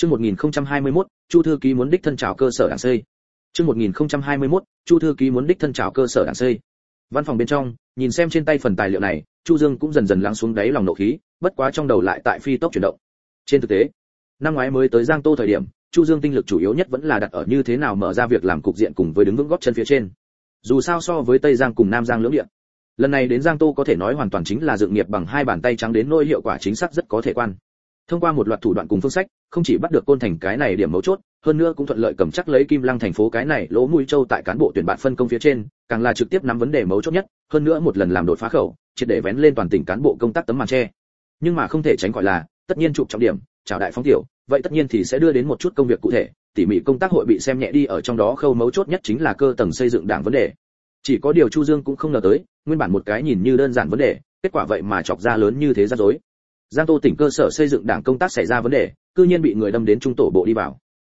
Chương 1021, Chu thư ký muốn đích thân chào cơ sở đảng xây. Chương 1021, Chu thư ký muốn đích thân chào cơ sở đảng xây. Văn phòng bên trong, nhìn xem trên tay phần tài liệu này, Chu Dương cũng dần dần lắng xuống đáy lòng nộ khí, bất quá trong đầu lại tại phi tốc chuyển động. Trên thực tế, năm ngoái mới tới Giang Tô thời điểm, Chu Dương tinh lực chủ yếu nhất vẫn là đặt ở như thế nào mở ra việc làm cục diện cùng với đứng vững góp chân phía trên. Dù sao so với Tây Giang cùng Nam Giang lưỡng địa, lần này đến Giang Tô có thể nói hoàn toàn chính là dựng nghiệp bằng hai bàn tay trắng đến nỗi hiệu quả chính xác rất có thể quan thông qua một loạt thủ đoạn cùng phương sách, không chỉ bắt được côn thành cái này điểm mấu chốt, hơn nữa cũng thuận lợi cầm chắc lấy kim lăng thành phố cái này lỗ mũi châu tại cán bộ tuyển bạn phân công phía trên, càng là trực tiếp nắm vấn đề mấu chốt nhất, hơn nữa một lần làm đột phá khẩu, triệt để vén lên toàn tỉnh cán bộ công tác tấm màn che nhưng mà không thể tránh khỏi là, tất nhiên chụp trọng điểm, chào đại phóng tiểu, vậy tất nhiên thì sẽ đưa đến một chút công việc cụ thể, tỉ mỉ công tác hội bị xem nhẹ đi ở trong đó khâu mấu chốt nhất chính là cơ tầng xây dựng đảng vấn đề. Chỉ có điều chu dương cũng không ngờ tới, nguyên bản một cái nhìn như đơn giản vấn đề, kết quả vậy mà chọc ra lớn như thế ra dối giang tô tỉnh cơ sở xây dựng đảng công tác xảy ra vấn đề, cư nhiên bị người đâm đến trung tổ bộ đi vào.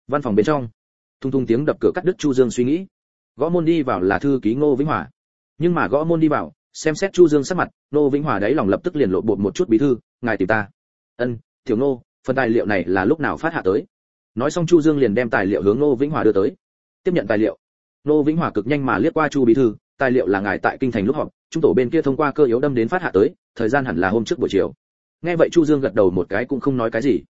Văn phòng bên trong, thung thung tiếng đập cửa cắt đứt chu dương suy nghĩ. Gõ môn đi vào là thư ký ngô vĩnh hòa. Nhưng mà gõ môn đi vào, xem xét chu dương sắc mặt, ngô vĩnh hòa đấy lòng lập tức liền lộ bột một chút bí thư, ngài tìm ta. Ân, tiểu ngô, phần tài liệu này là lúc nào phát hạ tới? Nói xong chu dương liền đem tài liệu hướng ngô vĩnh hòa đưa tới. Tiếp nhận tài liệu, ngô vĩnh hòa cực nhanh mà liếc qua chu bí thư, tài liệu là ngài tại kinh thành lúc họp, trung tổ bên kia thông qua cơ yếu đâm đến phát hạ tới, thời gian hẳn là hôm trước buổi chiều nghe vậy chu dương gật đầu một cái cũng không nói cái gì.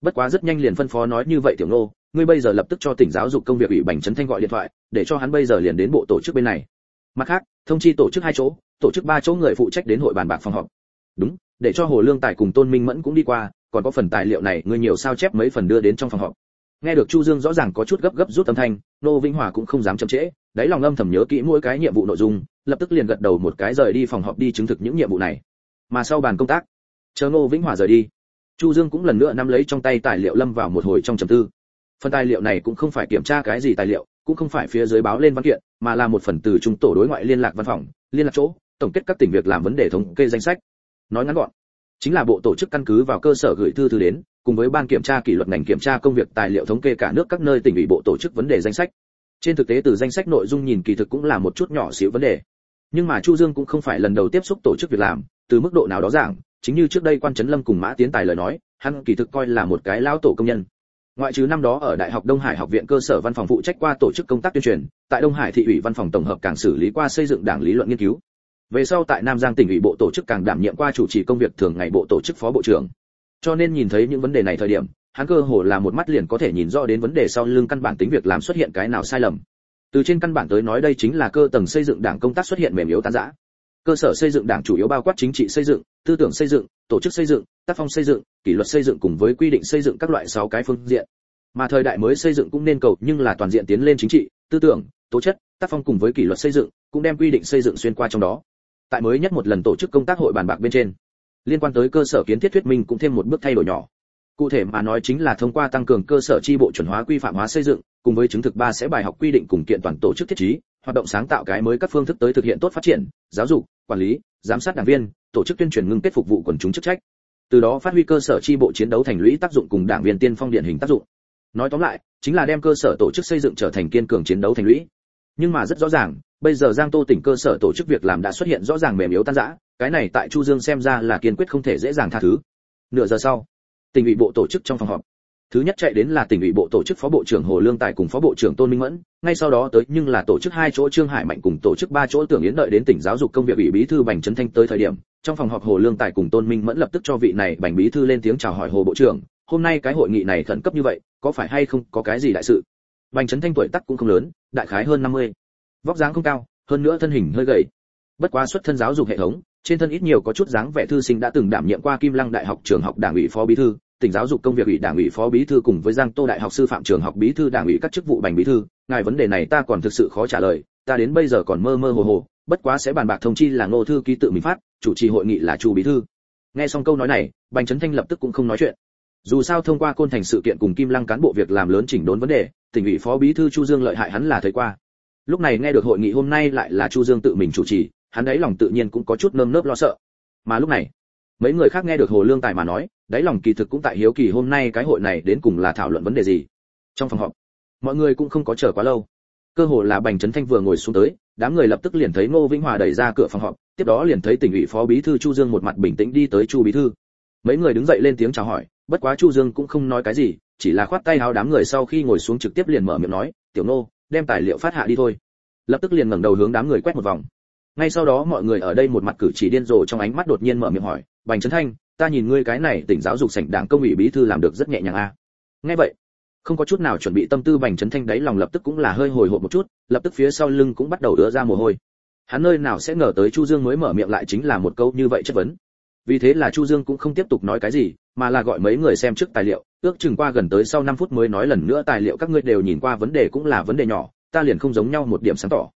Bất quá rất nhanh liền phân phó nói như vậy tiểu nô ngươi bây giờ lập tức cho tỉnh giáo dục công việc ủy bành trấn thanh gọi điện thoại, để cho hắn bây giờ liền đến bộ tổ chức bên này. Mặt khác, thông chi tổ chức hai chỗ, tổ chức ba chỗ người phụ trách đến hội bàn bạc phòng họp. Đúng, để cho hồ lương tài cùng tôn minh mẫn cũng đi qua, còn có phần tài liệu này ngươi nhiều sao chép mấy phần đưa đến trong phòng họp. Nghe được chu dương rõ ràng có chút gấp gấp rút âm thanh nô vĩnh hòa cũng không dám chậm trễ, đáy lòng âm thầm nhớ kỹ mỗi cái nhiệm vụ nội dung, lập tức liền gật đầu một cái rời đi phòng họp đi chứng thực những nhiệm vụ này. Mà sau bàn công tác chờ ngô vĩnh hòa rời đi. Chu dương cũng lần nữa nắm lấy trong tay tài liệu lâm vào một hồi trong trầm tư. Phần tài liệu này cũng không phải kiểm tra cái gì tài liệu, cũng không phải phía dưới báo lên văn kiện, mà là một phần từ trung tổ đối ngoại liên lạc văn phòng, liên lạc chỗ, tổng kết các tỉnh việc làm vấn đề thống kê danh sách. Nói ngắn gọn, chính là bộ tổ chức căn cứ vào cơ sở gửi thư thư đến, cùng với ban kiểm tra kỷ luật ngành kiểm tra công việc tài liệu thống kê cả nước các nơi tỉnh ủy bộ tổ chức vấn đề danh sách. Trên thực tế từ danh sách nội dung nhìn kỳ thực cũng là một chút nhỏ xíu vấn đề. Nhưng mà chu dương cũng không phải lần đầu tiếp xúc tổ chức việc làm, từ mức độ nào đó giảng chính như trước đây quan trấn lâm cùng mã tiến tài lời nói, hắn kỳ thực coi là một cái lão tổ công nhân. Ngoại trừ năm đó ở đại học đông hải học viện cơ sở văn phòng phụ trách qua tổ chức công tác tuyên truyền, tại đông hải thị ủy văn phòng tổng hợp càng xử lý qua xây dựng đảng lý luận nghiên cứu. Về sau tại nam giang tỉnh ủy bộ tổ chức càng đảm nhiệm qua chủ trì công việc thường ngày bộ tổ chức phó bộ trưởng. Cho nên nhìn thấy những vấn đề này thời điểm, hắn cơ hồ là một mắt liền có thể nhìn rõ đến vấn đề sau lưng căn bản tính việc làm xuất hiện cái nào sai lầm. Từ trên căn bản tới nói đây chính là cơ tầng xây dựng đảng công tác xuất hiện mềm yếu tan rã cơ sở xây dựng đảng chủ yếu bao quát chính trị xây dựng tư tưởng xây dựng, tổ chức xây dựng, tác phong xây dựng, kỷ luật xây dựng cùng với quy định xây dựng các loại sáu cái phương diện. Mà thời đại mới xây dựng cũng nên cầu nhưng là toàn diện tiến lên chính trị, tư tưởng, tố chất, tác phong cùng với kỷ luật xây dựng cũng đem quy định xây dựng xuyên qua trong đó. Tại mới nhất một lần tổ chức công tác hội bàn bạc bên trên, liên quan tới cơ sở kiến thiết thuyết minh cũng thêm một bước thay đổi nhỏ. Cụ thể mà nói chính là thông qua tăng cường cơ sở chi bộ chuẩn hóa quy phạm hóa xây dựng, cùng với chứng thực ba sẽ bài học quy định cùng kiện toàn tổ chức thiết trí, hoạt động sáng tạo cái mới các phương thức tới thực hiện tốt phát triển, giáo dục, quản lý giám sát đảng viên, tổ chức tuyên truyền ngưng kết phục vụ quần chúng chức trách. Từ đó phát huy cơ sở chi bộ chiến đấu thành lũy tác dụng cùng đảng viên tiên phong điển hình tác dụng. Nói tóm lại, chính là đem cơ sở tổ chức xây dựng trở thành kiên cường chiến đấu thành lũy. Nhưng mà rất rõ ràng, bây giờ giang tô tỉnh cơ sở tổ chức việc làm đã xuất hiện rõ ràng mềm yếu tan rã, cái này tại chu dương xem ra là kiên quyết không thể dễ dàng tha thứ. Nửa giờ sau, tỉnh ủy bộ tổ chức trong phòng họp thứ nhất chạy đến là tỉnh ủy bộ tổ chức phó bộ trưởng hồ lương tài cùng phó bộ trưởng tôn minh mẫn, ngay sau đó tới nhưng là tổ chức hai chỗ trương hải mạnh cùng tổ chức ba chỗ tưởng yến đợi đến tỉnh giáo dục công việc ủy bí thư bành trấn thanh tới thời điểm, trong phòng họp hồ lương tài cùng tôn minh mẫn lập tức cho vị này bành bí thư lên tiếng chào hỏi hồ bộ trưởng, hôm nay cái hội nghị này khẩn cấp như vậy, có phải hay không có cái gì đại sự bành trấn thanh tuổi tác cũng không lớn, đại khái hơn 50. vóc dáng không cao, hơn nữa thân hình hơi gầy bất quá xuất thân giáo dục hệ thống, trên thân ít nhiều có chút dáng vẻ thư sinh đã từng đảm nhiệm qua kim lăng đại học trường học đảng ủy phó bí thư tỉnh giáo dục công việc ủy đảng ủy phó bí thư cùng với giang tô đại học sư phạm trường học bí thư đảng ủy các chức vụ bành bí thư. Ngài vấn đề này ta còn thực sự khó trả lời, ta đến bây giờ còn mơ mơ hồ hồ, bất quá sẽ bàn bạc thông chi là ngô thư ký tự mình phát, chủ trì hội nghị là chu bí thư. Nghe xong câu nói này, bành trấn thanh lập tức cũng không nói chuyện. Dù sao thông qua côn thành sự kiện cùng kim lăng cán bộ việc làm lớn chỉnh đốn vấn đề, tỉnh ủy phó bí thư chu dương lợi hại hắn là thấy qua. Lúc này nghe được hội nghị hôm nay lại là chu dương tự mình chủ trì, hắn ấy lòng tự nhiên cũng có chút nơm nớp lo sợ. Mà lúc này, mấy người khác nghe được hồ lương tài mà nói đáy lòng kỳ thực cũng tại hiếu kỳ hôm nay cái hội này đến cùng là thảo luận vấn đề gì. Trong phòng họp, mọi người cũng không có chờ quá lâu. Cơ hồ là bành trấn thanh vừa ngồi xuống tới, đám người lập tức liền thấy ngô vĩnh hòa đẩy ra cửa phòng họp, tiếp đó liền thấy tỉnh ủy phó bí thư chu dương một mặt bình tĩnh đi tới chu bí thư. Mấy người đứng dậy lên tiếng chào hỏi, bất quá chu dương cũng không nói cái gì, chỉ là khoát tay áo đám người sau khi ngồi xuống trực tiếp liền mở miệng nói, tiểu nô đem tài liệu phát hạ đi thôi. Lập tức liền ngẩng đầu hướng đám người quét một vòng. Ngay sau đó mọi người ở đây một mặt cử chỉ điên rồ trong ánh mắt đột nhiên mở miệng hỏi, bành trấn thanh ta nhìn ngươi cái này tỉnh giáo dục sảnh đảng công ủy bí thư làm được rất nhẹ nhàng a. À. nghe vậy, không có chút nào chuẩn bị tâm tư bành trấn thanh đáy lòng lập tức cũng là hơi hồi hộp một chút, lập tức phía sau lưng cũng bắt đầu đưa ra mồ hôi. Hắn nơi nào sẽ ngờ tới chu dương mới mở miệng lại chính là một câu như vậy chất vấn. Vì thế là chu dương cũng không tiếp tục nói cái gì, mà là gọi mấy người xem trước tài liệu, ước chừng qua gần tới sau 5 phút mới nói lần nữa tài liệu các ngươi đều nhìn qua vấn đề cũng là vấn đề nhỏ, ta liền không giống nhau một điểm sáng tỏ.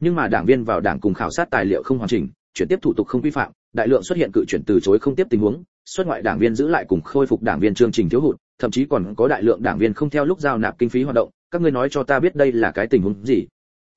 Nhưng mà đảng viên vào đảng cùng khảo sát tài liệu không hoàn chỉnh chuyển tiếp thủ tục không vi phạm, đại lượng xuất hiện cự chuyển từ chối không tiếp tình huống, xuất ngoại đảng viên giữ lại cùng khôi phục đảng viên chương trình thiếu hụt, thậm chí còn có đại lượng đảng viên không theo lúc giao nạp kinh phí hoạt động, các ngươi nói cho ta biết đây là cái tình huống gì?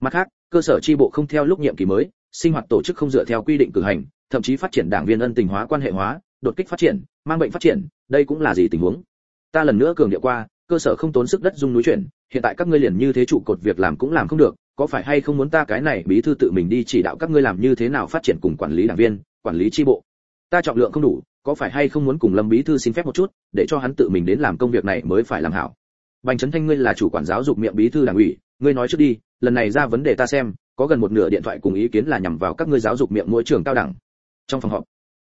Mặt khác, cơ sở tri bộ không theo lúc nhiệm kỳ mới, sinh hoạt tổ chức không dựa theo quy định cử hành, thậm chí phát triển đảng viên ân tình hóa quan hệ hóa, đột kích phát triển, mang bệnh phát triển, đây cũng là gì tình huống? Ta lần nữa cường điệu qua, cơ sở không tốn sức đất dung núi chuyển, hiện tại các ngươi liền như thế trụ cột việc làm cũng làm không được có phải hay không muốn ta cái này bí thư tự mình đi chỉ đạo các ngươi làm như thế nào phát triển cùng quản lý đảng viên, quản lý tri bộ? Ta trọng lượng không đủ, có phải hay không muốn cùng lâm bí thư xin phép một chút, để cho hắn tự mình đến làm công việc này mới phải làm hảo? Bành trấn thanh ngươi là chủ quản giáo dục miệng bí thư đảng ủy, ngươi nói trước đi, lần này ra vấn đề ta xem, có gần một nửa điện thoại cùng ý kiến là nhằm vào các ngươi giáo dục miệng mỗi trường cao đẳng. Trong phòng họp,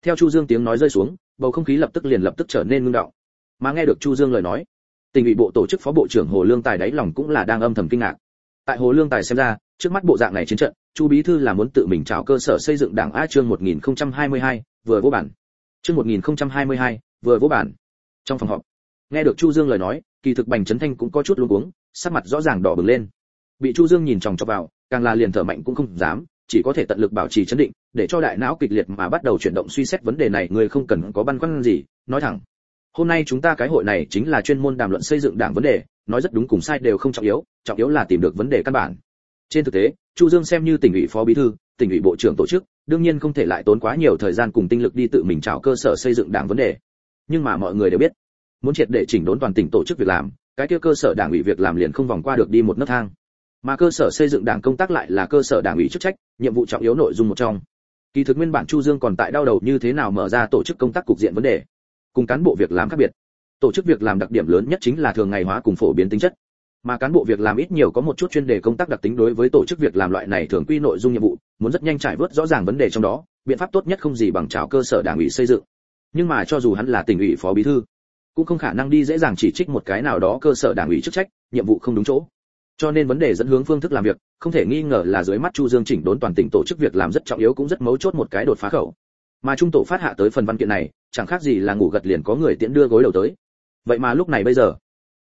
theo chu dương tiếng nói rơi xuống, bầu không khí lập tức liền lập tức trở nên ngưng động. Mà nghe được chu dương lời nói, tỉnh ủy bộ tổ chức phó bộ trưởng hồ lương tài đáy lòng cũng là đang âm thầm kinh ngạc tại hồ lương tài xem ra trước mắt bộ dạng này chiến trận chu bí thư là muốn tự mình chào cơ sở xây dựng đảng a chương 1022, vừa vô bản. Chương 1022, vừa vô bản. Trong phòng họp nghe được chu dương lời nói kỳ thực bành trấn thanh cũng có chút luống cuống sắc mặt rõ ràng đỏ bừng lên. Bị chu dương nhìn chòng chọc vào càng là liền thở mạnh cũng không dám chỉ có thể tận lực bảo trì chấn định để cho đại não kịch liệt mà bắt đầu chuyển động suy xét vấn đề này người không cần có băn khoăn gì nói thẳng. Hôm nay chúng ta cái hội này chính là chuyên môn đàm luận xây dựng đảng vấn đề nói rất đúng cùng sai đều không trọng yếu trọng yếu là tìm được vấn đề căn bản. Trên thực tế, chu dương xem như tỉnh ủy phó bí thư, tỉnh ủy bộ trưởng tổ chức, đương nhiên không thể lại tốn quá nhiều thời gian cùng tinh lực đi tự mình trào cơ sở xây dựng đảng vấn đề. Nhưng mà mọi người đều biết, muốn triệt để chỉnh đốn toàn tỉnh tổ chức việc làm, cái kia cơ sở đảng ủy việc làm liền không vòng qua được đi một nấc thang. Mà cơ sở xây dựng đảng công tác lại là cơ sở đảng ủy chức trách, nhiệm vụ trọng yếu nội dung một trong. Kỳ thực nguyên bản chu dương còn tại đau đầu như thế nào mở ra tổ chức công tác cục diện vấn đề, cùng cán bộ việc làm khác biệt tổ chức việc làm đặc điểm lớn nhất chính là thường ngày hóa cùng phổ biến tính chất. Mà cán bộ việc làm ít nhiều có một chút chuyên đề công tác đặc tính đối với tổ chức việc làm loại này thường quy nội dung nhiệm vụ, muốn rất nhanh trải vớt rõ ràng vấn đề trong đó, biện pháp tốt nhất không gì bằng trào cơ sở đảng ủy xây dựng. Nhưng mà cho dù hắn là tỉnh ủy phó bí thư, cũng không khả năng đi dễ dàng chỉ trích một cái nào đó cơ sở đảng ủy chức trách, nhiệm vụ không đúng chỗ. Cho nên vấn đề dẫn hướng phương thức làm việc, không thể nghi ngờ là dưới mắt chu dương chỉnh đốn toàn tỉnh tổ chức việc làm rất trọng yếu cũng rất mấu chốt một cái đột phá khẩu. Mà trung tổ phát hạ tới phần văn kiện này, chẳng khác gì là ngủ gật liền có người tiễn đưa gối đầu tới vậy mà lúc này bây giờ,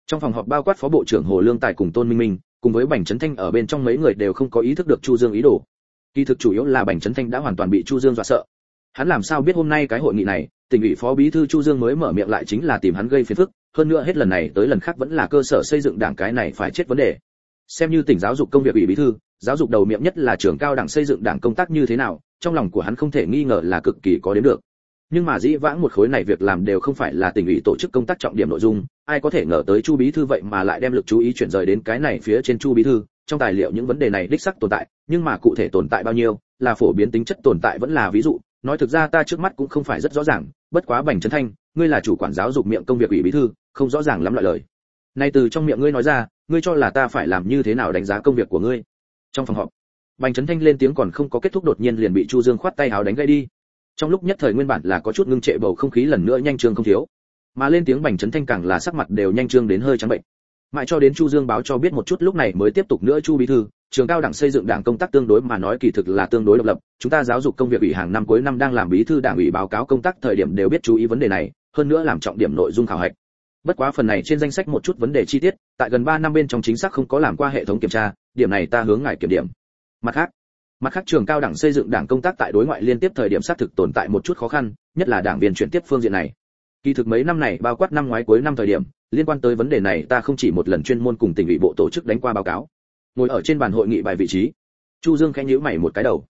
trong phòng họp bao quát phó bộ trưởng hồ lương tài cùng tôn minh minh, cùng với bành trấn thanh ở bên trong mấy người đều không có ý thức được chu dương ý đồ. Kỳ thực chủ yếu là bành trấn thanh đã hoàn toàn bị chu dương dọa sợ. Hắn làm sao biết hôm nay cái hội nghị này, tỉnh ủy phó bí thư chu dương mới mở miệng lại chính là tìm hắn gây phiền phức, hơn nữa hết lần này tới lần khác vẫn là cơ sở xây dựng đảng cái này phải chết vấn đề. Xem như tỉnh giáo dục công việc ủy bí thư, giáo dục đầu miệng nhất là trường cao đảng xây dựng đảng công tác như thế nào, trong lòng của hắn không thể nghi ngờ là cực kỳ có đến được nhưng mà dĩ vãng một khối này việc làm đều không phải là tỉnh ủy tổ chức công tác trọng điểm nội dung, ai có thể ngờ tới chu bí thư vậy mà lại đem lực chú ý chuyển rời đến cái này phía trên chu bí thư, trong tài liệu những vấn đề này đích sắc tồn tại, nhưng mà cụ thể tồn tại bao nhiêu, là phổ biến tính chất tồn tại vẫn là ví dụ, nói thực ra ta trước mắt cũng không phải rất rõ ràng, bất quá bành trấn thanh, ngươi là chủ quản giáo dục miệng công việc ủy bí thư, không rõ ràng lắm loại lời. Nay từ trong miệng ngươi nói ra, ngươi cho là ta phải làm như thế nào đánh giá công việc của ngươi? Trong phòng họp, bành trấn thanh lên tiếng còn không có kết thúc đột nhiên liền bị chu dương khoát tay áo đánh gãy đi trong lúc nhất thời nguyên bản là có chút ngưng trệ bầu không khí lần nữa nhanh trương không thiếu. Mà lên tiếng bành trấn thanh càng là sắc mặt đều nhanh trương đến hơi trắng bệnh. Mãi cho đến chu dương báo cho biết một chút lúc này mới tiếp tục nữa chu bí thư, trường cao đẳng xây dựng đảng công tác tương đối mà nói kỳ thực là tương đối độc lập. Chúng ta giáo dục công việc ủy hàng năm cuối năm đang làm bí thư đảng ủy báo cáo công tác, thời điểm đều biết chú ý vấn đề này, hơn nữa làm trọng điểm nội dung khảo hạch. Bất quá phần này trên danh sách một chút vấn đề chi tiết, tại gần 3 năm bên trong chính xác không có làm qua hệ thống kiểm tra, điểm này ta hướng ngài kiểm điểm. Mặt khác mặt khác trường cao đẳng xây dựng đảng công tác tại đối ngoại liên tiếp thời điểm xác thực tồn tại một chút khó khăn, nhất là đảng viên chuyển tiếp phương diện này. Kỳ thực mấy năm này, bao quát năm ngoái cuối năm thời điểm, liên quan tới vấn đề này ta không chỉ một lần chuyên môn cùng tỉnh ủy bộ tổ chức đánh qua báo cáo. Ngồi ở trên bàn hội nghị bài vị trí, chu dương khẽ nhíu mày một cái đầu.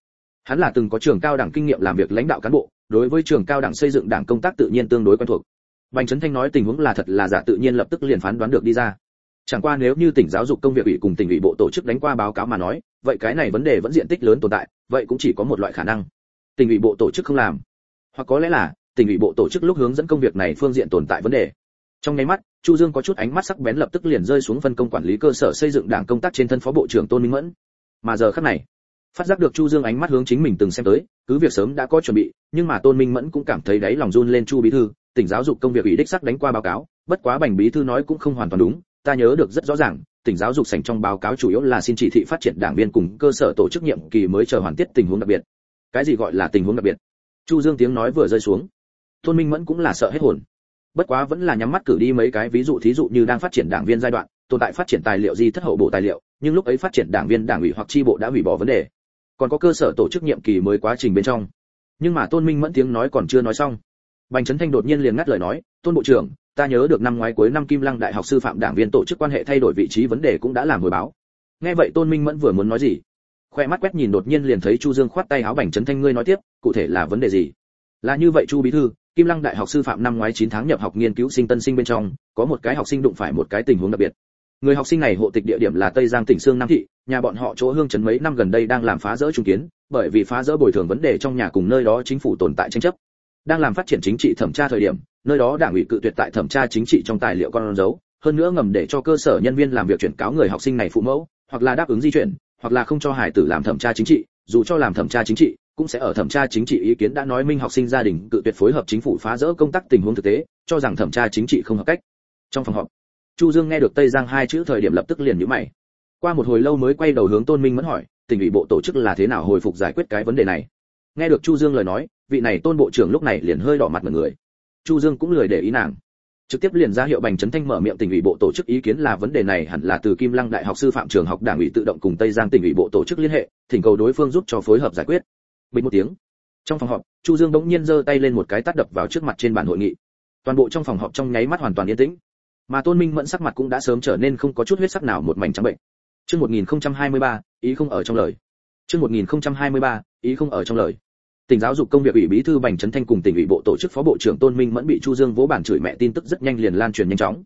Hắn là từng có trường cao đẳng kinh nghiệm làm việc lãnh đạo cán bộ, đối với trường cao đẳng xây dựng đảng công tác tự nhiên tương đối quen thuộc. Bành trấn thanh nói tình huống là thật là giả tự nhiên lập tức liền phán đoán được đi ra. Chẳng qua nếu như tỉnh giáo dục công việc ủy cùng tỉnh ủy bộ tổ chức đánh qua báo cáo mà nói vậy cái này vấn đề vẫn diện tích lớn tồn tại, vậy cũng chỉ có một loại khả năng. Tỉnh ủy bộ tổ chức không làm. Hoặc có lẽ là, tỉnh ủy bộ tổ chức lúc hướng dẫn công việc này phương diện tồn tại vấn đề. Trong nháy mắt, chu dương có chút ánh mắt sắc bén lập tức liền rơi xuống phân công quản lý cơ sở xây dựng đảng công tác trên thân phó bộ trưởng tôn minh mẫn. Mà giờ khắc này, phát giác được chu dương ánh mắt hướng chính mình từng xem tới, cứ việc sớm đã có chuẩn bị, nhưng mà tôn minh mẫn cũng cảm thấy đáy lòng run lên chu bí thư, tỉnh giáo dục công việc ủy đích sắc đánh qua báo cáo, bất quá bành bí thư nói cũng không hoàn toàn đúng, ta nhớ được rất rõ ràng tỉnh giáo dục sảnh trong báo cáo chủ yếu là xin chỉ thị phát triển đảng viên cùng cơ sở tổ chức nhiệm kỳ mới chờ hoàn tiết tình huống đặc biệt. Cái gì gọi là tình huống đặc biệt? Chu dương tiếng nói vừa rơi xuống. Tôn minh mẫn cũng là sợ hết hồn. Bất quá vẫn là nhắm mắt cử đi mấy cái ví dụ thí dụ như đang phát triển đảng viên giai đoạn, tồn tại phát triển tài liệu gì thất hậu bộ tài liệu, nhưng lúc ấy phát triển đảng viên đảng ủy hoặc chi bộ đã hủy bỏ vấn đề. Còn có cơ sở tổ chức nhiệm kỳ mới quá trình bên trong. Nhưng mà tôn minh mẫn tiếng nói còn chưa nói xong. Bành trấn thanh đột nhiên liền ngắt lời nói, tôn bộ trưởng ta nhớ được năm ngoái cuối năm kim lăng đại học sư phạm đảng viên tổ chức quan hệ thay đổi vị trí vấn đề cũng đã làm hồi báo. Nghe vậy tôn minh mẫn vừa muốn nói gì? Khoe mắt quét nhìn đột nhiên liền thấy chu dương khoát tay áo bành trấn thanh ngươi nói tiếp, cụ thể là vấn đề gì? Là như vậy chu bí thư, kim lăng đại học sư phạm năm ngoái 9 tháng nhập học nghiên cứu sinh tân sinh bên trong, có một cái học sinh đụng phải một cái tình huống đặc biệt. Người học sinh này hộ tịch địa điểm là tây giang tỉnh sương nam thị, nhà bọn họ chỗ hương trấn mấy năm gần đây đang làm phá rỡ trung kiến, bởi vì phá rỡ bồi thường vấn đề trong nhà cùng nơi đó chính phủ tồn tại tranh chấp đang làm phát triển chính trị thẩm tra thời điểm, nơi đó đảng ủy cự tuyệt tại thẩm tra chính trị trong tài liệu con dấu, hơn nữa ngầm để cho cơ sở nhân viên làm việc chuyển cáo người học sinh này phụ mẫu, hoặc là đáp ứng di chuyển, hoặc là không cho hải tử làm thẩm tra chính trị, dù cho làm thẩm tra chính trị, cũng sẽ ở thẩm tra chính trị ý kiến đã nói minh học sinh gia đình cự tuyệt phối hợp chính phủ phá rỡ công tác tình huống thực tế, cho rằng thẩm tra chính trị không hợp cách. Trong phòng họp, chu dương nghe được tây giang hai chữ thời điểm lập tức liền nhíu mày. Qua một hồi lâu mới quay đầu hướng tôn minh mẫn hỏi, tỉnh ủy bộ tổ chức là thế nào hồi phục giải quyết cái vấn đề này? Nghe được chu dương lời nói vị này tôn bộ trưởng lúc này liền hơi đỏ mặt mọi người. Chu dương cũng lười để ý nàng. Trực tiếp liền ra hiệu bành trấn thanh mở miệng tỉnh ủy bộ tổ chức ý kiến là vấn đề này hẳn là từ kim lăng đại học sư phạm trường học đảng ủy tự động cùng tây giang tỉnh ủy bộ tổ chức liên hệ thỉnh cầu đối phương giúp cho phối hợp giải quyết. Bình một tiếng. Trong phòng họp chu dương bỗng nhiên giơ tay lên một cái tát đập vào trước mặt trên bàn hội nghị. Toàn bộ trong phòng họp trong nháy mắt hoàn toàn yên tĩnh. Mà tôn minh mẫn sắc mặt cũng đã sớm trở nên không có chút huyết sắc nào một mảnh trắng bệnh. Chương 1023, ý không ở trong lời. Chương 1023, ý không ở trong lời tỉnh giáo dục công việc ủy bí thư bành trấn thanh cùng tỉnh ủy bộ tổ chức phó bộ trưởng tôn minh mẫn bị chu dương vỗ bản chửi mẹ tin tức rất nhanh liền lan truyền nhanh chóng.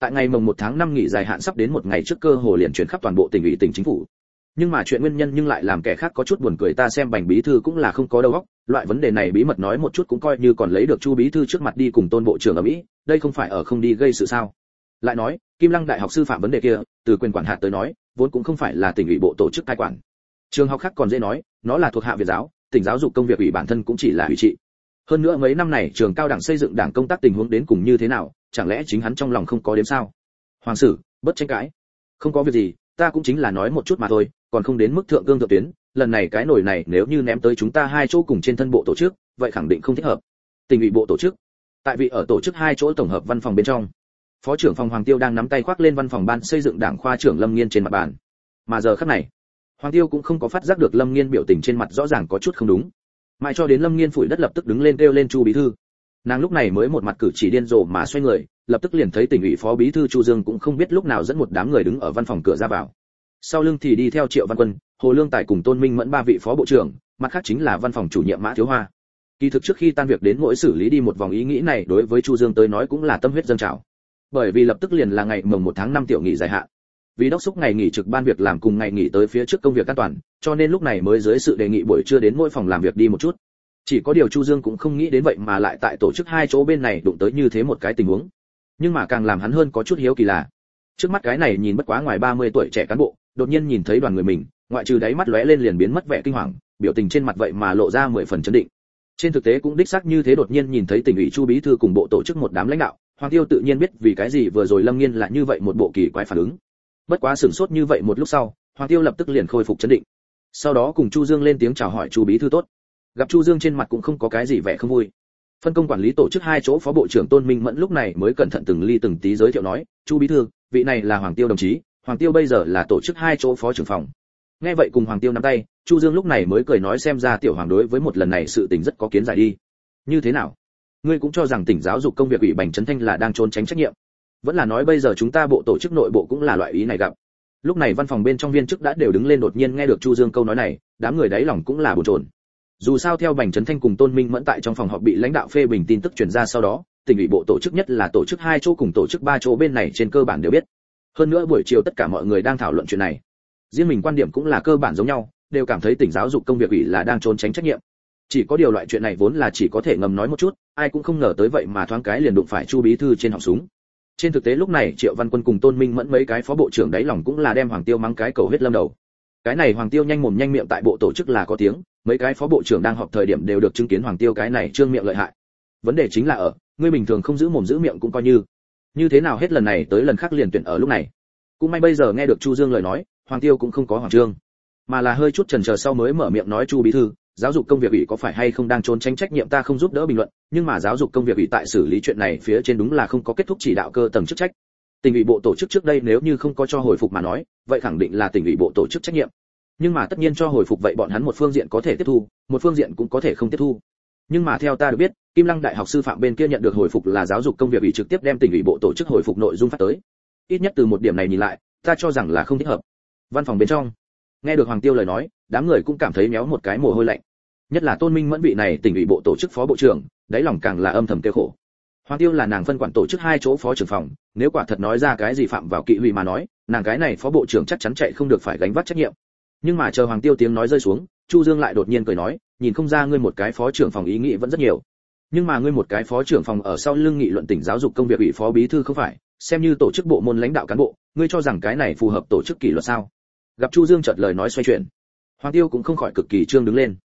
Tại ngày mồng 1 tháng 5 nghỉ dài hạn sắp đến một ngày trước cơ hồ liền chuyển khắp toàn bộ tỉnh ủy, tỉnh chính phủ. Nhưng mà chuyện nguyên nhân nhưng lại làm kẻ khác có chút buồn cười, ta xem bành bí thư cũng là không có đầu óc. Loại vấn đề này bí mật nói một chút cũng coi như còn lấy được chu bí thư trước mặt đi cùng tôn bộ trưởng ở mỹ. Đây không phải ở không đi gây sự sao? Lại nói, kim lăng đại học sư phạm vấn đề kia, từ quyền quản hạt tới nói, vốn cũng không phải là tỉnh ủy bộ tổ chức cai quản. Trường học khác còn dễ nói, nó là thuộc hạ việt giáo tỉnh giáo dục công việc ủy bản thân cũng chỉ là ủy trị. Hơn nữa mấy năm này trường cao đẳng xây dựng đảng công tác tình huống đến cùng như thế nào, chẳng lẽ chính hắn trong lòng không có đếm sao? Hoàng sử, bất tranh cãi. Không có việc gì, ta cũng chính là nói một chút mà thôi, còn không đến mức thượng cương thượng tuyến, lần này cái nổi này nếu như ném tới chúng ta hai chỗ cùng trên thân bộ tổ chức, vậy khẳng định không thích hợp. Tình ủy bộ tổ chức. Tại vì ở tổ chức hai chỗ tổng hợp văn phòng bên trong, phó trưởng phòng hoàng tiêu đang nắm tay khoác lên văn phòng ban xây dựng đảng khoa trưởng lâm nghiên trên mặt bàn. Mà giờ khắc này hoàng tiêu cũng không có phát giác được lâm nghiên biểu tình trên mặt rõ ràng có chút không đúng. Mãi cho đến lâm nghiên phủi đất lập tức đứng lên kêu lên chu bí thư. Nàng lúc này mới một mặt cử chỉ điên rồ mà xoay người, lập tức liền thấy tỉnh ủy phó bí thư chu dương cũng không biết lúc nào dẫn một đám người đứng ở văn phòng cửa ra vào. Sau lưng thì đi theo triệu văn quân, hồ lương tài cùng tôn minh mẫn ba vị phó bộ trưởng, mặt khác chính là văn phòng chủ nhiệm mã thiếu hoa. Kỳ thực trước khi tan việc đến mỗi xử lý đi một vòng ý nghĩ này đối với chu dương tới nói cũng là tâm huyết dâng trào. Bởi vì lập tức liền là ngày mồng một tháng năm tiểu nghỉ dài hạn vì đốc xúc ngày nghỉ trực ban việc làm cùng ngày nghỉ tới phía trước công việc an toàn, cho nên lúc này mới dưới sự đề nghị buổi trưa đến mỗi phòng làm việc đi một chút. Chỉ có điều chu dương cũng không nghĩ đến vậy mà lại tại tổ chức hai chỗ bên này đụng tới như thế một cái tình huống. Nhưng mà càng làm hắn hơn có chút hiếu kỳ là, trước mắt cái này nhìn bất quá ngoài 30 tuổi trẻ cán bộ, đột nhiên nhìn thấy đoàn người mình, ngoại trừ đáy mắt lóe lên liền biến mất vẻ kinh hoàng, biểu tình trên mặt vậy mà lộ ra mười phần chấn định. Trên thực tế cũng đích xác như thế đột nhiên nhìn thấy tỉnh ủy chu bí thư cùng bộ tổ chức một đám lãnh đạo, hoàng tiêu tự nhiên biết vì cái gì vừa rồi lâm nghiên là như vậy một bộ kỳ quái phản ứng bất quá sửng sốt như vậy một lúc sau, hoàng tiêu lập tức liền khôi phục chấn định. Sau đó cùng chu dương lên tiếng chào hỏi chu bí thư tốt. Gặp chu dương trên mặt cũng không có cái gì vẻ không vui. Phân công quản lý tổ chức hai chỗ phó bộ trưởng tôn minh mẫn lúc này mới cẩn thận từng ly từng tí giới thiệu nói, chu bí thư, vị này là hoàng tiêu đồng chí, hoàng tiêu bây giờ là tổ chức hai chỗ phó trưởng phòng. Nghe vậy cùng hoàng tiêu nắm tay, chu dương lúc này mới cười nói xem ra tiểu hoàng đối với một lần này sự tình rất có kiến giải đi. Như thế nào? Ngươi cũng cho rằng tỉnh giáo dục công việc ủy bành trấn thanh là đang trốn tránh trách nhiệm? Vẫn là nói bây giờ chúng ta bộ tổ chức nội bộ cũng là loại ý này gặp. Lúc này văn phòng bên trong viên chức đã đều đứng lên đột nhiên nghe được chu dương câu nói này, đám người đáy lòng cũng là bồn chồn. Dù sao theo bành trấn thanh cùng tôn minh mẫn tại trong phòng họp bị lãnh đạo phê bình tin tức truyền ra sau đó, tỉnh ủy bộ tổ chức nhất là tổ chức hai chỗ cùng tổ chức ba chỗ bên này trên cơ bản đều biết. Hơn nữa buổi chiều tất cả mọi người đang thảo luận chuyện này. Riêng mình quan điểm cũng là cơ bản giống nhau, đều cảm thấy tỉnh giáo dục công việc ủy là đang trốn tránh trách nhiệm. Chỉ có điều loại chuyện này vốn là chỉ có thể ngầm nói một chút, ai cũng không ngờ tới vậy mà thoáng cái liền đụng phải chu bí thư trên họng súng trên thực tế lúc này triệu văn quân cùng tôn minh mẫn mấy cái phó bộ trưởng đáy lòng cũng là đem hoàng tiêu mắng cái cầu huyết lâm đầu. Cái này hoàng tiêu nhanh mồm nhanh miệng tại bộ tổ chức là có tiếng, mấy cái phó bộ trưởng đang họp thời điểm đều được chứng kiến hoàng tiêu cái này trương miệng lợi hại. Vấn đề chính là ở, ngươi bình thường không giữ mồm giữ miệng cũng coi như. Như thế nào hết lần này tới lần khác liền tuyển ở lúc này? Cũng may bây giờ nghe được chu dương lời nói, hoàng tiêu cũng không có hoàng trương, mà là hơi chút chần chờ sau mới mở miệng nói chu bí thư giáo dục công việc ủy có phải hay không đang trốn tránh trách nhiệm ta không giúp đỡ bình luận, nhưng mà giáo dục công việc ủy tại xử lý chuyện này phía trên đúng là không có kết thúc chỉ đạo cơ tầng chức trách. Tỉnh ủy bộ tổ chức trước đây nếu như không có cho hồi phục mà nói, vậy khẳng định là tỉnh ủy bộ tổ chức trách nhiệm. Nhưng mà tất nhiên cho hồi phục vậy bọn hắn một phương diện có thể tiếp thu, một phương diện cũng có thể không tiếp thu. Nhưng mà theo ta được biết, kim lăng đại học sư phạm bên kia nhận được hồi phục là giáo dục công việc ủy trực tiếp đem tỉnh ủy bộ tổ chức hồi phục nội dung phát tới. Ít nhất từ một điểm này nhìn lại, ta cho rằng là không thích hợp. Văn phòng bên trong nghe được hoàng tiêu lời nói, đám người cũng cảm thấy méo một cái mồ hôi lạnh. Nhất là tôn minh mẫn vị này tỉnh ủy bộ tổ chức phó bộ trưởng, đáy lòng càng là âm thầm tiêu khổ. Hoàng tiêu là nàng phân quản tổ chức hai chỗ phó trưởng phòng, nếu quả thật nói ra cái gì phạm vào kỵ hủy mà nói, nàng cái này phó bộ trưởng chắc chắn chạy không được phải gánh vác trách nhiệm. Nhưng mà chờ hoàng tiêu tiếng nói rơi xuống, chu dương lại đột nhiên cười nói, nhìn không ra ngươi một cái phó trưởng phòng ý nghĩ vẫn rất nhiều. Nhưng mà ngươi một cái phó trưởng phòng ở sau lưng nghị luận tỉnh giáo dục công việc ủy phó bí thư không phải, xem như tổ chức bộ môn lãnh đạo cán bộ, ngươi cho rằng cái này phù hợp tổ chức kỷ luật sao? Gặp chu dương chợt lời nói xoay chuyển. Hoàng tiêu cũng không khỏi cực kỳ trương đứng lên.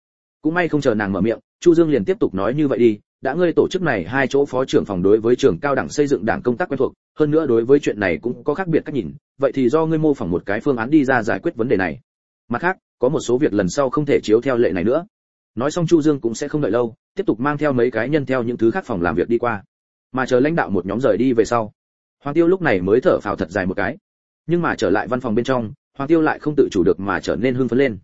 Cũng may không chờ nàng mở miệng, chu dương liền tiếp tục nói như vậy đi, đã ngươi tổ chức này hai chỗ phó trưởng phòng đối với trường cao đẳng xây dựng đảng công tác quen thuộc, hơn nữa đối với chuyện này cũng có khác biệt cách nhìn, vậy thì do ngươi mô phỏng một cái phương án đi ra giải quyết vấn đề này. Mặt khác, có một số việc lần sau không thể chiếu theo lệ này nữa. Nói xong chu dương cũng sẽ không đợi lâu, tiếp tục mang theo mấy cái nhân theo những thứ khác phòng làm việc đi qua. Mà chờ lãnh đạo một nhóm rời đi về sau, hoàng tiêu lúc này mới thở phào thật dài một cái. Nhưng mà trở lại văn phòng bên trong hoàng tiêu lại không tự chủ được mà trở nên hưng phấn lên.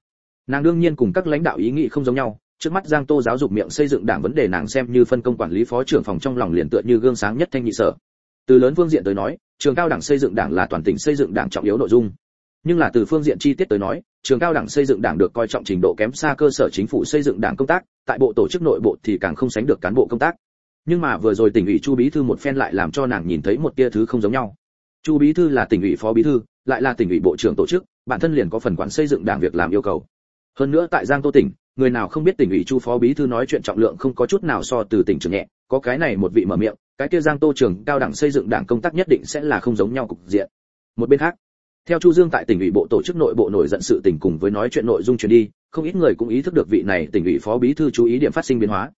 Nàng đương nhiên cùng các lãnh đạo ý nghĩ không giống nhau, trước mắt giang tô giáo dục miệng xây dựng đảng vấn đề nàng xem như phân công quản lý phó trưởng phòng trong lòng liền tựa như gương sáng nhất thanh nhị sở. Từ lớn phương diện tới nói, trường cao đẳng xây dựng đảng là toàn tỉnh xây dựng đảng trọng yếu nội dung. Nhưng là từ phương diện chi tiết tới nói, trường cao đẳng xây dựng đảng được coi trọng trình độ kém xa cơ sở chính phủ xây dựng đảng công tác, tại bộ tổ chức nội bộ thì càng không sánh được cán bộ công tác. Nhưng mà vừa rồi tỉnh ủy chu bí thư một phen lại làm cho nàng nhìn thấy một tia thứ không giống nhau. Chu bí thư là tỉnh ủy phó bí thư lại là tỉnh ủy bộ trưởng tổ chức, bản thân liền có phần quản xây dựng đảng việc làm yêu cầu. Hơn nữa tại giang tô tỉnh, người nào không biết tỉnh ủy chu phó bí thư nói chuyện trọng lượng không có chút nào so từ tỉnh trưởng nhẹ, có cái này một vị mở miệng, cái kia giang tô trưởng cao đẳng xây dựng đảng công tác nhất định sẽ là không giống nhau cục diện. Một bên khác, theo chu dương tại tỉnh ủy bộ tổ chức nội bộ nổi giận sự tình cùng với nói chuyện nội dung truyền đi, không ít người cũng ý thức được vị này tỉnh ủy phó bí thư chú ý điểm phát sinh biến hóa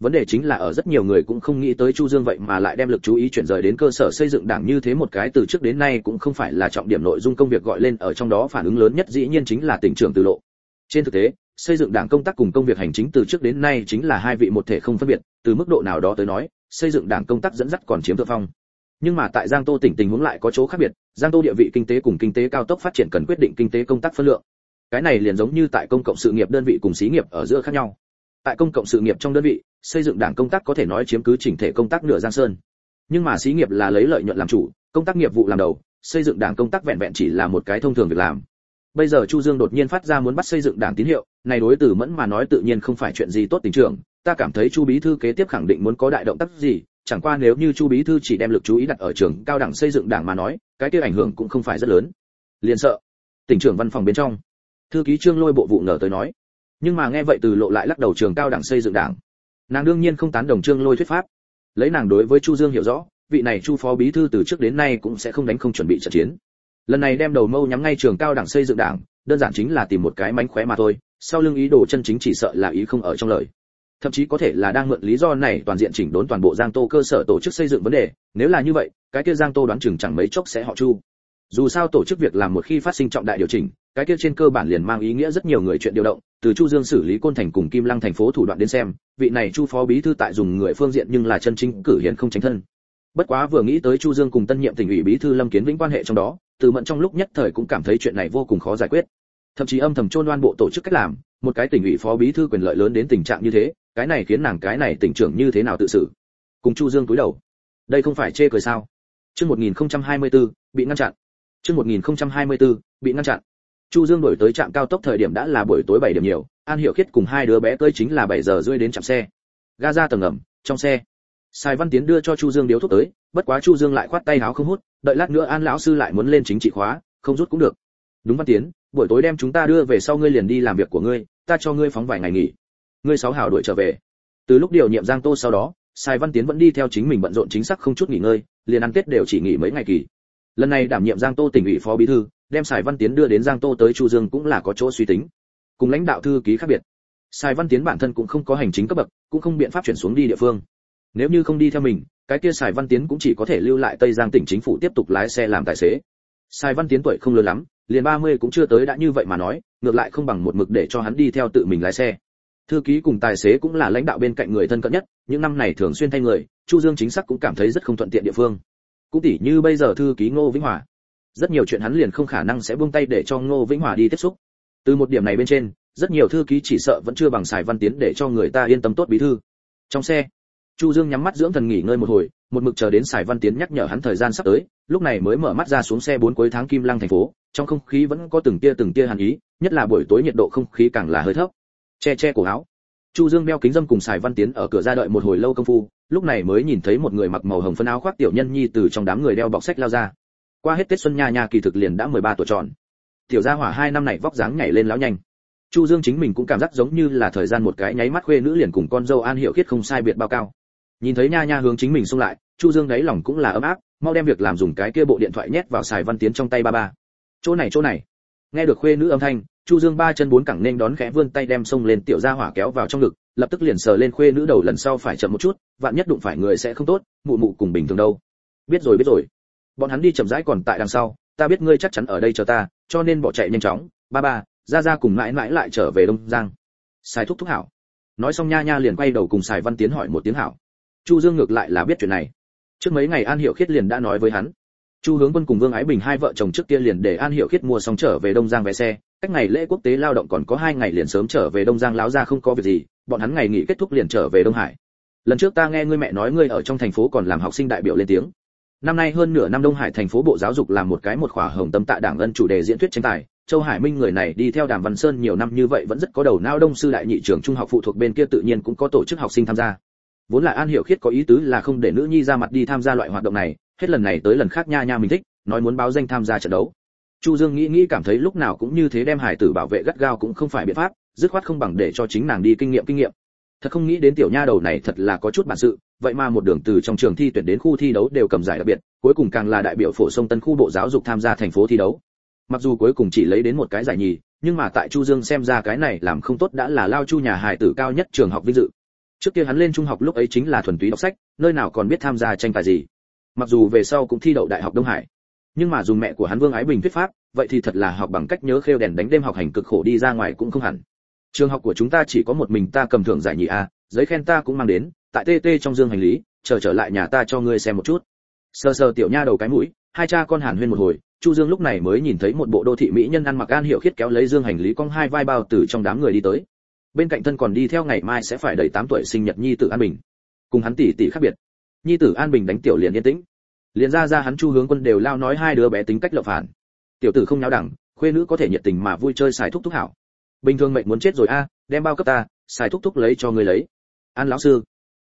vấn đề chính là ở rất nhiều người cũng không nghĩ tới chu dương vậy mà lại đem lực chú ý chuyển rời đến cơ sở xây dựng đảng như thế một cái từ trước đến nay cũng không phải là trọng điểm nội dung công việc gọi lên ở trong đó phản ứng lớn nhất dĩ nhiên chính là tỉnh trưởng từ lộ. Trên thực tế, xây dựng đảng công tác cùng công việc hành chính từ trước đến nay chính là hai vị một thể không phân biệt, từ mức độ nào đó tới nói, xây dựng đảng công tác dẫn dắt còn chiếm thượng phong. Nhưng mà tại giang tô tỉnh tình huống lại có chỗ khác biệt, giang tô địa vị kinh tế cùng kinh tế cao tốc phát triển cần quyết định kinh tế công tác phân lượng. Cái này liền giống như tại công cộng sự nghiệp đơn vị cùng xí nghiệp ở giữa khác nhau. Tại công cộng sự nghiệp trong đơn vị xây dựng đảng công tác có thể nói chiếm cứ chỉnh thể công tác nửa giang sơn. Nhưng mà xí nghiệp là lấy lợi nhuận làm chủ, công tác nghiệp vụ làm đầu, xây dựng đảng công tác vẹn vẹn chỉ là một cái thông thường việc làm. Bây giờ chu dương đột nhiên phát ra muốn bắt xây dựng đảng tín hiệu, này đối từ mẫn mà nói tự nhiên không phải chuyện gì tốt tình trường, ta cảm thấy chu bí thư kế tiếp khẳng định muốn có đại động tác gì, chẳng qua nếu như chu bí thư chỉ đem lực chú ý đặt ở trường cao đẳng xây dựng đảng mà nói, cái kia ảnh hưởng cũng không phải rất lớn. Liền sợ. Tỉnh trưởng văn phòng bên trong. Thư ký trương lôi bộ vụ ngờ tới nói. Nhưng mà nghe vậy từ lộ lại lắc đầu trường cao đẳng xây dựng đảng nàng đương nhiên không tán đồng trương lôi thuyết pháp. Lấy nàng đối với chu dương hiểu rõ, vị này chu phó bí thư từ trước đến nay cũng sẽ không đánh không chuẩn bị trận chiến. Lần này đem đầu mâu nhắm ngay trường cao đẳng xây dựng đảng, đơn giản chính là tìm một cái mánh khóe mà thôi, sau lưng ý đồ chân chính chỉ sợ là ý không ở trong lời. Thậm chí có thể là đang mượn lý do này toàn diện chỉnh đốn toàn bộ giang tô cơ sở tổ chức xây dựng vấn đề, nếu là như vậy, cái kia giang tô đoán chừng chẳng mấy chốc sẽ họ chu. Dù sao tổ chức việc làm một khi phát sinh trọng đại điều chỉnh, cái kia trên cơ bản liền mang ý nghĩa rất nhiều người chuyện điều động từ chu dương xử lý côn thành cùng kim lăng thành phố thủ đoạn đến xem, vị này chu phó bí thư tại dùng người phương diện nhưng là chân chính cử hiến không tránh thân. Bất quá vừa nghĩ tới chu dương cùng tân nhiệm tỉnh ủy bí thư lâm kiến vĩnh quan hệ trong đó, từ mẫn trong lúc nhất thời cũng cảm thấy chuyện này vô cùng khó giải quyết. Thậm chí âm thầm chôn đoan bộ tổ chức cách làm, một cái tỉnh ủy phó bí thư quyền lợi lớn đến tình trạng như thế, cái này khiến nàng cái này tỉnh trưởng như thế nào tự xử? Cùng chu dương cúi đầu. Đây không phải chê cười sao? Chương 1024 bị ngăn chặn. Chương 1024 bị ngăn chặn chu dương đổi tới trạm cao tốc thời điểm đã là buổi tối 7 điểm nhiều an hiểu khiết cùng hai đứa bé cơi chính là 7 giờ rưỡi đến trạm xe ga ra tầng ngầm trong xe Sai Văn Tiến đưa cho Chu Dương điếu thuốc tới, bất quá Chu Dương lại khoát tay áo không hút, đợi lát nữa An lão sư lại muốn lên chính trị khóa, không rút cũng được. Đúng Văn Tiến, buổi tối đem chúng ta đưa về sau ngươi liền đi làm việc của ngươi, ta cho ngươi phóng vài ngày nghỉ. Ngươi sáu hảo đuổi trở về. Từ lúc điều nhiệm Giang Tô sau đó, Sai Văn Tiến vẫn đi theo chính mình bận rộn chính xác không chút nghỉ ngơi, liền ăn Tết đều chỉ nghỉ mấy ngày kỳ. Lần này đảm nhiệm Giang Tô tỉnh ủy phó bí thư, đem Sài Văn Tiến đưa đến Giang Tô tới Chu Dương cũng là có chỗ suy tính. Cùng lãnh đạo thư ký khác biệt, Sài Văn Tiến bản thân cũng không có hành chính cấp bậc, cũng không biện pháp chuyển xuống đi địa phương. Nếu như không đi theo mình, cái kia Sài Văn Tiến cũng chỉ có thể lưu lại Tây Giang tỉnh chính phủ tiếp tục lái xe làm tài xế. Sài Văn Tiến tuổi không lớn lắm, liền 30 cũng chưa tới đã như vậy mà nói, ngược lại không bằng một mực để cho hắn đi theo tự mình lái xe. Thư ký cùng tài xế cũng là lãnh đạo bên cạnh người thân cận nhất, những năm này thường xuyên thay người, Chu Dương chính xác cũng cảm thấy rất không thuận tiện địa phương. Cũng tỉ như bây giờ thư ký Ngô Vĩnh Hòa, rất nhiều chuyện hắn liền không khả năng sẽ buông tay để cho Ngô Vĩnh Hòa đi tiếp xúc. Từ một điểm này bên trên, rất nhiều thư ký chỉ sợ vẫn chưa bằng xài Văn Tiến để cho người ta yên tâm tốt bí thư. Trong xe, Chu Dương nhắm mắt dưỡng thần nghỉ ngơi một hồi, một mực chờ đến xài Văn Tiến nhắc nhở hắn thời gian sắp tới, lúc này mới mở mắt ra xuống xe bốn cuối tháng Kim Lăng thành phố, trong không khí vẫn có từng tia từng tia hàn ý, nhất là buổi tối nhiệt độ không khí càng là hơi thấp. Che che cổ áo. Chu Dương đeo kính dâm cùng Sài Văn Tiến ở cửa ra đợi một hồi lâu công phu, lúc này mới nhìn thấy một người mặc màu hồng phân áo khoác tiểu nhân nhi từ trong đám người đeo bọc sách lao ra. Qua hết Tết xuân nha nha kỳ thực liền đã 13 tuổi tròn. Tiểu gia hỏa hai năm này vóc dáng nhảy lên lão nhanh. Chu Dương chính mình cũng cảm giác giống như là thời gian một cái nháy mắt khuê nữ liền cùng con dâu An Hiểu Khiết không sai biệt bao cao nhìn thấy nha nha hướng chính mình xung lại chu dương đáy lòng cũng là ấm áp mau đem việc làm dùng cái kia bộ điện thoại nhét vào xài văn tiến trong tay ba ba chỗ này chỗ này nghe được khuê nữ âm thanh chu dương ba chân bốn cẳng nên đón khẽ vươn tay đem xông lên tiểu gia hỏa kéo vào trong ngực, lập tức liền sờ lên khuê nữ đầu lần sau phải chậm một chút, vạn nhất đụng phải người sẽ không tốt, mụ mụ cùng bình thường đâu. Biết rồi biết rồi. Bọn hắn đi chậm rãi còn tại đằng sau, ta biết ngươi chắc chắn ở đây chờ ta, cho nên bỏ chạy nhanh chóng. Ba ba, ra ra cùng mãi mãi lại trở về đông giang. Xài thúc thúc hảo. Nói xong nha nha liền quay đầu cùng xài văn tiến hỏi một tiếng hảo. Chu dương ngược lại là biết chuyện này. Trước mấy ngày an hiệu khiết liền đã nói với hắn. Chu hướng quân cùng vương ái bình hai vợ chồng trước kia liền để an hiệu khiết mua xong trở về đông giang vé xe cách ngày lễ quốc tế lao động còn có hai ngày liền sớm trở về đông giang láo ra không có việc gì, bọn hắn ngày nghỉ kết thúc liền trở về đông hải. Lần trước ta nghe ngươi mẹ nói ngươi ở trong thành phố còn làm học sinh đại biểu lên tiếng. Năm nay hơn nửa năm đông hải thành phố bộ giáo dục làm một cái một khỏa hồng tâm tạ đảng ân chủ đề diễn thuyết tranh tài. Châu hải minh người này đi theo đàm văn sơn nhiều năm như vậy vẫn rất có đầu não đông sư đại nhị trường trung học phụ thuộc bên kia tự nhiên cũng có tổ chức học sinh tham gia. Vốn là an hiểu khiết có ý tứ là không để nữ nhi ra mặt đi tham gia loại hoạt động này, hết lần này tới lần khác nha nha mình thích, nói muốn báo danh tham gia trận đấu chu dương nghĩ nghĩ cảm thấy lúc nào cũng như thế đem hải tử bảo vệ gắt gao cũng không phải biện pháp, dứt khoát không bằng để cho chính nàng đi kinh nghiệm kinh nghiệm. Thật không nghĩ đến tiểu nha đầu này thật là có chút bản sự, vậy mà một đường từ trong trường thi tuyển đến khu thi đấu đều cầm giải đặc biệt, cuối cùng càng là đại biểu phổ sông tân khu bộ giáo dục tham gia thành phố thi đấu. Mặc dù cuối cùng chỉ lấy đến một cái giải nhì, nhưng mà tại chu dương xem ra cái này làm không tốt đã là lao chu nhà hải tử cao nhất trường học vinh dự. Trước kia hắn lên trung học lúc ấy chính là thuần túy đọc sách, nơi nào còn biết tham gia tranh tài gì. Mặc dù về sau cũng thi đậu đại học đông hải nhưng mà dùng mẹ của hắn vương ái bình thuyết pháp vậy thì thật là học bằng cách nhớ khêu đèn đánh đêm học hành cực khổ đi ra ngoài cũng không hẳn. Trường học của chúng ta chỉ có một mình ta cầm thưởng giải nhì a giấy khen ta cũng mang đến tại tt trong dương hành lý chờ trở, trở lại nhà ta cho ngươi xem một chút. Sờ sờ tiểu nha đầu cái mũi hai cha con hàn huyên một hồi chu dương lúc này mới nhìn thấy một bộ đô thị mỹ nhân ăn mặc an hiệu khiết kéo lấy dương hành lý cong hai vai bao từ trong đám người đi tới. Bên cạnh thân còn đi theo ngày mai sẽ phải đầy 8 tuổi sinh nhật nhi tử an bình. Cùng hắn tỷ tỷ khác biệt. Nhi tử an bình đánh tiểu liền yên tĩnh liền ra ra hắn chu hướng quân đều lao nói hai đứa bé tính cách lộng phản. Tiểu tử không nháo đẳng, khuê nữ có thể nhiệt tình mà vui chơi xài thúc thúc hảo. Bình thường mệnh muốn chết rồi a, đem bao cấp ta, xài thúc thúc lấy cho người lấy. An lão sư.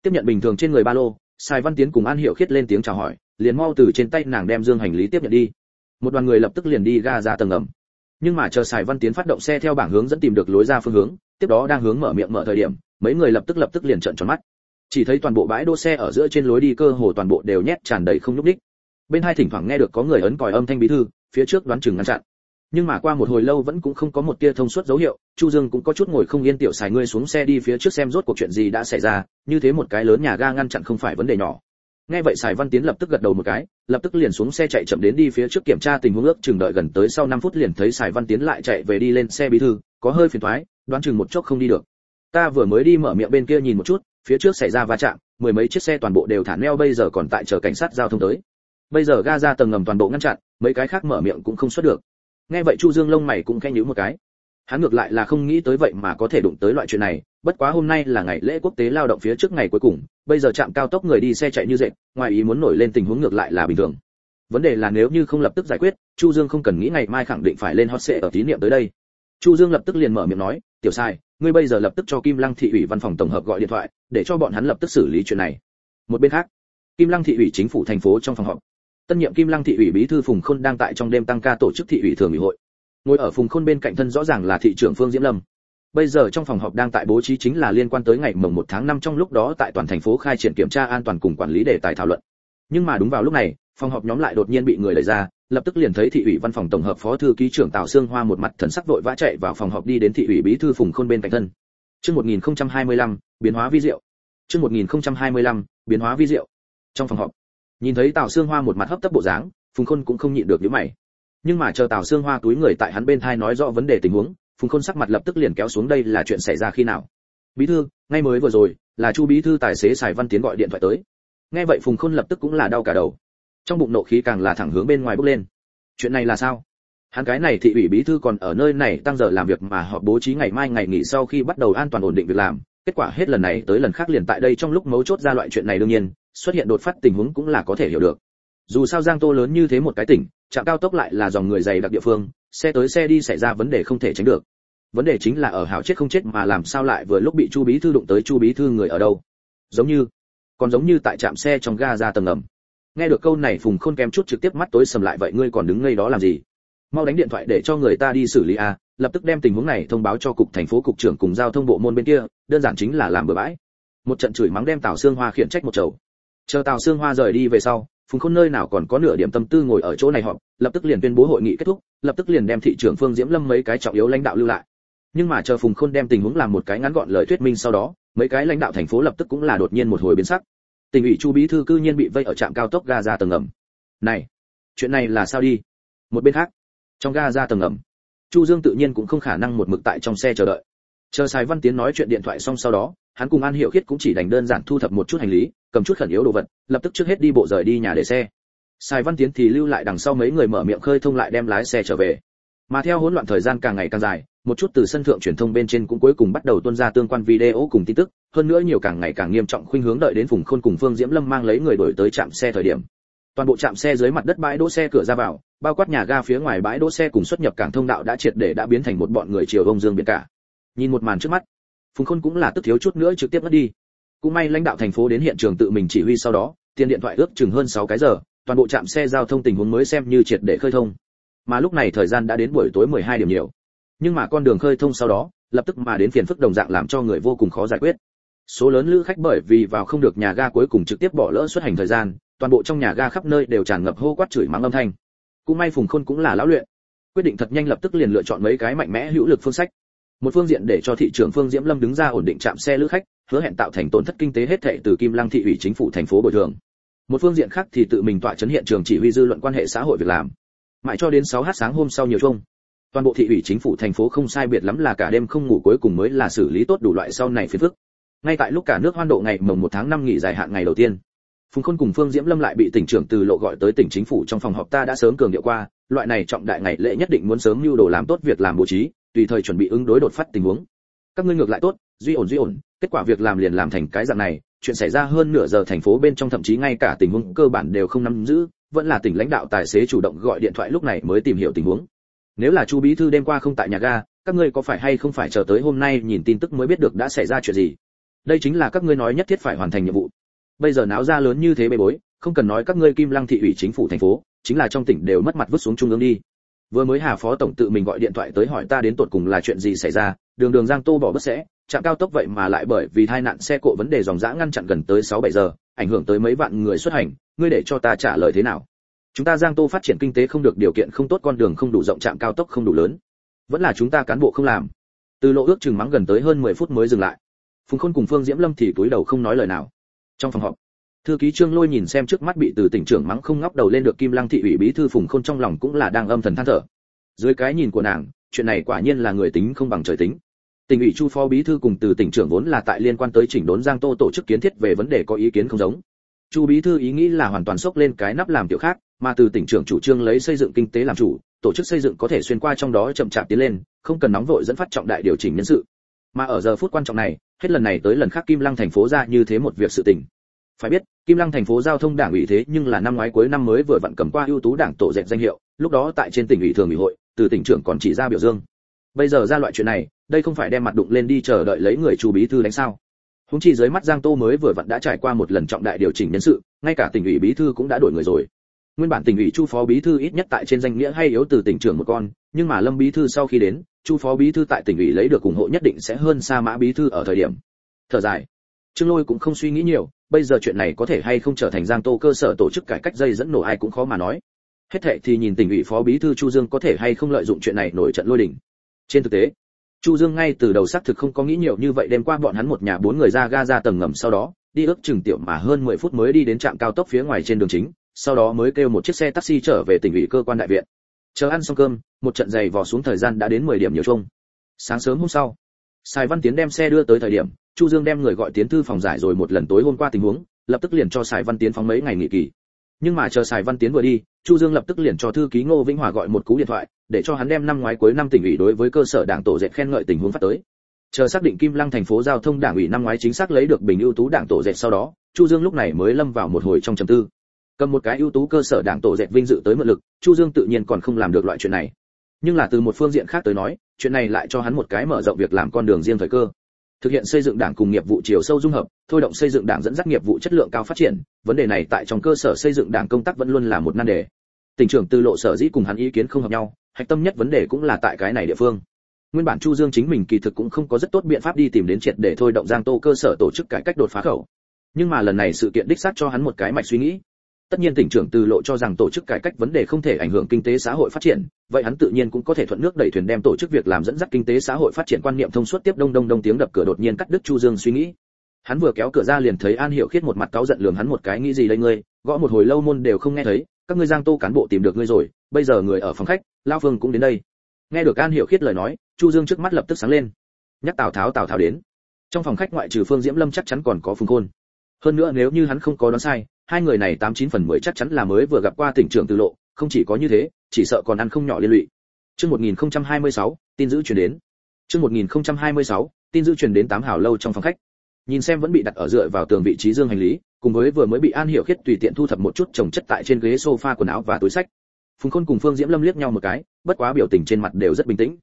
Tiếp nhận bình thường trên người ba lô xài văn tiến cùng an hiệu khiết lên tiếng chào hỏi, liền mau từ trên tay nàng đem dương hành lý tiếp nhận đi. Một đoàn người lập tức liền đi ga ra tầng ngầm. Nhưng mà chờ xài văn tiến phát động xe theo bảng hướng dẫn tìm được lối ra phương hướng, tiếp đó đang hướng mở miệng mở thời điểm, mấy người lập tức lập tức liền trợn tròn mắt chỉ thấy toàn bộ bãi đỗ xe ở giữa trên lối đi cơ hồ toàn bộ đều nhét tràn đầy không nhúc đích bên hai thỉnh thoảng nghe được có người ấn còi âm thanh bí thư, phía trước đoán chừng ngăn chặn. Nhưng mà qua một hồi lâu vẫn cũng không có một tia thông suốt dấu hiệu, chu dương cũng có chút ngồi không yên tiểu xài ngươi xuống xe đi phía trước xem rốt cuộc chuyện gì đã xảy ra, như thế một cái lớn nhà ga ngăn chặn không phải vấn đề nhỏ. Nghe vậy xài văn tiến lập tức gật đầu một cái, lập tức liền xuống xe chạy chậm đến đi phía trước kiểm tra tình huống ước chừng đợi gần tới sau 5 phút liền thấy xài văn tiến lại chạy về đi lên xe bí thư, có hơi phiền toái, đoán chừng một chốc không đi được. Ta vừa mới đi mở miệng bên kia nhìn một chút phía trước xảy ra va chạm, mười mấy chiếc xe toàn bộ đều thả neo, bây giờ còn tại chờ cảnh sát giao thông tới. Bây giờ Gaza tầng ngầm toàn bộ ngăn chặn, mấy cái khác mở miệng cũng không xuất được. Nghe vậy chu dương lông mày cũng khẽ nhíu một cái. Hắn ngược lại là không nghĩ tới vậy mà có thể đụng tới loại chuyện này, bất quá hôm nay là ngày lễ quốc tế lao động phía trước ngày cuối cùng, bây giờ chạm cao tốc người đi xe chạy như dệt, ngoài ý muốn nổi lên tình huống ngược lại là bình thường. Vấn đề là nếu như không lập tức giải quyết, chu dương không cần nghĩ ngày mai khẳng định phải lên hot sệ ở tín niệm tới đây. Chu dương lập tức liền mở miệng nói, tiểu sai ngươi bây giờ lập tức cho kim lăng thị ủy văn phòng tổng hợp gọi điện thoại, để cho bọn hắn lập tức xử lý chuyện này. Một bên khác, kim lăng thị ủy chính phủ thành phố trong phòng họp. Tân nhiệm kim lăng thị ủy bí thư phùng khôn đang tại trong đêm tăng ca tổ chức thị ủy thường ủy hội. Ngồi ở phùng khôn bên cạnh thân rõ ràng là thị trưởng phương diễm lâm. Bây giờ trong phòng họp đang tại bố trí chính là liên quan tới ngày mồng 1 tháng 5 trong lúc đó tại toàn thành phố khai triển kiểm tra an toàn cùng quản lý đề tài thảo luận. Nhưng mà đúng vào lúc này, phòng họp nhóm lại đột nhiên bị người đẩy ra lập tức liền thấy thị ủy văn phòng tổng hợp phó thư ký trưởng Tào Sương Hoa một mặt thần sắc vội vã chạy vào phòng họp đi đến thị ủy bí thư Phùng Khôn bên cạnh thân. Chương 1025, biến hóa vi diệu. Chương 1025, biến hóa vi diệu. Trong phòng họp, nhìn thấy Tào Sương Hoa một mặt hấp tấp bộ dáng, Phùng Khôn cũng không nhịn được nhíu mày. Nhưng mà chờ Tào Sương Hoa túi người tại hắn bên thai nói rõ vấn đề tình huống, Phùng Khôn sắc mặt lập tức liền kéo xuống đây là chuyện xảy ra khi nào? Bí thư, ngay mới vừa rồi, là Chu bí thư tài xế Sài Văn Tiến gọi điện thoại tới. Nghe vậy Phùng Khôn lập tức cũng là đau cả đầu trong bụng nộ khí càng là thẳng hướng bên ngoài bốc lên. Chuyện này là sao? Hắn cái này thị ủy bí thư còn ở nơi này tăng giờ làm việc mà họ bố trí ngày mai ngày nghỉ sau khi bắt đầu an toàn ổn định việc làm. Kết quả hết lần này tới lần khác liền tại đây trong lúc mấu chốt ra loại chuyện này đương nhiên, xuất hiện đột phát tình huống cũng là có thể hiểu được. Dù sao giang tô lớn như thế một cái tỉnh, trạm cao tốc lại là dòng người dày đặc địa phương, xe tới xe đi xảy ra vấn đề không thể tránh được. Vấn đề chính là ở hảo chết không chết mà làm sao lại vừa lúc bị chu bí thư đụng tới chu bí thư người ở đâu. Giống như, còn giống như tại trạm xe trong ga ra tầng ngầm nghe được câu này phùng khôn kém chút trực tiếp mắt tối sầm lại, vậy ngươi còn đứng ngây đó làm gì? Mau đánh điện thoại để cho người ta đi xử lý a lập tức đem tình huống này thông báo cho cục thành phố cục trưởng cùng giao thông bộ môn bên kia, đơn giản chính là làm bừa bãi. Một trận chửi mắng đem tào xương hoa khiển trách một chầu. Chờ tào xương hoa rời đi về sau, phùng khôn nơi nào còn có nửa điểm tâm tư ngồi ở chỗ này họp, lập tức liền tuyên bố hội nghị kết thúc, lập tức liền đem thị trưởng phương diễm lâm mấy cái trọng yếu lãnh đạo lưu lại. Nhưng mà chờ phùng khôn đem tình huống làm một cái ngắn gọn lời thuyết minh sau đó, mấy cái lãnh đạo thành phố lập tức cũng là đột nhiên một hồi biến sắc tỉnh ủy chu bí thư cư nhiên bị vây ở trạm cao tốc ga ra tầng ngầm. Này, chuyện này là sao đi? Một bên khác, trong ga ra tầng ngầm, chu dương tự nhiên cũng không khả năng một mực tại trong xe chờ đợi. Chờ sài văn tiến nói chuyện điện thoại xong sau đó, hắn cùng an hiểu khiết cũng chỉ đành đơn giản thu thập một chút hành lý, cầm chút khẩn yếu đồ vật, lập tức trước hết đi bộ rời đi nhà để xe. Sài văn tiến thì lưu lại đằng sau mấy người mở miệng khơi thông lại đem lái xe trở về. Mà theo hỗn loạn thời gian càng ngày càng dài một chút từ sân thượng truyền thông bên trên cũng cuối cùng bắt đầu tuôn ra tương quan video cùng tin tức, hơn nữa nhiều càng ngày càng nghiêm trọng khuynh hướng đợi đến vùng khôn cùng phương diễm lâm mang lấy người đổi tới trạm xe thời điểm. Toàn bộ trạm xe dưới mặt đất bãi đỗ xe cửa ra vào, bao quát nhà ga phía ngoài bãi đỗ xe cùng xuất nhập cảng thông đạo đã triệt để đã biến thành một bọn người chiều ông dương biển cả. Nhìn một màn trước mắt, phùng khôn cũng là tức thiếu chút nữa trực tiếp mất đi. Cũng may lãnh đạo thành phố đến hiện trường tự mình chỉ huy sau đó, tiền điện thoại ước chừng hơn 6 cái giờ, toàn bộ trạm xe giao thông tình huống mới xem như triệt để khơi thông. Mà lúc này thời gian đã đến buổi tối 12 điểm nhiều nhưng mà con đường khơi thông sau đó, lập tức mà đến phiền phức đồng dạng làm cho người vô cùng khó giải quyết. Số lớn lữ khách bởi vì vào không được nhà ga cuối cùng trực tiếp bỏ lỡ xuất hành thời gian, toàn bộ trong nhà ga khắp nơi đều tràn ngập hô quát chửi mắng âm thanh. Cũng may phùng khôn cũng là lão luyện. Quyết định thật nhanh lập tức liền lựa chọn mấy cái mạnh mẽ hữu lực phương sách. Một phương diện để cho thị trường phương diễm lâm đứng ra ổn định chạm xe lữ khách, hứa hẹn tạo thành tổn thất kinh tế hết thệ từ kim lăng thị ủy chính phủ thành phố bồi thường. Một phương diện khác thì tự mình tọa chấn hiện trường chỉ huy dư luận quan hệ xã hội việc làm. Mãi cho đến 6 h sáng hôm sau nhiều chung toàn bộ thị ủy chính phủ thành phố không sai biệt lắm là cả đêm không ngủ cuối cùng mới là xử lý tốt đủ loại sau này phiền phức. Ngay tại lúc cả nước hoan độ ngày mồng 1 tháng 5 nghỉ dài hạn ngày đầu tiên, phùng khôn cùng phương diễm lâm lại bị tỉnh trưởng từ lộ gọi tới tỉnh chính phủ trong phòng họp ta đã sớm cường điệu qua, loại này trọng đại ngày lễ nhất định muốn sớm mưu đồ làm tốt việc làm bố trí, tùy thời chuẩn bị ứng đối đột phát tình huống. Các ngươi ngược lại tốt, duy ổn duy ổn, kết quả việc làm liền làm thành cái dạng này, chuyện xảy ra hơn nửa giờ thành phố bên trong thậm chí ngay cả tình huống cơ bản đều không nắm giữ, vẫn là tỉnh lãnh đạo tài xế chủ động gọi điện thoại lúc này mới tìm hiểu tình huống nếu là chu bí thư đêm qua không tại nhà ga, các ngươi có phải hay không phải chờ tới hôm nay nhìn tin tức mới biết được đã xảy ra chuyện gì? Đây chính là các ngươi nói nhất thiết phải hoàn thành nhiệm vụ. Bây giờ náo ra lớn như thế bê bối, không cần nói các ngươi kim lăng thị ủy chính phủ thành phố, chính là trong tỉnh đều mất mặt vứt xuống trung ương đi. Vừa mới hà phó tổng tự mình gọi điện thoại tới hỏi ta đến tột cùng là chuyện gì xảy ra, đường đường giang tô bỏ bất sẽ, trạm cao tốc vậy mà lại bởi vì tai nạn xe cộ vấn đề dòng dã ngăn chặn gần tới sáu bảy giờ, ảnh hưởng tới mấy vạn người xuất hành, ngươi để cho ta trả lời thế nào? Chúng ta giang tô phát triển kinh tế không được điều kiện không tốt, con đường không đủ rộng, trạm cao tốc không đủ lớn. Vẫn là chúng ta cán bộ không làm. Từ lộ ước chừng mắng gần tới hơn 10 phút mới dừng lại. Phùng khôn cùng phương diễm lâm thì túi đầu không nói lời nào. Trong phòng họp, thư ký trương lôi nhìn xem trước mắt bị từ tỉnh trưởng mắng không ngóc đầu lên được kim lăng thị ủy bí thư phùng khôn trong lòng cũng là đang âm thần than thở. Dưới cái nhìn của nàng, chuyện này quả nhiên là người tính không bằng trời tính. Tỉnh ủy chu phó bí thư cùng từ tỉnh trưởng vốn là tại liên quan tới chỉnh đốn giang tô tổ chức kiến thiết về vấn đề có ý kiến không giống. Chu bí thư ý nghĩ là hoàn toàn sốc lên cái nắp làm tiểu khác mà từ tỉnh trưởng chủ trương lấy xây dựng kinh tế làm chủ, tổ chức xây dựng có thể xuyên qua trong đó chậm chạp tiến lên, không cần nóng vội dẫn phát trọng đại điều chỉnh nhân sự. Mà ở giờ phút quan trọng này, hết lần này tới lần khác kim lăng thành phố ra như thế một việc sự tình. Phải biết, kim lăng thành phố giao thông đảng ủy thế nhưng là năm ngoái cuối năm mới vừa vặn cầm qua ưu tú đảng tổ dẹp danh hiệu, lúc đó tại trên tỉnh ủy thường ủy hội, từ tỉnh trưởng còn chỉ ra biểu dương. Bây giờ ra loại chuyện này, đây không phải đem mặt đụng lên đi chờ đợi lấy người chủ bí thư đánh sao? Húng chi dưới mắt giang tô mới vừa vặn đã trải qua một lần trọng đại điều chỉnh nhân sự, ngay cả tỉnh ủy bí thư cũng đã đổi người rồi nguyên bản tỉnh ủy chu phó bí thư ít nhất tại trên danh nghĩa hay yếu từ tỉnh trưởng một con, nhưng mà lâm bí thư sau khi đến, chu phó bí thư tại tỉnh ủy lấy được ủng hộ nhất định sẽ hơn xa mã bí thư ở thời điểm. Thở dài. Trương lôi cũng không suy nghĩ nhiều, bây giờ chuyện này có thể hay không trở thành giang tô cơ sở tổ chức cải cách dây dẫn nổ ai cũng khó mà nói. Hết thệ thì nhìn tỉnh ủy phó bí thư chu dương có thể hay không lợi dụng chuyện này nổi trận lôi đình. Trên thực tế, chu dương ngay từ đầu xác thực không có nghĩ nhiều như vậy đêm qua bọn hắn một nhà bốn người ra ga ra tầng ngầm sau đó, đi ước chừng tiểu mà hơn 10 phút mới đi đến trạm cao tốc phía ngoài trên đường chính sau đó mới kêu một chiếc xe taxi trở về tỉnh ủy cơ quan đại viện chờ ăn xong cơm một trận giày vò xuống thời gian đã đến 10 điểm nhiều chung sáng sớm hôm sau Sài Văn Tiến đem xe đưa tới thời điểm, Chu Dương đem người gọi tiến thư phòng giải rồi một lần tối hôm qua tình huống, lập tức liền cho Sài Văn Tiến phóng mấy ngày nghỉ kỳ. Nhưng mà chờ Sài Văn Tiến vừa đi, Chu Dương lập tức liền cho thư ký Ngô Vĩnh Hòa gọi một cú điện thoại, để cho hắn đem năm ngoái cuối năm tỉnh ủy đối với cơ sở đảng tổ dệt khen ngợi tình huống phát tới. Chờ xác định Kim Lăng thành phố giao thông đảng ủy năm ngoái chính xác lấy được bình ưu tú đảng tổ dệt sau đó, Chu Dương lúc này mới lâm vào một hồi trong trầm tư. Cầm một cái ưu tú cơ sở đảng tổ dệt vinh dự tới mượn lực, Chu Dương tự nhiên còn không làm được loại chuyện này. Nhưng là từ một phương diện khác tới nói, chuyện này lại cho hắn một cái mở rộng việc làm con đường riêng thời cơ. Thực hiện xây dựng đảng cùng nghiệp vụ chiều sâu dung hợp thôi động xây dựng đảng dẫn dắt nghiệp vụ chất lượng cao phát triển vấn đề này tại trong cơ sở xây dựng đảng công tác vẫn luôn là một nan đề. Tỉnh trưởng từ lộ sở dĩ cùng hắn ý kiến không hợp nhau hạch tâm nhất vấn đề cũng là tại cái này địa phương. Nguyên bản chu dương chính mình kỳ thực cũng không có rất tốt biện pháp đi tìm đến triệt để thôi động giang tô cơ sở tổ chức cải cách đột phá khẩu. Nhưng mà lần này sự kiện đích xác cho hắn một cái mạch suy nghĩ tất nhiên tỉnh trưởng từ lộ cho rằng tổ chức cải cách vấn đề không thể ảnh hưởng kinh tế xã hội phát triển, vậy hắn tự nhiên cũng có thể thuận nước đẩy thuyền đem tổ chức việc làm dẫn dắt kinh tế xã hội phát triển quan niệm thông suốt tiếp đông đông đông tiếng đập cửa đột nhiên cắt đứt chu dương suy nghĩ. Hắn vừa kéo cửa ra liền thấy an hiểu khiết một mặt cáu giận lường hắn một cái nghĩ gì đây ngươi, gõ một hồi lâu môn đều không nghe thấy, các ngươi giang tô cán bộ tìm được ngươi rồi, bây giờ người ở phòng khách, lao phương cũng đến đây. Nghe được an hiểu khiết lời nói, chu dương trước mắt lập tức sáng lên. Nhắc tào tháo tào tháo đến. Trong phòng khách ngoại trừ phương diễm lâm chắc chắn còn có phương khôn. Hơn nữa nếu như hắn không có đoán sai hai người này tám chín phần mười chắc chắn là mới vừa gặp qua tỉnh trưởng từ lộ không chỉ có như thế chỉ sợ còn ăn không nhỏ liên lụy. Chương 1026, tin giữ truyền đến. Chương 1026, tin giữ truyền đến tám hào lâu trong phòng khách. Nhìn xem vẫn bị đặt ở dựa vào tường vị trí dương hành lý cùng với vừa mới bị an hiểu khiết tùy tiện thu thập một chút trồng chất tại trên ghế sofa quần áo và túi sách. Phùng khôn cùng phương diễm lâm liếc nhau một cái bất quá biểu tình trên mặt đều rất bình tĩnh.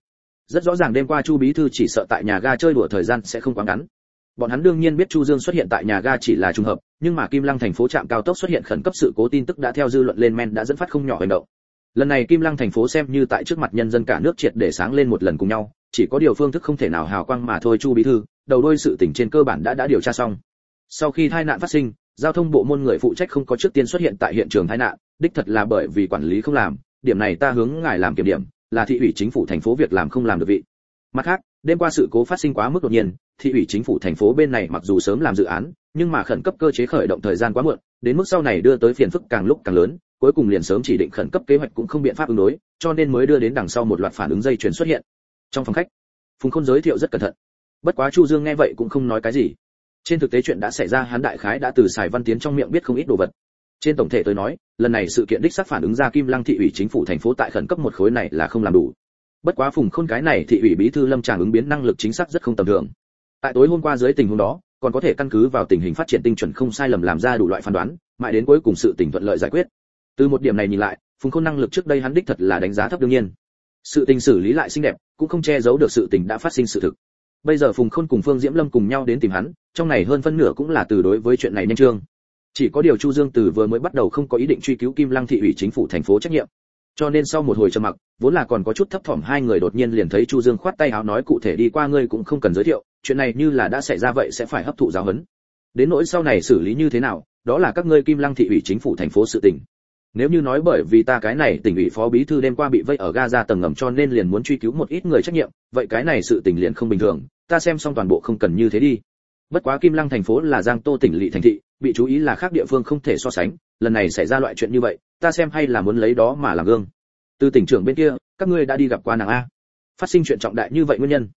Rất rõ ràng đêm qua chu bí thư chỉ sợ tại nhà ga chơi đùa thời gian sẽ không quá ngắn bọn hắn đương nhiên biết chu dương xuất hiện tại nhà ga chỉ là trùng hợp, nhưng mà kim lăng thành phố trạm cao tốc xuất hiện khẩn cấp sự cố tin tức đã theo dư luận lên men đã dẫn phát không nhỏ hành động. Lần này kim lăng thành phố xem như tại trước mặt nhân dân cả nước triệt để sáng lên một lần cùng nhau, chỉ có điều phương thức không thể nào hào quang mà thôi chu bí thư, đầu đuôi sự tỉnh trên cơ bản đã đã điều tra xong. Sau khi tai nạn phát sinh, giao thông bộ môn người phụ trách không có trước tiên xuất hiện tại hiện trường tai nạn, đích thật là bởi vì quản lý không làm, điểm này ta hướng ngài làm kiểm điểm, là thị ủy chính phủ thành phố việc làm không làm được vị mặt khác, đêm qua sự cố phát sinh quá mức đột nhiên, thị ủy chính phủ thành phố bên này mặc dù sớm làm dự án, nhưng mà khẩn cấp cơ chế khởi động thời gian quá muộn, đến mức sau này đưa tới phiền phức càng lúc càng lớn, cuối cùng liền sớm chỉ định khẩn cấp kế hoạch cũng không biện pháp ứng đối, cho nên mới đưa đến đằng sau một loạt phản ứng dây chuyền xuất hiện. Trong phòng khách, phùng khôn giới thiệu rất cẩn thận. Bất quá chu dương nghe vậy cũng không nói cái gì. Trên thực tế chuyện đã xảy ra, hắn đại khái đã từ xài văn tiến trong miệng biết không ít đồ vật. Trên tổng thể tôi nói, lần này sự kiện đích xác phản ứng ra kim lăng thị ủy chính phủ thành phố tại khẩn cấp một khối này là không làm đủ bất quá phùng khôn cái này thị ủy bí thư lâm tràng ứng biến năng lực chính xác rất không tầm thường. Tại tối hôm qua dưới tình huống đó, còn có thể căn cứ vào tình hình phát triển tinh chuẩn không sai lầm làm ra đủ loại phán đoán, mãi đến cuối cùng sự tình thuận lợi giải quyết. Từ một điểm này nhìn lại, phùng khôn năng lực trước đây hắn đích thật là đánh giá thấp đương nhiên. Sự tình xử lý lại xinh đẹp, cũng không che giấu được sự tình đã phát sinh sự thực. Bây giờ phùng khôn cùng phương diễm lâm cùng nhau đến tìm hắn, trong này hơn phân nửa cũng là từ đối với chuyện này nhanh trương chỉ có điều chu dương từ vừa mới bắt đầu không có ý định truy cứu kim lăng thị ủy chính phủ thành phố trách nhiệm cho nên sau một hồi trầm mặc, vốn là còn có chút thấp thỏm, hai người đột nhiên liền thấy chu dương khoát tay áo nói cụ thể đi qua ngươi cũng không cần giới thiệu, chuyện này như là đã xảy ra vậy sẽ phải hấp thụ giáo huấn. Đến nỗi sau này xử lý như thế nào, đó là các ngươi kim lăng thị ủy chính phủ thành phố sự tình. Nếu như nói bởi vì ta cái này tỉnh ủy phó bí thư đêm qua bị vây ở Gaza tầng ngầm cho nên liền muốn truy cứu một ít người trách nhiệm, vậy cái này sự tình liền không bình thường, ta xem xong toàn bộ không cần như thế đi. Bất quá kim lăng thành phố là giang tô tỉnh lỵ thành thị bị chú ý là khác địa phương không thể so sánh, lần này xảy ra loại chuyện như vậy, ta xem hay là muốn lấy đó mà làm gương. Từ tỉnh trưởng bên kia, các ngươi đã đi gặp qua nàng a. Phát sinh chuyện trọng đại như vậy nguyên nhân.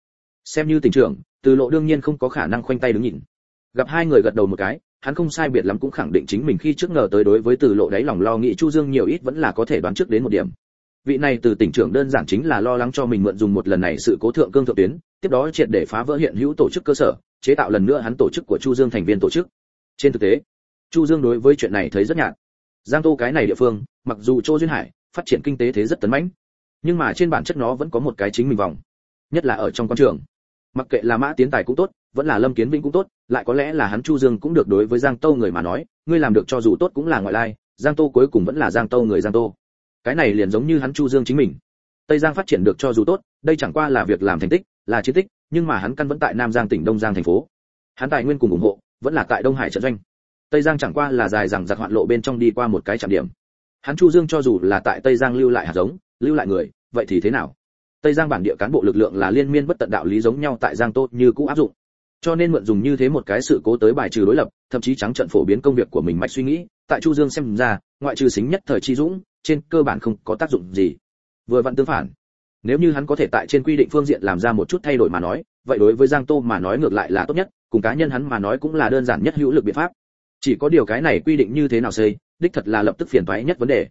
Xem như tỉnh trưởng, từ lộ đương nhiên không có khả năng khoanh tay đứng nhìn. Gặp hai người gật đầu một cái, hắn không sai biệt lắm cũng khẳng định chính mình khi trước ngờ tới đối với từ lộ đáy lòng lo nghĩ chu dương nhiều ít vẫn là có thể đoán trước đến một điểm. Vị này từ tỉnh trưởng đơn giản chính là lo lắng cho mình mượn dùng một lần này sự cố thượng cương thượng tuyến, tiếp đó triệt để phá vỡ hiện hữu tổ chức cơ sở, chế tạo lần nữa hắn tổ chức của chu dương thành viên tổ chức trên thực tế, chu dương đối với chuyện này thấy rất nhạt. Giang tô cái này địa phương, mặc dù châu duyên hải, phát triển kinh tế thế rất tấn mãnh, nhưng mà trên bản chất nó vẫn có một cái chính mình vòng, nhất là ở trong quan trường. Mặc kệ là mã tiến tài cũng tốt, vẫn là lâm kiến vĩnh cũng tốt, lại có lẽ là hắn chu dương cũng được đối với giang tô người mà nói, ngươi làm được cho dù tốt cũng là ngoại lai, giang tô cuối cùng vẫn là giang tô người giang tô. Cái này liền giống như hắn chu dương chính mình. Tây giang phát triển được cho dù tốt, đây chẳng qua là việc làm thành tích, là chiến tích, nhưng mà hắn căn vẫn tại nam giang tỉnh đông giang thành phố. Hắn tài nguyên cùng ủng hộ vẫn là tại đông hải trận doanh. Tây giang chẳng qua là dài rằng giặc hoạn lộ bên trong đi qua một cái trạm điểm. Hắn chu dương cho dù là tại tây giang lưu lại hạt giống, lưu lại người, vậy thì thế nào? Tây giang bản địa cán bộ lực lượng là liên miên bất tận đạo lý giống nhau tại giang tô như cũ áp dụng. Cho nên mượn dùng như thế một cái sự cố tới bài trừ đối lập, thậm chí trắng trận phổ biến công việc của mình mạch suy nghĩ, tại chu dương xem ra, ngoại trừ xính nhất thời chi dũng, trên cơ bản không có tác dụng gì. Vừa vặn tương phản. Nếu như hắn có thể tại trên quy định phương diện làm ra một chút thay đổi mà nói vậy đối với giang tô mà nói ngược lại là tốt nhất, cùng cá nhân hắn mà nói cũng là đơn giản nhất hữu lực biện pháp. Chỉ có điều cái này quy định như thế nào xây, đích thật là lập tức phiền toái nhất vấn đề.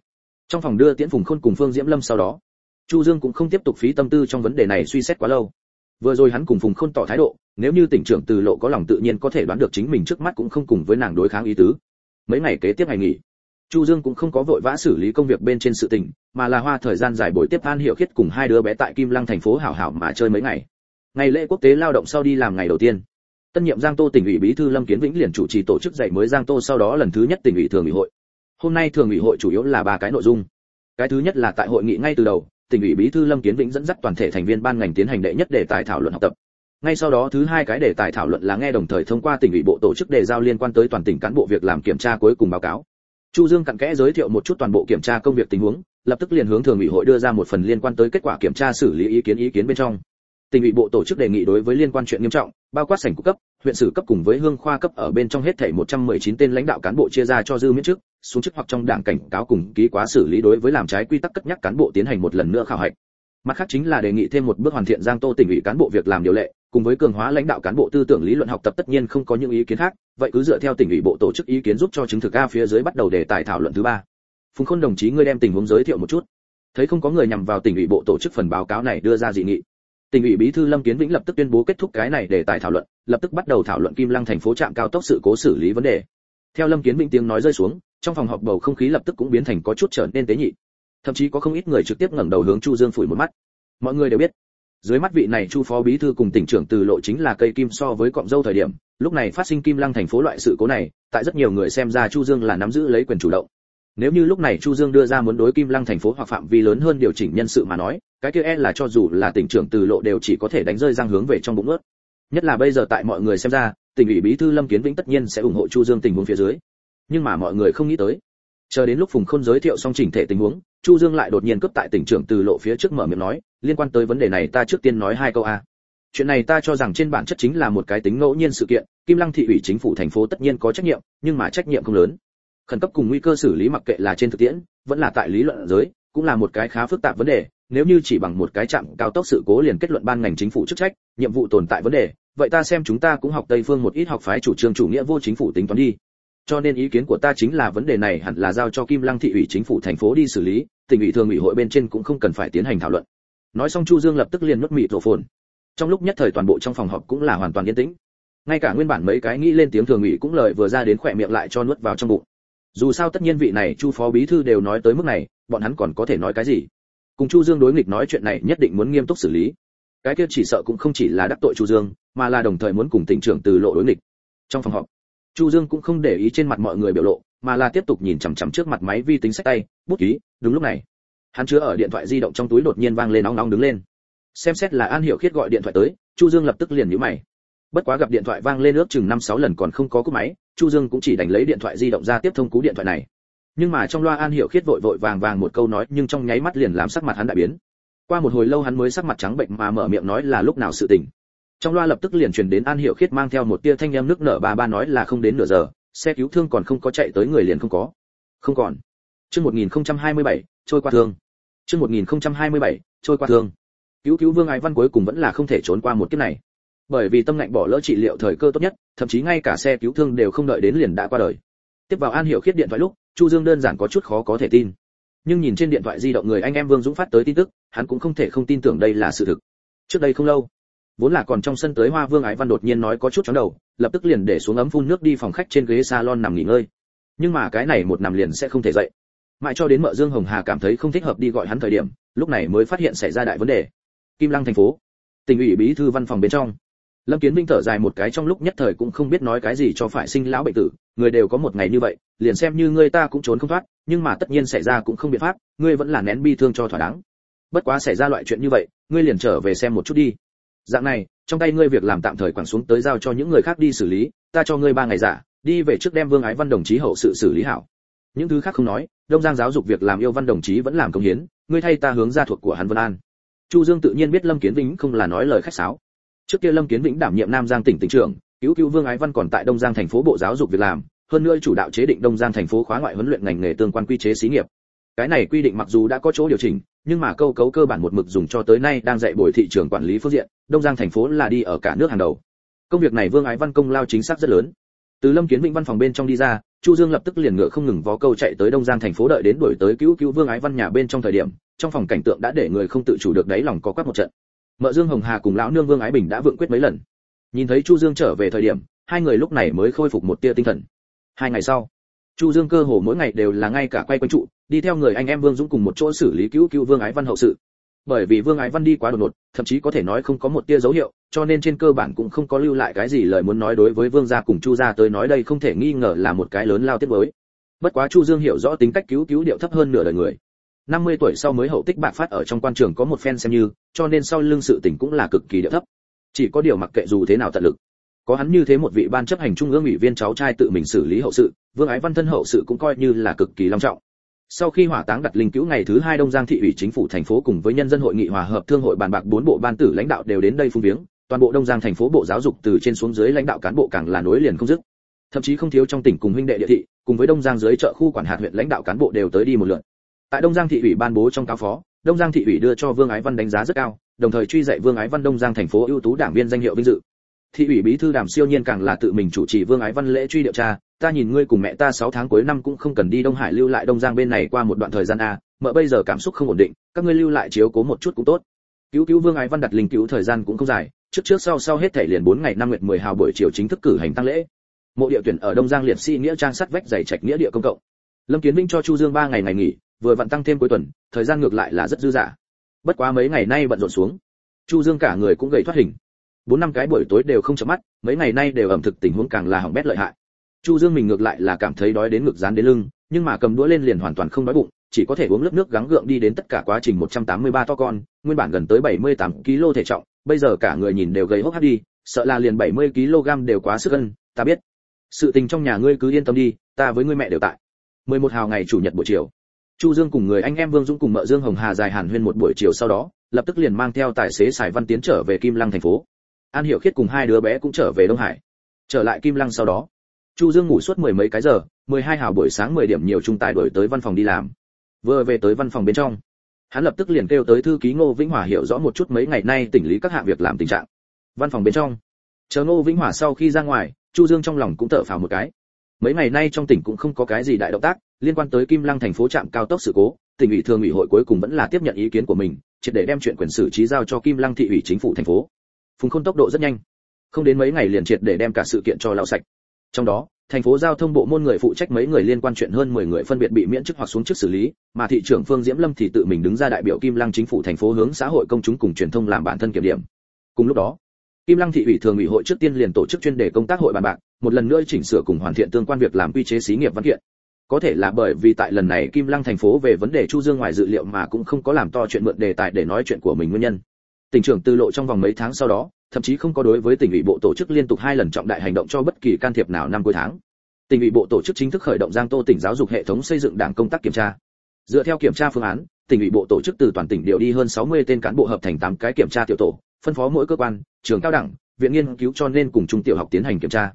Trong phòng đưa tiễn phùng khôn cùng phương diễm lâm sau đó, chu dương cũng không tiếp tục phí tâm tư trong vấn đề này suy xét quá lâu. Vừa rồi hắn cùng phùng khôn tỏ thái độ, nếu như tỉnh trưởng từ lộ có lòng tự nhiên có thể đoán được chính mình trước mắt cũng không cùng với nàng đối kháng ý tứ. Mấy ngày kế tiếp ngày nghỉ, chu dương cũng không có vội vã xử lý công việc bên trên sự tình, mà là hoa thời gian dài buổi tiếp an hiệu khiết cùng hai đứa bé tại kim lăng thành phố hảo hảo mà chơi mấy ngày ngày lễ quốc tế lao động sau đi làm ngày đầu tiên. Tân nhiệm giang tô tỉnh ủy bí thư lâm kiến vĩnh liền chủ trì tổ chức dạy mới giang tô sau đó lần thứ nhất tỉnh ủy thường ủy hội. Hôm nay thường ủy hội chủ yếu là ba cái nội dung. Cái thứ nhất là tại hội nghị ngay từ đầu, tỉnh ủy bí thư lâm kiến vĩnh dẫn dắt toàn thể thành viên ban ngành tiến hành đệ nhất đề tài thảo luận học tập. Ngay sau đó thứ hai cái đề tài thảo luận là nghe đồng thời thông qua tỉnh ủy bộ tổ chức đề giao liên quan tới toàn tỉnh cán bộ việc làm kiểm tra cuối cùng báo cáo. Chu dương cặn kẽ giới thiệu một chút toàn bộ kiểm tra công việc tình huống, lập tức liền hướng thường ủy hội đưa ra một phần liên quan tới kết quả kiểm tra xử lý ý kiến ý kiến bên trong tỉnh ủy bộ tổ chức đề nghị đối với liên quan chuyện nghiêm trọng, bao quát sảnh cấp, huyện sử cấp cùng với hương khoa cấp ở bên trong hết thảy 119 tên lãnh đạo cán bộ chia ra cho dư miễn chức, xuống chức hoặc trong đảng cảnh cáo cùng ký quá xử lý đối với làm trái quy tắc cất nhắc cán bộ tiến hành một lần nữa khảo hạch. Mặt khác chính là đề nghị thêm một bước hoàn thiện giang tô tỉnh ủy cán bộ việc làm điều lệ, cùng với cường hóa lãnh đạo cán bộ tư tưởng lý luận học tập tất nhiên không có những ý kiến khác, vậy cứ dựa theo tỉnh ủy bộ tổ chức ý kiến giúp cho chứng thực a phía dưới bắt đầu đề tài thảo luận thứ ba. Phùng khôn đồng chí ngươi đem tình huống giới thiệu một chút. Thấy không có người nhằm vào tỉnh ủy bộ tổ chức phần báo cáo này đưa ra dị nghị tỉnh ủy bí thư lâm kiến vĩnh lập tức tuyên bố kết thúc cái này để tài thảo luận, lập tức bắt đầu thảo luận kim lăng thành phố trạm cao tốc sự cố xử lý vấn đề. Theo lâm kiến vĩnh tiếng nói rơi xuống, trong phòng họp bầu không khí lập tức cũng biến thành có chút trở nên tế nhị. Thậm chí có không ít người trực tiếp ngẩng đầu hướng chu dương phủi một mắt. Mọi người đều biết, dưới mắt vị này chu phó bí thư cùng tỉnh trưởng từ lộ chính là cây kim so với cọng dâu thời điểm, lúc này phát sinh kim lăng thành phố loại sự cố này, tại rất nhiều người xem ra chu dương là nắm giữ lấy quyền chủ động nếu như lúc này chu dương đưa ra muốn đối kim lăng thành phố hoặc phạm vi lớn hơn điều chỉnh nhân sự mà nói, cái kia e là cho dù là tỉnh trưởng từ lộ đều chỉ có thể đánh rơi răng hướng về trong bụng ướt. Nhất là bây giờ tại mọi người xem ra, tỉnh ủy bí thư lâm kiến vĩnh tất nhiên sẽ ủng hộ chu dương tình huống phía dưới. Nhưng mà mọi người không nghĩ tới, chờ đến lúc phùng khôn giới thiệu xong chỉnh thể tình huống, chu dương lại đột nhiên cướp tại tỉnh trưởng từ lộ phía trước mở miệng nói, liên quan tới vấn đề này ta trước tiên nói hai câu a. Chuyện này ta cho rằng trên bản chất chính là một cái tính ngẫu nhiên sự kiện, kim lăng thị ủy chính phủ thành phố tất nhiên có trách nhiệm, nhưng mà trách nhiệm không lớn khẩn cấp cùng nguy cơ xử lý mặc kệ là trên thực tiễn, vẫn là tại lý luận giới, cũng là một cái khá phức tạp vấn đề. Nếu như chỉ bằng một cái chạm cao tốc sự cố liền kết luận ban ngành chính phủ chức trách, nhiệm vụ tồn tại vấn đề, vậy ta xem chúng ta cũng học tây phương một ít học phái chủ trương chủ nghĩa vô chính phủ tính toán đi. Cho nên ý kiến của ta chính là vấn đề này hẳn là giao cho kim lăng thị ủy chính phủ thành phố đi xử lý, tỉnh ủy thường ủy hội bên trên cũng không cần phải tiến hành thảo luận. Nói xong chu dương lập tức liền nuốt mị thổ phồn. Trong lúc nhất thời toàn bộ trong phòng họp cũng là hoàn toàn yên tĩnh. Ngay cả nguyên bản mấy cái nghĩ lên tiếng thường ủy cũng lời vừa ra đến khỏe miệng lại cho nuốt vào trong bụng dù sao tất nhiên vị này chu phó bí thư đều nói tới mức này, bọn hắn còn có thể nói cái gì? Cùng chu dương đối nghịch nói chuyện này nhất định muốn nghiêm túc xử lý. Cái kia chỉ sợ cũng không chỉ là đắc tội chu dương, mà là đồng thời muốn cùng tỉnh trưởng từ lộ đối nghịch. Trong phòng họp, chu dương cũng không để ý trên mặt mọi người biểu lộ, mà là tiếp tục nhìn chằm chằm trước mặt máy vi tính sách tay, bút ký, đúng lúc này. Hắn chứa ở điện thoại di động trong túi đột nhiên vang lên nóng nóng đứng lên. Xem xét là an hiệu khiết gọi điện thoại tới, chu dương lập tức liền nhíu mày. Bất quá gặp điện thoại vang lên ước chừng năm sáu lần còn không có cúp máy chu dương cũng chỉ đành lấy điện thoại di động ra tiếp thông cú điện thoại này. Nhưng mà trong loa an Hiểu khiết vội vội vàng vàng một câu nói nhưng trong nháy mắt liền làm sắc mặt hắn đại biến. Qua một hồi lâu hắn mới sắc mặt trắng bệnh mà mở miệng nói là lúc nào sự tình. Trong loa lập tức liền truyền đến an Hiểu khiết mang theo một tia thanh em nước nở ba ba nói là không đến nửa giờ xe cứu thương còn không có chạy tới người liền không có. Không còn. Chương 1027, trôi qua thương. Chương 1027, trôi qua thương. Cứu cứu vương ái văn cuối cùng vẫn là không thể trốn qua một kiếp này bởi vì tâm ngạnh bỏ lỡ trị liệu thời cơ tốt nhất, thậm chí ngay cả xe cứu thương đều không đợi đến liền đã qua đời. Tiếp vào an hiểu khiết điện thoại lúc, chu dương đơn giản có chút khó có thể tin. Nhưng nhìn trên điện thoại di động người anh em vương dũng phát tới tin tức, hắn cũng không thể không tin tưởng đây là sự thực. Trước đây không lâu, vốn là còn trong sân tới hoa vương ái văn đột nhiên nói có chút chóng đầu, lập tức liền để xuống ấm phun nước đi phòng khách trên ghế salon nằm nghỉ ngơi. Nhưng mà cái này một nằm liền sẽ không thể dậy. Mãi cho đến mợ dương hồng hà cảm thấy không thích hợp đi gọi hắn thời điểm, lúc này mới phát hiện xảy ra đại vấn đề. Kim lăng thành phố, tỉnh ủy bí thư văn phòng bên trong lâm kiến minh thở dài một cái trong lúc nhất thời cũng không biết nói cái gì cho phải sinh lão bệnh tử, người đều có một ngày như vậy, liền xem như ngươi ta cũng trốn không thoát, nhưng mà tất nhiên xảy ra cũng không biện pháp, ngươi vẫn là nén bi thương cho thỏa đáng. Bất quá xảy ra loại chuyện như vậy, ngươi liền trở về xem một chút đi. Dạng này, trong tay ngươi việc làm tạm thời quẳng xuống tới giao cho những người khác đi xử lý, ta cho ngươi ba ngày giả, đi về trước đem vương ái văn đồng chí hậu sự xử lý hảo. Những thứ khác không nói, đông giang giáo dục việc làm yêu văn đồng chí vẫn làm công hiến, ngươi thay ta hướng ra thuộc của hắn vân an. Chu dương tự nhiên biết lâm kiến vĩnh không là nói lời khách sáo trước kia lâm kiến vĩnh đảm nhiệm nam giang tỉnh tỉnh trưởng, cứu cứu vương ái văn còn tại đông giang thành phố bộ giáo dục việc làm, hơn nữa chủ đạo chế định đông giang thành phố khóa ngoại huấn luyện ngành nghề tương quan quy chế xí nghiệp. Cái này quy định mặc dù đã có chỗ điều chỉnh, nhưng mà câu cấu cơ bản một mực dùng cho tới nay đang dạy buổi thị trường quản lý phương diện, đông giang thành phố là đi ở cả nước hàng đầu. Công việc này vương ái văn công lao chính xác rất lớn. Từ lâm kiến vĩnh văn phòng bên trong đi ra, chu dương lập tức liền ngựa không ngừng vó câu chạy tới đông giang thành phố đợi đến đuổi tới cứu cứu vương ái văn nhà bên trong thời điểm, trong phòng cảnh tượng đã để người không tự chủ được đáy lòng có quát một trận mợ dương hồng hà cùng lão nương vương ái bình đã vượng quyết mấy lần. Nhìn thấy chu dương trở về thời điểm, hai người lúc này mới khôi phục một tia tinh thần. Hai ngày sau, chu dương cơ hồ mỗi ngày đều là ngay cả quay quanh trụ, đi theo người anh em vương dũng cùng một chỗ xử lý cứu cứu vương ái văn hậu sự. Bởi vì vương ái văn đi quá đột ngột, thậm chí có thể nói không có một tia dấu hiệu, cho nên trên cơ bản cũng không có lưu lại cái gì lời muốn nói đối với vương gia cùng chu gia tới nói đây không thể nghi ngờ là một cái lớn lao tiết mới. Bất quá chu dương hiểu rõ tính cách cứu cứu điệu thấp hơn nửa đời người. 50 tuổi sau mới hậu tích bạc phát ở trong quan trường có một phen xem như, cho nên sau lưng sự tình cũng là cực kỳ địa thấp. Chỉ có điều mặc kệ dù thế nào tận lực, có hắn như thế một vị ban chấp hành trung ương ủy viên cháu trai tự mình xử lý hậu sự, vương ái văn thân hậu sự cũng coi như là cực kỳ long trọng. Sau khi hỏa táng đặt linh cứu ngày thứ hai đông giang thị ủy chính phủ thành phố cùng với nhân dân hội nghị hòa hợp thương hội bàn bạc bốn bộ ban tử lãnh đạo đều đến đây phung viếng, toàn bộ đông giang thành phố bộ giáo dục từ trên xuống dưới lãnh đạo cán bộ càng là nối liền không dứt. Thậm chí không thiếu trong tỉnh cùng huynh đệ địa thị, cùng với đông giang dưới chợ khu quản hạt huyện lãnh đạo cán bộ đều tới đi một lượt tại đông giang thị ủy ban bố trong cáo phó, đông giang thị ủy đưa cho vương ái văn đánh giá rất cao, đồng thời truy dạy vương ái văn đông giang thành phố ưu tú đảng viên danh hiệu vinh dự. Thị ủy bí thư đàm siêu nhiên càng là tự mình chủ trì vương ái văn lễ truy điều tra ta nhìn ngươi cùng mẹ ta 6 tháng cuối năm cũng không cần đi đông hải lưu lại đông giang bên này qua một đoạn thời gian a mợ bây giờ cảm xúc không ổn định, các ngươi lưu lại chiếu cố một chút cũng tốt. Cứu cứu vương ái văn đặt linh cứu thời gian cũng không dài, trước trước sau sau hết thể liền 4 ngày năm nguyệt 10 hào buổi chiều chính thức cử hành tăng lễ. Mộ địa tuyển ở đông giang liệt sĩ nghĩa trang sắt vách dày trạch nghĩa địa công cộng. Lâm kiến Vinh cho chu dương 3 ngày ngày nghỉ vừa vặn tăng thêm cuối tuần, thời gian ngược lại là rất dư dả. Bất quá mấy ngày nay bận rộn xuống, chu dương cả người cũng gầy thoát hình. Bốn năm cái buổi tối đều không chợp mắt, mấy ngày nay đều ẩm thực tình huống càng là hỏng bét lợi hại. Chu dương mình ngược lại là cảm thấy đói đến ngực dán đến lưng, nhưng mà cầm đũa lên liền hoàn toàn không đói bụng, chỉ có thể uống lớp nước gắng gượng đi đến tất cả quá trình 183 to con, nguyên bản gần tới 78 kg thể trọng, bây giờ cả người nhìn đều gầy hốc hác đi, sợ là liền 70 kg đều quá sức cân ta biết. Sự tình trong nhà ngươi cứ yên tâm đi, ta với ngươi mẹ đều tại. 11 hào ngày chủ nhật buổi chiều chu dương cùng người anh em vương dũng cùng mợ dương hồng hà dài hàn huyên một buổi chiều sau đó, lập tức liền mang theo tài xế sài văn tiến trở về kim lăng thành phố. An hiểu khiết cùng hai đứa bé cũng trở về đông hải. Trở lại kim lăng sau đó, chu dương ngủ suốt mười mấy cái giờ, mười hai hào buổi sáng mười điểm nhiều trung tài đổi tới văn phòng đi làm. Vừa về tới văn phòng bên trong, hắn lập tức liền kêu tới thư ký ngô vĩnh hòa hiểu rõ một chút mấy ngày nay tỉnh lý các hạng việc làm tình trạng. Văn phòng bên trong, chờ ngô vĩnh hòa sau khi ra ngoài, chu dương trong lòng cũng thở phào một cái. Mấy ngày nay trong tỉnh cũng không có cái gì đại động tác liên quan tới kim lăng thành phố trạm cao tốc sự cố, tỉnh ủy thường ủy hội cuối cùng vẫn là tiếp nhận ý kiến của mình, triệt để đem chuyện quyền xử trí giao cho kim lăng thị ủy chính phủ thành phố. Phùng khôn tốc độ rất nhanh. Không đến mấy ngày liền triệt để đem cả sự kiện cho lau sạch. Trong đó, thành phố giao thông bộ môn người phụ trách mấy người liên quan chuyện hơn 10 người phân biệt bị miễn chức hoặc xuống chức xử lý, mà thị trưởng phương diễm lâm thì tự mình đứng ra đại biểu kim lăng chính phủ thành phố hướng xã hội công chúng cùng truyền thông làm bản thân kiểm điểm. Cùng lúc đó, kim lăng thị ủy thường ủy hội trước tiên liền tổ chức chuyên đề công tác hội bàn bạc, một lần nữa chỉnh sửa cùng hoàn thiện tương quan việc làm quy chế xí nghiệp văn kiện có thể là bởi vì tại lần này kim lăng thành phố về vấn đề chu dương ngoài dự liệu mà cũng không có làm to chuyện mượn đề tài để nói chuyện của mình nguyên nhân. Tỉnh trưởng tư lộ trong vòng mấy tháng sau đó, thậm chí không có đối với tỉnh ủy bộ tổ chức liên tục hai lần trọng đại hành động cho bất kỳ can thiệp nào năm cuối tháng. Tỉnh ủy bộ tổ chức chính thức khởi động giang tô tỉnh giáo dục hệ thống xây dựng đảng công tác kiểm tra. Dựa theo kiểm tra phương án, tỉnh ủy bộ tổ chức từ toàn tỉnh điều đi hơn 60 tên cán bộ hợp thành 8 cái kiểm tra tiểu tổ, phân phó mỗi cơ quan, trường cao đẳng, viện nghiên cứu cho nên cùng trung tiểu học tiến hành kiểm tra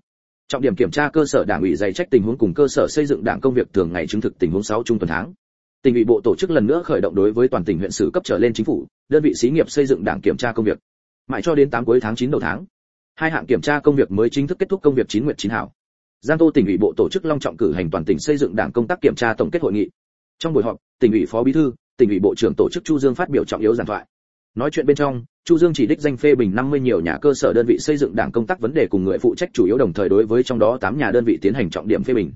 trọng điểm kiểm tra cơ sở đảng ủy dày trách tình huống cùng cơ sở xây dựng đảng công việc thường ngày chứng thực tình huống 6 trung tuần tháng. Tỉnh ủy bộ tổ chức lần nữa khởi động đối với toàn tỉnh huyện sử cấp trở lên chính phủ, đơn vị xí nghiệp xây dựng đảng kiểm tra công việc. Mãi cho đến 8 cuối tháng 9 đầu tháng, hai hạng kiểm tra công việc mới chính thức kết thúc công việc chín nguyện chín hảo. Giang tô tỉnh ủy bộ tổ chức long trọng cử hành toàn tỉnh xây dựng đảng công tác kiểm tra tổng kết hội nghị. Trong buổi họp, tỉnh ủy phó bí thư, tỉnh ủy bộ trưởng tổ chức chu dương phát biểu trọng yếu giảng thoại nói chuyện bên trong, chu dương chỉ đích danh phê bình 50 nhiều nhà cơ sở đơn vị xây dựng đảng công tác vấn đề cùng người phụ trách chủ yếu đồng thời đối với trong đó 8 nhà đơn vị tiến hành trọng điểm phê bình.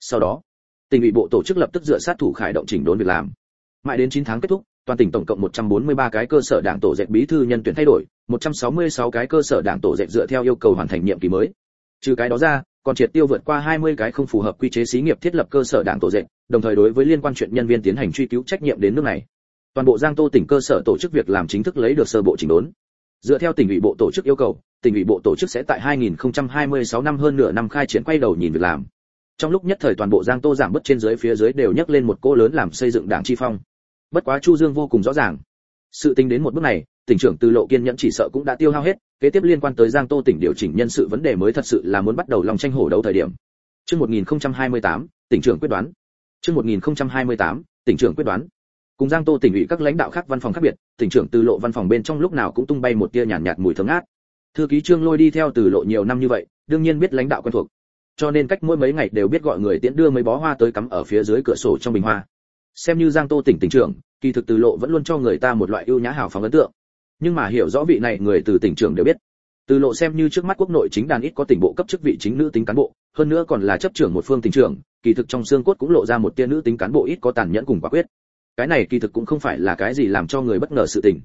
Sau đó, tỉnh ủy bộ tổ chức lập tức dựa sát thủ khải động chỉnh đốn việc làm. Mãi đến 9 tháng kết thúc, toàn tỉnh tổng cộng 143 cái cơ sở đảng tổ dệt bí thư nhân tuyển thay đổi 166 cái cơ sở đảng tổ dệt dựa theo yêu cầu hoàn thành nhiệm kỳ mới. Trừ cái đó ra, còn triệt tiêu vượt qua 20 cái không phù hợp quy chế xí nghiệp thiết lập cơ sở đảng tổ dệt, đồng thời đối với liên quan chuyện nhân viên tiến hành truy cứu trách nhiệm đến nước này toàn bộ giang tô tỉnh cơ sở tổ chức việc làm chính thức lấy được sơ bộ chỉnh đốn. Dựa theo tỉnh ủy bộ tổ chức yêu cầu tỉnh ủy bộ tổ chức sẽ tại 2026 năm hơn nửa năm khai triển quay đầu nhìn việc làm. Trong lúc nhất thời toàn bộ giang tô giảm bớt trên dưới phía dưới đều nhấc lên một cô lớn làm xây dựng đảng chi phong. Bất quá chu dương vô cùng rõ ràng. Sự tính đến một bước này tỉnh trưởng từ lộ kiên nhẫn chỉ sợ cũng đã tiêu hao hết kế tiếp liên quan tới giang tô tỉnh điều chỉnh nhân sự vấn đề mới thật sự là muốn bắt đầu lòng tranh hổ đấu thời điểm. Trước 1028, tỉnh trưởng quyết đoán. Trước 1028, tỉnh trưởng quyết đoán. Cùng Giang Tô tỉnh ủy các lãnh đạo khác văn phòng khác biệt, tỉnh trưởng Từ Lộ văn phòng bên trong lúc nào cũng tung bay một tia nhàn nhạt, nhạt mùi thơm ngát. Thư ký Trương Lôi đi theo Từ Lộ nhiều năm như vậy, đương nhiên biết lãnh đạo quen thuộc. Cho nên cách mỗi mấy ngày đều biết gọi người tiễn đưa mấy bó hoa tới cắm ở phía dưới cửa sổ trong bình hoa. Xem như Giang Tô tỉnh tỉnh trưởng, kỳ thực Từ Lộ vẫn luôn cho người ta một loại ưu nhã hào phóng ấn tượng. Nhưng mà hiểu rõ vị này người từ tỉnh trưởng đều biết, từ lộ xem như trước mắt quốc nội chính đàn ít có tỉnh bộ cấp chức vị chính nữ tính cán bộ hơn nữa còn là chấp trưởng một phương tỉnh trưởng kỳ thực trong xương cốt cũng lộ ra một tia nữ tính cán bộ ít có tàn nhẫn cùng quả quyết cái này kỳ thực cũng không phải là cái gì làm cho người bất ngờ sự tình.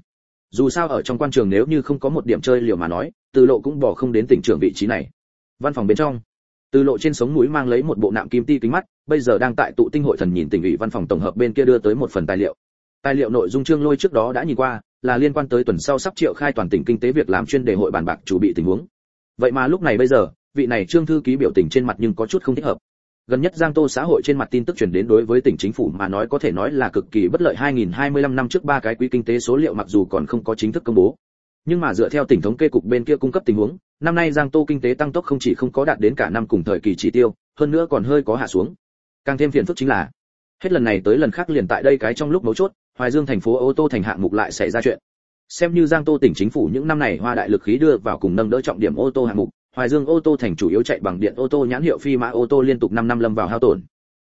Dù sao ở trong quan trường nếu như không có một điểm chơi liều mà nói, từ lộ cũng bỏ không đến tỉnh trưởng vị trí này. Văn phòng bên trong, từ lộ trên sống mũi mang lấy một bộ nạm kim ti kính mắt, bây giờ đang tại tụ tinh hội thần nhìn tỉnh ủy văn phòng tổng hợp bên kia đưa tới một phần tài liệu. Tài liệu nội dung trương lôi trước đó đã nhìn qua, là liên quan tới tuần sau sắp triệu khai toàn tỉnh kinh tế việc làm chuyên đề hội bàn bạc chủ bị tình huống. Vậy mà lúc này bây giờ, vị này trương thư ký biểu tình trên mặt nhưng có chút không thích hợp gần nhất giang tô xã hội trên mặt tin tức truyền đến đối với tỉnh chính phủ mà nói có thể nói là cực kỳ bất lợi. 2025 năm trước ba cái quý kinh tế số liệu mặc dù còn không có chính thức công bố, nhưng mà dựa theo tỉnh thống kê cục bên kia cung cấp tình huống, năm nay giang tô kinh tế tăng tốc không chỉ không có đạt đến cả năm cùng thời kỳ chỉ tiêu, hơn nữa còn hơi có hạ xuống. Càng thêm phiền phức chính là, hết lần này tới lần khác liền tại đây cái trong lúc mấu chốt, hoài dương thành phố ô tô thành hạng mục lại xảy ra chuyện. Xem như giang tô tỉnh chính phủ những năm này hoa đại lực khí đưa vào cùng nâng đỡ trọng điểm ô tô hạng mục hoài dương ô tô thành chủ yếu chạy bằng điện ô tô nhãn hiệu phi mã ô tô liên tục 5 năm lâm vào hao tổn.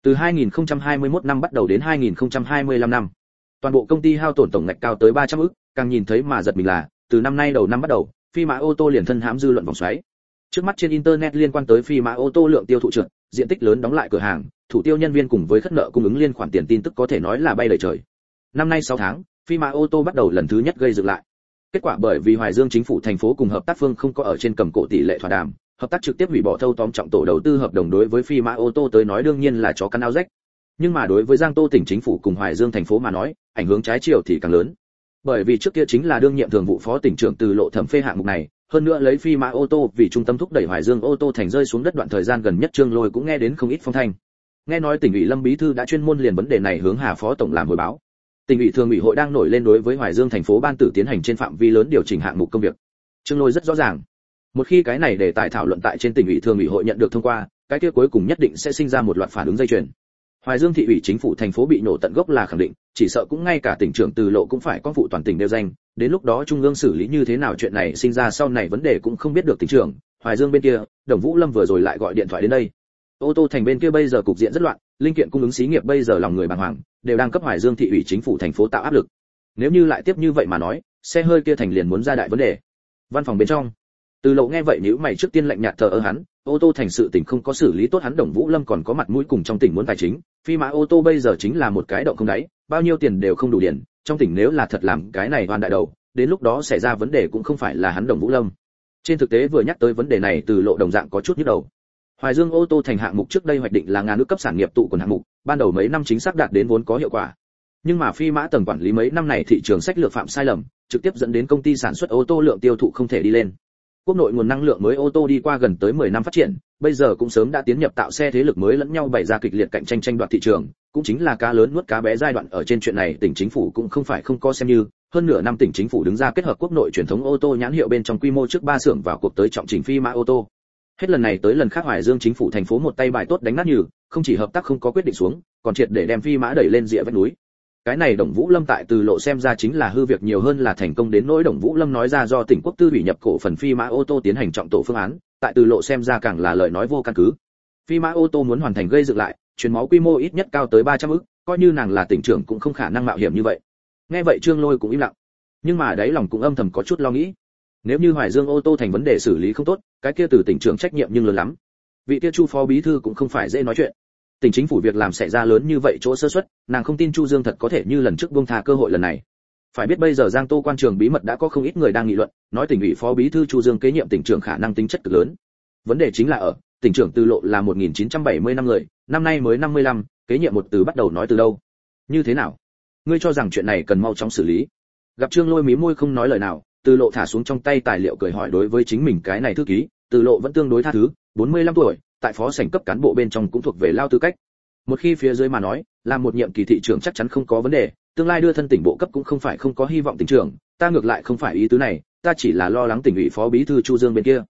Từ 2021 năm bắt đầu đến 2025 năm, toàn bộ công ty hao tổn tổng ngạch cao tới 300 ức, càng nhìn thấy mà giật mình là, từ năm nay đầu năm bắt đầu, phi mã ô tô liền thân hãm dư luận vòng xoáy. Trước mắt trên internet liên quan tới phi mã ô tô lượng tiêu thụ trượt, diện tích lớn đóng lại cửa hàng, thủ tiêu nhân viên cùng với khất nợ cung ứng liên khoản tiền tin tức có thể nói là bay lời trời. Năm nay 6 tháng, phi mã ô tô bắt đầu lần thứ nhất gây dựng lại kết quả bởi vì hoài dương chính phủ thành phố cùng hợp tác phương không có ở trên cầm cổ tỷ lệ thỏa đàm, hợp tác trực tiếp hủy bỏ thâu tóm trọng tổ đầu tư hợp đồng đối với phi mã ô tô tới nói đương nhiên là chó cắn ao rách. Nhưng mà đối với giang tô tỉnh chính phủ cùng hoài dương thành phố mà nói, ảnh hưởng trái chiều thì càng lớn. Bởi vì trước kia chính là đương nhiệm thường vụ phó tỉnh trưởng từ lộ thẩm phê hạng mục này, hơn nữa lấy phi mã ô tô vì trung tâm thúc đẩy hoài dương ô tô thành rơi xuống đất đoạn thời gian gần nhất trương lôi cũng nghe đến không ít phong thanh. Nghe nói tỉnh ủy lâm bí thư đã chuyên môn liền vấn đề này hướng hà phó tổng làm hồi báo tỉnh ủy thường ủy hội đang nổi lên đối với hoài dương thành phố ban tử tiến hành trên phạm vi lớn điều chỉnh hạng mục công việc. Trương lôi rất rõ ràng. Một khi cái này để tài thảo luận tại trên tỉnh ủy thường ủy hội nhận được thông qua, cái kia cuối cùng nhất định sẽ sinh ra một loạt phản ứng dây chuyền. Hoài dương thị ủy chính phủ thành phố bị nổ tận gốc là khẳng định, chỉ sợ cũng ngay cả tỉnh trưởng từ lộ cũng phải có phụ toàn tỉnh đều danh. Đến lúc đó trung ương xử lý như thế nào chuyện này sinh ra sau này vấn đề cũng không biết được tỉnh trưởng, hoài dương bên kia, đồng vũ lâm vừa rồi lại gọi điện thoại đến đây ô tô thành bên kia bây giờ cục diện rất loạn, linh kiện cung ứng xí nghiệp bây giờ lòng người bàng hoàng, đều đang cấp hoài dương thị ủy chính phủ thành phố tạo áp lực. Nếu như lại tiếp như vậy mà nói, xe hơi kia thành liền muốn ra đại vấn đề. Văn phòng bên trong, từ lộ nghe vậy nếu mày trước tiên lạnh nhạt thờ ơ hắn, ô tô thành sự tỉnh không có xử lý tốt hắn đồng vũ lâm còn có mặt mũi cùng trong tỉnh muốn tài chính, phi mã ô tô bây giờ chính là một cái động không đáy, bao nhiêu tiền đều không đủ tiền trong tỉnh nếu là thật làm cái này hoàn đại đầu, đến lúc đó xảy ra vấn đề cũng không phải là hắn đồng vũ lâm. Trên thực tế vừa nhắc tới vấn đề này từ lộ đồng dạng có chút nhức đầu. Hoài Dương ô tô thành hạng mục trước đây hoạch định là ngàn nước cấp sản nghiệp tụ quần hạng mục, ban đầu mấy năm chính xác đạt đến vốn có hiệu quả. Nhưng mà phi mã tầng quản lý mấy năm này thị trường sách lược phạm sai lầm, trực tiếp dẫn đến công ty sản xuất ô tô lượng tiêu thụ không thể đi lên. Quốc nội nguồn năng lượng mới ô tô đi qua gần tới 10 năm phát triển, bây giờ cũng sớm đã tiến nhập tạo xe thế lực mới lẫn nhau bày ra kịch liệt cạnh tranh tranh đoạt thị trường, cũng chính là cá lớn nuốt cá bé giai đoạn ở trên chuyện này tỉnh chính phủ cũng không phải không có xem như, hơn nửa năm tỉnh chính phủ đứng ra kết hợp quốc nội truyền thống ô tô nhãn hiệu bên trong quy mô trước ba xưởng vào cuộc tới trọng trình phi mã ô tô hết lần này tới lần khác hoài dương chính phủ thành phố một tay bài tốt đánh nát nhừ, không chỉ hợp tác không có quyết định xuống, còn triệt để đem phi mã đẩy lên rìa vách núi. Cái này đồng vũ lâm tại từ lộ xem ra chính là hư việc nhiều hơn là thành công đến nỗi đồng vũ lâm nói ra do tỉnh quốc tư ủy nhập cổ phần phi mã ô tô tiến hành trọng tổ phương án, tại từ lộ xem ra càng là lời nói vô căn cứ. Phi mã ô tô muốn hoàn thành gây dựng lại chuyển máu quy mô ít nhất cao tới 300 ức, coi như nàng là tỉnh trưởng cũng không khả năng mạo hiểm như vậy. Nghe vậy trương lôi cũng im lặng. Nhưng mà đáy lòng cũng âm thầm có chút lo nghĩ nếu như hoài dương ô tô thành vấn đề xử lý không tốt cái kia từ tỉnh trưởng trách nhiệm nhưng lớn lắm. Vị kia chu phó bí thư cũng không phải dễ nói chuyện. Tỉnh chính phủ việc làm xảy ra lớn như vậy chỗ sơ suất nàng không tin chu dương thật có thể như lần trước buông tha cơ hội lần này. Phải biết bây giờ giang tô quan trường bí mật đã có không ít người đang nghị luận nói tỉnh ủy phó bí thư chu dương kế nhiệm tỉnh trưởng khả năng tính chất cực lớn. Vấn đề chính là ở tỉnh trưởng tư lộ là 1970 năm người năm nay mới 55, kế nhiệm một từ bắt đầu nói từ đâu? Như thế nào? Ngươi cho rằng chuyện này cần mau chóng xử lý. Gặp trương lôi mí môi không nói lời nào từ lộ thả xuống trong tay tài liệu cười hỏi đối với chính mình cái này thư ký, từ lộ vẫn tương đối tha thứ 45 tuổi, tại phó sảnh cấp cán bộ bên trong cũng thuộc về lao tư cách. Một khi phía dưới mà nói là một nhiệm kỳ thị trưởng chắc chắn không có vấn đề, tương lai đưa thân tỉnh bộ cấp cũng không phải không có hy vọng tỉnh trưởng, ta ngược lại không phải ý tứ này, ta chỉ là lo lắng tỉnh ủy phó bí thư chu dương bên kia.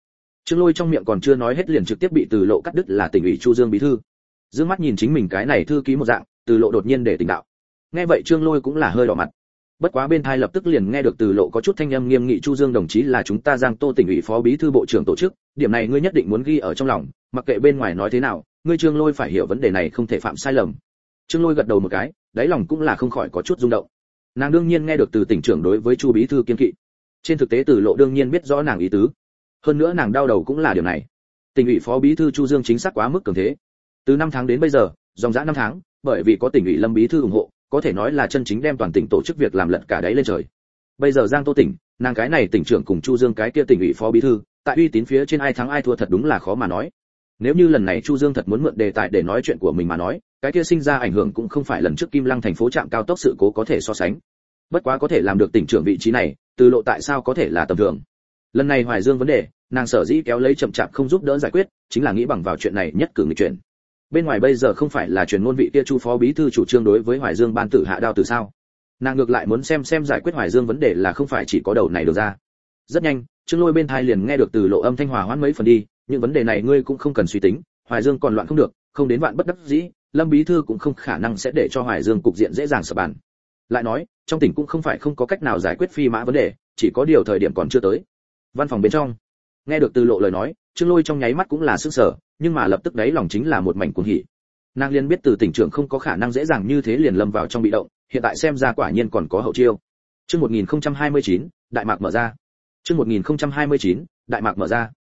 Trương lôi trong miệng còn chưa nói hết liền trực tiếp bị từ lộ cắt đứt là tỉnh ủy chu dương bí thư. Dương mắt nhìn chính mình cái này thư ký một dạng, từ lộ đột nhiên để tỉnh đạo. Nghe vậy trương lôi cũng là hơi đỏ mặt bất quá bên thai lập tức liền nghe được từ lộ có chút thanh âm nghiêm nghị chu dương đồng chí là chúng ta giang tô tỉnh ủy phó bí thư bộ trưởng tổ chức, điểm này ngươi nhất định muốn ghi ở trong lòng, mặc kệ bên ngoài nói thế nào, ngươi trương lôi phải hiểu vấn đề này không thể phạm sai lầm. Trương lôi gật đầu một cái, đáy lòng cũng là không khỏi có chút rung động. Nàng đương nhiên nghe được từ tỉnh trưởng đối với chu bí thư kiên kỵ. Trên thực tế từ lộ đương nhiên biết rõ nàng ý tứ. Hơn nữa nàng đau đầu cũng là điều này. Tỉnh ủy phó bí thư chu dương chính xác quá mức cường thế. Từ năm tháng đến bây giờ, dòng dã năm tháng, bởi vì có tỉnh ủy lâm bí thư ủng hộ có thể nói là chân chính đem toàn tỉnh tổ chức việc làm lật cả đáy lên trời. Bây giờ giang tô tỉnh, nàng cái này tỉnh trưởng cùng chu dương cái kia tỉnh ủy phó bí thư, tại uy tín phía trên ai thắng ai thua thật đúng là khó mà nói. Nếu như lần này chu dương thật muốn mượn đề tài để nói chuyện của mình mà nói, cái kia sinh ra ảnh hưởng cũng không phải lần trước kim lăng thành phố trạm cao tốc sự cố có thể so sánh. Bất quá có thể làm được tỉnh trưởng vị trí này, từ lộ tại sao có thể là tầm thường. Lần này hoài dương vấn đề, nàng sở dĩ kéo lấy chậm chạp không giúp đỡ giải quyết, chính là nghĩ bằng vào chuyện này nhất cử người chuyện bên ngoài bây giờ không phải là truyền ngôn vị kia chu phó bí thư chủ trương đối với hoài dương ban tử hạ đao từ sao? Nàng ngược lại muốn xem xem giải quyết hoài dương vấn đề là không phải chỉ có đầu này được ra. Rất nhanh, trương lôi bên thai liền nghe được từ lộ âm thanh hòa hoãn mấy phần đi, những vấn đề này ngươi cũng không cần suy tính, hoài dương còn loạn không được, không đến vạn bất đắc dĩ, lâm bí thư cũng không khả năng sẽ để cho hoài dương cục diện dễ dàng sập bàn lại nói, trong tỉnh cũng không phải không có cách nào giải quyết phi mã vấn đề, chỉ có điều thời điểm còn chưa tới. Văn phòng bên trong, nghe được từ lộ lời nói trương lôi trong nháy mắt cũng là sức sở nhưng mà lập tức đấy lòng chính là một mảnh cuồng hỉ. Nàng liên biết từ tỉnh trưởng không có khả năng dễ dàng như thế liền lâm vào trong bị động hiện tại xem ra quả nhiên còn có hậu chiêu. Chương 1029, đại mạc mở ra. Chương 1029, đại mạc mở ra.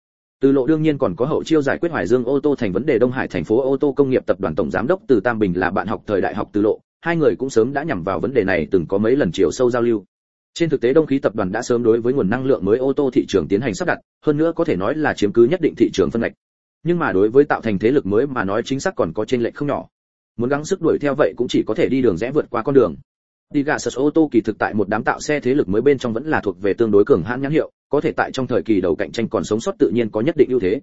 Từ lộ đương nhiên còn có hậu chiêu giải quyết Hoài Dương ô tô thành vấn đề Đông Hải thành phố ô tô công nghiệp tập đoàn tổng giám đốc Từ Tam Bình là bạn học thời đại học Từ lộ, hai người cũng sớm đã nhằm vào vấn đề này từng có mấy lần chiều sâu giao lưu. Trên thực tế Đông khí tập đoàn đã sớm đối với nguồn năng lượng mới ô tô thị trường tiến hành sắp đặt, hơn nữa có thể nói là chiếm cứ nhất định thị trường phân ngạch. Nhưng mà đối với tạo thành thế lực mới mà nói chính xác còn có trên lệch không nhỏ. Muốn gắng sức đuổi theo vậy cũng chỉ có thể đi đường rẽ vượt qua con đường. Đi gà sật ô tô kỳ thực tại một đám tạo xe thế lực mới bên trong vẫn là thuộc về tương đối cường hãn nhãn hiệu, có thể tại trong thời kỳ đầu cạnh tranh còn sống sót tự nhiên có nhất định ưu thế.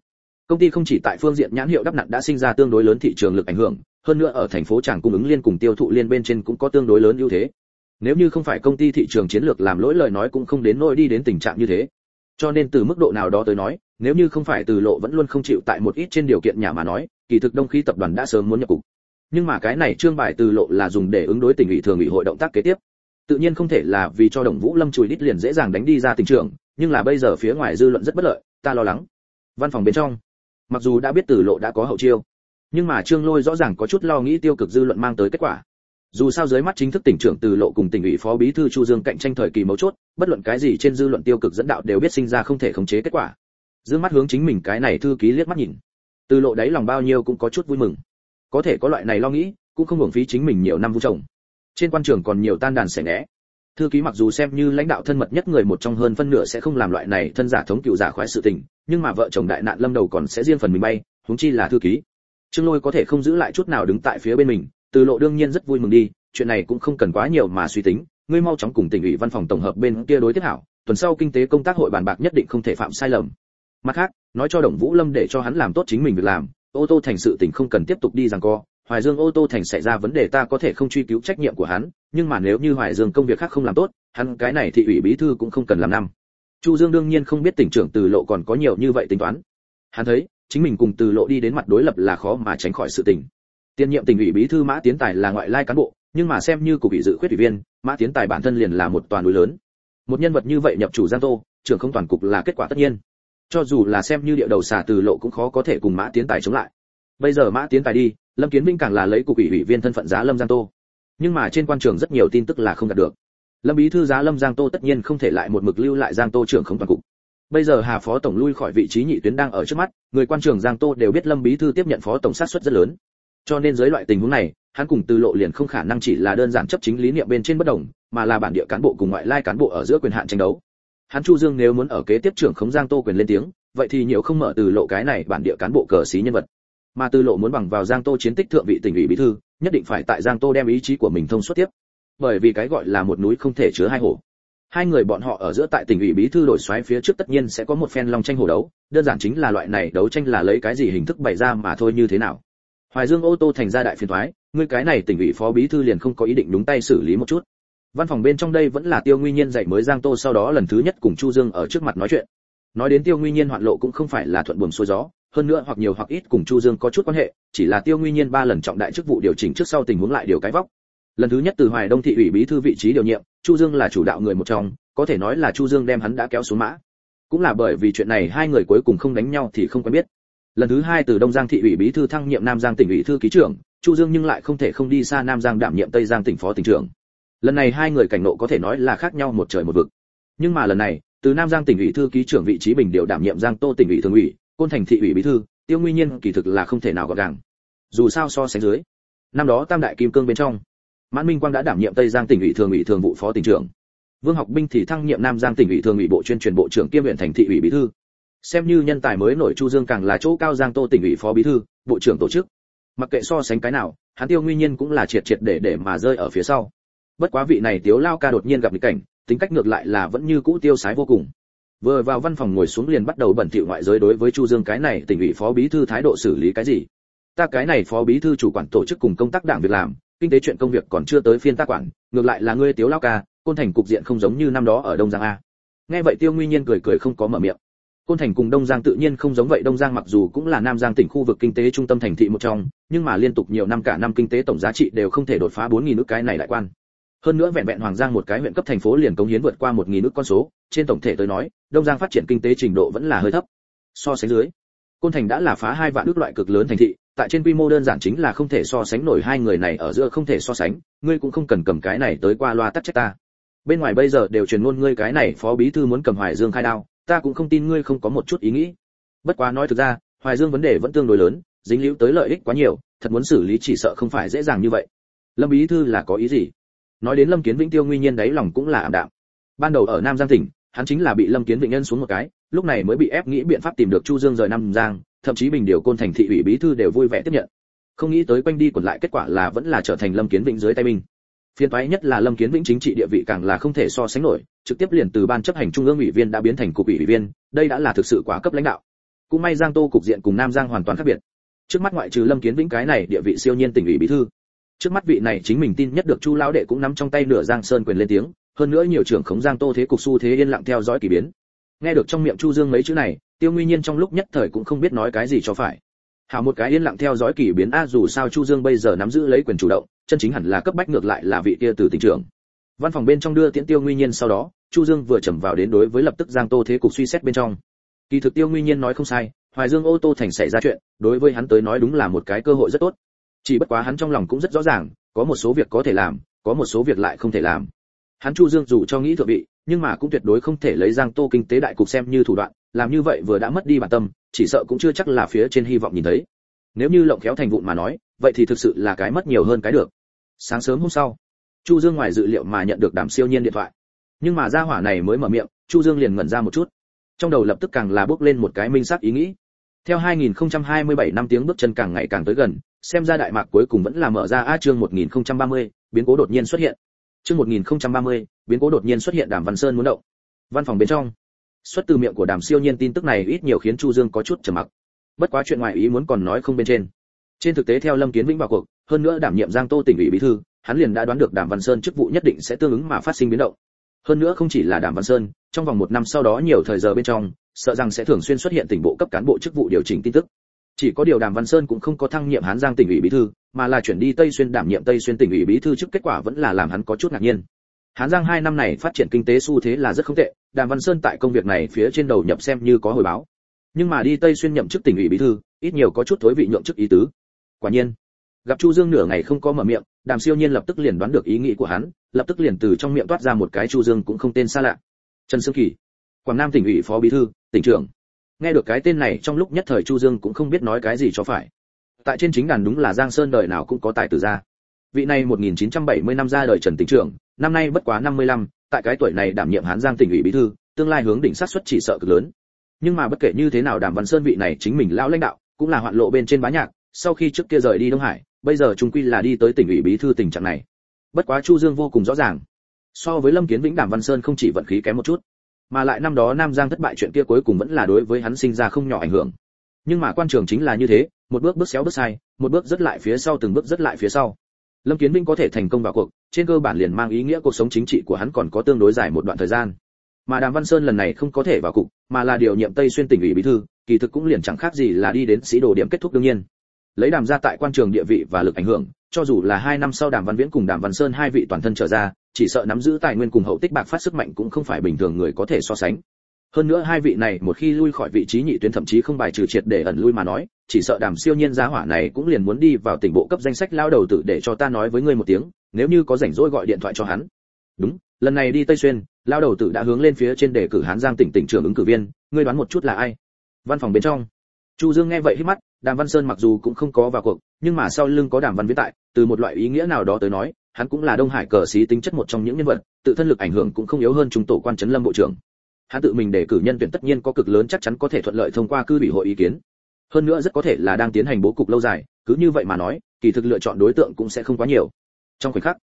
Công ty không chỉ tại phương diện nhãn hiệu đắp nặn đã sinh ra tương đối lớn thị trường lực ảnh hưởng, hơn nữa ở thành phố Tràng cung ứng liên cùng tiêu thụ liên bên trên cũng có tương đối lớn ưu thế. Nếu như không phải công ty thị trường chiến lược làm lỗi lời nói cũng không đến nỗi đi đến tình trạng như thế. Cho nên từ mức độ nào đó tới nói, nếu như không phải từ lộ vẫn luôn không chịu tại một ít trên điều kiện nhà mà nói, kỳ thực Đông khí tập đoàn đã sớm muốn nhập cục. Nhưng mà cái này trương bài từ lộ là dùng để ứng đối tình ủy thường ủy hội động tác kế tiếp. Tự nhiên không thể là vì cho Đồng Vũ Lâm chùi đít liền dễ dàng đánh đi ra tình trường, nhưng là bây giờ phía ngoài dư luận rất bất lợi, ta lo lắng. Văn phòng bên trong, mặc dù đã biết từ lộ đã có hậu chiêu, nhưng mà Trương Lôi rõ ràng có chút lo nghĩ tiêu cực dư luận mang tới kết quả. Dù sao dưới mắt chính thức tỉnh trưởng từ lộ cùng tỉnh ủy phó bí thư Chu Dương cạnh tranh thời kỳ mấu chốt, bất luận cái gì trên dư luận tiêu cực dẫn đạo đều biết sinh ra không thể khống chế kết quả. Dương mắt hướng chính mình cái này thư ký liếc mắt nhìn. Từ lộ đáy lòng bao nhiêu cũng có chút vui mừng. Có thể có loại này lo nghĩ, cũng không hưởng phí chính mình nhiều năm vu trồng. Trên quan trường còn nhiều tan đàn sẻ né, thư ký mặc dù xem như lãnh đạo thân mật nhất người một trong hơn phân nửa sẽ không làm loại này thân giả thống cựu giả khoái sự tình nhưng mà vợ chồng đại nạn lâm đầu còn sẽ riêng phần mình bay huống chi là thư ký trương lôi có thể không giữ lại chút nào đứng tại phía bên mình từ lộ đương nhiên rất vui mừng đi chuyện này cũng không cần quá nhiều mà suy tính ngươi mau chóng cùng tỉnh ủy văn phòng tổng hợp bên kia đối tiếp hảo tuần sau kinh tế công tác hội bàn bạc nhất định không thể phạm sai lầm mặt khác nói cho đồng vũ lâm để cho hắn làm tốt chính mình việc làm ô tô thành sự tình không cần tiếp tục đi rằng co Hoài Dương ô tô thành xảy ra vấn đề ta có thể không truy cứu trách nhiệm của hắn, nhưng mà nếu như Hoài Dương công việc khác không làm tốt, hắn cái này thị ủy bí thư cũng không cần làm năm. Chu Dương đương nhiên không biết tỉnh trưởng Từ Lộ còn có nhiều như vậy tính toán. Hắn thấy, chính mình cùng Từ Lộ đi đến mặt đối lập là khó mà tránh khỏi sự tình. Tiền nhiệm tỉnh ủy bí thư Mã Tiến Tài là ngoại lai cán bộ, nhưng mà xem như cục ủy dự khuyết ủy viên, Mã Tiến Tài bản thân liền là một toàn núi lớn. Một nhân vật như vậy nhập chủ Giang Tô, trưởng không toàn cục là kết quả tất nhiên. Cho dù là xem như địa đầu xả Từ Lộ cũng khó có thể cùng Mã Tiến Tài chống lại. Bây giờ Mã Tiến Tài đi, lâm kiến vinh càng là lấy cục ủy ủy viên thân phận giá lâm giang tô nhưng mà trên quan trường rất nhiều tin tức là không đạt được lâm bí thư giá lâm giang tô tất nhiên không thể lại một mực lưu lại giang tô trưởng không toàn cục bây giờ hà phó tổng lui khỏi vị trí nhị tuyến đang ở trước mắt người quan trường giang tô đều biết lâm bí thư tiếp nhận phó tổng sát suất rất lớn cho nên dưới loại tình huống này, hắn cùng từ lộ liền không khả năng chỉ là đơn giản chấp chính lý niệm bên trên bất đồng, mà là bản địa cán bộ cùng ngoại lai cán bộ ở giữa quyền hạn tranh đấu. Hắn chu dương nếu muốn ở kế tiếp trưởng khống giang tô quyền lên tiếng, vậy thì nhiều không mở từ lộ cái này bản địa cán bộ cờ xí nhân vật. Mà từ lộ muốn bằng vào giang tô chiến tích thượng vị tỉnh ủy bí thư, nhất định phải tại giang tô đem ý chí của mình thông suốt tiếp. Bởi vì cái gọi là một núi không thể chứa hai hồ. hai người bọn họ ở giữa tại tỉnh ủy bí thư đổi xoáy phía trước tất nhiên sẽ có một phen long tranh hồ đấu, đơn giản chính là loại này đấu tranh là lấy cái gì hình thức bày ra mà thôi như thế nào hoài dương ô tô thành ra đại phiền thoái, ngươi cái này tỉnh ủy phó bí thư liền không có ý định đúng tay xử lý một chút. Văn phòng bên trong đây vẫn là tiêu nguyên nhiên dạy mới giang tô sau đó lần thứ nhất cùng chu dương ở trước mặt nói chuyện. Nói đến tiêu nguyên nhiên hoạn lộ cũng không phải là thuận buồm xuôi gió, hơn nữa hoặc nhiều hoặc ít cùng chu dương có chút quan hệ, chỉ là tiêu nguyên nhiên ba lần trọng đại chức vụ điều chỉnh trước sau tình huống lại điều cái vóc. Lần thứ nhất từ hoài đông thị ủy bí thư vị trí điều nhiệm, chu dương là chủ đạo người một trong, có thể nói là chu dương đem hắn đã kéo xuống mã. Cũng là bởi vì chuyện này hai người cuối cùng không đánh nhau thì không quen biết lần thứ hai từ đông giang thị ủy bí thư thăng nhiệm nam giang tỉnh ủy thư ký trưởng, chu dương nhưng lại không thể không đi xa nam giang đảm nhiệm tây giang tỉnh phó tỉnh trưởng. Lần này hai người cảnh nộ có thể nói là khác nhau một trời một vực. Nhưng mà lần này, từ nam giang tỉnh ủy thư ký trưởng vị trí bình điều đảm nhiệm giang tô tỉnh ủy thường ủy, côn thành thị ủy bí thư, tiêu nguyên nhiên kỳ thực là không thể nào gọn gàng. Dù sao so sánh dưới, năm đó tam đại kim cương bên trong, mãn minh quang đã đảm nhiệm tây giang tỉnh ủy thường ủy thường vụ phó tỉnh trưởng. Vương học binh thì thăng nhiệm nam giang tỉnh ủy thường ủy bộ chuyên truyền bộ trưởng kiêm huyện thành thị ủy bí thư xem như nhân tài mới nổi chu dương càng là chỗ cao giang tô tỉnh ủy phó bí thư, bộ trưởng tổ chức. Mặc kệ so sánh cái nào, hắn tiêu nguyên nhiên cũng là triệt triệt để để mà rơi ở phía sau. Bất quá vị này tiếu lao ca đột nhiên gặp nghịch cảnh, tính cách ngược lại là vẫn như cũ tiêu sái vô cùng. Vừa vào văn phòng ngồi xuống liền bắt đầu bẩn thỉu ngoại giới đối với chu dương cái này tỉnh ủy phó bí thư thái độ xử lý cái gì. Ta cái này phó bí thư chủ quản tổ chức cùng công tác đảng việc làm, kinh tế chuyện công việc còn chưa tới phiên ta quản, ngược lại là ngươi tiếu lao ca, côn thành cục diện không giống như năm đó ở đông giang a. Nghe vậy tiêu nguyên nhiên cười cười không có mở miệng côn thành cùng đông giang tự nhiên không giống vậy, đông giang mặc dù cũng là nam giang tỉnh khu vực kinh tế trung tâm thành thị một trong, nhưng mà liên tục nhiều năm cả năm kinh tế tổng giá trị đều không thể đột phá bốn nghìn nước cái này lại quan. Hơn nữa vẹn vẹn hoàng giang một cái huyện cấp thành phố liền cống hiến vượt qua một nghìn nước con số, trên tổng thể tới nói, đông giang phát triển kinh tế trình độ vẫn là hơi thấp. So sánh dưới, côn thành đã là phá hai vạn nước loại cực lớn thành thị, tại trên quy mô đơn giản chính là không thể so sánh nổi hai người này ở giữa không thể so sánh, ngươi cũng không cần cầm cái này tới qua loa tắt trách ta. Bên ngoài bây giờ đều truyền ngôn ngươi cái này phó bí thư muốn cầm hoài dương khai đao ta cũng không tin ngươi không có một chút ý nghĩ. Bất quá nói thực ra, hoài dương vấn đề vẫn tương đối lớn, dính liễu tới lợi ích quá nhiều, thật muốn xử lý chỉ sợ không phải dễ dàng như vậy. Lâm bí thư là có ý gì? Nói đến lâm kiến vĩnh tiêu nguyên nhiên đấy lòng cũng là ảm đạm. Ban đầu ở nam giang tỉnh, hắn chính là bị lâm kiến vĩnh nhân xuống một cái, lúc này mới bị ép nghĩ biện pháp tìm được chu dương rời nam giang, thậm chí bình điều côn thành thị ủy bí thư đều vui vẻ tiếp nhận. Không nghĩ tới quanh đi còn lại kết quả là vẫn là trở thành lâm kiến vĩnh dưới tay mình phiên toái nhất là lâm kiến vĩnh chính trị địa vị càng là không thể so sánh nổi, trực tiếp liền từ ban chấp hành trung ương ủy viên đã biến thành cục ủy viên, đây đã là thực sự quá cấp lãnh đạo. Cũng may giang tô cục diện cùng nam giang hoàn toàn khác biệt. Trước mắt ngoại trừ lâm kiến vĩnh cái này địa vị siêu nhiên tỉnh ủy bí thư, trước mắt vị này chính mình tin nhất được chu lão đệ cũng nắm trong tay nửa giang sơn quyền lên tiếng, hơn nữa nhiều trưởng khống giang tô thế cục xu thế yên lặng theo dõi kỳ biến. Nghe được trong miệng chu dương mấy chữ này, tiêu nguyên nhiên trong lúc nhất thời cũng không biết nói cái gì cho phải. Hảo một cái yên lặng theo dõi kỳ biến, a dù sao chu dương bây giờ nắm giữ lấy quyền chủ động chân chính hẳn là cấp bách ngược lại là vị kia từ tỉnh trưởng. Văn phòng bên trong đưa tiễn tiêu nguyên nhiên sau đó, chu dương vừa trầm vào đến đối với lập tức giang tô thế cục suy xét bên trong. Kỳ thực tiêu nguyên nhiên nói không sai, hoài dương ô tô thành xảy ra chuyện, đối với hắn tới nói đúng là một cái cơ hội rất tốt. Chỉ bất quá hắn trong lòng cũng rất rõ ràng, có một số việc có thể làm, có một số việc lại không thể làm. Hắn chu dương dù cho nghĩ thượng vị, nhưng mà cũng tuyệt đối không thể lấy giang tô kinh tế đại cục xem như thủ đoạn, làm như vậy vừa đã mất đi bản tâm, chỉ sợ cũng chưa chắc là phía trên hy vọng nhìn thấy. Nếu như lộng khéo thành vụn mà nói, vậy thì thực sự là cái mất nhiều hơn cái được sáng sớm hôm sau chu dương ngoài dự liệu mà nhận được đàm siêu nhiên điện thoại. Nhưng mà gia hỏa này mới mở miệng chu dương liền ngẩn ra một chút. Trong đầu lập tức càng là bước lên một cái minh xác ý nghĩ. Theo 2027 năm tiếng bước chân càng ngày càng tới gần xem ra đại mạc cuối cùng vẫn là mở ra a chương 1030, biến cố đột nhiên xuất hiện. Chương 1030, biến cố đột nhiên xuất hiện đàm văn sơn muốn động. Văn phòng bên trong xuất từ miệng của đàm siêu nhiên tin tức này ít nhiều khiến chu dương có chút trầm mặc. Bất quá chuyện ngoài ý muốn còn nói không bên trên trên thực tế theo lâm kiến vĩnh vào cuộc, hơn nữa đảm nhiệm giang tô tỉnh ủy bí thư, hắn liền đã đoán được đàm văn sơn chức vụ nhất định sẽ tương ứng mà phát sinh biến động. Hơn nữa không chỉ là đàm văn sơn, trong vòng một năm sau đó nhiều thời giờ bên trong, sợ rằng sẽ thường xuyên xuất hiện tỉnh bộ cấp cán bộ chức vụ điều chỉnh tin tức. Chỉ có điều đàm văn sơn cũng không có thăng nhiệm hán giang tỉnh ủy bí thư, mà là chuyển đi tây xuyên đảm nhiệm tây xuyên tỉnh ủy bí thư trước kết quả vẫn là làm hắn có chút ngạc nhiên. Hán giang hai năm này phát triển kinh tế xu thế là rất không tệ, đàm văn sơn tại công việc này phía trên đầu nhập xem như có hồi báo. Nhưng mà đi tây xuyên nhậm chức tỉnh ủy bí thư, ít nhiều có chút thối vị nhượng chức ý tứ quả nhiên. Gặp chu dương nửa ngày không có mở miệng đàm siêu nhiên lập tức liền đoán được ý nghĩ của hắn lập tức liền từ trong miệng toát ra một cái chu dương cũng không tên xa lạ. Trần sương kỳ quảng nam tỉnh ủy phó bí thư tỉnh trưởng. Nghe được cái tên này trong lúc nhất thời chu dương cũng không biết nói cái gì cho phải. Tại trên chính đàn đúng là giang sơn đời nào cũng có tài tử ra. Vị này 1970 năm ra đời trần tỉnh trưởng năm nay bất quá 55, tại cái tuổi này đảm nhiệm hán giang tỉnh ủy bí thư tương lai hướng đỉnh sát xuất chỉ sợ cực lớn. Nhưng mà bất kể như thế nào đàm văn sơn vị này chính mình lão lãnh đạo cũng là hoạn lộ bên trên bá nhạc sau khi trước kia rời đi đông hải, bây giờ trung quy là đi tới tỉnh ủy bí thư tình trạng này. Bất quá chu dương vô cùng rõ ràng, so với lâm kiến vĩnh đàm văn sơn không chỉ vận khí kém một chút, mà lại năm đó nam giang thất bại chuyện kia cuối cùng vẫn là đối với hắn sinh ra không nhỏ ảnh hưởng. Nhưng mà quan trường chính là như thế, một bước bước xéo bước sai, một bước rất lại phía sau, từng bước rất lại phía sau. Lâm kiến vĩnh có thể thành công vào cuộc, trên cơ bản liền mang ý nghĩa cuộc sống chính trị của hắn còn có tương đối dài một đoạn thời gian. Mà đàm văn sơn lần này không có thể vào cục, mà là điều nhiệm tây xuyên tỉnh ủy bí thư, kỳ thực cũng liền chẳng khác gì là đi đến sĩ đồ điểm kết thúc đương nhiên lấy đàm ra tại quan trường địa vị và lực ảnh hưởng, cho dù là hai năm sau đàm văn viễn cùng đàm văn sơn hai vị toàn thân trở ra, chỉ sợ nắm giữ tài nguyên cùng hậu tích bạc phát sức mạnh cũng không phải bình thường người có thể so sánh. Hơn nữa hai vị này một khi lui khỏi vị trí nhị tuyến thậm chí không bài trừ triệt để ẩn lui mà nói, chỉ sợ đàm siêu nhiên giá hỏa này cũng liền muốn đi vào tỉnh bộ cấp danh sách lao đầu tử để cho ta nói với ngươi một tiếng, nếu như có rảnh rỗi gọi điện thoại cho hắn. Đúng, lần này đi tây xuyên, lao đầu tử đã hướng lên phía trên để cử hán giang tỉnh tỉnh trưởng ứng cử viên, ngươi đoán một chút là ai? Văn phòng bên trong. Chu dương nghe vậy hít mắt đàm văn sơn mặc dù cũng không có vào cuộc, nhưng mà sau lưng có đàm văn viễn tại, từ một loại ý nghĩa nào đó tới nói, hắn cũng là đông hải cờ sĩ tính chất một trong những nhân vật, tự thân lực ảnh hưởng cũng không yếu hơn trung tổ quan trấn lâm bộ trưởng. Hắn tự mình đề cử nhân tuyển tất nhiên có cực lớn chắc chắn có thể thuận lợi thông qua cư ủy hội ý kiến. Hơn nữa rất có thể là đang tiến hành bố cục lâu dài, cứ như vậy mà nói, kỳ thực lựa chọn đối tượng cũng sẽ không quá nhiều. Trong khoảnh khắc,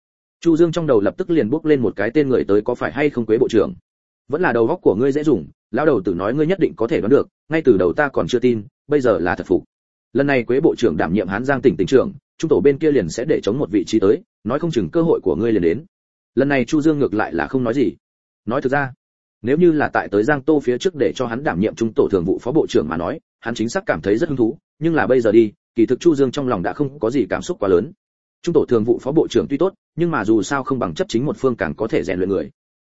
chu dương trong đầu lập tức liền bước lên một cái tên người tới có phải hay không quế bộ trưởng. Vẫn là đầu góc của ngươi dễ dùng, lão đầu tử nói ngươi nhất định có thể đoán được, ngay từ đầu ta còn chưa tin, bây giờ là thật phục lần này quế bộ trưởng đảm nhiệm hán giang tỉnh tỉnh trưởng trung tổ bên kia liền sẽ để chống một vị trí tới, nói không chừng cơ hội của ngươi liền đến. Lần này chu dương ngược lại là không nói gì. Nói thực ra, nếu như là tại tới giang tô phía trước để cho hắn đảm nhiệm trung tổ thường vụ phó bộ trưởng mà nói, hắn chính xác cảm thấy rất hứng thú, nhưng là bây giờ đi, kỳ thực chu dương trong lòng đã không có gì cảm xúc quá lớn. Trung tổ thường vụ phó bộ trưởng tuy tốt, nhưng mà dù sao không bằng chấp chính một phương càng có thể rèn luyện người.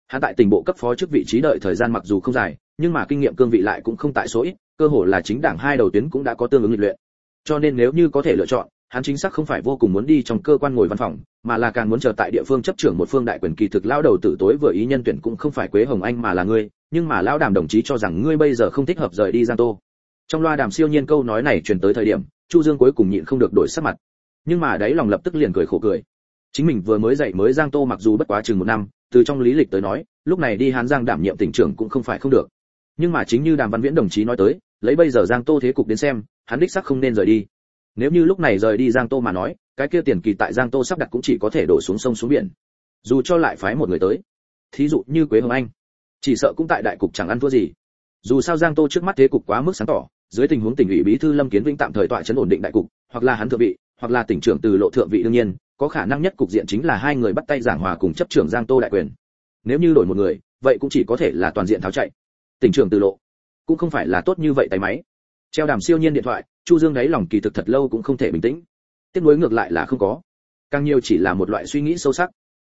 Hắn tại tỉnh bộ cấp phó chức vị trí đợi thời gian mặc dù không dài, nhưng mà kinh nghiệm cương vị lại cũng không tại số ít, cơ hội là chính đảng hai đầu tuyến cũng đã có tương ứng lịch luyện cho nên nếu như có thể lựa chọn, hắn chính xác không phải vô cùng muốn đi trong cơ quan ngồi văn phòng, mà là càng muốn chờ tại địa phương chấp trưởng một phương đại quyền kỳ thực lao đầu tử tối vừa ý nhân tuyển cũng không phải quế hồng anh mà là ngươi, nhưng mà lão đàm đồng chí cho rằng ngươi bây giờ không thích hợp rời đi giang tô. Trong loa đàm siêu nhiên câu nói này truyền tới thời điểm, chu dương cuối cùng nhịn không được đổi sắc mặt. Nhưng mà đấy lòng lập tức liền cười khổ cười. Chính mình vừa mới dậy mới giang tô mặc dù bất quá chừng một năm, từ trong lý lịch tới nói, lúc này đi hán giang đảm nhiệm tỉnh trưởng cũng không phải không được nhưng mà chính như đàm văn viễn đồng chí nói tới, lấy bây giờ giang tô thế cục đến xem, hắn đích xác không nên rời đi. Nếu như lúc này rời đi giang tô mà nói, cái kia tiền kỳ tại giang tô sắp đặt cũng chỉ có thể đổ xuống sông xuống biển. Dù cho lại phái một người tới, thí dụ như quế hồng anh, chỉ sợ cũng tại đại cục chẳng ăn thua gì. Dù sao giang tô trước mắt thế cục quá mức sáng tỏ, dưới tình huống tỉnh ủy bí thư lâm kiến vĩnh tạm thời tọa chấn ổn định đại cục, hoặc là hắn thượng vị, hoặc là tỉnh trưởng từ lộ thượng vị đương nhiên, có khả năng nhất cục diện chính là hai người bắt tay giảng hòa cùng chấp trưởng giang tô đại quyền. Nếu như đổi một người, vậy cũng chỉ có thể là toàn diện tháo chạy tỉnh trưởng từ lộ. Cũng không phải là tốt như vậy tay máy. Treo đàm siêu nhiên điện thoại, chu dương đáy lòng kỳ thực thật lâu cũng không thể bình tĩnh. Tiếp nối ngược lại là không có. Càng nhiều chỉ là một loại suy nghĩ sâu sắc.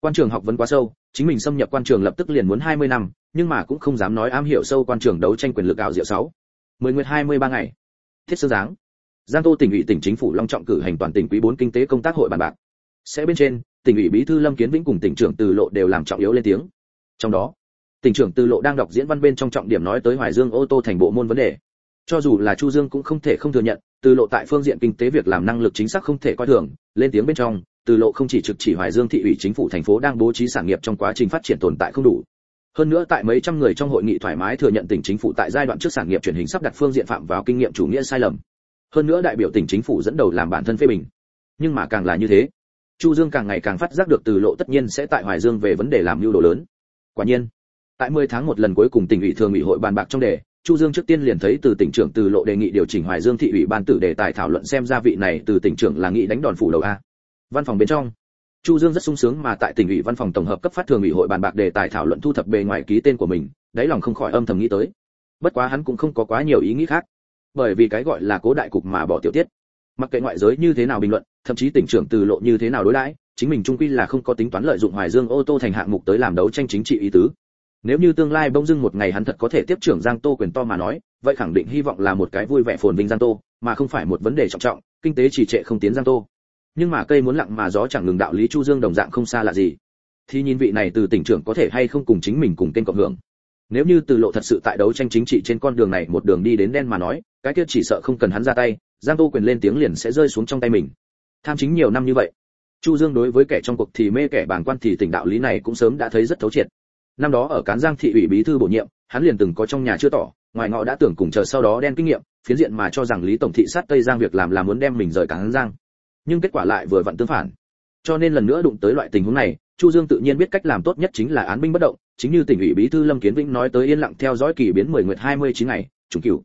Quan trường học vấn quá sâu, chính mình xâm nhập quan trường lập tức liền muốn 20 năm, nhưng mà cũng không dám nói am hiểu sâu quan trường đấu tranh quyền lực ảo diệu sáu. Mười nguyệt 23 ngày. Thiết sơ giáng. Giang tô tỉnh ủy tỉnh chính phủ long trọng cử hành toàn tỉnh quý 4 kinh tế công tác hội bàn bạc. Sẽ bên trên, tỉnh ủy bí thư lâm kiến vĩnh cùng tỉnh trưởng từ lộ đều làm trọng yếu lên tiếng. Trong đó tỉnh trưởng từ lộ đang đọc diễn văn bên trong trọng điểm nói tới hoài dương ô tô thành bộ môn vấn đề. Cho dù là chu dương cũng không thể không thừa nhận từ lộ tại phương diện kinh tế việc làm năng lực chính xác không thể coi thường. Lên tiếng bên trong từ lộ không chỉ trực chỉ hoài dương thị ủy chính phủ thành phố đang bố trí sản nghiệp trong quá trình phát triển tồn tại không đủ. Hơn nữa tại mấy trăm người trong hội nghị thoải mái thừa nhận tỉnh chính phủ tại giai đoạn trước sản nghiệp truyền hình sắp đặt phương diện phạm vào kinh nghiệm chủ nghĩa sai lầm. Hơn nữa đại biểu tỉnh chính phủ dẫn đầu làm bản thân phê bình. Nhưng mà càng là như thế, chu dương càng ngày càng phát giác được từ lộ tất nhiên sẽ tại hoài dương về vấn đề làm mưu đồ lớn. Quả nhiên tại 10 tháng một lần cuối cùng tỉnh ủy thường ủy hội bàn bạc trong đề, chu dương trước tiên liền thấy từ tỉnh trưởng từ lộ đề nghị điều chỉnh hoài dương thị ủy ban tử đề tài thảo luận xem ra vị này từ tỉnh trưởng là nghị đánh đòn phủ đầu a. Văn phòng bên trong, chu dương rất sung sướng mà tại tỉnh ủy văn phòng tổng hợp cấp phát thường ủy hội bàn bạc đề tài thảo luận thu thập bề ngoài ký tên của mình, đáy lòng không khỏi âm thầm nghĩ tới. Bất quá hắn cũng không có quá nhiều ý nghĩ khác, bởi vì cái gọi là cố đại cục mà bỏ tiểu tiết. Mặc kệ ngoại giới như thế nào bình luận, thậm chí tỉnh trưởng từ lộ như thế nào đối đãi, chính mình trung quy là không có tính toán lợi dụng hoài dương ô tô thành hạng mục tới làm đấu tranh chính trị ý tứ nếu như tương lai bỗng dưng một ngày hắn thật có thể tiếp trưởng giang tô quyền to mà nói, vậy khẳng định hy vọng là một cái vui vẻ phồn vinh giang tô, mà không phải một vấn đề trọng trọng, kinh tế trì trệ không tiến giang tô. Nhưng mà cây muốn lặng mà gió chẳng ngừng đạo lý chu dương đồng dạng không xa là gì. Thì nhìn vị này từ tỉnh trưởng có thể hay không cùng chính mình cùng kênh cộng hưởng. Nếu như từ lộ thật sự tại đấu tranh chính trị trên con đường này một đường đi đến đen mà nói, cái kia chỉ sợ không cần hắn ra tay, giang tô quyền lên tiếng liền sẽ rơi xuống trong tay mình. Tham chính nhiều năm như vậy, chu dương đối với kẻ trong cuộc thì mê kẻ bàng quan thì tỉnh đạo lý này cũng sớm đã thấy rất thấu triệt năm đó ở cán giang thị ủy bí thư bổ nhiệm, hắn liền từng có trong nhà chưa tỏ, ngoài ngọ đã tưởng cùng chờ sau đó đen kinh nghiệm, phiến diện mà cho rằng lý tổng thị sát tây giang việc làm là muốn đem mình rời cán giang. Nhưng kết quả lại vừa vặn tương phản. Cho nên lần nữa đụng tới loại tình huống này, chu dương tự nhiên biết cách làm tốt nhất chính là án binh bất động, chính như tỉnh ủy bí thư lâm kiến vĩnh nói tới yên lặng theo dõi kỳ biến 10 nguyệt 29 ngày trùng cửu,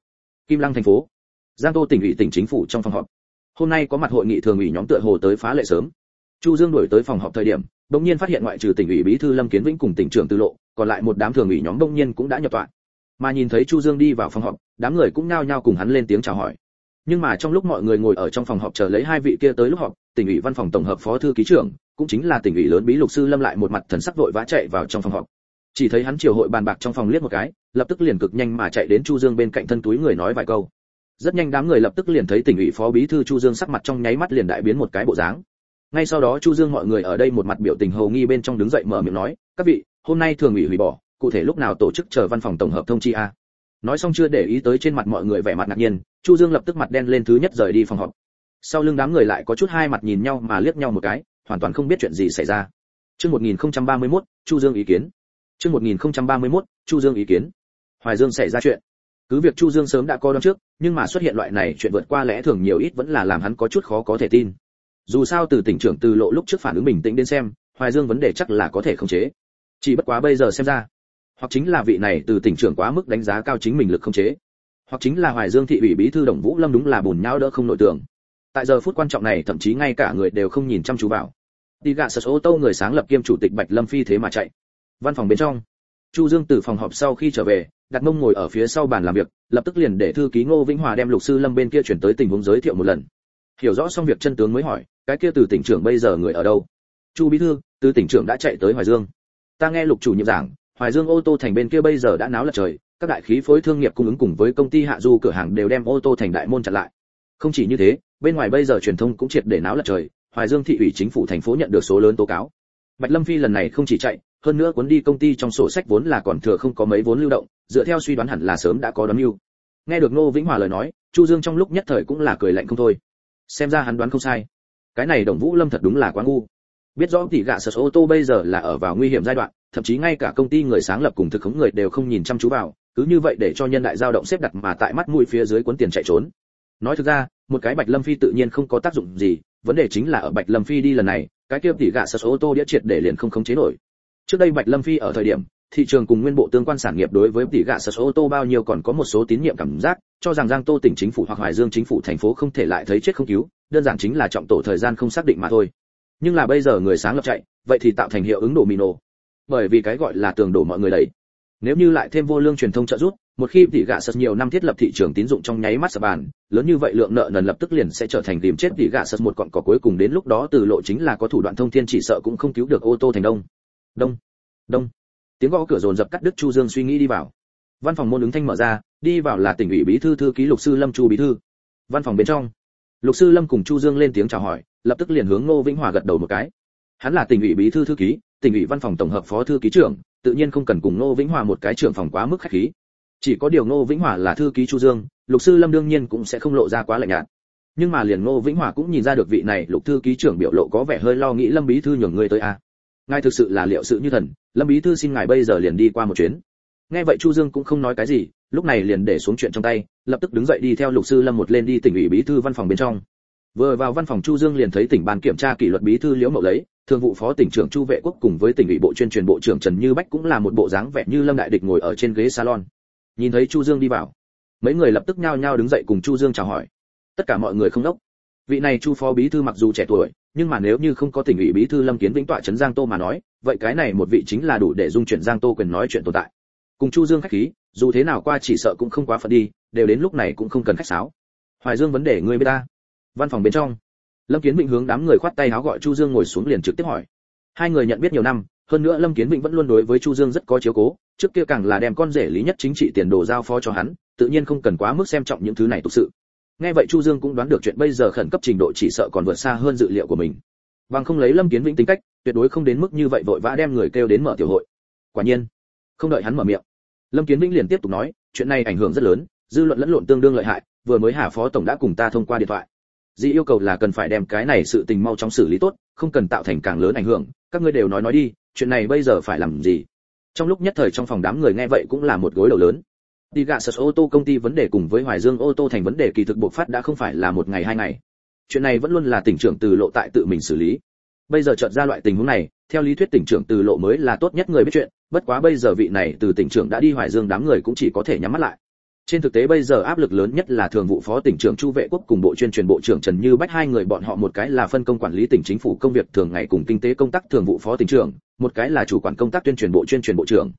kim lăng thành phố, giang tô tỉnh ủy tỉnh chính phủ trong phòng họp. Hôm nay có mặt hội nghị thường ủy nhóm tựa hồ tới phá lệ sớm. Chu dương đuổi tới phòng họp thời điểm bỗng nhiên phát hiện ngoại trừ tỉnh ủy bí thư lâm kiến vĩnh cùng tỉnh trưởng tư lộ, còn lại một đám thường ủy nhóm bỗng nhiên cũng đã nhập tọa. Mà nhìn thấy chu dương đi vào phòng họp, đám người cũng nao nhao cùng hắn lên tiếng chào hỏi. Nhưng mà trong lúc mọi người ngồi ở trong phòng họp chờ lấy hai vị kia tới lúc họp, tỉnh ủy văn phòng tổng hợp phó thư ký trưởng, cũng chính là tỉnh ủy lớn bí lục sư lâm lại một mặt thần sắc vội vã chạy vào trong phòng họp. Chỉ thấy hắn chiều hội bàn bạc trong phòng liếc một cái, lập tức liền cực nhanh mà chạy đến chu dương bên cạnh thân túi người nói vài câu. Rất nhanh đám người lập tức liền thấy tỉnh ủy phó bí thư chu dương sắc mặt trong nháy mắt liền đại biến một cái bộ dáng ngay sau đó chu dương mọi người ở đây một mặt biểu tình hầu nghi bên trong đứng dậy mở miệng nói các vị hôm nay thường ủy hủy bỏ cụ thể lúc nào tổ chức chờ văn phòng tổng hợp thông chi a? Nói xong chưa để ý tới trên mặt mọi người vẻ mặt ngạc nhiên chu dương lập tức mặt đen lên thứ nhất rời đi phòng họp. Sau lưng đám người lại có chút hai mặt nhìn nhau mà liếc nhau một cái hoàn toàn không biết chuyện gì xảy ra. Chương 1031, chu dương ý kiến. Chương 1031, chu dương ý kiến. Hoài dương xảy ra chuyện. Cứ việc chu dương sớm đã coi đoán trước nhưng mà xuất hiện loại này chuyện vượt qua lẽ thường nhiều ít vẫn là làm hắn có chút khó có thể tin dù sao từ tỉnh trưởng từ lộ lúc trước phản ứng bình tĩnh đến xem, hoài dương vấn đề chắc là có thể khống chế. Chỉ bất quá bây giờ xem ra, hoặc chính là vị này từ tỉnh trưởng quá mức đánh giá cao chính mình lực khống chế, hoặc chính là hoài dương thị ủy bí thư đồng vũ lâm đúng là bùn nhau đỡ không nội tưởng tại giờ phút quan trọng này, thậm chí ngay cả người đều không nhìn chăm chú vào. Đi gạ sật ô tô người sáng lập kiêm chủ tịch bạch lâm phi thế mà chạy. Văn phòng bên trong, chu dương từ phòng họp sau khi trở về, đặt mông ngồi ở phía sau bàn làm việc, lập tức liền để thư ký ngô vĩnh hòa đem lục sư lâm bên kia chuyển tới tình huống giới thiệu một lần. Hiểu rõ xong việc chân tướng mới hỏi cái kia từ tỉnh trưởng bây giờ người ở đâu? Chu bí thư, từ tỉnh trưởng đã chạy tới hoài dương. Ta nghe lục chủ nhiệm giảng, hoài dương ô tô thành bên kia bây giờ đã náo lật trời, các đại khí phối thương nghiệp cung ứng cùng với công ty hạ du cửa hàng đều đem ô tô thành đại môn chặn lại. Không chỉ như thế, bên ngoài bây giờ truyền thông cũng triệt để náo lật trời, hoài dương thị ủy chính phủ thành phố nhận được số lớn tố cáo. Bạch lâm phi lần này không chỉ chạy, hơn nữa cuốn đi công ty trong sổ sách vốn là còn thừa không có mấy vốn lưu động, dựa theo suy đoán hẳn là sớm đã có đón mưu. Nghe được ngô vĩnh hòa lời nói, chu dương trong lúc nhất thời cũng là cười lạnh không thôi. Xem ra hắn đoán không sai cái này đồng vũ lâm thật đúng là quá ngu. Biết rõ tỷ gạ sật ô tô bây giờ là ở vào nguy hiểm giai đoạn, thậm chí ngay cả công ty người sáng lập cùng thực khống người đều không nhìn chăm chú vào, cứ như vậy để cho nhân đại dao động xếp đặt mà tại mắt mũi phía dưới cuốn tiền chạy trốn. Nói thực ra, một cái bạch lâm phi tự nhiên không có tác dụng gì, vấn đề chính là ở bạch lâm phi đi lần này, cái kia tỷ gạ sật ô tô đĩa triệt để liền không khống chế nổi. Trước đây bạch lâm phi ở thời điểm thị trường cùng nguyên bộ tương quan sản nghiệp đối với tỷ gạ sở ô tô bao nhiêu còn có một số tín nhiệm cảm giác, cho rằng giang tô tỉnh chính phủ hoặc hoài dương chính phủ thành phố không thể lại thấy chết không cứu, đơn giản chính là trọng tổ thời gian không xác định mà thôi. Nhưng là bây giờ người sáng lập chạy, vậy thì tạo thành hiệu ứng đổ mino. nổ. Bởi vì cái gọi là tường đổ mọi người đấy. Nếu như lại thêm vô lương truyền thông trợ giúp, một khi tỷ gạ sật nhiều năm thiết lập thị trường tín dụng trong nháy mắt sập bàn, lớn như vậy lượng nợ nần lập tức liền sẽ trở thành tìm chết tỷ gạ sật một cọn cỏ cuối cùng đến lúc đó từ lộ chính là có thủ đoạn thông thiên chỉ sợ cũng không cứu được ô tô thành đông. Đông. Đông tiếng gõ cửa dồn dập cắt đứt chu dương suy nghĩ đi vào. Văn phòng môn ứng thanh mở ra, đi vào là tỉnh ủy bí thư thư ký lục sư lâm chu bí thư. Văn phòng bên trong, lục sư lâm cùng chu dương lên tiếng chào hỏi, lập tức liền hướng ngô vĩnh hòa gật đầu một cái. Hắn là tỉnh ủy bí thư thư ký, tỉnh ủy văn phòng tổng hợp phó thư ký trưởng, tự nhiên không cần cùng ngô vĩnh hòa một cái trưởng phòng quá mức khách khí. Chỉ có điều ngô vĩnh hòa là thư ký chu dương, lục sư lâm đương nhiên cũng sẽ không lộ ra quá lạnh nhạt. Nhưng mà liền ngô vĩnh hòa cũng nhìn ra được vị này lục thư ký trưởng biểu lộ có vẻ hơi lo nghĩ lâm bí thư nhường người tới a à ngài thực sự là liệu sự như thần, lâm bí thư xin ngài bây giờ liền đi qua một chuyến. Nghe vậy chu dương cũng không nói cái gì, lúc này liền để xuống chuyện trong tay, lập tức đứng dậy đi theo lục sư lâm một lên đi tỉnh ủy bí thư văn phòng bên trong. Vừa vào văn phòng chu dương liền thấy tỉnh ban kiểm tra kỷ luật bí thư liễu mậu lấy, thường vụ phó tỉnh trưởng chu vệ quốc cùng với tỉnh ủy bộ chuyên truyền bộ trưởng trần như bách cũng là một bộ dáng vẻ như lâm đại địch ngồi ở trên ghế salon. Nhìn thấy chu dương đi vào, mấy người lập tức nhao nhao đứng dậy cùng chu dương chào hỏi. Tất cả mọi người không đốc. Vị này chu phó bí thư mặc dù trẻ tuổi nhưng mà nếu như không có tỉnh ủy bí thư lâm kiến vĩnh tọa trấn giang tô mà nói, vậy cái này một vị chính là đủ để dung chuyển giang tô quyền nói chuyện tồn tại. Cùng chu dương khách khí, dù thế nào qua chỉ sợ cũng không quá phận đi, đều đến lúc này cũng không cần khách sáo. Hoài dương vấn đề ngươi biết ta. Văn phòng bên trong, lâm kiến vĩnh hướng đám người khoát tay áo gọi chu dương ngồi xuống liền trực tiếp hỏi. Hai người nhận biết nhiều năm, hơn nữa lâm kiến vĩnh vẫn luôn đối với chu dương rất có chiếu cố, trước kia càng là đem con rể lý nhất chính trị tiền đồ giao phó cho hắn, tự nhiên không cần quá mức xem trọng những thứ này thực sự nghe vậy chu dương cũng đoán được chuyện bây giờ khẩn cấp trình độ chỉ sợ còn vượt xa hơn dự liệu của mình. Bằng không lấy lâm kiến vĩnh tính cách, tuyệt đối không đến mức như vậy vội vã đem người kêu đến mở tiểu hội. Quả nhiên, không đợi hắn mở miệng, lâm kiến vĩnh liền tiếp tục nói, chuyện này ảnh hưởng rất lớn, dư luận lẫn lộn tương đương lợi hại, vừa mới hà phó tổng đã cùng ta thông qua điện thoại. Dì yêu cầu là cần phải đem cái này sự tình mau chóng xử lý tốt, không cần tạo thành càng lớn ảnh hưởng, các ngươi đều nói nói đi, chuyện này bây giờ phải làm gì? Trong lúc nhất thời trong phòng đám người nghe vậy cũng là một gối đầu lớn đi gạ sở ô tô công ty vấn đề cùng với hoài dương ô tô thành vấn đề kỳ thực bộc phát đã không phải là một ngày hai ngày. Chuyện này vẫn luôn là tỉnh trưởng từ lộ tại tự mình xử lý. Bây giờ chợt ra loại tình huống này, theo lý thuyết tỉnh trưởng từ lộ mới là tốt nhất người biết chuyện, bất quá bây giờ vị này từ tỉnh trưởng đã đi hoài dương đám người cũng chỉ có thể nhắm mắt lại. Trên thực tế bây giờ áp lực lớn nhất là thường vụ phó tỉnh trưởng chu vệ quốc cùng bộ chuyên truyền bộ trưởng trần như bách, hai người bọn họ một cái là phân công quản lý tỉnh chính phủ công việc thường ngày cùng kinh tế công tác thường vụ phó tỉnh trưởng, một cái là chủ quản công tác tuyên truyền bộ chuyên truyền bộ trưởng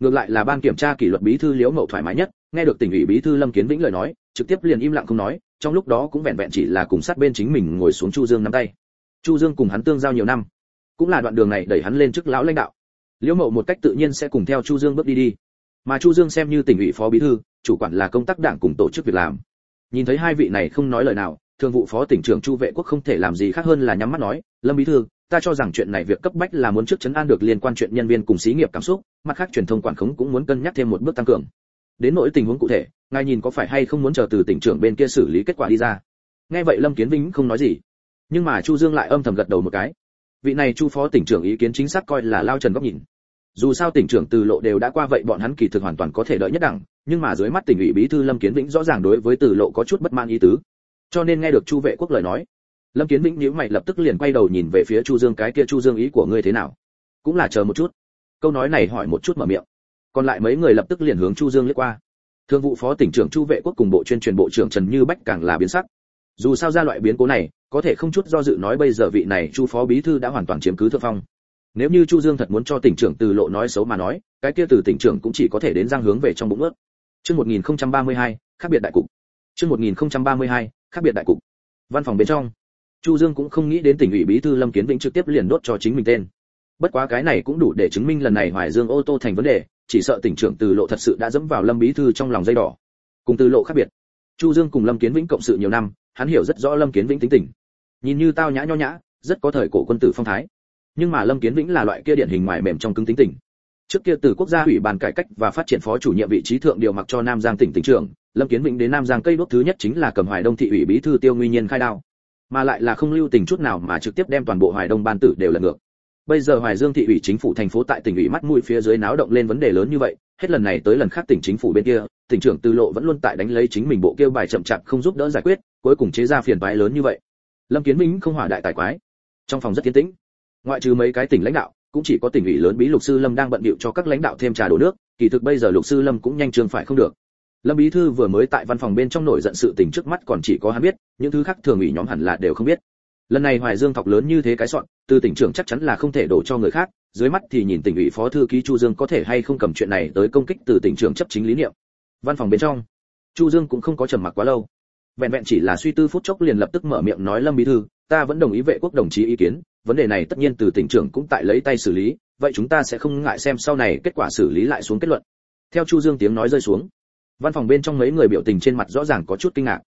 ngược lại là ban kiểm tra kỷ luật bí thư liễu mậu thoải mái nhất, nghe được tỉnh ủy bí thư lâm kiến vĩnh lời nói, trực tiếp liền im lặng không nói, trong lúc đó cũng vẹn vẹn chỉ là cùng sát bên chính mình ngồi xuống chu dương nắm tay. Chu dương cùng hắn tương giao nhiều năm, cũng là đoạn đường này đẩy hắn lên chức lão lãnh đạo. Liễu mậu một cách tự nhiên sẽ cùng theo chu dương bước đi đi. Mà chu dương xem như tỉnh ủy phó bí thư, chủ quản là công tác đảng cùng tổ chức việc làm. Nhìn thấy hai vị này không nói lời nào, thường vụ phó tỉnh trưởng chu vệ quốc không thể làm gì khác hơn là nhắm mắt nói, lâm bí thư ta cho rằng chuyện này việc cấp bách là muốn trước chấn an được liên quan chuyện nhân viên cùng xí nghiệp cảm xúc, mặt khác truyền thông quản khống cũng muốn cân nhắc thêm một bước tăng cường. Đến nỗi tình huống cụ thể, ngài nhìn có phải hay không muốn chờ từ tỉnh trưởng bên kia xử lý kết quả đi ra. Nghe vậy lâm kiến vĩnh không nói gì. Nhưng mà chu dương lại âm thầm gật đầu một cái. Vị này chu phó tỉnh trưởng ý kiến chính xác coi là lao trần góc nhìn. Dù sao tỉnh trưởng từ lộ đều đã qua vậy bọn hắn kỳ thực hoàn toàn có thể đợi nhất đẳng, nhưng mà dưới mắt tỉnh ủy bí thư lâm kiến vĩnh rõ ràng đối với từ lộ có chút bất mãn ý tứ. Cho nên nghe được chu vệ quốc lời nói lâm kiến vĩnh nhíu mày lập tức liền quay đầu nhìn về phía chu dương cái kia chu dương ý của ngươi thế nào? Cũng là chờ một chút. Câu nói này hỏi một chút mở miệng. Còn lại mấy người lập tức liền hướng chu dương liếc qua. Thương vụ phó tỉnh trưởng chu vệ quốc cùng bộ chuyên truyền bộ trưởng trần như bách càng là biến sắc. Dù sao ra loại biến cố này có thể không chút do dự nói bây giờ vị này chu phó bí thư đã hoàn toàn chiếm cứ thượng phong. Nếu như chu dương thật muốn cho tỉnh trưởng từ lộ nói xấu mà nói cái kia từ tỉnh trưởng cũng chỉ có thể đến giang hướng về trong bụng ướt. Chương 1032, khác biệt đại cục. Chương 1032, khác biệt đại cục. Văn phòng bên trong chu dương cũng không nghĩ đến tỉnh ủy bí thư lâm kiến vĩnh trực tiếp liền đốt cho chính mình tên. Bất quá cái này cũng đủ để chứng minh lần này hoài dương ô tô thành vấn đề, chỉ sợ tỉnh trưởng từ lộ thật sự đã dẫm vào lâm bí thư trong lòng dây đỏ. Cùng từ lộ khác biệt, chu dương cùng lâm kiến vĩnh cộng sự nhiều năm, hắn hiểu rất rõ lâm kiến vĩnh tính tình. Nhìn như tao nhã nho nhã, rất có thời cổ quân tử phong thái. Nhưng mà lâm kiến vĩnh là loại kia điển hình ngoài mềm trong cứng tính tình. Trước kia từ quốc gia ủy ban cải cách và phát triển phó chủ nhiệm vị trí thượng điều mặc cho nam giang tỉnh tỉnh trưởng, lâm kiến vĩnh đến nam giang cây đốt thứ nhất chính là cầm hoài đông thị ủy bí thư tiêu nguyên nhiên khai đao mà lại là không lưu tình chút nào mà trực tiếp đem toàn bộ hoài đông ban tử đều lật ngược. Bây giờ hoài dương thị ủy chính phủ thành phố tại tỉnh ủy mắt mũi phía dưới náo động lên vấn đề lớn như vậy, hết lần này tới lần khác tỉnh chính phủ bên kia, tỉnh trưởng tư lộ vẫn luôn tại đánh lấy chính mình bộ kêu bài chậm chạp không giúp đỡ giải quyết, cuối cùng chế ra phiền toái lớn như vậy. Lâm kiến Minh không hỏa đại tài quái. Trong phòng rất yên tĩnh. Ngoại trừ mấy cái tỉnh lãnh đạo, cũng chỉ có tỉnh ủy lớn bí lục sư lâm đang bận bịu cho các lãnh đạo thêm trà đổ nước, kỳ thực bây giờ lục sư lâm cũng nhanh trường phải không được lâm bí thư vừa mới tại văn phòng bên trong nổi giận sự tình trước mắt còn chỉ có hắn biết, những thứ khác thường ủy nhóm hẳn là đều không biết. Lần này hoài dương thọc lớn như thế cái soạn, từ tỉnh trưởng chắc chắn là không thể đổ cho người khác, dưới mắt thì nhìn tỉnh ủy phó thư ký chu dương có thể hay không cầm chuyện này tới công kích từ tỉnh trưởng chấp chính lý niệm. Văn phòng bên trong, chu dương cũng không có trầm mặc quá lâu. Vẹn vẹn chỉ là suy tư phút chốc liền lập tức mở miệng nói lâm bí thư, ta vẫn đồng ý vệ quốc đồng chí ý kiến, vấn đề này tất nhiên từ tỉnh trưởng cũng tại lấy tay xử lý, vậy chúng ta sẽ không ngại xem sau này kết quả xử lý lại xuống kết luận. Theo chu dương tiếng nói rơi xuống văn phòng bên trong mấy người biểu tình trên mặt rõ ràng có chút kinh ngạc.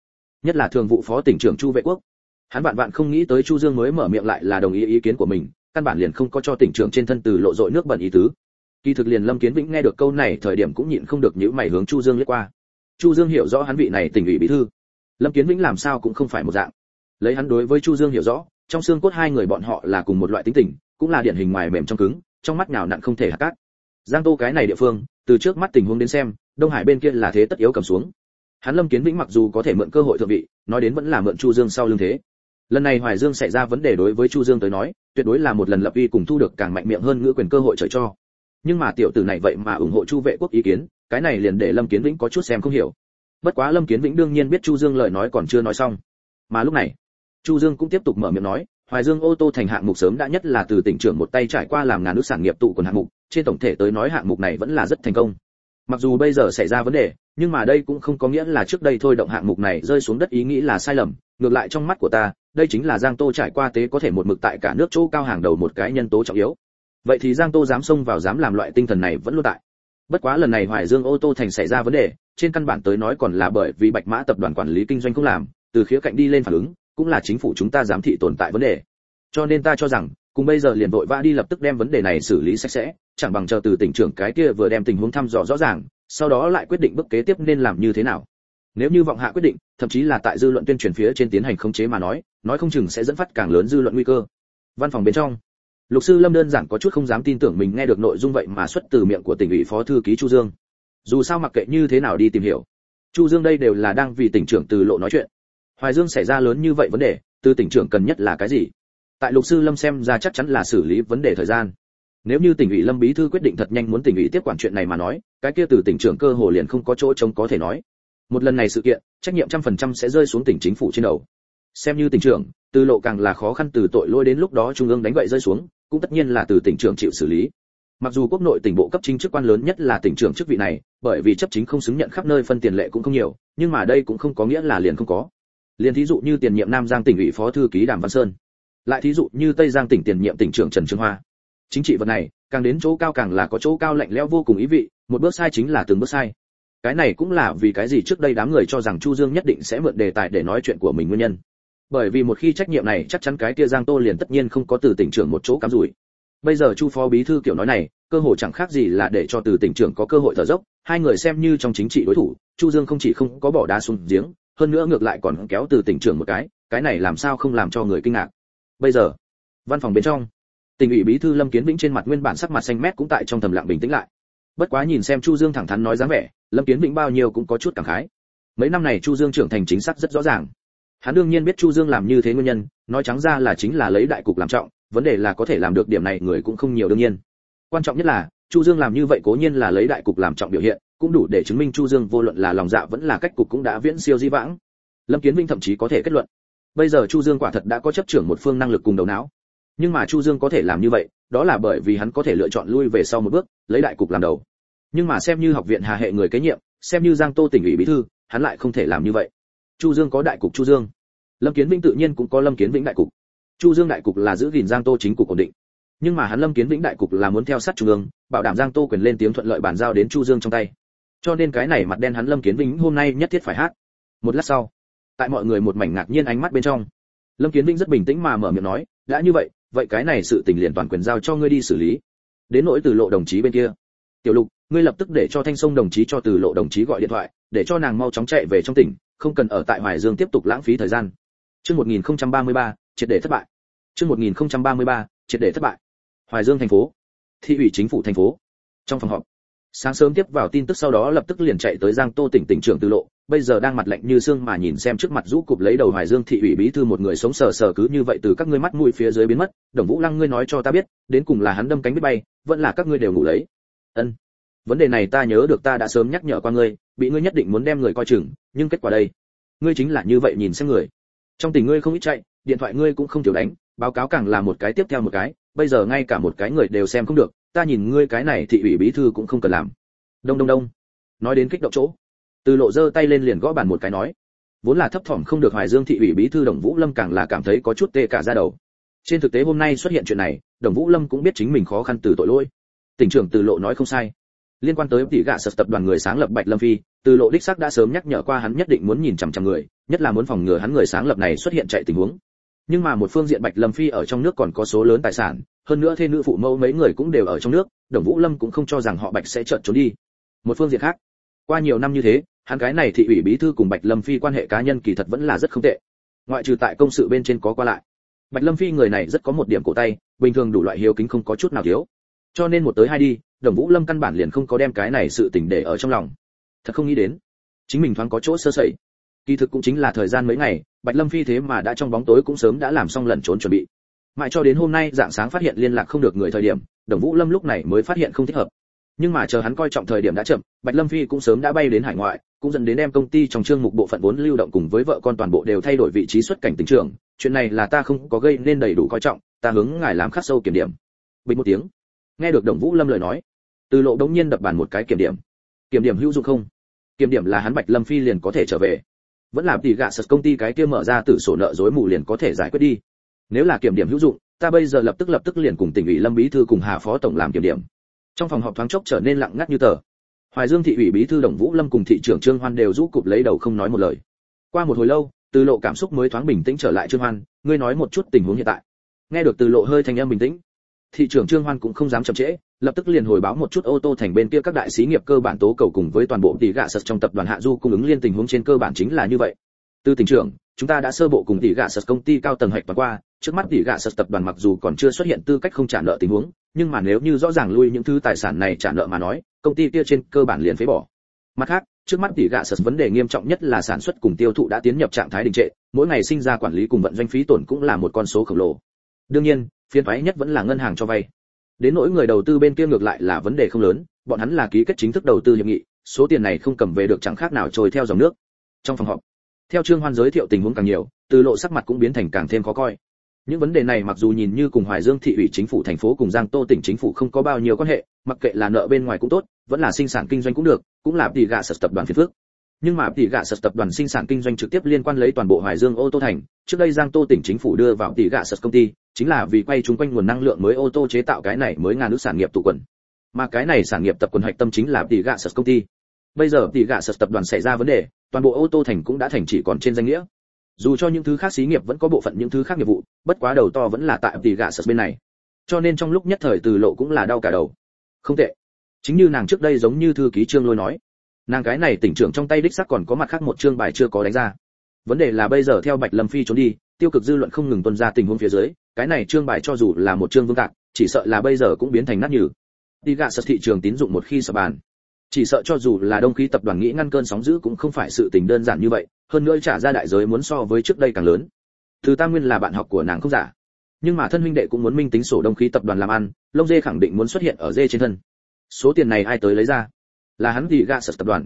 Nhất là thường vụ phó tỉnh trưởng chu vệ quốc. Hắn vạn vạn không nghĩ tới chu dương mới mở miệng lại là đồng ý ý kiến của mình, căn bản liền không có cho tỉnh trưởng trên thân từ lộ dội nước bẩn ý tứ. Kỳ thực liền lâm kiến vĩnh nghe được câu này thời điểm cũng nhịn không được nhíu mày hướng chu dương liếc qua. Chu dương hiểu rõ hắn vị này tỉnh ủy bí thư. Lâm kiến vĩnh làm sao cũng không phải một dạng. Lấy hắn đối với chu dương hiểu rõ, trong xương cốt hai người bọn họ là cùng một loại tính tình, cũng là điển hình ngoài mềm trong cứng, trong mắt nào nặn không thể hạt cát. Giang tô cái này địa phương, từ trước mắt tình huống đến xem đông hải bên kia là thế tất yếu cầm xuống. Hắn lâm kiến vĩnh mặc dù có thể mượn cơ hội thượng vị, nói đến vẫn là mượn chu dương sau lưng thế. Lần này hoài dương xảy ra vấn đề đối với chu dương tới nói, tuyệt đối là một lần lập uy cùng thu được càng mạnh miệng hơn ngữ quyền cơ hội trời cho. Nhưng mà tiểu tử này vậy mà ủng hộ chu vệ quốc ý kiến, cái này liền để lâm kiến vĩnh có chút xem không hiểu. Bất quá lâm kiến vĩnh đương nhiên biết chu dương lời nói còn chưa nói xong. Mà lúc này, chu dương cũng tiếp tục mở miệng nói, hoài dương ô tô thành hạng mục sớm đã nhất là từ tỉnh trưởng một tay trải qua làm ngàn nước sản nghiệp tụ quần hạng mục, trên tổng thể tới nói hạng mục này vẫn là rất thành công mặc dù bây giờ xảy ra vấn đề, nhưng mà đây cũng không có nghĩa là trước đây thôi động hạng mục này rơi xuống đất ý nghĩ là sai lầm. Ngược lại trong mắt của ta, đây chính là giang tô trải qua tế có thể một mực tại cả nước chỗ cao hàng đầu một cái nhân tố trọng yếu. Vậy thì giang tô dám xông vào dám làm loại tinh thần này vẫn luôn tại. Bất quá lần này hoài dương ô tô thành xảy ra vấn đề, trên căn bản tới nói còn là bởi vì bạch mã tập đoàn quản lý kinh doanh không làm, từ khía cạnh đi lên phản ứng, cũng là chính phủ chúng ta giám thị tồn tại vấn đề. Cho nên ta cho rằng cùng bây giờ liền vội vã đi lập tức đem vấn đề này xử lý sạch sẽ, chẳng bằng chờ từ tỉnh trưởng cái kia vừa đem tình huống thăm dò rõ ràng, sau đó lại quyết định bước kế tiếp nên làm như thế nào. Nếu như vọng hạ quyết định, thậm chí là tại dư luận tuyên truyền phía trên tiến hành khống chế mà nói nói không chừng sẽ dẫn phát càng lớn dư luận nguy cơ. Văn phòng bên trong, lục sư lâm đơn giản có chút không dám tin tưởng mình nghe được nội dung vậy mà xuất từ miệng của tỉnh ủy phó thư ký chu dương. Dù sao mặc kệ như thế nào đi tìm hiểu, chu dương đây đều là đang vì tỉnh trưởng từ lộ nói chuyện. Hoài dương xảy ra lớn như vậy vấn đề, từ tỉnh trưởng cần nhất là cái gì? Tại lục sư lâm xem ra chắc chắn là xử lý vấn đề thời gian. Nếu như tỉnh ủy lâm bí thư quyết định thật nhanh muốn tỉnh ủy tiếp quản chuyện này mà nói, cái kia từ tỉnh trưởng cơ hồ liền không có chỗ trống có thể nói. Một lần này sự kiện, trách nhiệm trăm phần trăm sẽ rơi xuống tỉnh chính phủ trên đầu. Xem như tỉnh trưởng, từ lộ càng là khó khăn từ tội lỗi đến lúc đó trung ương đánh vậy rơi xuống, cũng tất nhiên là từ tỉnh trưởng chịu xử lý. Mặc dù quốc nội tỉnh bộ cấp chính chức quan lớn nhất là tỉnh trưởng chức vị này, bởi vì chấp chính không xứng nhận khắp nơi phân tiền lệ cũng không nhiều, nhưng mà đây cũng không có nghĩa là liền không có. Liền thí dụ như tiền nhiệm nam giang tỉnh ủy phó thư ký đàm văn sơn lại thí dụ như tây giang tỉnh tiền nhiệm tỉnh trưởng trần trường hoa. Chính trị vật này, càng đến chỗ cao càng là có chỗ cao lạnh lẽo vô cùng ý vị, một bước sai chính là từng bước sai. Cái này cũng là vì cái gì trước đây đám người cho rằng chu dương nhất định sẽ mượn đề tài để nói chuyện của mình nguyên nhân. Bởi vì một khi trách nhiệm này chắc chắn cái kia giang tô liền tất nhiên không có từ tỉnh trưởng một chỗ cắm rủi. Bây giờ chu phó bí thư kiểu nói này, cơ hội chẳng khác gì là để cho từ tỉnh trưởng có cơ hội thở dốc, hai người xem như trong chính trị đối thủ, chu dương không chỉ không có bỏ đá xuống giếng, hơn nữa ngược lại còn kéo từ tỉnh trưởng một cái cái này làm sao không làm cho người kinh ngạc bây giờ, văn phòng bên trong tỉnh ủy bí thư lâm kiến vĩnh trên mặt nguyên bản sắc mặt xanh mét cũng tại trong thầm lặng bình tĩnh lại. Bất quá nhìn xem chu dương thẳng thắn nói dáng vẻ, lâm kiến vĩnh bao nhiêu cũng có chút cảm khái. Mấy năm này chu dương trưởng thành chính xác rất rõ ràng. Hắn đương nhiên biết chu dương làm như thế nguyên nhân, nói trắng ra là chính là lấy đại cục làm trọng, vấn đề là có thể làm được điểm này người cũng không nhiều đương nhiên. Quan trọng nhất là, chu dương làm như vậy cố nhiên là lấy đại cục làm trọng biểu hiện, cũng đủ để chứng minh chu dương vô luận là lòng dạ vẫn là cách cục cũng đã viễn siêu di vãng. Lâm kiến vinh thậm chí có thể kết luận bây giờ chu dương quả thật đã có chấp trưởng một phương năng lực cùng đầu não. Nhưng mà chu dương có thể làm như vậy, đó là bởi vì hắn có thể lựa chọn lui về sau một bước, lấy đại cục làm đầu. Nhưng mà xem như học viện hà hệ người kế nhiệm, xem như giang tô tỉnh ủy bí thư, hắn lại không thể làm như vậy. Chu dương có đại cục chu dương. Lâm kiến vĩnh tự nhiên cũng có lâm kiến vĩnh đại cục. Chu dương đại cục là giữ gìn giang tô chính cục ổn định. Nhưng mà hắn lâm kiến vĩnh đại cục là muốn theo sát trung ương bảo đảm giang tô quyền lên tiếng thuận lợi bàn giao đến chu dương trong tay. Cho nên cái này mặt đen hắn lâm kiến vĩnh hôm nay nhất thiết phải hát. Một lát sau tại mọi người một mảnh ngạc nhiên ánh mắt bên trong lâm kiến vinh rất bình tĩnh mà mở miệng nói đã như vậy vậy cái này sự tình liền toàn quyền giao cho ngươi đi xử lý đến nỗi từ lộ đồng chí bên kia tiểu lục ngươi lập tức để cho thanh sông đồng chí cho từ lộ đồng chí gọi điện thoại để cho nàng mau chóng chạy về trong tỉnh không cần ở tại hoài dương tiếp tục lãng phí thời gian Chương 1033, triệt để thất bại. Chương 1033, triệt để thất bại. Hoài Dương thành phố, thị ủy chính phủ thành phố. Trong phòng họp, sáng sớm tiếp vào tin tức sau đó lập tức liền chạy tới Giang Tô tỉnh tỉnh trưởng Từ Lộ, bây giờ đang mặt lạnh như xương mà nhìn xem trước mặt rũ cụp lấy đầu Hoài Dương thị ủy bí thư một người sống sờ sờ cứ như vậy từ các ngươi mắt mũi phía dưới biến mất, Đồng Vũ Lăng ngươi nói cho ta biết, đến cùng là hắn đâm cánh biết bay, vẫn là các ngươi đều ngủ lấy. Ân. Vấn đề này ta nhớ được ta đã sớm nhắc nhở qua ngươi, bị ngươi nhất định muốn đem người coi chừng, nhưng kết quả đây, ngươi chính là như vậy nhìn xem người trong tình ngươi không ít chạy điện thoại ngươi cũng không thiểu đánh báo cáo càng là một cái tiếp theo một cái bây giờ ngay cả một cái người đều xem không được ta nhìn ngươi cái này thị ủy bí thư cũng không cần làm. Đông đông đông. Nói đến kích động chỗ, từ lộ giơ tay lên liền gõ bàn một cái nói, vốn là thấp thỏm không được hoài dương thị ủy bí thư đồng vũ lâm càng là cảm thấy có chút tê cả ra đầu. Trên thực tế hôm nay xuất hiện chuyện này, đồng vũ lâm cũng biết chính mình khó khăn từ tội lỗi. Tỉnh trưởng từ lộ nói không sai. Liên quan tới tỷ gạ sập tập đoàn người sáng lập bạch lâm phi, từ lộ đích xác đã sớm nhắc nhở qua hắn nhất định muốn nhìn chằm chằm người, nhất là muốn phòng ngừa hắn người sáng lập này xuất hiện chạy tình huống nhưng mà một phương diện bạch lâm phi ở trong nước còn có số lớn tài sản, hơn nữa thê nữ phụ mẫu mấy người cũng đều ở trong nước, đồng vũ lâm cũng không cho rằng họ bạch sẽ trợn trốn đi. Một phương diện khác, qua nhiều năm như thế, hắn cái này thị ủy bí thư cùng bạch lâm phi quan hệ cá nhân kỳ thật vẫn là rất không tệ. Ngoại trừ tại công sự bên trên có qua lại. Bạch lâm phi người này rất có một điểm cổ tay, bình thường đủ loại hiếu kính không có chút nào thiếu. Cho nên một tới hai đi, đồng vũ lâm căn bản liền không có đem cái này sự tình để ở trong lòng. Thật không nghĩ đến, chính mình thoáng có chỗ sơ sẩy kỳ thực cũng chính là thời gian mấy ngày, bạch lâm phi thế mà đã trong bóng tối cũng sớm đã làm xong lẩn trốn chuẩn bị. Mãi cho đến hôm nay, dạng sáng phát hiện liên lạc không được người thời điểm, đồng vũ lâm lúc này mới phát hiện không thích hợp. Nhưng mà chờ hắn coi trọng thời điểm đã chậm, bạch lâm phi cũng sớm đã bay đến hải ngoại, cũng dẫn đến đem công ty trong chương mục bộ phận vốn lưu động cùng với vợ con toàn bộ đều thay đổi vị trí xuất cảnh tình trường. Chuyện này là ta không có gây nên đầy đủ coi trọng, ta hướng ngài làm khắc sâu kiểm điểm. Bình một tiếng. Nghe được đồng vũ lâm lời nói, từ lộ đống nhiên đập bàn một cái kiểm điểm. Kiểm điểm hữu dụng không? Kiểm điểm là hắn bạch lâm phi liền có thể trở về vẫn là tỷ gạ sật công ty cái kia mở ra từ sổ nợ dối mù liền có thể giải quyết đi. Nếu là kiểm điểm hữu dụng, ta bây giờ lập tức lập tức liền cùng tỉnh ủy lâm bí thư cùng hà phó tổng làm kiểm điểm. Trong phòng họp thoáng chốc trở nên lặng ngắt như tờ. Hoài dương thị ủy bí thư đồng vũ lâm cùng thị trưởng trương hoan đều rũ cụp lấy đầu không nói một lời. Qua một hồi lâu, từ lộ cảm xúc mới thoáng bình tĩnh trở lại trương hoan, ngươi nói một chút tình huống hiện tại. Nghe được từ lộ hơi thành âm bình tĩnh, thị trưởng trương hoan cũng không dám chậm trễ lập tức liền hồi báo một chút ô tô thành bên kia các đại sĩ nghiệp cơ bản tố cầu cùng với toàn bộ tỷ gạ sật trong tập đoàn hạ du cung ứng liên tình huống trên cơ bản chính là như vậy. Từ tỉnh trưởng, chúng ta đã sơ bộ cùng tỷ gạ sật công ty cao tầng hạch toàn qua, trước mắt tỷ gạ sật tập đoàn mặc dù còn chưa xuất hiện tư cách không trả nợ tình huống, nhưng mà nếu như rõ ràng lui những thứ tài sản này trả nợ mà nói, công ty kia trên cơ bản liền phế bỏ. Mặt khác, trước mắt tỷ gạ sật vấn đề nghiêm trọng nhất là sản xuất cùng tiêu thụ đã tiến nhập trạng thái đình trệ, mỗi ngày sinh ra quản lý cùng vận doanh phí tổn cũng là một con số khổng lồ. Đương nhiên, phiên thoái nhất vẫn là ngân hàng cho vay đến nỗi người đầu tư bên kia ngược lại là vấn đề không lớn, bọn hắn là ký kết chính thức đầu tư hiệp nghị, số tiền này không cầm về được chẳng khác nào trôi theo dòng nước. Trong phòng họp, theo trương hoan giới thiệu tình huống càng nhiều, từ lộ sắc mặt cũng biến thành càng thêm khó coi. Những vấn đề này mặc dù nhìn như cùng hoài dương thị ủy chính phủ, thành phố cùng giang tô tỉnh chính phủ không có bao nhiêu quan hệ, mặc kệ là nợ bên ngoài cũng tốt, vẫn là sinh sản kinh doanh cũng được, cũng là tỷ gạ sập tập đoàn phiền phước nhưng mà tỷ gạ sật tập đoàn sinh sản kinh doanh trực tiếp liên quan lấy toàn bộ hoài dương ô tô thành. Trước đây giang tô tỉnh chính phủ đưa vào tỷ gạ sật công ty, chính là vì quay chung quanh nguồn năng lượng mới ô tô chế tạo cái này mới ngàn nước sản nghiệp tụ quần. Mà cái này sản nghiệp tập quần hạch tâm chính là tỷ gạ sật công ty. Bây giờ tỷ gạ sật tập đoàn xảy ra vấn đề, toàn bộ ô tô thành cũng đã thành chỉ còn trên danh nghĩa. Dù cho những thứ khác xí nghiệp vẫn có bộ phận những thứ khác nghiệp vụ, bất quá đầu to vẫn là tại tỷ gạ sật bên này. Cho nên trong lúc nhất thời từ lộ cũng là đau cả đầu. Không tệ. Chính như nàng trước đây giống như thư ký trương lôi nói nàng cái này tỉnh trưởng trong tay đích sắc còn có mặt khác một chương bài chưa có đánh ra. Vấn đề là bây giờ theo bạch lâm phi trốn đi, tiêu cực dư luận không ngừng tuân ra tình huống phía dưới, cái này trương bài cho dù là một chương vương tạc, chỉ sợ là bây giờ cũng biến thành nát nhừ. Đi gạ sật thị trường tín dụng một khi sập bàn. Chỉ sợ cho dù là đông khí tập đoàn nghĩ ngăn cơn sóng dữ cũng không phải sự tình đơn giản như vậy, hơn nữa trả ra đại giới muốn so với trước đây càng lớn. Từ tam nguyên là bạn học của nàng không giả. Nhưng mà thân huynh đệ cũng muốn minh tính sổ đông khí tập đoàn làm ăn lông dê khẳng định muốn xuất hiện ở dê trên thân. Số tiền này ai tới lấy ra? Là hắn thì gạ sật tập đoàn.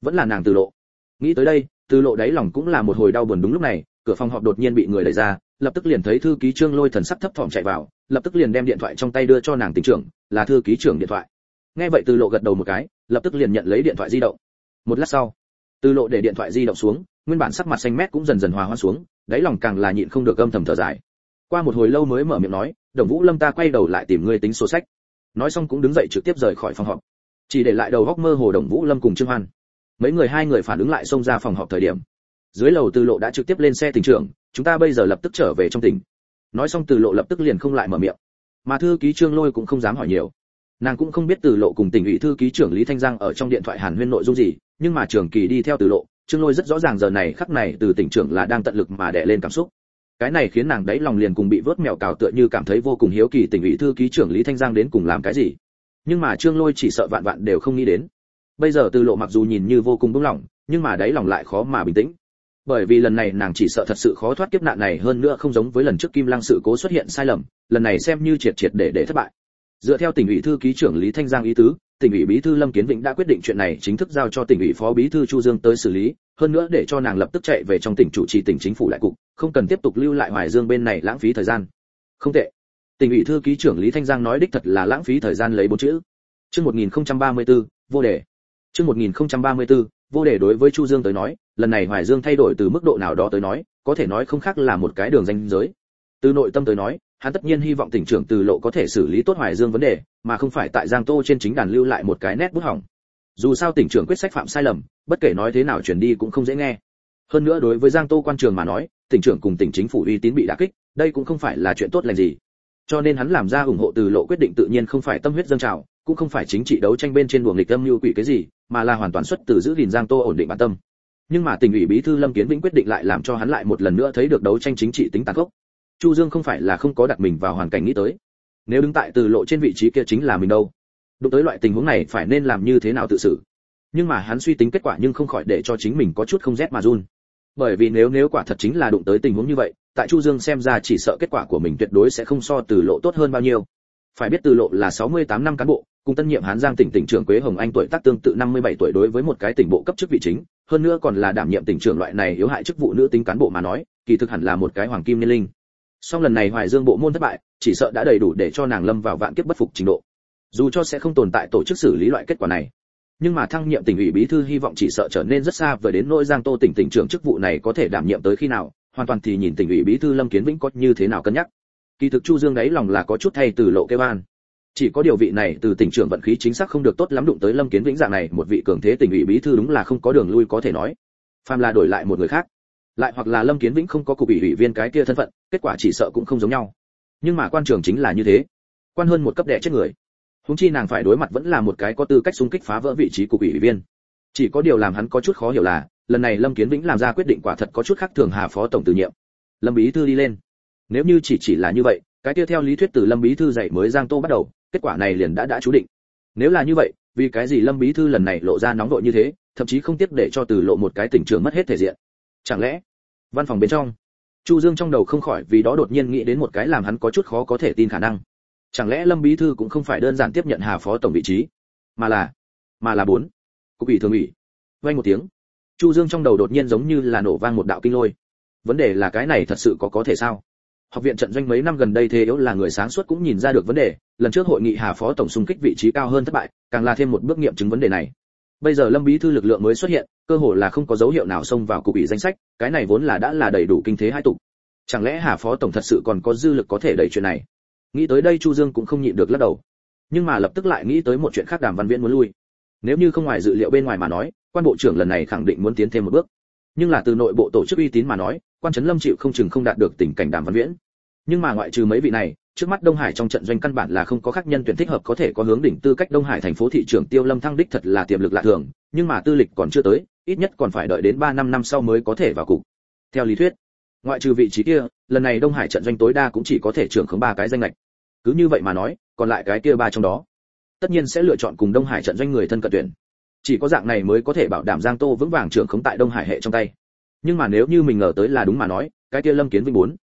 Vẫn là nàng từ lộ. Nghĩ tới đây, từ lộ đáy lòng cũng là một hồi đau buồn đúng lúc này, cửa phòng họp đột nhiên bị người đẩy ra, lập tức liền thấy thư ký trương lôi thần sắc thấp thỏm chạy vào, lập tức liền đem điện thoại trong tay đưa cho nàng tỉnh trưởng, là thư ký trưởng điện thoại. Nghe vậy từ lộ gật đầu một cái, lập tức liền nhận lấy điện thoại di động. Một lát sau, từ lộ để điện thoại di động xuống, nguyên bản sắc mặt xanh mét cũng dần dần hòa hoa xuống, đáy lòng càng là nhịn không được âm thầm thở dài. Qua một hồi lâu mới mở miệng nói, đồng vũ lâm ta quay đầu lại tìm ngươi tính số sách. Nói xong cũng đứng dậy trực tiếp rời khỏi phòng họp chỉ để lại đầu góc mơ hồ đồng vũ lâm cùng trương hoan. Mấy người hai người phản ứng lại xông ra phòng họp thời điểm. Dưới lầu từ lộ đã trực tiếp lên xe tỉnh trưởng, chúng ta bây giờ lập tức trở về trong tỉnh. Nói xong từ lộ lập tức liền không lại mở miệng. Mà thư ký trương lôi cũng không dám hỏi nhiều. Nàng cũng không biết từ lộ cùng tỉnh ủy thư ký trưởng lý thanh giang ở trong điện thoại hàn huyên nội dung gì, nhưng mà trường kỳ đi theo từ lộ, trương lôi rất rõ ràng giờ này khắc này từ tỉnh trưởng là đang tận lực mà đè lên cảm xúc. Cái này khiến nàng đáy lòng liền cùng bị vớt mèo cào tựa như cảm thấy vô cùng hiếu kỳ tỉnh ủy thư ký trưởng lý thanh giang đến cùng làm cái gì nhưng mà trương lôi chỉ sợ vạn vạn đều không nghĩ đến. Bây giờ từ lộ mặc dù nhìn như vô cùng bướng lỏng, nhưng mà đáy lòng lại khó mà bình tĩnh. Bởi vì lần này nàng chỉ sợ thật sự khó thoát kiếp nạn này hơn nữa không giống với lần trước kim lăng sự cố xuất hiện sai lầm, lần này xem như triệt triệt để để thất bại. Dựa theo tỉnh ủy thư ký trưởng lý thanh giang ý tứ, tỉnh ủy bí thư lâm kiến vĩnh đã quyết định chuyện này chính thức giao cho tỉnh ủy phó bí thư chu dương tới xử lý, hơn nữa để cho nàng lập tức chạy về trong tỉnh chủ trì tỉnh chính phủ đại cục, không cần tiếp tục lưu lại hoài dương bên này lãng phí thời gian. Không tệ tỉnh ủy thư ký trưởng lý thanh giang nói đích thật là lãng phí thời gian lấy bốn chữ. Chương 1034, vô đề. Chương 1034, vô đề đối với chu dương tới nói lần này hoài dương thay đổi từ mức độ nào đó tới nói có thể nói không khác là một cái đường danh giới. Từ nội tâm tới nói hắn tất nhiên hy vọng tỉnh trưởng từ lộ có thể xử lý tốt hoài dương vấn đề mà không phải tại giang tô trên chính đàn lưu lại một cái nét bút hỏng. Dù sao tỉnh trưởng quyết sách phạm sai lầm bất kể nói thế nào chuyển đi cũng không dễ nghe. Hơn nữa đối với giang tô quan trường mà nói tỉnh trưởng cùng tỉnh chính phủ uy tín bị đả kích đây cũng không phải là chuyện tốt lành gì cho nên hắn làm ra ủng hộ từ lộ quyết định tự nhiên không phải tâm huyết dâng trào, cũng không phải chính trị đấu tranh bên trên luồng lịch âm mưu quỷ cái gì, mà là hoàn toàn xuất từ giữ gìn giang tô ổn định bản tâm. Nhưng mà tỉnh ủy bí thư lâm kiến vĩnh quyết định lại làm cho hắn lại một lần nữa thấy được đấu tranh chính trị tính tàn khốc. Chu dương không phải là không có đặt mình vào hoàn cảnh nghĩ tới. Nếu đứng tại từ lộ trên vị trí kia chính là mình đâu. Đụng tới loại tình huống này phải nên làm như thế nào tự xử? Nhưng mà hắn suy tính kết quả nhưng không khỏi để cho chính mình có chút không rét mà run. Bởi vì nếu nếu quả thật chính là đụng tới tình huống như vậy tại chu dương xem ra chỉ sợ kết quả của mình tuyệt đối sẽ không so từ lộ tốt hơn bao nhiêu. Phải biết từ lộ là 68 năm cán bộ, cùng tân nhiệm hán giang tỉnh tỉnh trưởng quế hồng anh tuổi tác tương tự 57 tuổi đối với một cái tỉnh bộ cấp chức vị chính, hơn nữa còn là đảm nhiệm tỉnh trưởng loại này yếu hại chức vụ nữ tính cán bộ mà nói, kỳ thực hẳn là một cái hoàng kim niên linh. Song lần này hoài dương bộ môn thất bại, chỉ sợ đã đầy đủ để cho nàng lâm vào vạn kiếp bất phục trình độ. Dù cho sẽ không tồn tại tổ chức xử lý loại kết quả này, nhưng mà thăng nhiệm tỉnh ủy bí thư hy vọng chỉ sợ trở nên rất xa vời đến nỗi giang tô tỉnh tỉnh trưởng chức vụ này có thể đảm nhiệm tới khi nào hoàn toàn thì nhìn tỉnh ủy bí thư lâm kiến vĩnh có như thế nào cân nhắc. Kỳ thực chu dương đấy lòng là có chút thay từ lộ kêu an. Chỉ có điều vị này từ tỉnh trưởng vận khí chính xác không được tốt lắm đụng tới lâm kiến vĩnh dạng này, một vị cường thế tỉnh ủy bí thư đúng là không có đường lui có thể nói. Phàm là đổi lại một người khác, lại hoặc là lâm kiến vĩnh không có cục ủy ủy viên cái kia thân phận, kết quả chỉ sợ cũng không giống nhau. Nhưng mà quan trường chính là như thế, quan hơn một cấp đệ chết người. Húng chi nàng phải đối mặt vẫn là một cái có tư cách xung kích phá vỡ vị trí cục ủy viên. Chỉ có điều làm hắn có chút khó hiểu là lần này lâm kiến vĩnh làm ra quyết định quả thật có chút khác thường hà phó tổng từ nhiệm. Lâm bí thư đi lên. Nếu như chỉ chỉ là như vậy, cái tiếp theo lý thuyết từ lâm bí thư dạy mới giang tô bắt đầu, kết quả này liền đã đã chú định. Nếu là như vậy, vì cái gì lâm bí thư lần này lộ ra nóng vội như thế, thậm chí không tiếc để cho từ lộ một cái tỉnh trường mất hết thể diện? Chẳng lẽ, văn phòng bên trong, chu dương trong đầu không khỏi vì đó đột nhiên nghĩ đến một cái làm hắn có chút khó có thể tin khả năng. Chẳng lẽ lâm bí thư cũng không phải đơn giản tiếp nhận hà phó tổng vị trí, mà là mà là bốn? Cục ủy thường ủy, vang một tiếng chu dương trong đầu đột nhiên giống như là nổ vang một đạo kinh lôi. Vấn đề là cái này thật sự có có thể sao? Học viện trận doanh mấy năm gần đây thế yếu là người sáng suốt cũng nhìn ra được vấn đề, lần trước hội nghị hà phó tổng xung kích vị trí cao hơn thất bại, càng là thêm một bước nghiệm chứng vấn đề này. Bây giờ lâm bí thư lực lượng mới xuất hiện, cơ hội là không có dấu hiệu nào xông vào cục ủy danh sách, cái này vốn là đã là đầy đủ kinh thế hai tục chẳng lẽ hà phó tổng thật sự còn có dư lực có thể đẩy chuyện này? Nghĩ tới đây chu dương cũng không nhịn được lắc đầu. Nhưng mà lập tức lại nghĩ tới một chuyện khác đàm văn viễn muốn lui. Nếu như không ngoài dự liệu bên ngoài mà nói quan bộ trưởng lần này khẳng định muốn tiến thêm một bước. Nhưng là từ nội bộ tổ chức uy tín mà nói, quan trấn lâm chịu không chừng không đạt được tình cảnh đàm văn viễn. Nhưng mà ngoại trừ mấy vị này, trước mắt đông hải trong trận doanh căn bản là không có khác nhân tuyển thích hợp có thể có hướng đỉnh tư cách đông hải thành phố thị trưởng tiêu lâm thăng đích thật là tiềm lực lạ thường, nhưng mà tư lịch còn chưa tới, ít nhất còn phải đợi đến ba năm năm sau mới có thể vào cục theo lý thuyết, ngoại trừ vị trí kia, lần này đông hải trận doanh tối đa cũng chỉ có thể trưởng khống ba cái danh lệch cứ như vậy mà nói, còn lại cái kia ba trong đó, tất nhiên sẽ lựa chọn cùng đông hải trận doanh người thân cận tuyển chỉ có dạng này mới có thể bảo đảm giang tô vững vàng trưởng khống tại đông hải hệ trong tay. Nhưng mà nếu như mình ngờ tới là đúng mà nói cái kia lâm kiến vinh muốn,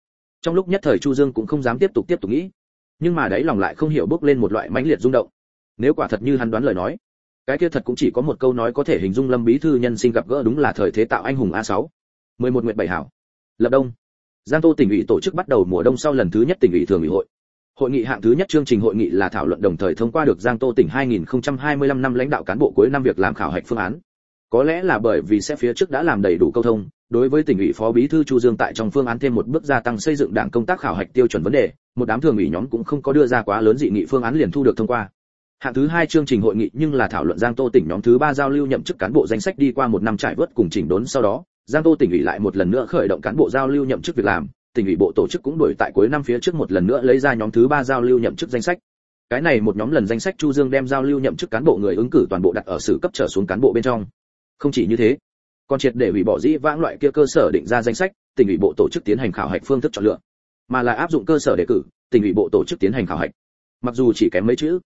trong lúc nhất thời chu dương cũng không dám tiếp tục tiếp tục nghĩ. Nhưng mà đấy lòng lại không hiểu bước lên một loại mãnh liệt rung động. Nếu quả thật như hắn đoán lời nói cái kia thật cũng chỉ có một câu nói có thể hình dung lâm bí thư nhân sinh gặp gỡ đúng là thời thế tạo anh hùng a 6 11 nguyệt bảy hảo. Lập đông. Giang tô tỉnh ủy tổ chức bắt đầu mùa đông sau lần thứ nhất tỉnh ủy thường ủy hội. Hội nghị hạng thứ nhất chương trình hội nghị là thảo luận đồng thời thông qua được Giang Tô tỉnh 2025 năm lãnh đạo cán bộ cuối năm việc làm khảo hạch phương án. Có lẽ là bởi vì sẽ phía trước đã làm đầy đủ câu thông, đối với tỉnh ủy phó bí thư Chu Dương tại trong phương án thêm một bước gia tăng xây dựng đảng công tác khảo hạch tiêu chuẩn vấn đề, một đám thường ủy nhóm cũng không có đưa ra quá lớn dị nghị phương án liền thu được thông qua. Hạng thứ hai chương trình hội nghị nhưng là thảo luận Giang Tô tỉnh nhóm thứ ba giao lưu nhậm chức cán bộ danh sách đi qua một năm trải vớt cùng chỉnh đốn sau đó, Giang Tô tỉnh ủy lại một lần nữa khởi động cán bộ giao lưu nhậm chức việc làm, tỉnh ủy bộ tổ chức cũng đổi tại cuối năm phía trước một lần nữa lấy ra nhóm thứ ba giao lưu nhậm chức danh sách. Cái này một nhóm lần danh sách chu dương đem giao lưu nhậm chức cán bộ người ứng cử toàn bộ đặt ở sự cấp trở xuống cán bộ bên trong. Không chỉ như thế, còn triệt để hủy bỏ dĩ vãng loại kia cơ sở định ra danh sách, tỉnh ủy bộ tổ chức tiến hành khảo hạch phương thức chọn lựa, mà là áp dụng cơ sở đề cử, tỉnh ủy bộ tổ chức tiến hành khảo hạch. Mặc dù chỉ kém mấy chữ,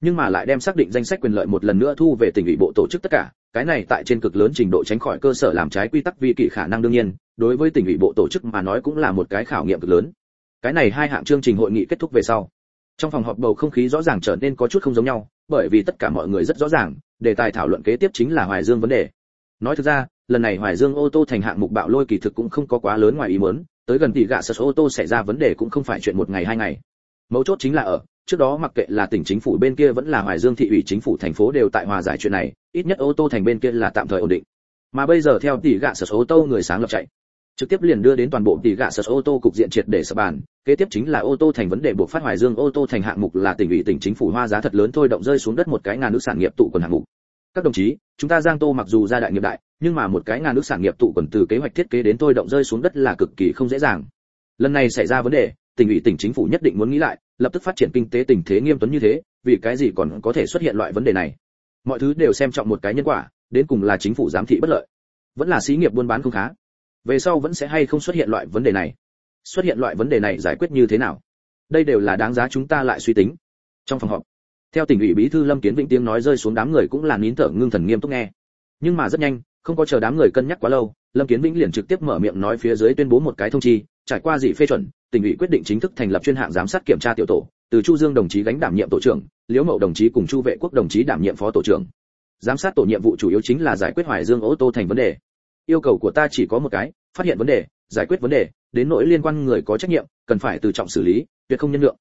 nhưng mà lại đem xác định danh sách quyền lợi một lần nữa thu về tỉnh ủy bộ tổ chức tất cả. Cái này tại trên cực lớn trình độ tránh khỏi cơ sở làm trái quy tắc vi kỷ khả năng đương nhiên đối với tỉnh ủy bộ tổ chức mà nói cũng là một cái khảo nghiệm cực lớn. Cái này hai hạng chương trình hội nghị kết thúc về sau, trong phòng họp bầu không khí rõ ràng trở nên có chút không giống nhau, bởi vì tất cả mọi người rất rõ ràng, đề tài thảo luận kế tiếp chính là hoài dương vấn đề. Nói thực ra, lần này hoài dương ô tô thành hạng mục bạo lôi kỳ thực cũng không có quá lớn ngoài ý muốn, tới gần tỷ gạ sở ô tô xảy ra vấn đề cũng không phải chuyện một ngày hai ngày. Mấu chốt chính là ở, trước đó mặc kệ là tỉnh chính phủ bên kia vẫn là hoài dương thị ủy chính phủ thành phố đều tại hòa giải chuyện này, ít nhất ô tô thành bên kia là tạm thời ổn định. Mà bây giờ theo tỷ gạ sở ô tô người sáng lập chạy trực tiếp liền đưa đến toàn bộ tỷ gạ sở ô tô cục diện triệt để sập bàn. Kế tiếp chính là ô tô thành vấn đề buộc phát hoài dương, ô tô thành hạng mục là tỉnh ủy, tỉnh chính phủ hoa giá thật lớn thôi động rơi xuống đất một cái ngàn nước sản nghiệp tụ quần hạng mục. Các đồng chí, chúng ta giang tô mặc dù gia đại nghiệp đại, nhưng mà một cái ngàn nước sản nghiệp tụ quần từ kế hoạch thiết kế đến thôi động rơi xuống đất là cực kỳ không dễ dàng. Lần này xảy ra vấn đề, tỉnh ủy, tỉnh chính phủ nhất định muốn nghĩ lại, lập tức phát triển kinh tế tình thế nghiêm tuấn như thế, vì cái gì còn có thể xuất hiện loại vấn đề này? Mọi thứ đều xem trọng một cái nhân quả, đến cùng là chính phủ giám thị bất lợi. Vẫn là xí nghiệp buôn bán không khá về sau vẫn sẽ hay không xuất hiện loại vấn đề này? Xuất hiện loại vấn đề này giải quyết như thế nào? Đây đều là đáng giá chúng ta lại suy tính. Trong phòng họp, theo tỉnh ủy bí thư lâm kiến vĩnh tiếng nói rơi xuống đám người cũng là nín thở ngưng thần nghiêm túc nghe. Nhưng mà rất nhanh, không có chờ đám người cân nhắc quá lâu, lâm kiến vĩnh liền trực tiếp mở miệng nói phía dưới tuyên bố một cái thông chi, trải qua dị phê chuẩn, tỉnh ủy quyết định chính thức thành lập chuyên hạng giám sát kiểm tra tiểu tổ, từ chu dương đồng chí gánh đảm nhiệm tổ trưởng, liễu mậu đồng chí cùng chu vệ quốc đồng chí đảm nhiệm phó tổ trưởng. Giám sát tổ nhiệm vụ chủ yếu chính là giải quyết hoài dương ô tô thành vấn đề yêu cầu của ta chỉ có một cái phát hiện vấn đề giải quyết vấn đề đến nỗi liên quan người có trách nhiệm cần phải từ trọng xử lý tuyệt không nhân lượng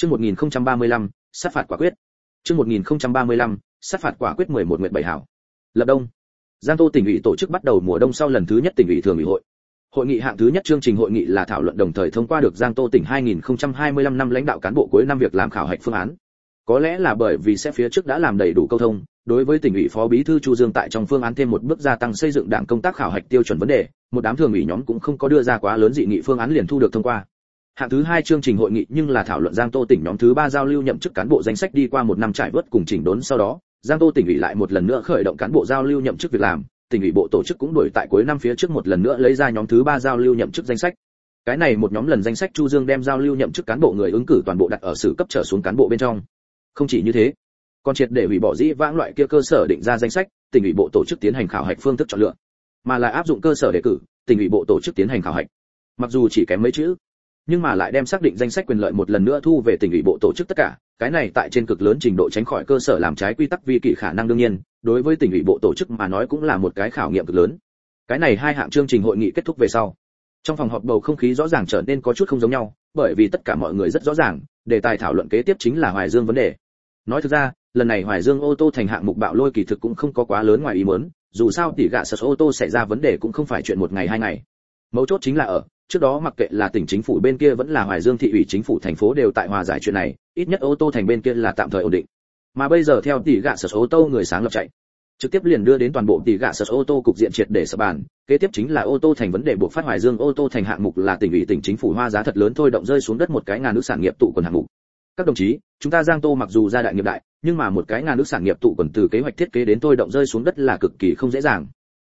chương 1035, sát phạt quả quyết. Chương 1035, sát phạt quả quyết 11 nguyện bảy hảo. Lập đông. Giang tô tỉnh ủy tổ chức bắt đầu mùa đông sau lần thứ nhất tỉnh ủy thường ủy hội. Hội nghị hạng thứ nhất chương trình hội nghị là thảo luận đồng thời thông qua được Giang Tô tỉnh 2025 năm lãnh đạo cán bộ cuối năm việc làm khảo hạch phương án. Có lẽ là bởi vì sẽ phía trước đã làm đầy đủ câu thông, đối với tỉnh ủy phó bí thư Chu Dương tại trong phương án thêm một bước gia tăng xây dựng đảng công tác khảo hạch tiêu chuẩn vấn đề, một đám thường ủy nhóm cũng không có đưa ra quá lớn dị nghị phương án liền thu được thông qua. Hạng thứ hai chương trình hội nghị nhưng là thảo luận Giang Tô tỉnh nhóm thứ ba giao lưu nhậm chức cán bộ danh sách đi qua một năm trải vớt cùng chỉnh đốn sau đó, Giang Tô tỉnh ủy lại một lần nữa khởi động cán bộ giao lưu nhậm chức việc làm, tỉnh ủy bộ tổ chức cũng đổi tại cuối năm phía trước một lần nữa lấy ra nhóm thứ ba giao lưu nhậm chức danh sách cái này một nhóm lần danh sách chu dương đem giao lưu nhậm chức cán bộ người ứng cử toàn bộ đặt ở xử cấp trở xuống cán bộ bên trong không chỉ như thế, còn triệt để hủy bỏ dĩ vãng loại kia cơ sở định ra danh sách, tỉnh ủy bộ tổ chức tiến hành khảo hạch phương thức chọn lựa, mà là áp dụng cơ sở đề cử, tỉnh ủy bộ tổ chức tiến hành khảo hạch. Mặc dù chỉ kém mấy chữ, nhưng mà lại đem xác định danh sách quyền lợi một lần nữa thu về tỉnh ủy bộ tổ chức tất cả, cái này tại trên cực lớn trình độ tránh khỏi cơ sở làm trái quy tắc vi kỷ khả năng đương nhiên, đối với tỉnh ủy bộ tổ chức mà nói cũng là một cái khảo nghiệm cực lớn. Cái này hai hạng chương trình hội nghị kết thúc về sau, trong phòng họp bầu không khí rõ ràng trở nên có chút không giống nhau, bởi vì tất cả mọi người rất rõ ràng, đề tài thảo luận kế tiếp chính là hoài dương vấn đề nói thực ra, lần này hoài dương ô tô thành hạng mục bạo lôi kỳ thực cũng không có quá lớn ngoài ý muốn, dù sao tỷ gạ sật ô tô xảy ra vấn đề cũng không phải chuyện một ngày hai ngày. Mấu chốt chính là ở, trước đó mặc kệ là tỉnh chính phủ bên kia vẫn là hoài dương thị ủy chính phủ thành phố đều tại hòa giải chuyện này, ít nhất ô tô thành bên kia là tạm thời ổn định. Mà bây giờ theo tỷ gạ sật ô tô người sáng lập chạy, trực tiếp liền đưa đến toàn bộ tỷ gạ sật ô tô cục diện triệt để sập bàn, kế tiếp chính là ô tô thành vấn đề buộc phát hoài dương ô tô thành hạng mục là tỉnh ủy tỉnh chính phủ hoa giá thật lớn thôi động rơi xuống đất một cái ngàn nữ sản nghiệp tụ quần hạng mục các đồng chí, chúng ta giang tô mặc dù gia đại nghiệp đại, nhưng mà một cái ngàn nước sản nghiệp tụ quần từ kế hoạch thiết kế đến tôi động rơi xuống đất là cực kỳ không dễ dàng.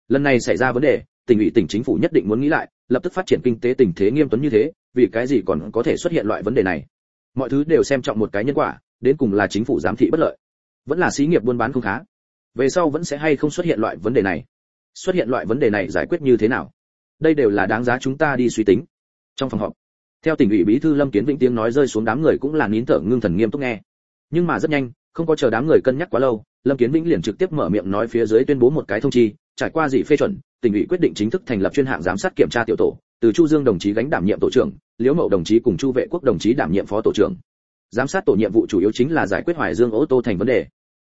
Lần này xảy ra vấn đề, tỉnh ủy, tỉnh chính phủ nhất định muốn nghĩ lại, lập tức phát triển kinh tế tình thế nghiêm tuấn như thế, vì cái gì còn có thể xuất hiện loại vấn đề này? Mọi thứ đều xem trọng một cái nhân quả, đến cùng là chính phủ giám thị bất lợi. Vẫn là xí nghiệp buôn bán không khá. Về sau vẫn sẽ hay không xuất hiện loại vấn đề này? Xuất hiện loại vấn đề này giải quyết như thế nào? Đây đều là đáng giá chúng ta đi suy tính. Trong phòng họp theo tỉnh ủy bí thư lâm kiến vĩnh tiếng nói rơi xuống đám người cũng là nín thở ngưng thần nghiêm túc nghe. Nhưng mà rất nhanh, không có chờ đám người cân nhắc quá lâu, lâm kiến vĩnh liền trực tiếp mở miệng nói phía dưới tuyên bố một cái thông chi, trải qua dị phê chuẩn, tỉnh ủy quyết định chính thức thành lập chuyên hạng giám sát kiểm tra tiểu tổ, từ chu dương đồng chí gánh đảm nhiệm tổ trưởng, liễu mậu đồng chí cùng chu vệ quốc đồng chí đảm nhiệm phó tổ trưởng. Giám sát tổ nhiệm vụ chủ yếu chính là giải quyết hoài dương ô tô thành vấn đề.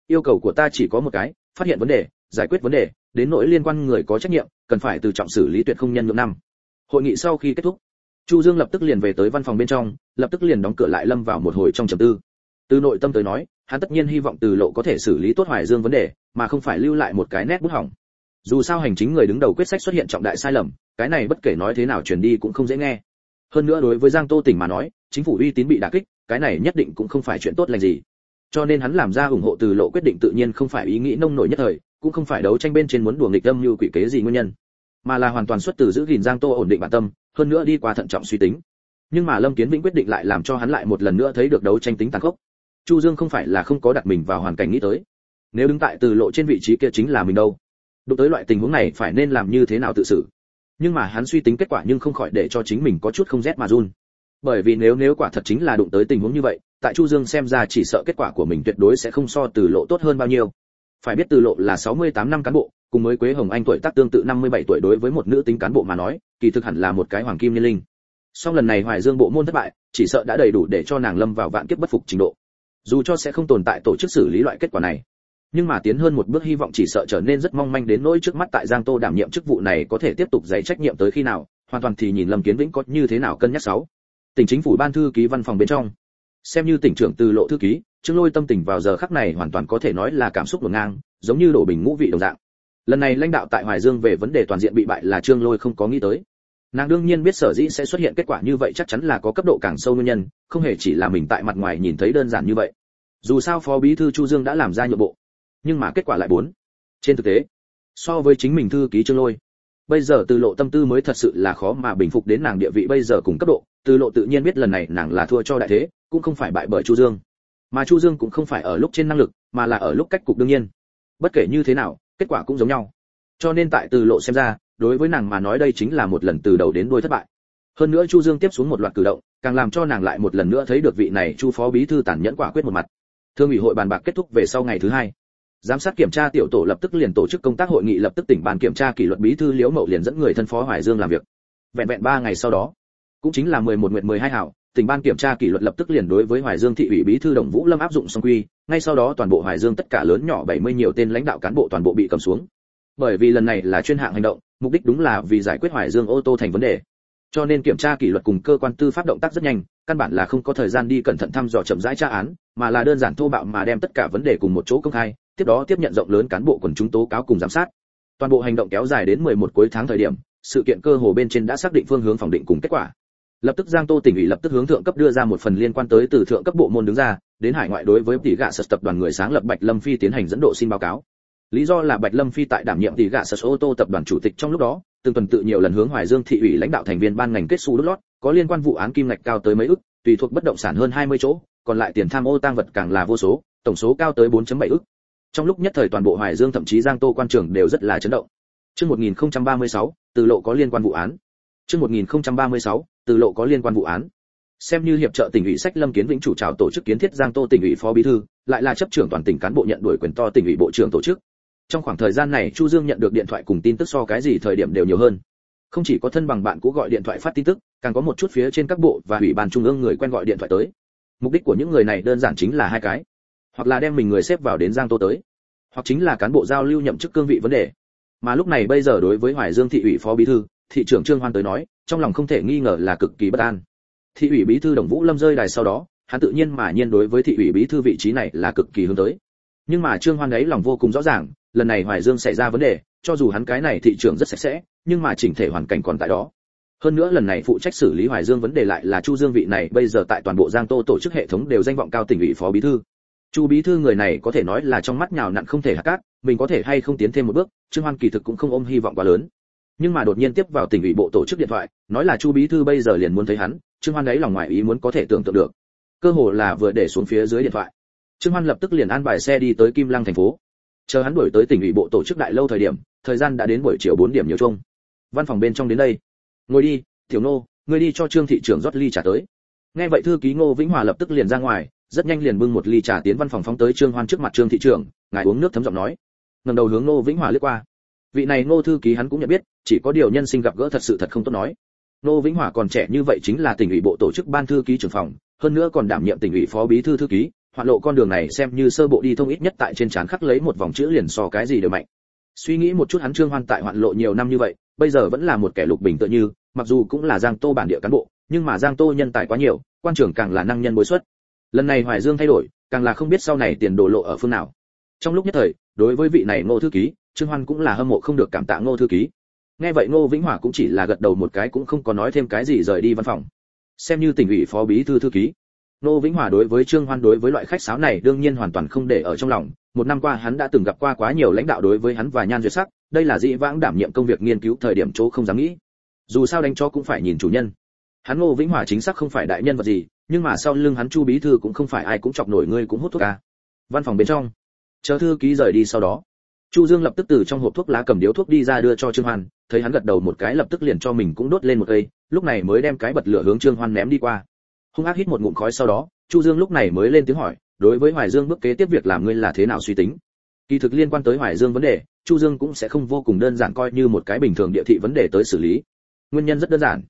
Yêu cầu của ta chỉ có một cái, phát hiện vấn đề, giải quyết vấn đề, đến nỗi liên quan người có trách nhiệm, cần phải từ trọng xử lý tuyệt không nhân nhượng năm. Hội nghị sau khi kết thúc chu dương lập tức liền về tới văn phòng bên trong, lập tức liền đóng cửa lại lâm vào một hồi trong trầm tư. Từ nội tâm tới nói, hắn tất nhiên hy vọng từ lộ có thể xử lý tốt hoài dương vấn đề, mà không phải lưu lại một cái nét bút hỏng. Dù sao hành chính người đứng đầu quyết sách xuất hiện trọng đại sai lầm, cái này bất kể nói thế nào truyền đi cũng không dễ nghe. Hơn nữa đối với giang tô tỉnh mà nói, chính phủ uy tín bị đả kích, cái này nhất định cũng không phải chuyện tốt lành gì. Cho nên hắn làm ra ủng hộ từ lộ quyết định tự nhiên không phải ý nghĩ nông nổi nhất thời, cũng không phải đấu tranh bên trên muốn đùa nghịch âm như quỷ kế gì nguyên nhân mà là hoàn toàn xuất từ giữ gìn giang tô ổn định bản tâm, hơn nữa đi qua thận trọng suy tính. Nhưng mà lâm kiến vĩnh quyết định lại làm cho hắn lại một lần nữa thấy được đấu tranh tính tàn khốc. Chu dương không phải là không có đặt mình vào hoàn cảnh nghĩ tới. Nếu đứng tại từ lộ trên vị trí kia chính là mình đâu. Đụng tới loại tình huống này phải nên làm như thế nào tự xử? Nhưng mà hắn suy tính kết quả nhưng không khỏi để cho chính mình có chút không rét mà run. Bởi vì nếu nếu quả thật chính là đụng tới tình huống như vậy, tại chu dương xem ra chỉ sợ kết quả của mình tuyệt đối sẽ không so từ lộ tốt hơn bao nhiêu. Phải biết từ lộ là 68 năm cán bộ cùng mới quế hồng anh tuổi tác tương tự 57 tuổi đối với một nữ tính cán bộ mà nói, kỳ thực hẳn là một cái hoàng kim niên linh. Song lần này hoài dương bộ môn thất bại, chỉ sợ đã đầy đủ để cho nàng lâm vào vạn kiếp bất phục trình độ. Dù cho sẽ không tồn tại tổ chức xử lý loại kết quả này, nhưng mà tiến hơn một bước hy vọng chỉ sợ trở nên rất mong manh đến nỗi trước mắt tại giang tô đảm nhiệm chức vụ này có thể tiếp tục dạy trách nhiệm tới khi nào, hoàn toàn thì nhìn lâm kiến vĩnh có như thế nào cân nhắc sáu. Tỉnh chính phủ ban thư ký văn phòng bên trong. Xem như tỉnh trưởng từ lộ thư ký, trương lôi tâm tình vào giờ khắc này hoàn toàn có thể nói là cảm xúc ngổn ngang, giống như đổ bình ngũ vị đồng dạng lần này lãnh đạo tại hoài dương về vấn đề toàn diện bị bại là trương lôi không có nghĩ tới. Nàng đương nhiên biết sở dĩ sẽ xuất hiện kết quả như vậy chắc chắn là có cấp độ càng sâu nguyên nhân, không hề chỉ là mình tại mặt ngoài nhìn thấy đơn giản như vậy. Dù sao phó bí thư chu dương đã làm ra nhượng bộ, nhưng mà kết quả lại bốn. Trên thực tế, so với chính mình thư ký trương lôi, bây giờ từ lộ tâm tư mới thật sự là khó mà bình phục đến nàng địa vị bây giờ cùng cấp độ. Từ lộ tự nhiên biết lần này nàng là thua cho đại thế, cũng không phải bại bởi chu dương. Mà chu dương cũng không phải ở lúc trên năng lực, mà là ở lúc cách cục đương nhiên. Bất kể như thế nào kết quả cũng giống nhau. Cho nên tại từ lộ xem ra, đối với nàng mà nói đây chính là một lần từ đầu đến đuôi thất bại. Hơn nữa chu dương tiếp xuống một loạt cử động, càng làm cho nàng lại một lần nữa thấy được vị này chu phó bí thư tàn nhẫn quả quyết một mặt. Thương ủy hội bàn bạc kết thúc về sau ngày thứ hai, giám sát kiểm tra tiểu tổ lập tức liền tổ chức công tác hội nghị lập tức tỉnh bàn kiểm tra kỷ luật bí thư liễu mậu liền dẫn người thân phó hoài dương làm việc. Vẹn vẹn ba ngày sau đó, cũng chính là 11 nguyệt 12 hảo tỉnh ban kiểm tra kỷ luật lập tức liền đối với hoài dương thị ủy bí thư đồng vũ lâm áp dụng song quy, ngay sau đó toàn bộ hoài dương tất cả lớn nhỏ 70 nhiều tên lãnh đạo cán bộ toàn bộ bị cầm xuống. Bởi vì lần này là chuyên hạng hành động, mục đích đúng là vì giải quyết hoài dương ô tô thành vấn đề. Cho nên kiểm tra kỷ luật cùng cơ quan tư pháp động tác rất nhanh, căn bản là không có thời gian đi cẩn thận thăm dò chậm rãi tra án, mà là đơn giản thô bạo mà đem tất cả vấn đề cùng một chỗ công khai, tiếp đó tiếp nhận rộng lớn cán bộ quần chúng tố cáo cùng giám sát. Toàn bộ hành động kéo dài đến 11 cuối tháng thời điểm, sự kiện cơ hồ bên trên đã xác định phương hướng phòng định cùng kết quả lập tức giang tô tỉnh ủy lập tức hướng thượng cấp đưa ra một phần liên quan tới từ thượng cấp bộ môn đứng ra đến hải ngoại đối với tỷ gạ sật tập đoàn người sáng lập bạch lâm phi tiến hành dẫn độ xin báo cáo. Lý do là bạch lâm phi tại đảm nhiệm tỷ gạ sật ô tô tập đoàn chủ tịch trong lúc đó từng tuần tự nhiều lần hướng hoài dương thị ủy lãnh đạo thành viên ban ngành kết xu đốt lót có liên quan vụ án kim ngạch cao tới mấy ức tùy thuộc bất động sản hơn 20 chỗ còn lại tiền tham ô tăng vật càng là vô số tổng số cao tới 4.7 ức trong lúc nhất thời toàn bộ hoài dương thậm chí giang tô quan trưởng đều rất là chấn động. Chương 1036, từ lộ có liên quan vụ án. Chương 1036, từ lộ có liên quan vụ án. Xem như hiệp trợ tỉnh ủy sách Lâm Kiến Vĩnh chủ trào tổ chức kiến thiết Giang Tô tỉnh ủy phó bí thư, lại là chấp trưởng toàn tỉnh cán bộ nhận đuổi quyền to tỉnh ủy bộ trưởng tổ chức. Trong khoảng thời gian này, Chu Dương nhận được điện thoại cùng tin tức so cái gì thời điểm đều nhiều hơn. Không chỉ có thân bằng bạn cũ gọi điện thoại phát tin tức, càng có một chút phía trên các bộ và ủy ban trung ương người quen gọi điện thoại tới. Mục đích của những người này đơn giản chính là hai cái, hoặc là đem mình người xếp vào đến Giang Tô tới, hoặc chính là cán bộ giao lưu nhậm chức cương vị vấn đề. Mà lúc này bây giờ đối với Hoài Dương thị ủy phó bí thư, thị trưởng Trương Hoan tới nói, trong lòng không thể nghi ngờ là cực kỳ bất an. Thị ủy bí thư Đồng Vũ Lâm rơi đài sau đó, hắn tự nhiên mà nhiên đối với thị ủy bí thư vị trí này là cực kỳ hướng tới. Nhưng mà Trương Hoan ấy lòng vô cùng rõ ràng, lần này Hoài Dương xảy ra vấn đề, cho dù hắn cái này thị trưởng rất sạch sẽ, nhưng mà chỉnh thể hoàn cảnh còn tại đó. Hơn nữa lần này phụ trách xử lý Hoài Dương vấn đề lại là Chu Dương vị này bây giờ tại toàn bộ Giang Tô tổ chức hệ thống đều danh vọng cao tỉnh ủy phó bí thư. Chu bí thư người này có thể nói là trong mắt nhào nặn không thể hạ cát, mình có thể hay không tiến thêm một bước, Trương Hoan kỳ thực cũng không ôm hy vọng quá lớn. Nhưng mà đột nhiên tiếp vào tỉnh ủy bộ tổ chức điện thoại, nói là Chu bí thư bây giờ liền muốn thấy hắn, Trương Hoan đấy lòng ngoài ý muốn có thể tưởng tượng được. Cơ hồ là vừa để xuống phía dưới điện thoại. Trương Hoan lập tức liền an bài xe đi tới Kim Lăng thành phố. Chờ hắn đuổi tới tỉnh ủy bộ tổ chức đại lâu thời điểm, thời gian đã đến buổi chiều 4 điểm nhiều chung. Văn phòng bên trong đến đây. Ngồi đi, Tiểu Nô, ngươi đi cho Trương thị trưởng rót ly trà tới. Nghe vậy thư ký Ngô Vĩnh Hòa lập tức liền ra ngoài, rất nhanh liền bưng một ly trà tiến văn phòng phóng tới Trương Hoan trước mặt Trương thị trưởng, ngài uống nước thấm giọng nói. Ngẩng đầu hướng Ngô Vĩnh Hòa liếc qua. Vị này Ngô thư ký hắn cũng nhận biết, chỉ có điều nhân sinh gặp gỡ thật sự thật không tốt nói. Ngô Vĩnh Hòa còn trẻ như vậy chính là tỉnh ủy bộ tổ chức ban thư ký trưởng phòng, hơn nữa còn đảm nhiệm tỉnh ủy phó bí thư thư ký, hoạn lộ con đường này xem như sơ bộ đi thông ít nhất tại trên trán khắc lấy một vòng chữ liền so cái gì đều mạnh. Suy nghĩ một chút hắn Trương Hoan tại hoạn lộ nhiều năm như vậy, bây giờ vẫn là một kẻ lục bình tựa như, mặc dù cũng là Giang Tô bản địa cán bộ, nhưng mà Giang Tô nhân tài quá nhiều, quan trưởng càng là năng nhân bối xuất. Lần này Hoài Dương thay đổi, càng là không biết sau này tiền đồ lộ ở phương nào. Trong lúc nhất thời, đối với vị này Ngô thư ký, Trương Hoan cũng là hâm mộ không được cảm tạ Ngô thư ký. Nghe vậy Ngô Vĩnh Hòa cũng chỉ là gật đầu một cái cũng không có nói thêm cái gì rời đi văn phòng. Xem như tỉnh ủy phó bí thư thư ký, Ngô Vĩnh Hòa đối với Trương Hoan đối với loại khách sáo này đương nhiên hoàn toàn không để ở trong lòng, một năm qua hắn đã từng gặp qua quá nhiều lãnh đạo đối với hắn và nhan duyệt sắc, đây là dĩ vãng đảm nhiệm công việc nghiên cứu thời điểm chỗ không dám nghĩ. Dù sao đánh cho cũng phải nhìn chủ nhân. Hắn Ngô Vĩnh Hòa chính xác không phải đại nhân vật gì, nhưng mà sau lưng hắn Chu bí thư cũng không phải ai cũng chọc nổi ngươi cũng hút thuốc ca Văn phòng bên trong, chờ thư ký rời đi sau đó, Chu Dương lập tức từ trong hộp thuốc lá cầm điếu thuốc đi ra đưa cho Trương Hoan, thấy hắn gật đầu một cái lập tức liền cho mình cũng đốt lên một cây, lúc này mới đem cái bật lửa hướng Trương Hoan ném đi qua. Hung ác hít một ngụm khói sau đó, Chu Dương lúc này mới lên tiếng hỏi, đối với Hoài Dương bước kế tiếp việc làm ngươi là thế nào suy tính? Kỳ thực liên quan tới Hoài Dương vấn đề, Chu Dương cũng sẽ không vô cùng đơn giản coi như một cái bình thường địa thị vấn đề tới xử lý. Nguyên nhân rất đơn giản.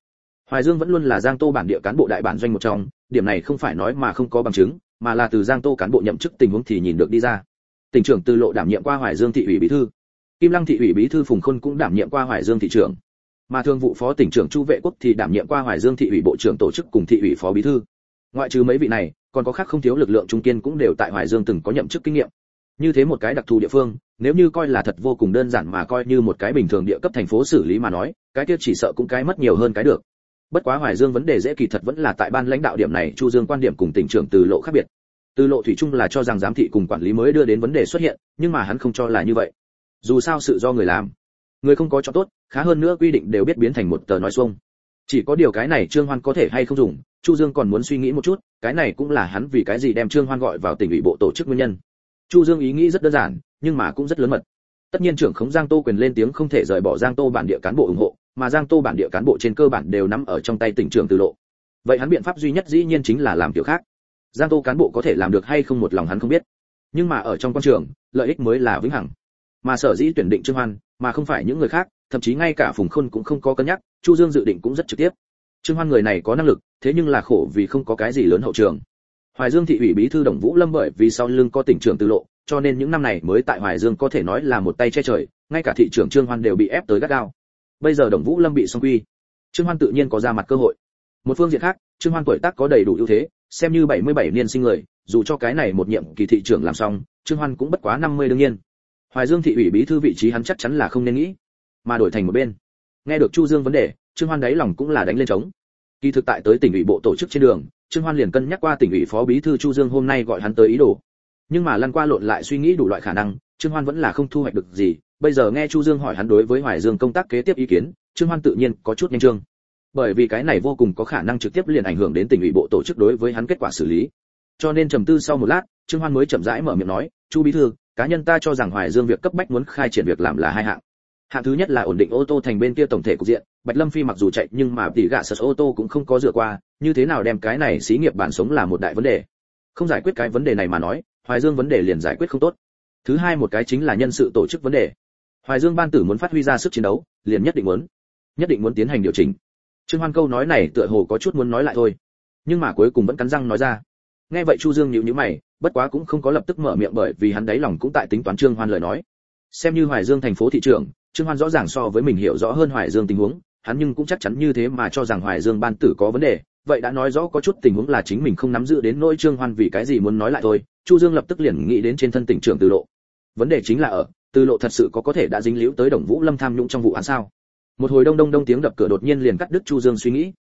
Hoài Dương vẫn luôn là Giang Tô bản địa cán bộ đại bản doanh một trong, điểm này không phải nói mà không có bằng chứng, mà là từ Giang Tô cán bộ nhậm chức tình huống thì nhìn được đi ra. Tỉnh trưởng Từ Lộ đảm nhiệm qua Hoài Dương thị ủy bí thư, Kim Lăng thị ủy bí thư Phùng Khôn cũng đảm nhiệm qua Hoài Dương thị trưởng, mà thương vụ phó tỉnh trưởng Chu Vệ Quốc thì đảm nhiệm qua Hoài Dương thị ủy bộ trưởng tổ chức cùng thị ủy phó bí thư. Ngoại trừ mấy vị này, còn có khác không thiếu lực lượng trung kiên cũng đều tại Hoài Dương từng có nhậm chức kinh nghiệm. Như thế một cái đặc thù địa phương, nếu như coi là thật vô cùng đơn giản mà coi như một cái bình thường địa cấp thành phố xử lý mà nói, cái kia chỉ sợ cũng cái mất nhiều hơn cái được. Bất quá Hoài Dương vấn đề dễ kỳ thật vẫn là tại ban lãnh đạo điểm này, Chu Dương quan điểm cùng tỉnh trưởng Từ Lộ khác biệt. Từ Lộ thủy Trung là cho rằng giám thị cùng quản lý mới đưa đến vấn đề xuất hiện, nhưng mà hắn không cho là như vậy. Dù sao sự do người làm, người không có cho tốt, khá hơn nữa quy định đều biết biến thành một tờ nói xuông. Chỉ có điều cái này Trương Hoan có thể hay không dùng, Chu Dương còn muốn suy nghĩ một chút, cái này cũng là hắn vì cái gì đem Trương Hoan gọi vào tỉnh ủy bộ tổ chức nguyên nhân. Chu Dương ý nghĩ rất đơn giản, nhưng mà cũng rất lớn mật. Tất nhiên trưởng khống Giang Tô quyền lên tiếng không thể rời bỏ Giang Tô bản địa cán bộ ủng hộ, mà Giang Tô bản địa cán bộ trên cơ bản đều nắm ở trong tay tỉnh trưởng Từ Lộ. Vậy hắn biện pháp duy nhất dĩ nhiên chính là làm kiểu khác. Giang Tô cán bộ có thể làm được hay không một lòng hắn không biết, nhưng mà ở trong quan trường, lợi ích mới là vĩnh hằng. Mà sở dĩ tuyển định Trương Hoan, mà không phải những người khác, thậm chí ngay cả Phùng Khôn cũng không có cân nhắc, Chu Dương dự định cũng rất trực tiếp. Trương Hoan người này có năng lực, thế nhưng là khổ vì không có cái gì lớn hậu trường. Hoài Dương thị ủy bí thư Đồng Vũ Lâm bởi vì sau lưng có tỉnh trưởng Từ Lộ, cho nên những năm này mới tại Hoài Dương có thể nói là một tay che trời, ngay cả thị trưởng Trương Hoan đều bị ép tới gắt gao. Bây giờ Đồng Vũ Lâm bị xong quy, Trương Hoan tự nhiên có ra mặt cơ hội. Một phương diện khác, Trương Hoan tuổi tác có đầy đủ ưu thế, xem như 77 niên sinh người, dù cho cái này một nhiệm kỳ thị trưởng làm xong, Trương Hoan cũng bất quá 50 đương nhiên. Hoài Dương thị ủy bí thư vị trí hắn chắc chắn là không nên nghĩ, mà đổi thành một bên. Nghe được Chu Dương vấn đề, Trương Hoan đáy lòng cũng là đánh lên trống. Kỳ thực tại tới tỉnh ủy bộ tổ chức trên đường, Trương Hoan liền cân nhắc qua tỉnh ủy phó bí thư Chu Dương hôm nay gọi hắn tới ý đồ. Nhưng mà lăn qua lộn lại suy nghĩ đủ loại khả năng, Trương Hoan vẫn là không thu hoạch được gì, bây giờ nghe Chu Dương hỏi hắn đối với Hoài Dương công tác kế tiếp ý kiến, Trương Hoan tự nhiên có chút nhanh trương. Bởi vì cái này vô cùng có khả năng trực tiếp liền ảnh hưởng đến tỉnh ủy bộ tổ chức đối với hắn kết quả xử lý. Cho nên trầm tư sau một lát, Trương Hoan mới chậm rãi mở miệng nói, "Chu bí thư, cá nhân ta cho rằng Hoài Dương việc cấp bách muốn khai triển việc làm là hai hạng. hạng thứ nhất là ổn định ô tô thành bên kia tổng thể cục diện bạch lâm phi mặc dù chạy nhưng mà tỷ gạ sật ô tô cũng không có dựa qua như thế nào đem cái này xí nghiệp bản sống là một đại vấn đề không giải quyết cái vấn đề này mà nói hoài dương vấn đề liền giải quyết không tốt thứ hai một cái chính là nhân sự tổ chức vấn đề hoài dương ban tử muốn phát huy ra sức chiến đấu liền nhất định muốn nhất định muốn tiến hành điều chỉnh trương hoan câu nói này tựa hồ có chút muốn nói lại thôi. Nhưng mà cuối cùng vẫn cắn răng nói ra. Nghe vậy chu dương nhíu nhíu mày, bất quá cũng không có lập tức mở miệng bởi vì hắn đáy lòng cũng tại tính toán trương hoan lời nói. Xem như hoài dương thành phố thị trường trương hoan rõ ràng so với mình hiểu rõ hơn hoài dương tình huống, hắn nhưng cũng chắc chắn như thế mà cho rằng hoài dương ban tử có vấn đề. Vậy đã nói rõ có chút tình huống là chính mình không nắm giữ đến nỗi trương hoan vì cái gì muốn nói lại thôi, chu dương lập tức liền nghĩ đến trên thân tỉnh trưởng từ lộ. Vấn đề chính là ở, từ lộ thật sự có có thể đã dính líu tới đồng vũ lâm tham nhũng trong vụ án sao? Một hồi đông đông đông tiếng đập cửa đột nhiên liền cắt đứt chu dương suy nghĩ.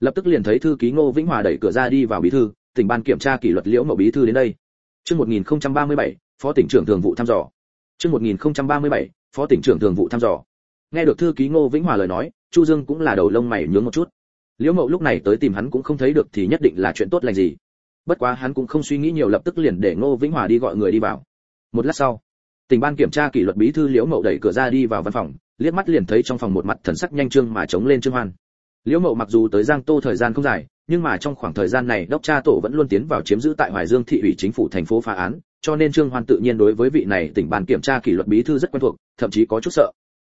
Lập tức liền thấy thư ký ngô vĩnh hòa đẩy cửa ra đi vào bí thư tỉnh ban kiểm tra kỷ luật liễu mậu bí thư đến đây. Chương 1037, phó tỉnh trưởng thường vụ thăm dò. Chương 1037, phó tỉnh trưởng thường vụ thăm dò. Nghe được thư ký ngô vĩnh hòa lời nói chu dương cũng là đầu lông mày nhướng một chút. Liễu mậu lúc này tới tìm hắn cũng không thấy được thì nhất định là chuyện tốt lành gì. Bất quá hắn cũng không suy nghĩ nhiều lập tức liền để ngô vĩnh hòa đi gọi người đi vào. Một lát sau tỉnh ban kiểm tra kỷ luật bí thư liễu mậu đẩy cửa ra đi vào văn phòng liếc mắt liền thấy trong phòng một mặt thần sắc nhanh trương mà chống lên trương hoan. Liễu mậu mặc dù tới giang tô thời gian không dài, nhưng mà trong khoảng thời gian này, đốc cha tổ vẫn luôn tiến vào chiếm giữ tại hoài dương thị ủy chính phủ thành phố phá án, cho nên trương hoan tự nhiên đối với vị này tỉnh ban kiểm tra kỷ luật bí thư rất quen thuộc, thậm chí có chút sợ.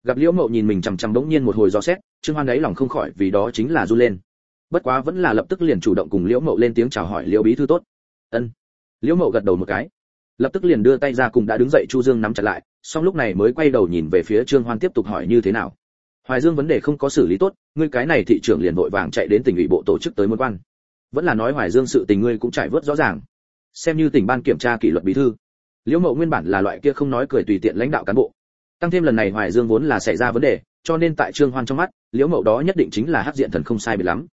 Gặp liễu mậu nhìn mình chằm chằm đống nhiên một hồi gió xét, trương hoan ấy lòng không khỏi vì đó chính là run lên. Bất quá vẫn là lập tức liền chủ động cùng liễu mậu lên tiếng chào hỏi liễu bí thư tốt. Ân. Liễu mậu gật đầu một cái. Lập tức liền đưa tay ra cùng đã đứng dậy chu dương nắm chặt lại song lúc này mới quay đầu nhìn về phía trương hoan tiếp tục hỏi như thế nào. Hoài dương vấn đề không có xử lý tốt, ngươi cái này thị trưởng liền vội vàng chạy đến tỉnh ủy bộ tổ chức tới muốn quan. Vẫn là nói hoài dương sự tình ngươi cũng trải vớt rõ ràng. Xem như tỉnh ban kiểm tra kỷ luật bí thư. Liễu mậu nguyên bản là loại kia không nói cười tùy tiện lãnh đạo cán bộ. Tăng thêm lần này hoài dương vốn là xảy ra vấn đề, cho nên tại trương hoan trong mắt, liễu mậu đó nhất định chính là hắc diện thần không sai biệt lắm.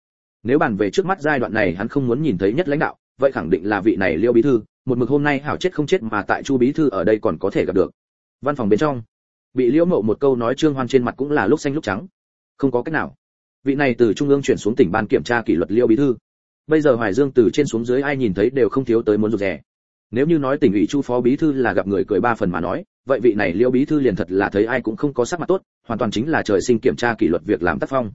Nếu bàn về trước mắt giai đoạn này hắn không muốn nhìn thấy nhất lãnh đạo, vậy khẳng định là vị này liễu bí thư, một mực hôm nay hảo chết không chết mà tại chu bí thư ở đây còn có thể gặp được văn phòng bên trong. Bị liễu mậu một câu nói trương hoan trên mặt cũng là lúc xanh lúc trắng. Không có cách nào. Vị này từ trung ương chuyển xuống tỉnh ban kiểm tra kỷ luật liêu bí thư. Bây giờ hoài dương từ trên xuống dưới ai nhìn thấy đều không thiếu tới muốn rụt rè. Nếu như nói tỉnh ủy chu phó bí thư là gặp người cười ba phần mà nói, vậy vị này liêu bí thư liền thật là thấy ai cũng không có sắc mặt tốt, hoàn toàn chính là trời sinh kiểm tra kỷ luật việc làm tác phong.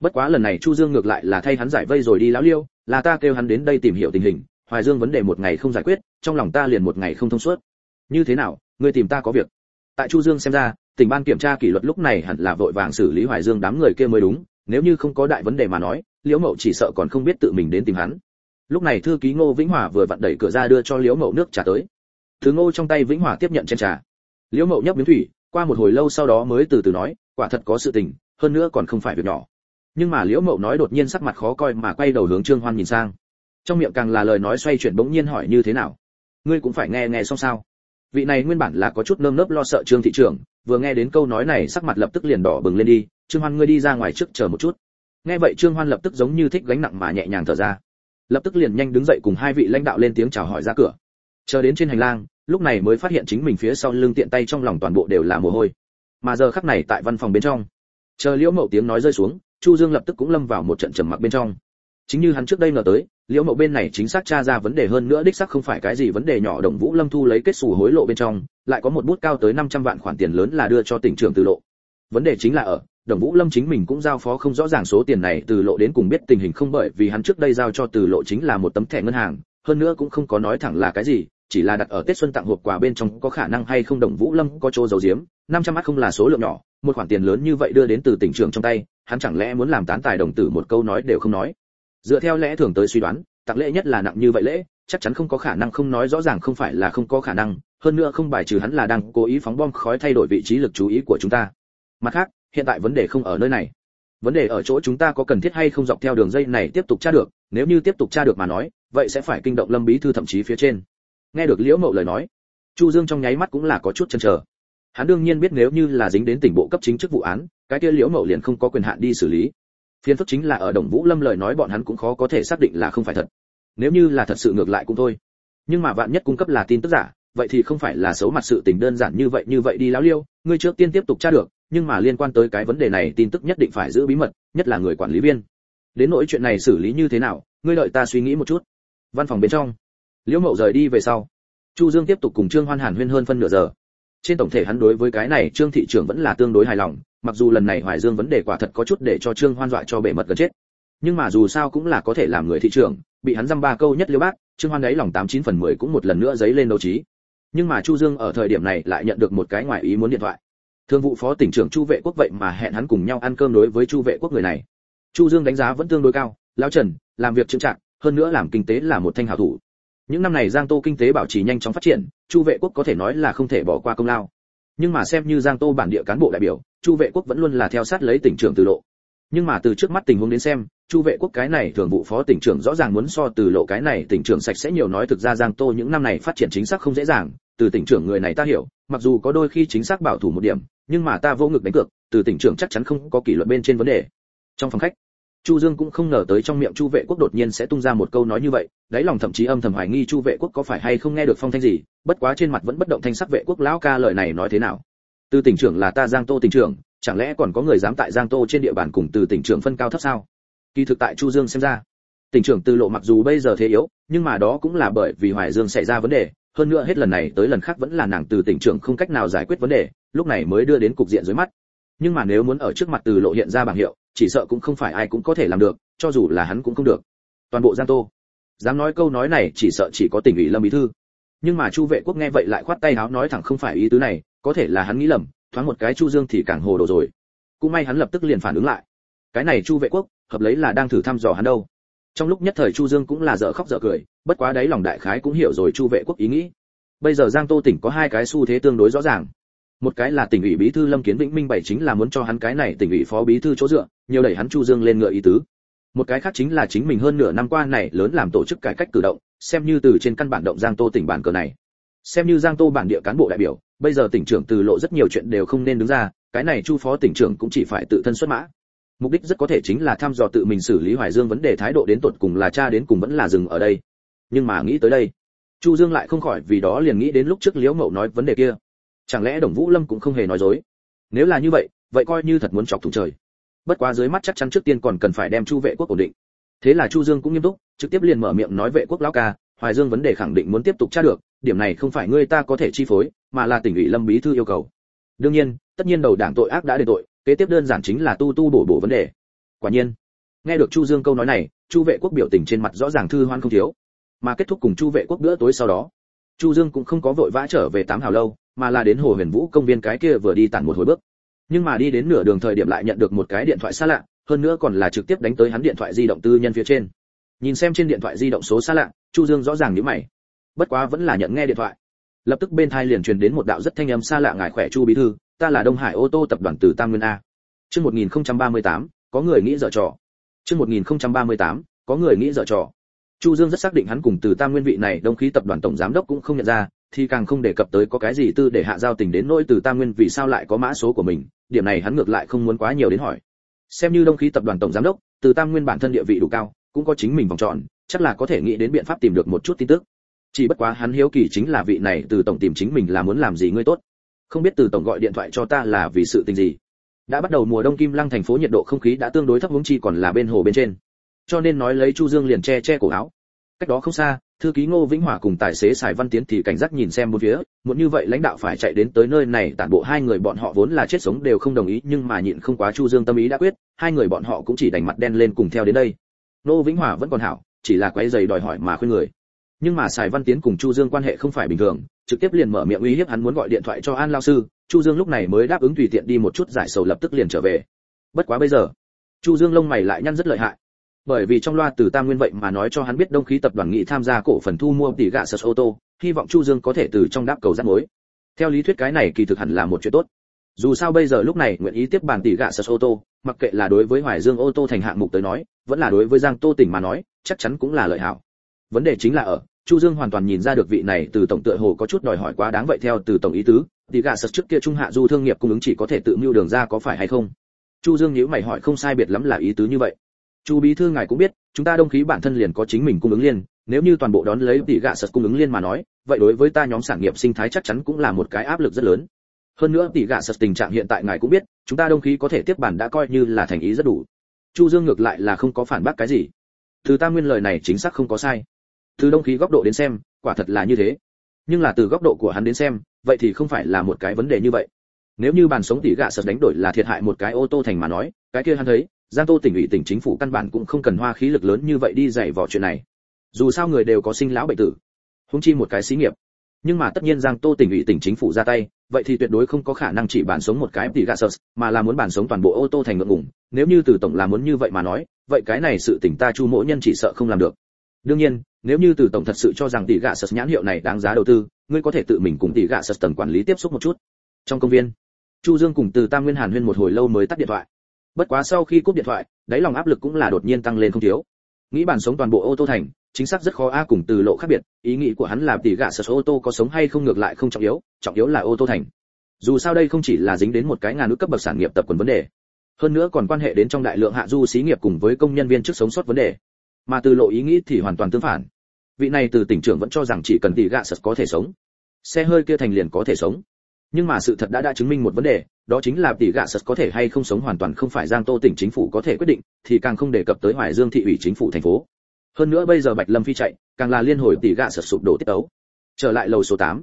Bất quá lần này chu dương ngược lại là thay hắn giải vây rồi đi lão liêu, là ta kêu hắn đến đây tìm hiểu tình hình, hoài dương vấn đề một ngày không giải quyết, trong lòng ta liền một ngày không thông suốt. Như thế nào, ngươi tìm ta có việc? Tại chu dương xem ra, tỉnh ban kiểm tra kỷ luật lúc này hẳn là vội vàng xử lý hoài dương đám người kia mới đúng, nếu như không có đại vấn đề mà nói, liễu mậu chỉ sợ còn không biết tự mình đến tìm hắn. Lúc này thư ký ngô vĩnh hòa vừa vặn đẩy cửa ra đưa cho liễu mậu nước trà tới. Thứ ngô trong tay vĩnh hòa tiếp nhận chén trà. Liễu mậu nhấp miếng thủy, qua một hồi lâu sau đó mới từ từ nói, quả thật có sự tình, hơn nữa còn không phải việc nhỏ. Nhưng mà liễu mậu nói đột nhiên sắc mặt khó coi mà quay đầu hướng trương hoan nhìn sang. Trong miệng càng là lời nói xoay chuyển bỗng nhiên hỏi như thế nào. Ngươi cũng phải nghe nghe xong sao? Vị này nguyên bản là có chút nơm nớp lo sợ trương thị trưởng, vừa nghe đến câu nói này sắc mặt lập tức liền đỏ bừng lên đi, trương hoan, ngươi đi ra ngoài trước chờ một chút. Nghe vậy trương hoan lập tức giống như thích gánh nặng mà nhẹ nhàng thở ra. Lập tức liền nhanh đứng dậy cùng hai vị lãnh đạo lên tiếng chào hỏi ra cửa. Chờ đến trên hành lang, lúc này mới phát hiện chính mình phía sau lưng tiện tay trong lòng toàn bộ đều là mồ hôi. Mà giờ khắc này tại văn phòng bên trong, chờ liễu mậu tiếng nói rơi xuống, chu dương lập tức cũng lâm vào một trận trầm mặc bên trong. Chính như hắn trước đây ngờ tới liễu mậu bên này chính xác tra ra vấn đề hơn nữa, đích xác không phải cái gì vấn đề nhỏ, đồng vũ lâm thu lấy kết xù hối lộ bên trong, lại có một bút cao tới 500 vạn khoản tiền lớn là đưa cho tỉnh trưởng từ lộ. Vấn đề chính là ở, đồng vũ lâm chính mình cũng giao phó không rõ ràng số tiền này từ lộ đến cùng biết tình hình không, bởi vì hắn trước đây giao cho từ lộ chính là một tấm thẻ ngân hàng, hơn nữa cũng không có nói thẳng là cái gì, chỉ là đặt ở tết xuân tặng hộp quà bên trong có khả năng hay không, đồng vũ lâm có chỗ giấu giếm 500 mắt không là số lượng nhỏ, một khoản tiền lớn như vậy đưa đến từ tỉnh trưởng trong tay, hắn chẳng lẽ muốn làm tán tài đồng tử một câu nói đều không nói dựa theo lẽ thường tới suy đoán, tặng lễ nhất là nặng như vậy lễ, chắc chắn không có khả năng không nói rõ ràng không phải là không có khả năng, hơn nữa không bài trừ hắn là đang cố ý phóng bom khói thay đổi vị trí lực chú ý của chúng ta. Mặt khác, hiện tại vấn đề không ở nơi này. Vấn đề ở chỗ chúng ta có cần thiết hay không dọc theo đường dây này tiếp tục tra được, nếu như tiếp tục tra được mà nói, vậy sẽ phải kinh động lâm bí thư thậm chí phía trên. Nghe được liễu mậu lời nói, chu dương trong nháy mắt cũng là có chút chần chờ. Hắn đương nhiên biết nếu như là dính đến tỉnh bộ cấp chính chức vụ án, cái kia liễu mậu liền không có quyền hạn đi xử lý phiên phức chính là ở đồng vũ lâm lời nói bọn hắn cũng khó có thể xác định là không phải thật. Nếu như là thật sự ngược lại cũng thôi. Nhưng mà vạn nhất cung cấp là tin tức giả, vậy thì không phải là xấu mặt sự tình đơn giản như vậy như vậy đi láo liêu, ngươi trước tiên tiếp tục tra được, nhưng mà liên quan tới cái vấn đề này tin tức nhất định phải giữ bí mật, nhất là người quản lý viên. Đến nỗi chuyện này xử lý như thế nào, ngươi đợi ta suy nghĩ một chút. Văn phòng bên trong. Liễu mậu rời đi về sau. Chu dương tiếp tục cùng trương hoan hàn huyên hơn phân nửa giờ. Trên tổng thể hắn đối với cái này, trương thị trưởng vẫn là tương đối hài lòng mặc dù lần này hoài dương vấn đề quả thật có chút để cho trương hoan dọa cho bể mật gần chết. Nhưng mà dù sao cũng là có thể làm người thị trưởng bị hắn dăm ba câu nhất liêu bác, trương hoan ấy lòng tám chín phần mười cũng một lần nữa dấy lên đấu trí. Nhưng mà chu dương ở thời điểm này lại nhận được một cái ngoài ý muốn điện thoại. Thương vụ phó tỉnh trưởng chu vệ quốc vậy mà hẹn hắn cùng nhau ăn cơm đối với chu vệ quốc người này. Chu dương đánh giá vẫn tương đối cao, lão trần, làm việc trưng trạng hơn nữa làm kinh tế là một thanh hảo thủ. Những năm này giang tô kinh tế bảo trì nhanh chóng phát triển, chu vệ quốc có thể nói là không thể bỏ qua công lao nhưng mà xem như giang tô bản địa cán bộ đại biểu, chu vệ quốc vẫn luôn là theo sát lấy tỉnh trưởng từ lộ. Nhưng mà từ trước mắt tình huống đến xem, chu vệ quốc cái này thường vụ phó tỉnh trưởng rõ ràng muốn so từ lộ cái này tỉnh trưởng sạch sẽ nhiều nói thực ra giang tô những năm này phát triển chính xác không dễ dàng, từ tỉnh trưởng người này ta hiểu, mặc dù có đôi khi chính xác bảo thủ một điểm, nhưng mà ta vô ngực đánh cược, từ tỉnh trưởng chắc chắn không có kỷ luật bên trên vấn đề. Trong phòng khách chu dương cũng không ngờ tới trong miệng chu vệ quốc đột nhiên sẽ tung ra một câu nói như vậy, đáy lòng thậm chí âm thầm hoài nghi chu vệ quốc có phải hay không nghe được phong thanh gì, bất quá trên mặt vẫn bất động thanh sắc vệ quốc lão ca lời này nói thế nào. Từ tỉnh trưởng là ta giang tô tỉnh trưởng, chẳng lẽ còn có người dám tại giang tô trên địa bàn cùng từ tỉnh trưởng phân cao thấp sao? Kỳ thực tại chu dương xem ra, tỉnh trưởng từ lộ mặc dù bây giờ thế yếu, nhưng mà đó cũng là bởi vì hoài dương xảy ra vấn đề, hơn nữa hết lần này tới lần khác vẫn là nàng từ tỉnh trưởng không cách nào giải quyết vấn đề, lúc này mới đưa đến cục diện dưới mắt. Nhưng mà nếu muốn ở trước mặt từ lộ hiện ra bảng hiệu chỉ sợ cũng không phải ai cũng có thể làm được, cho dù là hắn cũng không được. Toàn bộ giang tô, dám nói câu nói này chỉ sợ chỉ có tỉnh ủy lâm bí thư. Nhưng mà chu vệ quốc nghe vậy lại khoát tay áo nói thẳng không phải ý tứ này, có thể là hắn nghĩ lầm, thoáng một cái chu dương thì càng hồ đồ rồi. Cũng may hắn lập tức liền phản ứng lại. Cái này chu vệ quốc, hợp lấy là đang thử thăm dò hắn đâu. Trong lúc nhất thời chu dương cũng là dở khóc dở cười, bất quá đấy lòng đại khái cũng hiểu rồi chu vệ quốc ý nghĩ. Bây giờ giang tô tỉnh có hai cái xu thế tương đối rõ ràng một cái là tỉnh ủy bí thư lâm kiến vĩnh minh bảy chính là muốn cho hắn cái này tỉnh ủy phó bí thư chỗ dựa, nhiều đẩy hắn chu dương lên ngựa ý tứ. Một cái khác chính là chính mình hơn nửa năm qua này lớn làm tổ chức cải cách cử động, xem như từ trên căn bản động giang tô tỉnh bản cờ này. Xem như giang tô bản địa cán bộ đại biểu, bây giờ tỉnh trưởng từ lộ rất nhiều chuyện đều không nên đứng ra, cái này chu phó tỉnh trưởng cũng chỉ phải tự thân xuất mã. Mục đích rất có thể chính là thăm dò tự mình xử lý hoài dương vấn đề thái độ đến tột cùng là cha đến cùng vẫn là dừng ở đây. Nhưng mà nghĩ tới đây, chu dương lại không khỏi vì đó liền nghĩ đến lúc trước liễu mậu nói vấn đề kia chẳng lẽ đồng vũ lâm cũng không hề nói dối? Nếu là như vậy vậy coi như thật muốn chọc thủng trời. Bất quá dưới mắt chắc chắn trước tiên còn cần phải đem chu vệ quốc ổn định. Thế là chu dương cũng nghiêm túc, trực tiếp liền mở miệng nói vệ quốc lão ca, hoài dương vấn đề khẳng định muốn tiếp tục tra được, điểm này không phải ngươi ta có thể chi phối, mà là tỉnh ủy lâm bí thư yêu cầu. Đương nhiên, tất nhiên đầu đảng tội ác đã đền tội, kế tiếp đơn giản chính là tu tu bổ bổ vấn đề. Quả nhiên, nghe được chu dương câu nói này, chu vệ quốc biểu tình trên mặt rõ ràng thư hoan không thiếu. Mà kết thúc cùng chu vệ quốc bữa tối sau đó, chu dương cũng không có vội vã trở về tám hào lâu mà là đến hồ huyền vũ công viên cái kia vừa đi tản một hồi bước. Nhưng mà đi đến nửa đường thời điểm lại nhận được một cái điện thoại xa lạ hơn nữa còn là trực tiếp đánh tới hắn điện thoại di động tư nhân phía trên. Nhìn xem trên điện thoại di động số xa lạ chu dương rõ ràng nhíu mày. Bất quá vẫn là nhận nghe điện thoại. Lập tức bên thai liền truyền đến một đạo rất thanh âm xa lạ ngài khỏe chu bí thư ta là đông hải ô tô tập đoàn từ tam nguyên a. Chương 1038, có người nghĩ dở trò. Chương 1038, có người nghĩ dở trò. Chu dương rất xác định hắn cùng từ tam nguyên vị này đông khí tập đoàn tổng giám đốc cũng không nhận ra thì càng không đề cập tới có cái gì tư để hạ giao tình đến nỗi từ tam nguyên vì sao lại có mã số của mình, điểm này hắn ngược lại không muốn quá nhiều đến hỏi. Xem như đông khí tập đoàn tổng giám đốc, từ tam nguyên bản thân địa vị đủ cao, cũng có chính mình vòng tròn, chắc là có thể nghĩ đến biện pháp tìm được một chút tin tức. Chỉ bất quá hắn hiếu kỳ chính là vị này từ tổng tìm chính mình là muốn làm gì ngươi tốt. Không biết từ tổng gọi điện thoại cho ta là vì sự tình gì. Đã bắt đầu mùa đông kim lăng thành phố nhiệt độ không khí đã tương đối thấp hướng chi còn là bên hồ bên trên. Cho nên nói lấy chu dương liền che che cổ áo. Cách đó không xa thư ký ngô vĩnh hòa cùng tài xế sài văn tiến thì cảnh giác nhìn xem bốn phía muốn như vậy lãnh đạo phải chạy đến tới nơi này, tản bộ hai người bọn họ vốn là chết sống đều không đồng ý, nhưng mà nhịn không quá chu dương tâm ý đã quyết, hai người bọn họ cũng chỉ đành mặt đen lên cùng theo đến đây. Ngô vĩnh hòa vẫn còn hảo, chỉ là quấy giày đòi hỏi mà khuyên người. Nhưng mà sài văn tiến cùng chu dương quan hệ không phải bình thường, trực tiếp liền mở miệng uy hiếp hắn muốn gọi điện thoại cho an lao sư, chu dương lúc này mới đáp ứng tùy tiện đi một chút giải sầu lập tức liền trở về. Bất quá bây giờ, chu dương lông mày lại nhăn rất lợi hại bởi vì trong loa từ tam nguyên vậy mà nói cho hắn biết đông khí tập đoàn nghị tham gia cổ phần thu mua tỷ gạ sơ ô tô, hy vọng chu dương có thể từ trong đáp cầu rắc mối. Theo lý thuyết cái này kỳ thực hẳn là một chuyện tốt. Dù sao bây giờ lúc này nguyện ý tiếp bàn tỷ gạ sơ ô tô, mặc kệ là đối với hoài dương ô tô thành hạng mục tới nói, vẫn là đối với giang tô tỉnh mà nói, chắc chắn cũng là lợi hảo. Vấn đề chính là ở, chu dương hoàn toàn nhìn ra được vị này từ tổng tựa hồ có chút đòi hỏi quá đáng vậy theo từ tổng ý tứ, tỷ gạ sật trước kia trung hạ du thương nghiệp cung ứng chỉ có thể tự mưu đường ra có phải hay không? Chu dương nhíu mày hỏi không sai biệt lắm là ý tứ như vậy chu bí thư ngài cũng biết, chúng ta đông khí bản thân liền có chính mình cung ứng liên, nếu như toàn bộ đón lấy tỷ gạ sật cung ứng liên mà nói, vậy đối với ta nhóm sản nghiệp sinh thái chắc chắn cũng là một cái áp lực rất lớn. Hơn nữa tỷ gạ sật tình trạng hiện tại ngài cũng biết, chúng ta đông khí có thể tiếp bản đã coi như là thành ý rất đủ. Chu dương ngược lại là không có phản bác cái gì. Từ ta nguyên lời này chính xác không có sai. Từ đông khí góc độ đến xem, quả thật là như thế. Nhưng là từ góc độ của hắn đến xem, vậy thì không phải là một cái vấn đề như vậy. Nếu như bàn sống tỷ gạ sật đánh đổi là thiệt hại một cái ô tô thành mà nói, cái kia hắn thấy giang tô tỉnh ủy tỉnh chính phủ căn bản cũng không cần hoa khí lực lớn như vậy đi dạy vò chuyện này. Dù sao người đều có sinh lão bệnh tử húng chi một cái xí nghiệp. Nhưng mà tất nhiên giang tô tỉnh ủy tỉnh chính phủ ra tay, vậy thì tuyệt đối không có khả năng chỉ bản sống một cái tỷ gạ sật mà là muốn bản sống toàn bộ ô tô thành ngượng ngùng. Nếu như từ tổng là muốn như vậy mà nói, vậy cái này sự tỉnh ta chu mỗi nhân chỉ sợ không làm được. Đương nhiên, nếu như từ tổng thật sự cho rằng tỷ gạ sật nhãn hiệu này đáng giá đầu tư, ngươi có thể tự mình cùng tỷ gạ sật tầng quản lý tiếp xúc một chút. Trong công viên, chu dương cùng từ tam nguyên hàn huyên một hồi lâu mới tắt điện thoại bất quá sau khi cúp điện thoại, đáy lòng áp lực cũng là đột nhiên tăng lên không thiếu. Nghĩ bản sống toàn bộ ô tô thành, chính xác rất khó a cùng từ lộ khác biệt, ý nghĩ của hắn là tỷ gạ sở ô tô có sống hay không ngược lại không trọng yếu trọng yếu là ô tô thành. Dù sao đây không chỉ là dính đến một cái ngàn nước cấp bậc sản nghiệp tập quần vấn đề, hơn nữa còn quan hệ đến trong đại lượng hạ du xí nghiệp cùng với công nhân viên chức sống sót vấn đề. Mà từ lộ ý nghĩ thì hoàn toàn tương phản. Vị này từ tỉnh trưởng vẫn cho rằng chỉ cần tỷ gạ sở có thể sống, xe hơi kia thành liền có thể sống nhưng mà sự thật đã đã chứng minh một vấn đề, đó chính là tỷ gạ sật có thể hay không sống hoàn toàn không phải giang tô tỉnh chính phủ có thể quyết định, thì càng không đề cập tới hoài dương thị ủy chính phủ thành phố. Hơn nữa bây giờ bạch lâm phi chạy, càng là liên hồi tỷ gạ sật sụp đổ tiết tấu. Trở lại lầu số 8.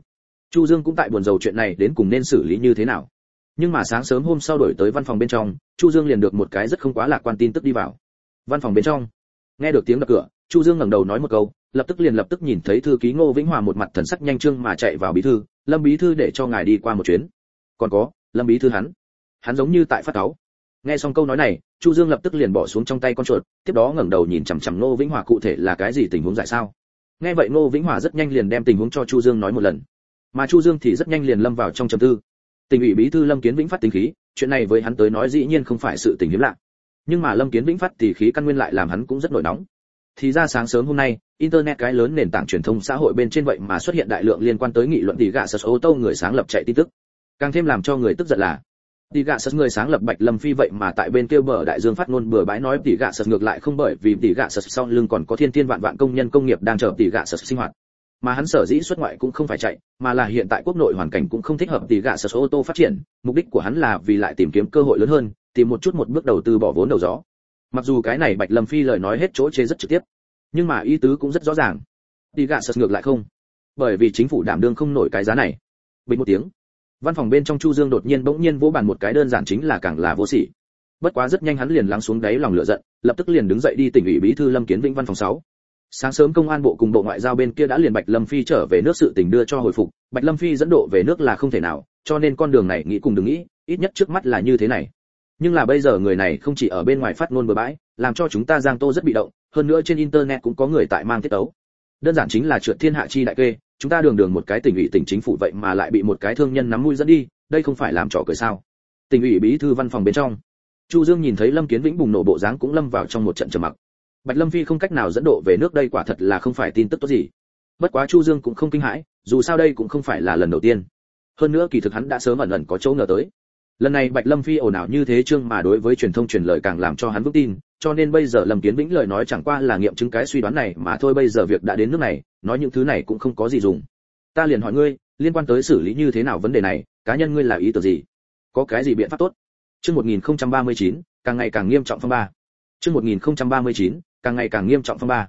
chu dương cũng tại buồn dầu chuyện này đến cùng nên xử lý như thế nào. Nhưng mà sáng sớm hôm sau đổi tới văn phòng bên trong, chu dương liền được một cái rất không quá lạc quan tin tức đi vào. Văn phòng bên trong, nghe được tiếng đập cửa, chu dương ngẩng đầu nói một câu, lập tức liền lập tức nhìn thấy thư ký ngô vĩnh hòa một mặt thần sắc nhanh trương mà chạy vào bí thư lâm bí thư để cho ngài đi qua một chuyến. Còn có, lâm bí thư hắn. Hắn giống như tại phát táo. nghe xong câu nói này, chu dương lập tức liền bỏ xuống trong tay con chuột, tiếp đó ngẩng đầu nhìn chằm chằm ngô vĩnh hòa cụ thể là cái gì tình huống giải sao. Nghe vậy ngô vĩnh hòa rất nhanh liền đem tình huống cho chu dương nói một lần. Mà chu dương thì rất nhanh liền lâm vào trong trầm tư. Tỉnh ủy bí thư lâm kiến vĩnh phát tính khí, chuyện này với hắn tới nói dĩ nhiên không phải sự tình hiếm lạ. Nhưng mà lâm kiến vĩnh phát thì khí căn nguyên lại làm hắn cũng rất nổi nóng. Thì ra sáng sớm hôm nay internet cái lớn nền tảng truyền thông xã hội bên trên vậy mà xuất hiện đại lượng liên quan tới nghị luận tỷ gạ sật ô tô người sáng lập chạy tin tức. Càng thêm làm cho người tức giận là tỷ gạ sật người sáng lập bạch lâm phi vậy mà tại bên kia bờ đại dương phát ngôn bừa bãi nói tỷ gạ sật ngược lại không bởi vì tỷ gạ sật sau lưng còn có thiên thiên vạn vạn công nhân công nghiệp đang chờ tỷ gạ sật sinh hoạt. Mà hắn sở dĩ xuất ngoại cũng không phải chạy, mà là hiện tại quốc nội hoàn cảnh cũng không thích hợp tỷ gạ sật ô tô phát triển, mục đích của hắn là vì lại tìm kiếm cơ hội lớn hơn, tìm một chút một bước đầu tư bỏ vốn đầu gió. Mặc dù cái này bạch lâm phi lời nói hết chỗ chế rất trực tiếp nhưng mà ý tứ cũng rất rõ ràng. Đi gạ sật ngược lại không. Bởi vì chính phủ đảm đương không nổi cái giá này. Bình một tiếng. Văn phòng bên trong chu dương đột nhiên bỗng nhiên vỗ bàn một cái đơn giản chính là càng là vô sỉ. Bất quá rất nhanh hắn liền lắng xuống đáy lòng lửa giận, lập tức liền đứng dậy đi tỉnh ủy bí thư lâm kiến vĩnh văn phòng 6. sáng sớm công an bộ cùng bộ ngoại giao bên kia đã liền bạch lâm phi trở về nước sự tình đưa cho hồi phục. Bạch lâm phi dẫn độ về nước là không thể nào, cho nên con đường này nghĩ cùng đừng nghĩ, ít nhất trước mắt là như thế này. Nhưng là bây giờ người này không chỉ ở bên ngoài phát ngôn bừa bãi, làm cho chúng ta giang tô rất bị động hơn nữa trên internet cũng có người tại mang tiết tấu. Đơn giản chính là trượt thiên hạ chi đại kê, chúng ta đường đường một cái tỉnh ủy tỉnh chính phủ vậy mà lại bị một cái thương nhân nắm mũi dẫn đi, đây không phải làm trò cười sao? Tỉnh ủy bí thư văn phòng bên trong. Chu dương nhìn thấy lâm kiến vĩnh bùng nổ bộ dáng cũng lâm vào trong một trận trầm mặc. Bạch lâm phi không cách nào dẫn độ về nước đây quả thật là không phải tin tức tốt gì. Bất quá chu dương cũng không kinh hãi, dù sao đây cũng không phải là lần đầu tiên. Hơn nữa kỳ thực hắn đã sớm ẩn ẩn có chỗ ngờ tới. Lần này bạch lâm phi ồn ào như thế chương mà đối với truyền thông truyền lời càng làm cho hắn vững tin cho nên bây giờ lâm kiến vĩnh lời nói chẳng qua là nghiệm chứng cái suy đoán này mà thôi bây giờ việc đã đến nước này nói những thứ này cũng không có gì dùng. Ta liền hỏi ngươi liên quan tới xử lý như thế nào vấn đề này cá nhân ngươi là ý tưởng gì? Có cái gì biện pháp tốt? Chương 1039, càng ngày càng nghiêm trọng phong ba. Chương 1039, càng ngày càng nghiêm trọng phong ba.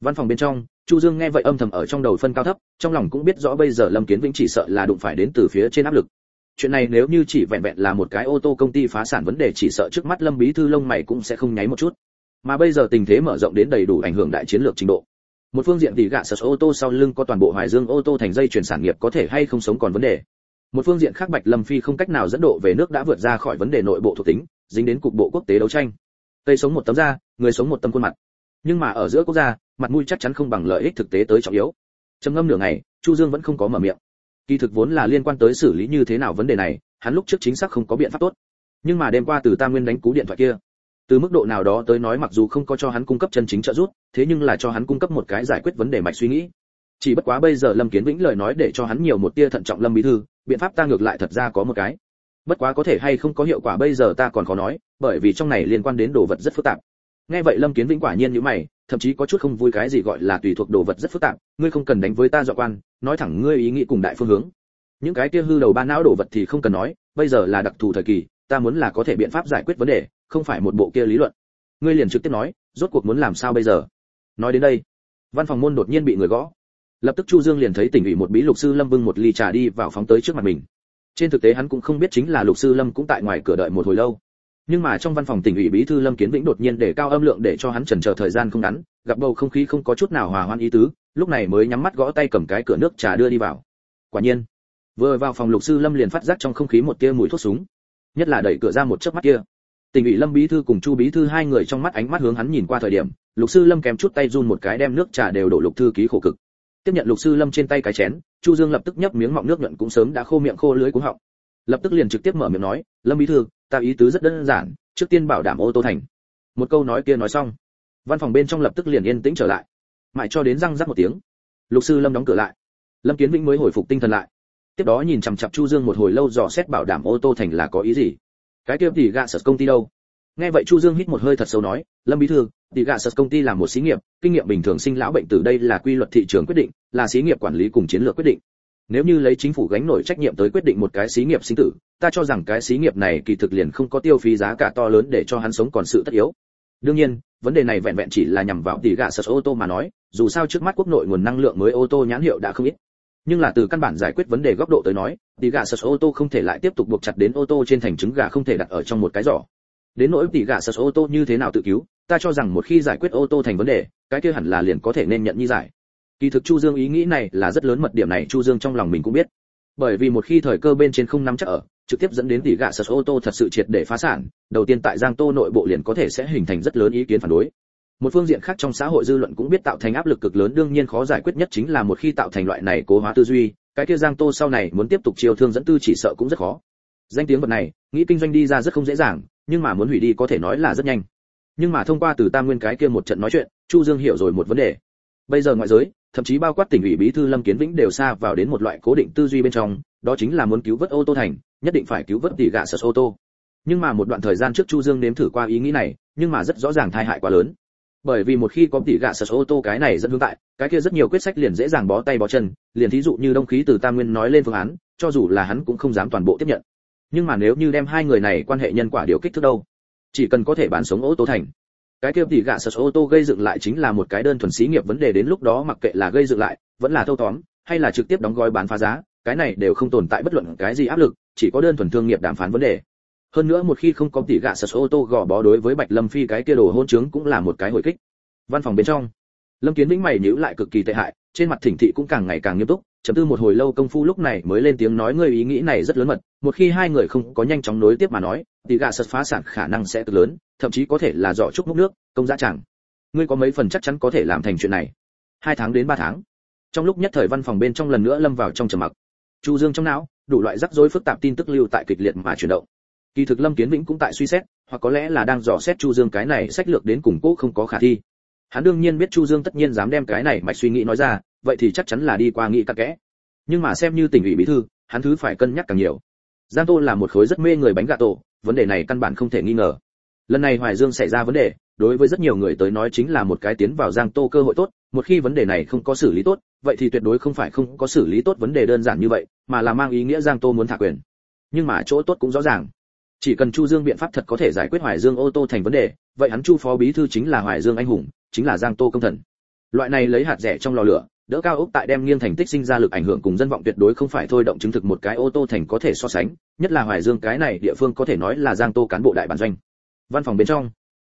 Văn phòng bên trong chu dương nghe vậy âm thầm ở trong đầu phân cao thấp trong lòng cũng biết rõ bây giờ lâm kiến vĩnh chỉ sợ là đụng phải đến từ phía trên áp lực chuyện này nếu như chỉ vẹn vẹn là một cái ô tô công ty phá sản vấn đề, chỉ sợ trước mắt lâm bí thư lông mày cũng sẽ không nháy một chút. Mà bây giờ tình thế mở rộng đến đầy đủ ảnh hưởng đại chiến lược trình độ. Một phương diện thì gạ sật ô tô sau lưng có toàn bộ hoài dương ô tô thành dây chuyển sản nghiệp có thể hay không sống còn vấn đề. Một phương diện khác bạch lâm phi không cách nào dẫn độ về nước đã vượt ra khỏi vấn đề nội bộ thuộc tính, dính đến cục bộ quốc tế đấu tranh. Tây sống một tấm da, người sống một tâm khuôn mặt. Nhưng mà ở giữa quốc gia, mặt mũi chắc chắn không bằng lợi ích thực tế tới trọng yếu. Trầm ngâm nửa ngày, chu dương vẫn không có mở miệng kỳ thực vốn là liên quan tới xử lý như thế nào vấn đề này, hắn lúc trước chính xác không có biện pháp tốt. Nhưng mà đêm qua từ tam nguyên đánh cú điện thoại kia, từ mức độ nào đó tới nói mặc dù không có cho hắn cung cấp chân chính trợ giúp, thế nhưng là cho hắn cung cấp một cái giải quyết vấn đề mạch suy nghĩ. Chỉ bất quá bây giờ lâm kiến vĩnh lời nói để cho hắn nhiều một tia thận trọng lâm bí thư, biện pháp ta ngược lại thật ra có một cái. Bất quá có thể hay không có hiệu quả bây giờ ta còn khó nói, bởi vì trong này liên quan đến đồ vật rất phức tạp nghe vậy lâm kiến vĩnh quả nhiên như mày, thậm chí có chút không vui cái gì gọi là tùy thuộc đồ vật rất phức tạp, ngươi không cần đánh với ta dọa quan, nói thẳng ngươi ý nghĩ cùng đại phương hướng. Những cái kia hư đầu ba não đồ vật thì không cần nói, bây giờ là đặc thù thời kỳ, ta muốn là có thể biện pháp giải quyết vấn đề, không phải một bộ kia lý luận. Ngươi liền trực tiếp nói, rốt cuộc muốn làm sao bây giờ? Nói đến đây, văn phòng môn đột nhiên bị người gõ. Lập tức chu dương liền thấy tỉnh ủy một bí lục sư lâm bưng một ly trà đi vào phóng tới trước mặt mình. Trên thực tế hắn cũng không biết chính là lục sư lâm cũng tại ngoài cửa đợi một hồi lâu nhưng mà trong văn phòng tỉnh ủy bí thư lâm kiến vĩnh đột nhiên để cao âm lượng để cho hắn chần chờ thời gian không ngắn, gặp bầu không khí không có chút nào hòa hoan ý tứ, lúc này mới nhắm mắt gõ tay cầm cái cửa nước trà đưa đi vào. Quả nhiên, vừa vào phòng lục sư lâm liền phát giác trong không khí một tia mùi thuốc súng. Nhất là đẩy cửa ra một chớp mắt kia. Tỉnh ủy lâm bí thư cùng chu bí thư hai người trong mắt ánh mắt hướng hắn nhìn qua thời điểm, lục sư lâm kèm chút tay run một cái đem nước trà đều đổ lục thư ký khổ cực. Tiếp nhận lục sư lâm trên tay cái chén, chu dương lập tức nhấp miếng mọng nước nhuận cũng sớm đã khô miệng khô lưới cuống họng. Lập tức liền trực tiếp mở miệng nói, lâm bí thư ta ý tứ rất đơn giản, trước tiên bảo đảm ô tô thành. Một câu nói kia nói xong, văn phòng bên trong lập tức liền yên tĩnh trở lại. Mãi cho đến răng rắc một tiếng, lục sư lâm đóng cửa lại. Lâm kiến vĩnh mới hồi phục tinh thần lại. Tiếp đó nhìn chằm chặp chu dương một hồi lâu dò xét bảo đảm ô tô thành là có ý gì. Cái kia thì gạ sật công ty đâu? Nghe vậy chu dương hít một hơi thật sâu nói, lâm bí thư, thì gạ sật công ty là một xí nghiệp, kinh nghiệm bình thường sinh lão bệnh tử đây là quy luật thị trường quyết định, là xí nghiệp quản lý cùng chiến lược quyết định nếu như lấy chính phủ gánh nổi trách nhiệm tới quyết định một cái xí nghiệp sinh tử, ta cho rằng cái xí nghiệp này kỳ thực liền không có tiêu phí giá cả to lớn để cho hắn sống còn sự tất yếu. Đương nhiên, vấn đề này vẹn vẹn chỉ là nhằm vào tỷ gạ sật ô tô mà nói, dù sao trước mắt quốc nội nguồn năng lượng mới ô tô nhãn hiệu đã không ít. Nhưng là từ căn bản giải quyết vấn đề góc độ tới nói, tỷ gạ sật ô tô không thể lại tiếp tục buộc chặt đến ô tô trên thành trứng gà không thể đặt ở trong một cái giỏ. Đến nỗi tỷ gạ sật ô tô như thế nào tự cứu, ta cho rằng một khi giải quyết ô tô thành vấn đề, cái kia hẳn là liền có thể nên nhận như giải kỳ thực chu dương ý nghĩ này là rất lớn mật điểm này chu dương trong lòng mình cũng biết. Bởi vì một khi thời cơ bên trên không nắm chắc ở, trực tiếp dẫn đến tỷ gạ sật ô tô thật sự triệt để phá sản, đầu tiên tại giang tô nội bộ liền có thể sẽ hình thành rất lớn ý kiến phản đối. Một phương diện khác trong xã hội dư luận cũng biết tạo thành áp lực cực lớn, đương nhiên khó giải quyết nhất chính là một khi tạo thành loại này cố hóa tư duy, cái kia giang tô sau này muốn tiếp tục chiều thương dẫn tư chỉ sợ cũng rất khó. Danh tiếng vật này, nghĩ kinh doanh đi ra rất không dễ dàng, nhưng mà muốn hủy đi có thể nói là rất nhanh. Nhưng mà thông qua từ tam nguyên cái kia một trận nói chuyện, chu dương hiểu rồi một vấn đề bây giờ ngoại giới, thậm chí bao quát tỉnh ủy bí thư lâm kiến vĩnh đều xa vào đến một loại cố định tư duy bên trong, đó chính là muốn cứu vớt ô tô thành, nhất định phải cứu vớt tỷ gạ sật ô tô. Nhưng mà một đoạn thời gian trước chu dương nếm thử qua ý nghĩ này, nhưng mà rất rõ ràng tai hại quá lớn. Bởi vì một khi có tỷ gạ sật ô tô cái này dẫn hướng tại, cái kia rất nhiều quyết sách liền dễ dàng bó tay bó chân, liền thí dụ như đông khí từ tam nguyên nói lên phương án, cho dù là hắn cũng không dám toàn bộ tiếp nhận. Nhưng mà nếu như đem hai người này quan hệ nhân quả điều kích thước đâu, chỉ cần có thể bán sống ô tô thành cái kia tỷ gạ sật ô tô gây dựng lại chính là một cái đơn thuần xí nghiệp vấn đề đến lúc đó mặc kệ là gây dựng lại, vẫn là thâu tóm, hay là trực tiếp đóng gói bán phá giá, cái này đều không tồn tại bất luận cái gì áp lực, chỉ có đơn thuần thương nghiệp đàm phán vấn đề. Hơn nữa một khi không có tỷ gạ sật ô tô gò bó đối với bạch lâm phi cái kia đồ hôn trướng cũng là một cái hồi kích. Văn phòng bên trong, lâm kiến vĩnh mày nhíu lại cực kỳ tệ hại, trên mặt thỉnh thị cũng càng ngày càng nghiêm túc chấm tư một hồi lâu công phu lúc này mới lên tiếng nói ngươi ý nghĩ này rất lớn mật, một khi hai người không có nhanh chóng nối tiếp mà nói tỷ gạ sật phá sản khả năng sẽ cực lớn, thậm chí có thể là dọ trúc múc nước, công giá chẳng. Ngươi có mấy phần chắc chắn có thể làm thành chuyện này? Hai tháng đến ba tháng. Trong lúc nhất thời văn phòng bên trong lần nữa lâm vào trong trầm mặc. Chu dương trong não, đủ loại rắc rối phức tạp tin tức lưu tại kịch liệt mà chuyển động. Kỳ thực lâm kiến vĩnh cũng tại suy xét, hoặc có lẽ là đang dò xét chu dương cái này sách lược đến cùng cố không có khả thi hắn đương nhiên biết chu dương tất nhiên dám đem cái này mạch suy nghĩ nói ra, vậy thì chắc chắn là đi qua nghĩ cặn kẽ. Nhưng mà xem như tỉnh ủy bí thư, hắn thứ phải cân nhắc càng nhiều. Giang tô là một khối rất mê người bánh gà tổ, vấn đề này căn bản không thể nghi ngờ. Lần này hoài dương xảy ra vấn đề, đối với rất nhiều người tới nói chính là một cái tiến vào giang tô cơ hội tốt, một khi vấn đề này không có xử lý tốt, vậy thì tuyệt đối không phải không có xử lý tốt vấn đề đơn giản như vậy, mà là mang ý nghĩa giang tô muốn thả quyền. Nhưng mà chỗ tốt cũng rõ ràng. Chỉ cần chu dương biện pháp thật có thể giải quyết hoài dương ô tô thành vấn đề, vậy hắn chu phó bí thư chính là hoài dương anh hùng chính là giang tô công thần. Loại này lấy hạt rẻ trong lò lửa, đỡ cao ốc tại đem nghiêng thành tích sinh ra lực ảnh hưởng cùng dân vọng tuyệt đối không phải thôi động chứng thực một cái ô tô thành có thể so sánh, nhất là hoài dương cái này địa phương có thể nói là giang tô cán bộ đại bản doanh. Văn phòng bên trong,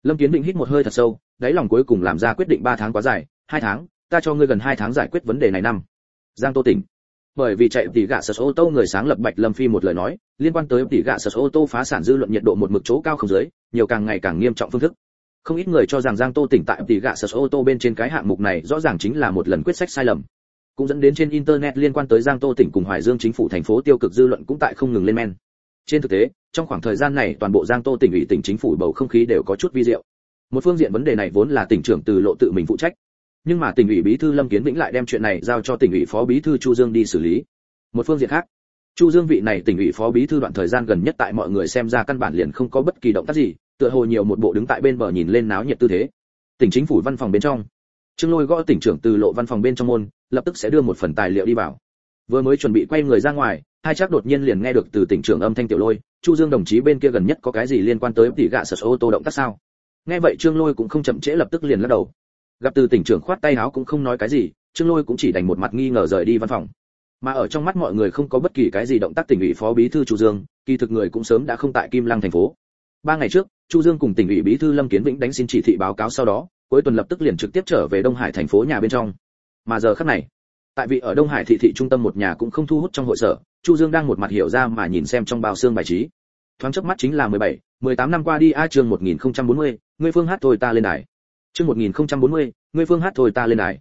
lâm kiến định hít một hơi thật sâu, đáy lòng cuối cùng làm ra quyết định 3 tháng quá dài, hai tháng, ta cho ngươi gần hai tháng giải quyết vấn đề này năm. Giang tô tỉnh. Bởi vì chạy tỷ gạ sật ô tô người sáng lập bạch lâm phi một lời nói, liên quan tới tỷ gạ sật ô tô phá sản dư luận nhiệt độ một mực chỗ cao không dưới, nhiều càng ngày càng nghiêm trọng phương thức không ít người cho rằng giang tô tỉnh tại tỷ gạ sở ô tô bên trên cái hạng mục này rõ ràng chính là một lần quyết sách sai lầm. Cũng dẫn đến trên internet liên quan tới giang tô tỉnh cùng hoài dương chính phủ thành phố tiêu cực dư luận cũng tại không ngừng lên men. Trên thực tế, trong khoảng thời gian này toàn bộ giang tô tỉnh ủy tỉnh chính phủ bầu không khí đều có chút vi diệu. Một phương diện vấn đề này vốn là tỉnh trưởng từ lộ tự mình phụ trách. Nhưng mà tỉnh ủy bí thư lâm kiến vĩnh lại đem chuyện này giao cho tỉnh ủy phó bí thư chu dương đi xử lý. Một phương diện khác, chu dương vị này tỉnh ủy phó bí thư đoạn thời gian gần nhất tại mọi người xem ra căn bản liền không có bất kỳ động tác gì tựa hồ nhiều một bộ đứng tại bên bờ nhìn lên náo nhiệt tư thế. Tỉnh chính phủ văn phòng bên trong. Trương lôi gõ tỉnh trưởng từ lộ văn phòng bên trong môn, lập tức sẽ đưa một phần tài liệu đi vào. Vừa mới chuẩn bị quay người ra ngoài, hai chắc đột nhiên liền nghe được từ tỉnh trưởng âm thanh tiểu lôi, chu dương đồng chí bên kia gần nhất có cái gì liên quan tới tỷ gạ sở ô tô động tác sao? Nghe vậy trương lôi cũng không chậm trễ lập tức liền lắc đầu. Gặp từ tỉnh trưởng khoát tay áo cũng không nói cái gì, trương lôi cũng chỉ đành một mặt nghi ngờ rời đi văn phòng. Mà ở trong mắt mọi người không có bất kỳ cái gì động tác tỉnh ủy phó bí thư chu dương, kỳ thực người cũng sớm đã không tại kim lăng thành phố. Ba ngày trước chu dương cùng tỉnh ủy bí thư lâm kiến vĩnh đánh xin chỉ thị báo cáo sau đó cuối tuần lập tức liền trực tiếp trở về đông hải thành phố nhà bên trong. Mà giờ khắc này tại vị ở đông hải thị thị trung tâm một nhà cũng không thu hút trong hội sở chu dương đang một mặt hiểu ra mà nhìn xem trong bao xương bài trí. Thoáng chớp mắt chính là 17, 18 năm qua đi a chương 1040, ngươi phương hát thôi ta lên đài. Chương 1040, ngươi phương hát thôi ta lên đài.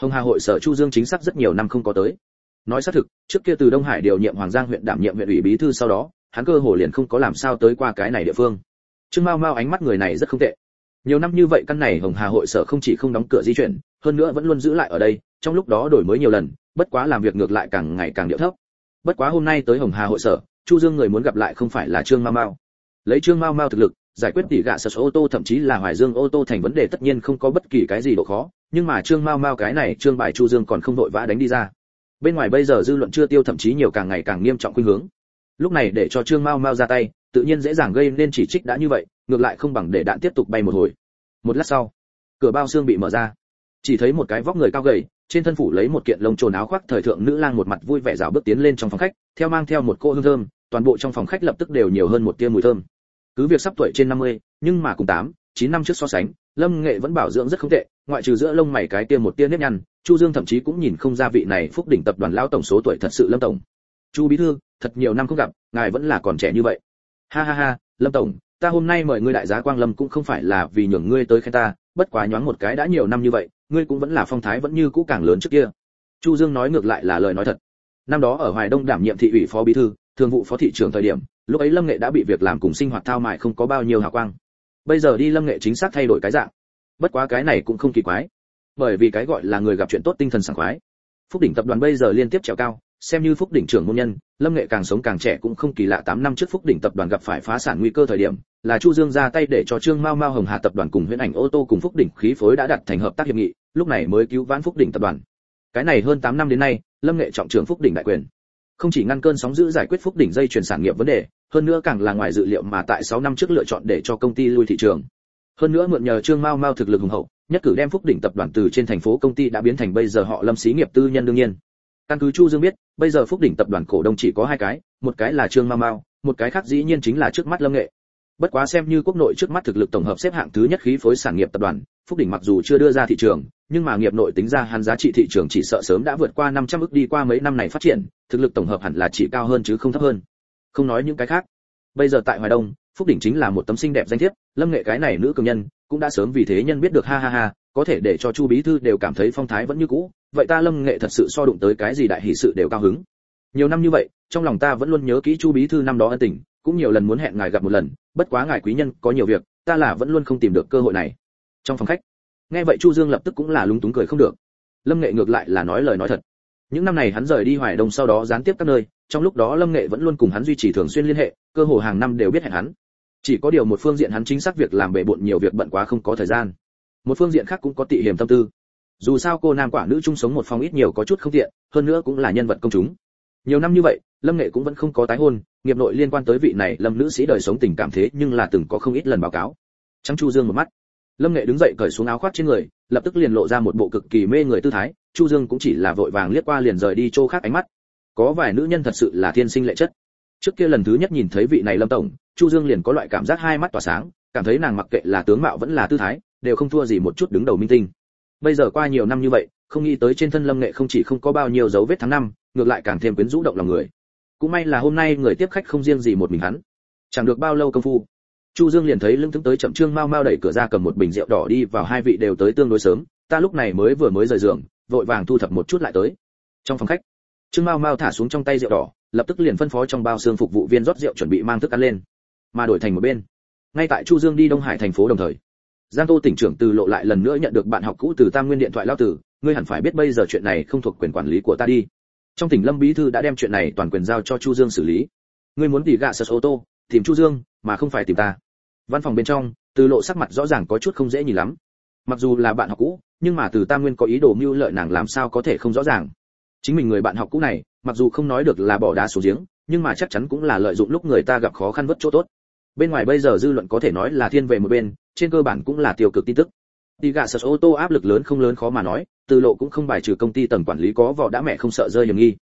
Hồng hà hội sở chu dương chính xác rất nhiều năm không có tới. Nói xác thực trước kia từ đông hải điều nhiệm hoàng giang huyện đảm nhiệm huyện ủy bí thư sau đó hắn cơ hồ liền không có làm sao tới qua cái này địa phương trương mao mao ánh mắt người này rất không tệ. Nhiều năm như vậy căn này hồng hà hội sở không chỉ không đóng cửa di chuyển, hơn nữa vẫn luôn giữ lại ở đây, trong lúc đó đổi mới nhiều lần, bất quá làm việc ngược lại càng ngày càng điệu thấp. Bất quá hôm nay tới hồng hà hội sở, chu dương người muốn gặp lại không phải là trương mao mao. Lấy trương mao mao thực lực, giải quyết tỷ gạ sở ô tô thậm chí là hoài dương ô tô thành vấn đề tất nhiên không có bất kỳ cái gì độ khó, nhưng mà trương mao mao cái này trương bài chu dương còn không đội vã đánh đi ra. Bên ngoài bây giờ dư luận chưa tiêu thậm chí nhiều càng ngày càng nghiêm trọng khuynh hướng. Lúc này để cho trương mao mao ra tay tự nhiên dễ dàng gây nên chỉ trích đã như vậy ngược lại không bằng để đạn tiếp tục bay một hồi. Một lát sau cửa bao xương bị mở ra. Chỉ thấy một cái vóc người cao gầy trên thân phủ lấy một kiện lông trồn áo khoác thời thượng nữ lang một mặt vui vẻ dạo bước tiến lên trong phòng khách theo mang theo một cô hương thơm toàn bộ trong phòng khách lập tức đều nhiều hơn một tia mùi thơm. Cứ việc sắp tuổi trên 50, nhưng mà cùng 8, 9 năm trước so sánh lâm nghệ vẫn bảo dưỡng rất không tệ ngoại trừ giữa lông mày cái tia một tia nếp nhăn chu dương thậm chí cũng nhìn không ra vị này phúc đỉnh tập đoàn lão tổng số tuổi thật sự lâm tổng. Chu bí thư thật nhiều năm không gặp ngài vẫn là còn trẻ như vậy ha ha ha, lâm tổng, ta hôm nay mời ngươi đại giá quang lâm cũng không phải là vì nhường ngươi tới khen ta, bất quá nhoáng một cái đã nhiều năm như vậy, ngươi cũng vẫn là phong thái vẫn như cũ càng lớn trước kia. Chu dương nói ngược lại là lời nói thật. Năm đó ở hoài đông đảm nhiệm thị ủy phó bí thư, thường vụ phó thị trưởng thời điểm, lúc ấy lâm nghệ đã bị việc làm cùng sinh hoạt thao mại không có bao nhiêu hào quang. Bây giờ đi lâm nghệ chính xác thay đổi cái dạng. Bất quá cái này cũng không kỳ quái, bởi vì cái gọi là người gặp chuyện tốt tinh thần sảng khoái. Phúc đỉnh tập đoàn bây giờ liên tiếp trèo cao xem như phúc đỉnh trưởng môn nhân, lâm nghệ càng sống càng trẻ cũng không kỳ lạ 8 năm trước phúc đỉnh tập đoàn gặp phải phá sản nguy cơ thời điểm, là chu dương ra tay để cho trương mao mao hồng hà tập đoàn cùng huyễn ảnh ô tô cùng phúc đỉnh khí phối đã đặt thành hợp tác hiệp nghị, lúc này mới cứu vãn phúc đỉnh tập đoàn. Cái này hơn 8 năm đến nay, lâm nghệ trọng trưởng phúc đỉnh đại quyền. Không chỉ ngăn cơn sóng dữ giải quyết phúc đỉnh dây chuyển sản nghiệp vấn đề, hơn nữa càng là ngoài dự liệu mà tại 6 năm trước lựa chọn để cho công ty lui thị trường. Hơn nữa mượn nhờ trương mao mao thực lực hùng hậu, nhất cử đem phúc đỉnh tập đoàn từ trên thành phố công ty đã biến thành bây giờ họ lâm xí nghiệp tư nhân đương nhiên căn cứ chu dương biết, bây giờ phúc đỉnh tập đoàn cổ đông chỉ có hai cái, một cái là trương mao mao một cái khác dĩ nhiên chính là trước mắt lâm nghệ. Bất quá xem như quốc nội trước mắt thực lực tổng hợp xếp hạng thứ nhất khí phối sản nghiệp tập đoàn, phúc đỉnh mặc dù chưa đưa ra thị trường, nhưng mà nghiệp nội tính ra hắn giá trị thị trường chỉ sợ sớm đã vượt qua 500 ức đi qua mấy năm này phát triển, thực lực tổng hợp hẳn là chỉ cao hơn chứ không thấp hơn. Không nói những cái khác. Bây giờ tại hoài đông, phúc đỉnh chính là một tấm sinh đẹp danh thiếp, lâm nghệ cái này nữ cường nhân, cũng đã sớm vì thế nhân biết được ha ha ha, có thể để cho chu bí thư đều cảm thấy phong thái vẫn như cũ vậy ta lâm nghệ thật sự so đụng tới cái gì đại hỷ sự đều cao hứng. Nhiều năm như vậy, trong lòng ta vẫn luôn nhớ kỹ chu bí thư năm đó ân tình, cũng nhiều lần muốn hẹn ngài gặp một lần, bất quá ngài quý nhân có nhiều việc, ta là vẫn luôn không tìm được cơ hội này. Trong phòng khách, nghe vậy chu dương lập tức cũng là lúng túng cười không được. Lâm nghệ ngược lại là nói lời nói thật. Những năm này hắn rời đi hoài đông sau đó gián tiếp các nơi, trong lúc đó lâm nghệ vẫn luôn cùng hắn duy trì thường xuyên liên hệ, cơ hồ hàng năm đều biết hẹn hắn. Chỉ có điều một phương diện hắn chính xác việc làm bề bộn nhiều việc bận quá không có thời gian. Một phương diện khác cũng có tị hiểm tâm tư dù sao cô nam quả nữ chung sống một phòng ít nhiều có chút không tiện, hơn nữa cũng là nhân vật công chúng. Nhiều năm như vậy, lâm nghệ cũng vẫn không có tái hôn, nghiệp nội liên quan tới vị này lâm nữ sĩ đời sống tình cảm thế nhưng là từng có không ít lần báo cáo. Trắng chu dương một mắt. Lâm nghệ đứng dậy cởi xuống áo khoác trên người, lập tức liền lộ ra một bộ cực kỳ mê người tư thái, chu dương cũng chỉ là vội vàng liếc qua liền rời đi chỗ khác ánh mắt. Có vài nữ nhân thật sự là thiên sinh lệ chất. Trước kia lần thứ nhất nhìn thấy vị này lâm tổng, chu dương liền có loại cảm giác hai mắt tỏa sáng, cảm thấy nàng mặc kệ là tướng mạo vẫn là tư thái, đều không thua gì một chút đứng đầu minh tinh bây giờ qua nhiều năm như vậy, không nghĩ tới trên thân lâm nghệ không chỉ không có bao nhiêu dấu vết tháng năm, ngược lại càng thêm quyến rũ động lòng người. Cũng may là hôm nay người tiếp khách không riêng gì một mình hắn. Chẳng được bao lâu công phu, chu dương liền thấy lưng thững tới chậm trương mau mau đẩy cửa ra cầm một bình rượu đỏ đi vào hai vị đều tới tương đối sớm, ta lúc này mới vừa mới rời giường, vội vàng thu thập một chút lại tới. Trong phòng khách, trương mau mau thả xuống trong tay rượu đỏ, lập tức liền phân phó trong bao xương phục vụ viên rót rượu chuẩn bị mang thức ăn lên, mà đổi thành một bên. Ngay tại chu dương đi đông hải thành phố đồng thời giang tô tỉnh trưởng từ lộ lại lần nữa nhận được bạn học cũ từ tam nguyên điện thoại lao tử, ngươi hẳn phải biết bây giờ chuyện này không thuộc quyền quản lý của ta đi. Trong tỉnh lâm bí thư đã đem chuyện này toàn quyền giao cho chu dương xử lý. Ngươi muốn tỉ gạ sơ ô tô, tìm chu dương, mà không phải tìm ta. Văn phòng bên trong, từ lộ sắc mặt rõ ràng có chút không dễ nhìn lắm. Mặc dù là bạn học cũ, nhưng mà từ tam nguyên có ý đồ mưu lợi nàng làm sao có thể không rõ ràng. Chính mình người bạn học cũ này, mặc dù không nói được là bỏ đá xuống giếng, nhưng mà chắc chắn cũng là lợi dụng lúc người ta gặp khó khăn vớt chỗ tốt bên ngoài bây giờ dư luận có thể nói là thiên về một bên trên cơ bản cũng là tiêu cực tin tức Tỷ gạ sật ô tô áp lực lớn không lớn khó mà nói, từ lộ cũng không bài trừ công ty tầng quản lý có vỏ đã mẹ không sợ rơi hiểm nghi.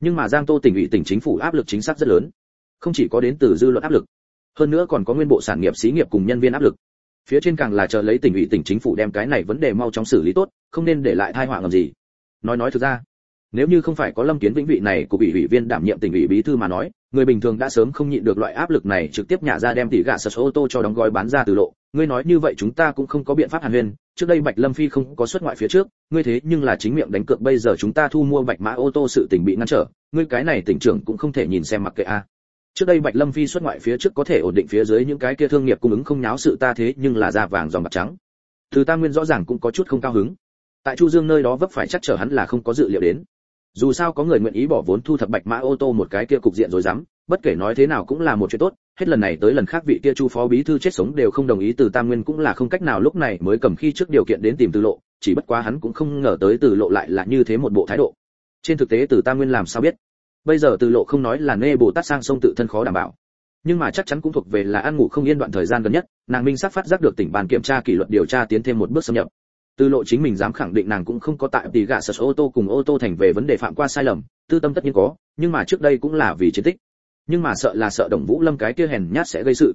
Nhưng mà Giang Tô tỉnh ủy tỉnh chính phủ áp lực chính xác rất lớn. Không chỉ có đến từ dư luận áp lực, hơn nữa còn có nguyên bộ sản nghiệp xí nghiệp cùng nhân viên áp lực. Phía trên càng là chờ lấy tỉnh ủy tỉnh chính phủ đem cái này vấn đề mau chóng xử lý tốt, không nên để lại tai họa ngầm gì. Nói nói thực ra, nếu như không phải có lâm kiến vĩnh vị này của ủy ủy viên đảm nhiệm tỉnh ủy bí thư mà nói, người bình thường đã sớm không nhịn được loại áp lực này trực tiếp nhả ra đem tỷ gạ sật ô tô cho đóng gói bán ra từ lộ. Ngươi nói như vậy chúng ta cũng không có biện pháp hàn huyên. Trước đây bạch lâm phi không có xuất ngoại phía trước, ngươi thế nhưng là chính miệng đánh cược, bây giờ chúng ta thu mua bạch mã ô tô sự tỉnh bị ngăn trở. Ngươi cái này tỉnh trưởng cũng không thể nhìn xem mặc kệ a. Trước đây bạch lâm phi xuất ngoại phía trước có thể ổn định phía dưới những cái kia thương nghiệp cung ứng không nháo sự ta thế nhưng là da vàng dòng bạc trắng. Từ ta nguyên rõ ràng cũng có chút không cao hứng. Tại chu dương nơi đó vấp phải chắc chở hắn là không có dự liệu đến dù sao có người nguyện ý bỏ vốn thu thập bạch mã ô tô một cái kia cục diện rồi dám, bất kể nói thế nào cũng là một chuyện tốt, hết lần này tới lần khác vị kia chu phó bí thư chết sống đều không đồng ý từ tam nguyên cũng là không cách nào lúc này mới cầm khi trước điều kiện đến tìm từ lộ, chỉ bất quá hắn cũng không ngờ tới từ lộ lại là như thế một bộ thái độ. Trên thực tế từ tam nguyên làm sao biết? Bây giờ từ lộ không nói là nê bồ tát sang sông tự thân khó đảm bảo. Nhưng mà chắc chắn cũng thuộc về là ăn ngủ không yên đoạn thời gian gần nhất, nàng minh sắc phát giác được tỉnh bàn kiểm tra kỷ luật điều tra tiến thêm một bước xâm nhập tư lộ chính mình dám khẳng định nàng cũng không có tại tỷ gạ sở ô tô cùng ô tô thành về vấn đề phạm qua sai lầm tư tâm tất nhiên có nhưng mà trước đây cũng là vì chiến tích. Nhưng mà sợ là sợ đồng vũ lâm cái kia hèn nhát sẽ gây sự.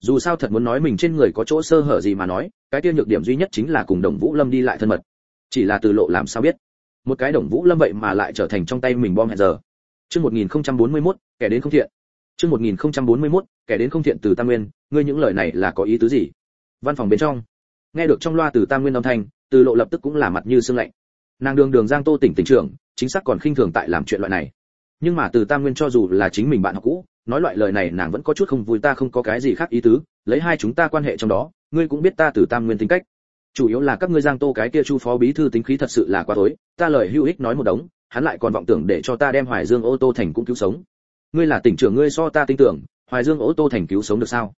Dù sao thật muốn nói mình trên người có chỗ sơ hở gì mà nói cái kia nhược điểm duy nhất chính là cùng đồng vũ lâm đi lại thân mật. Chỉ là từ lộ làm sao biết? Một cái đồng vũ lâm vậy mà lại trở thành trong tay mình bom hẹn giờ. Chương 1041, kẻ đến không thiện. Chương 1041, kẻ đến không thiện từ tam nguyên ngươi những lời này là có ý tứ gì? Văn phòng bên trong. Nghe được trong loa từ tam nguyên âm thanh từ lộ lập tức cũng là mặt như sương lạnh. Nàng đường đường giang tô tỉnh tỉnh trưởng, chính xác còn khinh thường tại làm chuyện loại này. Nhưng mà từ tam nguyên cho dù là chính mình bạn học cũ, nói loại lời này nàng vẫn có chút không vui, ta không có cái gì khác ý tứ, lấy hai chúng ta quan hệ trong đó, ngươi cũng biết ta từ tam nguyên tính cách. Chủ yếu là các ngươi giang tô cái kia chu phó bí thư tính khí thật sự là quá tối, ta lời hữu ích nói một đống, hắn lại còn vọng tưởng để cho ta đem hoài dương ô tô thành cũng cứu sống. Ngươi là tỉnh trưởng, ngươi so ta tin tưởng, hoài dương ô tô thành cứu sống được sao?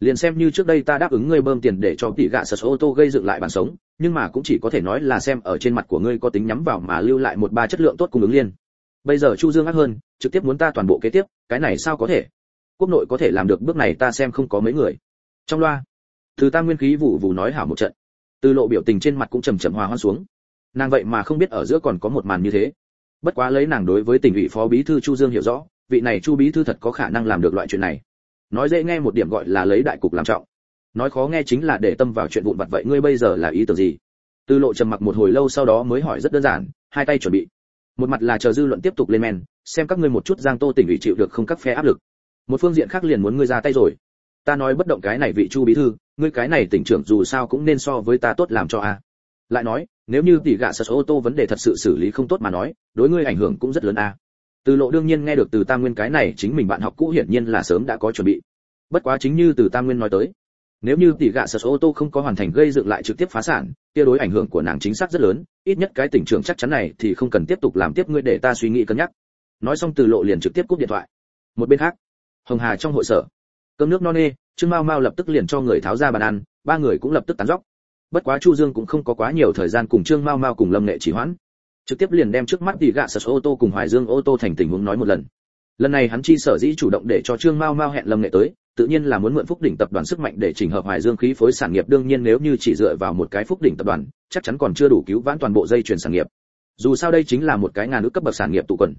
Liền xem như trước đây ta đáp ứng ngươi bơm tiền để cho tỷ gạ sật ô tô gây dựng lại bản sống nhưng mà cũng chỉ có thể nói là xem ở trên mặt của ngươi có tính nhắm vào mà lưu lại một ba chất lượng tốt cung ứng liên. Bây giờ chu dương ác hơn, trực tiếp muốn ta toàn bộ kế tiếp, cái này sao có thể? Quốc nội có thể làm được bước này ta xem không có mấy người. Trong loa, từ tam nguyên khí vụ vụ nói hảo một trận. Từ lộ biểu tình trên mặt cũng trầm trầm hòa hoan xuống. Nàng vậy mà không biết ở giữa còn có một màn như thế. Bất quá lấy nàng đối với tỉnh ủy phó bí thư chu dương hiểu rõ, vị này chu bí thư thật có khả năng làm được loại chuyện này. Nói dễ nghe một điểm gọi là lấy đại cục làm trọng nói khó nghe chính là để tâm vào chuyện vụn vặt vậy ngươi bây giờ là ý tưởng gì? Tư lộ trầm mặc một hồi lâu sau đó mới hỏi rất đơn giản, hai tay chuẩn bị. Một mặt là chờ dư luận tiếp tục lên men, xem các ngươi một chút giang tô tỉnh ủy chịu được không các phe áp lực. Một phương diện khác liền muốn ngươi ra tay rồi. Ta nói bất động cái này vị chu bí thư, ngươi cái này tỉnh trưởng dù sao cũng nên so với ta tốt làm cho a. Lại nói, nếu như tỷ gạ sật ô tô vấn đề thật sự xử lý không tốt mà nói, đối ngươi ảnh hưởng cũng rất lớn a. Từ lộ đương nhiên nghe được từ tam nguyên cái này chính mình bạn học cũ hiển nhiên là sớm đã có chuẩn bị. Bất quá chính như từ tam nguyên nói tới nếu như tỷ gạ sật ô tô không có hoàn thành gây dựng lại trực tiếp phá sản, kia đối ảnh hưởng của nàng chính xác rất lớn, ít nhất cái tỉnh trưởng chắc chắn này thì không cần tiếp tục làm tiếp ngươi để ta suy nghĩ cân nhắc. Nói xong từ lộ liền trực tiếp cúp điện thoại. Một bên khác, hồng hà trong hội sở. Cơm nước no nê, trương mao mao lập tức liền cho người tháo ra bàn ăn, ba người cũng lập tức tán dóc. Bất quá chu dương cũng không có quá nhiều thời gian cùng trương mao mao cùng lâm nghệ chỉ hoãn. Trực tiếp liền đem trước mắt tỷ gạ sật ô tô cùng hoài dương ô tô thành tình huống nói một lần. Lần này hắn chi sở dĩ chủ động để cho trương mao mao hẹn lâm nghệ tới tự nhiên là muốn mượn phúc đỉnh tập đoàn sức mạnh để chỉnh hợp hoài dương khí phối sản nghiệp, đương nhiên nếu như chỉ dựa vào một cái phúc đỉnh tập đoàn, chắc chắn còn chưa đủ cứu vãn toàn bộ dây chuyển sản nghiệp. Dù sao đây chính là một cái ngàn nước cấp bậc sản nghiệp tụ quần.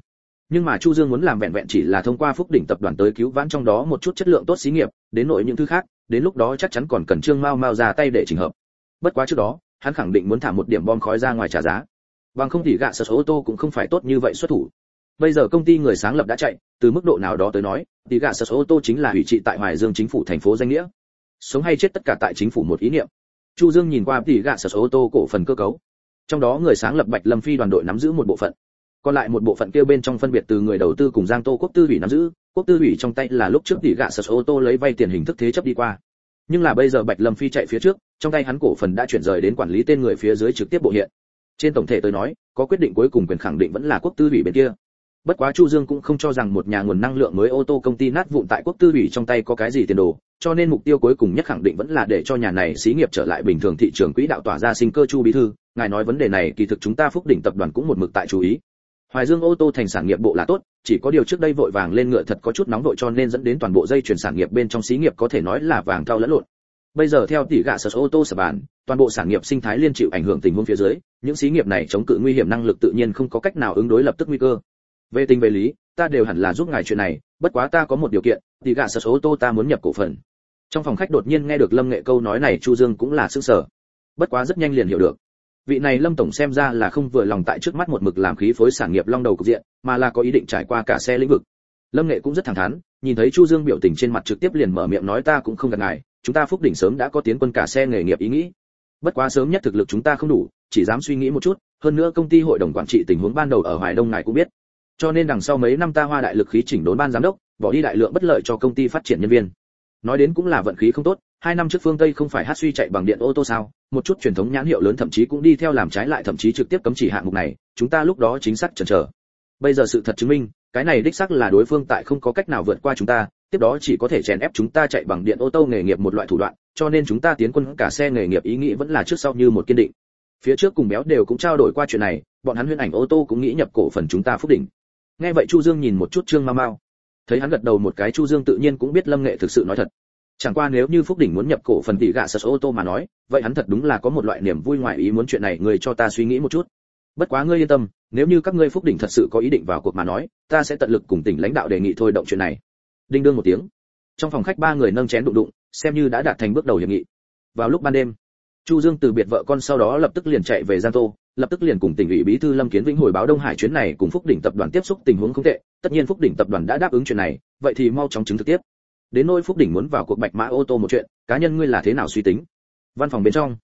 Nhưng mà chu dương muốn làm vẹn vẹn chỉ là thông qua phúc đỉnh tập đoàn tới cứu vãn trong đó một chút chất lượng tốt xí nghiệp, đến nội những thứ khác, đến lúc đó chắc chắn còn cần trương mao mao ra tay để chỉnh hợp. Bất quá trước đó, hắn khẳng định muốn thả một điểm bom khói ra ngoài trả giá. Bằng không thì gạ sở ô tô cũng không phải tốt như vậy xuất thủ bây giờ công ty người sáng lập đã chạy, từ mức độ nào đó tới nói, thì gạ sở ô tô chính là hủy trị tại hoài dương chính phủ thành phố danh nghĩa. Sống hay chết tất cả tại chính phủ một ý niệm. Chu dương nhìn qua thì gạ sở ô tô cổ phần cơ cấu. Trong đó người sáng lập bạch lâm phi đoàn đội nắm giữ một bộ phận. Còn lại một bộ phận kêu bên trong phân biệt từ người đầu tư cùng giang tô quốc tư ủy nắm giữ. Quốc tư ủy trong tay là lúc trước tỷ gạ sở ô tô lấy vay tiền hình thức thế chấp đi qua. Nhưng là bây giờ bạch lâm phi chạy phía trước, trong tay hắn cổ phần đã chuyển rời đến quản lý tên người phía dưới trực tiếp bộ hiện. Trên tổng thể tôi nói, có quyết định cuối cùng quyền khẳng định vẫn là quốc tư ủy bên kia bất quá chu dương cũng không cho rằng một nhà nguồn năng lượng mới ô tô công ty nát vụn tại quốc tư ủy trong tay có cái gì tiền đồ, cho nên mục tiêu cuối cùng nhất khẳng định vẫn là để cho nhà này xí nghiệp trở lại bình thường thị trường quỹ đạo tỏa ra sinh cơ chu bí thư. Ngài nói vấn đề này, kỳ thực chúng ta phúc đỉnh tập đoàn cũng một mực tại chú ý. Hoài dương ô tô thành sản nghiệp bộ là tốt, chỉ có điều trước đây vội vàng lên ngựa thật có chút nóng vội cho nên dẫn đến toàn bộ dây chuyển sản nghiệp bên trong xí nghiệp có thể nói là vàng thao lẫn lộn. Bây giờ theo tỷ gạ sở ô tô sở bản, toàn bộ sản nghiệp sinh thái liên chịu ảnh hưởng tình huống phía dưới, những xí nghiệp này chống cự nguy hiểm năng lực tự nhiên không có cách nào ứng đối lập tức nguy cơ về tình về lý, ta đều hẳn là giúp ngài chuyện này, bất quá ta có một điều kiện, thì gạ sở số tô ta muốn nhập cổ phần. Trong phòng khách đột nhiên nghe được lâm nghệ câu nói này, chu dương cũng là sức sở bất quá rất nhanh liền hiểu được. Vị này lâm tổng xem ra là không vừa lòng tại trước mắt một mực làm khí phối sản nghiệp long đầu cục diện, mà là có ý định trải qua cả xe lĩnh vực. Lâm nghệ cũng rất thẳng thắn, nhìn thấy chu dương biểu tình trên mặt trực tiếp liền mở miệng nói ta cũng không gặp ngài, chúng ta phúc đỉnh sớm đã có tiến quân cả xe nghề nghiệp ý nghĩ. Bất quá sớm nhất thực lực chúng ta không đủ, chỉ dám suy nghĩ một chút, hơn nữa công ty hội đồng quản trị tình huống ban đầu ở hoài đông ngài cũng biết cho nên đằng sau mấy năm ta hoa đại lực khí chỉnh đốn ban giám đốc, bỏ đi đại lượng bất lợi cho công ty phát triển nhân viên. Nói đến cũng là vận khí không tốt, hai năm trước phương tây không phải hát suy chạy bằng điện ô tô sao, một chút truyền thống nhãn hiệu lớn thậm chí cũng đi theo làm trái lại thậm chí trực tiếp cấm chỉ hạng mục này, chúng ta lúc đó chính xác chần chờ. Bây giờ sự thật chứng minh, cái này đích xác là đối phương tại không có cách nào vượt qua chúng ta, tiếp đó chỉ có thể chèn ép chúng ta chạy bằng điện ô tô nghề nghiệp một loại thủ đoạn, cho nên chúng ta tiến quân cả xe nghề nghiệp ý nghĩ vẫn là trước sau như một kiên định. Phía trước cùng béo đều cũng trao đổi qua chuyện này, bọn hắn huyễn ảnh ô tô cũng nghĩ nhập cổ phần chúng ta phúc đỉnh nghe vậy chu dương nhìn một chút trương ma mao thấy hắn gật đầu một cái, chu dương tự nhiên cũng biết lâm nghệ thực sự nói thật. Chẳng qua nếu như phúc đỉnh muốn nhập cổ phần tỷ gạ sật ô tô mà nói, vậy hắn thật đúng là có một loại niềm vui ngoài ý muốn chuyện này, người cho ta suy nghĩ một chút. Bất quá ngươi yên tâm, nếu như các ngươi phúc đỉnh thật sự có ý định vào cuộc mà nói, ta sẽ tận lực cùng tỉnh lãnh đạo đề nghị thôi động chuyện này. Đinh đương một tiếng. Trong phòng khách ba người nâng chén đụng đụng, xem như đã đạt thành bước đầu hiệp nghị. Vào lúc ban đêm chu dương từ biệt vợ con sau đó lập tức liền chạy về giang tô, lập tức liền cùng tỉnh ủy bí thư lâm kiến vĩnh hồi báo đông hải chuyến này cùng phúc đỉnh tập đoàn tiếp xúc tình huống không tệ, tất nhiên phúc đỉnh tập đoàn đã đáp ứng chuyện này, vậy thì mau chóng chứng thực tiếp. Đến nỗi phúc đỉnh muốn vào cuộc bạch mã ô tô một chuyện, cá nhân ngươi là thế nào suy tính? Văn phòng bên trong,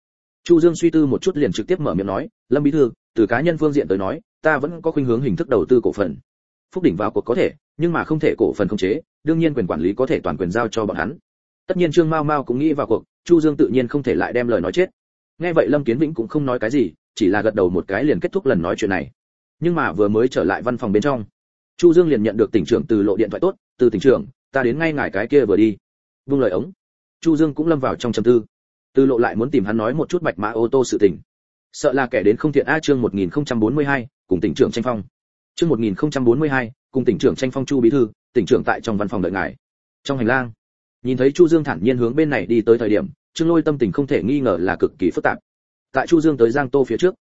chu dương suy tư một chút liền trực tiếp mở miệng nói, lâm bí thư, từ cá nhân phương diện tới nói, ta vẫn có khuynh hướng hình thức đầu tư cổ phần. Phúc đỉnh vào cuộc có thể, nhưng mà không thể cổ phần không chế, đương nhiên quyền quản lý có thể toàn quyền giao cho bọn hắn tất nhiên trương mao mao cũng nghĩ vào cuộc chu dương tự nhiên không thể lại đem lời nói chết. Nghe vậy lâm kiến vĩnh cũng không nói cái gì chỉ là gật đầu một cái liền kết thúc lần nói chuyện này. Nhưng mà vừa mới trở lại văn phòng bên trong chu dương liền nhận được tỉnh trưởng từ lộ điện thoại tốt từ tỉnh trưởng ta đến ngay ngài cái kia vừa đi. Vung lời ống. Chu dương cũng lâm vào trong trầm tư. Từ lộ lại muốn tìm hắn nói một chút bạch mã ô tô sự tình. Sợ là kẻ đến không thiện a chương 1042, cùng tỉnh trưởng tranh phong. Chương 1042, cùng tỉnh trưởng tranh phong chu bí thư tỉnh trưởng tại trong văn phòng đợi ngài. Trong hành lang nhìn thấy chu dương thản nhiên hướng bên này đi tới thời điểm, trương lôi tâm tình không thể nghi ngờ là cực kỳ phức tạp. Tại chu dương tới giang tô phía trước,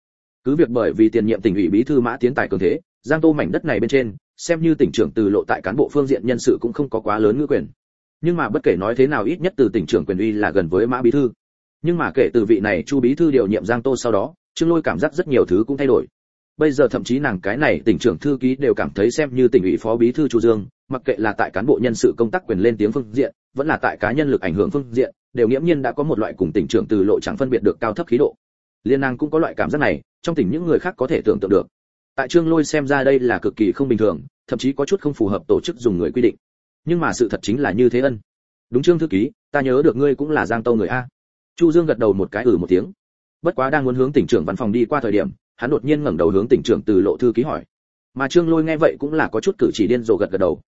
cứ việc bởi vì tiền nhiệm tỉnh ủy bí thư mã tiến tài cường thế, giang tô mảnh đất này bên trên, xem như tỉnh trưởng từ lộ tại cán bộ phương diện nhân sự cũng không có quá lớn ngữ quyền. Nhưng mà bất kể nói thế nào ít nhất từ tỉnh trưởng quyền uy là gần với mã bí thư. Nhưng mà kể từ vị này chu bí thư điều nhiệm giang tô sau đó, trương lôi cảm giác rất nhiều thứ cũng thay đổi bây giờ thậm chí nàng cái này tỉnh trưởng thư ký đều cảm thấy xem như tỉnh ủy phó bí thư chu dương, mặc kệ là tại cán bộ nhân sự công tác quyền lên tiếng phương diện, vẫn là tại cá nhân lực ảnh hưởng phương diện, đều nghiễm nhiên đã có một loại cùng tỉnh trưởng từ lộ chẳng phân biệt được cao thấp khí độ. Liên nàng cũng có loại cảm giác này, trong tỉnh những người khác có thể tưởng tượng được. Tại trương lôi xem ra đây là cực kỳ không bình thường, thậm chí có chút không phù hợp tổ chức dùng người quy định. Nhưng mà sự thật chính là như thế ân. Đúng trương thư ký, ta nhớ được ngươi cũng là giang tâu người a. Chu dương gật đầu một cái ừ một tiếng. Bất quá đang muốn hướng tỉnh trưởng văn phòng đi qua thời điểm hắn đột nhiên ngẩng đầu hướng tỉnh trưởng từ lộ thư ký hỏi. Mà trương lôi nghe vậy cũng là có chút cử chỉ điên rồ gật gật đầu.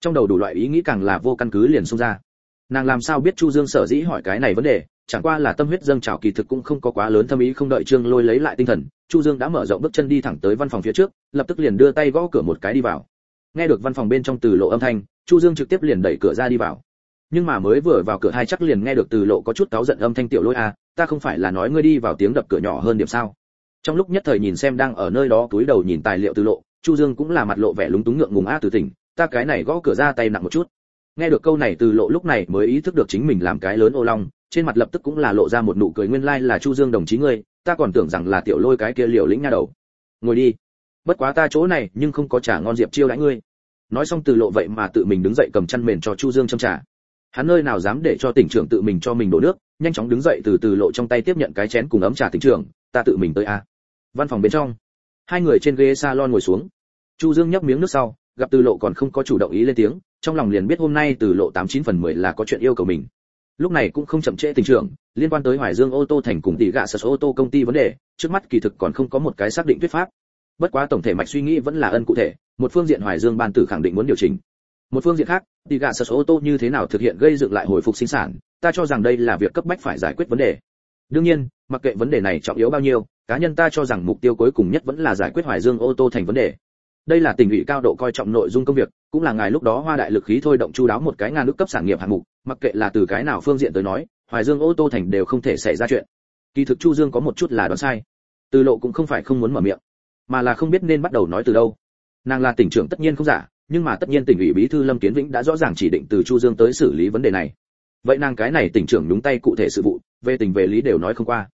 Trong đầu đủ loại ý nghĩ càng là vô căn cứ liền xông ra. Nàng làm sao biết chu dương sở dĩ hỏi cái này vấn đề chẳng qua là tâm huyết dâng trào kỳ thực cũng không có quá lớn thâm ý không đợi trương lôi lấy lại tinh thần chu dương đã mở rộng bước chân đi thẳng tới văn phòng phía trước lập tức liền đưa tay gõ cửa một cái đi vào. Nghe được văn phòng bên trong từ lộ âm thanh chu dương trực tiếp liền đẩy cửa ra đi vào. Nhưng mà mới vừa vào cửa hai chắc liền nghe được từ lộ có chút cáu giận âm thanh tiểu lôi a à, ta không phải là nói ngươi đi vào tiếng đập cửa nhỏ hơn điểm sao trong lúc nhất thời nhìn xem đang ở nơi đó túi đầu nhìn tài liệu từ lộ, chu dương cũng là mặt lộ vẻ lúng túng ngượng ngùng a, từ tỉnh, ta cái này gõ cửa ra tay nặng một chút. Nghe được câu này từ lộ lúc này mới ý thức được chính mình làm cái lớn ô long, trên mặt lập tức cũng là lộ ra một nụ cười nguyên lai like là chu dương đồng chí ngươi, ta còn tưởng rằng là tiểu lôi cái kia liều lĩnh nha đầu. Ngồi đi, bất quá ta chỗ này nhưng không có trà ngon diệp chiêu đãi ngươi. Nói xong từ lộ vậy mà tự mình đứng dậy cầm chăn mền cho chu dương châm trà. Hắn nơi nào dám để cho tỉnh trưởng tự mình cho mình đổ nước, nhanh chóng đứng dậy từ từ lộ trong tay tiếp nhận cái chén cùng ấm trà tỉnh trưởng, ta tự mình tới a văn phòng bên trong, hai người trên ghế salon ngồi xuống. Chu dương nhấp miếng nước sau, gặp từ lộ còn không có chủ động ý lên tiếng, trong lòng liền biết hôm nay từ lộ tám chín phần mười là có chuyện yêu cầu mình. Lúc này cũng không chậm trễ tình trưởng liên quan tới hoài dương ô tô thành cùng tỷ gạ sở ô tô công ty vấn đề, trước mắt kỳ thực còn không có một cái xác định thuyết pháp. Bất quá tổng thể mạch suy nghĩ vẫn là ân cụ thể, một phương diện hoài dương ban tử khẳng định muốn điều chỉnh. Một phương diện khác, tỷ gạ sở ô tô như thế nào thực hiện gây dựng lại hồi phục sinh sản, ta cho rằng đây là việc cấp bách phải giải quyết vấn đề. Đương nhiên, mặc kệ vấn đề này trọng yếu bao nhiêu cá nhân ta cho rằng mục tiêu cuối cùng nhất vẫn là giải quyết hoài dương ô tô thành vấn đề. Đây là tình ủy cao độ coi trọng nội dung công việc, cũng là ngài lúc đó hoa đại lực khí thôi động chu đáo một cái ngàn nước cấp sản nghiệp hạng mục, mặc kệ là từ cái nào phương diện tới nói, hoài dương ô tô thành đều không thể xảy ra chuyện. Kỳ thực chu dương có một chút là đoán sai. Từ lộ cũng không phải không muốn mở miệng, mà là không biết nên bắt đầu nói từ đâu. Nàng là tỉnh trưởng tất nhiên không giả, nhưng mà tất nhiên tỉnh ủy bí thư lâm kiến vĩnh đã rõ ràng chỉ định từ chu dương tới xử lý vấn đề này. Vậy nàng cái này tỉnh trưởng đúng tay cụ thể sự vụ, về tình về lý đều nói không qua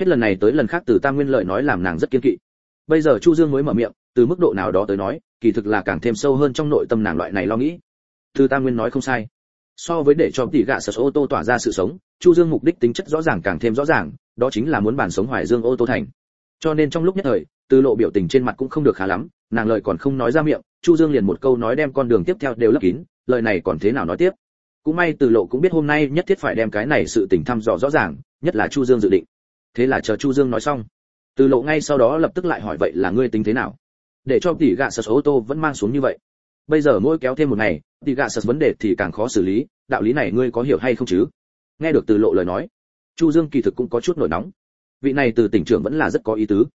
hết lần này tới lần khác từ tam nguyên lợi nói làm nàng rất kiên kỵ. Bây giờ chu dương mới mở miệng, từ mức độ nào đó tới nói, kỳ thực là càng thêm sâu hơn trong nội tâm nàng loại này lo nghĩ. Từ tam nguyên nói không sai. So với để cho tỷ gạ sở ô tô tỏa ra sự sống, chu dương mục đích tính chất rõ ràng càng thêm rõ ràng, đó chính là muốn bản sống hoài dương ô tô thành. Cho nên trong lúc nhất thời, từ lộ biểu tình trên mặt cũng không được khá lắm, nàng lời còn không nói ra miệng, chu dương liền một câu nói đem con đường tiếp theo đều lấp kín, lời này còn thế nào nói tiếp? Cũng may từ lộ cũng biết hôm nay nhất thiết phải đem cái này sự tình thăm dò rõ ràng, nhất là chu dương dự định thế là chờ chu dương nói xong. Từ lộ ngay sau đó lập tức lại hỏi vậy là ngươi tính thế nào? Để cho tỷ gạ sật ô tô vẫn mang xuống như vậy. Bây giờ mỗi kéo thêm một ngày, tỷ gạ sật vấn đề thì càng khó xử lý, đạo lý này ngươi có hiểu hay không chứ? Nghe được từ lộ lời nói, chu dương kỳ thực cũng có chút nổi nóng. Vị này từ tỉnh trưởng vẫn là rất có ý tứ.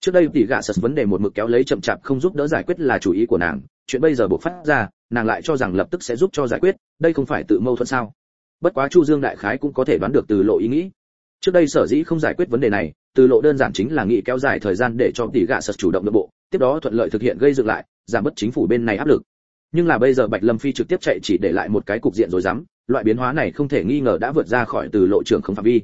Trước đây tỷ gạ sật vấn đề một mực kéo lấy chậm chạp không giúp đỡ giải quyết là chủ ý của nàng. Chuyện bây giờ buộc phát ra, nàng lại cho rằng lập tức sẽ giúp cho giải quyết, đây không phải tự mâu thuẫn sao? Bất quá chu dương đại khái cũng có thể đoán được từ lộ ý nghĩ trước đây sở dĩ không giải quyết vấn đề này, từ lộ đơn giản chính là nghĩ kéo dài thời gian để cho tỷ gạ sật chủ động nội bộ, tiếp đó thuận lợi thực hiện gây dựng lại, giảm bớt chính phủ bên này áp lực. Nhưng là bây giờ bạch lâm phi trực tiếp chạy chỉ để lại một cái cục diện rồi dám loại biến hóa này không thể nghi ngờ đã vượt ra khỏi từ lộ trưởng không phạm vi.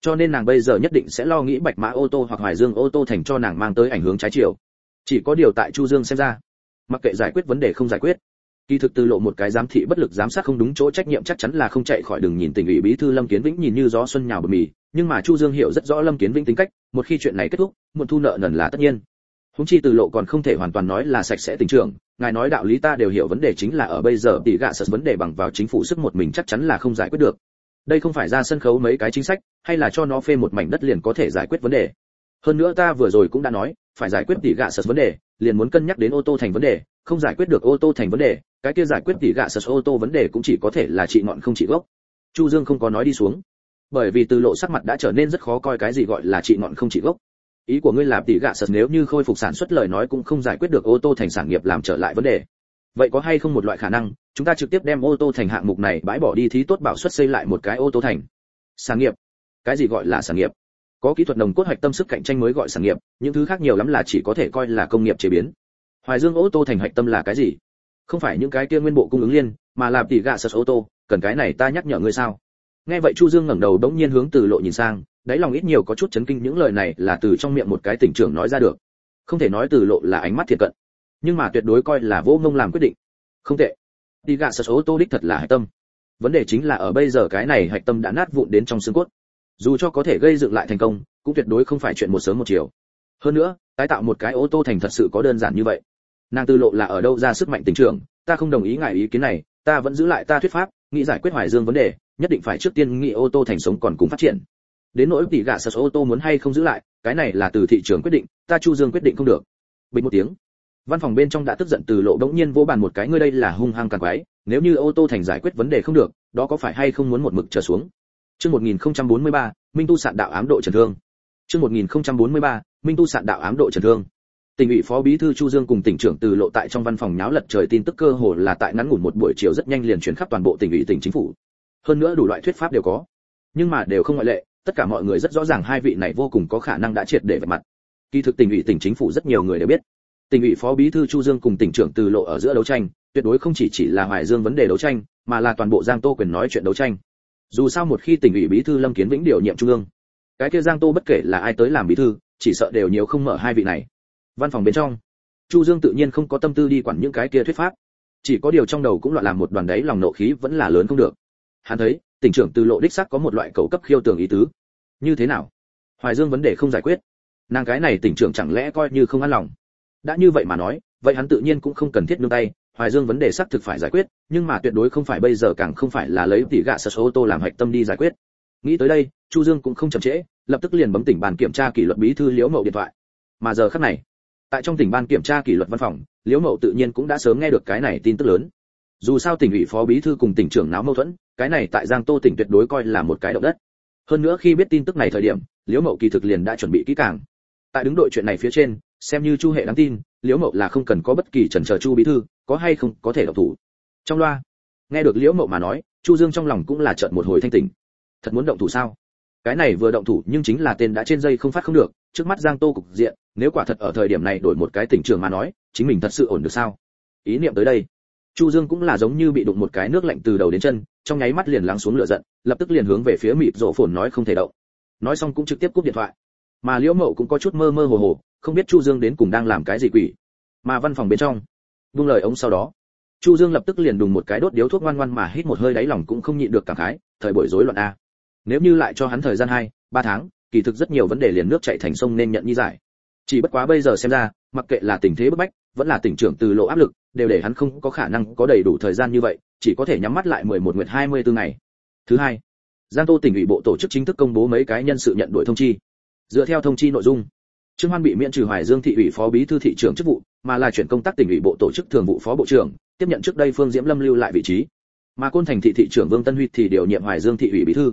Cho nên nàng bây giờ nhất định sẽ lo nghĩ bạch mã ô tô hoặc hoài dương ô tô thành cho nàng mang tới ảnh hưởng trái chiều. Chỉ có điều tại chu dương xem ra, mặc kệ giải quyết vấn đề không giải quyết kỳ thực từ lộ một cái giám thị bất lực giám sát không đúng chỗ trách nhiệm chắc chắn là không chạy khỏi đường nhìn tình ủy bí thư lâm kiến vĩnh nhìn như gió xuân nhào bờ mì. Nhưng mà chu dương hiểu rất rõ lâm kiến vĩnh tính cách, một khi chuyện này kết thúc, muộn thu nợ nần là tất nhiên. Húng chi từ lộ còn không thể hoàn toàn nói là sạch sẽ tình trường, ngài nói đạo lý ta đều hiểu vấn đề chính là ở bây giờ tỷ gạ sợ vấn đề bằng vào chính phủ sức một mình chắc chắn là không giải quyết được. Đây không phải ra sân khấu mấy cái chính sách, hay là cho nó phê một mảnh đất liền có thể giải quyết vấn đề. Hơn nữa ta vừa rồi cũng đã nói, phải giải quyết tỷ gạ sợ vấn đề, liền muốn cân nhắc đến ô tô thành vấn đề, không giải quyết được ô tô thành vấn đề cái kia giải quyết tỷ gạ sật ô tô vấn đề cũng chỉ có thể là trị ngọn không trị gốc. Chu dương không có nói đi xuống. Bởi vì từ lộ sắc mặt đã trở nên rất khó coi cái gì gọi là trị ngọn không trị gốc. Ý của ngươi là tỷ gạ sật nếu như khôi phục sản xuất lời nói cũng không giải quyết được ô tô thành sản nghiệp làm trở lại vấn đề. Vậy có hay không một loại khả năng, chúng ta trực tiếp đem ô tô thành hạng mục này bãi bỏ đi thí tốt bảo suất xây lại một cái ô tô thành? Sản nghiệp. Cái gì gọi là sản nghiệp? Có kỹ thuật nồng cốt hoạch tâm sức cạnh tranh mới gọi sản nghiệp, những thứ khác nhiều lắm là chỉ có thể coi là công nghiệp chế biến. Hoài dương ô tô thành hoạch tâm là cái gì? Không phải những cái kia nguyên bộ cung ứng liên, mà là tỷ gạ sật ô tô, cần cái này ta nhắc nhở ngươi sao? Nghe vậy chu dương ngẩng đầu đống nhiên hướng từ lộ nhìn sang, đáy lòng ít nhiều có chút chấn kinh những lời này là từ trong miệng một cái tỉnh trưởng nói ra được. Không thể nói từ lộ là ánh mắt thiệt cận, nhưng mà tuyệt đối coi là vô ngông làm quyết định. Không tệ. Tỷ gạ sật ô tô đích thật là hạch tâm. Vấn đề chính là ở bây giờ cái này hạch tâm đã nát vụn đến trong xương cốt. Dù cho có thể gây dựng lại thành công, cũng tuyệt đối không phải chuyện một sớm một chiều. Hơn nữa, tái tạo một cái ô tô thành thật sự có đơn giản như vậy nàng tư lộ là ở đâu ra sức mạnh tình trường ta không đồng ý ngại ý kiến này, ta vẫn giữ lại ta thuyết pháp, nghĩ giải quyết hoài dương vấn đề, nhất định phải trước tiên nghĩ ô tô thành sống còn cùng phát triển. Đến nỗi tỷ gạ sật ô tô muốn hay không giữ lại, cái này là từ thị trường quyết định, ta chu dương quyết định không được. Bình một tiếng. Văn phòng bên trong đã tức giận từ lộ đống nhiên vô bàn một cái, ngươi đây là hung hăng càng quái, nếu như ô tô thành giải quyết vấn đề không được, đó có phải hay không muốn một mực trở xuống? Chương 1043 minh tu sạn đạo ám độ trần thương. Chương 1043 minh tu sạn đạo ám độ trần thương tỉnh ủy phó bí thư chu dương cùng tỉnh trưởng từ lộ tại trong văn phòng nháo lật trời tin tức cơ hồ là tại ngắn ngủn một buổi chiều rất nhanh liền truyền khắp toàn bộ tỉnh ủy tỉnh chính phủ. Hơn nữa đủ loại thuyết pháp đều có. Nhưng mà đều không ngoại lệ, tất cả mọi người rất rõ ràng hai vị này vô cùng có khả năng đã triệt để vạch mặt. Kỳ thực tỉnh ủy tỉnh chính phủ rất nhiều người đều biết, tỉnh ủy phó bí thư chu dương cùng tỉnh trưởng từ lộ ở giữa đấu tranh, tuyệt đối không chỉ chỉ là hoài dương vấn đề đấu tranh, mà là toàn bộ giang tô quyền nói chuyện đấu tranh. Dù sao một khi tỉnh ủy bí thư lâm kiến vĩnh điều nhiệm trung ương, cái kia giang tô bất kể là ai tới làm bí thư, chỉ sợ đều nhiều không mở hai vị này văn phòng bên trong. Chu dương tự nhiên không có tâm tư đi quản những cái kia thuyết pháp. Chỉ có điều trong đầu cũng loạn làm một đoàn đấy lòng nộ khí vẫn là lớn không được. Hắn thấy, tỉnh trưởng từ lộ đích xác có một loại cầu cấp khiêu tường ý tứ. Như thế nào? Hoài dương vấn đề không giải quyết. Nàng cái này tỉnh trưởng chẳng lẽ coi như không an lòng? Đã như vậy mà nói, vậy hắn tự nhiên cũng không cần thiết nương tay. Hoài dương vấn đề xác thực phải giải quyết, nhưng mà tuyệt đối không phải bây giờ càng không phải là lấy tỷ gạ sơ số ô tô làm hạch tâm đi giải quyết. Nghĩ tới đây, chu dương cũng không chậm trễ, lập tức liền bấm tỉnh bàn kiểm tra kỷ luật bí thư liễu mậu điện thoại. Mà giờ khắc này tại trong tỉnh ban kiểm tra kỷ luật văn phòng, liễu mậu tự nhiên cũng đã sớm nghe được cái này tin tức lớn. Dù sao tỉnh ủy phó bí thư cùng tỉnh trưởng náo mâu thuẫn, cái này tại giang tô tỉnh tuyệt đối coi là một cái động đất. Hơn nữa khi biết tin tức này thời điểm, liễu mậu kỳ thực liền đã chuẩn bị kỹ càng. Tại đứng đội chuyện này phía trên, xem như chu hệ đáng tin, liễu mậu là không cần có bất kỳ chần chờ chu bí thư, có hay không có thể độc thủ. Trong loa, nghe được liễu mậu mà nói, chu dương trong lòng cũng là trận một hồi thanh tỉnh. Thật muốn động thủ sao? Cái này vừa động thủ nhưng chính là tên đã trên dây không phát không được, trước mắt giang tô cục diện, nếu quả thật ở thời điểm này đổi một cái tỉnh trường mà nói, chính mình thật sự ổn được sao? Ý niệm tới đây. Chu dương cũng là giống như bị đụng một cái nước lạnh từ đầu đến chân, trong nháy mắt liền lắng xuống lửa giận, lập tức liền hướng về phía mịp rộ phồn nói không thể động. Nói xong cũng trực tiếp cúp điện thoại. Mà liễu mậu cũng có chút mơ mơ hồ hồ, không biết chu dương đến cùng đang làm cái gì quỷ. Mà văn phòng bên trong, buông lời ống sau đó. Chu dương lập tức liền đùng một cái đốt điếu thuốc ngoan ngoan mà hít một hơi đáy lòng cũng không nhịn được cảm khái, thời buổi rối loạn a nếu như lại cho hắn thời gian hai, ba tháng, kỳ thực rất nhiều vấn đề liền nước chảy thành sông nên nhận như giải. Chỉ bất quá bây giờ xem ra, mặc kệ là tình thế bức bách, vẫn là tỉnh trưởng từ lộ áp lực, đều để hắn không có khả năng có đầy đủ thời gian như vậy, chỉ có thể nhắm mắt lại 11 nguyệt 24 ngày. Thứ hai, giang tô tỉnh ủy bộ tổ chức chính thức công bố mấy cái nhân sự nhận đổi thông chi. Dựa theo thông chi nội dung, trương hoan bị miễn trừ hoài dương thị ủy phó bí thư thị trưởng chức vụ, mà là chuyển công tác tỉnh ủy bộ tổ chức thường vụ phó bộ trưởng, tiếp nhận trước đây phương diễm lâm lưu lại vị trí. Mà côn thành thị thị trưởng vương tân huy thì điều nhiệm hoài dương thị ủy bí thư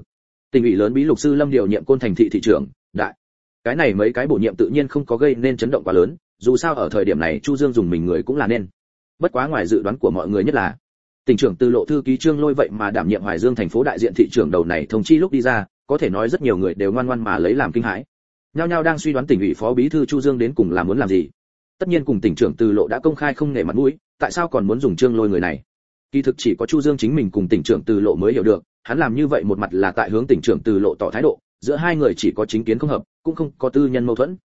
tỉnh ủy lớn bí lục sư lâm điều nhiệm côn thành thị thị trưởng, đại. Cái này mấy cái bổ nhiệm tự nhiên không có gây nên chấn động quá lớn, dù sao ở thời điểm này chu dương dùng mình người cũng là nên. Bất quá ngoài dự đoán của mọi người nhất là, tỉnh trưởng từ lộ thư ký trương lôi vậy mà đảm nhiệm hoài dương thành phố đại diện thị trưởng đầu này thông chi lúc đi ra, có thể nói rất nhiều người đều ngoan ngoan mà lấy làm kinh hãi. Nhao nhao đang suy đoán tỉnh ủy phó bí thư chu dương đến cùng là muốn làm gì. Tất nhiên cùng tỉnh trưởng từ lộ đã công khai không nể mặt mũi, tại sao còn muốn dùng trương lôi người này? Kỳ thực chỉ có chu dương chính mình cùng tỉnh trưởng từ lộ mới hiểu được hắn làm như vậy một mặt là tại hướng tỉnh trưởng từ lộ tỏ thái độ, giữa hai người chỉ có chính kiến không hợp, cũng không có tư nhân mâu thuẫn.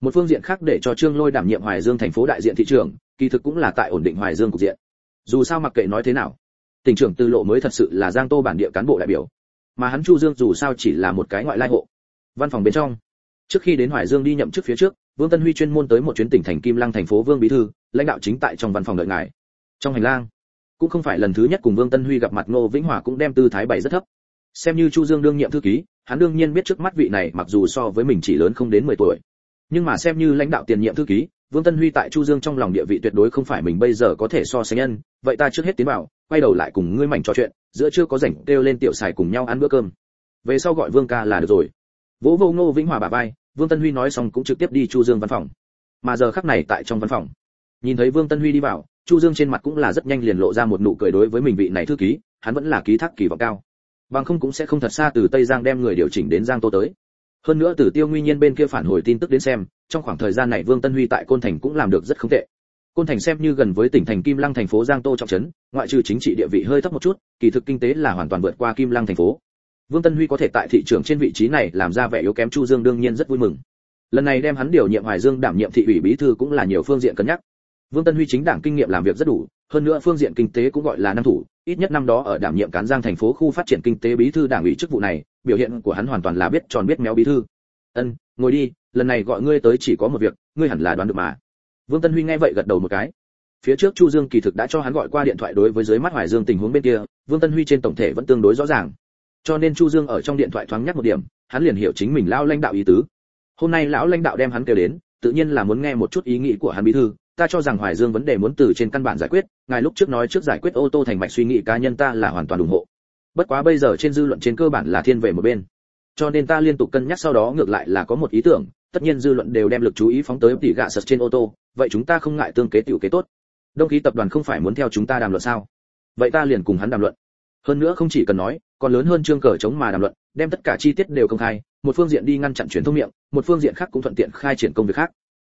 Một phương diện khác để cho trương lôi đảm nhiệm hoài dương thành phố đại diện thị trưởng, kỳ thực cũng là tại ổn định hoài dương cục diện. Dù sao mặc kệ nói thế nào, tỉnh trưởng từ lộ mới thật sự là giang tô bản địa cán bộ đại biểu. Mà hắn chu dương dù sao chỉ là một cái ngoại lai hộ. Văn phòng bên trong, trước khi đến hoài dương đi nhậm chức phía trước, vương tân huy chuyên môn tới một chuyến tỉnh thành kim lăng thành phố vương bí thư, lãnh đạo chính tại trong văn phòng đợi ngài. Trong hành lang cũng không phải lần thứ nhất cùng vương tân huy gặp mặt, ngô vĩnh hòa cũng đem tư thái bày rất thấp. Xem như chu dương đương nhiệm thư ký, hắn đương nhiên biết trước mắt vị này, mặc dù so với mình chỉ lớn không đến 10 tuổi. Nhưng mà xem như lãnh đạo tiền nhiệm thư ký, vương tân huy tại chu dương trong lòng địa vị tuyệt đối không phải mình bây giờ có thể so sánh nhân. Vậy ta trước hết tiến vào, quay đầu lại cùng ngươi mảnh trò chuyện, giữa chưa có rảnh, kêu lên tiểu xài cùng nhau ăn bữa cơm. Về sau gọi vương ca là được rồi. Vỗ vô ngô vĩnh hòa bà vai, vương tân huy nói xong cũng trực tiếp đi chu dương văn phòng. Mà giờ khắc này tại trong văn phòng, nhìn thấy vương tân huy đi vào chu dương trên mặt cũng là rất nhanh liền lộ ra một nụ cười đối với mình vị này thư ký, hắn vẫn là ký thác kỳ vọng cao. Bằng không cũng sẽ không thật xa từ tây giang đem người điều chỉnh đến giang tô tới. Hơn nữa từ tiêu nguyên nhiên bên kia phản hồi tin tức đến xem, trong khoảng thời gian này vương tân huy tại côn thành cũng làm được rất không tệ. Côn thành xem như gần với tỉnh thành kim lăng thành phố giang tô trọng trấn, ngoại trừ chính trị địa vị hơi thấp một chút, kỳ thực kinh tế là hoàn toàn vượt qua kim lăng thành phố. Vương tân huy có thể tại thị trường trên vị trí này làm ra vẻ yếu kém chu dương đương nhiên rất vui mừng. Lần này đem hắn điều nhiệm hoài dương đảm nhiệm thị ủy bí thư cũng là nhiều phương diện cân nhắc vương tân huy chính đảng kinh nghiệm làm việc rất đủ, hơn nữa phương diện kinh tế cũng gọi là năng thủ, ít nhất năm đó ở đảm nhiệm cán giang thành phố khu phát triển kinh tế bí thư đảng ủy chức vụ này, biểu hiện của hắn hoàn toàn là biết tròn biết méo bí thư. Ân, ngồi đi, lần này gọi ngươi tới chỉ có một việc, ngươi hẳn là đoán được mà. Vương tân huy nghe vậy gật đầu một cái. Phía trước chu dương kỳ thực đã cho hắn gọi qua điện thoại đối với dưới mắt hoài dương tình huống bên kia, vương tân huy trên tổng thể vẫn tương đối rõ ràng. Cho nên chu dương ở trong điện thoại thoáng nhắc một điểm, hắn liền hiểu chính mình lão lãnh đạo ý tứ. Hôm nay lão lãnh đạo đem hắn kêu đến, tự nhiên là muốn nghe một chút ý nghĩ của hắn bí thư ta cho rằng hoài dương vấn đề muốn từ trên căn bản giải quyết, ngài lúc trước nói trước giải quyết ô tô thành mạch suy nghĩ cá nhân ta là hoàn toàn ủng hộ. Bất quá bây giờ trên dư luận trên cơ bản là thiên về một bên. Cho nên ta liên tục cân nhắc sau đó ngược lại là có một ý tưởng, tất nhiên dư luận đều đem lực chú ý phóng tới tỷ gạ sật trên ô tô, vậy chúng ta không ngại tương kế tiểu kế tốt. Đông khí tập đoàn không phải muốn theo chúng ta đàm luận sao? Vậy ta liền cùng hắn đàm luận. Hơn nữa không chỉ cần nói, còn lớn hơn trương cờ chống mà đàm luận, đem tất cả chi tiết đều công khai, một phương diện đi ngăn chặn truyền thông miệng, một phương diện khác cũng thuận tiện khai triển công việc khác.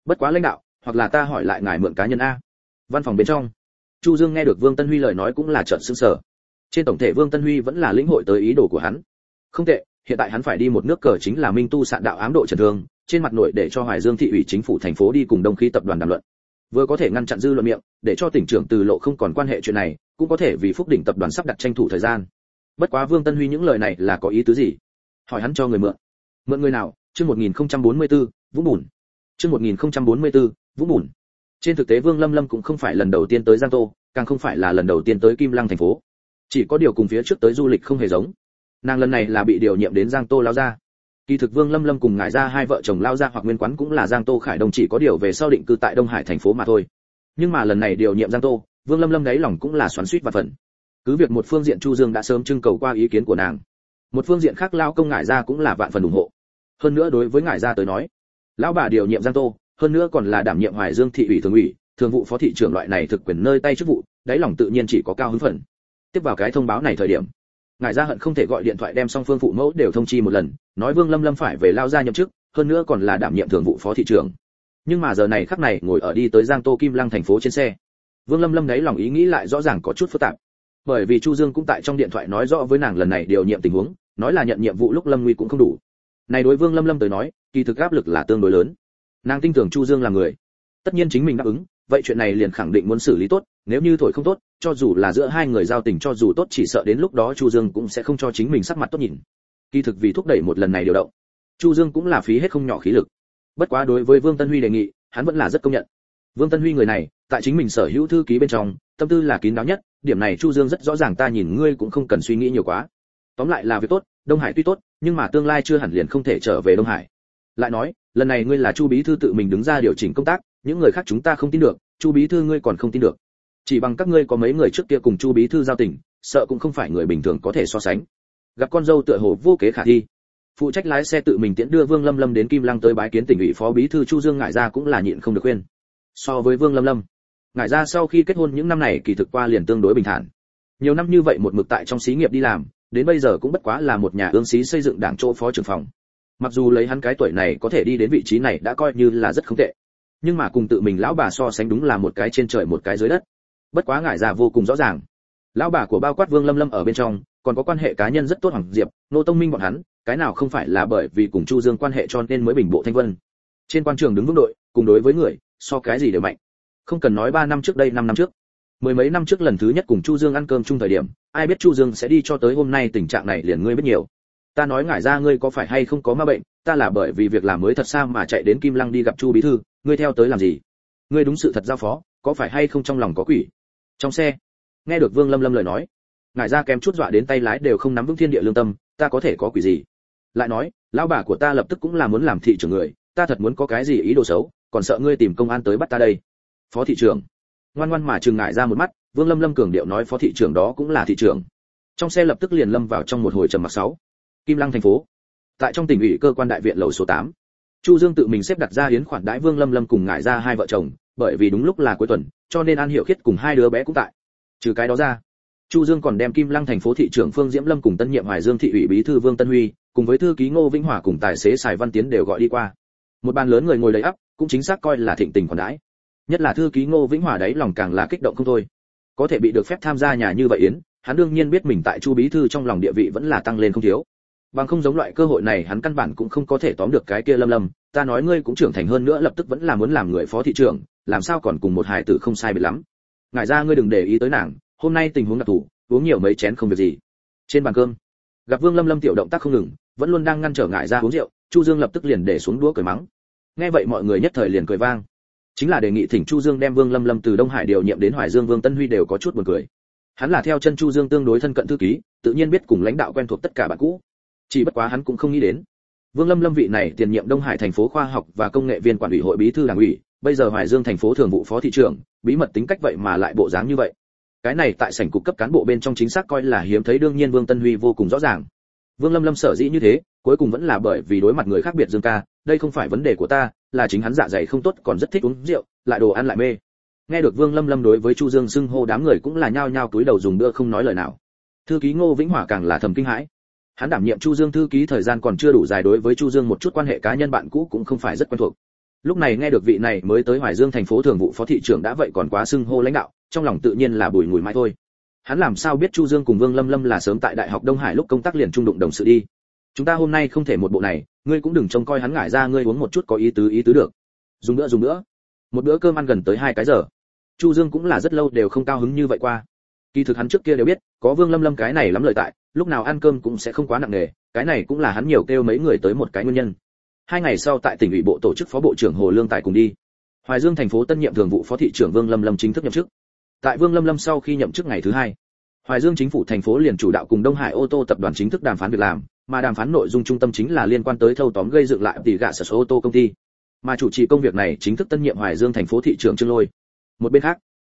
Bất quá lãnh đạo hoặc là ta hỏi lại ngài mượn cá nhân a. Văn phòng bên trong chu dương nghe được vương tân huy lời nói cũng là trợn sững sờ. Trên tổng thể vương tân huy vẫn là lĩnh hội tới ý đồ của hắn. Không tệ hiện tại hắn phải đi một nước cờ chính là minh tu sạn đạo ám độ trần thương trên mặt nội để cho hoài dương thị ủy chính phủ thành phố đi cùng đông khí tập đoàn đàm luận. Vừa có thể ngăn chặn dư luận miệng để cho tỉnh trưởng từ lộ không còn quan hệ chuyện này cũng có thể vì phúc đỉnh tập đoàn sắp đặt tranh thủ thời gian. Bất quá vương tân huy những lời này là có ý tứ gì? Hỏi hắn cho người mượn. Mượn người nào? Chương 1044, vũng bùn. Chương 1044, vũng bùn. Trên thực tế vương lâm lâm cũng không phải lần đầu tiên tới giang tô, càng không phải là lần đầu tiên tới kim lăng thành phố. Chỉ có điều cùng phía trước tới du lịch không hề giống. Nàng lần này là bị điều nhiệm đến giang tô lao ra kỳ thực vương lâm lâm cùng ngải ra hai vợ chồng lao ra hoặc nguyên quán cũng là giang tô khải đông chỉ có điều về sau định cư tại đông hải thành phố mà thôi. Nhưng mà lần này điều nhiệm giang tô, vương lâm lâm đáy lòng cũng là xoắn suýt và phận cứ việc một phương diện chu dương đã sớm trưng cầu qua ý kiến của nàng, một phương diện khác lao công ngải ra cũng là vạn phần ủng hộ. Hơn nữa đối với ngải ra tới nói, lão bà điều nhiệm giang tô hơn nữa còn là đảm nhiệm hoài dương thị ủy thường ủy, thường vụ phó thị trưởng loại này thực quyền nơi tay chức vụ, đáy lòng tự nhiên chỉ có cao hứng phần tiếp vào cái thông báo này thời điểm, ngài ra hận không thể gọi điện thoại đem song phương phụ mẫu đều thông chi một lần, nói vương lâm lâm phải về lao ra nhậm chức, hơn nữa còn là đảm nhiệm thường vụ phó thị trưởng. Nhưng mà giờ này khắc này ngồi ở đi tới giang tô kim lăng thành phố trên xe, vương lâm lâm đấy lòng ý nghĩ lại rõ ràng có chút phức tạp. Bởi vì chu dương cũng tại trong điện thoại nói rõ với nàng lần này điều nhiệm tình huống, nói là nhận nhiệm vụ lúc lâm nguy cũng không đủ. Này đối vương lâm lâm tới nói, kỳ thực áp lực là tương đối lớn nàng tin tưởng chu dương là người. Tất nhiên chính mình đáp ứng, vậy chuyện này liền khẳng định muốn xử lý tốt, nếu như thổi không tốt, cho dù là giữa hai người giao tình cho dù tốt chỉ sợ đến lúc đó chu dương cũng sẽ không cho chính mình sắc mặt tốt nhìn. Kỳ thực vì thúc đẩy một lần này điều động, chu dương cũng là phí hết không nhỏ khí lực. Bất quá đối với vương tân huy đề nghị, hắn vẫn là rất công nhận. Vương tân huy người này, tại chính mình sở hữu thư ký bên trong, tâm tư là kín đáo nhất, điểm này chu dương rất rõ ràng ta nhìn ngươi cũng không cần suy nghĩ nhiều quá. Tóm lại là việc tốt, đông hải tuy tốt, nhưng mà tương lai chưa hẳn liền không thể trở về đông hải lại nói, lần này ngươi là chu bí thư tự mình đứng ra điều chỉnh công tác, những người khác chúng ta không tin được, chu bí thư ngươi còn không tin được. Chỉ bằng các ngươi có mấy người trước kia cùng chu bí thư giao tình, sợ cũng không phải người bình thường có thể so sánh. Gặp con dâu tựa hồ vô kế khả thi. Phụ trách lái xe tự mình tiễn đưa vương lâm lâm đến kim lăng tới bái kiến tỉnh ủy phó bí thư chu dương ngại ra cũng là nhịn không được khuyên. So với vương lâm lâm ngại ra sau khi kết hôn những năm này kỳ thực qua liền tương đối bình thản. Nhiều năm như vậy một mực tại trong xí nghiệp đi làm, đến bây giờ cũng bất quá là một nhà ương xí xây dựng đảng chỗ phó trưởng phòng mặc dù lấy hắn cái tuổi này có thể đi đến vị trí này đã coi như là rất không tệ. Nhưng mà cùng tự mình lão bà so sánh đúng là một cái trên trời một cái dưới đất. Bất quá ngại ra vô cùng rõ ràng. Lão bà của bao quát vương lâm lâm ở bên trong, còn có quan hệ cá nhân rất tốt hoàng diệp, nô tông minh bọn hắn, cái nào không phải là bởi vì cùng chu dương quan hệ cho nên mới bình bộ thanh vân. Trên quan trường đứng vững đội, cùng đối với người, so cái gì đều mạnh. Không cần nói ba năm trước đây, năm năm trước. Mười mấy năm trước lần thứ nhất cùng chu dương ăn cơm chung thời điểm, ai biết chu dương sẽ đi cho tới hôm nay tình trạng này liền ngươi biết nhiều ta nói ngải ra ngươi có phải hay không có ma bệnh, ta là bởi vì việc làm mới thật xa mà chạy đến kim lăng đi gặp chu bí thư, ngươi theo tới làm gì? Ngươi đúng sự thật giao phó, có phải hay không trong lòng có quỷ? Trong xe, nghe được vương lâm lâm lời nói ngải ra kém chút dọa đến tay lái đều không nắm vững thiên địa lương tâm, ta có thể có quỷ gì? Lại nói, lão bà của ta lập tức cũng là muốn làm thị trưởng người, ta thật muốn có cái gì ý đồ xấu, còn sợ ngươi tìm công an tới bắt ta đây. Phó thị trưởng, ngoan ngoan mà trừng ngại ra một mắt, vương lâm lâm cường điệu nói phó thị trưởng đó cũng là thị trưởng. Trong xe lập tức liền lâm vào trong một hồi trầm mặc sáu kim lăng thành phố. Tại trong tỉnh ủy cơ quan đại viện lầu số 8. chu dương tự mình xếp đặt ra hiến khoản đãi vương lâm lâm cùng ngại ra hai vợ chồng, bởi vì đúng lúc là cuối tuần, cho nên an hiệu khiết cùng hai đứa bé cũng tại. Trừ cái đó ra, chu dương còn đem kim lăng thành phố thị trưởng phương diễm lâm cùng tân nhiệm hoài dương thị ủy bí thư vương tân huy, cùng với thư ký ngô vĩnh hòa cùng tài xế sài văn tiến đều gọi đi qua. Một bàn lớn người ngồi đầy ắp, cũng chính xác coi là thịnh tình còn đãi. Nhất là thư ký ngô vĩnh hòa đấy lòng càng là kích động không thôi. Có thể bị được phép tham gia nhà như vậy yến, hắn đương nhiên biết mình tại chu bí thư trong lòng địa vị vẫn là tăng lên không thiếu bằng không giống loại cơ hội này hắn căn bản cũng không có thể tóm được cái kia lâm lâm, ta nói ngươi cũng trưởng thành hơn nữa lập tức vẫn là muốn làm người phó thị trưởng, làm sao còn cùng một hài tử không sai biệt lắm. Ngại ra ngươi đừng để ý tới nàng, hôm nay tình huống đặc thù, uống nhiều mấy chén không việc gì. Trên bàn cơm, gặp vương lâm lâm tiểu động tác không ngừng, vẫn luôn đang ngăn trở ngại ra uống rượu, chu dương lập tức liền để xuống đũa cười mắng. Nghe vậy mọi người nhất thời liền cười vang. Chính là đề nghị thỉnh chu dương đem vương lâm lâm từ đông hải điều nhiệm đến hoài dương vương tân huy đều có chút buồn cười. Hắn là theo chân chu dương tương đối thân cận thư ký, tự nhiên biết cùng lãnh đạo quen thuộc tất cả bạn cũ chỉ bất quá hắn cũng không nghĩ đến. Vương lâm lâm vị này tiền nhiệm đông hải thành phố khoa học và công nghệ viên quản ủy hội bí thư đảng ủy, bây giờ hoài dương thành phố thường vụ phó thị trưởng, bí mật tính cách vậy mà lại bộ dáng như vậy. Cái này tại sảnh cục cấp cán bộ bên trong chính xác coi là hiếm thấy đương nhiên vương tân huy vô cùng rõ ràng. Vương lâm lâm sở dĩ như thế, cuối cùng vẫn là bởi vì đối mặt người khác biệt dương ca, đây không phải vấn đề của ta, là chính hắn dạ dày không tốt còn rất thích uống rượu, lại đồ ăn lại mê. Nghe được vương lâm lâm đối với chu dương xưng hô đám người cũng là nhao nhao túi đầu dùng đưa không nói lời nào. Thư ký ngô vĩnh hỏa càng là thầm kinh hãi hắn đảm nhiệm chu dương thư ký thời gian còn chưa đủ dài đối với chu dương một chút quan hệ cá nhân bạn cũ cũng không phải rất quen thuộc. Lúc này nghe được vị này mới tới hoài dương thành phố thường vụ phó thị trưởng đã vậy còn quá xưng hô lãnh đạo, trong lòng tự nhiên là bùi ngùi mãi thôi. Hắn làm sao biết chu dương cùng vương lâm lâm là sớm tại đại học đông hải lúc công tác liền trung đụng đồng sự đi? Chúng ta hôm nay không thể một bộ này, ngươi cũng đừng trông coi hắn ngải ra, ngươi uống một chút có ý tứ ý tứ được. Dùng nữa dùng nữa. Một bữa cơm ăn gần tới hai cái giờ. Chu dương cũng là rất lâu đều không cao hứng như vậy qua. Kỳ thực hắn trước kia đều biết, có vương lâm lâm cái này lắm lợi tại lúc nào ăn cơm cũng sẽ không quá nặng nề, cái này cũng là hắn nhiều kêu mấy người tới một cái nguyên nhân. Hai ngày sau tại tỉnh ủy bộ tổ chức phó bộ trưởng hồ lương tài cùng đi. Hoài dương thành phố tân nhiệm thường vụ phó thị trưởng vương lâm lâm chính thức nhậm chức. Tại vương lâm lâm sau khi nhậm chức ngày thứ hai, hoài dương chính phủ thành phố liền chủ đạo cùng đông hải ô tô tập đoàn chính thức đàm phán việc làm, mà đàm phán nội dung trung tâm chính là liên quan tới thâu tóm gây dựng lại tỷ gạ sở số ô tô công ty. Mà chủ trì công việc này chính thức tân nhiệm hoài dương thành phố thị trưởng trương lôi. Một bên khác,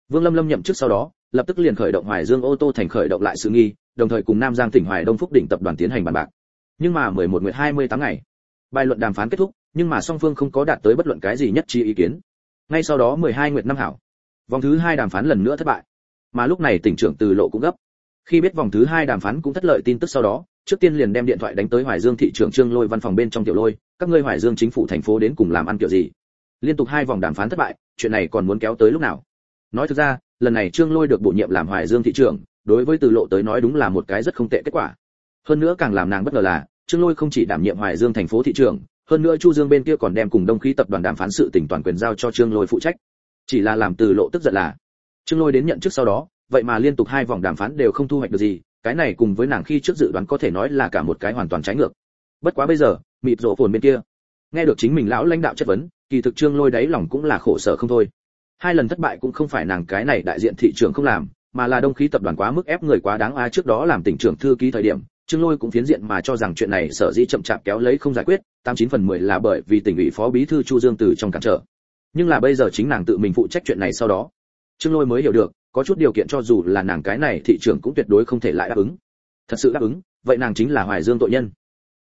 vương lâm lâm nhậm chức sau đó, lập tức liền khởi động hoài dương ô tô thành khởi động lại sự nghi đồng thời cùng nam giang tỉnh hoài đông phúc đỉnh tập đoàn tiến hành bàn bạc. Nhưng mà 11 nguyệt 28 ngày, bài luận đàm phán kết thúc, nhưng mà song phương không có đạt tới bất luận cái gì nhất trí ý kiến. Ngay sau đó 12 nguyệt năm hảo, vòng thứ hai đàm phán lần nữa thất bại. Mà lúc này tỉnh trưởng từ lộ cũng gấp. Khi biết vòng thứ hai đàm phán cũng thất lợi tin tức sau đó, trước tiên liền đem điện thoại đánh tới hoài dương thị trưởng trương lôi văn phòng bên trong tiểu lôi, các ngươi hoài dương chính phủ thành phố đến cùng làm ăn kiểu gì? Liên tục hai vòng đàm phán thất bại, chuyện này còn muốn kéo tới lúc nào? Nói thực ra, lần này trương lôi được bổ nhiệm làm hoài dương thị trưởng đối với từ lộ tới nói đúng là một cái rất không tệ kết quả. Hơn nữa càng làm nàng bất ngờ là, trương lôi không chỉ đảm nhiệm hoài dương thành phố thị trưởng, hơn nữa chu dương bên kia còn đem cùng đông khí tập đoàn đàm phán sự tỉnh toàn quyền giao cho trương lôi phụ trách. Chỉ là làm từ lộ tức giận là, trương lôi đến nhận trước sau đó, vậy mà liên tục hai vòng đàm phán đều không thu hoạch được gì, cái này cùng với nàng khi trước dự đoán có thể nói là cả một cái hoàn toàn trái ngược. Bất quá bây giờ, mịt rộ phồn bên kia. Nghe được chính mình lão lãnh đạo chất vấn, kỳ thực trương lôi đáy lòng cũng là khổ sở không thôi. Hai lần thất bại cũng không phải nàng cái này đại diện thị trường không làm mà là đông khí tập đoàn quá mức ép người quá đáng a à, trước đó làm tỉnh trưởng thư ký thời điểm trương lôi cũng phiến diện mà cho rằng chuyện này sở dĩ chậm chạp kéo lấy không giải quyết tám chín phần mười là bởi vì tỉnh ủy phó bí thư chu dương từ trong cản trở. Nhưng là bây giờ chính nàng tự mình phụ trách chuyện này sau đó. Trương lôi mới hiểu được có chút điều kiện cho dù là nàng cái này thị trường cũng tuyệt đối không thể lại đáp ứng. Thật sự đáp ứng vậy nàng chính là hoài dương tội nhân.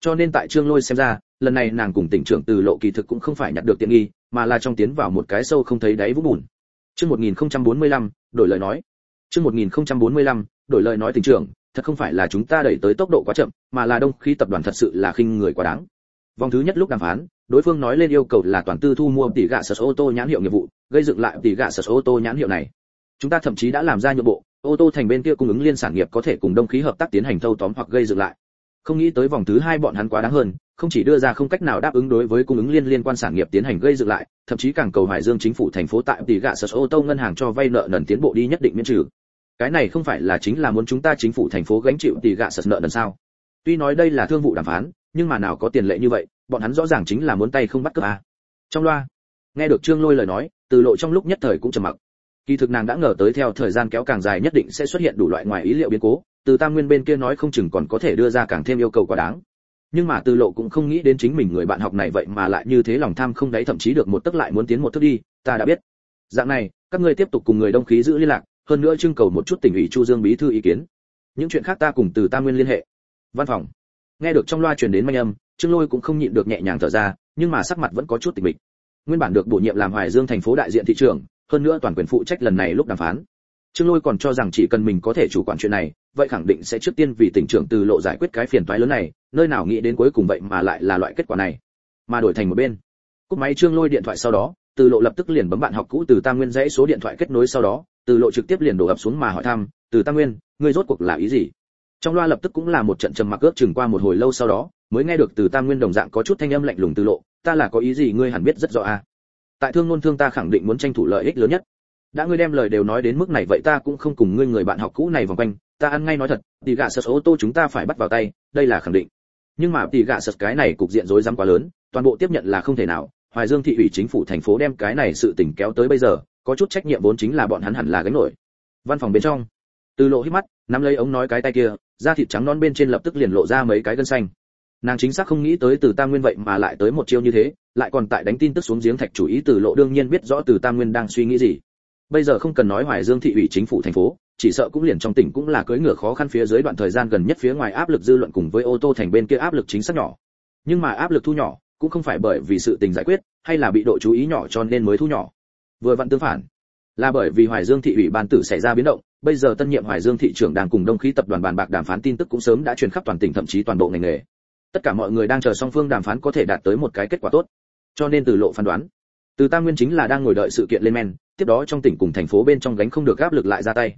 Cho nên tại trương lôi xem ra lần này nàng cùng tỉnh trưởng từ lộ kỳ thực cũng không phải nhặt được tiện nghi mà là trong tiến vào một cái sâu không thấy đáy vũng bùn. Chương 1045, đổi lời nói chương 1045, đổi lời nói tỉnh trưởng thật không phải là chúng ta đẩy tới tốc độ quá chậm mà là đông khí tập đoàn thật sự là khinh người quá đáng. Vòng thứ nhất lúc đàm phán đối phương nói lên yêu cầu là toàn tư thu mua tỷ gạ sở ô tô nhãn hiệu nghiệp vụ gây dựng lại tỷ gạ sở ô tô nhãn hiệu này. Chúng ta thậm chí đã làm ra nhượng bộ ô tô thành bên kia cung ứng liên sản nghiệp có thể cùng đông khí hợp tác tiến hành thâu tóm hoặc gây dựng lại. Không nghĩ tới vòng thứ hai bọn hắn quá đáng hơn không chỉ đưa ra không cách nào đáp ứng đối với cung ứng liên liên quan sản nghiệp tiến hành gây dựng lại thậm chí càng cầu hải dương chính phủ thành phố tại tỷ gạ sở ô tô ngân hàng cho vay nợ nần tiến bộ đi nhất định miễn trừ cái này không phải là chính là muốn chúng ta chính phủ thành phố gánh chịu tỷ gạ sật nợ lần sao? Tuy nói đây là thương vụ đàm phán, nhưng mà nào có tiền lệ như vậy, bọn hắn rõ ràng chính là muốn tay không bắt cướp à. trong loa, nghe được trương lôi lời nói, từ lộ trong lúc nhất thời cũng trầm mặc. Kỳ thực nàng đã ngờ tới theo thời gian kéo càng dài nhất định sẽ xuất hiện đủ loại ngoài ý liệu biến cố, từ tam nguyên bên kia nói không chừng còn có thể đưa ra càng thêm yêu cầu quá đáng. Nhưng mà từ lộ cũng không nghĩ đến chính mình người bạn học này vậy mà lại như thế lòng tham không đáy thậm chí được một tức lại muốn tiến một thước đi, ta đã biết. Dạng này, các ngươi tiếp tục cùng người đông khí giữ liên lạc hơn nữa trưng cầu một chút tỉnh ủy chu dương bí thư ý kiến. Những chuyện khác ta cùng từ tam nguyên liên hệ. Văn phòng. Nghe được trong loa truyền đến manh âm, trương lôi cũng không nhịn được nhẹ nhàng thở ra, nhưng mà sắc mặt vẫn có chút tịch mịch. Nguyên bản được bổ nhiệm làm hoài dương thành phố đại diện thị trường hơn nữa toàn quyền phụ trách lần này lúc đàm phán. Trương lôi còn cho rằng chỉ cần mình có thể chủ quản chuyện này, vậy khẳng định sẽ trước tiên vì tỉnh trưởng từ lộ giải quyết cái phiền toái lớn này, nơi nào nghĩ đến cuối cùng vậy mà lại là loại kết quả này. Mà đổi thành một bên. Cúp máy trương lôi điện thoại sau đó, từ lộ lập tức liền bấm bạn học cũ từ tam nguyên dãy số điện thoại kết nối sau đó từ lộ trực tiếp liền đổ ập xuống mà hỏi thăm, từ tam nguyên, ngươi rốt cuộc là ý gì? Trong loa lập tức cũng là một trận trầm mặc ước chừng qua một hồi lâu sau đó, mới nghe được từ tam nguyên đồng dạng có chút thanh âm lạnh lùng từ lộ, ta là có ý gì ngươi hẳn biết rất rõ a à. tại thương ngôn thương ta khẳng định muốn tranh thủ lợi ích lớn nhất. Đã ngươi đem lời đều nói đến mức này vậy ta cũng không cùng ngươi người bạn học cũ này vòng quanh, ta ăn ngay nói thật, tỷ gạ sật ô tô chúng ta phải bắt vào tay, đây là khẳng định. Nhưng mà tỷ gạ sật cái này cục diện rối rắm quá lớn, toàn bộ tiếp nhận là không thể nào, hoài dương thị ủy chính phủ thành phố đem cái này sự tình kéo tới bây giờ có chút trách nhiệm vốn chính là bọn hắn hẳn là gánh nổi. Văn phòng bên trong, từ lộ hít mắt, nắm lấy ống nói cái tay kia, da thịt trắng non bên trên lập tức liền lộ ra mấy cái gân xanh. Nàng chính xác không nghĩ tới từ tam nguyên vậy mà lại tới một chiêu như thế, lại còn tại đánh tin tức xuống giếng thạch chủ ý từ lộ đương nhiên biết rõ từ tam nguyên đang suy nghĩ gì. Bây giờ không cần nói hoài dương thị ủy chính phủ thành phố, chỉ sợ cũng liền trong tỉnh cũng là cưỡi ngựa khó khăn phía dưới đoạn thời gian gần nhất phía ngoài áp lực dư luận cùng với ô tô thành bên kia áp lực chính xác nhỏ. Nhưng mà áp lực thu nhỏ, cũng không phải bởi vì sự tình giải quyết, hay là bị độ chú ý nhỏ cho nên mới thu nhỏ vừa vặn tương phản. Là bởi vì hoài dương thị ủy ban tử xảy ra biến động, bây giờ tân nhiệm hoài dương thị trưởng đang cùng đông khí tập đoàn bàn bạc đàm phán tin tức cũng sớm đã truyền khắp toàn tỉnh thậm chí toàn bộ ngành nghề. Tất cả mọi người đang chờ song phương đàm phán có thể đạt tới một cái kết quả tốt. Cho nên từ lộ phán đoán, từ tam nguyên chính là đang ngồi đợi sự kiện lên men, tiếp đó trong tỉnh cùng thành phố bên trong gánh không được áp lực lại ra tay.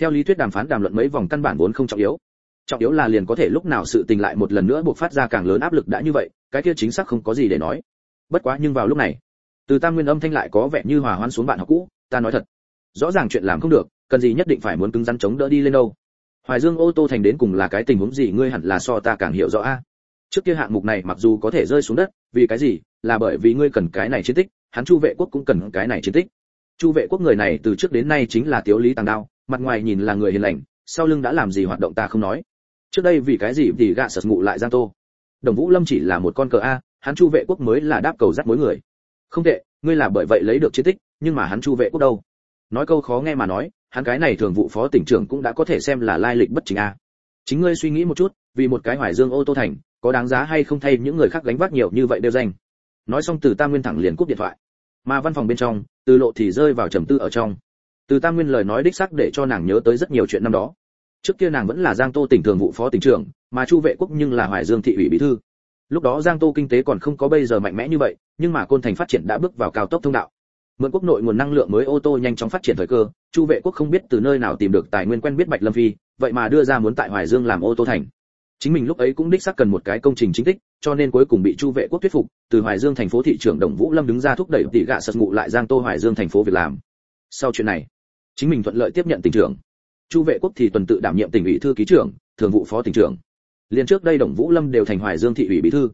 Theo lý thuyết đàm phán đàm luận mấy vòng căn bản vốn không trọng yếu. Trọng yếu là liền có thể lúc nào sự tình lại một lần nữa buộc phát ra càng lớn áp lực đã như vậy, cái kia chính xác không có gì để nói. Bất quá nhưng vào lúc này từ tam nguyên âm thanh lại có vẻ như hòa hoan xuống bạn học cũ, ta nói thật, rõ ràng chuyện làm không được, cần gì nhất định phải muốn cứng rắn chống đỡ đi lên đâu. Hoài dương ô tô thành đến cùng là cái tình huống gì, ngươi hẳn là so ta càng hiểu rõ a. Trước kia hạng mục này mặc dù có thể rơi xuống đất, vì cái gì? Là bởi vì ngươi cần cái này chiến tích, hắn chu vệ quốc cũng cần cái này chiến tích. Chu vệ quốc người này từ trước đến nay chính là tiếu lý tàng đao, mặt ngoài nhìn là người hiền lành, sau lưng đã làm gì hoạt động ta không nói. Trước đây vì cái gì thì gạ sật ngụ lại giang tô. Đồng vũ lâm chỉ là một con cờ a, hắn chu vệ quốc mới là đáp cầu dắt mối người không tệ, ngươi là bởi vậy lấy được chiến tích, nhưng mà hắn chu vệ quốc đâu? Nói câu khó nghe mà nói, hắn cái này thường vụ phó tỉnh trưởng cũng đã có thể xem là lai lịch bất chính a. Chính ngươi suy nghĩ một chút, vì một cái hoài dương ô tô thành, có đáng giá hay không thay những người khác gánh vác nhiều như vậy đều danh. Nói xong từ tam nguyên thẳng liền cúp điện thoại. Mà văn phòng bên trong, từ lộ thì rơi vào trầm tư ở trong. Từ tam nguyên lời nói đích xác để cho nàng nhớ tới rất nhiều chuyện năm đó. Trước kia nàng vẫn là giang tô tỉnh thường vụ phó tỉnh trưởng, mà chu vệ quốc nhưng là hoài dương thị ủy bí thư lúc đó giang tô kinh tế còn không có bây giờ mạnh mẽ như vậy, nhưng mà côn thành phát triển đã bước vào cao tốc thông đạo. Mượn quốc nội nguồn năng lượng mới ô tô nhanh chóng phát triển thời cơ, chu vệ quốc không biết từ nơi nào tìm được tài nguyên quen biết bạch lâm phi, vậy mà đưa ra muốn tại hoài dương làm ô tô thành. Chính mình lúc ấy cũng đích xác cần một cái công trình chính tích, cho nên cuối cùng bị chu vệ quốc thuyết phục, từ hoài dương thành phố thị trưởng đồng vũ lâm đứng ra thúc đẩy tỷ gạ sật ngụ lại giang tô hoài dương thành phố việc làm. Sau chuyện này, chính mình thuận lợi tiếp nhận tỉnh trưởng. Chu vệ quốc thì tuần tự đảm nhiệm tỉnh ủy thư ký trưởng, thường vụ phó tỉnh trưởng liền trước đây đồng vũ lâm đều thành hoài dương thị ủy bí thư.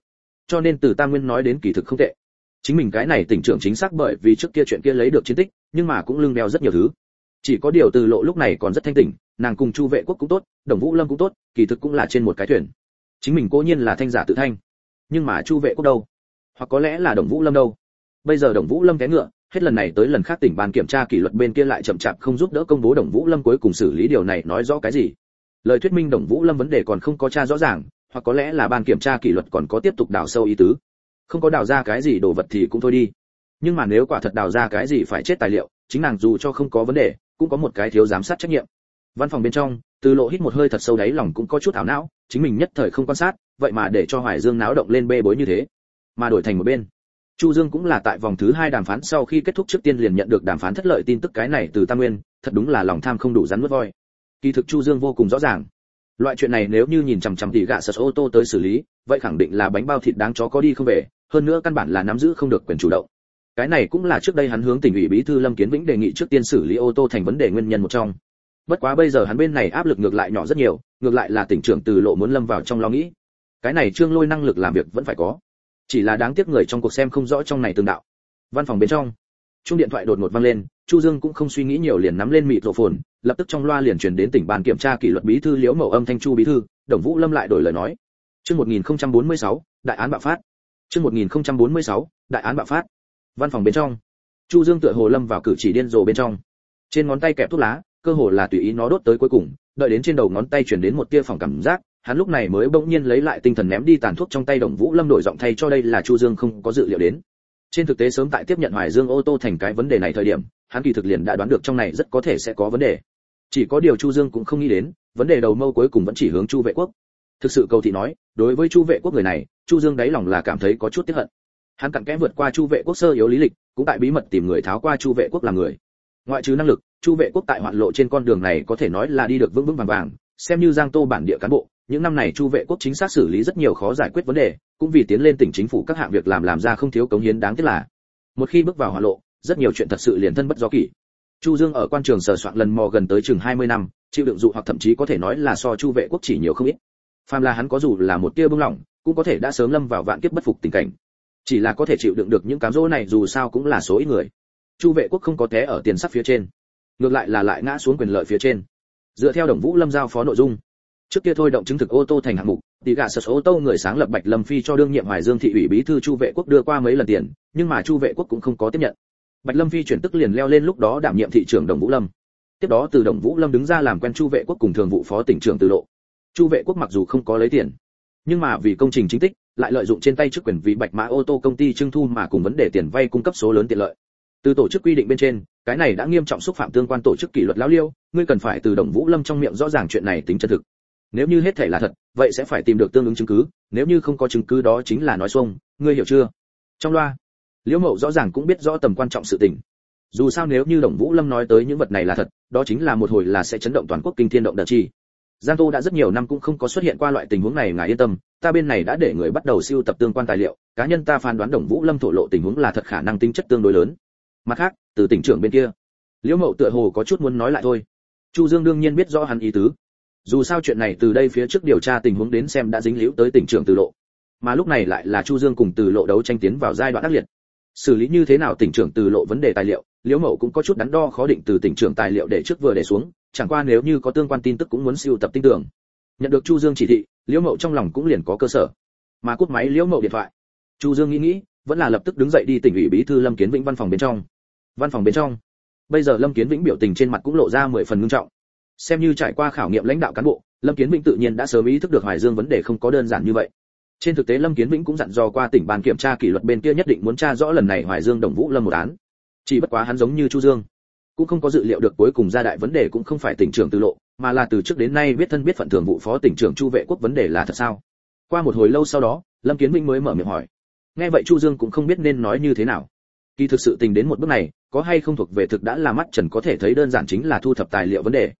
Cho nên từ tam nguyên nói đến kỳ thực không tệ. Chính mình cái này tỉnh trưởng chính xác bởi vì trước kia chuyện kia lấy được chiến tích, nhưng mà cũng lưng đeo rất nhiều thứ. Chỉ có điều từ lộ lúc này còn rất thanh tỉnh, nàng cùng chu vệ quốc cũng tốt, đồng vũ lâm cũng tốt, kỳ thực cũng là trên một cái thuyền. Chính mình cố nhiên là thanh giả tự thanh. Nhưng mà chu vệ quốc đâu? Hoặc có lẽ là đồng vũ lâm đâu? Bây giờ đồng vũ lâm té ngựa, hết lần này tới lần khác tỉnh ban kiểm tra kỷ luật bên kia lại chậm chạp không giúp đỡ công bố đồng vũ lâm cuối cùng xử lý điều này nói rõ cái gì lời thuyết minh đồng vũ lâm vấn đề còn không có tra rõ ràng, hoặc có lẽ là ban kiểm tra kỷ luật còn có tiếp tục đào sâu ý tứ. Không có đào ra cái gì đồ vật thì cũng thôi đi. Nhưng mà nếu quả thật đào ra cái gì phải chết tài liệu, chính nàng dù cho không có vấn đề, cũng có một cái thiếu giám sát trách nhiệm. Văn phòng bên trong, từ lộ hít một hơi thật sâu đáy lòng cũng có chút ảo não, chính mình nhất thời không quan sát, vậy mà để cho hoài dương náo động lên bê bối như thế, mà đổi thành một bên. Chu dương cũng là tại vòng thứ hai đàm phán sau khi kết thúc trước tiên liền nhận được đàm phán thất lợi tin tức cái này từ tam nguyên, thật đúng là lòng tham không đủ rắn mất voi kỳ thực chu dương vô cùng rõ ràng. Loại chuyện này nếu như nhìn chằm chằm tỉ gạ sật ô tô tới xử lý, vậy khẳng định là bánh bao thịt đáng chó có đi không về, hơn nữa căn bản là nắm giữ không được quyền chủ động. Cái này cũng là trước đây hắn hướng tỉnh ủy bí thư lâm kiến vĩnh đề nghị trước tiên xử lý ô tô thành vấn đề nguyên nhân một trong. Bất quá bây giờ hắn bên này áp lực ngược lại nhỏ rất nhiều, ngược lại là tỉnh trưởng từ lộ muốn lâm vào trong lo nghĩ. Cái này trương lôi năng lực làm việc vẫn phải có. Chỉ là đáng tiếc người trong cuộc xem không rõ trong này tương đạo. Văn phòng bên trong chung điện thoại đột ngột vang lên, chu dương cũng không suy nghĩ nhiều liền nắm lên mịt rộ phồn lập tức trong loa liền truyền đến tỉnh ban kiểm tra kỷ luật bí thư liễu mậu âm thanh chu bí thư đồng vũ lâm lại đổi lời nói. Chương 1046, đại án bạo phát. Chương 1046, đại án bạo phát. Văn phòng bên trong. Chu dương tựa hồ lâm vào cử chỉ điên rồ bên trong. Trên ngón tay kẹp thuốc lá cơ hồ là tùy ý nó đốt tới cuối cùng đợi đến trên đầu ngón tay truyền đến một tia phòng cảm giác hắn lúc này mới bỗng nhiên lấy lại tinh thần ném đi tàn thuốc trong tay đồng vũ lâm đổi giọng thay cho đây là chu dương không có dự liệu đến. Trên thực tế sớm tại tiếp nhận hoài dương ô tô thành cái vấn đề này thời điểm hắn kỳ thực liền đã đoán được trong này rất có thể sẽ có vấn đề chỉ có điều chu dương cũng không nghĩ đến, vấn đề đầu mâu cuối cùng vẫn chỉ hướng chu vệ quốc. Thực sự cầu thị nói, đối với chu vệ quốc người này, chu dương đáy lòng là cảm thấy có chút tiếc hận. Hắn cặn kẽ vượt qua chu vệ quốc sơ yếu lý lịch, cũng tại bí mật tìm người tháo qua chu vệ quốc làm người. Ngoại trừ năng lực, chu vệ quốc tại hoạn lộ trên con đường này có thể nói là đi được vững vững vàng vàng, xem như giang tô bản địa cán bộ, những năm này chu vệ quốc chính xác xử lý rất nhiều khó giải quyết vấn đề, cũng vì tiến lên tỉnh chính phủ các hạng việc làm làm ra không thiếu cống hiến đáng tiếc là, một khi bước vào hoạn lộ, rất nhiều chuyện thật sự liền thân bất do kỷ chu dương ở quan trường sở soạn lần mò gần tới chừng 20 năm, chịu đựng dụ hoặc thậm chí có thể nói là so chu vệ quốc chỉ nhiều không ít. Phàm là hắn có dù là một tia bưng lỏng, cũng có thể đã sớm lâm vào vạn kiếp bất phục tình cảnh. Chỉ là có thể chịu đựng được những cám dỗ này dù sao cũng là số ít người. Chu vệ quốc không có té ở tiền sắc phía trên, ngược lại là lại ngã xuống quyền lợi phía trên. Dựa theo đồng vũ lâm giao phó nội dung, trước kia thôi động chứng thực ô tô thành hạng mục tỷ gạ sở ô tô người sáng lập bạch lâm phi cho đương nhiệm hoài dương thị ủy bí thư chu vệ quốc đưa qua mấy lần tiền, nhưng mà chu vệ quốc cũng không có tiếp nhận bạch lâm phi chuyển tức liền leo lên lúc đó đảm nhiệm thị trưởng đồng vũ lâm. Tiếp đó từ đồng vũ lâm đứng ra làm quen chu vệ quốc cùng thường vụ phó tỉnh trưởng từ lộ chu vệ quốc mặc dù không có lấy tiền, nhưng mà vì công trình chính tích, lại lợi dụng trên tay chức quyền vì bạch mã ô tô công ty trưng thu mà cùng vấn đề tiền vay cung cấp số lớn tiện lợi. Từ tổ chức quy định bên trên, cái này đã nghiêm trọng xúc phạm tương quan tổ chức kỷ luật lão liêu, ngươi cần phải từ đồng vũ lâm trong miệng rõ ràng chuyện này tính chân thực. Nếu như hết thể là thật, vậy sẽ phải tìm được tương ứng chứng cứ, nếu như không có chứng cứ đó chính là nói xuông, ngươi hiểu chưa? Trong loa liễu mậu rõ ràng cũng biết rõ tầm quan trọng sự tình. Dù sao nếu như đồng vũ lâm nói tới những vật này là thật, đó chính là một hồi là sẽ chấn động toàn quốc kinh thiên động đợt chi. Giang tô đã rất nhiều năm cũng không có xuất hiện qua loại tình huống này, ngài yên tâm, ta bên này đã để người bắt đầu siêu tập tương quan tài liệu, cá nhân ta phán đoán đồng vũ lâm thổ lộ tình huống là thật khả năng tính chất tương đối lớn. Mặt khác, từ tỉnh trưởng bên kia, liễu mậu tựa hồ có chút muốn nói lại thôi. Chu dương đương nhiên biết rõ hắn ý tứ. Dù sao chuyện này từ đây phía trước điều tra tình huống đến xem đã dính líu tới tỉnh trưởng từ lộ. Mà lúc này lại là chu dương cùng từ lộ đấu tranh tiến vào giai đoạn ác liệt xử lý như thế nào tỉnh trưởng từ lộ vấn đề tài liệu, liễu mậu cũng có chút đắn đo khó định từ tỉnh trưởng tài liệu để trước vừa để xuống, chẳng qua nếu như có tương quan tin tức cũng muốn siêu tập tin tưởng. Nhận được chu dương chỉ thị, liễu mậu trong lòng cũng liền có cơ sở. Mà cúp máy liễu mậu điện thoại. Chu dương nghĩ nghĩ, vẫn là lập tức đứng dậy đi tỉnh ủy bí thư lâm kiến vĩnh văn phòng bên trong. Văn phòng bên trong. Bây giờ lâm kiến vĩnh biểu tình trên mặt cũng lộ ra mười phần ngưng trọng. Xem như trải qua khảo nghiệm lãnh đạo cán bộ, lâm kiến vĩnh tự nhiên đã sớm ý thức được hoài dương vấn đề không có đơn giản như vậy trên thực tế lâm kiến vĩnh cũng dặn dò qua tỉnh ban kiểm tra kỷ luật bên kia nhất định muốn tra rõ lần này hoài dương đồng vũ lâm một án. Chỉ bất quá hắn giống như chu dương, cũng không có dự liệu được cuối cùng ra đại vấn đề cũng không phải tỉnh trưởng từ lộ, mà là từ trước đến nay biết thân biết phận thường vụ phó tỉnh trưởng chu vệ quốc vấn đề là thật sao? Qua một hồi lâu sau đó, lâm kiến vĩnh mới mở miệng hỏi. Nghe vậy chu dương cũng không biết nên nói như thế nào. Kỳ thực sự tình đến một bước này, có hay không thuộc về thực đã là mắt trần có thể thấy đơn giản chính là thu thập tài liệu vấn đề.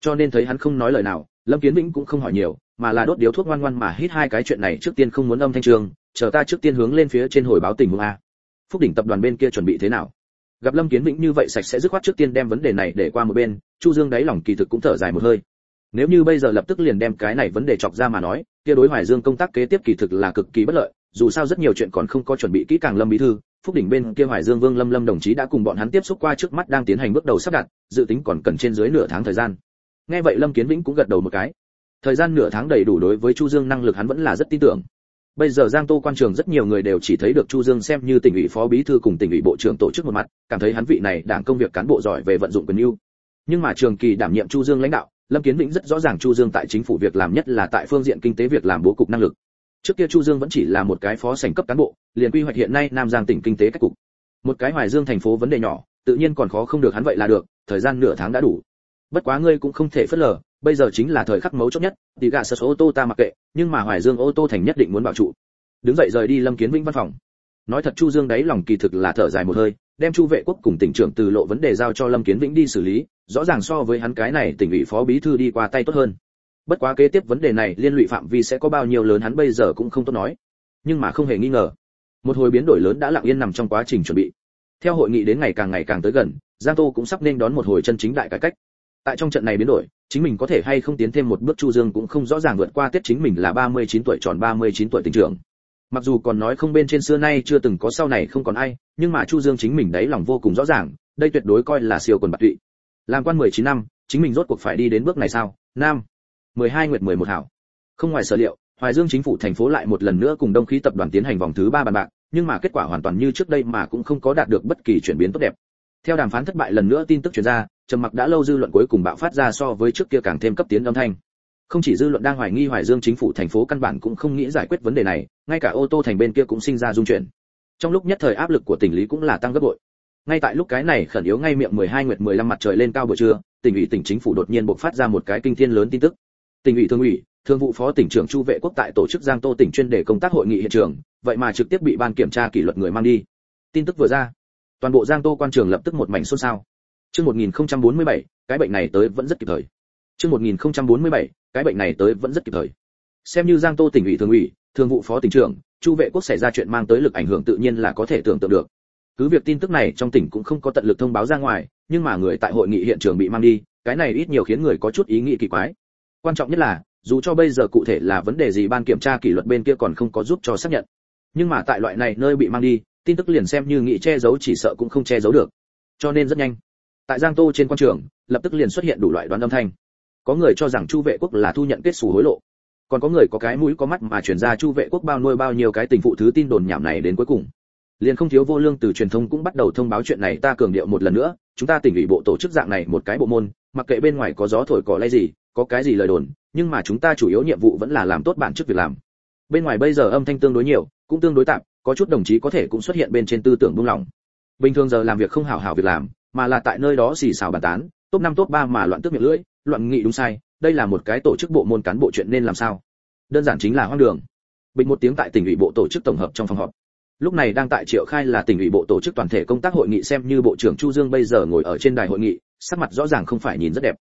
Cho nên thấy hắn không nói lời nào, lâm kiến vĩnh cũng không hỏi nhiều mà là đốt điếu thuốc ngoan ngoan mà hít hai cái chuyện này trước tiên không muốn âm thanh trường, chờ ta trước tiên hướng lên phía trên hồi báo tình huống a. Phúc đỉnh tập đoàn bên kia chuẩn bị thế nào? Gặp lâm kiến vĩnh như vậy sạch sẽ dứt khoát trước tiên đem vấn đề này để qua một bên, chu dương đáy lòng kỳ thực cũng thở dài một hơi. Nếu như bây giờ lập tức liền đem cái này vấn đề chọc ra mà nói, kia đối hoài dương công tác kế tiếp kỳ thực là cực kỳ bất lợi, dù sao rất nhiều chuyện còn không có chuẩn bị kỹ càng lâm bí thư, phúc đỉnh bên kia hoài dương vương lâm lâm đồng chí đã cùng bọn hắn tiếp xúc qua trước mắt đang tiến hành bước đầu sắp đặt, dự tính còn cần trên dưới nửa tháng thời gian. Nghe vậy lâm kiến vĩnh cũng gật đầu một cái thời gian nửa tháng đầy đủ đối với chu dương năng lực hắn vẫn là rất tin tưởng. Bây giờ giang tô quan trường rất nhiều người đều chỉ thấy được chu dương xem như tỉnh ủy phó bí thư cùng tỉnh ủy bộ trưởng tổ chức một mặt, cảm thấy hắn vị này đảng công việc cán bộ giỏi về vận dụng quyền ưu. Nhưng mà trường kỳ đảm nhiệm chu dương lãnh đạo, lâm kiến vĩnh rất rõ ràng chu dương tại chính phủ việc làm nhất là tại phương diện kinh tế việc làm bố cục năng lực. Trước kia chu dương vẫn chỉ là một cái phó sành cấp cán bộ, liền quy hoạch hiện nay nam giang tỉnh kinh tế cách cục. Một cái hoài dương thành phố vấn đề nhỏ, tự nhiên còn khó không được hắn vậy là được, thời gian nửa tháng đã đủ. Bất quá ngươi cũng không thể phớt lờ bây giờ chính là thời khắc mấu chốt nhất tỷ gạ sơ ô tô ta mặc kệ, nhưng mà hoài dương ô tô thành nhất định muốn bảo trụ. Đứng dậy rời đi lâm kiến vĩnh văn phòng. Nói thật chu dương đấy lòng kỳ thực là thở dài một hơi, đem chu vệ quốc cùng tỉnh trưởng từ lộ vấn đề giao cho lâm kiến vĩnh đi xử lý, rõ ràng so với hắn cái này tỉnh ủy phó bí thư đi qua tay tốt hơn. Bất quá kế tiếp vấn đề này, liên lụy phạm vi sẽ có bao nhiêu lớn hắn bây giờ cũng không tốt nói. Nhưng mà không hề nghi ngờ, một hồi biến đổi lớn đã lặng yên nằm trong quá trình chuẩn bị. Theo hội nghị đến ngày càng ngày càng tới gần, giang tô cũng sắp nên đón một hồi chân chính đại cải cách. Tại trong trận này biến đổi chính mình có thể hay không tiến thêm một bước chu dương cũng không rõ ràng vượt qua tết chính mình là 39 tuổi tròn 39 tuổi tình trưởng. Mặc dù còn nói không bên trên xưa nay chưa từng có sau này không còn ai, nhưng mà chu dương chính mình đấy lòng vô cùng rõ ràng, đây tuyệt đối coi là siêu quần bạc tụy. Làm quan 19 năm, chính mình rốt cuộc phải đi đến bước này sao? Nam. 12 nguyệt 11 hảo. Không ngoài sở liệu, hoài dương chính phủ thành phố lại một lần nữa cùng đông khí tập đoàn tiến hành vòng thứ ba bàn bạc, nhưng mà kết quả hoàn toàn như trước đây mà cũng không có đạt được bất kỳ chuyển biến tốt đẹp. Theo đàm phán thất bại lần nữa tin tức truyền ra trầm mặc đã lâu dư luận cuối cùng bạo phát ra so với trước kia càng thêm cấp tiến âm thanh. Không chỉ dư luận đang hoài nghi hoài dương chính phủ thành phố căn bản cũng không nghĩ giải quyết vấn đề này, ngay cả ô tô thành bên kia cũng sinh ra dung chuyển. Trong lúc nhất thời áp lực của tỉnh lý cũng là tăng gấp bội. Ngay tại lúc cái này khẩn yếu ngay miệng 12 nguyệt 15 mặt trời lên cao buổi trưa, tỉnh ủy tỉnh chính phủ đột nhiên bộc phát ra một cái kinh thiên lớn tin tức. Tỉnh ủy thương ủy thương vụ phó tỉnh trưởng chu vệ quốc tại tổ chức giang tô tỉnh chuyên đề công tác hội nghị hiện trường, vậy mà trực tiếp bị ban kiểm tra kỷ luật người mang đi. Tin tức vừa ra, toàn bộ giang tô quan trường lập tức một mảnh xôn xao. Chương 1047, cái bệnh này tới vẫn rất kịp thời. Chương 1047, cái bệnh này tới vẫn rất kịp thời. Xem như Giang Tô tỉnh ủy thường ủy, thường vụ phó tỉnh trưởng, Chu Vệ Quốc xảy ra chuyện mang tới lực ảnh hưởng tự nhiên là có thể tưởng tượng được. Cứ việc tin tức này trong tỉnh cũng không có tận lực thông báo ra ngoài, nhưng mà người tại hội nghị hiện trường bị mang đi, cái này ít nhiều khiến người có chút ý nghĩ kỳ quái. Quan trọng nhất là, dù cho bây giờ cụ thể là vấn đề gì ban kiểm tra kỷ luật bên kia còn không có giúp cho xác nhận. Nhưng mà tại loại này nơi bị mang đi, tin tức liền xem như nghĩ che giấu chỉ sợ cũng không che giấu được. Cho nên rất nhanh, tại giang tô trên quan trường, lập tức liền xuất hiện đủ loại đoán âm thanh. Có người cho rằng chu vệ quốc là thu nhận kết xù hối lộ. Còn có người có cái mũi có mắt mà chuyển ra chu vệ quốc bao nuôi bao nhiêu cái tình phụ thứ tin đồn nhảm này đến cuối cùng. Liền không thiếu vô lương từ truyền thông cũng bắt đầu thông báo chuyện này ta cường điệu một lần nữa, chúng ta tỉnh ủy bộ tổ chức dạng này một cái bộ môn, mặc kệ bên ngoài có gió thổi cỏ lay gì, có cái gì lời đồn, nhưng mà chúng ta chủ yếu nhiệm vụ vẫn là làm tốt bản chức việc làm. Bên ngoài bây giờ âm thanh tương đối nhiều, cũng tương đối tạm, có chút đồng chí có thể cũng xuất hiện bên trên tư tưởng buông lỏng. Bình thường giờ làm việc không hảo hảo việc làm mà là tại nơi đó xì xào bàn tán, top năm, top ba mà loạn tước miệng lưỡi, loạn nghị đúng sai, đây là một cái tổ chức bộ môn cán bộ chuyện nên làm sao? Đơn giản chính là hoang đường. Bình một tiếng tại tỉnh ủy bộ tổ chức tổng hợp trong phòng họp. Lúc này đang tại triệu khai là tỉnh ủy bộ tổ chức toàn thể công tác hội nghị xem như bộ trưởng chu dương bây giờ ngồi ở trên đài hội nghị, sắc mặt rõ ràng không phải nhìn rất đẹp.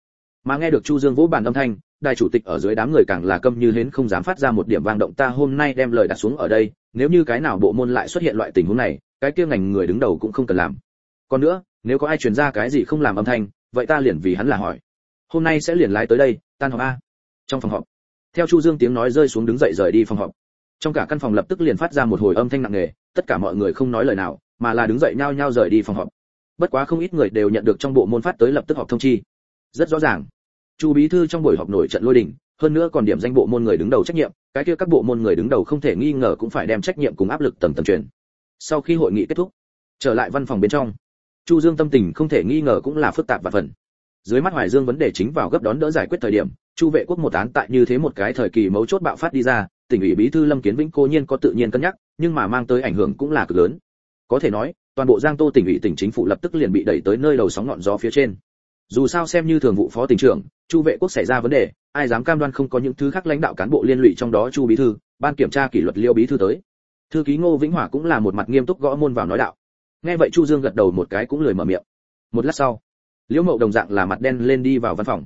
Mà nghe được chu dương vỗ bàn âm thanh, đài chủ tịch ở dưới đám người càng là câm như hến không dám phát ra một điểm vang động, ta hôm nay đem lời đặt xuống ở đây, nếu như cái nào bộ môn lại xuất hiện loại tình huống này, cái kia ngành người đứng đầu cũng không cần làm còn nữa, nếu có ai truyền ra cái gì không làm âm thanh, vậy ta liền vì hắn là hỏi. Hôm nay sẽ liền lái tới đây, tan họp a. Trong phòng họp. Theo chu dương tiếng nói rơi xuống đứng dậy rời đi phòng họp. Trong cả căn phòng lập tức liền phát ra một hồi âm thanh nặng nề, tất cả mọi người không nói lời nào, mà là đứng dậy nhao nhao rời đi phòng họp. Bất quá không ít người đều nhận được trong bộ môn phát tới lập tức họp thông chi. Rất rõ ràng. Chu bí thư trong buổi họp nổi trận lôi đình, hơn nữa còn điểm danh bộ môn người đứng đầu trách nhiệm, cái kia các bộ môn người đứng đầu không thể nghi ngờ cũng phải đem trách nhiệm cùng áp lực tầm tầm truyền. Sau khi hội nghị kết thúc, trở lại văn phòng bên trong chu dương tâm tình không thể nghi ngờ cũng là phức tạp và phần. Dưới mắt hoài dương vấn đề chính vào gấp đón đỡ giải quyết thời điểm, chu vệ quốc một án tại như thế một cái thời kỳ mấu chốt bạo phát đi ra, tỉnh ủy bí thư lâm kiến vĩnh cố nhiên có tự nhiên cân nhắc, nhưng mà mang tới ảnh hưởng cũng là cực lớn. Có thể nói, toàn bộ giang tô tỉnh ủy tỉnh chính phủ lập tức liền bị đẩy tới nơi đầu sóng ngọn gió phía trên. Dù sao xem như thường vụ phó tỉnh trưởng, chu vệ quốc xảy ra vấn đề, ai dám cam đoan không có những thứ khác lãnh đạo cán bộ liên lụy trong đó chu bí thư, ban kiểm tra kỷ luật liêu bí thư tới. Thư ký ngô vĩnh hỏa cũng là một mặt nghiêm túc gõ môn vào nói đạo nghe vậy chu dương gật đầu một cái cũng lười mở miệng. Một lát sau liễu mậu đồng dạng là mặt đen lên đi vào văn phòng.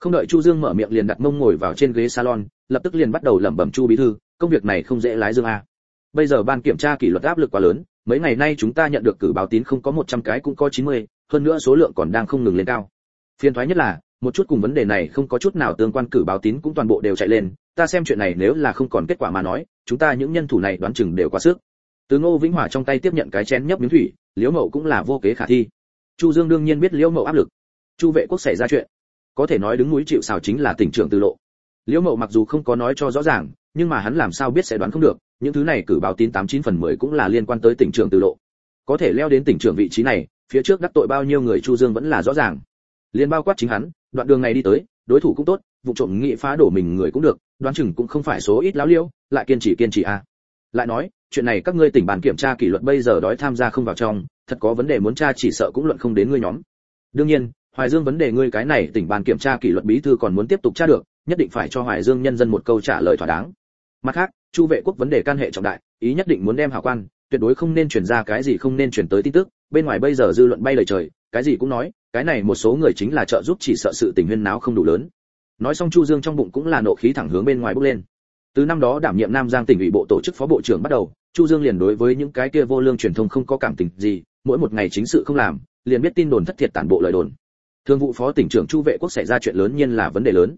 Không đợi chu dương mở miệng liền đặt mông ngồi vào trên ghế salon lập tức liền bắt đầu lẩm bẩm chu bí thư công việc này không dễ lái dương a. Bây giờ ban kiểm tra kỷ luật áp lực quá lớn mấy ngày nay chúng ta nhận được cử báo tín không có 100 cái cũng có 90, hơn nữa số lượng còn đang không ngừng lên cao. Phiền thoái nhất là một chút cùng vấn đề này không có chút nào tương quan cử báo tín cũng toàn bộ đều chạy lên ta xem chuyện này nếu là không còn kết quả mà nói chúng ta những nhân thủ này đoán chừng đều quá sức từ ngô vĩnh hỏa trong tay tiếp nhận cái chén nhấp miếng thủy, liễu mậu cũng là vô kế khả thi. Chu dương đương nhiên biết liễu mậu áp lực. Chu vệ quốc xảy ra chuyện, có thể nói đứng núi chịu sào chính là tỉnh trưởng từ lộ. Liễu mậu mặc dù không có nói cho rõ ràng, nhưng mà hắn làm sao biết sẽ đoán không được, những thứ này cử báo tin tám chín phần mười cũng là liên quan tới tỉnh trưởng từ lộ. Có thể leo đến tỉnh trưởng vị trí này, phía trước đắc tội bao nhiêu người chu dương vẫn là rõ ràng. Liên bao quát chính hắn, đoạn đường này đi tới, đối thủ cũng tốt, vụ trộm nghị phá đổ mình người cũng được, đoán chừng cũng không phải số ít láo liễu lại kiên trì kiên trì a à lại nói, chuyện này các ngươi tỉnh bàn kiểm tra kỷ luật bây giờ đói tham gia không vào trong, thật có vấn đề muốn tra chỉ sợ cũng luận không đến ngươi nhóm. Đương nhiên, hoài dương vấn đề ngươi cái này tỉnh bàn kiểm tra kỷ luật bí thư còn muốn tiếp tục tra được, nhất định phải cho hoài dương nhân dân một câu trả lời thỏa đáng. Mặt khác, chu vệ quốc vấn đề can hệ trọng đại, ý nhất định muốn đem hảo quan, tuyệt đối không nên truyền ra cái gì không nên truyền tới tin tức, bên ngoài bây giờ dư luận bay lời trời, cái gì cũng nói, cái này một số người chính là trợ giúp chỉ sợ sự tình huyên náo không đủ lớn. Nói xong chu dương trong bụng cũng là nộ khí thẳng hướng bên ngoài bốc lên từ năm đó đảm nhiệm nam giang tỉnh ủy bộ tổ chức phó bộ trưởng bắt đầu, chu dương liền đối với những cái kia vô lương truyền thông không có cảm tình gì, mỗi một ngày chính sự không làm, liền biết tin đồn thất thiệt tản bộ lời đồn. Thương vụ phó tỉnh trưởng chu vệ quốc xảy ra chuyện lớn nhiên là vấn đề lớn.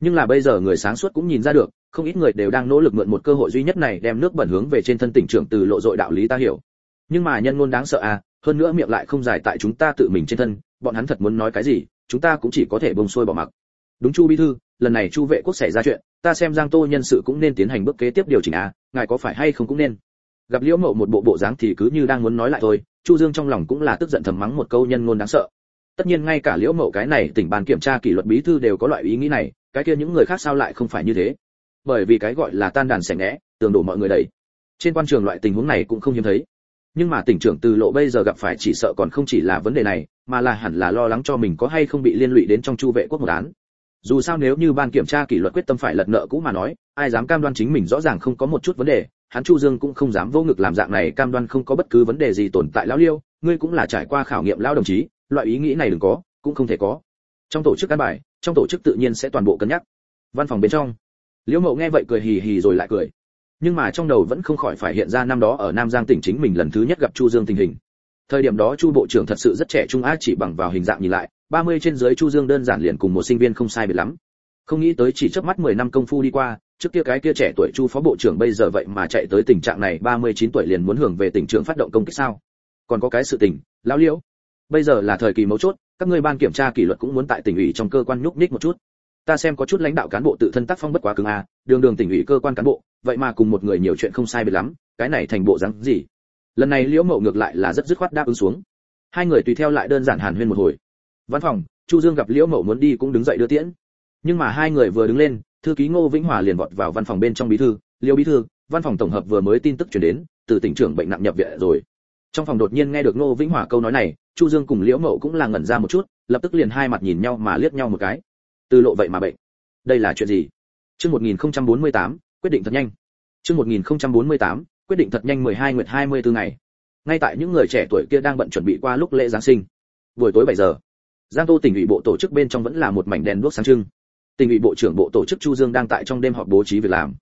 Nhưng là bây giờ người sáng suốt cũng nhìn ra được, không ít người đều đang nỗ lực mượn một cơ hội duy nhất này đem nước bẩn hướng về trên thân tỉnh trưởng từ lộ dội đạo lý ta hiểu. Nhưng mà nhân ngôn đáng sợ à hơn nữa miệng lại không dài tại chúng ta tự mình trên thân, bọn hắn thật muốn nói cái gì, chúng ta cũng chỉ có thể bông xuôi bỏ mặc. Đúng chu bí thư lần này chu vệ quốc xảy ra chuyện, ta xem giang tô nhân sự cũng nên tiến hành bước kế tiếp điều chỉnh à ngài có phải hay không cũng nên. Gặp liễu mậu một bộ bộ dáng thì cứ như đang muốn nói lại thôi, chu dương trong lòng cũng là tức giận thầm mắng một câu nhân ngôn đáng sợ. Tất nhiên ngay cả liễu mậu cái này tỉnh ban kiểm tra kỷ luật bí thư đều có loại ý nghĩ này, cái kia những người khác sao lại không phải như thế? Bởi vì cái gọi là tan đàn sẻ ngẽ, tường đổ mọi người đầy. Trên quan trường loại tình huống này cũng không hiếm thấy. Nhưng mà tỉnh trưởng từ lộ bây giờ gặp phải chỉ sợ còn không chỉ là vấn đề này, mà là hẳn là lo lắng cho mình có hay không bị liên lụy đến trong chu vệ quốc một án dù sao nếu như ban kiểm tra kỷ luật quyết tâm phải lật nợ cũ mà nói, ai dám cam đoan chính mình rõ ràng không có một chút vấn đề, hắn chu dương cũng không dám vô ngực làm dạng này cam đoan không có bất cứ vấn đề gì tồn tại lão liêu, ngươi cũng là trải qua khảo nghiệm lão đồng chí, loại ý nghĩ này đừng có, cũng không thể có. Trong tổ chức căn bài, trong tổ chức tự nhiên sẽ toàn bộ cân nhắc. Văn phòng bên trong liễu mậu nghe vậy cười hì hì rồi lại cười. Nhưng mà trong đầu vẫn không khỏi phải hiện ra năm đó ở nam giang tỉnh chính mình lần thứ nhất gặp chu dương tình hình. Thời điểm đó chu bộ trưởng thật sự rất trẻ trung á, chỉ bằng vào hình dạng nhìn lại 30 trên dưới chu dương đơn giản liền cùng một sinh viên không sai biệt lắm. Không nghĩ tới chỉ chớp mắt 10 năm công phu đi qua, trước kia cái kia trẻ tuổi chu phó bộ trưởng bây giờ vậy mà chạy tới tình trạng này 39 tuổi liền muốn hưởng về tỉnh trưởng phát động công kích sao? Còn có cái sự tình, lão liễu, bây giờ là thời kỳ mấu chốt, các ngươi ban kiểm tra kỷ luật cũng muốn tại tỉnh ủy trong cơ quan nhúc nhích một chút. Ta xem có chút lãnh đạo cán bộ tự thân tác phong bất quá cứng a đường đường tỉnh ủy cơ quan cán bộ, vậy mà cùng một người nhiều chuyện không sai biệt lắm, cái này thành bộ dáng gì? Lần này liễu mậu ngược lại là rất dứt khoát đáp ứng xuống. Hai người tùy theo lại đơn giản hàn huyên một hồi văn phòng chu dương gặp liễu mậu muốn đi cũng đứng dậy đưa tiễn. Nhưng mà hai người vừa đứng lên thư ký ngô vĩnh hòa liền vọt vào văn phòng bên trong bí thư. Liễu bí thư văn phòng tổng hợp vừa mới tin tức truyền đến từ tỉnh trưởng bệnh nặng nhập viện rồi. Trong phòng đột nhiên nghe được ngô vĩnh hòa câu nói này chu dương cùng liễu mậu cũng là ngẩn ra một chút lập tức liền hai mặt nhìn nhau mà liếc nhau một cái. Từ lộ vậy mà bệnh. Đây là chuyện gì? Chương 1048, quyết định thật nhanh. Chương 1048, quyết định thật nhanh 12 nguyệt 24 ngày. Ngay tại những người trẻ tuổi kia đang bận chuẩn bị qua lúc lễ giáng sinh. Buổi tối 7 giờ giang tô tỉnh ủy bộ tổ chức bên trong vẫn là một mảnh đèn đuốc sáng trưng tỉnh ủy bộ trưởng bộ tổ chức chu dương đang tại trong đêm họp bố trí việc làm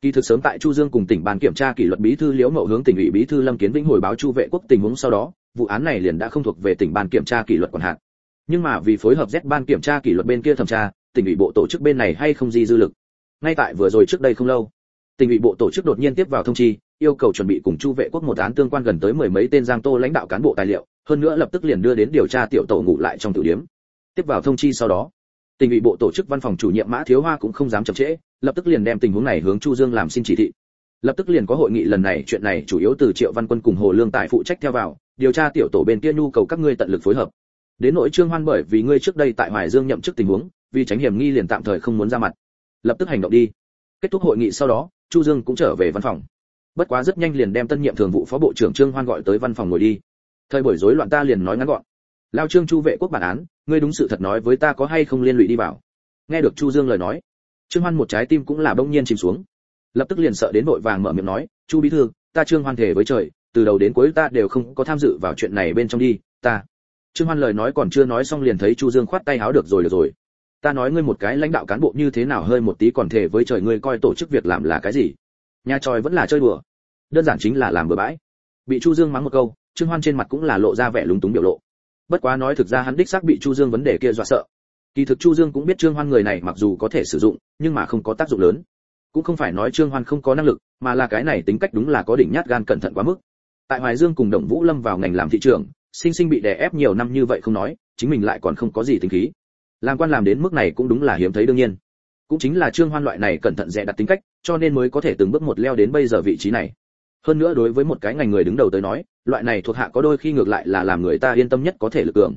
kỳ thực sớm tại chu dương cùng tỉnh ban kiểm tra kỷ luật bí thư liễu mậu hướng tỉnh ủy bí thư lâm kiến vĩnh hồi báo chu vệ quốc tình huống sau đó vụ án này liền đã không thuộc về tỉnh ban kiểm tra kỷ luật quản hạn. nhưng mà vì phối hợp Z ban kiểm tra kỷ luật bên kia thẩm tra, tỉnh ủy bộ tổ chức bên này hay không gì dư lực. Ngay tại vừa rồi trước đây không lâu, tỉnh ủy bộ tổ chức đột nhiên tiếp vào thông chi, yêu cầu chuẩn bị cùng Chu vệ quốc một án tương quan gần tới mười mấy tên Giang Tô lãnh đạo cán bộ tài liệu, hơn nữa lập tức liền đưa đến điều tra tiểu tổ ngủ lại trong tiểu điểm. Tiếp vào thông chi sau đó, tỉnh ủy bộ tổ chức văn phòng chủ nhiệm Mã Thiếu Hoa cũng không dám chậm trễ, lập tức liền đem tình huống này hướng Chu Dương làm xin chỉ thị. Lập tức liền có hội nghị lần này, chuyện này chủ yếu từ Triệu Văn Quân cùng Hồ Lương tài phụ trách theo vào, điều tra tiểu tổ bên kia nhu cầu các ngươi tận lực phối hợp đến nội trương hoan bởi vì ngươi trước đây tại hoài dương nhậm chức tình huống vì tránh hiểm nghi liền tạm thời không muốn ra mặt lập tức hành động đi kết thúc hội nghị sau đó chu dương cũng trở về văn phòng bất quá rất nhanh liền đem tân nhiệm thường vụ phó bộ trưởng trương hoan gọi tới văn phòng ngồi đi. Thời buổi rối loạn ta liền nói ngắn gọn. Lao trương chu vệ quốc bản án, ngươi đúng sự thật nói với ta có hay không liên lụy đi vào. Nghe được chu dương lời nói, trương hoan một trái tim cũng là bỗng nhiên chìm xuống. Lập tức liền sợ đến vội vàng mở miệng nói, chu bí thư, ta trương hoan thể với trời, từ đầu đến cuối ta đều không có tham dự vào chuyện này bên trong đi, ta. Trương hoan lời nói còn chưa nói xong liền thấy chu dương khoát tay háo được rồi được rồi. Ta nói ngươi một cái lãnh đạo cán bộ như thế nào hơi một tí còn thể với trời, ngươi coi tổ chức việc làm là cái gì? Nhà tròi vẫn là chơi đùa đơn giản chính là làm bừa bãi. Bị chu dương mắng một câu, trương hoan trên mặt cũng là lộ ra vẻ lúng túng biểu lộ. Bất quá nói thực ra hắn đích xác bị chu dương vấn đề kia dọa sợ. Kỳ thực chu dương cũng biết trương hoan người này mặc dù có thể sử dụng, nhưng mà không có tác dụng lớn. Cũng không phải nói trương hoan không có năng lực, mà là cái này tính cách đúng là có đỉnh nhát gan cẩn thận quá mức. Tại hoài dương cùng đồng vũ lâm vào ngành làm thị trường, sinh sinh bị đè ép nhiều năm như vậy không nói, chính mình lại còn không có gì tính khí. Làm quan làm đến mức này cũng đúng là hiếm thấy đương nhiên. Cũng chính là trương hoan loại này cẩn thận dè đặt tính cách, cho nên mới có thể từng bước một leo đến bây giờ vị trí này hơn nữa đối với một cái ngành người đứng đầu tới nói, loại này thuộc hạ có đôi khi ngược lại là làm người ta yên tâm nhất có thể lực lượng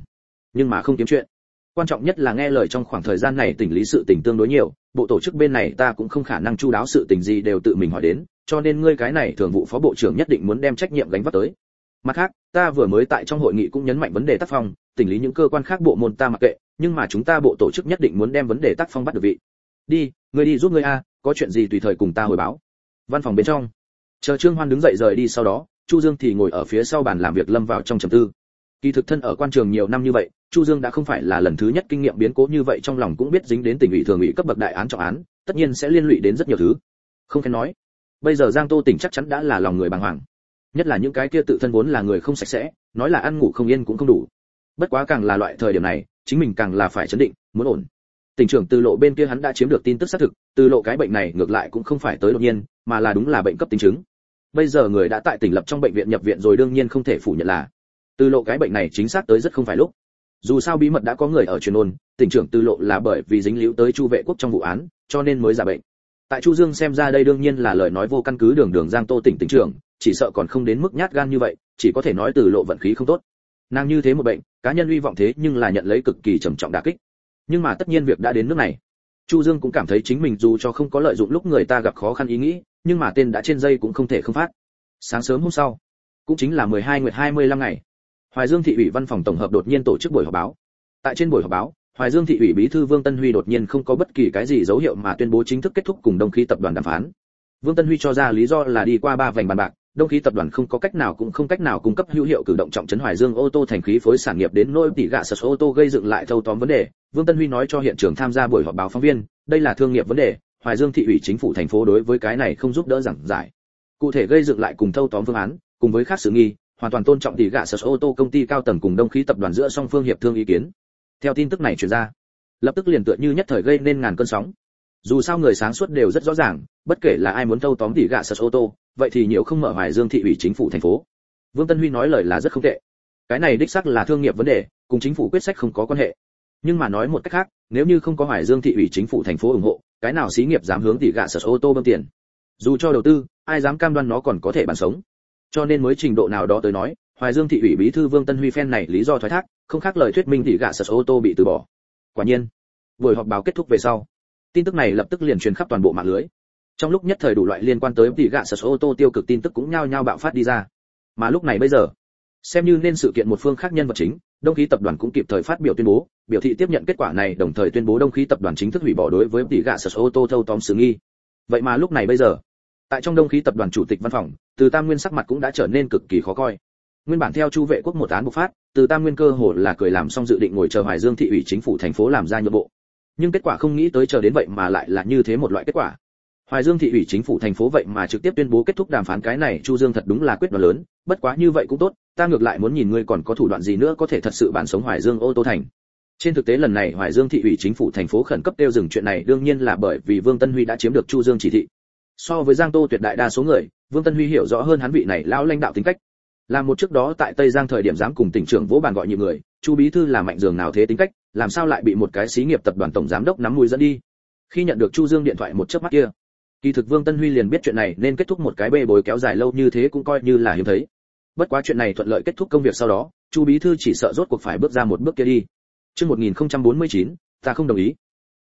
nhưng mà không kiếm chuyện. Quan trọng nhất là nghe lời trong khoảng thời gian này tỉnh lý sự tỉnh tương đối nhiều, bộ tổ chức bên này ta cũng không khả năng chu đáo sự tình gì đều tự mình hỏi đến, cho nên ngươi cái này thường vụ phó bộ trưởng nhất định muốn đem trách nhiệm gánh vác tới. Mặt khác, ta vừa mới tại trong hội nghị cũng nhấn mạnh vấn đề tác phong, tỉnh lý những cơ quan khác bộ môn ta mặc kệ, nhưng mà chúng ta bộ tổ chức nhất định muốn đem vấn đề tác phong bắt được vị. Đi, ngươi đi giúp ngươi a, có chuyện gì tùy thời cùng ta hồi báo. Văn phòng bên trong chờ trương hoan đứng dậy rời đi sau đó, chu dương thì ngồi ở phía sau bàn làm việc lâm vào trong trầm tư. Kỳ thực thân ở quan trường nhiều năm như vậy, chu dương đã không phải là lần thứ nhất kinh nghiệm biến cố như vậy trong lòng cũng biết dính đến tỉnh ủy thường ủy cấp bậc đại án trọng án, tất nhiên sẽ liên lụy đến rất nhiều thứ. Không khen nói, bây giờ giang tô tỉnh chắc chắn đã là lòng người bàng hoàng. Nhất là những cái kia tự thân vốn là người không sạch sẽ, nói là ăn ngủ không yên cũng không đủ. Bất quá càng là loại thời điểm này, chính mình càng là phải chấn định, muốn ổn. Tỉnh trưởng từ lộ bên kia hắn đã chiếm được tin tức xác thực, từ lộ cái bệnh này ngược lại cũng không phải tới đột nhiên, mà là đúng là bệnh cấp tính chứng bây giờ người đã tại tỉnh lập trong bệnh viện nhập viện rồi đương nhiên không thể phủ nhận là từ lộ cái bệnh này chính xác tới rất không phải lúc. Dù sao bí mật đã có người ở truyền ôn, tỉnh trưởng từ lộ là bởi vì dính líu tới chu vệ quốc trong vụ án, cho nên mới giả bệnh. Tại chu dương xem ra đây đương nhiên là lời nói vô căn cứ đường đường giang tô tỉnh tỉnh trưởng, chỉ sợ còn không đến mức nhát gan như vậy, chỉ có thể nói từ lộ vận khí không tốt. Nàng như thế một bệnh, cá nhân hy vọng thế nhưng là nhận lấy cực kỳ trầm trọng đả kích. Nhưng mà tất nhiên việc đã đến nước này. Chu dương cũng cảm thấy chính mình dù cho không có lợi dụng lúc người ta gặp khó khăn ý nghĩ nhưng mà tên đã trên dây cũng không thể không phát. Sáng sớm hôm sau, cũng chính là 12 nguyệt 25 ngày, hoài dương thị ủy văn phòng tổng hợp đột nhiên tổ chức buổi họp báo. Tại trên buổi họp báo, hoài dương thị ủy bí thư vương tân huy đột nhiên không có bất kỳ cái gì dấu hiệu mà tuyên bố chính thức kết thúc cùng đông khí tập đoàn đàm phán. Vương tân huy cho ra lý do là đi qua ba vành bàn bạc, đông khí tập đoàn không có cách nào cũng không cách nào cung cấp hữu hiệu cử động trọng trấn hoài dương ô tô thành khí phối sản nghiệp đến nỗi tỷ gạ sở ô tô gây dựng lại thâu tóm vấn đề. Vương tân huy nói cho hiện trường tham gia buổi họp báo phóng viên, đây là thương nghiệp vấn đề hoài dương thị ủy chính phủ thành phố đối với cái này không giúp đỡ giảng giải. Cụ thể gây dựng lại cùng thâu tóm phương án, cùng với khác sự nghi, hoàn toàn tôn trọng tỷ gạ sở ô tô công ty cao tầng cùng đông khí tập đoàn giữa song phương hiệp thương ý kiến. Theo tin tức này truyền ra, lập tức liền tựa như nhất thời gây nên ngàn cơn sóng. Dù sao người sáng suốt đều rất rõ ràng, bất kể là ai muốn thâu tóm tỷ gạ sở ô tô, vậy thì nhiều không mở hoài dương thị ủy chính phủ thành phố. Vương tân huy nói lời là rất không tệ. Cái này đích xác là thương nghiệp vấn đề, cùng chính phủ quyết sách không có quan hệ. Nhưng mà nói một cách khác, nếu như không có hoài dương thị ủy chính phủ thành phố ủng hộ cái nào xí nghiệp dám hướng tỷ gạ sở ô tô bơm tiền? Dù cho đầu tư, ai dám cam đoan nó còn có thể bàn sống? Cho nên mới trình độ nào đó tới nói, hoài dương thị ủy bí thư vương tân huy phen này lý do thoái thác, không khác lời thuyết minh tỷ gạ sở ô tô bị từ bỏ. Quả nhiên, buổi họp báo kết thúc về sau, tin tức này lập tức liền truyền khắp toàn bộ mạng lưới. Trong lúc nhất thời đủ loại liên quan tới tỷ gạ sở ô tô tiêu cực tin tức cũng nhao nhao bạo phát đi ra. Mà lúc này bây giờ, xem như nên sự kiện một phương khác nhân vật chính, đông khí tập đoàn cũng kịp thời phát biểu tuyên bố biểu thị tiếp nhận kết quả này đồng thời tuyên bố đông khí tập đoàn chính thức hủy bỏ đối với tỷ gạ sở ô tô thâu tóm xử nghi. Vậy mà lúc này bây giờ, tại trong đông khí tập đoàn chủ tịch văn phòng, từ tam nguyên sắc mặt cũng đã trở nên cực kỳ khó coi. Nguyên bản theo chu vệ quốc một án bộc phát, từ tam nguyên cơ hồ là cười làm xong dự định ngồi chờ hoài dương thị ủy chính phủ thành phố làm ra nhượng bộ. Nhưng kết quả không nghĩ tới chờ đến vậy mà lại là như thế một loại kết quả. Hoài dương thị ủy chính phủ thành phố vậy mà trực tiếp tuyên bố kết thúc đàm phán cái này, chu dương thật đúng là quyết đoán lớn, bất quá như vậy cũng tốt, ta ngược lại muốn nhìn ngươi còn có thủ đoạn gì nữa có thể thật sự bản sống hoài dương ô tô thành trên thực tế lần này hoài dương thị ủy chính phủ thành phố khẩn cấp tiêu dừng chuyện này đương nhiên là bởi vì vương tân huy đã chiếm được chu dương chỉ thị. So với giang tô tuyệt đại đa số người, vương tân huy hiểu rõ hơn hắn vị này lão lãnh đạo tính cách. Là một trước đó tại tây giang thời điểm dám cùng tỉnh trưởng vỗ bàn gọi nhiều người, chu bí thư là mạnh dường nào thế tính cách, làm sao lại bị một cái xí nghiệp tập đoàn tổng giám đốc nắm mũi dẫn đi? Khi nhận được chu dương điện thoại một chớp mắt kia, kỳ thực vương tân huy liền biết chuyện này nên kết thúc một cái bê bối kéo dài lâu như thế cũng coi như là hiếm thấy. Bất quá chuyện này thuận lợi kết thúc công việc sau đó, chu bí thư chỉ sợ rốt cuộc phải bước ra một bước kia đi chương 1049, ta không đồng ý.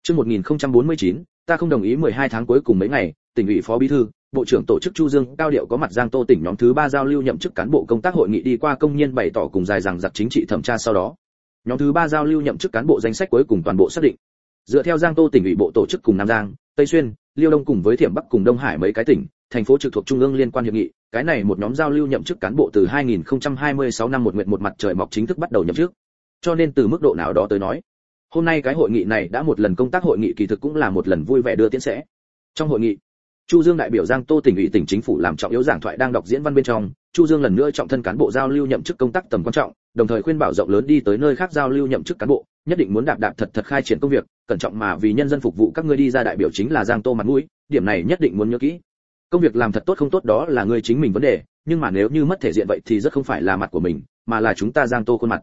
Chương 1049, ta không đồng ý 12 tháng cuối cùng mấy ngày tỉnh ủy phó bí thư bộ trưởng tổ chức chu dương cao điệu có mặt giang tô tỉnh nhóm thứ ba giao lưu nhậm chức cán bộ công tác hội nghị đi qua công nhân bày tỏ cùng dài rằng giặc chính trị thẩm tra sau đó. Nhóm thứ ba giao lưu nhậm chức cán bộ danh sách cuối cùng toàn bộ xác định. Dựa theo giang tô tỉnh ủy bộ tổ chức cùng nam giang tây xuyên liêu đông cùng với thiểm bắc cùng đông hải mấy cái tỉnh thành phố trực thuộc trung ương liên quan hiệp nghị cái này một nhóm giao lưu nhậm chức cán bộ từ 2026 năm một nguyện một mặt trời mọc chính thức bắt đầu nhậm chức cho nên từ mức độ nào đó tới nói, hôm nay cái hội nghị này đã một lần công tác hội nghị kỳ thực cũng là một lần vui vẻ đưa tiến sẽ. Trong hội nghị, chu dương đại biểu giang tô tỉnh ủy tỉnh chính phủ làm trọng yếu giảng thoại đang đọc diễn văn bên trong, chu dương lần nữa trọng thân cán bộ giao lưu nhậm chức công tác tầm quan trọng, đồng thời khuyên bảo rộng lớn đi tới nơi khác giao lưu nhậm chức cán bộ, nhất định muốn đạp đạp thật thật khai triển công việc, cẩn trọng mà vì nhân dân phục vụ các ngươi đi ra đại biểu chính là giang tô mặt mũi, điểm này nhất định muốn nhớ kỹ. Công việc làm thật tốt không tốt đó là ngươi chính mình vấn đề, nhưng mà nếu như mất thể diện vậy thì rất không phải là mặt của mình, mà là chúng ta giang tô khuôn mặt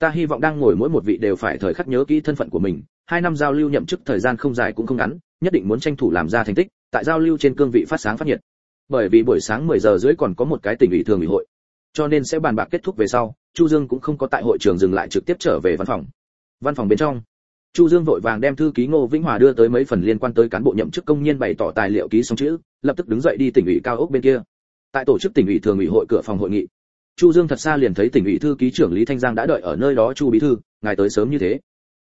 ta hy vọng đang ngồi mỗi một vị đều phải thời khắc nhớ kỹ thân phận của mình. Hai năm giao lưu nhậm chức thời gian không dài cũng không ngắn, nhất định muốn tranh thủ làm ra thành tích, tại giao lưu trên cương vị phát sáng phát nhiệt. Bởi vì buổi sáng 10 giờ rưỡi còn có một cái tỉnh ủy thường ủy hội, cho nên sẽ bàn bạc kết thúc về sau, chu dương cũng không có tại hội trường dừng lại trực tiếp trở về văn phòng. Văn phòng bên trong, chu dương vội vàng đem thư ký ngô vĩnh hòa đưa tới mấy phần liên quan tới cán bộ nhậm chức công nhân bày tỏ tài liệu ký xong chữ, lập tức đứng dậy đi tỉnh ủy cao ốc bên kia. Tại tổ chức tỉnh ủy thường ủy hội cửa phòng hội nghị chu dương thật xa liền thấy tỉnh ủy thư ký trưởng lý thanh giang đã đợi ở nơi đó, chu bí thư, ngài tới sớm như thế.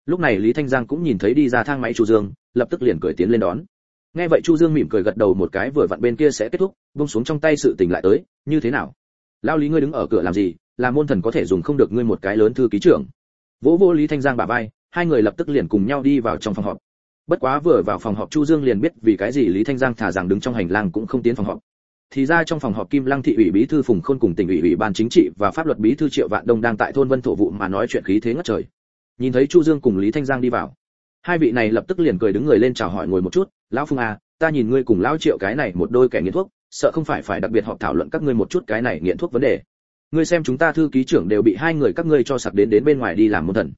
Lúc này lý thanh giang cũng nhìn thấy đi ra thang máy chu dương, lập tức liền cười tiến lên đón. Nghe vậy chu dương mỉm cười gật đầu một cái, vừa vặn bên kia sẽ kết thúc bông xuống trong tay sự tình lại tới, như thế nào? Lao lý ngươi đứng ở cửa làm gì? Là môn thần có thể dùng không được ngươi một cái lớn thư ký trưởng. Vỗ vô lý thanh giang bà vai, hai người lập tức liền cùng nhau đi vào trong phòng họp. Bất quá vừa vào phòng họp chu dương liền biết vì cái gì lý thanh giang thả rằng đứng trong hành lang cũng không tiến phòng họp thì ra trong phòng họp kim lăng thị ủy bí thư phùng khôn cùng tỉnh ủy ủy ban chính trị và pháp luật bí thư triệu vạn đông đang tại thôn vân thổ vụ mà nói chuyện khí thế ngất trời. Nhìn thấy chu dương cùng lý thanh giang đi vào, hai vị này lập tức liền cười đứng người lên chào hỏi ngồi một chút, lão phùng à ta nhìn ngươi cùng lão triệu cái này một đôi kẻ nghiện thuốc, sợ không phải phải đặc biệt họp thảo luận các ngươi một chút cái này nghiện thuốc vấn đề. Ngươi xem chúng ta thư ký trưởng đều bị hai người các ngươi cho sặc đến đến bên ngoài đi làm môn thần.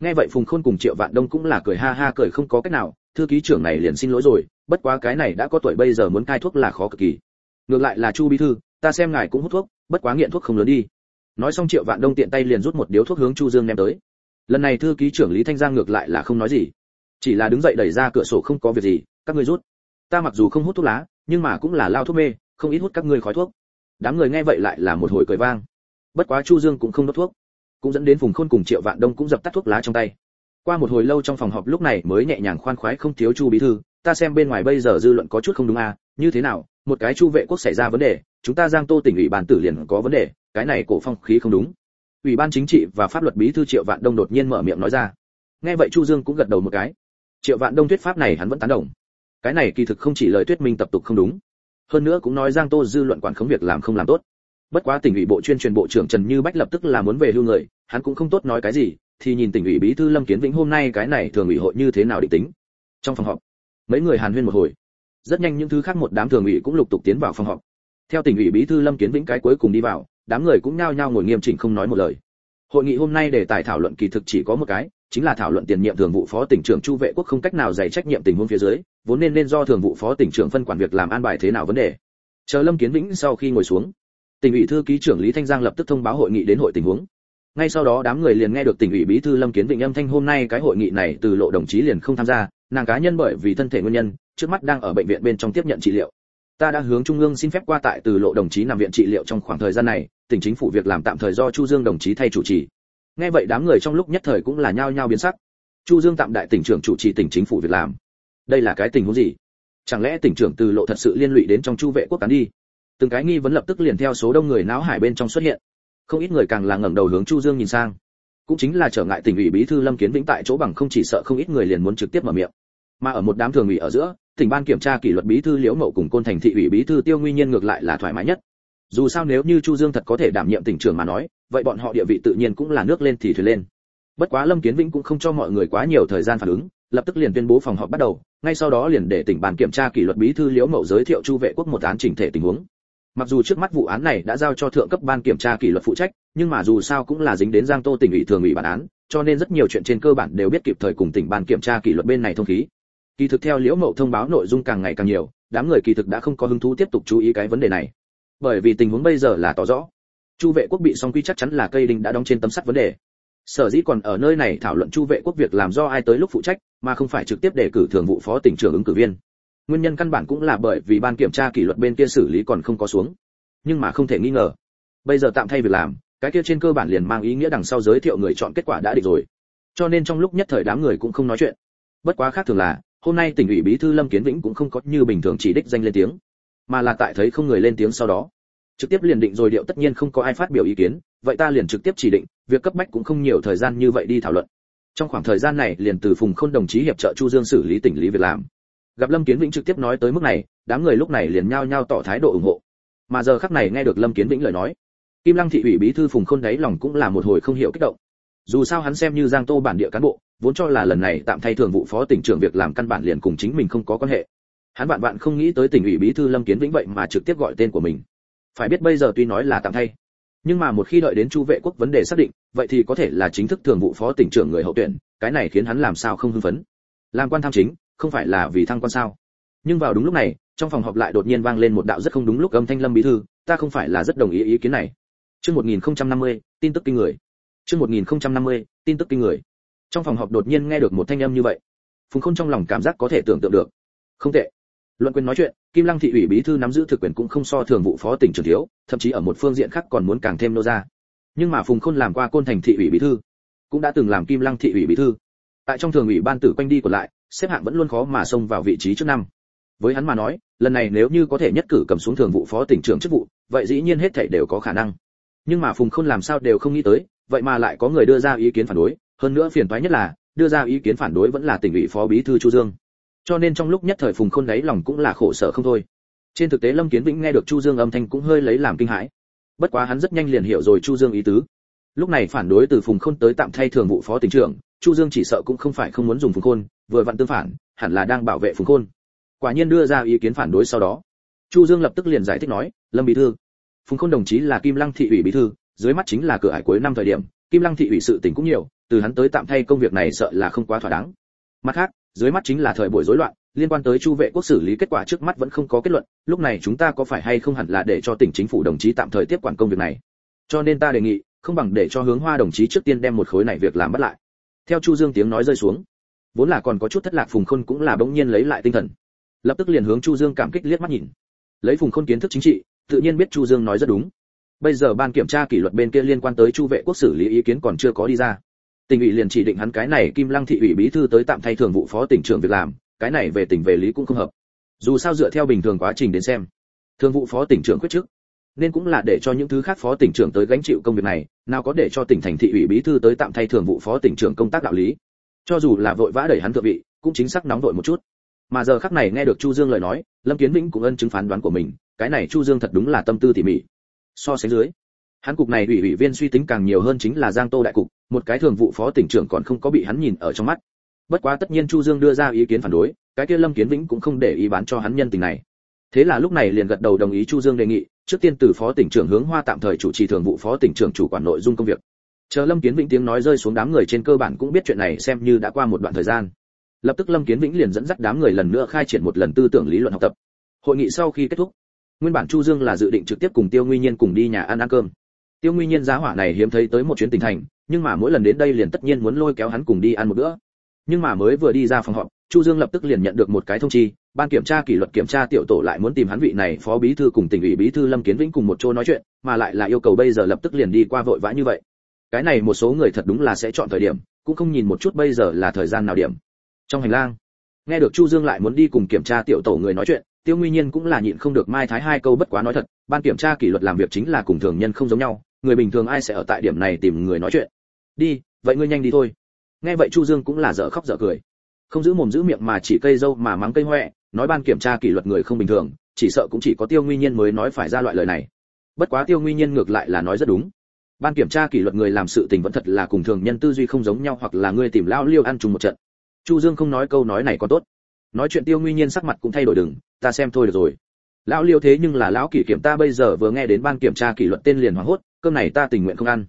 Nghe vậy phùng khôn cùng triệu vạn đông cũng là cười ha ha cười không có cách nào, thư ký trưởng này liền xin lỗi rồi, bất quá cái này đã có tuổi bây giờ muốn cai thuốc là khó cực kỳ ngược lại là chu bí thư, ta xem ngài cũng hút thuốc, bất quá nghiện thuốc không lớn đi. Nói xong triệu vạn đông tiện tay liền rút một điếu thuốc hướng chu dương ném tới. Lần này thư ký trưởng lý thanh giang ngược lại là không nói gì. Chỉ là đứng dậy đẩy ra cửa sổ không có việc gì, các ngươi rút. Ta mặc dù không hút thuốc lá, nhưng mà cũng là lao thuốc mê, không ít hút các ngươi khói thuốc. Đám người nghe vậy lại là một hồi cười vang. Bất quá chu dương cũng không đốt thuốc. Cũng dẫn đến vùng khôn cùng triệu vạn đông cũng dập tắt thuốc lá trong tay. Qua một hồi lâu trong phòng họp lúc này mới nhẹ nhàng khoan khoái không thiếu chu bí thư, ta xem bên ngoài bây giờ dư luận có chút không đúng à như thế nào một cái chu vệ quốc xảy ra vấn đề, chúng ta giang tô tỉnh ủy ban tử liền có vấn đề, cái này cổ phong khí không đúng. Ủy ban chính trị và pháp luật bí thư triệu vạn đông đột nhiên mở miệng nói ra. Nghe vậy chu dương cũng gật đầu một cái. Triệu vạn đông thuyết pháp này hắn vẫn tán đồng. Cái này kỳ thực không chỉ lời thuyết minh tập tục không đúng, hơn nữa cũng nói giang tô dư luận quản khống việc làm không làm tốt. Bất quá tỉnh ủy bộ chuyên truyền bộ trưởng trần như bách lập tức là muốn về hưu người, hắn cũng không tốt nói cái gì, thì nhìn tỉnh ủy bí thư lâm kiến vĩnh hôm nay cái này thường ủy hội như thế nào định tính. Trong phòng họp, mấy người hàn huyên một hồi rất nhanh những thứ khác một đám thường ủy cũng lục tục tiến vào phòng họp. Theo tỉnh ủy bí thư lâm kiến vĩnh cái cuối cùng đi vào, đám người cũng nhao nhao ngồi nghiêm chỉnh không nói một lời. Hội nghị hôm nay để tài thảo luận kỳ thực chỉ có một cái, chính là thảo luận tiền nhiệm thường vụ phó tỉnh trưởng chu vệ quốc không cách nào giải trách nhiệm tình huống phía dưới, vốn nên nên do thường vụ phó tỉnh trưởng phân quản việc làm an bài thế nào vấn đề. Chờ lâm kiến vĩnh sau khi ngồi xuống, tỉnh ủy thư ký trưởng lý thanh giang lập tức thông báo hội nghị đến hội tình huống ngay sau đó đám người liền nghe được tỉnh ủy bí thư lâm kiến vịnh âm thanh hôm nay cái hội nghị này từ lộ đồng chí liền không tham gia, nàng cá nhân bởi vì thân thể nguyên nhân, trước mắt đang ở bệnh viện bên trong tiếp nhận trị liệu. Ta đã hướng trung ương xin phép qua tại từ lộ đồng chí nằm viện trị liệu trong khoảng thời gian này, tỉnh chính phủ việc làm tạm thời do chu dương đồng chí thay chủ trì. Nghe vậy đám người trong lúc nhất thời cũng là nhao nhao biến sắc. Chu dương tạm đại tỉnh trưởng chủ trì tỉnh chính phủ việc làm. Đây là cái tình huống gì? Chẳng lẽ tỉnh trưởng từ lộ thật sự liên lụy đến trong chu vệ quốc cán đi? Từng cái nghi vấn lập tức liền theo số đông người náo hải bên trong xuất hiện không ít người càng là ngẩng đầu hướng chu dương nhìn sang. Cũng chính là trở ngại tỉnh ủy bí thư lâm kiến vĩnh tại chỗ bằng không chỉ sợ không ít người liền muốn trực tiếp mở miệng. Mà ở một đám thường ủy ở giữa, tỉnh ban kiểm tra kỷ luật bí thư liễu mậu cùng côn thành thị ủy bí thư tiêu nguyên nhiên ngược lại là thoải mái nhất. Dù sao nếu như chu dương thật có thể đảm nhiệm tỉnh trưởng mà nói, vậy bọn họ địa vị tự nhiên cũng là nước lên thì thuyền lên. Bất quá lâm kiến vĩnh cũng không cho mọi người quá nhiều thời gian phản ứng, lập tức liền tuyên bố phòng họp bắt đầu, ngay sau đó liền để tỉnh ban kiểm tra kỷ luật bí thư liễu mậu giới thiệu chu vệ quốc một án chỉnh thể tình huống mặc dù trước mắt vụ án này đã giao cho thượng cấp ban kiểm tra kỷ luật phụ trách, nhưng mà dù sao cũng là dính đến giang tô tỉnh ủy thường ủy bản án, cho nên rất nhiều chuyện trên cơ bản đều biết kịp thời cùng tỉnh ban kiểm tra kỷ luật bên này thông khí. Kỳ thực theo liễu mậu thông báo nội dung càng ngày càng nhiều, đám người kỳ thực đã không có hứng thú tiếp tục chú ý cái vấn đề này. Bởi vì tình huống bây giờ là tỏ rõ. Chu vệ quốc bị song quy chắc chắn là cây đinh đã đóng trên tấm sắt vấn đề. Sở dĩ còn ở nơi này thảo luận chu vệ quốc việc làm do ai tới lúc phụ trách, mà không phải trực tiếp đề cử thường vụ phó tỉnh trưởng ứng cử viên nguyên nhân căn bản cũng là bởi vì ban kiểm tra kỷ luật bên kia xử lý còn không có xuống. Nhưng mà không thể nghi ngờ. Bây giờ tạm thay việc làm, cái kia trên cơ bản liền mang ý nghĩa đằng sau giới thiệu người chọn kết quả đã định rồi. Cho nên trong lúc nhất thời đám người cũng không nói chuyện. Bất quá khác thường là, hôm nay tỉnh ủy bí thư lâm kiến vĩnh cũng không có như bình thường chỉ đích danh lên tiếng, mà là tại thấy không người lên tiếng sau đó. Trực tiếp liền định rồi điệu tất nhiên không có ai phát biểu ý kiến, vậy ta liền trực tiếp chỉ định, việc cấp bách cũng không nhiều thời gian như vậy đi thảo luận. Trong khoảng thời gian này liền từ phùng khôn đồng chí hiệp trợ chu dương xử lý tỉnh lý việc làm gặp lâm kiến vĩnh trực tiếp nói tới mức này, đám người lúc này liền nhao nhao tỏ thái độ ủng hộ. Mà giờ khắc này nghe được lâm kiến vĩnh lời nói, kim lăng thị ủy bí thư phùng khôn đáy lòng cũng là một hồi không hiểu kích động. Dù sao hắn xem như giang tô bản địa cán bộ, vốn cho là lần này tạm thay thường vụ phó tỉnh trưởng việc làm căn bản liền cùng chính mình không có quan hệ. Hắn vạn vạn không nghĩ tới tỉnh ủy bí thư lâm kiến vĩnh vậy mà trực tiếp gọi tên của mình. Phải biết bây giờ tuy nói là tạm thay, nhưng mà một khi đợi đến chu vệ quốc vấn đề xác định, vậy thì có thể là chính thức thường vụ phó tỉnh trưởng người hậu tuyển, cái này khiến hắn làm sao không hưng phấn. Làm quan tham chính không phải là vì thăng quan sao? Nhưng vào đúng lúc này trong phòng họp lại đột nhiên vang lên một đạo rất không đúng lúc âm thanh lâm bí thư ta không phải là rất đồng ý ý kiến này. Chương 1050, tin tức kinh người. Chương 1050, tin tức kinh người. Trong phòng họp đột nhiên nghe được một thanh âm như vậy. Phùng khôn trong lòng cảm giác có thể tưởng tượng được. Không tệ. Luận quyền nói chuyện kim lăng thị ủy bí thư nắm giữ thực quyền cũng không so thường vụ phó tỉnh trưởng thiếu thậm chí ở một phương diện khác còn muốn càng thêm nô ra. Nhưng mà phùng khôn làm qua côn thành thị ủy bí thư cũng đã từng làm kim lăng thị ủy bí thư. Tại trong thường ủy ban tử quanh đi còn lại xếp hạng vẫn luôn khó mà xông vào vị trí trước năm. Với hắn mà nói, lần này nếu như có thể nhất cử cầm xuống thường vụ phó tỉnh trưởng chức vụ, vậy dĩ nhiên hết thảy đều có khả năng. Nhưng mà phùng khôn làm sao đều không nghĩ tới, vậy mà lại có người đưa ra ý kiến phản đối, hơn nữa phiền toái nhất là, đưa ra ý kiến phản đối vẫn là tỉnh ủy phó bí thư chu dương. Cho nên trong lúc nhất thời phùng khôn đáy lòng cũng là khổ sở không thôi. Trên thực tế lâm kiến vĩnh nghe được chu dương âm thanh cũng hơi lấy làm kinh hãi. Bất quá hắn rất nhanh liền hiểu rồi chu dương ý tứ. Lúc này phản đối từ phùng khôn tới tạm thay thường vụ phó tỉnh trưởng, chu dương chỉ sợ cũng không phải không muốn dùng phùng khôn vừa vặn tương phản, hẳn là đang bảo vệ phùng khôn. Quả nhiên đưa ra ý kiến phản đối sau đó. Chu dương lập tức liền giải thích nói, lâm bí thư, phùng khôn đồng chí là kim lăng thị ủy bí thư, dưới mắt chính là cửa ải cuối năm thời điểm, kim lăng thị ủy sự tình cũng nhiều, từ hắn tới tạm thay công việc này sợ là không quá thỏa đáng. Mặt khác, dưới mắt chính là thời buổi rối loạn, liên quan tới chu vệ quốc xử lý kết quả trước mắt vẫn không có kết luận, lúc này chúng ta có phải hay không hẳn là để cho tỉnh chính phủ đồng chí tạm thời tiếp quản công việc này? Cho nên ta đề nghị, không bằng để cho hướng hoa đồng chí trước tiên đem một khối này việc làm bắt lại. Theo chu dương tiếng nói rơi xuống vốn là còn có chút thất lạc phùng khôn cũng là bỗng nhiên lấy lại tinh thần. Lập tức liền hướng chu dương cảm kích liếc mắt nhìn. Lấy phùng khôn kiến thức chính trị, tự nhiên biết chu dương nói rất đúng. Bây giờ ban kiểm tra kỷ luật bên kia liên quan tới chu vệ quốc xử lý ý kiến còn chưa có đi ra. Tỉnh ủy liền chỉ định hắn cái này kim lăng thị ủy bí thư tới tạm thay thường vụ phó tỉnh trưởng việc làm, cái này về tỉnh về lý cũng không hợp. Dù sao dựa theo bình thường quá trình đến xem, thường vụ phó tỉnh trưởng quyết chức, nên cũng là để cho những thứ khác phó tỉnh trưởng tới gánh chịu công việc này, nào có để cho tỉnh thành thị ủy bí thư tới tạm thay thường vụ phó tỉnh trưởng công tác đạo lý cho dù là vội vã đẩy hắn thượng vị, cũng chính xác nóng vội một chút. Mà giờ khắc này nghe được chu dương lời nói, lâm kiến vĩnh cũng ân chứng phán đoán của mình, cái này chu dương thật đúng là tâm tư tỉ mỉ. So sánh dưới, hắn cục này ủy ủy viên suy tính càng nhiều hơn chính là giang tô đại cục, một cái thường vụ phó tỉnh trưởng còn không có bị hắn nhìn ở trong mắt. Bất quá tất nhiên chu dương đưa ra ý kiến phản đối, cái kia lâm kiến vĩnh cũng không để ý bán cho hắn nhân tình này. Thế là lúc này liền gật đầu đồng ý chu dương đề nghị, trước tiên từ phó tỉnh trưởng hướng hoa tạm thời chủ trì thường vụ phó tỉnh trưởng chủ quản nội dung công việc chờ lâm kiến vĩnh tiếng nói rơi xuống đám người trên cơ bản cũng biết chuyện này xem như đã qua một đoạn thời gian. Lập tức lâm kiến vĩnh liền dẫn dắt đám người lần nữa khai triển một lần tư tưởng lý luận học tập. Hội nghị sau khi kết thúc, nguyên bản chu dương là dự định trực tiếp cùng tiêu nguyên nhiên cùng đi nhà ăn ăn cơm. Tiêu nguyên nhiên giá hỏa này hiếm thấy tới một chuyến tỉnh thành, nhưng mà mỗi lần đến đây liền tất nhiên muốn lôi kéo hắn cùng đi ăn một bữa. Nhưng mà mới vừa đi ra phòng họp, chu dương lập tức liền nhận được một cái thông chi, ban kiểm tra kỷ luật kiểm tra tiểu tổ lại muốn tìm hắn vị này phó bí thư cùng tỉnh ủy bí thư lâm kiến vĩnh cùng một chỗ nói chuyện, mà lại là yêu cầu bây giờ lập tức liền đi qua vội vã như vậy cái này một số người thật đúng là sẽ chọn thời điểm, cũng không nhìn một chút bây giờ là thời gian nào điểm. Trong hành lang, nghe được chu dương lại muốn đi cùng kiểm tra tiểu tổ người nói chuyện, tiêu nguyên nhiên cũng là nhịn không được mai thái hai câu bất quá nói thật, ban kiểm tra kỷ luật làm việc chính là cùng thường nhân không giống nhau, người bình thường ai sẽ ở tại điểm này tìm người nói chuyện. Đi, vậy ngươi nhanh đi thôi. Nghe vậy chu dương cũng là dở khóc dở cười. Không giữ mồm giữ miệng mà chỉ cây dâu mà mắng cây hoẹ, nói ban kiểm tra kỷ luật người không bình thường, chỉ sợ cũng chỉ có tiêu nguyên nhiên mới nói phải ra loại lời này. Bất quá tiêu nguyên nhiên ngược lại là nói rất đúng ban kiểm tra kỷ luật người làm sự tình vẫn thật là cùng thường nhân tư duy không giống nhau hoặc là ngươi tìm lão liêu ăn chung một trận. Chu dương không nói câu nói này có tốt. Nói chuyện tiêu nguyên nhiên sắc mặt cũng thay đổi đừng, ta xem thôi được rồi. Lão liêu thế nhưng là lão kỷ kiểm ta bây giờ vừa nghe đến ban kiểm tra kỷ luật tên liền hoảng hốt, cơm này ta tình nguyện không ăn.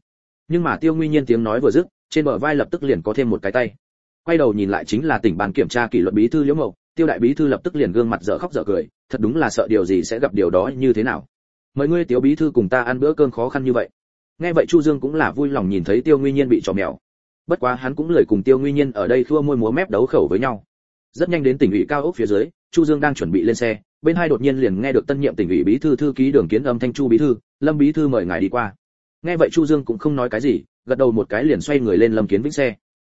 Nhưng mà tiêu nguyên nhiên tiếng nói vừa dứt, trên bờ vai lập tức liền có thêm một cái tay. Quay đầu nhìn lại chính là tỉnh ban kiểm tra kỷ luật bí thư liễu mậu, tiêu đại bí thư lập tức liền gương mặt dở khóc dở cười, thật đúng là sợ điều gì sẽ gặp điều đó như thế nào. Mời ngươi tiêu bí thư cùng ta ăn bữa cơm khó khăn như vậy nghe vậy chu dương cũng là vui lòng nhìn thấy tiêu nguyên nhiên bị trò mèo. Bất quá hắn cũng lời cùng tiêu nguyên nhiên ở đây thua môi múa mép đấu khẩu với nhau. Rất nhanh đến tỉnh ủy cao ốc phía dưới, chu dương đang chuẩn bị lên xe, bên hai đột nhiên liền nghe được tân nhiệm tỉnh ủy bí thư thư ký đường kiến âm thanh chu bí thư, lâm bí thư mời ngài đi qua. Nghe vậy chu dương cũng không nói cái gì, gật đầu một cái liền xoay người lên lâm kiến vĩnh xe.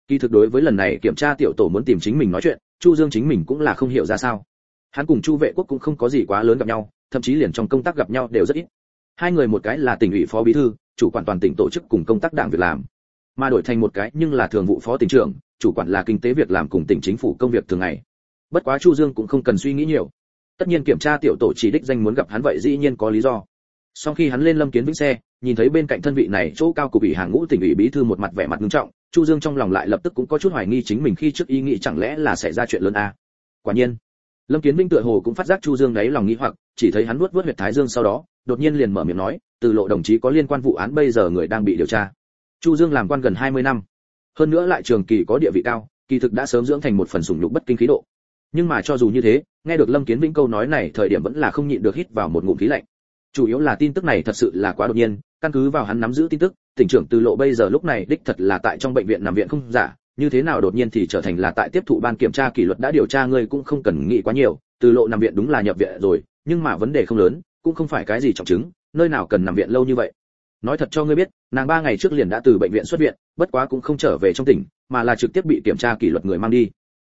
Kỳ thực đối với lần này kiểm tra tiểu tổ muốn tìm chính mình nói chuyện, chu dương chính mình cũng là không hiểu ra sao. Hắn cùng chu vệ quốc cũng không có gì quá lớn gặp nhau, thậm chí liền trong công tác gặp nhau đều rất ít. Hai người một cái là tỉnh ủy phó bí thư chủ quản toàn tỉnh tổ chức cùng công tác đảng việc làm. Mà đổi thành một cái nhưng là thường vụ phó tỉnh trưởng, chủ quản là kinh tế việc làm cùng tỉnh chính phủ công việc thường ngày. Bất quá chu dương cũng không cần suy nghĩ nhiều. Tất nhiên kiểm tra tiểu tổ chỉ đích danh muốn gặp hắn vậy dĩ nhiên có lý do. Sau khi hắn lên lâm kiến vĩnh xe, nhìn thấy bên cạnh thân vị này chỗ cao của ủy hàng ngũ tỉnh ủy bí thư một mặt vẻ mặt nghiêm trọng, chu dương trong lòng lại lập tức cũng có chút hoài nghi chính mình khi trước ý nghĩ chẳng lẽ là xảy ra chuyện lớn à? quả nhiên, lâm kiến vĩnh tựa hồ cũng phát giác chu dương đấy lòng nghi hoặc, chỉ thấy hắn nuốt vớt huyệt thái dương sau đó, đột nhiên liền mở miệng nói từ lộ đồng chí có liên quan vụ án bây giờ người đang bị điều tra. Chu dương làm quan gần 20 năm. Hơn nữa lại trường kỳ có địa vị cao, kỳ thực đã sớm dưỡng thành một phần sủng nhục bất kinh khí độ. Nhưng mà cho dù như thế, nghe được lâm kiến vĩnh câu nói này thời điểm vẫn là không nhịn được hít vào một ngụm khí lạnh. Chủ yếu là tin tức này thật sự là quá đột nhiên, căn cứ vào hắn nắm giữ tin tức, tỉnh trưởng từ lộ bây giờ lúc này đích thật là tại trong bệnh viện nằm viện không giả, như thế nào đột nhiên thì trở thành là tại tiếp thụ ban kiểm tra kỷ luật đã điều tra ngươi cũng không cần nghĩ quá nhiều, từ lộ nằm viện đúng là nhập viện rồi, nhưng mà vấn đề không lớn, cũng không phải cái gì trọng chứng nơi nào cần nằm viện lâu như vậy? Nói thật cho ngươi biết, nàng ba ngày trước liền đã từ bệnh viện xuất viện, bất quá cũng không trở về trong tỉnh, mà là trực tiếp bị kiểm tra kỷ luật người mang đi.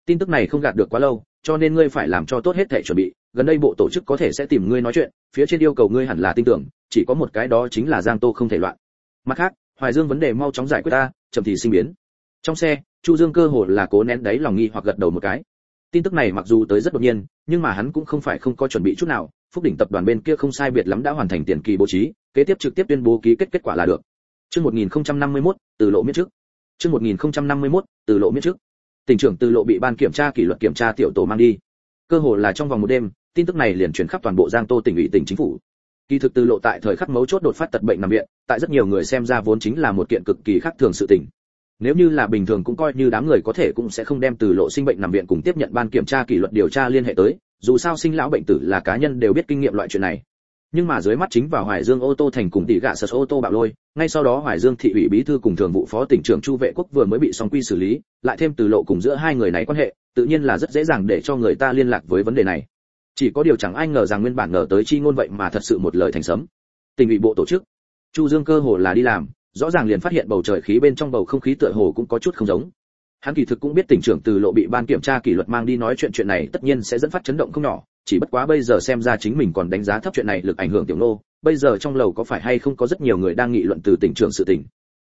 Tin tức này không gạt được quá lâu, cho nên ngươi phải làm cho tốt hết thể chuẩn bị, gần đây bộ tổ chức có thể sẽ tìm ngươi nói chuyện, phía trên yêu cầu ngươi hẳn là tin tưởng, chỉ có một cái đó chính là giang tô không thể loạn. Mặt khác, hoài dương vấn đề mau chóng giải quyết ta, chậm thì sinh biến. Trong xe, chu dương cơ hồ là cố nén đáy lòng nghi hoặc gật đầu một cái. Tin tức này mặc dù tới rất đột nhiên, nhưng mà hắn cũng không phải không có chuẩn bị chút nào phúc đỉnh tập đoàn bên kia không sai biệt lắm đã hoàn thành tiền kỳ bố trí kế tiếp trực tiếp tuyên bố ký kết kết quả là được Chương 1051, từ lộ miễn trước. Chương 1051, từ lộ miễn trước. Tỉnh trưởng từ lộ bị ban kiểm tra kỷ luật kiểm tra tiểu tổ mang đi. Cơ hồ là trong vòng một đêm, tin tức này liền truyền khắp toàn bộ Giang Tô tỉnh ủy tỉnh chính phủ. Kỳ thực từ lộ tại thời khắc mấu chốt đột phát tật bệnh nằm viện, tại rất nhiều người xem ra vốn chính là một kiện cực kỳ khác thường sự tình. Nếu như là bình thường cũng coi như đám người có thể cũng sẽ không đem từ lộ sinh bệnh nằm viện cùng tiếp nhận ban kiểm tra kỷ luật điều tra liên hệ tới, dù sao sinh lão bệnh tử là cá nhân đều biết kinh nghiệm loại chuyện này nhưng mà dưới mắt chính vào Hoài Dương ô tô thành cùng tỷ gạ sật ô tô bạo lôi, ngay sau đó Hoài Dương thị ủy bí thư cùng thường vụ phó tỉnh trưởng Chu Vệ Quốc vừa mới bị song quy xử lý, lại thêm từ lộ cùng giữa hai người này quan hệ, tự nhiên là rất dễ dàng để cho người ta liên lạc với vấn đề này. Chỉ có điều chẳng ai ngờ rằng nguyên bản ngờ tới chi ngôn vậy mà thật sự một lời thành sấm. Tỉnh ủy bộ tổ chức, Chu Dương cơ hồ là đi làm, rõ ràng liền phát hiện bầu trời khí bên trong bầu không khí tựa hồ cũng có chút không giống. Hắn kỳ thực cũng biết tỉnh trưởng từ lộ bị ban kiểm tra kỷ luật mang đi nói chuyện chuyện này tất nhiên sẽ dẫn phát chấn động không nhỏ, chỉ bất quá bây giờ xem ra chính mình còn đánh giá thấp chuyện này lực ảnh hưởng tiểu nô bây giờ trong lầu có phải hay không có rất nhiều người đang nghị luận từ tỉnh trưởng sự tỉnh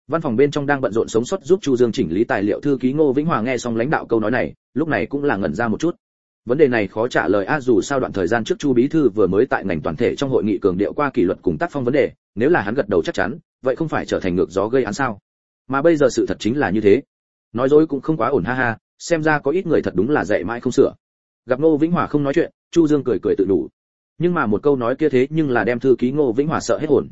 văn phòng bên trong đang bận rộn sống sót giúp chu dương chỉnh lý tài liệu thư ký ngô vĩnh hòa nghe xong lãnh đạo câu nói này lúc này cũng là ngẩn ra một chút vấn đề này khó trả lời a dù sao đoạn thời gian trước chu bí thư vừa mới tại ngành toàn thể trong hội nghị cường điệu qua kỷ luật cùng tác phong vấn đề nếu là hắn gật đầu chắc chắn vậy không phải trở thành ngược gió gây án sao? Mà bây giờ sự thật chính là như thế. Nói dối cũng không quá ổn ha ha, xem ra có ít người thật đúng là dạy mãi không sửa. Gặp ngô vĩnh hòa không nói chuyện, chu dương cười cười tự đủ. Nhưng mà một câu nói kia thế nhưng là đem thư ký ngô vĩnh hòa sợ hết hồn.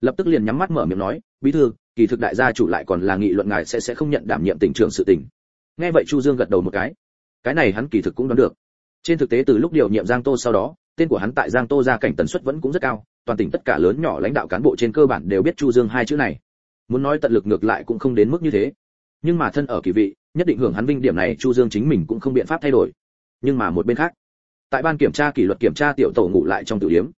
Lập tức liền nhắm mắt mở miệng nói, bí thư, kỳ thực đại gia chủ lại còn là nghị luận ngài sẽ sẽ không nhận đảm nhiệm tỉnh trưởng sự tình nghe vậy chu dương gật đầu một cái. Cái này hắn kỳ thực cũng đoán được. Trên thực tế từ lúc điều nhiệm giang tô sau đó tên của hắn tại giang tô gia cảnh tần suất vẫn cũng rất cao, toàn tỉnh tất cả lớn nhỏ lãnh đạo cán bộ trên cơ bản đều biết chu dương hai chữ này. Muốn nói tận lực ngược lại cũng không đến mức như thế. Nhưng mà thân ở kỳ vị, nhất định hưởng hắn vinh điểm này, chu dương chính mình cũng không biện pháp thay đổi. Nhưng mà một bên khác, tại ban kiểm tra kỷ luật kiểm tra tiểu tổ ngủ lại trong tiểu điếm.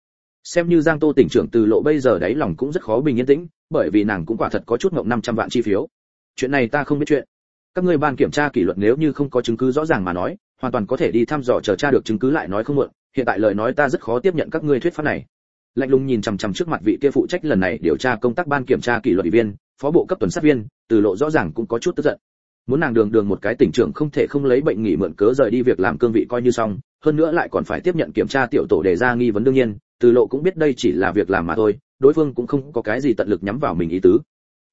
Xem như giang tô tỉnh trưởng từ lộ bây giờ đáy lòng cũng rất khó bình yên tĩnh, bởi vì nàng cũng quả thật có chút ngộng 500 vạn chi phiếu. Chuyện này ta không biết chuyện. Các ngươi ban kiểm tra kỷ luật nếu như không có chứng cứ rõ ràng mà nói, hoàn toàn có thể đi thăm dò chờ tra được chứng cứ lại nói không muộn hiện tại lời nói ta rất khó tiếp nhận các ngươi thuyết pháp này. Lạnh lùng nhìn chằm chằm trước mặt vị kia phụ trách lần này điều tra công tác ban kiểm tra kỷ luật ủy viên, phó bộ cấp tuần sát viên, từ lộ rõ ràng cũng có chút tức giận. Muốn nàng đường đường một cái tỉnh trưởng không thể không lấy bệnh nghỉ mượn cớ rời đi việc làm cương vị coi như xong, hơn nữa lại còn phải tiếp nhận kiểm tra tiểu tổ đề ra nghi vấn đương nhiên, từ lộ cũng biết đây chỉ là việc làm mà thôi, đối phương cũng không có cái gì tận lực nhắm vào mình ý tứ.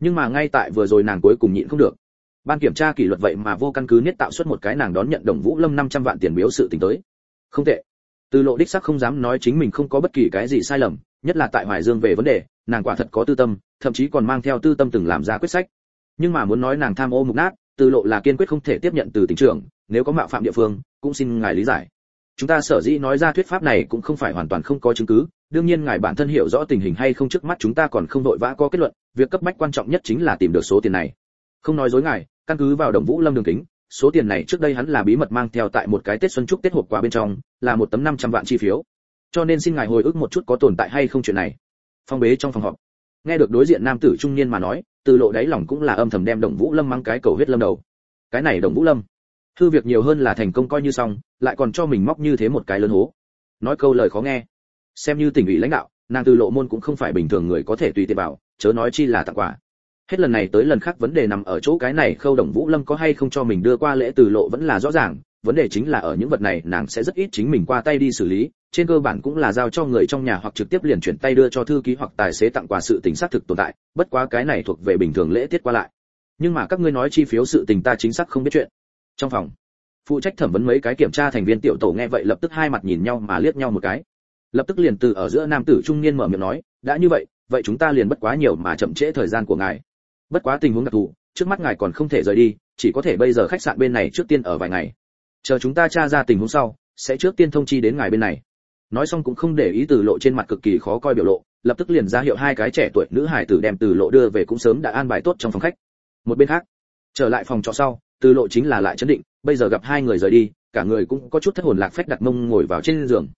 Nhưng mà ngay tại vừa rồi nàng cuối cùng nhịn không được. Ban kiểm tra kỷ luật vậy mà vô căn cứ niết tạo xuất một cái nàng đón nhận đồng vũ lâm 500 vạn tiền biếu sự tình tới. Không tệ từ lộ đích sắc không dám nói chính mình không có bất kỳ cái gì sai lầm, nhất là tại hoài dương về vấn đề, nàng quả thật có tư tâm, thậm chí còn mang theo tư tâm từng làm ra quyết sách. Nhưng mà muốn nói nàng tham ô mục nát, từ lộ là kiên quyết không thể tiếp nhận từ tỉnh trưởng, nếu có mạo phạm địa phương, cũng xin ngài lý giải. Chúng ta sở dĩ nói ra thuyết pháp này cũng không phải hoàn toàn không có chứng cứ, đương nhiên ngài bản thân hiểu rõ tình hình hay không trước mắt chúng ta còn không đội vã có kết luận, việc cấp bách quan trọng nhất chính là tìm được số tiền này. Không nói dối ngài, căn cứ vào đồng vũ lâm đường kính số tiền này trước đây hắn là bí mật mang theo tại một cái tết xuân trúc tết hộp quà bên trong, là một tấm năm trăm vạn chi phiếu. Cho nên xin ngài hồi ức một chút có tồn tại hay không chuyện này. Phong bế trong phòng họp. Nghe được đối diện nam tử trung niên mà nói, từ lộ đáy lòng cũng là âm thầm đem đồng vũ lâm mang cái cầu huyết lâm đầu. Cái này đồng vũ lâm. Thư việc nhiều hơn là thành công coi như xong, lại còn cho mình móc như thế một cái lớn hố. Nói câu lời khó nghe. Xem như tỉnh ủy lãnh đạo, nàng từ lộ môn cũng không phải bình thường người có thể tùy tiện bảo, chớ nói chi là tặng quà hết lần này tới lần khác vấn đề nằm ở chỗ cái này, khâu đồng vũ lâm có hay không cho mình đưa qua lễ từ lộ vẫn là rõ ràng, vấn đề chính là ở những vật này, nàng sẽ rất ít chính mình qua tay đi xử lý, trên cơ bản cũng là giao cho người trong nhà hoặc trực tiếp liền chuyển tay đưa cho thư ký hoặc tài xế tặng quà sự tình xác thực tồn tại, bất quá cái này thuộc về bình thường lễ tiết qua lại. Nhưng mà các ngươi nói chi phiếu sự tình ta chính xác không biết chuyện. Trong phòng, phụ trách thẩm vấn mấy cái kiểm tra thành viên tiểu tổ nghe vậy lập tức hai mặt nhìn nhau mà liếc nhau một cái. Lập tức liền từ ở giữa nam tử trung niên mở miệng nói, đã như vậy vậy chúng ta liền bất quá nhiều mà chậm trễ thời gian của ngài bất quá tình huống đặc thù, trước mắt ngài còn không thể rời đi, chỉ có thể bây giờ khách sạn bên này trước tiên ở vài ngày. Chờ chúng ta tra ra tình huống sau, sẽ trước tiên thông chi đến ngài bên này. Nói xong cũng không để ý từ lộ trên mặt cực kỳ khó coi biểu lộ, lập tức liền ra hiệu hai cái trẻ tuổi nữ hải tử đem từ lộ đưa về cũng sớm đã an bài tốt trong phòng khách. Một bên khác, trở lại phòng trọ sau, từ lộ chính là lại chấn định, bây giờ gặp hai người rời đi, cả người cũng có chút thất hồn lạc phách đặt mông ngồi vào trên giường.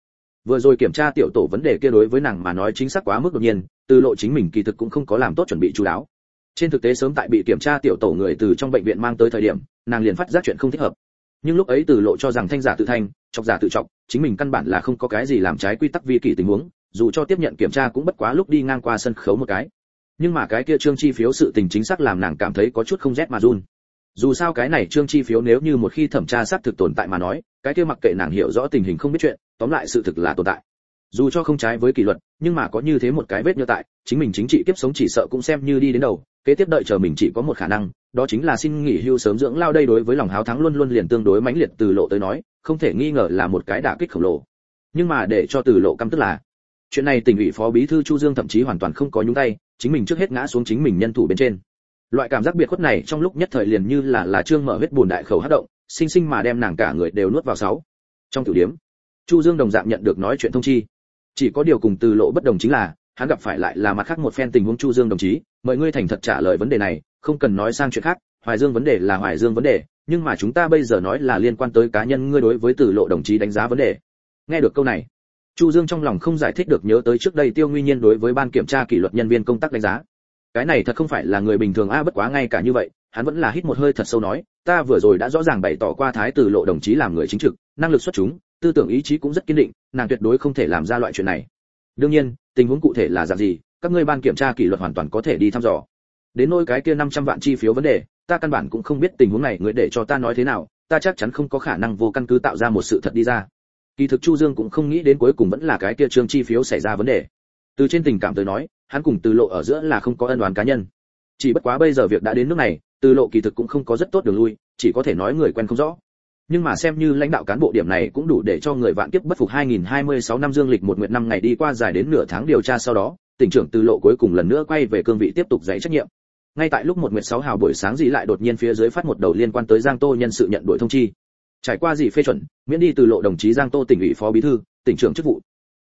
Vừa rồi kiểm tra tiểu tổ vấn đề kia đối với nàng mà nói chính xác quá mức đột nhiên, từ lộ chính mình kỳ thực cũng không có làm tốt chuẩn bị chú đáo trên thực tế sớm tại bị kiểm tra tiểu tổ người từ trong bệnh viện mang tới thời điểm, nàng liền phát giác chuyện không thích hợp. Nhưng lúc ấy từ lộ cho rằng thanh giả tự thanh, chọc giả tự trọng chính mình căn bản là không có cái gì làm trái quy tắc vi kỷ tình huống, dù cho tiếp nhận kiểm tra cũng bất quá lúc đi ngang qua sân khấu một cái. Nhưng mà cái kia trương chi phiếu sự tình chính xác làm nàng cảm thấy có chút không rét mà run. Dù sao cái này trương chi phiếu nếu như một khi thẩm tra xác thực tồn tại mà nói, cái kia mặc kệ nàng hiểu rõ tình hình không biết chuyện, tóm lại sự thực là tồn tại dù cho không trái với kỷ luật, nhưng mà có như thế một cái vết như tại, chính mình chính trị tiếp sống chỉ sợ cũng xem như đi đến đầu, kế tiếp đợi chờ mình chỉ có một khả năng, đó chính là xin nghỉ hưu sớm dưỡng lao đây đối với lòng háo thắng luôn luôn liền tương đối mãnh liệt từ lộ tới nói, không thể nghi ngờ là một cái đả kích khổng lồ. Nhưng mà để cho từ lộ căm tức là, chuyện này tỉnh ủy phó bí thư chu dương thậm chí hoàn toàn không có nhúng tay, chính mình trước hết ngã xuống chính mình nhân thủ bên trên. Loại cảm giác biệt khuất này trong lúc nhất thời liền như là là trương mở huyết buồn đại khẩu hát động, sinh sinh mà đem nàng cả người đều nuốt vào sáu. Trong tiểu điểm, chu dương đồng dạng nhận được nói chuyện thông chi chỉ có điều cùng từ lộ bất đồng chính là, hắn gặp phải lại là mặt khác một phen tình huống chu dương đồng chí, mời ngươi thành thật trả lời vấn đề này, không cần nói sang chuyện khác, hoài dương vấn đề là hoài dương vấn đề, nhưng mà chúng ta bây giờ nói là liên quan tới cá nhân ngươi đối với từ lộ đồng chí đánh giá vấn đề. Nghe được câu này, chu dương trong lòng không giải thích được nhớ tới trước đây tiêu nguyên nhiên đối với ban kiểm tra kỷ luật nhân viên công tác đánh giá. Cái này thật không phải là người bình thường a, bất quá ngay cả như vậy, hắn vẫn là hít một hơi thật sâu nói, ta vừa rồi đã rõ ràng bày tỏ qua thái từ lộ đồng chí làm người chính trực, năng lực xuất chúng tư tưởng ý chí cũng rất kiên định, nàng tuyệt đối không thể làm ra loại chuyện này. Đương nhiên, tình huống cụ thể là dạng gì, các ngươi ban kiểm tra kỷ luật hoàn toàn có thể đi thăm dò. Đến nỗi cái kia 500 vạn chi phiếu vấn đề, ta căn bản cũng không biết tình huống này người để cho ta nói thế nào, ta chắc chắn không có khả năng vô căn cứ tạo ra một sự thật đi ra. Kỳ thực chu dương cũng không nghĩ đến cuối cùng vẫn là cái kia trương chi phiếu xảy ra vấn đề. Từ trên tình cảm tới nói, hắn cùng từ lộ ở giữa là không có ân oán cá nhân. Chỉ bất quá bây giờ việc đã đến nước này, từ lộ kỳ thực cũng không có rất tốt đường lui, chỉ có thể nói người quen không rõ nhưng mà xem như lãnh đạo cán bộ điểm này cũng đủ để cho người vạn kiếp bất phục 2026 năm dương lịch một nguyệt năm ngày đi qua dài đến nửa tháng điều tra sau đó tỉnh trưởng từ lộ cuối cùng lần nữa quay về cương vị tiếp tục dạy trách nhiệm ngay tại lúc một nguyệt sáu hào buổi sáng gì lại đột nhiên phía dưới phát một đầu liên quan tới giang tô nhân sự nhận đổi thông chi trải qua gì phê chuẩn miễn đi từ lộ đồng chí giang tô tỉnh ủy phó bí thư tỉnh trưởng chức vụ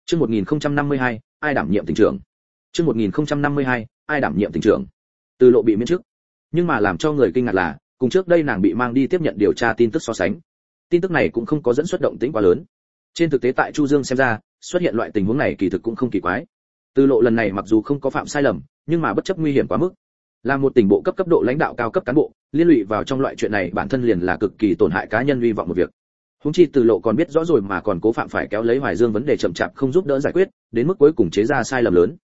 Trước 1052, ai đảm nhiệm tỉnh trưởng? Trước 1052, ai đảm nhiệm tỉnh trưởng? Từ lộ bị miễn chức. Nhưng mà làm cho người kinh ngạc là, cùng trước đây nàng bị mang đi tiếp nhận điều tra tin tức so sánh. Tin tức này cũng không có dẫn xuất động tĩnh quá lớn. Trên thực tế tại Chu Dương xem ra, xuất hiện loại tình huống này kỳ thực cũng không kỳ quái. Từ lộ lần này mặc dù không có phạm sai lầm, nhưng mà bất chấp nguy hiểm quá mức, là một tỉnh bộ cấp cấp độ lãnh đạo cao cấp cán bộ, liên lụy vào trong loại chuyện này bản thân liền là cực kỳ tổn hại cá nhân uy vọng một việc húng chi từ lộ còn biết rõ rồi mà còn cố phạm phải kéo lấy hoài dương vấn đề chậm chạp không giúp đỡ giải quyết đến mức cuối cùng chế ra sai lầm lớn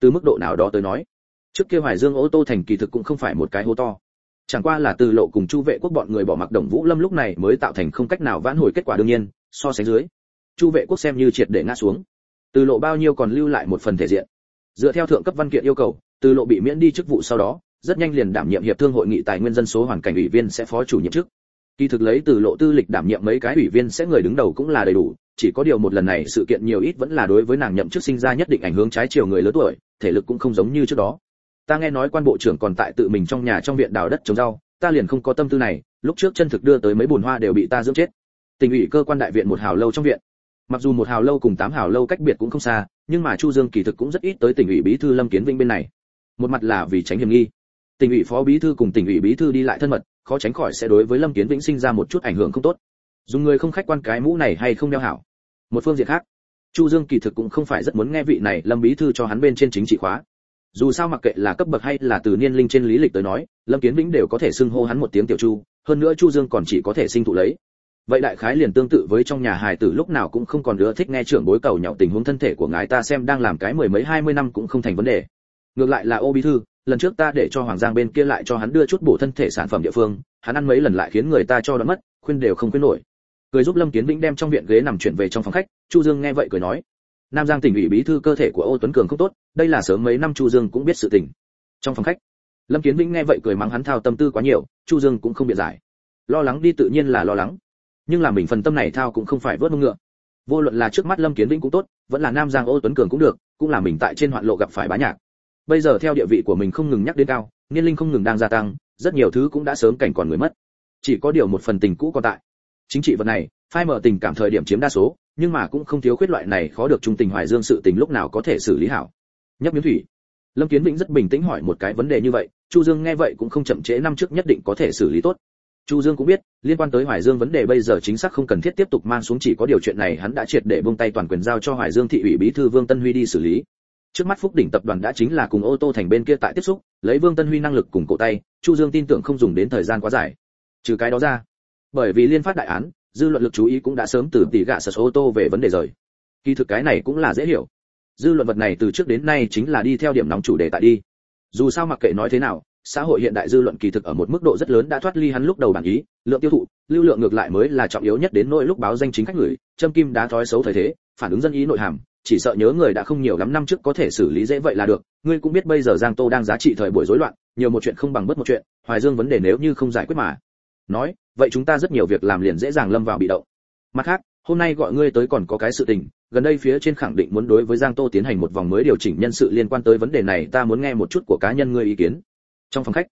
từ mức độ nào đó tới nói trước kia hoài dương ô tô thành kỳ thực cũng không phải một cái hố to chẳng qua là từ lộ cùng chu vệ quốc bọn người bỏ mặc đồng vũ lâm lúc này mới tạo thành không cách nào vãn hồi kết quả đương nhiên, so sánh dưới, chu vệ quốc xem như triệt để ngã xuống. Từ lộ bao nhiêu còn lưu lại một phần thể diện. Dựa theo thượng cấp văn kiện yêu cầu, từ lộ bị miễn đi chức vụ sau đó, rất nhanh liền đảm nhiệm hiệp thương hội nghị tài nguyên dân số hoàn cảnh ủy viên sẽ phó chủ nhiệm chức. Kỳ thực lấy từ lộ tư lịch đảm nhiệm mấy cái ủy viên sẽ người đứng đầu cũng là đầy đủ, chỉ có điều một lần này sự kiện nhiều ít vẫn là đối với nàng nhậm chức sinh ra nhất định ảnh hưởng trái chiều người lớn tuổi, thể lực cũng không giống như trước đó ta nghe nói quan bộ trưởng còn tại tự mình trong nhà trong viện đào đất trồng rau, ta liền không có tâm tư này, lúc trước chân thực đưa tới mấy bùn hoa đều bị ta dưỡng chết. Tỉnh ủy cơ quan đại viện một hào lâu trong viện. Mặc dù một hào lâu cùng tám hào lâu cách biệt cũng không xa, nhưng mà chu dương kỳ thực cũng rất ít tới tỉnh ủy bí thư lâm kiến vinh bên này. Một mặt là vì tránh hiểm nghi. Tỉnh ủy phó bí thư cùng tỉnh ủy bí thư đi lại thân mật, khó tránh khỏi sẽ đối với lâm kiến vĩnh sinh ra một chút ảnh hưởng không tốt. Dùng người không khách quan cái mũ này hay không đeo hảo. Một phương diện khác, chu dương kỳ thực cũng không phải rất muốn nghe vị này lâm bí thư cho hắn bên trên chính trị khóa dù sao mặc kệ là cấp bậc hay là từ niên linh trên lý lịch tới nói, lâm kiến vĩnh đều có thể xưng hô hắn một tiếng tiểu chu, hơn nữa chu dương còn chỉ có thể sinh thụ lấy. Vậy đại khái liền tương tự với trong nhà hài tử lúc nào cũng không còn nữa thích nghe trưởng bối cầu nhậu tình huống thân thể của ngài ta xem đang làm cái mười mấy hai mươi năm cũng không thành vấn đề. Ngược lại là ô bí thư, lần trước ta để cho hoàng giang bên kia lại cho hắn đưa chút bổ thân thể sản phẩm địa phương, hắn ăn mấy lần lại khiến người ta cho đã mất, khuyên đều không khuyên nổi. Cười giúp lâm kiến vĩnh đem trong viện ghế nằm chuyển về trong phòng khách, chu dương nghe vậy cười nói nam giang tỉnh ủy bí thư cơ thể của ô tuấn cường không tốt, đây là sớm mấy năm chu dương cũng biết sự tình. Trong phòng khách, lâm kiến vĩnh nghe vậy cười mắng hắn thao tâm tư quá nhiều, chu dương cũng không biện giải. Lo lắng đi tự nhiên là lo lắng. Nhưng là mình phần tâm này thao cũng không phải vớt mông ngựa. Vô luận là trước mắt lâm kiến vĩnh cũng tốt, vẫn là nam giang ô tuấn cường cũng được, cũng là mình tại trên hoạn lộ gặp phải bá nhạc. Bây giờ theo địa vị của mình không ngừng nhắc đến cao, niên linh không ngừng đang gia tăng, rất nhiều thứ cũng đã sớm cảnh còn người mất. Chỉ có điều một phần tình cũ còn tại. Chính trị vật này, phai mở tình cảm thời điểm chiếm đa số nhưng mà cũng không thiếu khuyết loại này khó được trung tình hoài dương sự tình lúc nào có thể xử lý hảo. Nhấp miếng thủy, lâm kiến vĩnh rất bình tĩnh hỏi một cái vấn đề như vậy, chu dương nghe vậy cũng không chậm trễ năm trước nhất định có thể xử lý tốt. Chu dương cũng biết, liên quan tới hoài dương vấn đề bây giờ chính xác không cần thiết tiếp tục mang xuống chỉ có điều chuyện này hắn đã triệt để buông tay toàn quyền giao cho hoài dương thị ủy bí thư vương tân huy đi xử lý. Trước mắt phúc đỉnh tập đoàn đã chính là cùng ô tô thành bên kia tại tiếp xúc, lấy vương tân huy năng lực cùng cổ tay, chu dương tin tưởng không dùng đến thời gian quá dài. Trừ cái đó ra, bởi vì liên phát đại án dư luận lực chú ý cũng đã sớm từ tỷ gạ sở ô tô về vấn đề rời. Kỳ thực cái này cũng là dễ hiểu. Dư luận vật này từ trước đến nay chính là đi theo điểm nóng chủ đề tại đi. Dù sao mặc kệ nói thế nào, xã hội hiện đại dư luận kỳ thực ở một mức độ rất lớn đã thoát ly hắn lúc đầu bản ý, lượng tiêu thụ, lưu lượng ngược lại mới là trọng yếu nhất đến nỗi lúc báo danh chính khách người, châm kim đá thói xấu thời thế, phản ứng dân ý nội hàm, chỉ sợ nhớ người đã không nhiều lắm năm trước có thể xử lý dễ vậy là được. Ngươi cũng biết bây giờ giang tô đang giá trị thời buổi rối loạn, nhiều một chuyện không bằng bất một chuyện, hoài dương vấn đề nếu như không giải quyết mà nói, vậy chúng ta rất nhiều việc làm liền dễ dàng lâm vào bị động. Mặt khác, hôm nay gọi ngươi tới còn có cái sự tình, gần đây phía trên khẳng định muốn đối với giang tô tiến hành một vòng mới điều chỉnh nhân sự liên quan tới vấn đề này, ta muốn nghe một chút của cá nhân ngươi ý kiến. Trong phòng khách,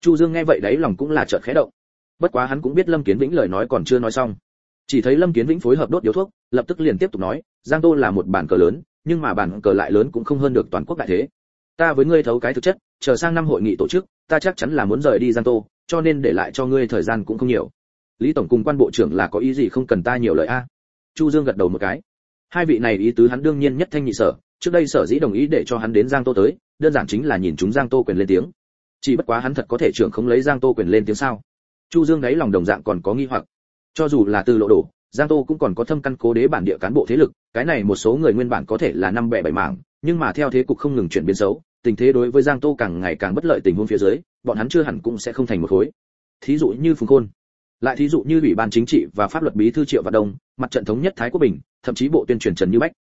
chu dương nghe vậy đấy lòng cũng là chợt khẽ động. Bất quá hắn cũng biết lâm kiến vĩnh lời nói còn chưa nói xong. Chỉ thấy lâm kiến vĩnh phối hợp đốt điếu thuốc, lập tức liền tiếp tục nói, giang tô là một bản cờ lớn, nhưng mà bản cờ lại lớn cũng không hơn được toàn quốc đại thế ta với ngươi thấu cái thực chất, chờ sang năm hội nghị tổ chức, ta chắc chắn là muốn rời đi giang tô, cho nên để lại cho ngươi thời gian cũng không nhiều. Lý tổng cùng quan bộ trưởng là có ý gì không cần ta nhiều lời a? Chu dương gật đầu một cái. Hai vị này ý tứ hắn đương nhiên nhất thanh nhị sở, trước đây sở dĩ đồng ý để cho hắn đến giang tô tới, đơn giản chính là nhìn chúng giang tô quyền lên tiếng. Chỉ bất quá hắn thật có thể trưởng không lấy giang tô quyền lên tiếng sao? Chu dương đáy lòng đồng dạng còn có nghi hoặc. Cho dù là từ lộ đổ giang tô cũng còn có thâm căn cố đế bản địa cán bộ thế lực, cái này một số người nguyên bản có thể là năm bẻ bảy mảng, nhưng mà theo thế cục không ngừng chuyển biến xấu tình thế đối với giang tô càng ngày càng bất lợi tình huống phía dưới, bọn hắn chưa hẳn cũng sẽ không thành một khối. Thí dụ như phùng khôn, lại thí dụ như ủy ban chính trị và pháp luật bí thư triệu văn đông, mặt trận thống nhất thái quốc bình, thậm chí bộ tuyên truyền trần như bách.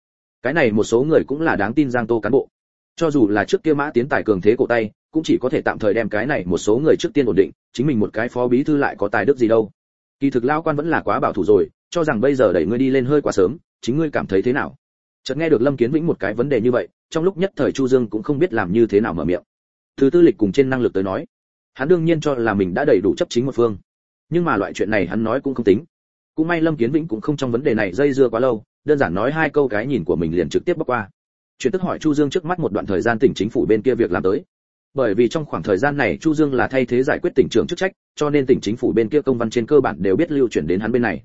Cái này một số người cũng là đáng tin giang tô cán bộ. Cho dù là trước kia mã tiến tài cường thế cổ tay, cũng chỉ có thể tạm thời đem cái này một số người trước tiên ổn định, chính mình một cái phó bí thư lại có tài đức gì đâu. Kỳ thực lao quan vẫn là quá bảo thủ rồi, cho rằng bây giờ đẩy ngươi đi lên hơi quá sớm, chính ngươi cảm thấy thế nào? Chợt nghe được lâm kiến vĩnh một cái vấn đề như vậy, trong lúc nhất thời chu dương cũng không biết làm như thế nào mở miệng. Thứ tư lịch cùng trên năng lực tới nói, hắn đương nhiên cho là mình đã đầy đủ chấp chính một phương. Nhưng mà loại chuyện này hắn nói cũng không tính. Cũng may lâm kiến vĩnh cũng không trong vấn đề này dây dưa quá lâu, đơn giản nói hai câu cái nhìn của mình liền trực tiếp bắc qua. Chuyện tức hỏi chu dương trước mắt một đoạn thời gian tỉnh chính phủ bên kia việc làm tới. Bởi vì trong khoảng thời gian này chu dương là thay thế giải quyết tỉnh trưởng chức trách, cho nên tỉnh chính phủ bên kia công văn trên cơ bản đều biết lưu chuyển đến hắn bên này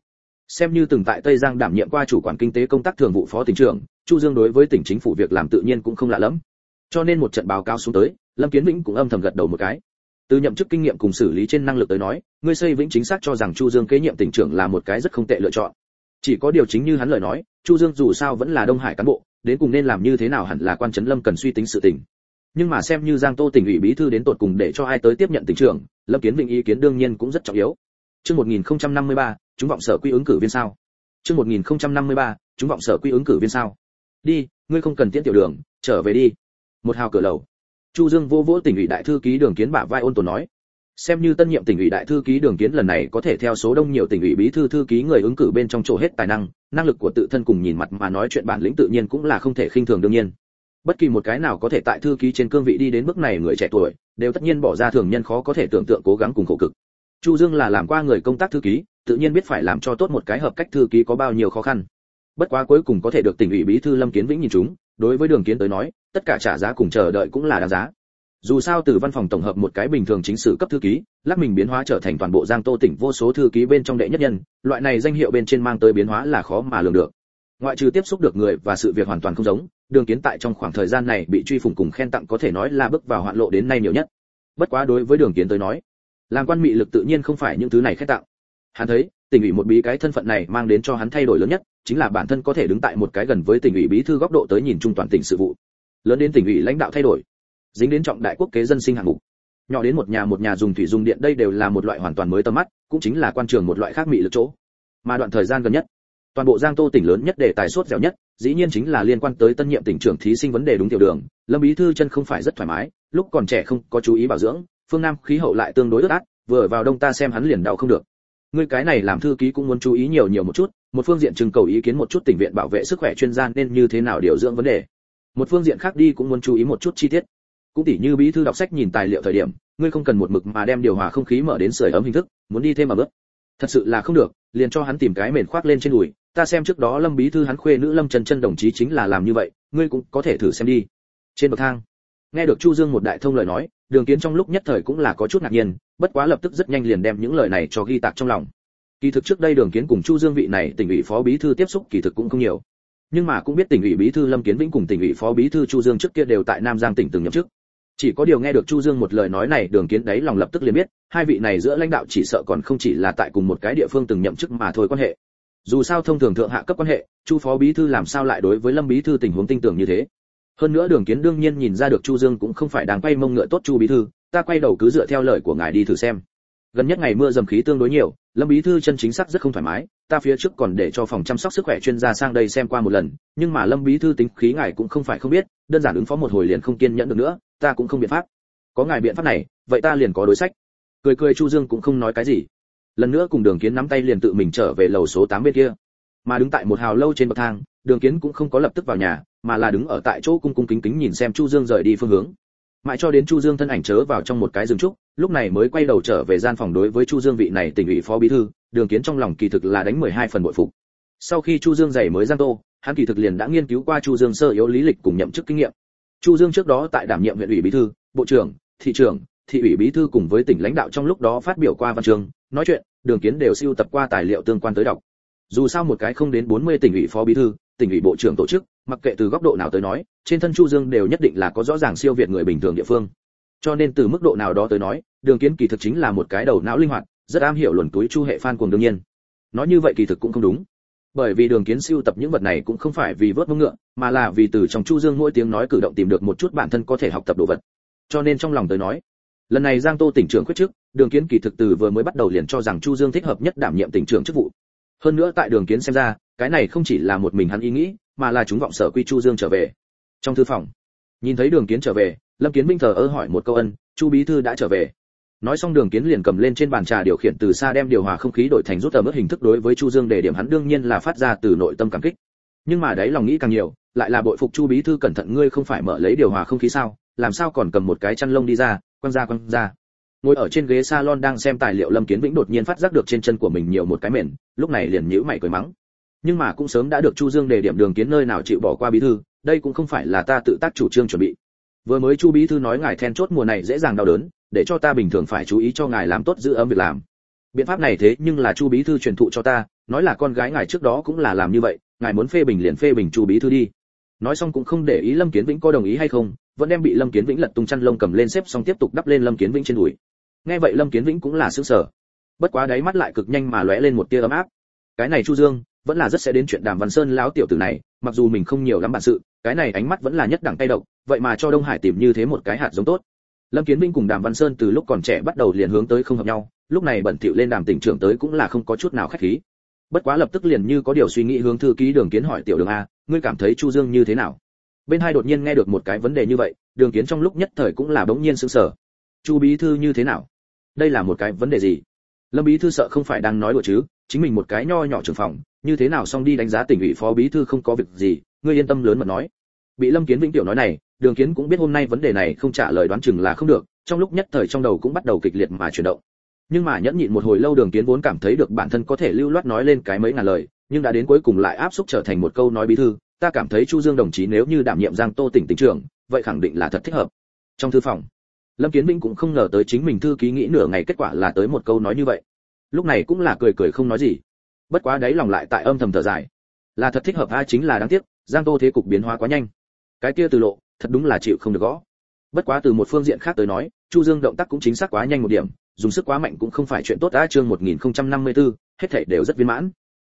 xem như từng tại tây giang đảm nhiệm qua chủ quản kinh tế công tác thường vụ phó tỉnh trưởng chu dương đối với tỉnh chính phủ việc làm tự nhiên cũng không lạ lắm cho nên một trận báo cáo xuống tới lâm kiến vĩnh cũng âm thầm gật đầu một cái. Từ nhậm chức kinh nghiệm cùng xử lý trên năng lực tới nói ngươi xây vĩnh chính xác cho rằng chu dương kế nhiệm tỉnh trưởng là một cái rất không tệ lựa chọn. Chỉ có điều chính như hắn lời nói chu dương dù sao vẫn là đông hải cán bộ đến cùng nên làm như thế nào hẳn là quan trấn lâm cần suy tính sự tình. Nhưng mà xem như giang tô tỉnh ủy bí thư đến tột cùng để cho ai tới tiếp nhận tỉnh trưởng lâm kiến vĩnh ý kiến đương nhiên cũng rất trọng yếu. Trước 1053, chúng vọng sở quy ứng cử viên sao? Chương 1053, chúng vọng sở quy ứng cử viên sao? Đi, ngươi không cần tiễn tiểu đường, trở về đi. Một hào cửa lầu. Chu Dương vô vỗ tỉnh ủy đại thư ký Đường Kiến bả vai ôn tồn nói. Xem như tân nhiệm tỉnh ủy đại thư ký Đường Kiến lần này có thể theo số đông nhiều tỉnh ủy bí thư thư ký người ứng cử bên trong chỗ hết tài năng, năng lực của tự thân cùng nhìn mặt mà nói chuyện bản lĩnh tự nhiên cũng là không thể khinh thường đương nhiên. Bất kỳ một cái nào có thể tại thư ký trên cương vị đi đến bước này người trẻ tuổi, đều tất nhiên bỏ ra thường nhân khó có thể tưởng tượng cố gắng cùng khổ cực. Chu Dương là làm qua người công tác thư ký, tự nhiên biết phải làm cho tốt một cái hợp cách thư ký có bao nhiêu khó khăn. Bất quá cuối cùng có thể được tỉnh ủy bí thư Lâm Kiến Vĩnh nhìn chúng, đối với Đường Kiến tới nói, tất cả trả giá cùng chờ đợi cũng là đáng giá. Dù sao từ văn phòng tổng hợp một cái bình thường chính sự cấp thư ký, lắc mình biến hóa trở thành toàn bộ Giang Tô tỉnh vô số thư ký bên trong đệ nhất nhân, loại này danh hiệu bên trên mang tới biến hóa là khó mà lường được. Ngoại trừ tiếp xúc được người và sự việc hoàn toàn không giống, Đường Kiến tại trong khoảng thời gian này bị truy phủng cùng khen tặng có thể nói là bước vào hoạn lộ đến nay nhiều nhất. Bất quá đối với Đường Kiến tới nói, làm quan mị lực tự nhiên không phải những thứ này khét tạo. Hắn thấy, tỉnh ủy một bí cái thân phận này mang đến cho hắn thay đổi lớn nhất, chính là bản thân có thể đứng tại một cái gần với tỉnh ủy bí thư góc độ tới nhìn trung toàn tỉnh sự vụ. Lớn đến tỉnh ủy lãnh đạo thay đổi, dính đến trọng đại quốc kế dân sinh hạng mục. Nhỏ đến một nhà một nhà dùng thủy dùng điện đây đều là một loại hoàn toàn mới tầm mắt, cũng chính là quan trường một loại khác mị lực chỗ. Mà đoạn thời gian gần nhất, toàn bộ giang tô tỉnh lớn nhất để tài suất dẻo nhất, dĩ nhiên chính là liên quan tới tân nhiệm tỉnh trưởng thí sinh vấn đề đúng tiểu đường. Lâm bí thư chân không phải rất thoải mái, lúc còn trẻ không có chú ý bảo dưỡng phương nam khí hậu lại tương đối ướt át, vừa vào đông ta xem hắn liền đau không được. Ngươi cái này làm thư ký cũng muốn chú ý nhiều nhiều một chút, một phương diện trưng cầu ý kiến một chút tỉnh viện bảo vệ sức khỏe chuyên gia nên như thế nào điều dưỡng vấn đề. Một phương diện khác đi cũng muốn chú ý một chút chi tiết. Cũng tỉ như bí thư đọc sách nhìn tài liệu thời điểm, ngươi không cần một mực mà đem điều hòa không khí mở đến sưởi ấm hình thức, muốn đi thêm mà bước. Thật sự là không được, liền cho hắn tìm cái mền khoác lên trên đùi, ta xem trước đó lâm bí thư hắn khuê nữ lâm trần chân đồng chí chính là làm như vậy, ngươi cũng có thể thử xem đi. Trên bậc thang, nghe được chu dương một đại thông lời nói đường kiến trong lúc nhất thời cũng là có chút ngạc nhiên, bất quá lập tức rất nhanh liền đem những lời này cho ghi tạc trong lòng. Kỳ thực trước đây đường kiến cùng chu dương vị này tỉnh ủy phó bí thư tiếp xúc kỳ thực cũng không nhiều. Nhưng mà cũng biết tỉnh ủy bí thư lâm kiến vĩnh cùng tỉnh ủy phó bí thư chu dương trước kia đều tại nam giang tỉnh từng nhậm chức. Chỉ có điều nghe được chu dương một lời nói này, đường kiến đấy lòng lập tức liền biết, hai vị này giữa lãnh đạo chỉ sợ còn không chỉ là tại cùng một cái địa phương từng nhậm chức mà thôi quan hệ. Dù sao thông thường thượng hạ cấp quan hệ, chu phó bí thư làm sao lại đối với lâm bí thư tình huống tinh tưởng như thế? Hơn nữa đường kiến đương nhiên nhìn ra được chu dương cũng không phải đang quay mông ngựa tốt chu bí thư, ta quay đầu cứ dựa theo lời của ngài đi thử xem. Gần nhất ngày mưa dầm khí tương đối nhiều, lâm bí thư chân chính xác rất không thoải mái, ta phía trước còn để cho phòng chăm sóc sức khỏe chuyên gia sang đây xem qua một lần, nhưng mà lâm bí thư tính khí ngài cũng không phải không biết, đơn giản ứng phó một hồi liền không kiên nhẫn được nữa, ta cũng không biện pháp. Có ngài biện pháp này, vậy ta liền có đối sách. Cười cười chu dương cũng không nói cái gì. Lần nữa cùng đường kiến nắm tay liền tự mình trở về lầu số 8 bên kia. Mà đứng tại một hào lâu trên bậc thang đường kiến cũng không có lập tức vào nhà, mà là đứng ở tại chỗ cung cung kính kính nhìn xem chu dương rời đi phương hướng. Mãi cho đến chu dương thân ảnh chớ vào trong một cái rừng trúc, lúc này mới quay đầu trở về gian phòng đối với chu dương vị này tỉnh ủy phó bí thư, đường kiến trong lòng kỳ thực là đánh 12 phần bội phục. Sau khi chu dương giày mới giang tô, hắn kỳ thực liền đã nghiên cứu qua chu dương sơ yếu lý lịch cùng nhậm chức kinh nghiệm. Chu dương trước đó tại đảm nhiệm huyện ủy bí thư, bộ trưởng, thị trưởng, thị ủy bí thư cùng với tỉnh lãnh đạo trong lúc đó phát biểu qua văn trường nói chuyện, đường kiến đều siêu tập qua tài liệu tương quan tới đọc. Dù sao một cái không đến 40 tỉnh ủy phó bí thư tỉnh ủy bộ trưởng tổ chức, mặc kệ từ góc độ nào tới nói, trên thân chu dương đều nhất định là có rõ ràng siêu việt người bình thường địa phương. Cho nên từ mức độ nào đó tới nói, đường kiến kỳ thực chính là một cái đầu não linh hoạt, rất am hiểu luồn túi chu hệ phan cuồng đương nhiên. Nói như vậy kỳ thực cũng không đúng. Bởi vì đường kiến siêu tập những vật này cũng không phải vì vớt mông ngựa, mà là vì từ trong chu dương mỗi tiếng nói cử động tìm được một chút bản thân có thể học tập đồ vật. Cho nên trong lòng tới nói, lần này giang tô tỉnh trưởng quyết chức, đường kiến kỳ thực từ vừa mới bắt đầu liền cho rằng chu dương thích hợp nhất đảm nhiệm tỉnh trưởng chức vụ. Hơn nữa tại đường kiến xem ra cái này không chỉ là một mình hắn ý nghĩ, mà là chúng vọng sở quy chu dương trở về. Trong thư phòng, nhìn thấy đường kiến trở về, lâm kiến binh thờ ơ hỏi một câu ân, chu bí thư đã trở về. Nói xong đường kiến liền cầm lên trên bàn trà điều khiển từ xa đem điều hòa không khí đổi thành rút tầm ớt hình thức đối với chu dương để điểm hắn đương nhiên là phát ra từ nội tâm cảm kích. Nhưng mà đấy lòng nghĩ càng nhiều, lại là bội phục chu bí thư cẩn thận ngươi không phải mở lấy điều hòa không khí sao, làm sao còn cầm một cái chăn lông đi ra, quăng ra quăng ra. Ngồi ở trên ghế salon đang xem tài liệu lâm kiến vĩnh đột nhiên phát giác được trên chân của mình nhiều một cái mền, lúc này liền nhíu mày cười mắng nhưng mà cũng sớm đã được chu dương đề điểm đường kiến nơi nào chịu bỏ qua bí thư, đây cũng không phải là ta tự tác chủ trương chuẩn bị. Vừa mới chu bí thư nói ngài then chốt mùa này dễ dàng đau đớn, để cho ta bình thường phải chú ý cho ngài làm tốt giữ ấm việc làm. Biện pháp này thế nhưng là chu bí thư truyền thụ cho ta, nói là con gái ngài trước đó cũng là làm như vậy, ngài muốn phê bình liền phê bình chu bí thư đi. Nói xong cũng không để ý lâm kiến vĩnh có đồng ý hay không, vẫn đem bị lâm kiến vĩnh lật tung chăn lông cầm lên xếp xong tiếp tục đắp lên lâm kiến vĩnh trên đùi. Nghe vậy lâm kiến vĩnh cũng là sững sờ. Bất quá đáy mắt lại cực nhanh mà lóe lên một tia ấm áp. Cái này chu dương vẫn là rất sẽ đến chuyện đàm văn sơn lão tiểu tử này, mặc dù mình không nhiều lắm bản sự, cái này ánh mắt vẫn là nhất đẳng tay độc, vậy mà cho đông hải tìm như thế một cái hạt giống tốt. Lâm kiến minh cùng đàm văn sơn từ lúc còn trẻ bắt đầu liền hướng tới không hợp nhau, lúc này bẩn thỉu lên đàm tỉnh trưởng tới cũng là không có chút nào khách khí. Bất quá lập tức liền như có điều suy nghĩ hướng thư ký đường kiến hỏi tiểu đường a, ngươi cảm thấy chu dương như thế nào? Bên hai đột nhiên nghe được một cái vấn đề như vậy, đường kiến trong lúc nhất thời cũng là bỗng nhiên sững sờ. Chu bí thư như thế nào? Đây là một cái vấn đề gì? Lâm bí thư sợ không phải đang nói đùa chứ, chính mình một cái nho nhỏ trưởng phòng như thế nào xong đi đánh giá tỉnh ủy phó bí thư không có việc gì, ngươi yên tâm lớn mà nói. Bị lâm kiến vĩnh tiểu nói này, đường kiến cũng biết hôm nay vấn đề này không trả lời đoán chừng là không được, trong lúc nhất thời trong đầu cũng bắt đầu kịch liệt mà chuyển động. Nhưng mà nhẫn nhịn một hồi lâu đường kiến vốn cảm thấy được bản thân có thể lưu loát nói lên cái mấy ngàn lời, nhưng đã đến cuối cùng lại áp xúc trở thành một câu nói bí thư, ta cảm thấy chu dương đồng chí nếu như đảm nhiệm giang tô tỉnh tỉnh trưởng, vậy khẳng định là thật thích hợp. Trong thư phòng, lâm kiến vĩnh cũng không ngờ tới chính mình thư ký nghĩ nửa ngày kết quả là tới một câu nói như vậy. Lúc này cũng là cười cười không nói gì bất quá đấy lòng lại tại âm thầm thở dài là thật thích hợp a chính là đáng tiếc giang tô thế cục biến hóa quá nhanh cái kia từ lộ thật đúng là chịu không được gõ bất quá từ một phương diện khác tới nói chu dương động tác cũng chính xác quá nhanh một điểm dùng sức quá mạnh cũng không phải chuyện tốt a chương 1054, hết thảy đều rất viên mãn.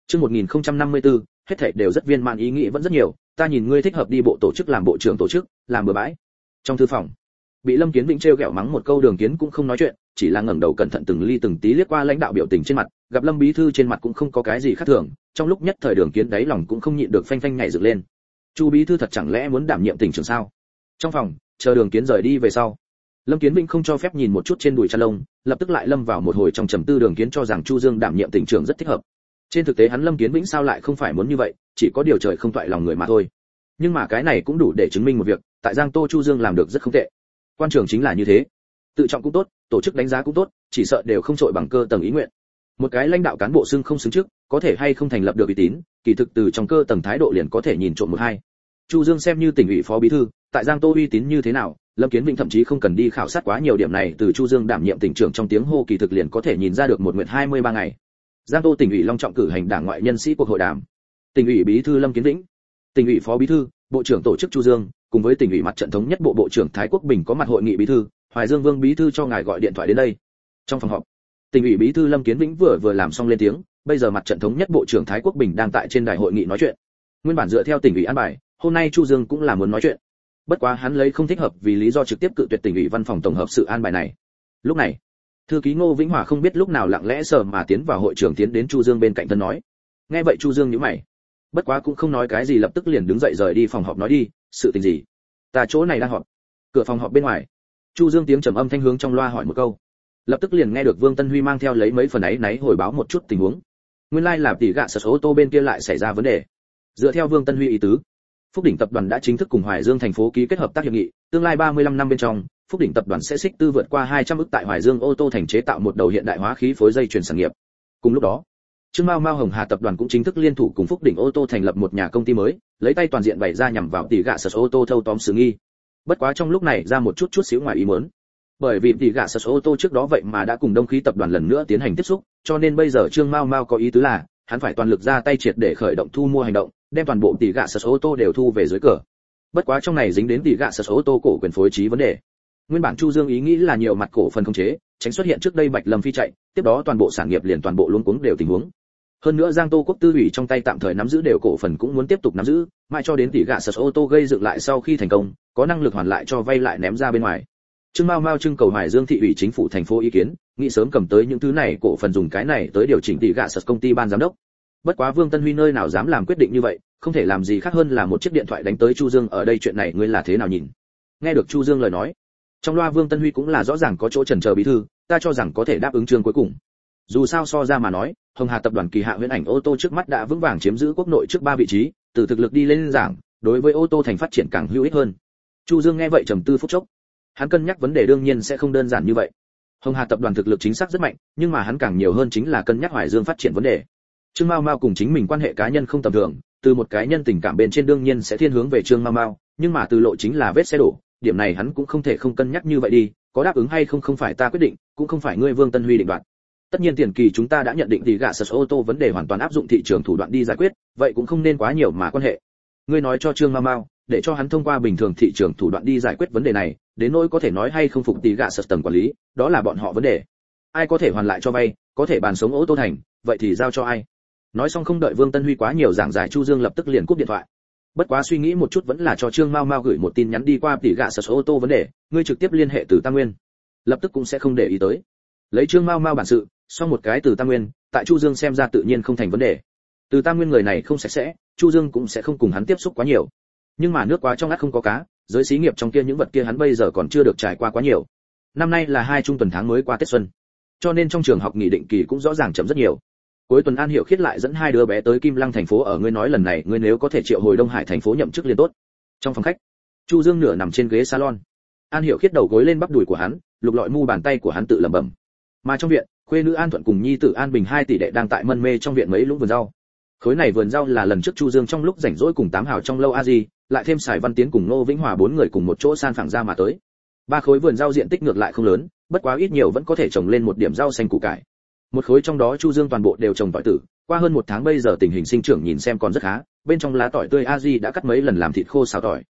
Chương 1054, hết thảy đều rất viên mãn ý nghĩ vẫn rất nhiều, ta nhìn ngươi thích hợp đi bộ tổ chức làm bộ trưởng tổ chức, làm bừa bãi. Trong thư phòng, bị Lâm Kiến Vĩnh trêu ghẹo mắng một câu Đường Kiến cũng không nói chuyện, chỉ là ngẩng đầu cẩn thận từng ly từng tí liếc qua lãnh đạo biểu tình trên mặt, gặp Lâm bí thư trên mặt cũng không có cái gì khác thường, trong lúc nhất thời Đường Kiến đáy lòng cũng không nhịn được phanh phanh nhảy dựng lên. Chu bí thư thật chẳng lẽ muốn đảm nhiệm tỉnh trưởng sao? Trong phòng, chờ Đường Kiến rời đi về sau, lâm kiến vĩnh không cho phép nhìn một chút trên đùi chăn lông lập tức lại lâm vào một hồi trong trầm tư đường kiến cho rằng chu dương đảm nhiệm tỉnh trưởng rất thích hợp trên thực tế hắn lâm kiến vĩnh sao lại không phải muốn như vậy chỉ có điều trời không toại lòng người mà thôi nhưng mà cái này cũng đủ để chứng minh một việc tại giang tô chu dương làm được rất không tệ quan trường chính là như thế tự trọng cũng tốt, tổ chức đánh giá cũng tốt, chỉ sợ đều không trội bằng cơ tầng ý nguyện. Một cái lãnh đạo cán bộ xưng không xứng trước, có thể hay không thành lập được uy tín, kỳ thực từ trong cơ tầng thái độ liền có thể nhìn trộm một hai. Chu dương xem như tỉnh ủy phó bí thư, tại giang tô uy tín như thế nào, lâm kiến vĩnh thậm chí không cần đi khảo sát quá nhiều điểm này, từ chu dương đảm nhiệm tỉnh trưởng trong tiếng hô kỳ thực liền có thể nhìn ra được một nguyện hai mươi ba ngày. Giang tô tỉnh ủy long trọng cử hành đảng ngoại nhân sĩ cuộc hội đàm. Tỉnh ủy bí thư lâm kiến vĩnh, tỉnh ủy phó bí thư, bộ trưởng tổ chức chu dương, cùng với tỉnh ủy mặt trận thống nhất bộ bộ trưởng thái quốc bình có mặt hội nghị bí thư hoài dương vương bí thư cho ngài gọi điện thoại đến đây. Trong phòng họp, tỉnh ủy bí thư lâm kiến vĩnh vừa vừa làm xong lên tiếng, bây giờ mặt trận thống nhất bộ trưởng thái quốc bình đang tại trên đài hội nghị nói chuyện. Nguyên bản dựa theo tỉnh ủy an bài, hôm nay chu dương cũng là muốn nói chuyện. Bất quá hắn lấy không thích hợp vì lý do trực tiếp cự tuyệt tỉnh ủy văn phòng tổng hợp sự an bài này. Lúc này, thư ký ngô vĩnh hòa không biết lúc nào lặng lẽ sờ mà tiến vào hội trưởng tiến đến chu dương bên cạnh thân nói. Nghe vậy chu dương nhíu mày. Bất quá cũng không nói cái gì lập tức liền đứng dậy rời đi phòng họp nói đi, sự tình gì? Ta chỗ này đang họp. Cửa phòng họp bên ngoài chu dương tiếng trầm âm thanh hướng trong loa hỏi một câu lập tức liền nghe được vương tân huy mang theo lấy mấy phần ấy náy hồi báo một chút tình huống nguyên lai like là tỷ gạ sở số ô tô bên kia lại xảy ra vấn đề dựa theo vương tân huy ý tứ Phúc Đỉnh tập đoàn đã chính thức cùng Hoài Dương thành phố ký kết hợp tác hiệp nghị, tương lai 35 năm bên trong, Phúc Đỉnh tập đoàn sẽ xích tư vượt qua 200 ức tại Hoài Dương ô tô thành chế tạo một đầu hiện đại hóa khí phối dây chuyển sản nghiệp. Cùng lúc đó, Trương Mao Mao Hồng Hà tập đoàn cũng chính thức liên thủ cùng Phúc Đỉnh ô tô thành lập một nhà công ty mới, lấy tay toàn diện bày ra nhằm vào tỷ gạ sở ô tô thâu tóm sự nghi. Bất quá trong lúc này ra một chút chút xíu ngoài ý muốn. Bởi vì tỷ gạ sở ô tô trước đó vậy mà đã cùng Đông khí tập đoàn lần nữa tiến hành tiếp xúc, cho nên bây giờ Trương Mao Mao có ý tứ là, hắn phải toàn lực ra tay triệt để khởi động thu mua hành động, đem toàn bộ tỷ gạ sở ô tô đều thu về dưới cửa. Bất quá trong này dính đến tỷ gạ sở ô tô cổ quyền phối trí vấn đề. Nguyên bản chu dương ý nghĩ là nhiều mặt cổ phần không chế tránh xuất hiện trước đây bạch lâm phi chạy tiếp đó toàn bộ sản nghiệp liền toàn bộ luống cuống đều tình huống. Hơn nữa giang tô quốc tư ủy trong tay tạm thời nắm giữ đều cổ phần cũng muốn tiếp tục nắm giữ mãi cho đến tỷ gạ sở ô tô gây dựng lại sau khi thành công có năng lực hoàn lại cho vay lại ném ra bên ngoài. Trương mao mao trưng cầu hoài dương thị ủy chính phủ thành phố ý kiến, nghĩ sớm cầm tới những thứ này, cổ phần dùng cái này tới điều chỉnh tỷ gạ sật công ty ban giám đốc. Bất quá vương tân huy nơi nào dám làm quyết định như vậy, không thể làm gì khác hơn là một chiếc điện thoại đánh tới chu dương, ở đây chuyện này ngươi là thế nào nhìn? Nghe được chu dương lời nói, trong loa vương tân huy cũng là rõ ràng có chỗ trần chờ bí thư, ta cho rằng có thể đáp ứng chương cuối cùng. Dù sao so ra mà nói, hồng hà tập đoàn kỳ hạ huyễn ảnh ô tô trước mắt đã vững vàng chiếm giữ quốc nội trước ba vị trí, từ thực lực đi lên giảng, đối với ô tô thành phát triển càng hữu ích hơn chu dương nghe vậy trầm tư phút chốc. Hắn cân nhắc vấn đề đương nhiên sẽ không đơn giản như vậy. Hồng hà tập đoàn thực lực chính xác rất mạnh, nhưng mà hắn càng nhiều hơn chính là cân nhắc hoài dương phát triển vấn đề. Trương mao mao cùng chính mình quan hệ cá nhân không tầm thường, từ một cái nhân tình cảm bên trên đương nhiên sẽ thiên hướng về trương mao mao, nhưng mà từ lộ chính là vết xe đổ, điểm này hắn cũng không thể không cân nhắc như vậy đi, có đáp ứng hay không không phải ta quyết định, cũng không phải ngươi vương tân huy định đoạt. Tất nhiên tiền kỳ chúng ta đã nhận định thì gạ sật ô tô vấn đề hoàn toàn áp dụng thị trường thủ đoạn đi giải quyết, vậy cũng không nên quá nhiều mà quan hệ. Ngươi nói cho trương mao mao để cho hắn thông qua bình thường thị trường thủ đoạn đi giải quyết vấn đề này, đến nỗi có thể nói hay không phục tỷ gạ sật tầng quản lý, đó là bọn họ vấn đề. Ai có thể hoàn lại cho vay, có thể bàn sống ô tô thành, vậy thì giao cho ai? Nói xong không đợi vương tân huy quá nhiều giảng giải chu dương lập tức liền cúp điện thoại. Bất quá suy nghĩ một chút vẫn là cho trương mao mao gửi một tin nhắn đi qua tỷ gạ sở ô tô vấn đề, ngươi trực tiếp liên hệ từ tam nguyên. Lập tức cũng sẽ không để ý tới. Lấy trương mao mao bản sự sau một cái từ tam nguyên, tại chu dương xem ra tự nhiên không thành vấn đề. Từ tam nguyên người này không sạch sẽ, chu dương cũng sẽ không cùng hắn tiếp xúc quá nhiều nhưng mà nước quá trong ngắt không có cá, giới xí nghiệp trong kia những vật kia hắn bây giờ còn chưa được trải qua quá nhiều. Năm nay là hai trung tuần tháng mới qua tết xuân. Cho nên trong trường học nghỉ định kỳ cũng rõ ràng chậm rất nhiều. Cuối tuần an hiệu khiết lại dẫn hai đứa bé tới kim lăng thành phố ở ngươi nói lần này, ngươi nếu có thể triệu hồi đông hải thành phố nhậm chức liền tốt. Trong phòng khách, chu dương nửa nằm trên ghế salon. An hiệu khiết đầu gối lên bắp đùi của hắn, lục lọi mu bàn tay của hắn tự lẩm bẩm. Mà trong viện, khuê nữ an thuận cùng nhi tử an bình hai tỷ đệ đang tại mân mê trong viện mấy lũng vườn rau. Khối này vườn rau là lần trước chu dương trong lúc rảnh rỗi cùng tám hào trong lâu a di lại thêm sài văn tiến cùng nô vĩnh hòa bốn người cùng một chỗ san phẳng ra mà tới. Ba khối vườn rau diện tích ngược lại không lớn, bất quá ít nhiều vẫn có thể trồng lên một điểm rau xanh củ cải. Một khối trong đó chu dương toàn bộ đều trồng tỏi tử, qua hơn một tháng bây giờ tình hình sinh trưởng nhìn xem còn rất khá, bên trong lá tỏi tươi a di đã cắt mấy lần làm thịt khô xào tỏi.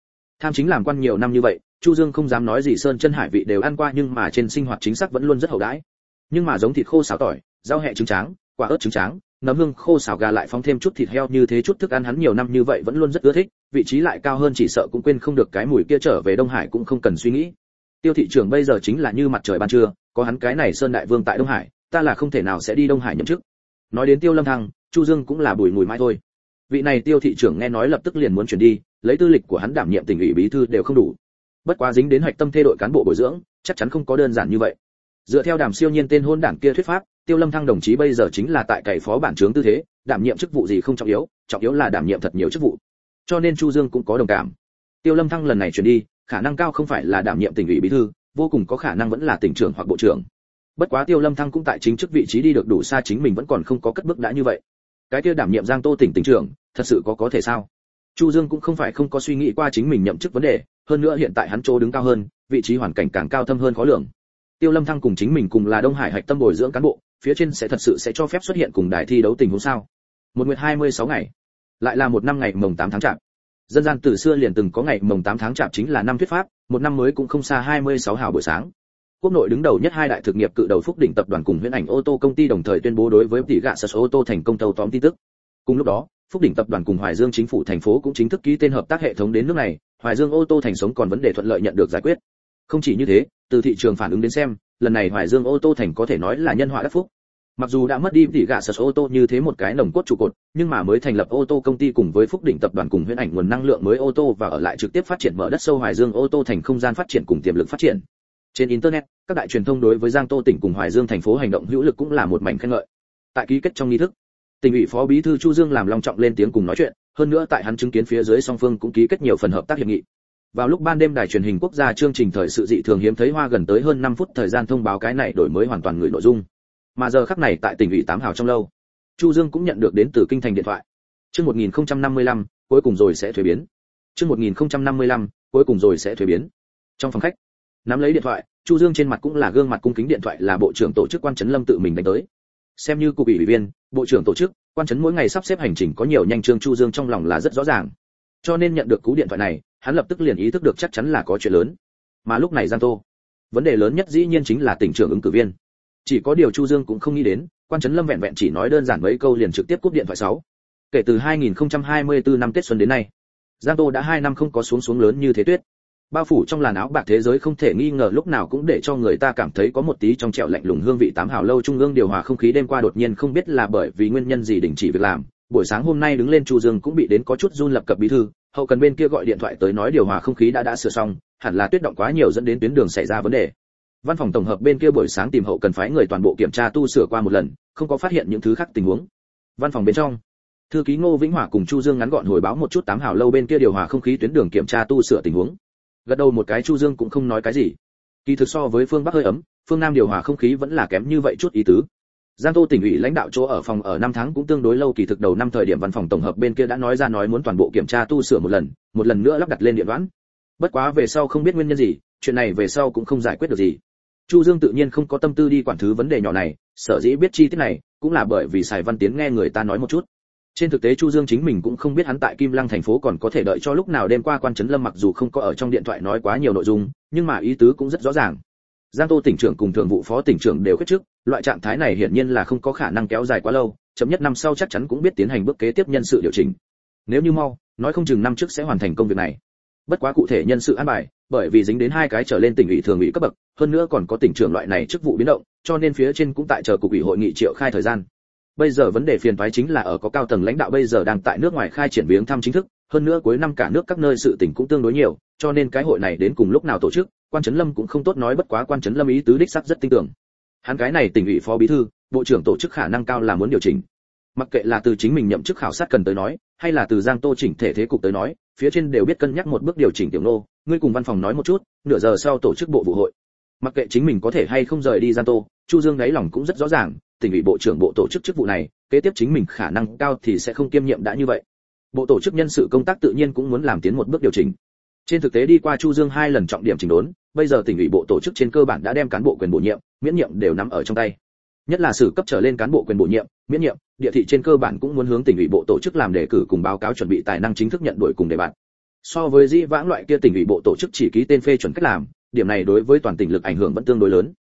Tham chính làm quan nhiều năm như vậy, chu dương không dám nói gì sơn chân hải vị đều ăn qua nhưng mà trên sinh hoạt chính xác vẫn luôn rất hậu đãi. Nhưng mà giống thịt khô xào tỏi, rau hẹ trứng tráng, quả ớt trứng tráng nấm hương khô xào gà lại phóng thêm chút thịt heo như thế chút thức ăn hắn nhiều năm như vậy vẫn luôn rất ưa thích, vị trí lại cao hơn chỉ sợ cũng quên không được cái mùi kia trở về đông hải cũng không cần suy nghĩ. Tiêu thị trưởng bây giờ chính là như mặt trời ban trưa, có hắn cái này sơn đại vương tại đông hải, ta là không thể nào sẽ đi đông hải nhậm chức. Nói đến tiêu lâm thăng, chu dương cũng là bùi mùi mãi thôi. Vị này tiêu thị trưởng nghe nói lập tức liền muốn chuyển đi, lấy tư lịch của hắn đảm nhiệm tỉnh ủy bí thư đều không đủ. Bất quá dính đến hoạch tâm thay đội cán bộ bồi dưỡng, chắc chắn không có đơn giản như vậy. Dựa theo đàm siêu nhiên tên hôn đảng kia thuyết pháp tiêu lâm thăng đồng chí bây giờ chính là tại cày phó bản trướng tư thế, đảm nhiệm chức vụ gì không trọng yếu trọng yếu là đảm nhiệm thật nhiều chức vụ. Cho nên chu dương cũng có đồng cảm. Tiêu lâm thăng lần này chuyển đi, khả năng cao không phải là đảm nhiệm tỉnh ủy bí thư, vô cùng có khả năng vẫn là tỉnh trưởng hoặc bộ trưởng. Bất quá tiêu lâm thăng cũng tại chính chức vị trí đi được đủ xa chính mình vẫn còn không có cất bước đã như vậy. Cái kia đảm nhiệm giang tô tỉnh tỉnh trưởng, thật sự có có thể sao? Chu dương cũng không phải không có suy nghĩ qua chính mình nhậm chức vấn đề, hơn nữa hiện tại hắn chỗ đứng cao hơn, vị trí hoàn cảnh càng cao thâm hơn khó lường. Tiêu lâm thăng cùng chính mình cùng là đông hải hạch tâm bồi dưỡng cán bộ phía trên sẽ thật sự sẽ cho phép xuất hiện cùng đài thi đấu tình huống sao? Một nguyệt hai mươi sáu ngày. Lại là một năm ngày mồng 8 tháng chạp. Dân gian từ xưa liền từng có ngày mồng 8 tháng chạp chính là năm thuyết pháp, một năm mới cũng không xa 26 hào buổi sáng. Quốc nội đứng đầu nhất hai đại thực nghiệp cự đầu phúc đỉnh tập đoàn cùng huyễn ảnh ô tô công ty đồng thời tuyên bố đối với tỷ gạ sật ô tô thành công thâu tóm tin tức. Cùng lúc đó, phúc đỉnh tập đoàn cùng hoài dương chính phủ thành phố cũng chính thức ký tên hợp tác hệ thống đến nước này, hoài dương ô tô thành sống còn vấn đề thuận lợi nhận được giải quyết. Không chỉ như thế, từ thị trường phản ứng đến xem lần này hoài dương ô tô thành có thể nói là nhân họa đắc phúc. Mặc dù đã mất đi tỷ gạ sở ô tô như thế một cái nồng cốt trụ cột, nhưng mà mới thành lập ô tô công ty cùng với phúc đỉnh tập đoàn cùng huyễn ảnh nguồn năng lượng mới ô tô và ở lại trực tiếp phát triển mở đất sâu hoài dương ô tô thành không gian phát triển cùng tiềm lực phát triển. Trên internet, các đại truyền thông đối với giang tô tỉnh cùng hoài dương thành phố hành động hữu lực cũng là một mảnh khen ngợi. Tại ký kết trong nghi thức, tỉnh ủy phó bí thư chu dương làm long trọng lên tiếng cùng nói chuyện, hơn nữa tại hắn chứng kiến phía dưới song phương cũng ký kết nhiều phần hợp tác hiệp nghị vào lúc ban đêm đài truyền hình quốc gia chương trình thời sự dị thường hiếm thấy hoa gần tới hơn 5 phút thời gian thông báo cái này đổi mới hoàn toàn người nội dung. Mà giờ khắc này tại tỉnh ủy tám hào trong lâu chu dương cũng nhận được đến từ kinh thành điện thoại. Chương 1055, cuối cùng rồi sẽ thuế biến. Chương 1055, cuối cùng rồi sẽ thuế biến. Trong phòng khách nắm lấy điện thoại chu dương trên mặt cũng là gương mặt cung kính điện thoại là bộ trưởng tổ chức quan trấn lâm tự mình đánh tới. Xem như cục ủy viên bộ trưởng tổ chức quan trấn mỗi ngày sắp xếp hành trình có nhiều nhanh trương chu dương trong lòng là rất rõ ràng. Cho nên nhận được cú điện thoại này hắn lập tức liền ý thức được chắc chắn là có chuyện lớn. Mà lúc này giang tô, vấn đề lớn nhất dĩ nhiên chính là tỉnh trưởng ứng cử viên. Chỉ có điều chu dương cũng không nghĩ đến, quan trấn lâm vẹn vẹn chỉ nói đơn giản mấy câu liền trực tiếp cúp điện thoại 6. kể từ 2024 năm tết xuân đến nay, giang tô đã hai năm không có xuống xuống lớn như thế tuyết. Bao phủ trong làn áo bạc thế giới không thể nghi ngờ lúc nào cũng để cho người ta cảm thấy có một tí trong trẻo lạnh lùng hương vị tám hào lâu trung ương điều hòa không khí đêm qua đột nhiên không biết là bởi vì nguyên nhân gì đình chỉ việc làm buổi sáng hôm nay đứng lên chu dương cũng bị đến có chút run lập cập bí thư, hậu cần bên kia gọi điện thoại tới nói điều hòa không khí đã đã sửa xong, hẳn là tuyết động quá nhiều dẫn đến tuyến đường xảy ra vấn đề. Văn phòng tổng hợp bên kia buổi sáng tìm hậu cần phái người toàn bộ kiểm tra tu sửa qua một lần, không có phát hiện những thứ khác tình huống. Văn phòng bên trong, thư ký ngô vĩnh hòa cùng chu dương ngắn gọn hồi báo một chút tám hào lâu bên kia điều hòa không khí tuyến đường kiểm tra tu sửa tình huống. Gật đầu một cái chu dương cũng không nói cái gì. Kỳ thực so với phương bắc hơi ấm, phương nam điều hòa không khí vẫn là kém như vậy chút ý tứ giang tô tỉnh ủy lãnh đạo chỗ ở phòng ở năm tháng cũng tương đối lâu, kỳ thực đầu năm thời điểm văn phòng tổng hợp bên kia đã nói ra nói muốn toàn bộ kiểm tra tu sửa một lần một lần nữa lắp đặt lên điện đoán bất quá về sau không biết nguyên nhân gì, chuyện này về sau cũng không giải quyết được gì. Chu dương tự nhiên không có tâm tư đi quản thứ vấn đề nhỏ này, sở dĩ biết chi tiết này, cũng là bởi vì sài văn tiến nghe người ta nói một chút. Trên thực tế chu dương chính mình cũng không biết hắn tại kim lăng thành phố còn có thể đợi cho lúc nào đêm qua quan trấn lâm mặc dù không có ở trong điện thoại nói quá nhiều nội dung, nhưng mà ý tứ cũng rất rõ ràng. Giang tô tỉnh trưởng cùng thường vụ phó tỉnh trưởng đều khuyết chức loại trạng thái này hiển nhiên là không có khả năng kéo dài quá lâu, chậm nhất năm sau chắc chắn cũng biết tiến hành bước kế tiếp nhân sự điều chỉnh. Nếu như mau, nói không chừng năm trước sẽ hoàn thành công việc này. Bất quá cụ thể nhân sự an bài, bởi vì dính đến hai cái trở lên tỉnh ủy thường ủy cấp bậc, hơn nữa còn có tỉnh trưởng loại này chức vụ biến động, cho nên phía trên cũng tại chờ cục ủy hội nghị triệu khai thời gian. Bây giờ vấn đề phiền toái chính là ở có cao tầng lãnh đạo bây giờ đang tại nước ngoài khai triển viếng thăm chính thức, hơn nữa cuối năm cả nước các nơi sự tỉnh cũng tương đối nhiều, cho nên cái hội này đến cùng lúc nào tổ chức, quan trấn lâm cũng không tốt nói bất quá quan trấn lâm ý tứ đích sắc rất tin tưởng hắn cái này tỉnh ủy phó bí thư, bộ trưởng tổ chức khả năng cao là muốn điều chỉnh. Mặc kệ là từ chính mình nhậm chức khảo sát cần tới nói, hay là từ giang tô chỉnh thể thế cục tới nói, phía trên đều biết cân nhắc một bước điều chỉnh tiểu nô, ngươi cùng văn phòng nói một chút, nửa giờ sau tổ chức bộ vụ hội. Mặc kệ chính mình có thể hay không rời đi giang tô, chu dương đáy lòng cũng rất rõ ràng, tỉnh ủy bộ trưởng bộ tổ chức chức vụ này, kế tiếp chính mình khả năng cao thì sẽ không kiêm nhiệm đã như vậy. Bộ tổ chức nhân sự công tác tự nhiên cũng muốn làm tiến một bước điều chỉnh trên thực tế đi qua chu dương hai lần trọng điểm chỉnh đốn, bây giờ tỉnh ủy bộ tổ chức trên cơ bản đã đem cán bộ quyền bổ nhiệm, miễn nhiệm đều nắm ở trong tay. Nhất là sử cấp trở lên cán bộ quyền bổ nhiệm, miễn nhiệm, địa thị trên cơ bản cũng muốn hướng tỉnh ủy bộ tổ chức làm đề cử cùng báo cáo chuẩn bị tài năng chính thức nhận đổi cùng đề bạt. So với dĩ vãng loại kia tỉnh ủy bộ tổ chức chỉ ký tên phê chuẩn cách làm, điểm này đối với toàn tỉnh lực ảnh hưởng vẫn tương đối lớn.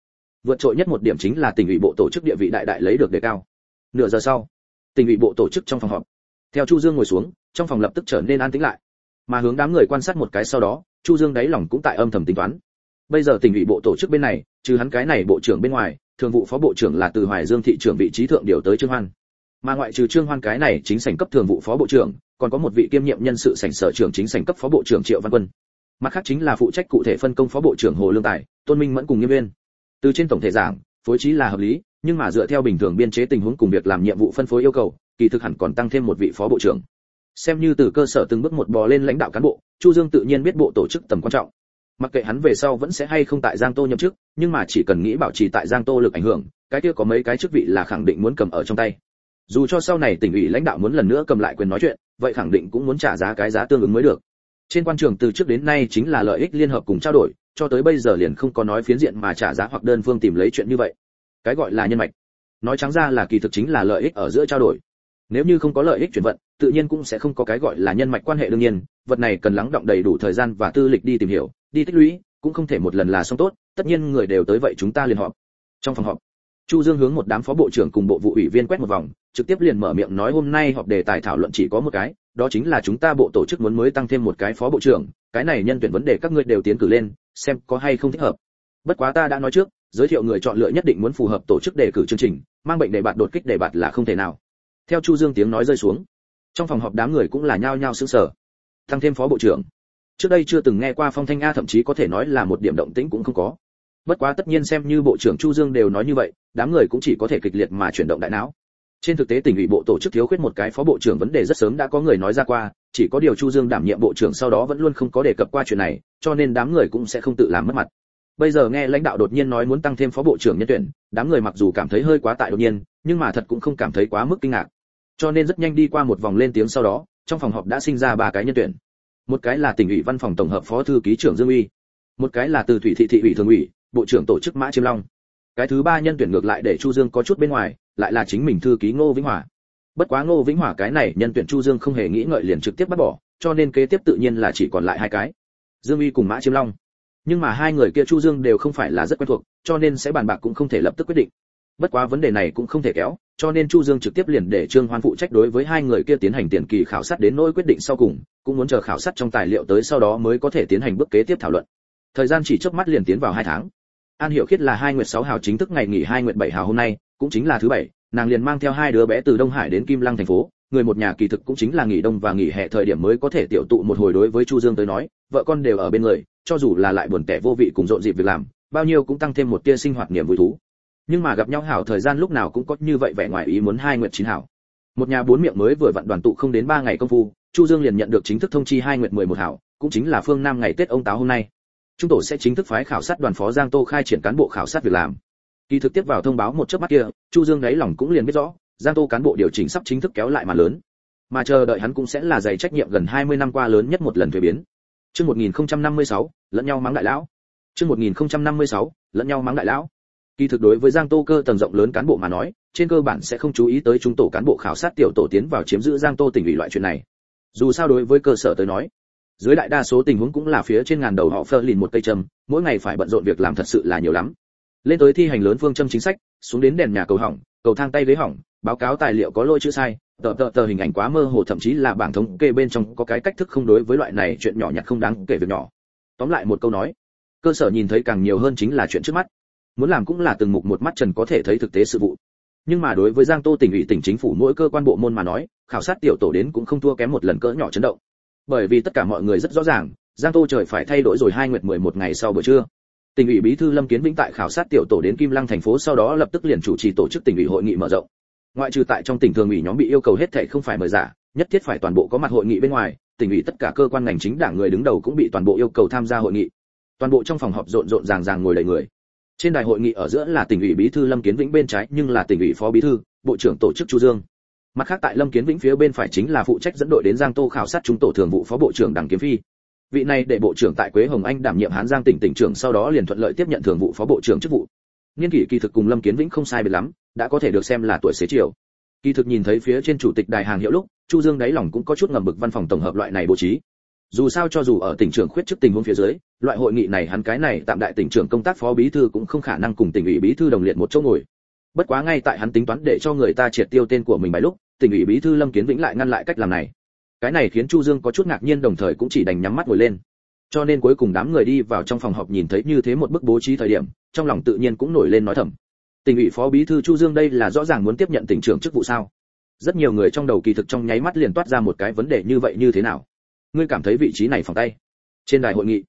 Vượt trội nhất một điểm chính là tỉnh ủy bộ tổ chức địa vị đại đại lấy được đề cao. Nửa giờ sau, tỉnh ủy bộ tổ chức trong phòng họp. Theo chu dương ngồi xuống, trong phòng lập tức trở nên an tĩnh lại mà hướng đám người quan sát một cái sau đó, chu dương đáy lòng cũng tại âm thầm tính toán. Bây giờ tỉnh ủy bộ tổ chức bên này, trừ hắn cái này bộ trưởng bên ngoài, thường vụ phó bộ trưởng là từ hoài dương thị trưởng vị trí thượng điều tới trương hoan. Mà ngoại trừ trương hoan cái này chính sảnh cấp thường vụ phó bộ trưởng, còn có một vị kiêm nhiệm nhân sự sảnh sở trưởng chính sảnh cấp phó bộ trưởng triệu văn quân. Mặt khác chính là phụ trách cụ thể phân công phó bộ trưởng hồ lương tài, tôn minh mẫn cùng nghiêm viên từ trên tổng thể giảng, phối trí là hợp lý, nhưng mà dựa theo bình thường biên chế tình huống cùng việc làm nhiệm vụ phân phối yêu cầu, kỳ thực hẳn còn tăng thêm một vị phó bộ trưởng xem như từ cơ sở từng bước một bò lên lãnh đạo cán bộ, chu dương tự nhiên biết bộ tổ chức tầm quan trọng. Mặc kệ hắn về sau vẫn sẽ hay không tại giang tô nhậm chức, nhưng mà chỉ cần nghĩ bảo trì tại giang tô lực ảnh hưởng, cái kia có mấy cái chức vị là khẳng định muốn cầm ở trong tay. Dù cho sau này tỉnh ủy lãnh đạo muốn lần nữa cầm lại quyền nói chuyện, vậy khẳng định cũng muốn trả giá cái giá tương ứng mới được. Trên quan trường từ trước đến nay chính là lợi ích liên hợp cùng trao đổi, cho tới bây giờ liền không có nói phiến diện mà trả giá hoặc đơn phương tìm lấy chuyện như vậy. Cái gọi là nhân mạch. Nói trắng ra là kỳ thực chính là lợi ích ở giữa trao đổi nếu như không có lợi ích chuyển vận, tự nhiên cũng sẽ không có cái gọi là nhân mạch quan hệ đương nhiên, vật này cần lắng động đầy đủ thời gian và tư lịch đi tìm hiểu, đi tích lũy, cũng không thể một lần là xong tốt, tất nhiên người đều tới vậy chúng ta liền họp. Trong phòng họp, chu dương hướng một đám phó bộ trưởng cùng bộ vụ ủy viên quét một vòng, trực tiếp liền mở miệng nói hôm nay họp đề tài thảo luận chỉ có một cái, đó chính là chúng ta bộ tổ chức muốn mới tăng thêm một cái phó bộ trưởng, cái này nhân tuyển vấn đề các ngươi đều tiến cử lên, xem có hay không thích hợp. Bất quá ta đã nói trước, giới thiệu người chọn lựa nhất định muốn phù hợp tổ chức đề cử chương trình, mang bệnh đề bạt đột kích đề bạt là không thể nào theo chu dương tiếng nói rơi xuống, trong phòng họp đám người cũng là nhao nhao sững sờ. Tăng thêm phó bộ trưởng. Trước đây chưa từng nghe qua phong thanh a, thậm chí có thể nói là một điểm động tĩnh cũng không có. Bất quá tất nhiên xem như bộ trưởng chu dương đều nói như vậy, đám người cũng chỉ có thể kịch liệt mà chuyển động đại não. Trên thực tế tỉnh ủy bộ tổ chức thiếu khuyết một cái phó bộ trưởng vấn đề rất sớm đã có người nói ra qua, chỉ có điều chu dương đảm nhiệm bộ trưởng sau đó vẫn luôn không có đề cập qua chuyện này, cho nên đám người cũng sẽ không tự làm mất mặt. Bây giờ nghe lãnh đạo đột nhiên nói muốn tăng thêm phó bộ trưởng nhân tuyển, đám người mặc dù cảm thấy hơi quá tại đột nhiên, nhưng mà thật cũng không cảm thấy quá mức kinh ngạc cho nên rất nhanh đi qua một vòng lên tiếng sau đó, trong phòng họp đã sinh ra ba cái nhân tuyển. Một cái là tỉnh ủy văn phòng tổng hợp phó thư ký trưởng dương uy. Một cái là từ thủy thị thị ủy thường ủy, bộ trưởng tổ chức mã chiêm long. Cái thứ ba nhân tuyển ngược lại để chu dương có chút bên ngoài, lại là chính mình thư ký ngô vĩnh hòa. Bất quá ngô vĩnh hòa cái này nhân tuyển chu dương không hề nghĩ ngợi liền trực tiếp bắt bỏ, cho nên kế tiếp tự nhiên là chỉ còn lại hai cái. Dương uy cùng mã chiêm long. Nhưng mà hai người kia chu dương đều không phải là rất quen thuộc, cho nên sẽ bàn bạc cũng không thể lập tức quyết định bất quá vấn đề này cũng không thể kéo, cho nên chu dương trực tiếp liền để trương hoan phụ trách đối với hai người kia tiến hành tiền kỳ khảo sát đến nỗi quyết định sau cùng, cũng muốn chờ khảo sát trong tài liệu tới sau đó mới có thể tiến hành bước kế tiếp thảo luận. Thời gian chỉ chớp mắt liền tiến vào hai tháng. An hiểu khiết là hai nguyệt sáu hào chính thức ngày nghỉ hai nguyệt bảy hào hôm nay, cũng chính là thứ bảy, nàng liền mang theo hai đứa bé từ đông hải đến kim lăng thành phố, người một nhà kỳ thực cũng chính là nghỉ đông và nghỉ hè thời điểm mới có thể tiểu tụ một hồi đối với chu dương tới nói, vợ con đều ở bên người, cho dù là lại buồn tẻ vô vị cùng rộn dịp việc làm, bao nhiêu cũng tăng thêm một tia sinh hoạt niềm vui thú nhưng mà gặp nhau hảo thời gian lúc nào cũng có như vậy vẻ ngoài ý muốn hai nguyệt chín hảo. Một nhà bốn miệng mới vừa vặn đoàn tụ không đến ba ngày công phu, chu dương liền nhận được chính thức thông chi hai nguyệt mười một hảo, cũng chính là phương nam ngày tết ông táo hôm nay. Chúng tổ sẽ chính thức phái khảo sát đoàn phó giang tô khai triển cán bộ khảo sát việc làm. Kỳ thực tiếp vào thông báo một chớp mắt kia, chu dương đáy lòng cũng liền biết rõ, giang tô cán bộ điều chỉnh sắp chính thức kéo lại mà lớn. Mà chờ đợi hắn cũng sẽ là dày trách nhiệm gần 20 năm qua lớn nhất một lần thuế biến. Chương 1056 lẫn nhau mắng đại lão. Chương 1056 lẫn nhau mắng đại lão kỳ thực đối với giang tô cơ tầng rộng lớn cán bộ mà nói, trên cơ bản sẽ không chú ý tới chúng tổ cán bộ khảo sát tiểu tổ tiến vào chiếm giữ giang tô tỉnh ủy loại chuyện này. Dù sao đối với cơ sở tới nói, dưới đại đa số tình huống cũng là phía trên ngàn đầu họ phơ lìn một cây châm, mỗi ngày phải bận rộn việc làm thật sự là nhiều lắm. Lên tới thi hành lớn phương châm chính sách, xuống đến đèn nhà cầu hỏng, cầu thang tay ghế hỏng, báo cáo tài liệu có lỗi chữ sai, tờ tờ tờ hình ảnh quá mơ hồ thậm chí là bảng thống kê bên trong có cái cách thức không đối với loại này chuyện nhỏ nhặt không đáng kể việc nhỏ. Tóm lại một câu nói, cơ sở nhìn thấy càng nhiều hơn chính là chuyện trước mắt muốn làm cũng là từng mục một mắt trần có thể thấy thực tế sự vụ. Nhưng mà đối với giang tô tỉnh ủy tỉnh chính phủ mỗi cơ quan bộ môn mà nói, khảo sát tiểu tổ đến cũng không thua kém một lần cỡ nhỏ chấn động. Bởi vì tất cả mọi người rất rõ ràng, giang tô trời phải thay đổi rồi hai nguyệt mười một ngày sau buổi trưa. Tỉnh ủy bí thư lâm kiến vĩnh tại khảo sát tiểu tổ đến kim lăng thành phố sau đó lập tức liền chủ trì tổ chức tỉnh ủy hội nghị mở rộng. Ngoại trừ tại trong tỉnh thường ủy nhóm bị yêu cầu hết thảy không phải mời giả, nhất thiết phải toàn bộ có mặt hội nghị bên ngoài, tỉnh ủy tất cả cơ quan ngành chính đảng người đứng đầu cũng bị toàn bộ yêu cầu tham gia hội nghị. Toàn bộ trong phòng họp rộn rộn ràng ràng ngồi đầy người trên đài hội nghị ở giữa là tỉnh ủy bí thư lâm kiến vĩnh bên trái nhưng là tỉnh ủy phó bí thư, bộ trưởng tổ chức chu dương. Mặt khác tại lâm kiến vĩnh phía bên phải chính là phụ trách dẫn đội đến giang tô khảo sát trung tổ thường vụ phó bộ trưởng đặng kiếm phi. Vị này để bộ trưởng tại quế hồng anh đảm nhiệm hán giang tỉnh tỉnh trưởng sau đó liền thuận lợi tiếp nhận thường vụ phó bộ trưởng chức vụ. Niên kỷ kỳ thực cùng lâm kiến vĩnh không sai biệt lắm, đã có thể được xem là tuổi xế chiều. Kỳ thực nhìn thấy phía trên chủ tịch đài hàng hiệu lúc, chu dương đáy lòng cũng có chút ngầm bực văn phòng tổng hợp loại này bố trí. Dù sao cho dù ở tỉnh trưởng khuyết chức tình huống phía dưới loại hội nghị này hắn cái này tạm đại tỉnh trưởng công tác phó bí thư cũng không khả năng cùng tỉnh ủy bí thư đồng liệt một chỗ ngồi. Bất quá ngay tại hắn tính toán để cho người ta triệt tiêu tên của mình bài lúc, tỉnh ủy bí thư lâm kiến vĩnh lại ngăn lại cách làm này. Cái này khiến chu dương có chút ngạc nhiên đồng thời cũng chỉ đành nhắm mắt ngồi lên. Cho nên cuối cùng đám người đi vào trong phòng họp nhìn thấy như thế một bức bố trí thời điểm, trong lòng tự nhiên cũng nổi lên nói thầm. Tỉnh ủy phó bí thư chu dương đây là rõ ràng muốn tiếp nhận tỉnh trưởng chức vụ sao? Rất nhiều người trong đầu kỳ thực trong nháy mắt liền toát ra một cái vấn đề như vậy như thế nào? Ngươi cảm thấy vị trí này phòng tay? Trên đài hội nghị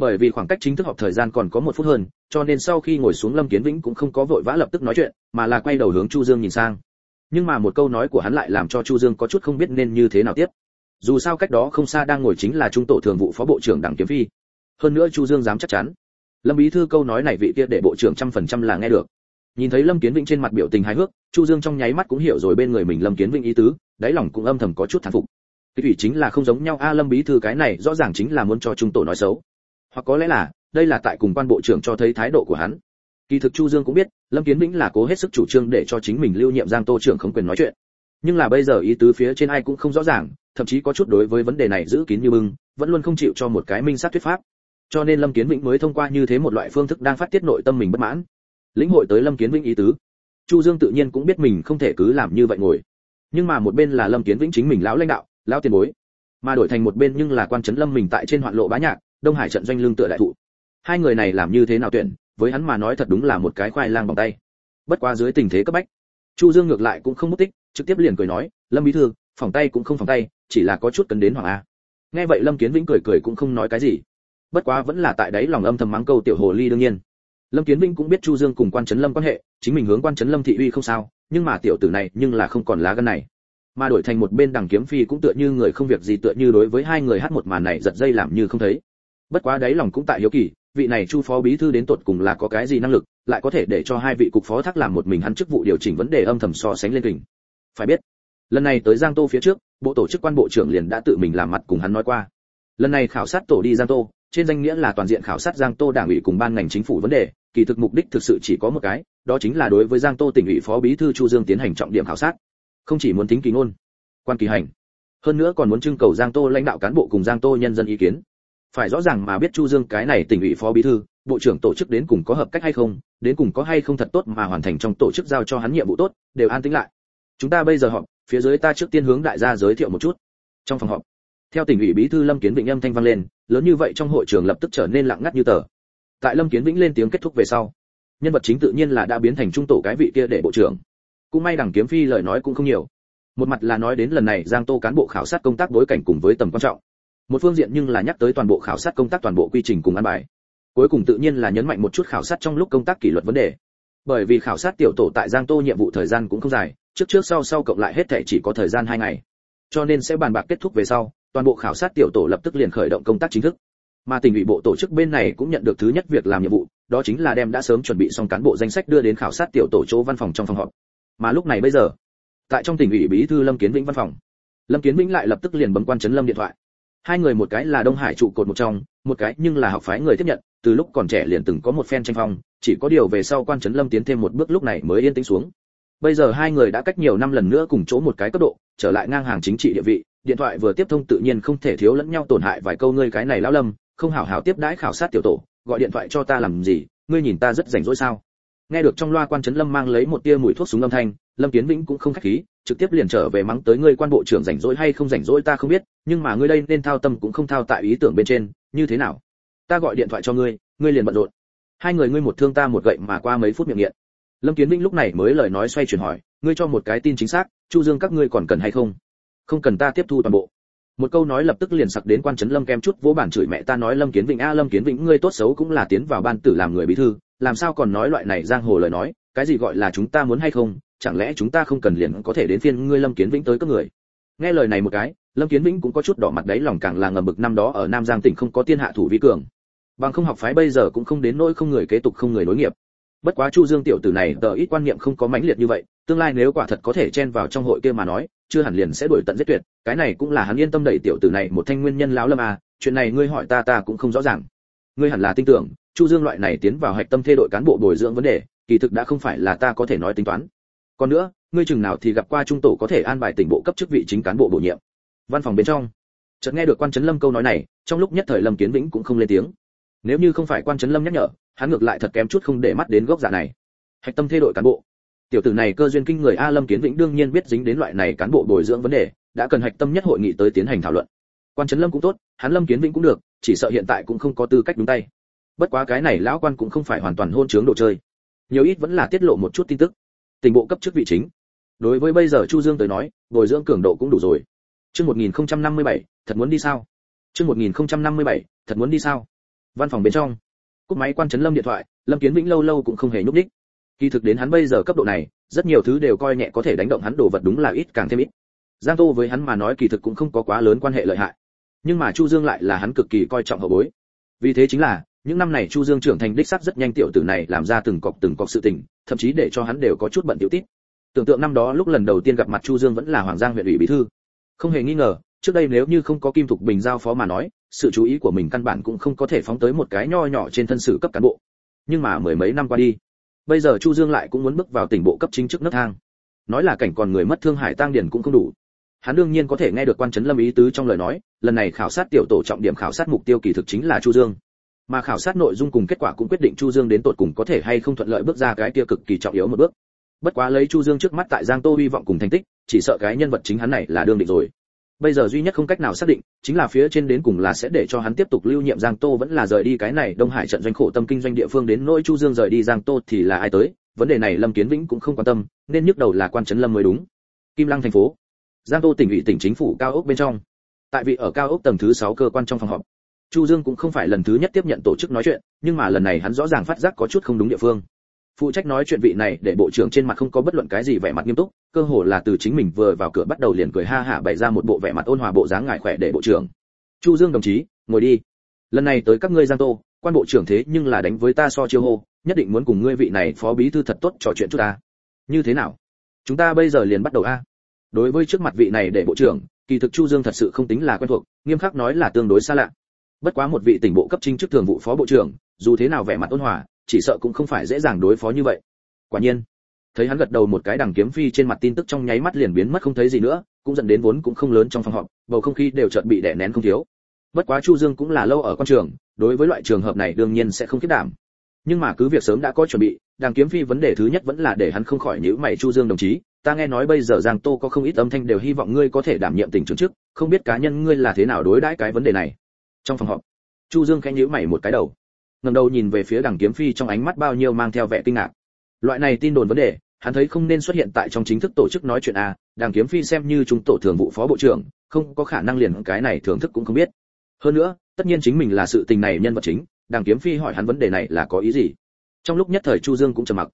bởi vì khoảng cách chính thức họp thời gian còn có một phút hơn, cho nên sau khi ngồi xuống lâm kiến vĩnh cũng không có vội vã lập tức nói chuyện, mà là quay đầu hướng chu dương nhìn sang. Nhưng mà một câu nói của hắn lại làm cho chu dương có chút không biết nên như thế nào tiếp. Dù sao cách đó không xa đang ngồi chính là trung tổ thường vụ phó bộ trưởng đặng kiếm phi. Hơn nữa chu dương dám chắc chắn. Lâm bí thư câu nói này vị kia để bộ trưởng trăm phần trăm là nghe được. Nhìn thấy lâm kiến vĩnh trên mặt biểu tình hài hước, chu dương trong nháy mắt cũng hiểu rồi bên người mình lâm kiến vĩnh ý tứ, đáy lòng cũng âm thầm có chút thán phục. Cái thủy chính là không giống nhau. A, lâm bí thư cái này rõ ràng chính là muốn cho trung tổ nói xấu hoặc có lẽ là, đây là tại cùng quan bộ trưởng cho thấy thái độ của hắn. Kỳ thực chu dương cũng biết, lâm kiến vĩnh là cố hết sức chủ trương để cho chính mình lưu nhiệm giang tô trưởng không quyền nói chuyện. Nhưng là bây giờ ý tứ phía trên ai cũng không rõ ràng, thậm chí có chút đối với vấn đề này giữ kín như bưng, vẫn luôn không chịu cho một cái minh sát thuyết pháp. Cho nên lâm kiến vĩnh mới thông qua như thế một loại phương thức đang phát tiết nội tâm mình bất mãn. Lĩnh hội tới lâm kiến vĩnh ý tứ. Chu dương tự nhiên cũng biết mình không thể cứ làm như vậy ngồi. Nhưng mà một bên là lâm kiến vĩnh chính mình lão lãnh đạo, lão tiền bối. Mà đổi thành một bên nhưng là quan trấn lâm mình tại trên hoạn lộ bá nhạc đông hải trận doanh lương tựa đại thụ. Hai người này làm như thế nào tuyển, với hắn mà nói thật đúng là một cái khoai lang bằng tay. Bất quá dưới tình thế cấp bách, chu dương ngược lại cũng không mất tích, trực tiếp liền cười nói, lâm bí thư, phòng tay cũng không phòng tay, chỉ là có chút cần đến hoàng a. Nghe vậy lâm kiến vĩnh cười cười cũng không nói cái gì. Bất quá vẫn là tại đấy lòng âm thầm mắng câu tiểu hồ ly đương nhiên. Lâm kiến vĩnh cũng biết chu dương cùng quan trấn lâm quan hệ, chính mình hướng quan trấn lâm thị uy không sao, nhưng mà tiểu tử này nhưng là không còn lá gan này. Mà đổi thành một bên đằng kiếm phi cũng tựa như người không việc gì tựa như đối với hai người hát một màn này giật dây làm như không thấy bất quá đấy lòng cũng tại hiếu kỳ, vị này chu phó bí thư đến tột cùng là có cái gì năng lực, lại có thể để cho hai vị cục phó thác làm một mình hắn chức vụ điều chỉnh vấn đề âm thầm so sánh lên kình. Phải biết, lần này tới giang tô phía trước, bộ tổ chức quan bộ trưởng liền đã tự mình làm mặt cùng hắn nói qua. Lần này khảo sát tổ đi giang tô, trên danh nghĩa là toàn diện khảo sát giang tô đảng ủy cùng ban ngành chính phủ vấn đề, kỳ thực mục đích thực sự chỉ có một cái, đó chính là đối với giang tô tỉnh ủy phó bí thư chu dương tiến hành trọng điểm khảo sát. Không chỉ muốn tính kỳ ngôn, quan kỳ hành, hơn nữa còn muốn trưng cầu giang tô lãnh đạo cán bộ cùng giang tô nhân dân ý kiến phải rõ ràng mà biết chu dương cái này tỉnh ủy phó bí thư, bộ trưởng tổ chức đến cùng có hợp cách hay không, đến cùng có hay không thật tốt mà hoàn thành trong tổ chức giao cho hắn nhiệm vụ tốt, đều an tĩnh lại. Chúng ta bây giờ họp, phía dưới ta trước tiên hướng đại gia giới thiệu một chút. Trong phòng họp, theo tỉnh ủy bí thư lâm kiến vĩnh âm thanh vang lên, lớn như vậy trong hội trường lập tức trở nên lặng ngắt như tờ. Tại lâm kiến vĩnh lên tiếng kết thúc về sau, nhân vật chính tự nhiên là đã biến thành trung tổ cái vị kia để bộ trưởng. Cũng may đằng kiếm phi lời nói cũng không nhiều. Một mặt là nói đến lần này giang tô cán bộ khảo sát công tác đối cảnh cùng với tầm quan trọng một phương diện nhưng là nhắc tới toàn bộ khảo sát công tác toàn bộ quy trình cùng an bài. Cuối cùng tự nhiên là nhấn mạnh một chút khảo sát trong lúc công tác kỷ luật vấn đề. Bởi vì khảo sát tiểu tổ tại giang tô nhiệm vụ thời gian cũng không dài, trước trước sau sau cộng lại hết thể chỉ có thời gian hai ngày. Cho nên sẽ bàn bạc kết thúc về sau, toàn bộ khảo sát tiểu tổ lập tức liền khởi động công tác chính thức. Mà tỉnh ủy bộ tổ chức bên này cũng nhận được thứ nhất việc làm nhiệm vụ, đó chính là đem đã sớm chuẩn bị xong cán bộ danh sách đưa đến khảo sát tiểu tổ chỗ văn phòng trong phòng họp. Mà lúc này bây giờ, tại trong tỉnh ủy bí thư lâm kiến vĩnh văn phòng, lâm kiến vĩnh lại lập tức liền bấm quan trấn lâm điện thoại hai người một cái là đông hải trụ cột một trong, một cái nhưng là học phái người tiếp nhận, từ lúc còn trẻ liền từng có một phen tranh phong, chỉ có điều về sau quan trấn lâm tiến thêm một bước lúc này mới yên tĩnh xuống. Bây giờ hai người đã cách nhiều năm lần nữa cùng chỗ một cái cấp độ, trở lại ngang hàng chính trị địa vị, điện thoại vừa tiếp thông tự nhiên không thể thiếu lẫn nhau tổn hại vài câu ngươi cái này lão lâm, không hảo hảo tiếp đãi khảo sát tiểu tổ, gọi điện thoại cho ta làm gì, ngươi nhìn ta rất rảnh rỗi sao? Nghe được trong loa quan trấn lâm mang lấy một tia mùi thuốc súng âm thanh, lâm tiến vĩnh cũng không khách khí trực tiếp liền trở về mắng tới ngươi quan bộ trưởng rảnh rỗi hay không rảnh rỗi ta không biết, nhưng mà ngươi đây nên thao tâm cũng không thao tại ý tưởng bên trên, như thế nào? Ta gọi điện thoại cho ngươi ngươi liền bận rộn. Hai người ngươi một thương ta một gậy mà qua mấy phút miệng nghiện. Lâm kiến vĩnh lúc này mới lời nói xoay chuyển hỏi, ngươi cho một cái tin chính xác, chu dương các ngươi còn cần hay không? Không cần ta tiếp thu toàn bộ. Một câu nói lập tức liền sặc đến quan trấn lâm kem chút vỗ bản chửi mẹ ta nói lâm kiến vĩnh, a, lâm kiến vĩnh, ngươi tốt xấu cũng là tiến vào ban tử làm người bí thư, làm sao còn nói loại này giang hồ lời nói, cái gì gọi là chúng ta muốn hay không chẳng lẽ chúng ta không cần liền có thể đến phiên ngươi lâm kiến vĩnh tới các người? Nghe lời này một cái, lâm kiến vĩnh cũng có chút đỏ mặt đấy, lòng càng là ngầm bực năm đó ở nam giang tỉnh không có tiên hạ thủ vi cường. Bằng không học phái bây giờ cũng không đến nỗi không người kế tục không người nối nghiệp. Bất quá chu dương tiểu tử này tờ ít quan niệm không có mãnh liệt như vậy, tương lai nếu quả thật có thể chen vào trong hội kia mà nói, chưa hẳn liền sẽ đuổi tận giết tuyệt. Cái này cũng là hắn yên tâm đẩy tiểu tử này một thanh nguyên nhân lão lâm à chuyện này ngươi hỏi ta ta cũng không rõ ràng. Ngươi hẳn là tin tưởng, chu dương loại này tiến vào hạch tâm thê đội cán bộ bồi dưỡng vấn đề, kỳ thực đã không phải là ta có thể nói tính toán còn nữa, ngươi chừng nào thì gặp qua trung tổ có thể an bài tỉnh bộ cấp chức vị chính cán bộ bổ nhiệm. Văn phòng bên trong, chợt nghe được quan trấn lâm câu nói này, trong lúc nhất thời lâm kiến vĩnh cũng không lên tiếng. Nếu như không phải quan trấn lâm nhắc nhở, hắn ngược lại thật kém chút không để mắt đến gốc giả này. Hạch tâm thay đổi cán bộ. Tiểu tử này cơ duyên kinh người a lâm kiến vĩnh đương nhiên biết dính đến loại này cán bộ bồi dưỡng vấn đề, đã cần hạch tâm nhất hội nghị tới tiến hành thảo luận. Quan trấn lâm cũng tốt, hắn lâm kiến vĩnh cũng được, chỉ sợ hiện tại cũng không có tư cách đúng tay. Bất quá cái này lão quan cũng không phải hoàn toàn hôn chướng đồ chơi. Nhiều ít vẫn là tiết lộ một chút tin tức tình bộ cấp chức vị chính. Đối với bây giờ chu dương tới nói bồi dưỡng cường độ cũng đủ rồi. Chương 1057, thật muốn đi sao? Chương 1057, thật muốn đi sao? Văn phòng bên trong. Cúp máy quan trấn lâm điện thoại lâm kiến vĩnh lâu lâu cũng không hề nhúc nhích. Kỳ thực đến hắn bây giờ cấp độ này rất nhiều thứ đều coi nhẹ có thể đánh động hắn đồ vật đúng là ít càng thêm ít. Giang tô với hắn mà nói kỳ thực cũng không có quá lớn quan hệ lợi hại. Nhưng mà chu dương lại là hắn cực kỳ coi trọng hậu bối. Vì thế chính là những năm này chu dương trưởng thành đích sắc rất nhanh tiểu tử này làm ra từng cọc từng cọc sự tình thậm chí để cho hắn đều có chút bận tiểu tít. Tưởng tượng năm đó lúc lần đầu tiên gặp mặt chu dương vẫn là hoàng giang huyện ủy bí thư. Không hề nghi ngờ, trước đây nếu như không có kim thục bình giao phó mà nói, sự chú ý của mình căn bản cũng không có thể phóng tới một cái nho nhỏ trên thân sử cấp cán bộ. Nhưng mà mười mấy năm qua đi, bây giờ chu dương lại cũng muốn bước vào tỉnh bộ cấp chính chức nấc thang. Nói là cảnh còn người mất thương hải tăng điển cũng không đủ. Hắn đương nhiên có thể nghe được quan trấn lâm ý tứ trong lời nói, lần này khảo sát tiểu tổ trọng điểm khảo sát mục tiêu kỳ thực chính là chu dương mà khảo sát nội dung cùng kết quả cũng quyết định chu dương đến tột cùng có thể hay không thuận lợi bước ra cái kia cực kỳ trọng yếu một bước. Bất quá lấy chu dương trước mắt tại giang tô hy vọng cùng thành tích, chỉ sợ cái nhân vật chính hắn này là đương định rồi. Bây giờ duy nhất không cách nào xác định, chính là phía trên đến cùng là sẽ để cho hắn tiếp tục lưu nhiệm giang tô vẫn là rời đi cái này đông hải trận doanh khổ tâm kinh doanh địa phương đến nỗi chu dương rời đi giang tô thì là ai tới, vấn đề này lâm kiến vĩnh cũng không quan tâm, nên nhức đầu là quan trấn lâm mới đúng. Kim lăng thành phố. Giang tô tỉnh ủy tỉnh chính phủ cao ốc bên trong. Tại vị ở cao ốc tầng thứ 6 cơ quan trong phòng họp chu dương cũng không phải lần thứ nhất tiếp nhận tổ chức nói chuyện, nhưng mà lần này hắn rõ ràng phát giác có chút không đúng địa phương. Phụ trách nói chuyện vị này để bộ trưởng trên mặt không có bất luận cái gì vẻ mặt nghiêm túc, cơ hồ là từ chính mình vừa vào cửa bắt đầu liền cười ha hả bày ra một bộ vẻ mặt ôn hòa bộ dáng ngại khỏe để bộ trưởng. Chu dương đồng chí, ngồi đi. Lần này tới các ngươi giang tô, quan bộ trưởng thế nhưng là đánh với ta so chiêu hô, nhất định muốn cùng ngươi vị này phó bí thư thật tốt trò chuyện chút ta. Như thế nào? Chúng ta bây giờ liền bắt đầu a. Đối với trước mặt vị này để bộ trưởng, kỳ thực chu dương thật sự không tính là quen thuộc, nghiêm khắc nói là tương đối xa lạ bất quá một vị tỉnh bộ cấp chính chức thường vụ phó bộ trưởng, dù thế nào vẻ mặt ôn hòa, chỉ sợ cũng không phải dễ dàng đối phó như vậy. Quả nhiên, thấy hắn gật đầu một cái đằng kiếm phi trên mặt tin tức trong nháy mắt liền biến mất không thấy gì nữa, cũng dẫn đến vốn cũng không lớn trong phòng họp, bầu không khí đều chợt bị đè nén không thiếu. Bất quá chu dương cũng là lâu ở quan trường, đối với loại trường hợp này đương nhiên sẽ không kiếp đảm. Nhưng mà cứ việc sớm đã có chuẩn bị, đằng kiếm phi vấn đề thứ nhất vẫn là để hắn không khỏi nhữ mày chu dương đồng chí, ta nghe nói bây giờ giang tô có không ít âm thanh đều hy vọng ngươi có thể đảm nhiệm tỉnh trưởng chức, không biết cá nhân ngươi là thế nào đối đãi cái vấn đề này? Trong phòng họp. Chu dương khẽ nhíu mày một cái đầu, ngẩng đầu nhìn về phía đằng kiếm phi trong ánh mắt bao nhiêu mang theo vẻ kinh ngạc. Loại này tin đồn vấn đề, hắn thấy không nên xuất hiện tại trong chính thức tổ chức nói chuyện a đằng kiếm phi xem như chúng tổ thường vụ phó bộ trưởng, không có khả năng liền cái này thưởng thức cũng không biết. Hơn nữa, tất nhiên chính mình là sự tình này nhân vật chính, đằng kiếm phi hỏi hắn vấn đề này là có ý gì. Trong lúc nhất thời chu dương cũng trầm mặc.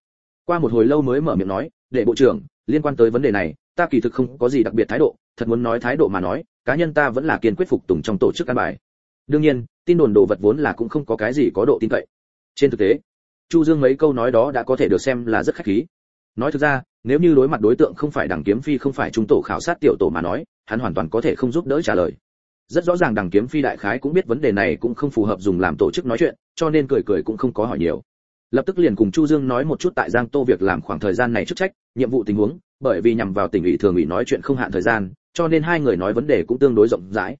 Qua một hồi lâu mới mở miệng nói, để bộ trưởng, liên quan tới vấn đề này, ta kỳ thực không có gì đặc biệt thái độ, thật muốn nói thái độ mà nói, cá nhân ta vẫn là kiên quyết phục tùng trong tổ chức căn bài đương nhiên, tin đồn đồ vật vốn là cũng không có cái gì có độ tin cậy. Trên thực tế, chu dương mấy câu nói đó đã có thể được xem là rất khách khí. Nói thực ra, nếu như đối mặt đối tượng không phải đằng kiếm phi không phải trung tổ khảo sát tiểu tổ mà nói, hắn hoàn toàn có thể không giúp đỡ trả lời. Rất rõ ràng đằng kiếm phi đại khái cũng biết vấn đề này cũng không phù hợp dùng làm tổ chức nói chuyện, cho nên cười cười cũng không có hỏi nhiều. Lập tức liền cùng chu dương nói một chút tại giang tô việc làm khoảng thời gian này chức trách, nhiệm vụ tình huống, bởi vì nhằm vào tỉnh ủy thường ủy nói chuyện không hạn thời gian, cho nên hai người nói vấn đề cũng tương đối rộng rãi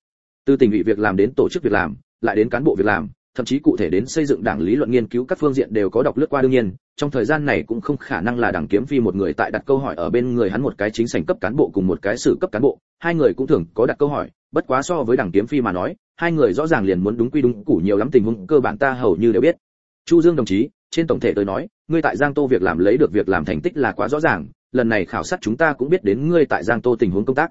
từ tỉnh ủy việc làm đến tổ chức việc làm, lại đến cán bộ việc làm, thậm chí cụ thể đến xây dựng đảng lý luận nghiên cứu các phương diện đều có đọc lướt qua đương nhiên, trong thời gian này cũng không khả năng là đảng kiếm phi một người tại đặt câu hỏi ở bên người hắn một cái chính sảnh cấp cán bộ cùng một cái sự cấp cán bộ, hai người cũng thường có đặt câu hỏi, bất quá so với đảng kiếm phi mà nói, hai người rõ ràng liền muốn đúng quy đúng củ nhiều lắm tình huống cơ bản ta hầu như đều biết. Chu dương đồng chí, trên tổng thể tôi nói, ngươi tại giang tô việc làm lấy được việc làm thành tích là quá rõ ràng, lần này khảo sát chúng ta cũng biết đến ngươi tại giang tô tình huống công tác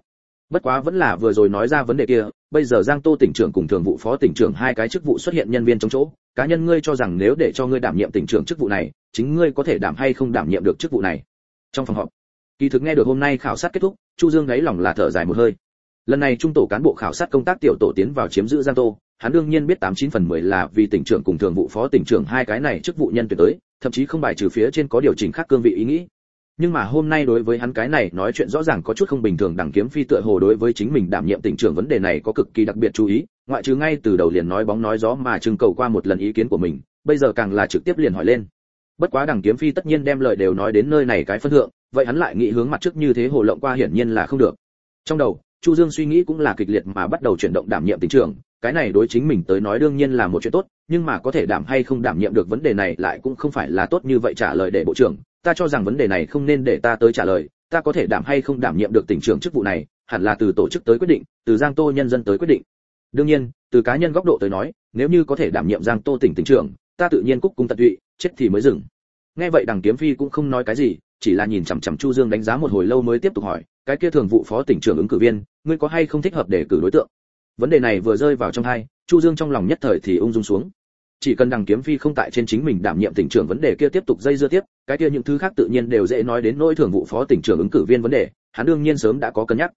bất quá vẫn là vừa rồi nói ra vấn đề kia, bây giờ giang tô tỉnh trưởng cùng thường vụ phó tỉnh trưởng hai cái chức vụ xuất hiện nhân viên trong chỗ. Cá nhân ngươi cho rằng nếu để cho ngươi đảm nhiệm tỉnh trưởng chức vụ này, chính ngươi có thể đảm hay không đảm nhiệm được chức vụ này? Trong phòng họp, kỳ thực nghe được hôm nay khảo sát kết thúc, chu dương đáy lòng là thở dài một hơi. Lần này trung tổ cán bộ khảo sát công tác tiểu tổ tiến vào chiếm giữ giang tô, hắn đương nhiên biết tám chín phần mười là vì tỉnh trưởng cùng thường vụ phó tỉnh trưởng hai cái này chức vụ nhân tuyển tới, thậm chí không bài trừ phía trên có điều chỉnh khác cương vị ý nghĩ nhưng mà hôm nay đối với hắn cái này nói chuyện rõ ràng có chút không bình thường, đằng kiếm phi tựa hồ đối với chính mình đảm nhiệm tỉnh trưởng vấn đề này có cực kỳ đặc biệt chú ý, ngoại trừ ngay từ đầu liền nói bóng nói gió mà trưng cầu qua một lần ý kiến của mình, bây giờ càng là trực tiếp liền hỏi lên. Bất quá đằng kiếm phi tất nhiên đem lời đều nói đến nơi này cái phân thượng, vậy hắn lại nghĩ hướng mặt trước như thế hồ lộng qua hiển nhiên là không được. Trong đầu, chu dương suy nghĩ cũng là kịch liệt mà bắt đầu chuyển động đảm nhiệm tỉnh trưởng, cái này đối chính mình tới nói đương nhiên là một chuyện tốt, nhưng mà có thể đảm hay không đảm nhiệm được vấn đề này lại cũng không phải là tốt như vậy trả lời để bộ trưởng ta cho rằng vấn đề này không nên để ta tới trả lời, ta có thể đảm hay không đảm nhiệm được tỉnh trưởng chức vụ này, hẳn là từ tổ chức tới quyết định, từ giang tô nhân dân tới quyết định. Đương nhiên, từ cá nhân góc độ tới nói, nếu như có thể đảm nhiệm giang tô tỉnh tỉnh trưởng, ta tự nhiên cúc cung tận tụy, chết thì mới dừng. Nghe vậy đằng kiếm phi cũng không nói cái gì, chỉ là nhìn chằm chằm chu dương đánh giá một hồi lâu mới tiếp tục hỏi, cái kia thường vụ phó tỉnh trưởng ứng cử viên, ngươi có hay không thích hợp để cử đối tượng? Vấn đề này vừa rơi vào trong hai, chu dương trong lòng nhất thời thì ung dung xuống. Chỉ cần đằng kiếm phi không tại trên chính mình đảm nhiệm tỉnh trưởng vấn đề kia tiếp tục dây dưa tiếp cái kia những thứ khác tự nhiên đều dễ nói đến nỗi thường vụ phó tỉnh trưởng ứng cử viên vấn đề, hắn đương nhiên sớm đã có cân nhắc.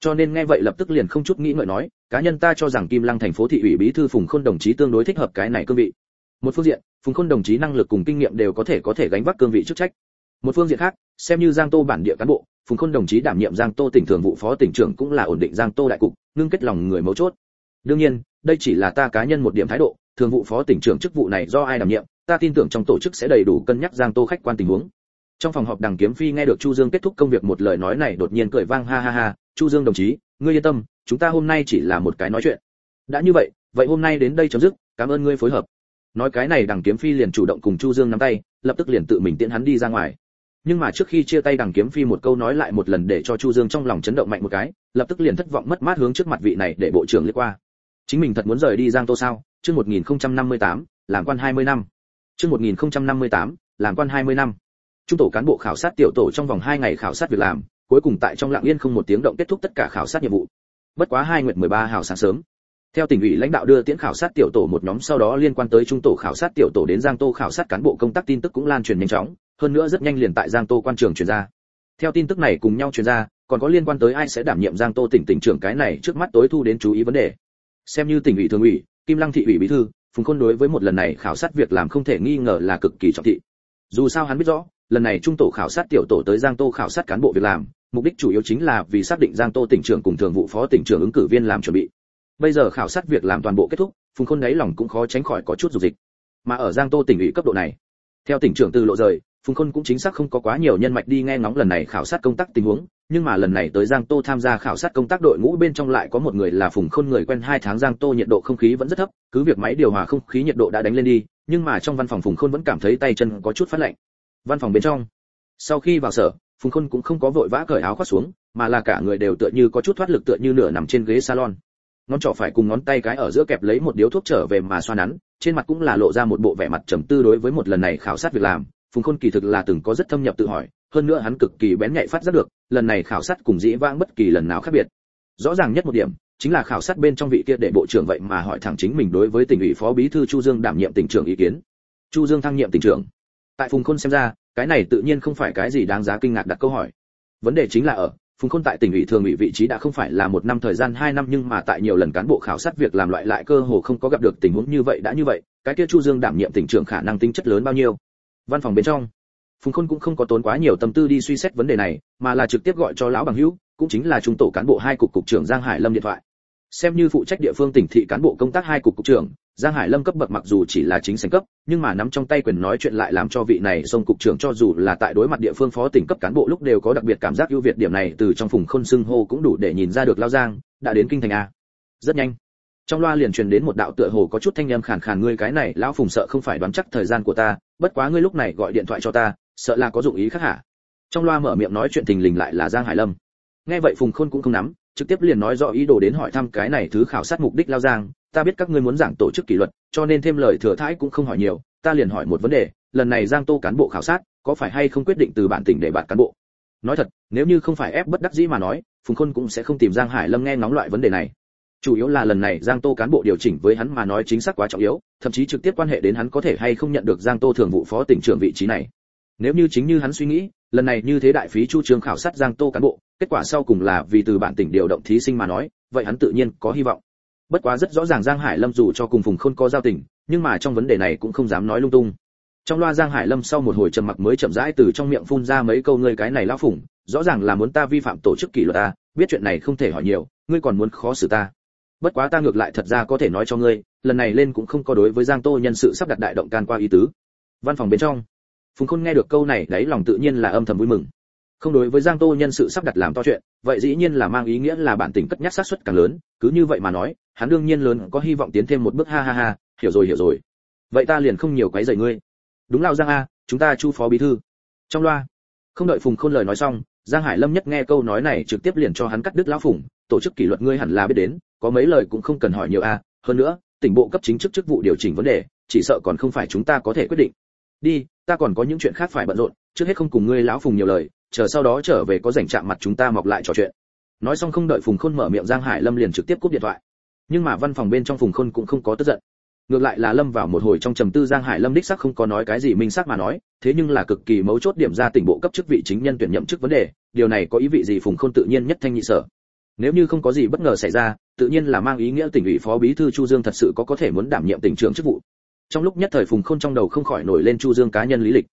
Cho nên nghe vậy lập tức liền không chút nghĩ ngợi nói, cá nhân ta cho rằng kim lăng thành phố thị ủy bí thư phùng khôn đồng chí tương đối thích hợp cái này cương vị. Một phương diện, phùng khôn đồng chí năng lực cùng kinh nghiệm đều có thể có thể gánh vác cương vị chức trách. Một phương diện khác, xem như giang tô bản địa cán bộ, phùng khôn đồng chí đảm nhiệm giang tô tỉnh thường vụ phó tỉnh trưởng cũng là ổn định giang tô đại cục, ngưng kết lòng người mấu chốt. Đương nhiên, đây chỉ là ta cá nhân một điểm thái độ thường vụ phó tỉnh trưởng chức vụ này do ai đảm nhiệm, ta tin tưởng trong tổ chức sẽ đầy đủ cân nhắc giang tô khách quan tình huống. Trong phòng họp đằng kiếm phi nghe được chu dương kết thúc công việc một lời nói này đột nhiên cười vang ha ha ha, chu dương đồng chí, ngươi yên tâm, chúng ta hôm nay chỉ là một cái nói chuyện. Đã như vậy vậy hôm nay đến đây chấm dứt, cảm ơn ngươi phối hợp. Nói cái này đằng kiếm phi liền chủ động cùng chu dương nắm tay, lập tức liền tự mình tiễn hắn đi ra ngoài. Nhưng mà trước khi chia tay đằng kiếm phi một câu nói lại một lần để cho chu dương trong lòng chấn động mạnh một cái, lập tức liền thất vọng mất mát hướng trước mặt vị này để bộ trưởng liếc qua chính mình thật muốn rời đi giang tô sao? Chương 1058, làm quan 20 năm. Chương 1058, làm quan 20 năm. Trung tổ cán bộ khảo sát tiểu tổ trong vòng 2 ngày khảo sát việc làm cuối cùng tại trong lặng yên không một tiếng động kết thúc tất cả khảo sát nhiệm vụ. Bất quá hai nguyệt 13 hào sáng sớm. Theo tỉnh ủy lãnh đạo đưa tiễn khảo sát tiểu tổ một nhóm sau đó liên quan tới trung tổ khảo sát tiểu tổ đến giang tô khảo sát cán bộ công tác tin tức cũng lan truyền nhanh chóng hơn nữa rất nhanh liền tại giang tô quan trường truyền ra. Theo tin tức này cùng nhau truyền ra còn có liên quan tới ai sẽ đảm nhiệm giang tô tỉnh tỉnh trưởng cái này trước mắt tối thu đến chú ý vấn đề xem như tỉnh ủy thường ủy, kim lăng thị ủy bí thư, phùng khôn đối với một lần này khảo sát việc làm không thể nghi ngờ là cực kỳ trọng thị. Dù sao hắn biết rõ, lần này trung tổ khảo sát tiểu tổ tới giang tô khảo sát cán bộ việc làm, mục đích chủ yếu chính là vì xác định giang tô tỉnh trưởng cùng thường vụ phó tỉnh trưởng ứng cử viên làm chuẩn bị. Bây giờ khảo sát việc làm toàn bộ kết thúc, phùng khôn đáy lòng cũng khó tránh khỏi có chút dục dịch. Mà ở giang tô tỉnh ủy cấp độ này, theo tỉnh trưởng từ lộ rời phùng khôn cũng chính xác không có quá nhiều nhân mạch đi nghe ngóng lần này khảo sát công tác tình huống, nhưng mà lần này tới giang tô tham gia khảo sát công tác đội ngũ bên trong lại có một người là phùng khôn người quen hai tháng giang tô nhiệt độ không khí vẫn rất thấp, cứ việc máy điều hòa không khí nhiệt độ đã đánh lên đi, nhưng mà trong văn phòng phùng khôn vẫn cảm thấy tay chân có chút phát lạnh. Văn phòng bên trong, sau khi vào sở, phùng khôn cũng không có vội vã cởi áo khoác xuống, mà là cả người đều tựa như có chút thoát lực tựa như nửa nằm trên ghế salon. Ngón trỏ phải cùng ngón tay cái ở giữa kẹp lấy một điếu thuốc trở về mà xoa nắn, trên mặt cũng là lộ ra một bộ vẻ mặt trầm tư đối với một lần này khảo sát việc làm phùng khôn kỳ thực là từng có rất thâm nhập tự hỏi, hơn nữa hắn cực kỳ bén nhạy phát giác được, lần này khảo sát cùng dĩ vãng bất kỳ lần nào khác biệt. Rõ ràng nhất một điểm, chính là khảo sát bên trong vị kia để bộ trưởng vậy mà hỏi thẳng chính mình đối với tỉnh ủy phó bí thư chu dương đảm nhiệm tỉnh trưởng ý kiến. Chu dương thăng nhiệm tỉnh trưởng. Tại phùng khôn xem ra, cái này tự nhiên không phải cái gì đáng giá kinh ngạc đặt câu hỏi. Vấn đề chính là ở, phùng khôn tại tỉnh ủy thường ủy vị trí đã không phải là một năm thời gian hai năm nhưng mà tại nhiều lần cán bộ khảo sát việc làm loại lại cơ hồ không có gặp được tình huống như vậy đã như vậy, cái kia chu dương đảm nhiệm tỉnh trưởng khả năng tính chất lớn bao nhiêu? Văn phòng bên trong. Phùng khôn cũng không có tốn quá nhiều tâm tư đi suy xét vấn đề này, mà là trực tiếp gọi cho lão bằng hữu, cũng chính là trung tổ cán bộ hai cục cục trưởng giang hải lâm điện thoại. Xem như phụ trách địa phương tỉnh thị cán bộ công tác hai cục cục trưởng, giang hải lâm cấp bậc mặc dù chỉ là chính sành cấp, nhưng mà nắm trong tay quyền nói chuyện lại làm cho vị này sông cục trưởng cho dù là tại đối mặt địa phương phó tỉnh cấp cán bộ lúc đều có đặc biệt cảm giác ưu việt điểm này từ trong phùng khôn xưng hô cũng đủ để nhìn ra được lao giang, đã đến kinh thành a. Rất nhanh trong loa liền truyền đến một đạo tựa hồ có chút thanh âm khàn khàn, ngươi cái này, lão phùng sợ không phải đoán chắc thời gian của ta, bất quá ngươi lúc này gọi điện thoại cho ta, sợ là có dụng ý khác hả? Trong loa mở miệng nói chuyện tình lình lại là giang hải lâm. Nghe vậy phùng khôn cũng không nắm, trực tiếp liền nói rõ ý đồ đến hỏi thăm cái này thứ khảo sát mục đích lao giang. Ta biết các ngươi muốn giảng tổ chức kỷ luật, cho nên thêm lời thừa thãi cũng không hỏi nhiều, ta liền hỏi một vấn đề, lần này giang tô cán bộ khảo sát, có phải hay không quyết định từ bản tỉnh để bạn cán bộ? Nói thật, nếu như không phải ép bất đắc dĩ mà nói, phùng khôn cũng sẽ không tìm giang hải lâm nghe ngóng loại vấn đề này chủ yếu là lần này giang tô cán bộ điều chỉnh với hắn mà nói chính xác quá trọng yếu, thậm chí trực tiếp quan hệ đến hắn có thể hay không nhận được giang tô thường vụ phó tỉnh trưởng vị trí này. Nếu như chính như hắn suy nghĩ, lần này như thế đại phí chu trường khảo sát giang tô cán bộ, kết quả sau cùng là vì từ bản tỉnh điều động thí sinh mà nói, vậy hắn tự nhiên có hy vọng. Bất quá rất rõ ràng giang hải lâm dù cho cùng phùng khôn có giao tình, nhưng mà trong vấn đề này cũng không dám nói lung tung. Trong loa giang hải lâm sau một hồi trầm mặc mới chậm rãi từ trong miệng phun ra mấy câu ngươi cái này lão phủng, rõ ràng là muốn ta vi phạm tổ chức kỷ luật ta, biết chuyện này không thể hỏi nhiều, ngươi còn muốn khó xử ta bất quá ta ngược lại thật ra có thể nói cho ngươi, lần này lên cũng không có đối với giang tô nhân sự sắp đặt đại động can qua ý tứ. Văn phòng bên trong, phùng khôn nghe được câu này, đáy lòng tự nhiên là âm thầm vui mừng. Không đối với giang tô nhân sự sắp đặt làm to chuyện, vậy dĩ nhiên là mang ý nghĩa là bản tỉnh cất nhắc xác suất càng lớn, cứ như vậy mà nói, hắn đương nhiên lớn có hy vọng tiến thêm một bước, ha ha ha, hiểu rồi hiểu rồi. Vậy ta liền không nhiều quấy rầy ngươi. Đúng lao giang a, chúng ta chu phó bí thư. Trong loa, không đợi phùng khôn lời nói xong, giang hải lâm nhất nghe câu nói này trực tiếp liền cho hắn cắt đứt lão phùng tổ chức kỷ luật ngươi hẳn là biết đến, có mấy lời cũng không cần hỏi nhiều a, hơn nữa, tỉnh bộ cấp chính chức chức vụ điều chỉnh vấn đề, chỉ sợ còn không phải chúng ta có thể quyết định. Đi, ta còn có những chuyện khác phải bận rộn, trước hết không cùng ngươi lão phùng nhiều lời, chờ sau đó trở về có rảnh chạm mặt chúng ta mọc lại trò chuyện. Nói xong không đợi phùng khôn mở miệng, giang hải lâm liền trực tiếp cúp điện thoại. Nhưng mà văn phòng bên trong phùng khôn cũng không có tức giận. Ngược lại là lâm vào một hồi trong trầm tư, giang hải lâm đích sắc không có nói cái gì minh xác mà nói, thế nhưng là cực kỳ mấu chốt điểm ra tỉnh bộ cấp chức vị chính nhân tuyển nhậm chức vấn đề, điều này có ý vị gì phùng khôn tự nhiên nhất thanh nhị sở nếu như không có gì bất ngờ xảy ra, tự nhiên là mang ý nghĩa tỉnh ủy phó bí thư chu dương thật sự có có thể muốn đảm nhiệm tỉnh trưởng chức vụ. Trong lúc nhất thời phùng khôn trong đầu không khỏi nổi lên chu dương cá nhân lý lịch.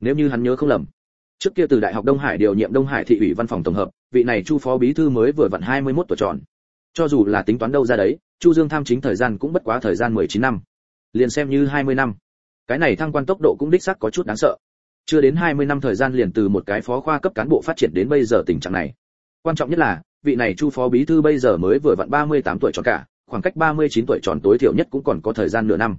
Nếu như hắn nhớ không lầm, trước kia từ đại học đông hải điều nhiệm đông hải thị ủy văn phòng tổng hợp, vị này chu phó bí thư mới vừa vặn 21 tuổi tròn. Cho dù là tính toán đâu ra đấy, chu dương tham chính thời gian cũng bất quá thời gian 19 năm. Liền xem như 20 năm. Cái này thăng quan tốc độ cũng đích xác có chút đáng sợ. Chưa đến 20 năm thời gian liền từ một cái phó khoa cấp cán bộ phát triển đến bây giờ tình trạng này. Quan trọng nhất là vị này chu phó bí thư bây giờ mới vừa vặn 38 tuổi tròn cả, khoảng cách 39 tuổi tròn tối thiểu nhất cũng còn có thời gian nửa năm.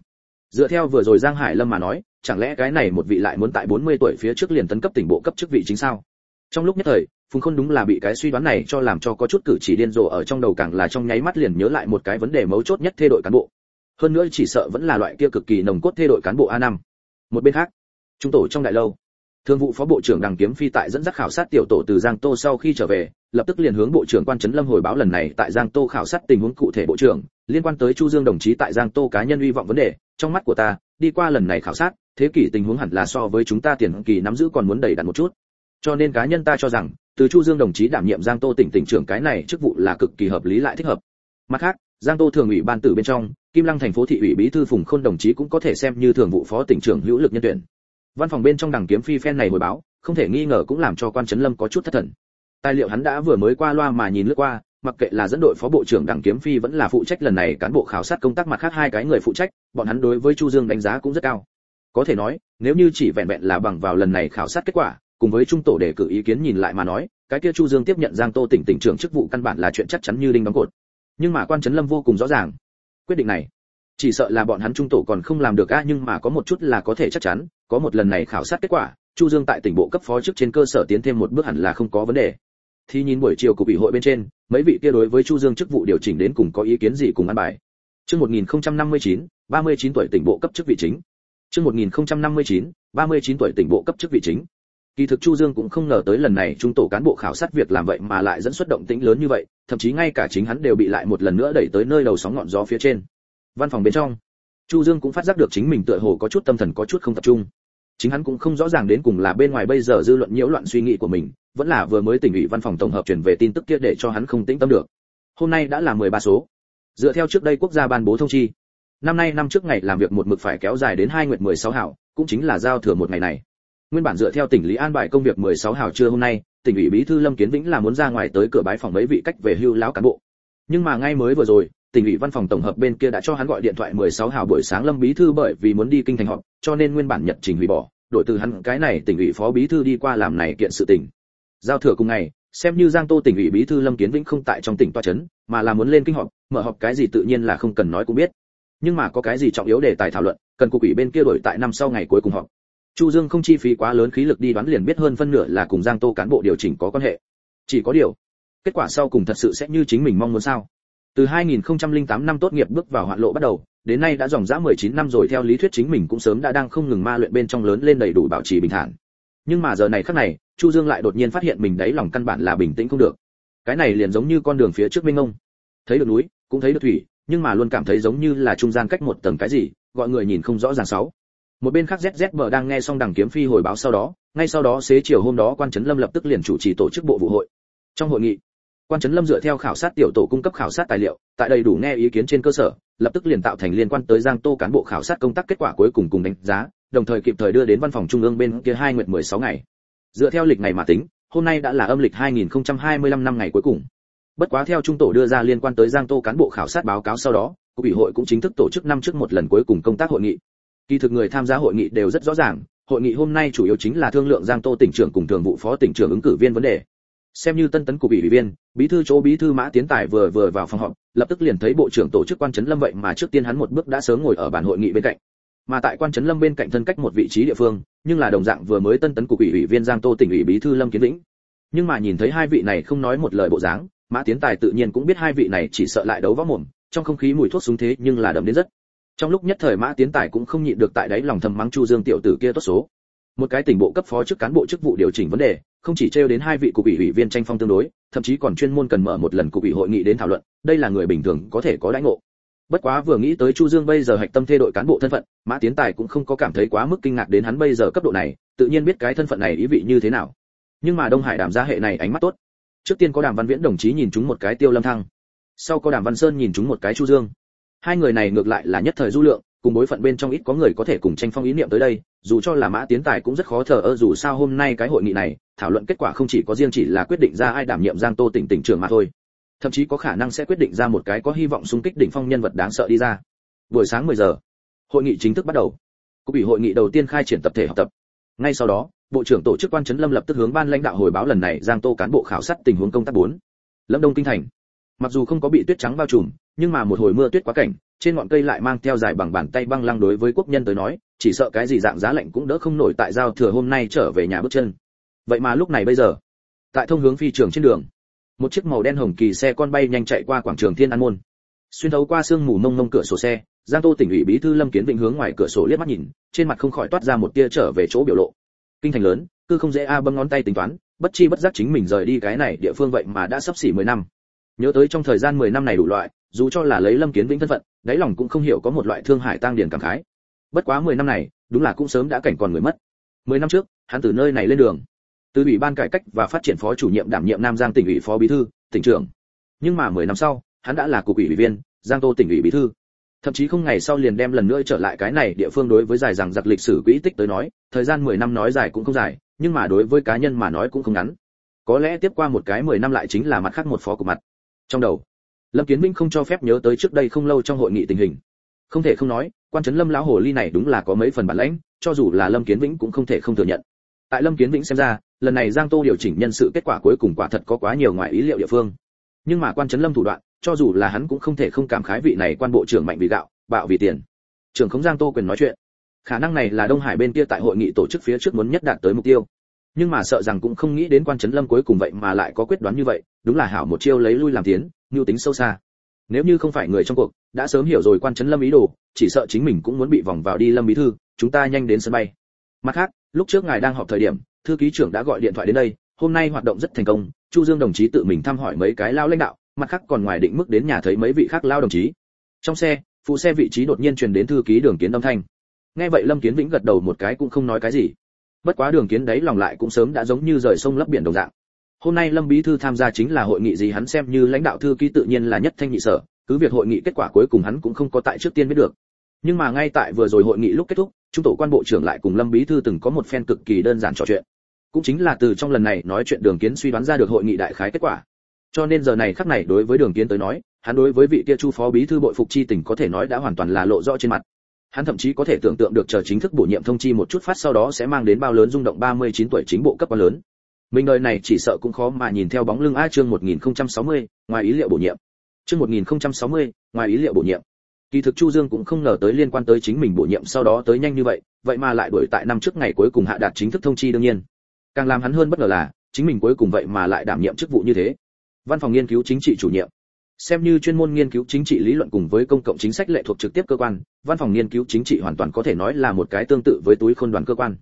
Dựa theo vừa rồi giang hải lâm mà nói, chẳng lẽ cái này một vị lại muốn tại 40 tuổi phía trước liền tấn cấp tỉnh bộ cấp chức vị chính sao? Trong lúc nhất thời, phùng khôn đúng là bị cái suy đoán này cho làm cho có chút cử chỉ điên rồ ở trong đầu càng là trong nháy mắt liền nhớ lại một cái vấn đề mấu chốt nhất thay đổi cán bộ. Hơn nữa chỉ sợ vẫn là loại kia cực kỳ nồng cốt thay đổi cán bộ a 5 một bên khác, trung tổ trong đại lâu thương vụ phó bộ trưởng đằng kiếm phi tại dẫn dắt khảo sát tiểu tổ từ giang tô sau khi trở về, lập tức liền hướng bộ trưởng quan trấn lâm hồi báo lần này tại giang tô khảo sát tình huống cụ thể bộ trưởng, liên quan tới chu dương đồng chí tại giang tô cá nhân uy vọng vấn đề, trong mắt của ta, đi qua lần này khảo sát, thế kỷ tình huống hẳn là so với chúng ta tiền kỳ nắm giữ còn muốn đầy đặn một chút. Cho nên cá nhân ta cho rằng, từ chu dương đồng chí đảm nhiệm giang tô tỉnh tỉnh trưởng cái này chức vụ là cực kỳ hợp lý lại thích hợp. Mặt khác, giang tô thường ủy ban tử bên trong, kim lăng thành phố thị ủy bí thư phùng khôn đồng chí cũng có thể xem như thường vụ phó tỉnh trưởng hữu lực nhân tuyển văn phòng bên trong đằng kiếm phi phen này hồi báo, không thể nghi ngờ cũng làm cho quan trấn lâm có chút thất thần. Tài liệu hắn đã vừa mới qua loa mà nhìn lướt qua, mặc kệ là dẫn đội phó bộ trưởng đặng kiếm phi vẫn là phụ trách lần này cán bộ khảo sát công tác mặt khác hai cái người phụ trách, bọn hắn đối với chu dương đánh giá cũng rất cao. Có thể nói, nếu như chỉ vẹn vẹn là bằng vào lần này khảo sát kết quả, cùng với trung tổ đề cử ý kiến nhìn lại mà nói, cái kia chu dương tiếp nhận giang tô tỉnh tỉnh trưởng chức vụ căn bản là chuyện chắc chắn như đinh đóng cột. Nhưng mà quan trấn lâm vô cùng rõ ràng. Quyết định này, chỉ sợ là bọn hắn trung tổ còn không làm được a nhưng mà có một chút là có thể chắc chắn có một lần này khảo sát kết quả, chu dương tại tỉnh bộ cấp phó chức trên cơ sở tiến thêm một bước hẳn là không có vấn đề. Thì nhìn buổi chiều của ủy hội bên trên, mấy vị kia đối với chu dương chức vụ điều chỉnh đến cùng có ý kiến gì cùng ăn bài. Chương 1059 39 tuổi tỉnh bộ cấp chức vị chính. Chương 1059 39 tuổi tỉnh bộ cấp chức vị chính. Kỳ thực chu dương cũng không ngờ tới lần này trung tổ cán bộ khảo sát việc làm vậy mà lại dẫn xuất động tĩnh lớn như vậy, thậm chí ngay cả chính hắn đều bị lại một lần nữa đẩy tới nơi đầu sóng ngọn gió phía trên. Văn phòng bên trong, chu dương cũng phát giác được chính mình tựa hồ có chút tâm thần có chút không tập trung chính hắn cũng không rõ ràng đến cùng là bên ngoài bây giờ dư luận nhiễu loạn suy nghĩ của mình, vẫn là vừa mới tỉnh ủy văn phòng tổng hợp chuyển về tin tức kia để cho hắn không tĩnh tâm được. Hôm nay đã là 13 số. Dựa theo trước đây quốc gia ban bố thông chi, năm nay năm trước ngày làm việc một mực phải kéo dài đến hai nguyệt 16 hảo, cũng chính là giao thừa một ngày này. Nguyên bản dựa theo tỉnh lý an bài công việc 16 hảo trưa hôm nay, tỉnh ủy bí thư lâm kiến vĩnh là muốn ra ngoài tới cửa bái phòng mấy vị cách về hưu lão cán bộ. Nhưng mà ngay mới vừa rồi tỉnh ủy văn phòng tổng hợp bên kia đã cho hắn gọi điện thoại 16 hào buổi sáng Lâm bí thư bởi vì muốn đi kinh thành họp, cho nên nguyên bản nhật trình hủy bỏ, đổi từ hắn cái này tỉnh ủy phó bí thư đi qua làm này kiện sự tình. Giao thừa cùng ngày, xem như Giang Tô tỉnh ủy bí thư Lâm Kiến Vĩnh không tại trong tỉnh toa chấn, mà là muốn lên kinh họp, mở họp cái gì tự nhiên là không cần nói cũng biết. Nhưng mà có cái gì trọng yếu để tài thảo luận, cần cục ủy bên kia đổi tại năm sau ngày cuối cùng họp. Chu Dương không chi phí quá lớn khí lực đi đoán liền biết hơn phân nửa là cùng Giang Tô cán bộ điều chỉnh có quan hệ. Chỉ có điều, kết quả sau cùng thật sự sẽ như chính mình mong muốn sao? Từ 2008 năm tốt nghiệp bước vào hoạn lộ bắt đầu, đến nay đã dòng dã 19 năm rồi theo lý thuyết chính mình cũng sớm đã đang không ngừng ma luyện bên trong lớn lên đầy đủ bảo trì bình thản. Nhưng mà giờ này khắc này, Chu Dương lại đột nhiên phát hiện mình đấy lòng căn bản là bình tĩnh không được. Cái này liền giống như con đường phía trước minh ông, Thấy được núi, cũng thấy được thủy, nhưng mà luôn cảm thấy giống như là trung gian cách một tầng cái gì, gọi người nhìn không rõ ràng sáu. Một bên khác ZZB đang nghe xong đằng kiếm phi hồi báo sau đó, ngay sau đó xế chiều hôm đó quan trấn Lâm lập tức liền chủ trì tổ chức bộ vụ hội. Trong hội nghị, quan trấn lâm dựa theo khảo sát tiểu tổ cung cấp khảo sát tài liệu, tại đầy đủ nghe ý kiến trên cơ sở, lập tức liền tạo thành liên quan tới giang tô cán bộ khảo sát công tác kết quả cuối cùng cùng đánh giá, đồng thời kịp thời đưa đến văn phòng trung ương bên kia hai nguyệt 16 ngày. Dựa theo lịch ngày mà tính, hôm nay đã là âm lịch 2025 năm ngày cuối cùng. Bất quá theo trung tổ đưa ra liên quan tới giang tô cán bộ khảo sát báo cáo sau đó, cục ủy hội cũng chính thức tổ chức năm trước một lần cuối cùng công tác hội nghị. Kỳ thực người tham gia hội nghị đều rất rõ ràng, hội nghị hôm nay chủ yếu chính là thương lượng giang tô tỉnh trưởng cùng thường vụ phó tỉnh trưởng ứng cử viên vấn đề. Xem như tân tấn cục ủy viên bí thư chỗ bí thư mã tiến tài vừa vừa vào phòng họp, lập tức liền thấy bộ trưởng tổ chức quan trấn lâm vậy mà trước tiên hắn một bước đã sớm ngồi ở bàn hội nghị bên cạnh. Mà tại quan trấn lâm bên cạnh thân cách một vị trí địa phương, nhưng là đồng dạng vừa mới tân tấn cục ủy ủy viên giang tô tỉnh ủy bí thư lâm kiến vĩnh. Nhưng mà nhìn thấy hai vị này không nói một lời bộ dáng, mã tiến tài tự nhiên cũng biết hai vị này chỉ sợ lại đấu võ mồm, trong không khí mùi thuốc súng thế nhưng là đậm đến rất. Trong lúc nhất thời mã tiến tài cũng không nhịn được tại đấy lòng thầm mắng chu dương tiểu tử kia tốt số một cái tỉnh bộ cấp phó chức cán bộ chức vụ điều chỉnh vấn đề, không chỉ trêu đến hai vị cục ủy ủy viên tranh phong tương đối, thậm chí còn chuyên môn cần mở một lần cục ủy hội nghị đến thảo luận, đây là người bình thường có thể có đãi ngộ. Bất quá vừa nghĩ tới chu dương bây giờ hạch tâm thê đội cán bộ thân phận, mã tiến tài cũng không có cảm thấy quá mức kinh ngạc đến hắn bây giờ cấp độ này, tự nhiên biết cái thân phận này ý vị như thế nào. Nhưng mà đông hải đàm gia hệ này ánh mắt tốt. Trước tiên có đàm văn viễn đồng chí nhìn chúng một cái tiêu lâm thăng. Sau có đàm văn sơn nhìn chúng một cái chu dương. Hai người này ngược lại là nhất thời du lượng cùng bối phận bên trong ít có người có thể cùng tranh phong ý niệm tới đây, dù cho là mã tiến tài cũng rất khó thở ơ, dù sao hôm nay cái hội nghị này, thảo luận kết quả không chỉ có riêng chỉ là quyết định ra ai đảm nhiệm giang tô tỉnh tỉnh trưởng mà thôi. Thậm chí có khả năng sẽ quyết định ra một cái có hy vọng xung kích đỉnh phong nhân vật đáng sợ đi ra. Buổi sáng 10 giờ, hội nghị chính thức bắt đầu. Cục ủy hội nghị đầu tiên khai triển tập thể học tập. Ngay sau đó, bộ trưởng tổ chức quan trấn lâm lập tức hướng ban lãnh đạo hồi báo lần này giang tô cán bộ khảo sát tình huống công tác bốn. lâm đông kinh thành. Mặc dù không có bị tuyết trắng bao trùm, nhưng mà một hồi mưa tuyết quá cảnh trên ngọn cây lại mang theo dài bằng bàn tay băng lăng đối với quốc nhân tới nói, chỉ sợ cái gì dạng giá lạnh cũng đỡ không nổi tại giao thừa hôm nay trở về nhà bước chân. Vậy mà lúc này bây giờ, tại thông hướng phi trường trên đường, một chiếc màu đen hồng kỳ xe con bay nhanh chạy qua quảng trường thiên an môn. Xuyên thấu qua sương mù mông mông cửa sổ xe, giang tô tỉnh ủy bí thư lâm kiến vĩnh hướng ngoài cửa sổ liếc mắt nhìn, trên mặt không khỏi toát ra một tia trở về chỗ biểu lộ. Kinh thành lớn cứ không dễ a bấm ngón tay tính toán, bất chi bất giác chính mình rời đi cái này địa phương vậy mà đã sắp xỉ 10 năm. Nhớ tới trong thời gian 10 năm này đủ loại, dù cho là lấy lâm kiến vĩnh thân phận đáy lòng cũng không hiểu có một loại thương hải tăng điển cảm khái. Bất quá 10 năm này, đúng là cũng sớm đã cảnh còn người mất. 10 năm trước, hắn từ nơi này lên đường. Từ ủy ban cải cách và phát triển phó chủ nhiệm đảm nhiệm nam giang tỉnh ủy phó bí thư, tỉnh trưởng. Nhưng mà 10 năm sau, hắn đã là cục ủy ủy viên, giang tô tỉnh ủy bí thư. Thậm chí không ngày sau liền đem lần nữa trở lại cái này địa phương đối với dài rằng giặc lịch sử quỹ tích tới nói, thời gian 10 năm nói dài cũng không dài, nhưng mà đối với cá nhân mà nói cũng không ngắn. Có lẽ tiếp qua một cái 10 năm lại chính là mặt khác một phó của mặt. Trong đầu lâm kiến minh không cho phép nhớ tới trước đây không lâu trong hội nghị tình hình. Không thể không nói, quan trấn lâm lão hồ ly này đúng là có mấy phần bản lãnh, cho dù là lâm kiến vĩnh cũng không thể không thừa nhận. Tại lâm kiến vĩnh xem ra, lần này giang tô điều chỉnh nhân sự kết quả cuối cùng quả thật có quá nhiều ngoài ý liệu địa phương. Nhưng mà quan trấn lâm thủ đoạn, cho dù là hắn cũng không thể không cảm khái vị này quan bộ trưởng mạnh vì gạo, bạo vì tiền. Trưởng không giang tô quyền nói chuyện. Khả năng này là đông hải bên kia tại hội nghị tổ chức phía trước muốn nhất đạt tới mục tiêu. Nhưng mà sợ rằng cũng không nghĩ đến quan trấn lâm cuối cùng vậy mà lại có quyết đoán như vậy, đúng là hảo một chiêu lấy lui làm tiến mưu tính sâu xa. Nếu như không phải người trong cuộc, đã sớm hiểu rồi quan trấn lâm ý đồ, chỉ sợ chính mình cũng muốn bị vòng vào đi lâm bí thư, chúng ta nhanh đến sân bay. Mặt khác, lúc trước ngài đang họp thời điểm, thư ký trưởng đã gọi điện thoại đến đây, hôm nay hoạt động rất thành công, chu dương đồng chí tự mình thăm hỏi mấy cái lao lãnh đạo, mặt khác còn ngoài định mức đến nhà thấy mấy vị khác lao đồng chí. Trong xe, phụ xe vị trí đột nhiên truyền đến thư ký đường kiến âm thanh. Nghe vậy lâm kiến vĩnh gật đầu một cái cũng không nói cái gì. Bất quá đường kiến đấy lòng lại cũng sớm đã giống như rời sông lấp biển đồng dạng hôm nay lâm bí thư tham gia chính là hội nghị gì hắn xem như lãnh đạo thư ký tự nhiên là nhất thanh nhị sở, cứ việc hội nghị kết quả cuối cùng hắn cũng không có tại trước tiên biết được. Nhưng mà ngay tại vừa rồi hội nghị lúc kết thúc, trung tổ quan bộ trưởng lại cùng lâm bí thư từng có một phen cực kỳ đơn giản trò chuyện. Cũng chính là từ trong lần này nói chuyện đường kiến suy đoán ra được hội nghị đại khái kết quả. Cho nên giờ này khắc này đối với đường kiến tới nói, hắn đối với vị kia chu phó bí thư bội phục chi tình có thể nói đã hoàn toàn là lộ rõ trên mặt. Hắn thậm chí có thể tưởng tượng được chờ chính thức bổ nhiệm thông chi một chút phát sau đó sẽ mang đến bao lớn rung động 39 tuổi chính bộ cấp quá lớn mình đời này chỉ sợ cũng khó mà nhìn theo bóng lưng a chương 1060, ngoài ý liệu bổ nhiệm. Chương 1060, ngoài ý liệu bổ nhiệm. Kỳ thực chu dương cũng không ngờ tới liên quan tới chính mình bổ nhiệm sau đó tới nhanh như vậy vậy mà lại đuổi tại năm trước ngày cuối cùng hạ đạt chính thức thông chi đương nhiên. Càng làm hắn hơn bất ngờ là chính mình cuối cùng vậy mà lại đảm nhiệm chức vụ như thế. Văn phòng nghiên cứu chính trị chủ nhiệm. Xem như chuyên môn nghiên cứu chính trị lý luận cùng với công cộng chính sách lệ thuộc trực tiếp cơ quan văn phòng nghiên cứu chính trị hoàn toàn có thể nói là một cái tương tự với túi khôn đoàn cơ quan.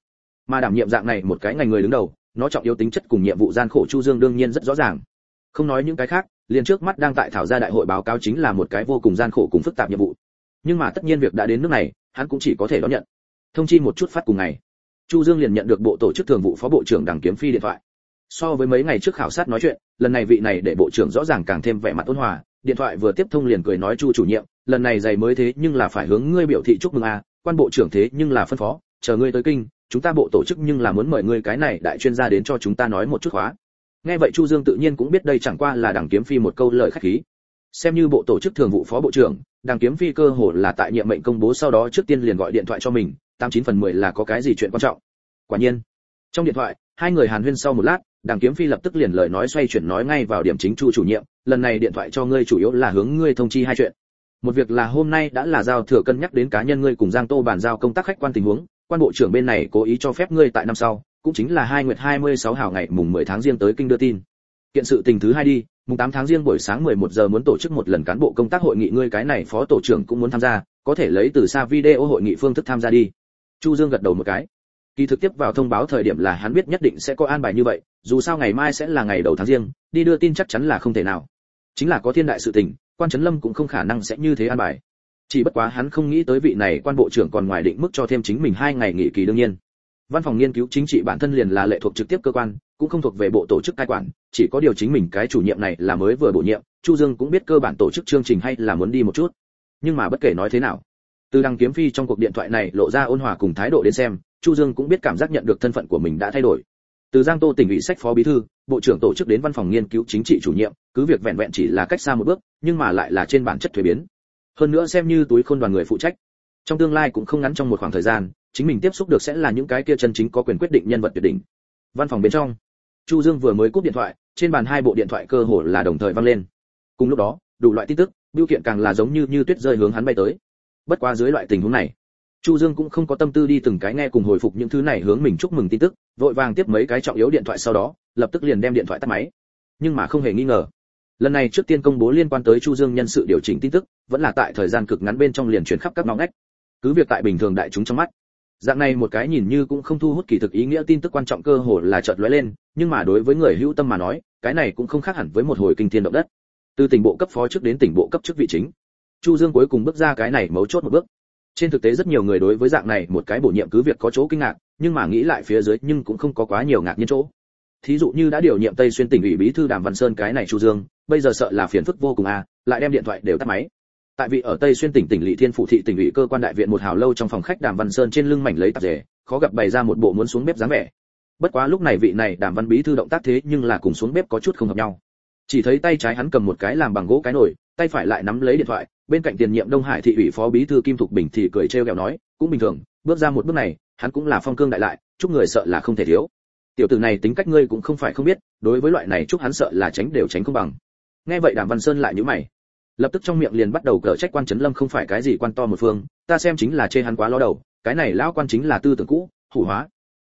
Mà đảm nhiệm dạng này một cái ngành người đứng đầu nó trọng yếu tính chất cùng nhiệm vụ gian khổ chu dương đương nhiên rất rõ ràng. Không nói những cái khác, liền trước mắt đang tại thảo gia đại hội báo cáo chính là một cái vô cùng gian khổ cùng phức tạp nhiệm vụ. Nhưng mà tất nhiên việc đã đến nước này, hắn cũng chỉ có thể đón nhận. Thông chi một chút phát cùng ngày. Chu dương liền nhận được bộ tổ chức thường vụ phó bộ trưởng đảng kiếm phi điện thoại. So với mấy ngày trước khảo sát nói chuyện, lần này vị này để bộ trưởng rõ ràng càng thêm vẻ mặt ôn hòa, điện thoại vừa tiếp thông liền cười nói chu chủ nhiệm, lần này giày mới thế nhưng là phải hướng ngươi biểu thị chúc mừng a quan bộ trưởng thế nhưng là phân phó, chờ ngươi tới kinh chúng ta bộ tổ chức nhưng là muốn mời ngươi cái này đại chuyên gia đến cho chúng ta nói một chút khóa nghe vậy chu dương tự nhiên cũng biết đây chẳng qua là đảng kiếm phi một câu lời khách khí. Xem như bộ tổ chức thường vụ phó bộ trưởng đảng kiếm phi cơ hồ là tại nhiệm mệnh công bố sau đó trước tiên liền gọi điện thoại cho mình, tám chín phần mười là có cái gì chuyện quan trọng. Quả nhiên, trong điện thoại, hai người hàn huyên sau một lát, đằng kiếm phi lập tức liền lời nói xoay chuyển nói ngay vào điểm chính chu chủ nhiệm, lần này điện thoại cho ngươi chủ yếu là hướng ngươi thông chi hai chuyện. Một việc là hôm nay đã là giao thừa cân nhắc đến cá nhân ngươi cùng giang tô bàn giao công tác khách quan tình huống quan bộ trưởng bên này cố ý cho phép ngươi tại năm sau, cũng chính là hai nguyệt 26 hào ngày mùng 10 tháng riêng tới kinh đưa tin. Kiện sự tình thứ hai đi, mùng 8 tháng riêng buổi sáng 11 giờ muốn tổ chức một lần cán bộ công tác hội nghị, ngươi cái này phó tổ trưởng cũng muốn tham gia, có thể lấy từ xa video hội nghị phương thức tham gia đi. Chu dương gật đầu một cái. Kỳ thực tiếp vào thông báo thời điểm là hắn biết nhất định sẽ có an bài như vậy, dù sao ngày mai sẽ là ngày đầu tháng riêng, đi đưa tin chắc chắn là không thể nào. Chính là có thiên đại sự tình, quan trấn lâm cũng không khả năng sẽ như thế an bài chỉ bất quá hắn không nghĩ tới vị này quan bộ trưởng còn ngoài định mức cho thêm chính mình hai ngày nghỉ kỳ đương nhiên. Văn phòng nghiên cứu chính trị bản thân liền là lệ thuộc trực tiếp cơ quan, cũng không thuộc về bộ tổ chức cai quản, chỉ có điều chính mình cái chủ nhiệm này là mới vừa bổ nhiệm, chu dương cũng biết cơ bản tổ chức chương trình hay là muốn đi một chút. Nhưng mà bất kể nói thế nào, từ đăng kiếm phi trong cuộc điện thoại này lộ ra ôn hòa cùng thái độ đến xem, chu dương cũng biết cảm giác nhận được thân phận của mình đã thay đổi. Từ giang tô tỉnh ủy sách phó bí thư, bộ trưởng tổ chức đến văn phòng nghiên cứu chính trị chủ nhiệm, cứ việc vẹn vẹn chỉ là cách xa một bước, nhưng mà lại là trên bản chất thuế biến hơn nữa xem như túi khôn đoàn người phụ trách. Trong tương lai cũng không ngắn trong một khoảng thời gian, chính mình tiếp xúc được sẽ là những cái kia chân chính có quyền quyết định nhân vật tuyệt đỉnh. Văn phòng bên trong, chu dương vừa mới cúp điện thoại, trên bàn hai bộ điện thoại cơ hồ là đồng thời vang lên. Cùng lúc đó, đủ loại tin tức, biểu kiện càng là giống như như tuyết rơi hướng hắn bay tới. Bất quá dưới loại tình huống này, chu dương cũng không có tâm tư đi từng cái nghe cùng hồi phục những thứ này hướng mình chúc mừng tin tức, vội vàng tiếp mấy cái trọng yếu điện thoại sau đó, lập tức liền đem điện thoại tắt máy. Nhưng mà không hề nghi ngờ lần này trước tiên công bố liên quan tới chu dương nhân sự điều chỉnh tin tức, vẫn là tại thời gian cực ngắn bên trong liền chuyển khắp các ngõ ngách. Cứ việc tại bình thường đại chúng trong mắt, dạng này một cái nhìn như cũng không thu hút kỳ thực ý nghĩa tin tức quan trọng cơ hồ là chợt lóe lên, nhưng mà đối với người hữu tâm mà nói, cái này cũng không khác hẳn với một hồi kinh thiên động đất. Từ tỉnh bộ cấp phó trước đến tỉnh bộ cấp chức vị chính, chu dương cuối cùng bước ra cái này mấu chốt một bước. Trên thực tế rất nhiều người đối với dạng này một cái bổ nhiệm cứ việc có chỗ kinh ngạc, nhưng mà nghĩ lại phía dưới nhưng cũng không có quá nhiều ngạc nhiên chỗ. Thí dụ như đã điều nhiệm tây xuyên tỉnh ủy bí thư đàm văn sơn cái này chu dương bây giờ sợ là phiền phức vô cùng à lại đem điện thoại đều tắt máy. Tại vị ở tây xuyên tỉnh tỉnh lỵ thiên phụ thị tỉnh ủy cơ quan đại viện một hào lâu trong phòng khách đàm văn sơn trên lưng mảnh lấy tạp dề, khó gặp bày ra một bộ muốn xuống bếp dáng vẻ. Bất quá lúc này vị này đàm văn bí thư động tác thế nhưng là cùng xuống bếp có chút không hợp nhau. Chỉ thấy tay trái hắn cầm một cái làm bằng gỗ cái nồi, tay phải lại nắm lấy điện thoại, bên cạnh tiền nhiệm đông hải thị ủy phó bí thư kim thục bình thì cười trêu ghẹo nói, cũng bình thường, bước ra một bước này, hắn cũng là phong cương đại lại, chúc người sợ là không thể thiếu. Tiểu tử này tính cách ngươi cũng không phải không biết, đối với loại này chúc hắn sợ là tránh đều tránh không bằng nghe vậy đàm văn sơn lại nhíu mày. Lập tức trong miệng liền bắt đầu cở trách quan trấn lâm không phải cái gì quan to một phương, ta xem chính là chê hắn quá lo đầu, cái này lão quan chính là tư tưởng cũ, hủ hóa.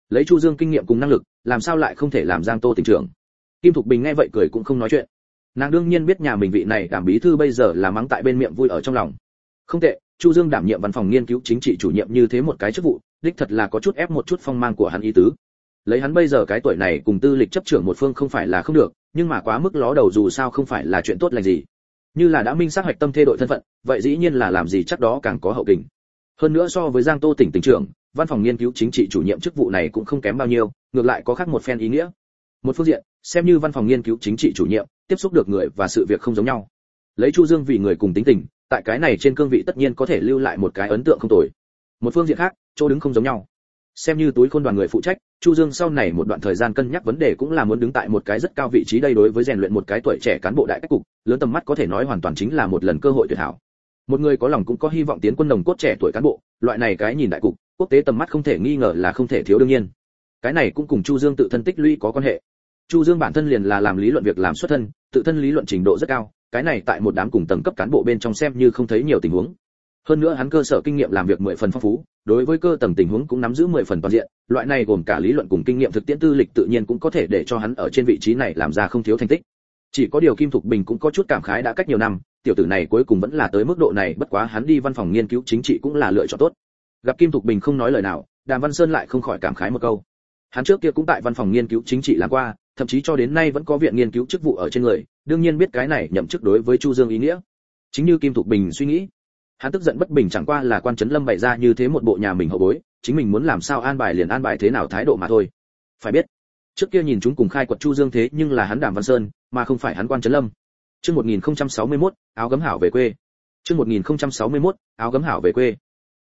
Lấy chu dương kinh nghiệm cùng năng lực, làm sao lại không thể làm giang tô tỉnh trưởng? Kim thục bình nghe vậy cười cũng không nói chuyện. Nàng đương nhiên biết nhà mình vị này đảm bí thư bây giờ là mắng tại bên miệng vui ở trong lòng. Không tệ, chu dương đảm nhiệm văn phòng nghiên cứu chính trị chủ nhiệm như thế một cái chức vụ, đích thật là có chút ép một chút phong mang của hắn ý tứ. Lấy hắn bây giờ cái tuổi này cùng tư lịch chấp trưởng một phương không phải là không được nhưng mà quá mức ló đầu dù sao không phải là chuyện tốt lành gì. Như là đã minh xác hoạch tâm thê đội thân phận, vậy dĩ nhiên là làm gì chắc đó càng có hậu kình. Hơn nữa so với giang tô tỉnh tỉnh trưởng, văn phòng nghiên cứu chính trị chủ nhiệm chức vụ này cũng không kém bao nhiêu, ngược lại có khác một phen ý nghĩa. Một phương diện, xem như văn phòng nghiên cứu chính trị chủ nhiệm, tiếp xúc được người và sự việc không giống nhau. Lấy chu dương vì người cùng tính tình, tại cái này trên cương vị tất nhiên có thể lưu lại một cái ấn tượng không tồi. Một phương diện khác, chỗ đứng không giống nhau xem như túi khôn đoàn người phụ trách, chu dương sau này một đoạn thời gian cân nhắc vấn đề cũng là muốn đứng tại một cái rất cao vị trí đây đối với rèn luyện một cái tuổi trẻ cán bộ đại cách cục, lớn tầm mắt có thể nói hoàn toàn chính là một lần cơ hội tuyệt hảo. Một người có lòng cũng có hy vọng tiến quân đồng cốt trẻ tuổi cán bộ, loại này cái nhìn đại cục, quốc tế tầm mắt không thể nghi ngờ là không thể thiếu đương nhiên. Cái này cũng cùng chu dương tự thân tích lũy có quan hệ. Chu dương bản thân liền là làm lý luận việc làm xuất thân, tự thân lý luận trình độ rất cao, cái này tại một đám cùng tầng cấp cán bộ bên trong xem như không thấy nhiều tình huống hơn nữa hắn cơ sở kinh nghiệm làm việc mười phần phong phú, đối với cơ tầng tình huống cũng nắm giữ mười phần toàn diện, loại này gồm cả lý luận cùng kinh nghiệm thực tiễn tư lịch tự nhiên cũng có thể để cho hắn ở trên vị trí này làm ra không thiếu thành tích. Chỉ có điều kim thục bình cũng có chút cảm khái đã cách nhiều năm, tiểu tử này cuối cùng vẫn là tới mức độ này, bất quá hắn đi văn phòng nghiên cứu chính trị cũng là lựa chọn tốt. Gặp kim thục bình không nói lời nào, đàm văn sơn lại không khỏi cảm khái một câu. Hắn trước kia cũng tại văn phòng nghiên cứu chính trị làm qua, thậm chí cho đến nay vẫn có viện nghiên cứu chức vụ ở trên người, đương nhiên biết cái này nhậm chức đối với chu dương ý nghĩa. Chính như kim thục bình suy nghĩ hắn tức giận bất bình chẳng qua là quan trấn lâm bày ra như thế một bộ nhà mình hậu bối chính mình muốn làm sao an bài liền an bài thế nào thái độ mà thôi. Phải biết trước kia nhìn chúng cùng khai quật chu dương thế nhưng là hắn đàm văn sơn mà không phải hắn quan trấn lâm. Chương 1061, áo gấm hảo về quê. Chương 1061, áo gấm hảo về quê.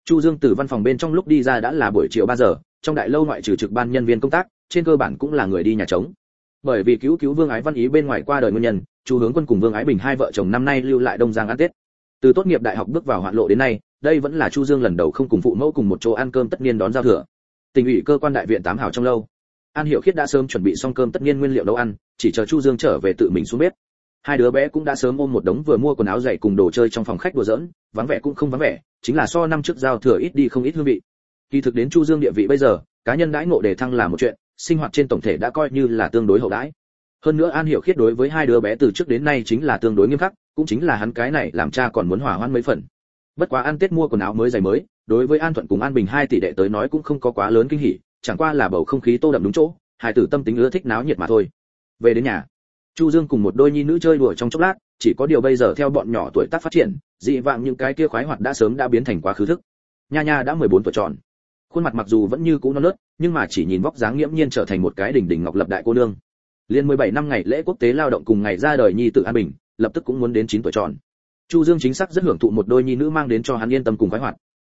Chu dương từ văn phòng bên trong lúc đi ra đã là buổi chiều 3 giờ trong đại lâu ngoại trừ trực ban nhân viên công tác trên cơ bản cũng là người đi nhà trống. Bởi vì cứu cứu vương ái văn ý bên ngoài qua đời nguyên nhân chu hướng quân cùng vương ái bình hai vợ chồng năm nay lưu lại đông giang ăn tết từ tốt nghiệp đại học bước vào hoạn lộ đến nay, đây vẫn là chu dương lần đầu không cùng phụ mẫu cùng một chỗ ăn cơm tất niên đón giao thừa. Tỉnh ủy cơ quan đại viện tám hào trong lâu. An hiểu khiết đã sớm chuẩn bị xong cơm tất niên nguyên liệu nấu ăn, chỉ chờ chu dương trở về tự mình xuống bếp. Hai đứa bé cũng đã sớm ôm một đống vừa mua quần áo dày cùng đồ chơi trong phòng khách đùa giỡn, vắng vẻ cũng không vắng vẻ, chính là so năm trước giao thừa ít đi không ít hương vị. Kỳ thực đến chu dương địa vị bây giờ, cá nhân đãi ngộ đề thăng là một chuyện, sinh hoạt trên tổng thể đã coi như là tương đối hậu đãi. Hơn nữa an hiểu khiết đối với hai đứa bé từ trước đến nay chính là tương đối nghiêm khắc cũng chính là hắn cái này làm cha còn muốn hỏa hoãn mấy phần. Bất quá ăn tết mua quần áo mới giày mới, đối với an thuận cùng an bình hai tỷ đệ tới nói cũng không có quá lớn kinh hỉ, chẳng qua là bầu không khí tô đậm đúng chỗ, hai tử tâm tính ưa thích náo nhiệt mà thôi. Về đến nhà, chu dương cùng một đôi nhi nữ chơi đùa trong chốc lát, chỉ có điều bây giờ theo bọn nhỏ tuổi tác phát triển, dị vạng những cái kia khoái hoạt đã sớm đã biến thành quá khứ thức. Nha nha đã 14 tuổi tròn. Khuôn mặt mặc dù vẫn như cũ non nớt, nhưng mà chỉ nhìn vóc dáng nghiễm nhiên trở thành một cái đỉnh đỉnh ngọc lập đại cô nương. Liên 17 năm ngày lễ quốc tế lao động cùng ngày ra đời nhi tự an bình lập tức cũng muốn đến 9 tuổi tròn. Chu dương chính xác rất hưởng thụ một đôi nhi nữ mang đến cho hắn yên tâm cùng khoái hoạt.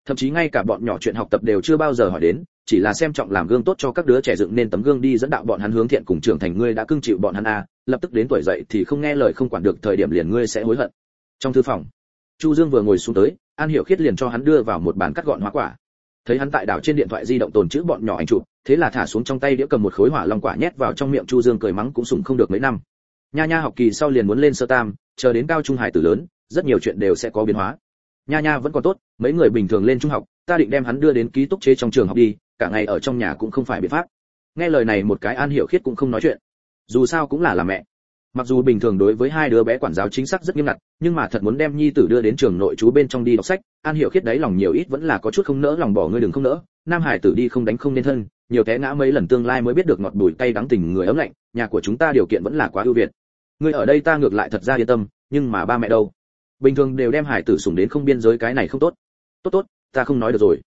Thậm chí ngay cả bọn nhỏ chuyện học tập đều chưa bao giờ hỏi đến, chỉ là xem trọng làm gương tốt cho các đứa trẻ dựng nên tấm gương đi dẫn đạo bọn hắn hướng thiện cùng trưởng thành, ngươi đã cưng chịu bọn hắn a lập tức đến tuổi dậy thì không nghe lời không quản được, thời điểm liền ngươi sẽ hối hận. Trong thư phòng, chu dương vừa ngồi xuống tới, an hiểu khiết liền cho hắn đưa vào một bàn cắt gọn hoa quả. Thấy hắn tại đảo trên điện thoại di động tồn chữ bọn nhỏ ảnh chụp, thế là thả xuống trong tay đĩa cầm một khối hỏa long quả nhét vào trong miệng chu dương cười mắng cũng sủng không được mấy năm nha nha học kỳ sau liền muốn lên sơ tam, chờ đến cao trung hải tử lớn, rất nhiều chuyện đều sẽ có biến hóa. Nha nha vẫn còn tốt, mấy người bình thường lên trung học, ta định đem hắn đưa đến ký túc chế trong trường học đi, cả ngày ở trong nhà cũng không phải biện pháp. Nghe lời này một cái an hiểu khiết cũng không nói chuyện. Dù sao cũng là là mẹ. Mặc dù bình thường đối với hai đứa bé quản giáo chính xác rất nghiêm ngặt, nhưng mà thật muốn đem nhi tử đưa đến trường nội chú bên trong đi đọc sách, an hiểu khiết đấy lòng nhiều ít vẫn là có chút không nỡ, lòng bỏ ngươi đừng không nỡ. Nam hải tử đi không đánh không nên thân, nhiều té ngã mấy lần tương lai mới biết được ngọt bùi tay đắng tình người ấm lạnh, nhà của chúng ta điều kiện vẫn là quá ưu việt ngươi ở đây ta ngược lại thật ra yên tâm, nhưng mà ba mẹ đâu? Bình thường đều đem hải tử sủng đến không biên giới cái này không tốt. Tốt tốt, ta không nói được rồi.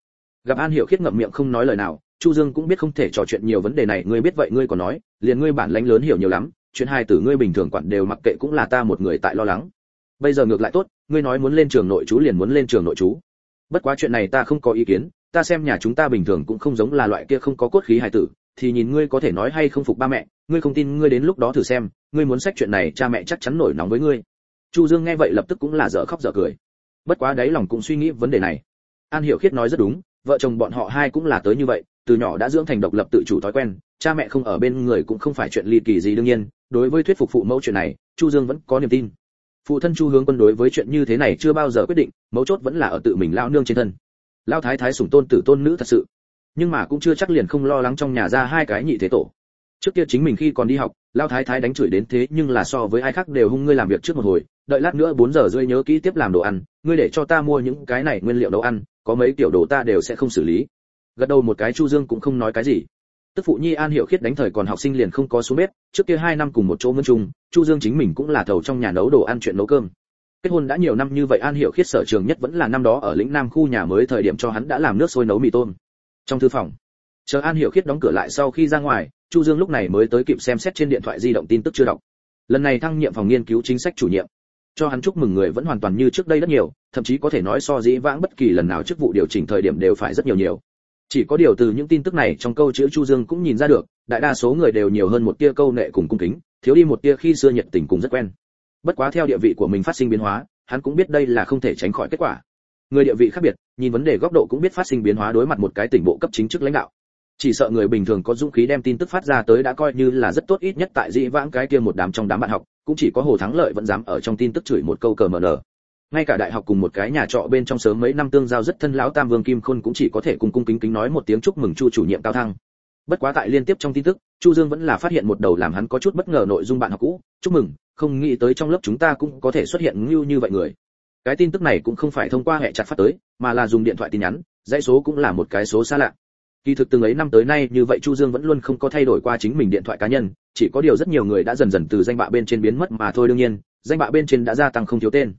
Gặp an hiểu khiết ngậm miệng không nói lời nào, chu dương cũng biết không thể trò chuyện nhiều vấn đề này, ngươi biết vậy ngươi còn nói, liền ngươi bản lãnh lớn hiểu nhiều lắm, chuyện hai tử ngươi bình thường quản đều mặc kệ cũng là ta một người tại lo lắng. Bây giờ ngược lại tốt, ngươi nói muốn lên trường nội chú liền muốn lên trường nội chú. Bất quá chuyện này ta không có ý kiến, ta xem nhà chúng ta bình thường cũng không giống là loại kia không có cốt khí hài tử thì nhìn ngươi có thể nói hay không phục ba mẹ, ngươi không tin ngươi đến lúc đó thử xem, ngươi muốn xét chuyện này, cha mẹ chắc chắn nổi nóng với ngươi. Chu dương nghe vậy lập tức cũng là dở khóc dở cười. Bất quá đấy lòng cũng suy nghĩ vấn đề này. An hiểu khiết nói rất đúng, vợ chồng bọn họ hai cũng là tới như vậy, từ nhỏ đã dưỡng thành độc lập tự chủ thói quen, cha mẹ không ở bên người cũng không phải chuyện ly kỳ gì đương nhiên, đối với thuyết phục phụ mẫu chuyện này, chu dương vẫn có niềm tin. Phụ thân chu hướng quân đối với chuyện như thế này chưa bao giờ quyết định, mấu chốt vẫn là ở tự mình lao nương trên thân. Lao thái thái sủng tôn tử tôn nữ thật sự nhưng mà cũng chưa chắc liền không lo lắng trong nhà ra hai cái nhị thế tổ. Trước kia chính mình khi còn đi học, lao thái thái đánh chửi đến thế nhưng là so với ai khác đều hung ngươi làm việc trước một hồi, đợi lát nữa 4 giờ rưỡi nhớ kỹ tiếp làm đồ ăn, ngươi để cho ta mua những cái này nguyên liệu nấu ăn, có mấy tiểu đồ ta đều sẽ không xử lý. Gật đầu một cái chu dương cũng không nói cái gì. Tức phụ nhi an hiểu khiết đánh thời còn học sinh liền không có xuống bếp, trước kia hai năm cùng một chỗ mân chung, chu dương chính mình cũng là thầu trong nhà nấu đồ ăn chuyện nấu cơm. Kết hôn đã nhiều năm như vậy an hiểu khiết sở trường nhất vẫn là năm đó ở lĩnh nam khu nhà mới thời điểm cho hắn đã làm nước sôi nấu mì tôm trong thư phòng. Chờ an hiểu khiết đóng cửa lại sau khi ra ngoài, chu dương lúc này mới tới kịp xem xét trên điện thoại di động tin tức chưa đọc. Lần này thăng nhiệm phòng nghiên cứu chính sách chủ nhiệm. Cho hắn chúc mừng người vẫn hoàn toàn như trước đây rất nhiều, thậm chí có thể nói so dĩ vãng bất kỳ lần nào chức vụ điều chỉnh thời điểm đều phải rất nhiều nhiều. Chỉ có điều từ những tin tức này trong câu chữ chu dương cũng nhìn ra được, đại đa số người đều nhiều hơn một tia câu nệ cùng cung kính, thiếu đi một tia khi xưa nhiệt tình cùng rất quen. Bất quá theo địa vị của mình phát sinh biến hóa, hắn cũng biết đây là không thể tránh khỏi kết quả người địa vị khác biệt, nhìn vấn đề góc độ cũng biết phát sinh biến hóa đối mặt một cái tỉnh bộ cấp chính chức lãnh đạo. Chỉ sợ người bình thường có dũng khí đem tin tức phát ra tới đã coi như là rất tốt ít nhất tại dĩ vãng cái kia một đám trong đám bạn học, cũng chỉ có hồ thắng lợi vẫn dám ở trong tin tức chửi một câu cờ mờ nở ngay cả đại học cùng một cái nhà trọ bên trong sớm mấy năm tương giao rất thân lão tam vương kim khôn cũng chỉ có thể cùng cung kính kính nói một tiếng chúc mừng chu chủ nhiệm cao thăng. Bất quá tại liên tiếp trong tin tức, chu dương vẫn là phát hiện một đầu làm hắn có chút bất ngờ nội dung bạn học cũ. Chúc mừng, không nghĩ tới trong lớp chúng ta cũng có thể xuất hiện như như vậy người cái tin tức này cũng không phải thông qua hệ chặt phát tới, mà là dùng điện thoại tin nhắn, dãy số cũng là một cái số xa lạ. Kỳ thực từng ấy năm tới nay, như vậy chu dương vẫn luôn không có thay đổi qua chính mình điện thoại cá nhân, chỉ có điều rất nhiều người đã dần dần từ danh bạ bên trên biến mất mà thôi đương nhiên, danh bạ bên trên đã gia tăng không thiếu tên.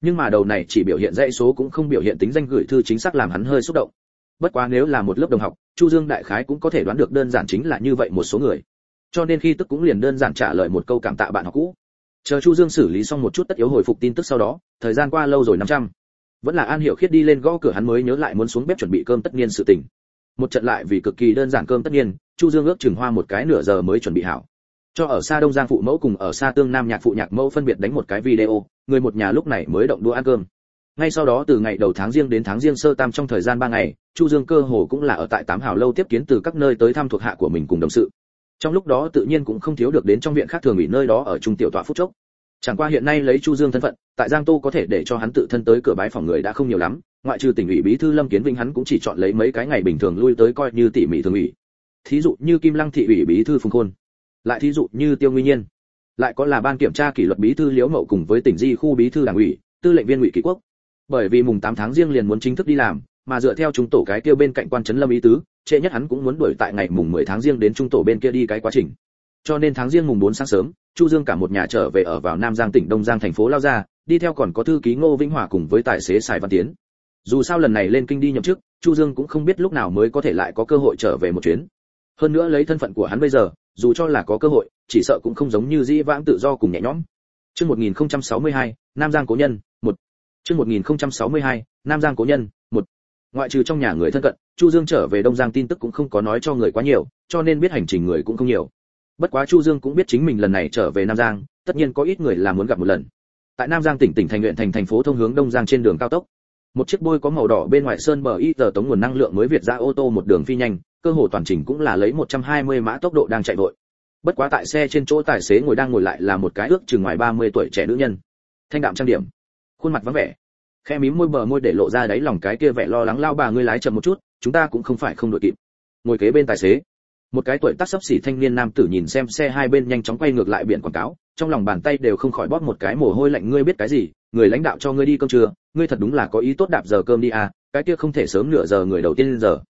Nhưng mà đầu này chỉ biểu hiện dãy số cũng không biểu hiện tính danh gửi thư chính xác làm hắn hơi xúc động. Bất quá nếu là một lớp đồng học, chu dương đại khái cũng có thể đoán được đơn giản chính là như vậy một số người. Cho nên khi tức cũng liền đơn giản trả lời một câu cảm tạ bạn học cũ chờ chu dương xử lý xong một chút tất yếu hồi phục tin tức sau đó, thời gian qua lâu rồi 500. vẫn là an hiểu khiết đi lên gõ cửa hắn mới nhớ lại muốn xuống bếp chuẩn bị cơm tất nhiên sự tình. Một trận lại vì cực kỳ đơn giản cơm tất nhiên, chu dương ước chừng hoa một cái nửa giờ mới chuẩn bị hảo. Cho ở xa đông giang phụ mẫu cùng ở xa tương nam nhạc phụ nhạc mẫu phân biệt đánh một cái video, người một nhà lúc này mới động đũa ăn cơm. Ngay sau đó từ ngày đầu tháng riêng đến tháng riêng sơ tam trong thời gian ba ngày, chu dương cơ hồ cũng là ở tại tám hào lâu tiếp kiến từ các nơi tới thăm thuộc hạ của mình cùng đồng sự trong lúc đó tự nhiên cũng không thiếu được đến trong viện khác thường ủy nơi đó ở trung tiểu tọa phút chốc. Chẳng qua hiện nay lấy chu dương thân phận, tại giang tô có thể để cho hắn tự thân tới cửa bái phòng người đã không nhiều lắm, ngoại trừ tỉnh ủy bí thư lâm kiến vinh hắn cũng chỉ chọn lấy mấy cái ngày bình thường lui tới coi như tỉ mỉ thường ủy thí dụ như kim lăng thị ủy bí thư phùng khôn, lại thí dụ như tiêu nguyên nhiên, lại có là ban kiểm tra kỷ luật bí thư liễu mậu cùng với tỉnh di khu bí thư đảng ủy, tư lệnh viên ngụy kỷ quốc. Bởi vì mùng 8 tháng riêng liền muốn chính thức đi làm mà dựa theo chúng tổ cái kia bên cạnh quan trấn lâm ý tứ trễ nhất hắn cũng muốn đuổi tại ngày mùng 10 tháng riêng đến trung tổ bên kia đi cái quá trình. Cho nên tháng riêng mùng 4 sáng sớm chu dương cả một nhà trở về ở vào nam giang tỉnh đông giang thành phố lao ra đi theo còn có thư ký ngô vĩnh hòa cùng với tài xế sài văn tiến. Dù sao lần này lên kinh đi nhậm chức chu dương cũng không biết lúc nào mới có thể lại có cơ hội trở về một chuyến. Hơn nữa lấy thân phận của hắn bây giờ dù cho là có cơ hội chỉ sợ cũng không giống như dĩ vãng tự do cùng nhẹ nhõm. Chương 1062, Nam Giang cố nhân, 1. Chương 1062, Nam Giang cố nhân, Ngoại trừ trong nhà người thân cận, Chu Dương trở về Đông Giang tin tức cũng không có nói cho người quá nhiều, cho nên biết hành trình người cũng không nhiều. Bất quá Chu Dương cũng biết chính mình lần này trở về Nam Giang, tất nhiên có ít người là muốn gặp một lần. Tại Nam Giang tỉnh tỉnh thành huyện thành thành phố thông hướng Đông Giang trên đường cao tốc. Một chiếc bôi có màu đỏ bên ngoài sơn bờ y tờ tống nguồn năng lượng mới việt ra ô tô một đường phi nhanh, cơ hồ toàn trình cũng là lấy 120 mã tốc độ đang chạy vội bất quá tại xe trên chỗ tài xế ngồi đang ngồi lại là một cái ước chừng ngoài 30 tuổi trẻ nữ nhân thanh đạm trang điểm khuôn mặt vắng vẻ khe mím môi bờ môi để lộ ra đáy lòng cái kia vẻ lo lắng, lao bà, ngươi lái chậm một chút, chúng ta cũng không phải không đội kịp. Ngồi kế bên tài xế, một cái tuổi tác sấp xỉ thanh niên nam tử nhìn xem xe hai bên nhanh chóng quay ngược lại biển quảng cáo, trong lòng bàn tay đều không khỏi bóp một cái mồ hôi lạnh, ngươi biết cái gì? Người lãnh đạo cho ngươi đi cơm trưa, ngươi thật đúng là có ý tốt đạp giờ cơm đi à cái kia không thể sớm nửa giờ người đầu tiên giờ.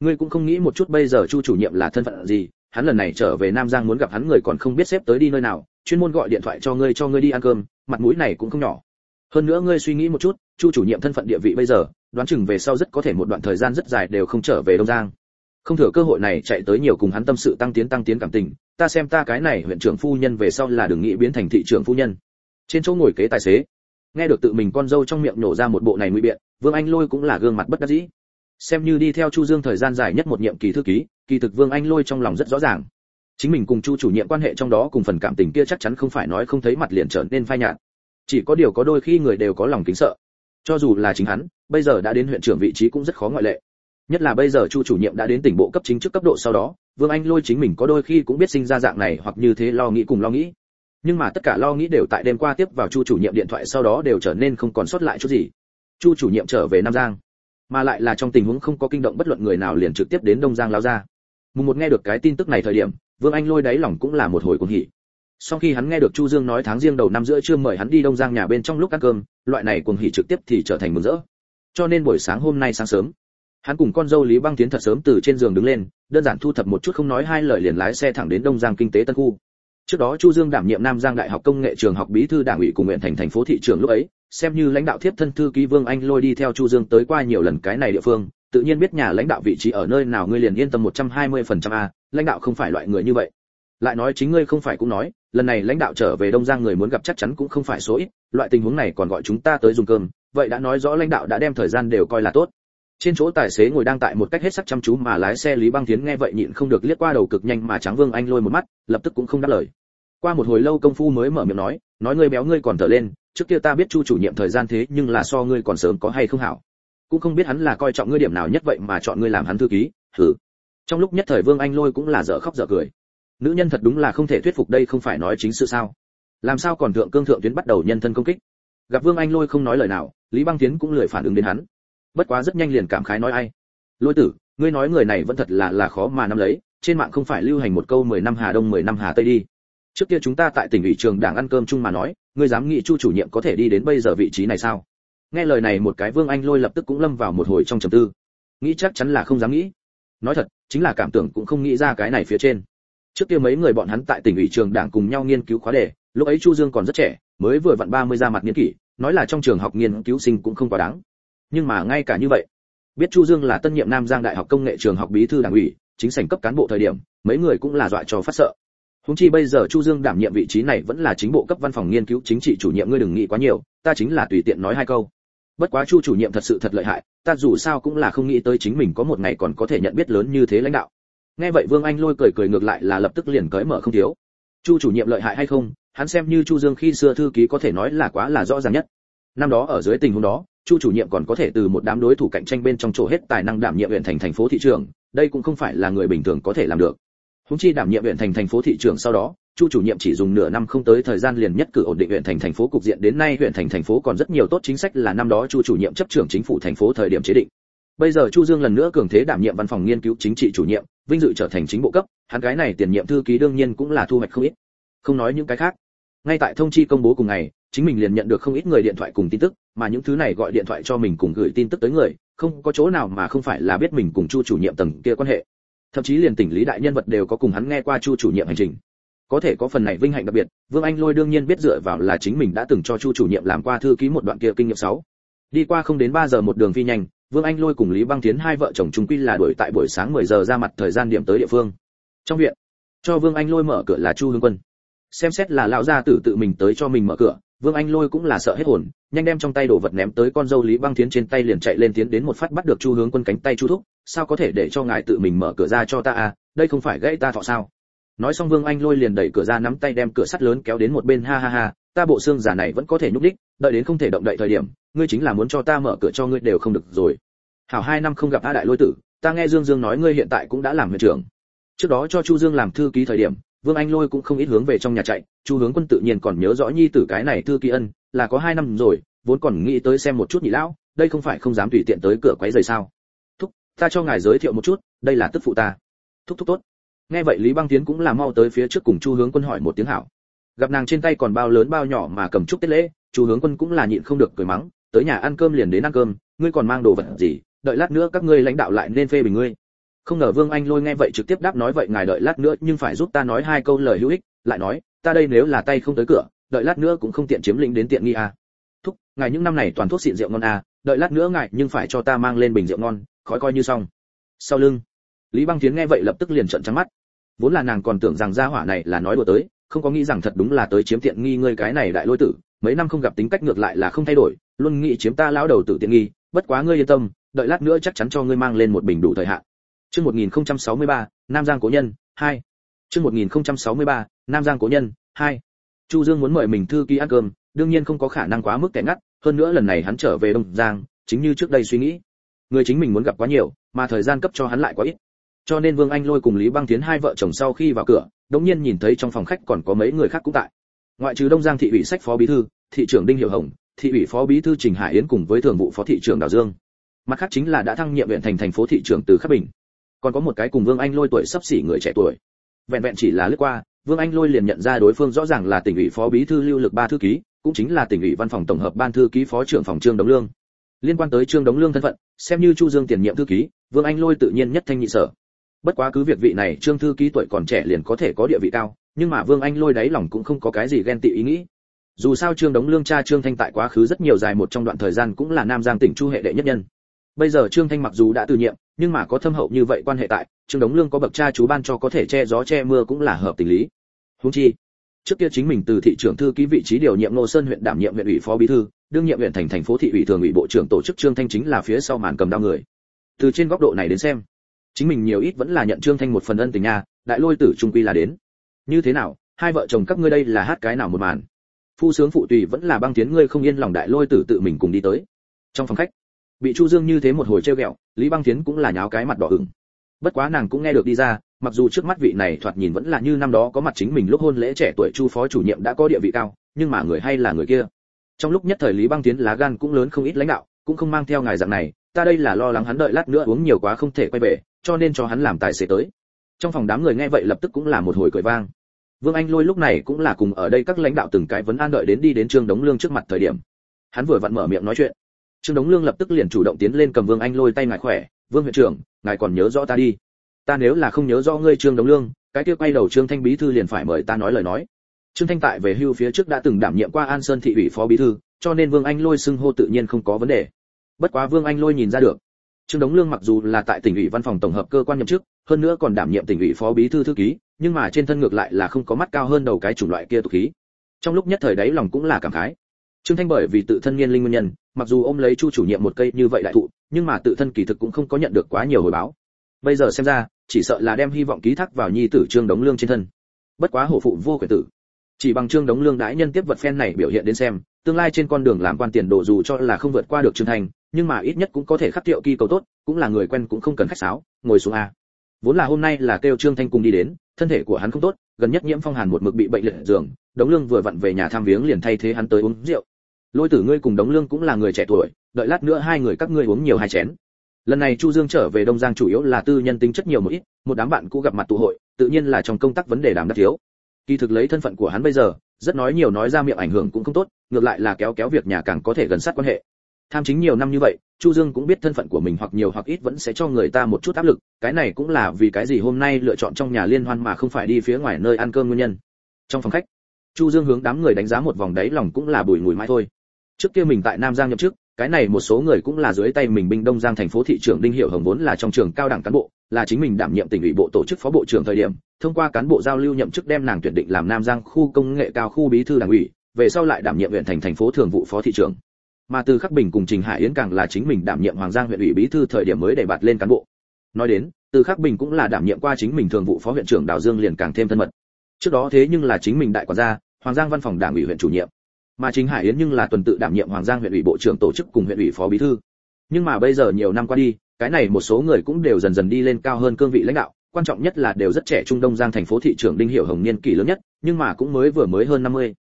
Ngươi cũng không nghĩ một chút bây giờ chu chủ nhiệm là thân phận gì, hắn lần này trở về nam giang muốn gặp hắn người còn không biết xếp tới đi nơi nào, chuyên môn gọi điện thoại cho ngươi cho ngươi đi ăn cơm, mặt mũi này cũng không nhỏ hơn nữa ngươi suy nghĩ một chút, chu chủ nhiệm thân phận địa vị bây giờ, đoán chừng về sau rất có thể một đoạn thời gian rất dài đều không trở về đông giang. Không thừa cơ hội này chạy tới nhiều cùng hắn tâm sự tăng tiến tăng tiến cảm tình, ta xem ta cái này huyện trưởng phu nhân về sau là đừng nghĩ biến thành thị trưởng phu nhân. Trên chỗ ngồi kế tài xế, nghe được tự mình con dâu trong miệng nổ ra một bộ này nguy biện, vương anh lôi cũng là gương mặt bất đắc dĩ. Xem như đi theo chu dương thời gian dài nhất một nhiệm kỳ thư ký, kỳ thực vương anh lôi trong lòng rất rõ ràng. Chính mình cùng chu chủ nhiệm quan hệ trong đó cùng phần cảm tình kia chắc chắn không phải nói không thấy mặt liền trở nên phai nhạt chỉ có điều có đôi khi người đều có lòng kính sợ. Cho dù là chính hắn, bây giờ đã đến huyện trưởng vị trí cũng rất khó ngoại lệ. Nhất là bây giờ chu chủ nhiệm đã đến tỉnh bộ cấp chính chức cấp độ sau đó, vương anh lôi chính mình có đôi khi cũng biết sinh ra dạng này hoặc như thế lo nghĩ cùng lo nghĩ. Nhưng mà tất cả lo nghĩ đều tại đêm qua tiếp vào chu chủ nhiệm điện thoại sau đó đều trở nên không còn sót lại chút gì. Chu chủ nhiệm trở về nam giang, mà lại là trong tình huống không có kinh động bất luận người nào liền trực tiếp đến đông giang lao ra. Mùng một nghe được cái tin tức này thời điểm, vương anh lôi đáy lòng cũng là một hồi cuồng hỉ sau khi hắn nghe được chu dương nói tháng riêng đầu năm giữa trưa mời hắn đi đông giang nhà bên trong lúc ăn cơm loại này cuồng hỉ trực tiếp thì trở thành mừng rỡ cho nên buổi sáng hôm nay sáng sớm hắn cùng con dâu lý băng tiến thật sớm từ trên giường đứng lên đơn giản thu thập một chút không nói hai lời liền lái xe thẳng đến đông giang kinh tế tân khu trước đó chu dương đảm nhiệm nam giang đại học công nghệ trường học bí thư đảng ủy cùng huyện thành thành phố thị trường lúc ấy xem như lãnh đạo thiếp thân thư ký Vương Anh lôi đi theo Chu Dương tới qua nhiều lần cái này địa phương, tự nhiên biết nhà lãnh đạo vị trí ở nơi nào ngươi liền yên tâm 120% a, lãnh đạo không phải loại người như vậy. Lại nói chính ngươi không phải cũng nói, lần này lãnh đạo trở về Đông Giang người muốn gặp chắc chắn cũng không phải số ít, loại tình huống này còn gọi chúng ta tới dùng cơm, vậy đã nói rõ lãnh đạo đã đem thời gian đều coi là tốt. Trên chỗ tài xế ngồi đang tại một cách hết sức chăm chú mà lái xe Lý Băng Tiến nghe vậy nhịn không được liếc qua đầu cực nhanh mà Tráng Vương Anh lôi một mắt, lập tức cũng không đáp lời. Qua một hồi lâu công phu mới mở miệng nói, nói ngươi béo ngươi còn thở lên, trước kia ta biết chu chủ nhiệm thời gian thế nhưng là so ngươi còn sớm có hay không hảo cũng không biết hắn là coi trọng ngươi điểm nào nhất vậy mà chọn ngươi làm hắn thư ký thử trong lúc nhất thời vương anh lôi cũng là dở khóc dở cười nữ nhân thật đúng là không thể thuyết phục đây không phải nói chính sự sao? Làm sao còn thượng cương thượng tuyến bắt đầu nhân thân công kích? Gặp vương anh lôi không nói lời nào, lý băng tiến cũng lười phản ứng đến hắn. Bất quá rất nhanh liền cảm khái nói ai? Lôi tử, ngươi nói người này vẫn thật là là khó mà nắm lấy, trên mạng không phải lưu hành một câu mười năm hà đông, mười năm hà tây đi. Trước kia chúng ta tại tỉnh ủy trường đảng ăn cơm chung mà nói, ngươi dám nghĩ chu chủ nhiệm có thể đi đến bây giờ vị trí này sao? Nghe lời này một cái vương anh lôi lập tức cũng lâm vào một hồi trong trầm tư. Nghĩ chắc chắn là không dám nghĩ. Nói thật, chính là cảm tưởng cũng không nghĩ ra cái này phía trên trước kia mấy người bọn hắn tại tỉnh ủy trường đảng cùng nhau nghiên cứu khóa đề lúc ấy chu dương còn rất trẻ mới vừa vặn 30 ra mặt nghiên kỷ nói là trong trường học nghiên cứu sinh cũng không quá đáng nhưng mà ngay cả như vậy biết chu dương là tân nhiệm nam giang đại học công nghệ trường học bí thư đảng ủy chính sảnh cấp cán bộ thời điểm mấy người cũng là dọa cho phát sợ Húng chi bây giờ Chu Dương đảm nhiệm vị trí này vẫn là chính bộ cấp văn phòng nghiên cứu chính trị chủ nhiệm ngươi đừng nghĩ quá nhiều, ta chính là tùy tiện nói hai câu. Bất quá Chu chủ nhiệm thật sự thật lợi hại, ta dù sao cũng là không nghĩ tới chính mình có một ngày còn có thể nhận biết lớn như thế lãnh đạo. Nghe vậy Vương Anh lôi cười cười ngược lại là lập tức liền cởi mở không thiếu. Chu chủ nhiệm lợi hại hay không, hắn xem như Chu Dương khi xưa thư ký có thể nói là quá là rõ ràng nhất. Năm đó ở dưới tình huống đó, chu chủ nhiệm còn có thể từ một đám đối thủ cạnh tranh bên trong chỗ hết tài năng đảm nhiệm huyện thành thành phố thị trường đây cũng không phải là người bình thường có thể làm được húng chi đảm nhiệm huyện thành thành phố thị trường sau đó chu chủ nhiệm chỉ dùng nửa năm không tới thời gian liền nhất cử ổn định huyện thành thành phố cục diện đến nay huyện thành thành phố còn rất nhiều tốt chính sách là năm đó chu chủ nhiệm chấp trưởng chính phủ thành phố thời điểm chế định bây giờ chu dương lần nữa cường thế đảm nhiệm văn phòng nghiên cứu chính trị chủ nhiệm, vinh dự trở thành chính bộ cấp, hắn cái này tiền nhiệm thư ký đương nhiên cũng là thu hoạch không ít. Không nói những cái khác. Ngay tại thông chi công bố cùng ngày, chính mình liền nhận được không ít người điện thoại cùng tin tức, mà những thứ này gọi điện thoại cho mình cùng gửi tin tức tới người, không có chỗ nào mà không phải là biết mình cùng chu chủ nhiệm tầng kia quan hệ. Thậm chí liền tỉnh lý đại nhân vật đều có cùng hắn nghe qua chu chủ nhiệm hành trình. Có thể có phần này vinh hạnh đặc biệt, vương anh lôi đương nhiên biết dựa vào là chính mình đã từng cho chu chủ nhiệm làm qua thư ký một đoạn kia kinh nghiệm sáu đi qua không đến 3 giờ một đường phi nhanh, vương anh lôi cùng lý băng tiến hai vợ chồng trung quy là đuổi tại buổi sáng 10 giờ ra mặt thời gian điểm tới địa phương. Trong viện, cho vương anh lôi mở cửa là chu hương quân. Xem xét là lão gia tử tự mình tới cho mình mở cửa, vương anh lôi cũng là sợ hết hồn, nhanh đem trong tay đồ vật ném tới con dâu lý băng tiến trên tay liền chạy lên tiến đến một phát bắt được chu hướng quân cánh tay chu thúc. Sao có thể để cho ngài tự mình mở cửa ra cho ta à? Đây không phải gãy ta thọ sao? Nói xong vương anh lôi liền đẩy cửa ra nắm tay đem cửa sắt lớn kéo đến một bên. Ha ha ha, ta bộ xương giả này vẫn có thể nhúc đích đợi đến không thể động đậy thời điểm ngươi chính là muốn cho ta mở cửa cho ngươi đều không được rồi. Hảo hai năm không gặp a đại lôi tử, ta nghe dương dương nói ngươi hiện tại cũng đã làm huyện trưởng. Trước đó cho chu dương làm thư ký thời điểm, vương anh lôi cũng không ít hướng về trong nhà chạy, chu hướng quân tự nhiên còn nhớ rõ nhi tử cái này thư ký ân, là có hai năm rồi, vốn còn nghĩ tới xem một chút nhị lão, đây không phải không dám tùy tiện tới cửa quấy rầy sao. Thúc, ta cho ngài giới thiệu một chút, đây là tức phụ ta. Thúc thúc tốt. Nghe vậy lý băng tiến cũng là mau tới phía trước cùng chu hướng quân hỏi một tiếng hảo. Gặp nàng trên tay còn bao lớn bao nhỏ mà cầm chút tết lễ, chu hướng quân cũng là nhịn không được cười mắng tới nhà ăn cơm liền đến ăn cơm ngươi còn mang đồ vật gì đợi lát nữa các ngươi lãnh đạo lại nên phê bình ngươi. Không ngờ vương anh lôi nghe vậy trực tiếp đáp nói vậy ngài đợi lát nữa nhưng phải giúp ta nói hai câu lời hữu ích lại nói ta đây nếu là tay không tới cửa đợi lát nữa cũng không tiện chiếm lĩnh đến tiện nghi à. thúc ngài những năm này toàn thuốc xịn rượu ngon à, đợi lát nữa ngài nhưng phải cho ta mang lên bình rượu ngon khói coi như xong. Sau lưng lý băng tiến nghe vậy lập tức liền trợn trắng mắt. Vốn là nàng còn tưởng rằng gia hỏa này là nói đùa tới không có nghĩ rằng thật đúng là tới chiếm tiện nghi ngươi cái này đại lôi tử mấy năm không gặp tính cách ngược lại là không thay đổi luôn nghĩ chiếm ta lão đầu tử tiện nghi bất quá ngươi yên tâm đợi lát nữa chắc chắn cho ngươi mang lên một bình đủ thời hạn chương 1063, nam giang cố nhân 2. chương 1063, nam giang cố nhân 2. chu dương muốn mời mình thư ký ăn cơm đương nhiên không có khả năng quá mức tệ ngắt hơn nữa lần này hắn trở về đông giang chính như trước đây suy nghĩ người chính mình muốn gặp quá nhiều mà thời gian cấp cho hắn lại quá ít cho nên vương anh lôi cùng lý băng tiến hai vợ chồng sau khi vào cửa đống nhiên nhìn thấy trong phòng khách còn có mấy người khác cũng tại ngoại trừ đông giang thị ủy sách phó bí thư thị trưởng đinh Hiểu hồng thị ủy phó bí thư trình hải yến cùng với thường vụ phó thị trưởng đào dương. Mặt khác chính là đã thăng nhiệm huyện thành thành phố thị trưởng từ khắc bình. Còn có một cái cùng vương anh lôi tuổi sắp xỉ người trẻ tuổi. Vẹn vẹn chỉ là lướt qua, vương anh lôi liền nhận ra đối phương rõ ràng là tỉnh ủy phó bí thư lưu lực ba thư ký, cũng chính là tỉnh ủy văn phòng tổng hợp ban thư ký phó trưởng phòng trương đống lương. Liên quan tới trương đống lương thân phận, xem như chu dương tiền nhiệm thư ký, vương anh lôi tự nhiên nhất thanh nhị sở. Bất quá cứ việc vị này trương thư ký tuổi còn trẻ liền có thể có địa vị cao, nhưng mà vương anh lôi đáy lòng cũng không có cái gì ghen tị ý nghĩ dù sao trương đống lương cha trương thanh tại quá khứ rất nhiều dài một trong đoạn thời gian cũng là nam giang tỉnh chu hệ đệ nhất nhân. Bây giờ trương thanh mặc dù đã từ nhiệm, nhưng mà có thâm hậu như vậy quan hệ tại, trương đống lương có bậc cha chú ban cho có thể che gió che mưa cũng là hợp tình lý. Huống chi, trước kia chính mình từ thị trưởng thư ký vị trí điều nhiệm ngô sơn huyện đảm nhiệm huyện ủy phó bí thư, đương nhiệm huyện thành thành phố thị ủy thường ủy bộ trưởng tổ chức trương thanh chính là phía sau màn cầm đao người. Từ trên góc độ này đến xem, chính mình nhiều ít vẫn là nhận trương thanh một phần ân tình nha, đại lôi tử trung quy là đến. Như thế nào, hai vợ chồng các ngươi đây là hát cái nào một màn? Phu sướng phụ tùy vẫn là băng tiến ngươi không yên lòng đại lôi tử tự mình cùng đi tới. Trong phòng khách, bị chu dương như thế một hồi treo ghẹo, lý băng tiến cũng là nháo cái mặt đỏ ửng. Bất quá nàng cũng nghe được đi ra, mặc dù trước mắt vị này thoạt nhìn vẫn là như năm đó có mặt chính mình lúc hôn lễ trẻ tuổi chu phó chủ nhiệm đã có địa vị cao, nhưng mà người hay là người kia. Trong lúc nhất thời lý băng tiến lá gan cũng lớn không ít lãnh đạo, cũng không mang theo ngài dạng này, ta đây là lo lắng hắn đợi lát nữa uống nhiều quá không thể quay về, cho nên cho hắn làm tài xế tới. Trong phòng đám người nghe vậy lập tức cũng là một hồi cười vang vương anh lôi lúc này cũng là cùng ở đây các lãnh đạo từng cái vấn an đợi đến đi đến trương đống lương trước mặt thời điểm. Hắn vừa vặn mở miệng nói chuyện. Trương đống lương lập tức liền chủ động tiến lên cầm vương anh lôi tay ngài khỏe. Vương huyện trưởng, ngài còn nhớ rõ ta đi. Ta nếu là không nhớ rõ ngươi trương đống lương, cái kia quay đầu trương thanh bí thư liền phải mời ta nói lời nói. Trương thanh tại về hưu phía trước đã từng đảm nhiệm qua an sơn thị ủy phó bí thư, cho nên vương anh lôi xưng hô tự nhiên không có vấn đề. Bất quá vương anh lôi nhìn ra được. Trương đống lương mặc dù là tại tỉnh ủy văn phòng tổng hợp cơ quan nhậm chức, hơn nữa còn đảm nhiệm tỉnh ủy phó bí thư thư ký nhưng mà trên thân ngược lại là không có mắt cao hơn đầu cái chủng loại kia tục khí. Trong lúc nhất thời đấy lòng cũng là cảm khái. Trương thanh bởi vì tự thân nghiên linh nguyên nhân, mặc dù ôm lấy chu chủ nhiệm một cây như vậy đại thụ, nhưng mà tự thân kỳ thực cũng không có nhận được quá nhiều hồi báo. Bây giờ xem ra, chỉ sợ là đem hy vọng ký thác vào nhi tử trương đống lương trên thân. Bất quá hổ phụ vô quyền tử. Chỉ bằng trương đống lương đãi nhân tiếp vật phen này biểu hiện đến xem, tương lai trên con đường làm quan tiền đồ dù cho là không vượt qua được trương thành nhưng mà ít nhất cũng có thể khắc tiệu kỳ cầu tốt, cũng là người quen cũng không cần khách sáo, ngồi xuống a vốn là hôm nay là kêu trương thanh cùng đi đến, thân thể của hắn không tốt, gần nhất nhiễm phong hàn một mực bị bệnh liệt giường, đống lương vừa vặn về nhà tham viếng liền thay thế hắn tới uống rượu. Lôi tử ngươi cùng đống lương cũng là người trẻ tuổi, đợi lát nữa hai người các ngươi uống nhiều hai chén. Lần này chu dương trở về đông giang chủ yếu là tư nhân tính chất nhiều một ít, một đám bạn cũ gặp mặt tụ hội, tự nhiên là trong công tác vấn đề đảm đắc thiếu. Kỳ thực lấy thân phận của hắn bây giờ, rất nói nhiều nói ra miệng ảnh hưởng cũng không tốt, ngược lại là kéo kéo việc nhà càng có thể gần sát quan hệ tham chính nhiều năm như vậy, chu dương cũng biết thân phận của mình hoặc nhiều hoặc ít vẫn sẽ cho người ta một chút áp lực, cái này cũng là vì cái gì hôm nay lựa chọn trong nhà liên hoan mà không phải đi phía ngoài nơi ăn cơm nguyên nhân. Trong phòng khách, chu dương hướng đám người đánh giá một vòng đấy lòng cũng là bùi ngùi mãi thôi. Trước kia mình tại nam giang nhậm chức, cái này một số người cũng là dưới tay mình binh đông giang thành phố thị trưởng đinh hiệu hồng vốn là trong trường cao đẳng cán bộ, là chính mình đảm nhiệm tỉnh ủy bộ tổ chức phó bộ trưởng thời điểm, thông qua cán bộ giao lưu nhậm chức đem nàng tuyển định làm nam giang khu công nghệ cao khu bí thư đảng ủy, về sau lại đảm nhiệm huyện thành thành phố thường vụ phó thị trưởng mà từ khắc bình cùng trình hải yến càng là chính mình đảm nhiệm hoàng giang huyện ủy bí thư thời điểm mới để bạt lên cán bộ. Nói đến, từ khắc bình cũng là đảm nhiệm qua chính mình thường vụ phó huyện trưởng đào dương liền càng thêm thân mật. Trước đó thế nhưng là chính mình đại quản gia, hoàng giang văn phòng đảng ủy huyện chủ nhiệm. Mà chính hải yến nhưng là tuần tự đảm nhiệm hoàng giang huyện ủy bộ trưởng tổ chức cùng huyện ủy phó bí thư. Nhưng mà bây giờ nhiều năm qua đi, cái này một số người cũng đều dần dần đi lên cao hơn cương vị lãnh đạo, quan trọng nhất là đều rất trẻ trung đông giang thành phố thị trưởng đinh hiệu hồng niên kỷ lớn nhất, nhưng mà cũng mới vừa mới hơn 50.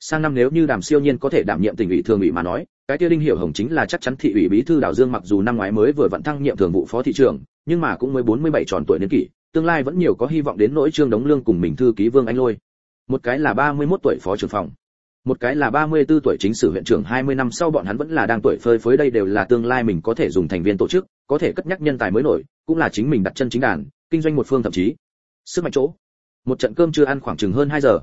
sang năm nếu như đàm siêu nhiên có thể đảm nhiệm tỉnh ủy thường ủy mà nói cái kia đinh hiểu hồng chính là chắc chắn thị ủy bí thư đào dương mặc dù năm ngoái mới vừa vận thăng nhiệm thường vụ phó thị trưởng, nhưng mà cũng mới 47 tròn tuổi niên kỷ, tương lai vẫn nhiều có hy vọng đến nỗi trương đống lương cùng mình thư ký vương anh lôi. Một cái là 31 tuổi phó trưởng phòng, một cái là 34 tuổi chính sử huyện trưởng 20 năm sau bọn hắn vẫn là đang tuổi phơi phới đây đều là tương lai mình có thể dùng thành viên tổ chức, có thể cất nhắc nhân tài mới nổi, cũng là chính mình đặt chân chính đàn, kinh doanh một phương thậm chí. Sức mạnh chỗ, một trận cơm chưa ăn khoảng chừng hơn 2 giờ.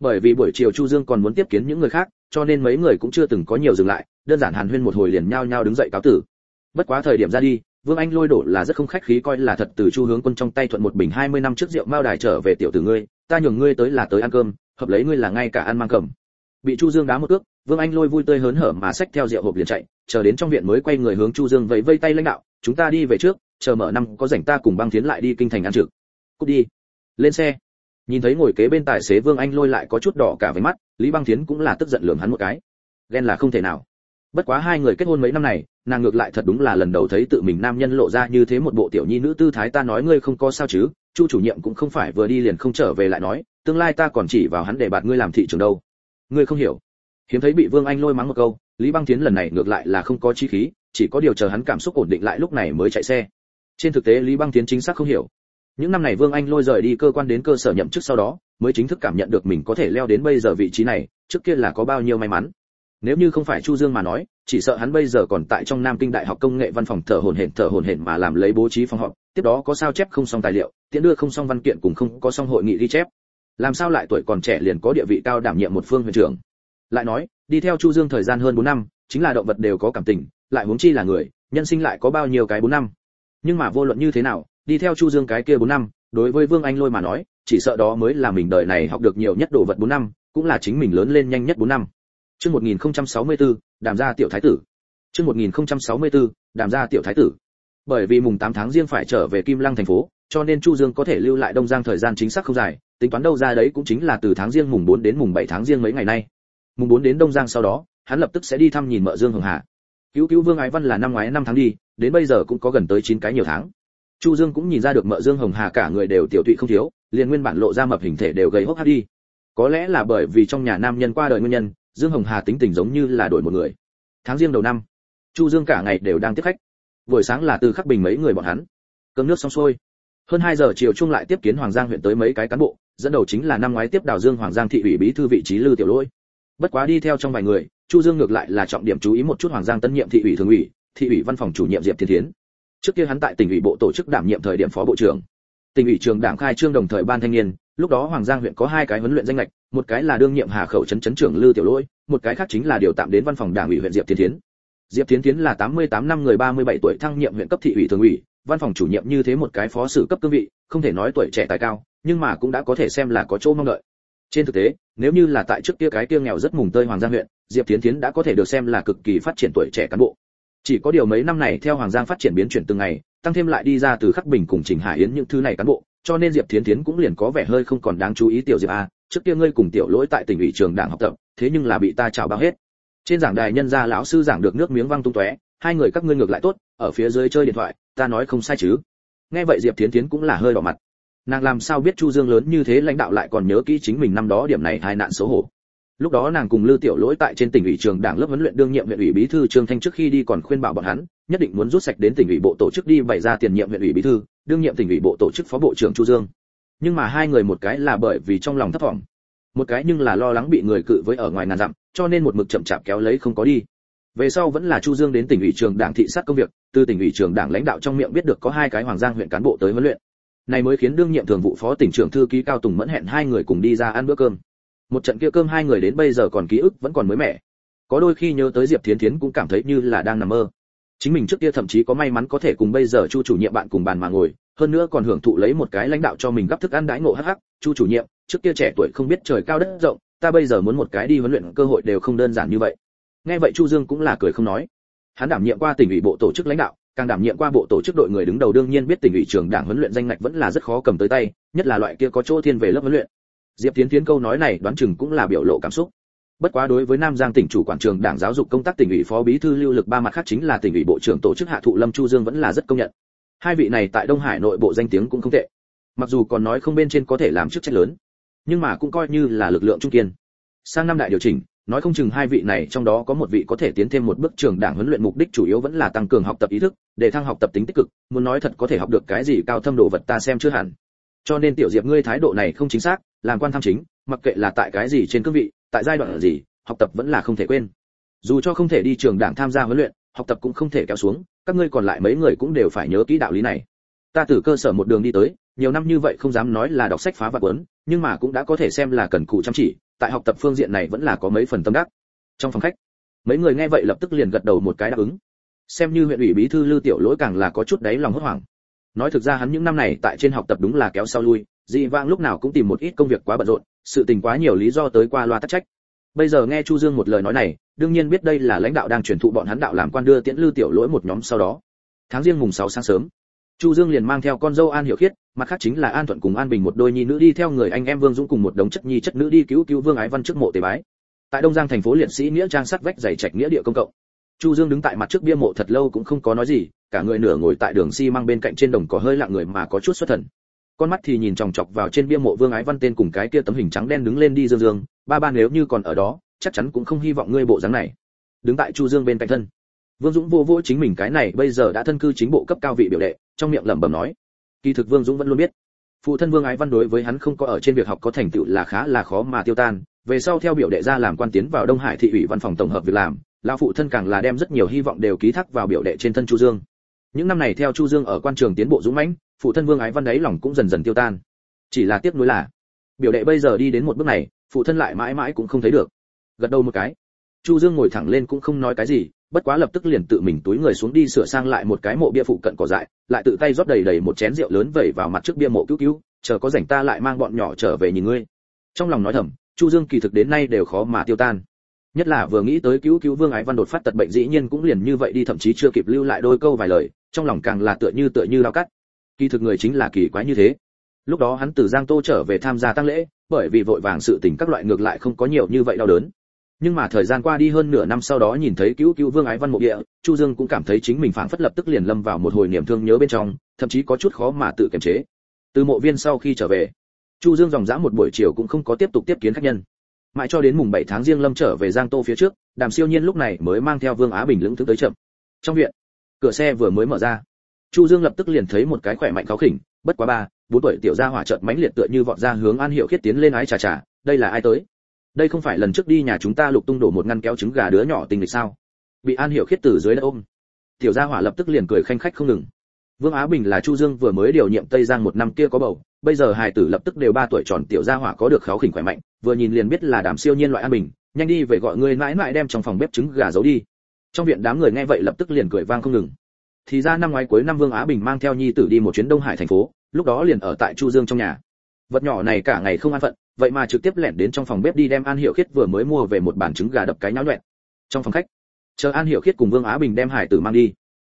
Bởi vì buổi chiều chu dương còn muốn tiếp kiến những người khác cho nên mấy người cũng chưa từng có nhiều dừng lại, đơn giản hàn huyên một hồi liền nhao nhao đứng dậy cáo tử. Bất quá thời điểm ra đi, vương anh lôi đổ là rất không khách khí coi là thật từ chu hướng quân trong tay thuận một bình 20 năm trước rượu mao đài trở về tiểu tử ngươi, ta nhường ngươi tới là tới ăn cơm, hợp lấy ngươi là ngay cả ăn mang cầm. Bị chu dương đá một cước, vương anh lôi vui tươi hớn hở mà xách theo rượu hộp liền chạy, chờ đến trong viện mới quay người hướng chu dương vẫy vây tay lãnh đạo, chúng ta đi về trước, chờ mở năm có rảnh ta cùng băng tiến lại đi kinh thành ăn trực. Cút đi. Lên xe nhìn thấy ngồi kế bên tài xế vương anh lôi lại có chút đỏ cả với mắt, lý băng tiến cũng là tức giận lườm hắn một cái. Ghen là không thể nào. Bất quá hai người kết hôn mấy năm này, nàng ngược lại thật đúng là lần đầu thấy tự mình nam nhân lộ ra như thế một bộ tiểu nhi nữ tư thái ta nói ngươi không có sao chứ, chu chủ nhiệm cũng không phải vừa đi liền không trở về lại nói, tương lai ta còn chỉ vào hắn để bạt ngươi làm thị trường đâu. Ngươi không hiểu. Hiếm thấy bị vương anh lôi mắng một câu, lý băng tiến lần này ngược lại là không có chi khí, chỉ có điều chờ hắn cảm xúc ổn định lại lúc này mới chạy xe. Trên thực tế lý băng tiến chính xác không hiểu những năm này vương anh lôi rời đi cơ quan đến cơ sở nhậm chức sau đó, mới chính thức cảm nhận được mình có thể leo đến bây giờ vị trí này, trước kia là có bao nhiêu may mắn. Nếu như không phải chu dương mà nói, chỉ sợ hắn bây giờ còn tại trong nam kinh đại học công nghệ văn phòng thở hồn hển, thở hồn hển mà làm lấy bố trí phòng họp, tiếp đó có sao chép không xong tài liệu, tiện đưa không xong văn kiện cùng không có xong hội nghị ghi chép. Làm sao lại tuổi còn trẻ liền có địa vị cao đảm nhiệm một phương huyện trưởng? Lại nói, đi theo chu dương thời gian hơn 4 năm, chính là động vật đều có cảm tình, lại huống chi là người, nhân sinh lại có bao nhiêu cái 4 năm. Nhưng mà vô luận như thế nào đi theo chu dương cái kia 4 năm đối với vương anh lôi mà nói chỉ sợ đó mới là mình đời này học được nhiều nhất đồ vật 4 năm cũng là chính mình lớn lên nhanh nhất 4 năm Trước 1064, đàm gia tiểu thái tử. Trước 1064, đàm gia tiểu thái tử. Bởi vì mùng 8 tháng riêng phải trở về Kim Lăng thành phố, cho nên Chu Dương có thể lưu lại Đông Giang thời gian chính xác không dài, tính toán đâu ra đấy cũng chính là từ tháng riêng mùng 4 đến mùng 7 tháng riêng mấy ngày nay. Mùng 4 đến Đông Giang sau đó, hắn lập tức sẽ đi thăm nhìn mợ Dương Hồng Hà. Cứu cứu Vương Ái Văn là năm ngoái năm tháng đi, đến bây giờ cũng có gần tới 9 cái nhiều tháng. Chu Dương cũng nhìn ra được mợ Dương Hồng Hà cả người đều tiểu tụy không thiếu, liền nguyên bản lộ ra mập hình thể đều gầy hốc hác đi. Có lẽ là bởi vì trong nhà nam nhân qua đời nguyên nhân, Dương Hồng Hà tính tình giống như là đổi một người. Tháng riêng đầu năm, Chu Dương cả ngày đều đang tiếp khách. Buổi sáng là từ khắc bình mấy người bọn hắn. Cơm nước xong xuôi, hơn 2 giờ chiều chung lại tiếp kiến Hoàng Giang huyện tới mấy cái cán bộ, dẫn đầu chính là năm ngoái tiếp đào Dương Hoàng Giang thị ủy bí thư vị trí Lư Tiểu Lỗi. Bất quá đi theo trong vài người, Chu Dương ngược lại là trọng điểm chú ý một chút Hoàng Giang tân nhiệm thị ủy thường ủy, thị ủy văn phòng chủ nhiệm Diệp Thiên Thiến. Trước kia hắn tại tỉnh ủy bộ tổ chức đảm nhiệm thời điểm phó bộ trưởng. Tỉnh ủy trường đảng khai trương đồng thời ban thanh niên, lúc đó Hoàng Giang huyện có hai cái huấn luyện danh lệch, một cái là đương nhiệm Hà Khẩu trấn trấn trưởng Lư Tiểu Lỗi, một cái khác chính là điều tạm đến văn phòng đảng ủy huyện Diệp Thiên tiến. Diệp tiến tiến là 88 năm người 37 tuổi thăng nhiệm huyện cấp thị ủy thường ủy, văn phòng chủ nhiệm như thế một cái phó sự cấp cương vị, không thể nói tuổi trẻ tài cao, nhưng mà cũng đã có thể xem là có chỗ mong đợi. Trên thực tế, nếu như là tại trước kia cái kia nghèo rất mùng tơi Hoàng Giang huyện, Diệp tiến tiến đã có thể được xem là cực kỳ phát triển tuổi trẻ cán bộ. Chỉ có điều mấy năm này theo Hoàng Giang phát triển biến chuyển từng ngày, tăng thêm lại đi ra từ Khắc Bình cùng Trình Hải Yến những thứ này cán bộ, cho nên Diệp Thiến Thiến cũng liền có vẻ hơi không còn đáng chú ý tiểu Diệp a, trước kia ngươi cùng tiểu lỗi tại tỉnh ủy trường đảng học tập, thế nhưng là bị ta chào bao hết. trên giảng đài nhân gia lão sư giảng được nước miếng văng tung tóe hai người các ngươi ngược lại tốt ở phía dưới chơi điện thoại ta nói không sai chứ. Nghe vậy diệp tiến tiến cũng là hơi đỏ mặt. Nàng làm sao biết chu dương lớn như thế lãnh đạo lại còn nhớ kỹ chính mình năm đó điểm này hai nạn xấu hổ lúc đó nàng cùng lưu tiểu lỗi tại trên tỉnh ủy trường đảng lớp huấn luyện đương nhiệm huyện ủy bí thư trương thanh trước khi đi còn khuyên bảo bọn hắn, nhất định muốn rút sạch đến tỉnh ủy bộ tổ chức đi bày ra tiền nhiệm huyện ủy bí thư, đương nhiệm tỉnh ủy bộ tổ chức phó bộ trưởng chu dương. Nhưng mà hai người một cái là bởi vì trong lòng thấp thỏm, một cái nhưng là lo lắng bị người cự với ở ngoài ngàn dặm, cho nên một mực chậm chạp kéo lấy không có đi. Về sau vẫn là chu dương đến tỉnh ủy trường đảng thị sát công việc, từ tỉnh ủy trường đảng lãnh đạo trong miệng biết được có hai cái hoàng giang huyện cán bộ tới huấn luyện. Này mới khiến đương nhiệm thường vụ phó tỉnh trưởng thư ký cao tùng mẫn hẹn hai người cùng đi ra ăn bữa cơm một trận kia cơm hai người đến bây giờ còn ký ức vẫn còn mới mẻ. Có đôi khi nhớ tới diệp thiến thiến cũng cảm thấy như là đang nằm mơ. Chính mình trước kia thậm chí có may mắn có thể cùng bây giờ chu chủ nhiệm bạn cùng bàn mà ngồi, hơn nữa còn hưởng thụ lấy một cái lãnh đạo cho mình gấp thức ăn đãi ngộ hắc hắc. Chu chủ nhiệm, trước kia trẻ tuổi không biết trời cao đất rộng, ta bây giờ muốn một cái đi huấn luyện cơ hội đều không đơn giản như vậy. Nghe vậy chu dương cũng là cười không nói. Hắn đảm nhiệm qua tỉnh ủy bộ tổ chức lãnh đạo, càng đảm nhiệm qua bộ tổ chức đội người đứng đầu đương nhiên biết tỉnh ủy trường đảng huấn luyện danh ngạch vẫn là rất khó cầm tới tay, nhất là loại kia có chỗ thiên về lớp huấn luyện diệp tiến tiến câu nói này đoán chừng cũng là biểu lộ cảm xúc. Bất quá đối với nam giang tỉnh chủ quản trường đảng giáo dục công tác tỉnh ủy phó bí thư lưu lực ba mặt khác chính là tỉnh ủy bộ trưởng tổ chức hạ thụ lâm chu dương vẫn là rất công nhận. Hai vị này tại đông hải nội bộ danh tiếng cũng không tệ. Mặc dù còn nói không bên trên có thể làm chức trách lớn, nhưng mà cũng coi như là lực lượng trung kiên. Sang năm đại điều chỉnh, nói không chừng hai vị này trong đó có một vị có thể tiến thêm một bước trường đảng huấn luyện mục đích chủ yếu vẫn là tăng cường học tập ý thức, để thăng học tập tính tích cực, muốn nói thật có thể học được cái gì cao thâm độ vật ta xem chưa hẳn. Cho nên tiểu diệp, ngươi thái độ này không chính xác làm quan tham chính, mặc kệ là tại cái gì trên cương vị, tại giai đoạn gì, học tập vẫn là không thể quên. Dù cho không thể đi trường đảng tham gia huấn luyện, học tập cũng không thể kéo xuống, các ngươi còn lại mấy người cũng đều phải nhớ kỹ đạo lý này. Ta từ cơ sở một đường đi tới, nhiều năm như vậy không dám nói là đọc sách phá vật cuốn, nhưng mà cũng đã có thể xem là cần cù chăm chỉ, tại học tập phương diện này vẫn là có mấy phần tâm đắc. Trong phòng khách, mấy người nghe vậy lập tức liền gật đầu một cái đáp ứng. Xem như huyện ủy bí thư lưu tiểu lỗi càng là có chút đáy lòng hốt hoảng nói thực ra hắn những năm này tại trên học tập đúng là kéo sau lui, dị vãng lúc nào cũng tìm một ít công việc quá bận rộn, sự tình quá nhiều lý do tới qua loa tắc trách. Bây giờ nghe chu dương một lời nói này, đương nhiên biết đây là lãnh đạo đang truyền thụ bọn hắn đạo làm quan đưa tiễn lưu tiểu lỗi một nhóm sau đó. Tháng riêng mùng 6 sáng sớm, chu dương liền mang theo con dâu an hiểu khiết, mặt khác chính là an thuận cùng an bình một đôi nhi nữ đi theo người anh em vương dũng cùng một đống chất nhi chất nữ đi cứu cứu vương ái văn trước mộ tế bái. Tại đông giang thành phố liệt sĩ nghĩa trang sắt vách dày trạch nghĩa địa công cộng chu dương đứng tại mặt trước bia mộ thật lâu cũng không có nói gì, cả người nửa ngồi tại đường xi si măng bên cạnh trên đồng cỏ hơi lặng người mà có chút xuất thần. Con mắt thì nhìn chòng chọc vào trên bia mộ vương ái văn tên cùng cái kia tấm hình trắng đen đứng lên đi dương dương, ba ba nếu như còn ở đó, chắc chắn cũng không hy vọng ngươi bộ dáng này. Đứng tại chu dương bên cạnh thân. Vương dũng vô vô chính mình cái này bây giờ đã thân cư chính bộ cấp cao vị biểu đệ, trong miệng lẩm bẩm nói, kỳ thực vương dũng vẫn luôn biết, phụ thân vương ái văn đối với hắn không có ở trên việc học có thành tựu là khá là khó mà tiêu tan, về sau theo biểu đệ ra làm quan tiến vào đông hải thị ủy văn phòng tổng hợp việc làm lão phụ thân càng là đem rất nhiều hy vọng đều ký thác vào biểu đệ trên thân chu dương. Những năm này theo chu dương ở quan trường tiến bộ dũng mãnh, phụ thân vương ái văn đấy lòng cũng dần dần tiêu tan. Chỉ là tiếc nuối là, biểu đệ bây giờ đi đến một bước này, phụ thân lại mãi mãi cũng không thấy được. Gật đầu một cái, chu dương ngồi thẳng lên cũng không nói cái gì, bất quá lập tức liền tự mình túi người xuống đi sửa sang lại một cái mộ bia phụ cận cỏ dại, lại tự tay rót đầy đầy một chén rượu lớn vẩy vào mặt trước bia mộ cứu cứu, chờ có rảnh ta lại mang bọn nhỏ trở về nhìn ngươi. Trong lòng nói thầm, chu dương kỳ thực đến nay đều khó mà tiêu tan nhất là vừa nghĩ tới cứu cứu vương ái văn đột phát tật bệnh dĩ nhiên cũng liền như vậy đi, thậm chí chưa kịp lưu lại đôi câu vài lời, trong lòng càng là tựa như tựa như lao cắt. Kỳ thực người chính là kỳ quái như thế. Lúc đó hắn từ giang tô trở về tham gia tăng lễ, bởi vì vội vàng sự tình các loại ngược lại không có nhiều như vậy đau đớn. Nhưng mà thời gian qua đi hơn nửa năm sau đó nhìn thấy cứu cứu vương ái văn mộ địa, chu dương cũng cảm thấy chính mình phảng phất lập tức liền lâm vào một hồi niềm thương nhớ bên trong, thậm chí có chút khó mà tự kiềm chế. Từ mộ viên sau khi trở về, chu dương dòng dã một buổi chiều cũng không có tiếp tục tiếp kiến khách nhân mãi cho đến mùng 7 tháng riêng lâm trở về giang tô phía trước, đàm siêu nhiên lúc này mới mang theo vương á bình lững thững tới chậm. Trong viện, cửa xe vừa mới mở ra, chu dương lập tức liền thấy một cái khỏe mạnh khó khỉnh, bất quá ba, bốn tuổi tiểu gia hỏa chợt mãnh liệt tựa như vọt ra hướng an hiệu khiết tiến lên ái trà trà đây là ai tới? Đây không phải lần trước đi nhà chúng ta lục tung đổ một ngăn kéo trứng gà đứa nhỏ tình lịch sao? Bị an hiệu khiết từ dưới đã ôm, tiểu gia hỏa lập tức liền cười khanh khách không ngừng vương á bình là chu dương vừa mới điều nhiệm tây giang một năm kia có bầu, bây giờ hài tử lập tức đều ba tuổi tròn tiểu gia hỏa có được kháo khỉnh khỏe mạnh, vừa nhìn liền biết là đàm siêu nhiên loại an bình, nhanh đi về gọi người mãi mãi đem trong phòng bếp trứng gà giấu đi. Trong viện đám người nghe vậy lập tức liền cười vang không ngừng. Thì ra năm ngoái cuối năm vương á bình mang theo nhi tử đi một chuyến đông hải thành phố, lúc đó liền ở tại chu dương trong nhà. Vật nhỏ này cả ngày không an phận, vậy mà trực tiếp lẻn đến trong phòng bếp đi đem an hiệu khiết vừa mới mua về một bản trứng gà đập cái nháo nhuẹn trong phòng khách, chờ an hiệu khiết cùng vương á bình đem hải tử mang đi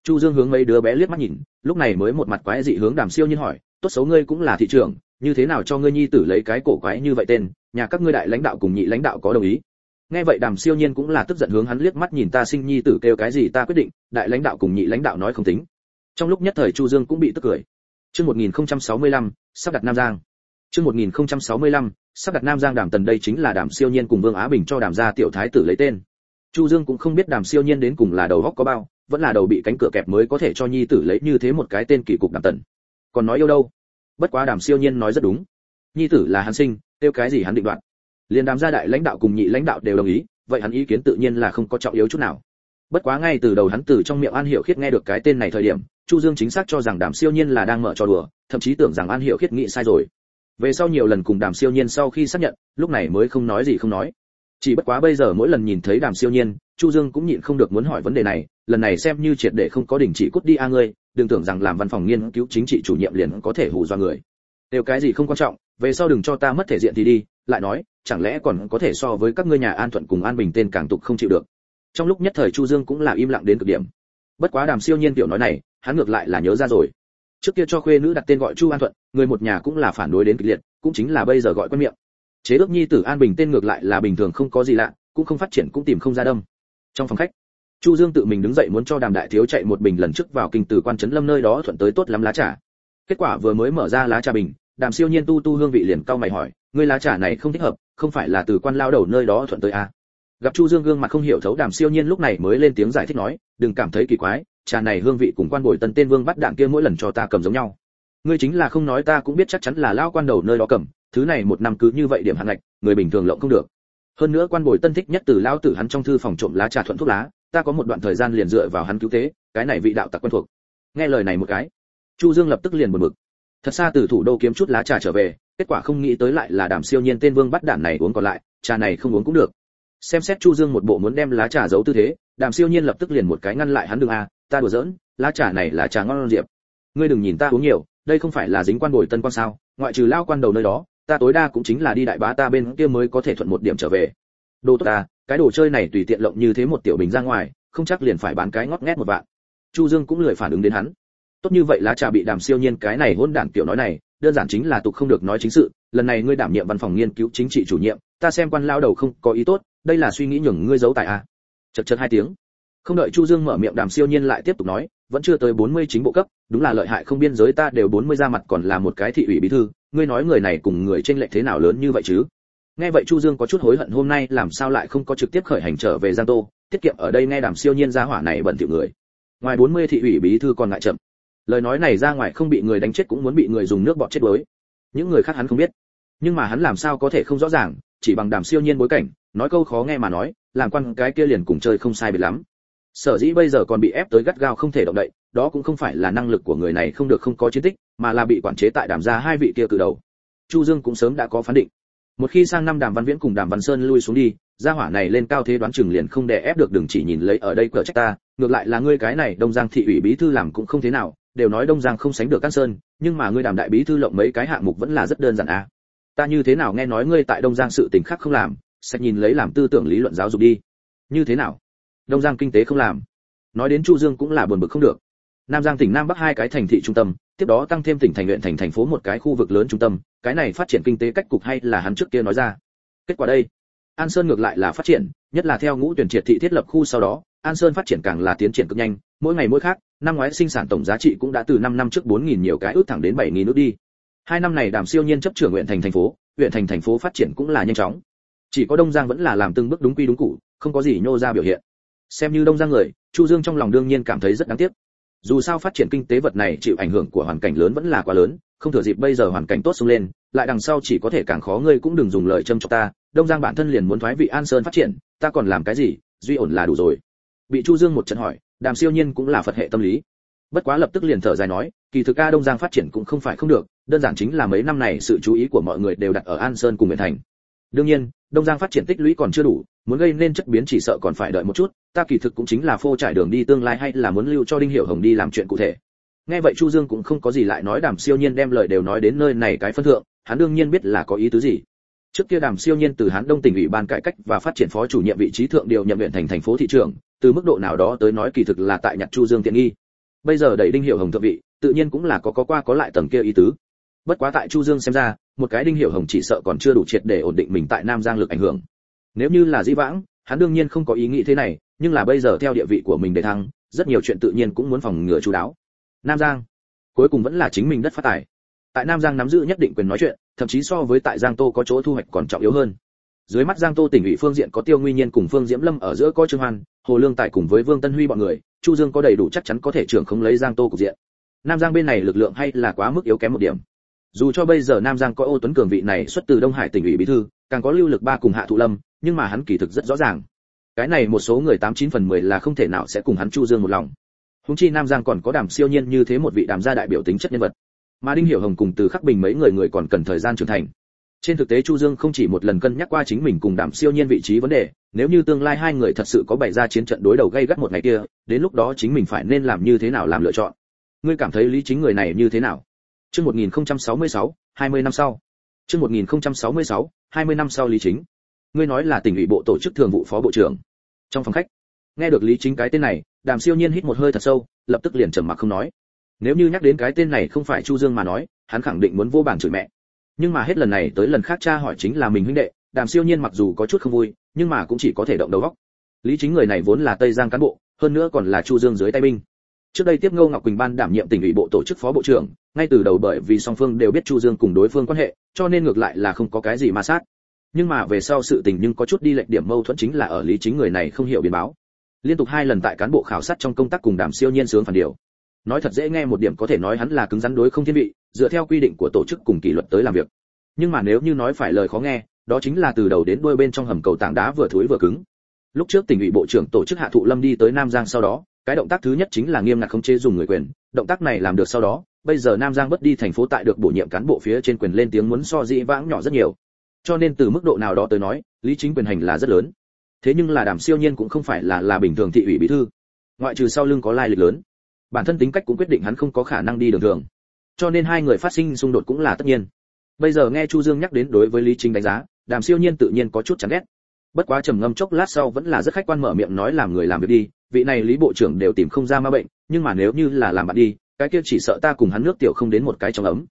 chu dương hướng mấy đứa bé liếc mắt nhìn lúc này mới một mặt quái dị hướng đàm siêu nhiên hỏi tốt xấu ngươi cũng là thị trưởng như thế nào cho ngươi nhi tử lấy cái cổ quái như vậy tên nhà các ngươi đại lãnh đạo cùng nhị lãnh đạo có đồng ý? Nghe vậy đàm siêu nhiên cũng là tức giận hướng hắn liếc mắt nhìn ta sinh nhi tử kêu cái gì ta quyết định đại lãnh đạo cùng nhị lãnh đạo nói không tính. Trong lúc nhất thời chu dương cũng bị tức cười. Chương 1065, sắp đặt nam giang. Chương 1065, sắp đặt nam giang đàm tần đây chính là đàm siêu nhiên cùng vương á bình cho đàm gia tiểu thái tử lấy tên. Chu dương cũng không biết đàm siêu nhiên đến cùng là đầu góc có bao vẫn là đầu bị cánh cửa kẹp mới có thể cho nhi tử lấy như thế một cái tên kỳ cục đàm tần. Còn nói yêu đâu? Bất quá đàm siêu nhiên nói rất đúng. Nhi tử là hắn sinh tiêu cái gì hắn định đoạt. Liên đàm gia đại lãnh đạo cùng nhị lãnh đạo đều đồng ý, vậy hắn ý kiến tự nhiên là không có trọng yếu chút nào. Bất quá ngay từ đầu hắn từ trong miệng an hiểu khiết nghe được cái tên này thời điểm, chu dương chính xác cho rằng đàm siêu nhiên là đang mở trò đùa, thậm chí tưởng rằng an hiểu khiết nghĩ sai rồi. Về sau nhiều lần cùng đàm siêu nhiên sau khi xác nhận, lúc này mới không nói gì không nói chỉ bất quá bây giờ mỗi lần nhìn thấy đàm siêu nhiên, chu dương cũng nhịn không được muốn hỏi vấn đề này, lần này xem như triệt để không có đình chỉ cút đi a ngươi, đừng tưởng rằng làm văn phòng nghiên cứu chính trị chủ nhiệm liền có thể hù do người. Đều cái gì không quan trọng, về sau đừng cho ta mất thể diện thì đi, lại nói, chẳng lẽ còn có thể so với các ngươi nhà an thuận cùng an bình tên càng tục không chịu được. Trong lúc nhất thời chu dương cũng là im lặng đến cực điểm. Bất quá đàm siêu nhiên tiểu nói này, hắn ngược lại là nhớ ra rồi. Trước kia cho khuê nữ đặt tên gọi chu an thuận, người một nhà cũng là phản đối đến kịch liệt, cũng chính là bây giờ gọi quen miệng chế ước nhi tử an bình tên ngược lại là bình thường không có gì lạ, cũng không phát triển cũng tìm không ra đâm. Trong phòng khách, chu dương tự mình đứng dậy muốn cho đàm đại thiếu chạy một bình lần trước vào kinh từ quan trấn lâm nơi đó thuận tới tốt lắm lá trà. Kết quả vừa mới mở ra lá trà bình, đàm siêu nhiên tu tu hương vị liền cau mày hỏi, ngươi lá trà này không thích hợp, không phải là từ quan lao đầu nơi đó thuận tới à? gặp chu dương gương mặt không hiểu thấu, đàm siêu nhiên lúc này mới lên tiếng giải thích nói, đừng cảm thấy kỳ quái, trà này hương vị cùng quan bồi tân tên vương bắt đạn kia mỗi lần cho ta cầm giống nhau. Ngươi chính là không nói ta cũng biết chắc chắn là lao quan đầu nơi đó cầm thứ này một năm cứ như vậy điểm hạn ngạch, người bình thường lộng không được. Hơn nữa quan bồi tân thích nhất từ lao tử hắn trong thư phòng trộm lá trà thuận thuốc lá, ta có một đoạn thời gian liền dựa vào hắn cứu tế, cái này vị đạo tặc quen thuộc. Nghe lời này một cái, chu dương lập tức liền buồn bực. Thật xa từ thủ đô kiếm chút lá trà trở về, kết quả không nghĩ tới lại là đàm siêu nhiên tên vương bắt đản này uống còn lại, trà này không uống cũng được. Xem xét chu dương một bộ muốn đem lá trà giấu tư thế, đàm siêu nhiên lập tức liền một cái ngăn lại hắn đường a, ta đùa giỡn, lá trà này là trà ngon diệp. Ngươi đừng nhìn ta uống nhiều, đây không phải là dính quan bồi tân quan sao, ngoại trừ lao quan đầu nơi đó ta tối đa cũng chính là đi đại bá ta bên kia mới có thể thuận một điểm trở về. Đồ tốt ta, cái đồ chơi này tùy tiện lộng như thế một tiểu bình ra ngoài, không chắc liền phải bán cái ngót nghét một vạn. Chu dương cũng lười phản ứng đến hắn. Tốt như vậy lá trà bị đàm siêu nhiên cái này hôn đản tiểu nói này, đơn giản chính là tục không được nói chính sự, lần này ngươi đảm nhiệm văn phòng nghiên cứu chính trị chủ nhiệm, ta xem quan lao đầu không có ý tốt, đây là suy nghĩ nhường ngươi giấu tại a à. chật chật hai tiếng. Không đợi chu dương mở miệng đàm siêu nhiên lại tiếp tục nói, vẫn chưa tới 40 chính bộ cấp, đúng là lợi hại không biên giới ta đều 40 ra mặt còn là một cái thị ủy bí thư ngươi nói người này cùng người trên lệch thế nào lớn như vậy chứ? Nghe vậy chu dương có chút hối hận hôm nay làm sao lại không có trực tiếp khởi hành trở về giang tô, tiết kiệm ở đây nghe đàm siêu nhiên gia hỏa này bẩn thỉu người. Ngoài 40 thị ủy bí thư còn ngại chậm. Lời nói này ra ngoài không bị người đánh chết cũng muốn bị người dùng nước bọt chết đuối. Những người khác hắn không biết. Nhưng mà hắn làm sao có thể không rõ ràng, chỉ bằng đàm siêu nhiên bối cảnh, nói câu khó nghe mà nói, làm quan cái kia liền cùng chơi không sai biệt lắm. Sở dĩ bây giờ còn bị ép tới gắt gao không thể động đậy đó cũng không phải là năng lực của người này không được không có chiến tích, mà là bị quản chế tại đàm gia hai vị kia từ đầu. Chu dương cũng sớm đã có phán định. Một khi sang năm đàm văn viễn cùng đàm văn sơn lui xuống đi, gia hỏa này lên cao thế đoán chừng liền không đè ép được đừng chỉ nhìn lấy ở đây cờ trách ta, ngược lại là ngươi cái này đông giang thị ủy bí thư làm cũng không thế nào, đều nói đông giang không sánh được cát sơn, nhưng mà ngươi đàm đại bí thư lộng mấy cái hạng mục vẫn là rất đơn giản à. Ta như thế nào nghe nói ngươi tại đông giang sự tình khác không làm, sẽ nhìn lấy làm tư tưởng lý luận giáo dục đi. Như thế nào? Đông giang kinh tế không làm. Nói đến chu dương cũng là buồn bực không được nam giang tỉnh nam bắc hai cái thành thị trung tâm tiếp đó tăng thêm tỉnh thành huyện thành thành phố một cái khu vực lớn trung tâm cái này phát triển kinh tế cách cục hay là hắn trước kia nói ra. Kết quả đây an sơn ngược lại là phát triển nhất là theo ngũ tuyển triệt thị thiết lập khu sau đó an sơn phát triển càng là tiến triển cực nhanh mỗi ngày mỗi khác năm ngoái sinh sản tổng giá trị cũng đã từ 5 năm trước 4.000 nhiều cái ước thẳng đến 7.000 đi. Hai năm này đàm siêu nhiên chấp trưởng huyện thành thành phố huyện thành thành phố phát triển cũng là nhanh chóng. Chỉ có đông giang vẫn là làm từng bước đúng quy đúng củ, không có gì nhô ra biểu hiện. Xem như đông giang người chu dương trong lòng đương nhiên cảm thấy rất đáng tiếc dù sao phát triển kinh tế vật này chịu ảnh hưởng của hoàn cảnh lớn vẫn là quá lớn, không thừa dịp bây giờ hoàn cảnh tốt xông lên, lại đằng sau chỉ có thể càng khó ngươi cũng đừng dùng lời châm cho ta, đông giang bản thân liền muốn thoái vị an sơn phát triển, ta còn làm cái gì, duy ổn là đủ rồi. Bị chu dương một trận hỏi, đàm siêu nhiên cũng là phật hệ tâm lý. Bất quá lập tức liền thở dài nói, kỳ thực a đông giang phát triển cũng không phải không được, đơn giản chính là mấy năm này sự chú ý của mọi người đều đặt ở an sơn cùng huyện thành đương nhiên, đông giang phát triển tích lũy còn chưa đủ, muốn gây nên chất biến chỉ sợ còn phải đợi một chút, ta kỳ thực cũng chính là phô trải đường đi tương lai hay là muốn lưu cho đinh hiểu hồng đi làm chuyện cụ thể. Nghe vậy chu dương cũng không có gì lại nói đàm siêu nhiên đem lời đều nói đến nơi này cái phân thượng, hắn đương nhiên biết là có ý tứ gì. Trước kia đàm siêu nhiên từ hắn đông tỉnh ủy ban cải cách và phát triển phó chủ nhiệm vị trí thượng điều nhậm huyện thành thành phố thị trưởng từ mức độ nào đó tới nói kỳ thực là tại nhặt chu dương tiện nghi. Bây giờ đẩy đinh hiểu hồng thượng vị, tự nhiên cũng là có có qua có lại tầng kia ý tứ bất quá tại chu dương xem ra, một cái đinh hiểu hồng chỉ sợ còn chưa đủ triệt để ổn định mình tại nam giang lực ảnh hưởng. Nếu như là dĩ vãng, hắn đương nhiên không có ý nghĩ thế này, nhưng là bây giờ theo địa vị của mình để thăng, rất nhiều chuyện tự nhiên cũng muốn phòng ngừa chú đáo. Nam giang, cuối cùng vẫn là chính mình đất phát tài. Tại nam giang nắm giữ nhất định quyền nói chuyện, thậm chí so với tại giang tô có chỗ thu hoạch còn trọng yếu hơn. Dưới mắt giang tô tỉnh ủy phương diện có tiêu nguy nhiên cùng phương diễm lâm ở giữa có trương hoan, hồ lương tại cùng với vương tân huy bọn người, chu dương có đầy đủ chắc chắn có thể trưởng không lấy giang tô cục diện. Nam giang bên này lực lượng hay là quá mức yếu kém một điểm dù cho bây giờ nam giang có ô tuấn cường vị này xuất từ đông hải tỉnh ủy bí thư, càng có lưu lực ba cùng hạ thụ lâm, nhưng mà hắn kỳ thực rất rõ ràng. Cái này một số người tám chín phần mười là không thể nào sẽ cùng hắn chu dương một lòng. Húng chi nam giang còn có đàm siêu nhiên như thế một vị đàm gia đại biểu tính chất nhân vật. Mà đinh hiểu hồng cùng từ khắc bình mấy người người còn cần thời gian trưởng thành. Trên thực tế chu dương không chỉ một lần cân nhắc qua chính mình cùng đàm siêu nhiên vị trí vấn đề, nếu như tương lai hai người thật sự có bày ra chiến trận đối đầu gây gắt một ngày kia, đến lúc đó chính mình phải nên làm như thế nào làm lựa chọn. Ngươi cảm thấy lý chính người này như thế nào? Chương 1066, 20 năm sau. Chương 1066, 20 năm sau Lý Chính. Ngươi nói là tỉnh ủy bộ tổ chức thường vụ phó bộ trưởng. Trong phòng khách, nghe được Lý Chính cái tên này, Đàm Siêu Nhiên hít một hơi thật sâu, lập tức liền trầm mặc không nói. Nếu như nhắc đến cái tên này không phải Chu Dương mà nói, hắn khẳng định muốn vô bản chửi mẹ. Nhưng mà hết lần này tới lần khác cha hỏi chính là mình huynh đệ, Đàm Siêu Nhiên mặc dù có chút không vui, nhưng mà cũng chỉ có thể động đầu óc. Lý Chính người này vốn là Tây Giang cán bộ, hơn nữa còn là Chu Dương dưới tay binh trước đây tiếp ngô ngọc quỳnh ban đảm nhiệm tỉnh ủy bộ tổ chức phó bộ trưởng ngay từ đầu bởi vì song phương đều biết chu dương cùng đối phương quan hệ, cho nên ngược lại là không có cái gì ma sát. Nhưng mà về sau sự tình nhưng có chút đi lệch điểm mâu thuẫn chính là ở lý chính người này không hiểu biến báo. Liên tục hai lần tại cán bộ khảo sát trong công tác cùng đàm siêu nhiên sướng phản điều. Nói thật dễ nghe một điểm có thể nói hắn là cứng rắn đối không thiên vị, dựa theo quy định của tổ chức cùng kỷ luật tới làm việc. Nhưng mà nếu như nói phải lời khó nghe, đó chính là từ đầu đến đuôi bên trong hầm cầu tảng đá vừa thối vừa cứng. Lúc trước tỉnh ủy bộ trưởng tổ chức hạ thụ lâm đi tới nam giang sau đó, cái động tác thứ nhất chính là nghiêm ngặt khống chế dùng người quyền, động tác này làm được sau đó bây giờ nam giang bất đi thành phố tại được bổ nhiệm cán bộ phía trên quyền lên tiếng muốn so dĩ vãng nhỏ rất nhiều. Cho nên từ mức độ nào đó tới nói, lý chính quyền hành là rất lớn. Thế nhưng là đàm siêu nhiên cũng không phải là là bình thường thị ủy bí thư. Ngoại trừ sau lưng có lai lịch lớn. Bản thân tính cách cũng quyết định hắn không có khả năng đi đường thường. Cho nên hai người phát sinh xung đột cũng là tất nhiên. Bây giờ nghe chu dương nhắc đến đối với lý chính đánh giá, đàm siêu nhiên tự nhiên có chút chán ghét. Bất quá trầm ngâm chốc lát sau vẫn là rất khách quan mở miệng nói làm người làm việc đi, vị này lý bộ trưởng đều tìm không ra ma bệnh, nhưng mà nếu như là làm bạn đi cái kia chỉ sợ ta cùng hắn nước tiểu không đến một cái trong ấm.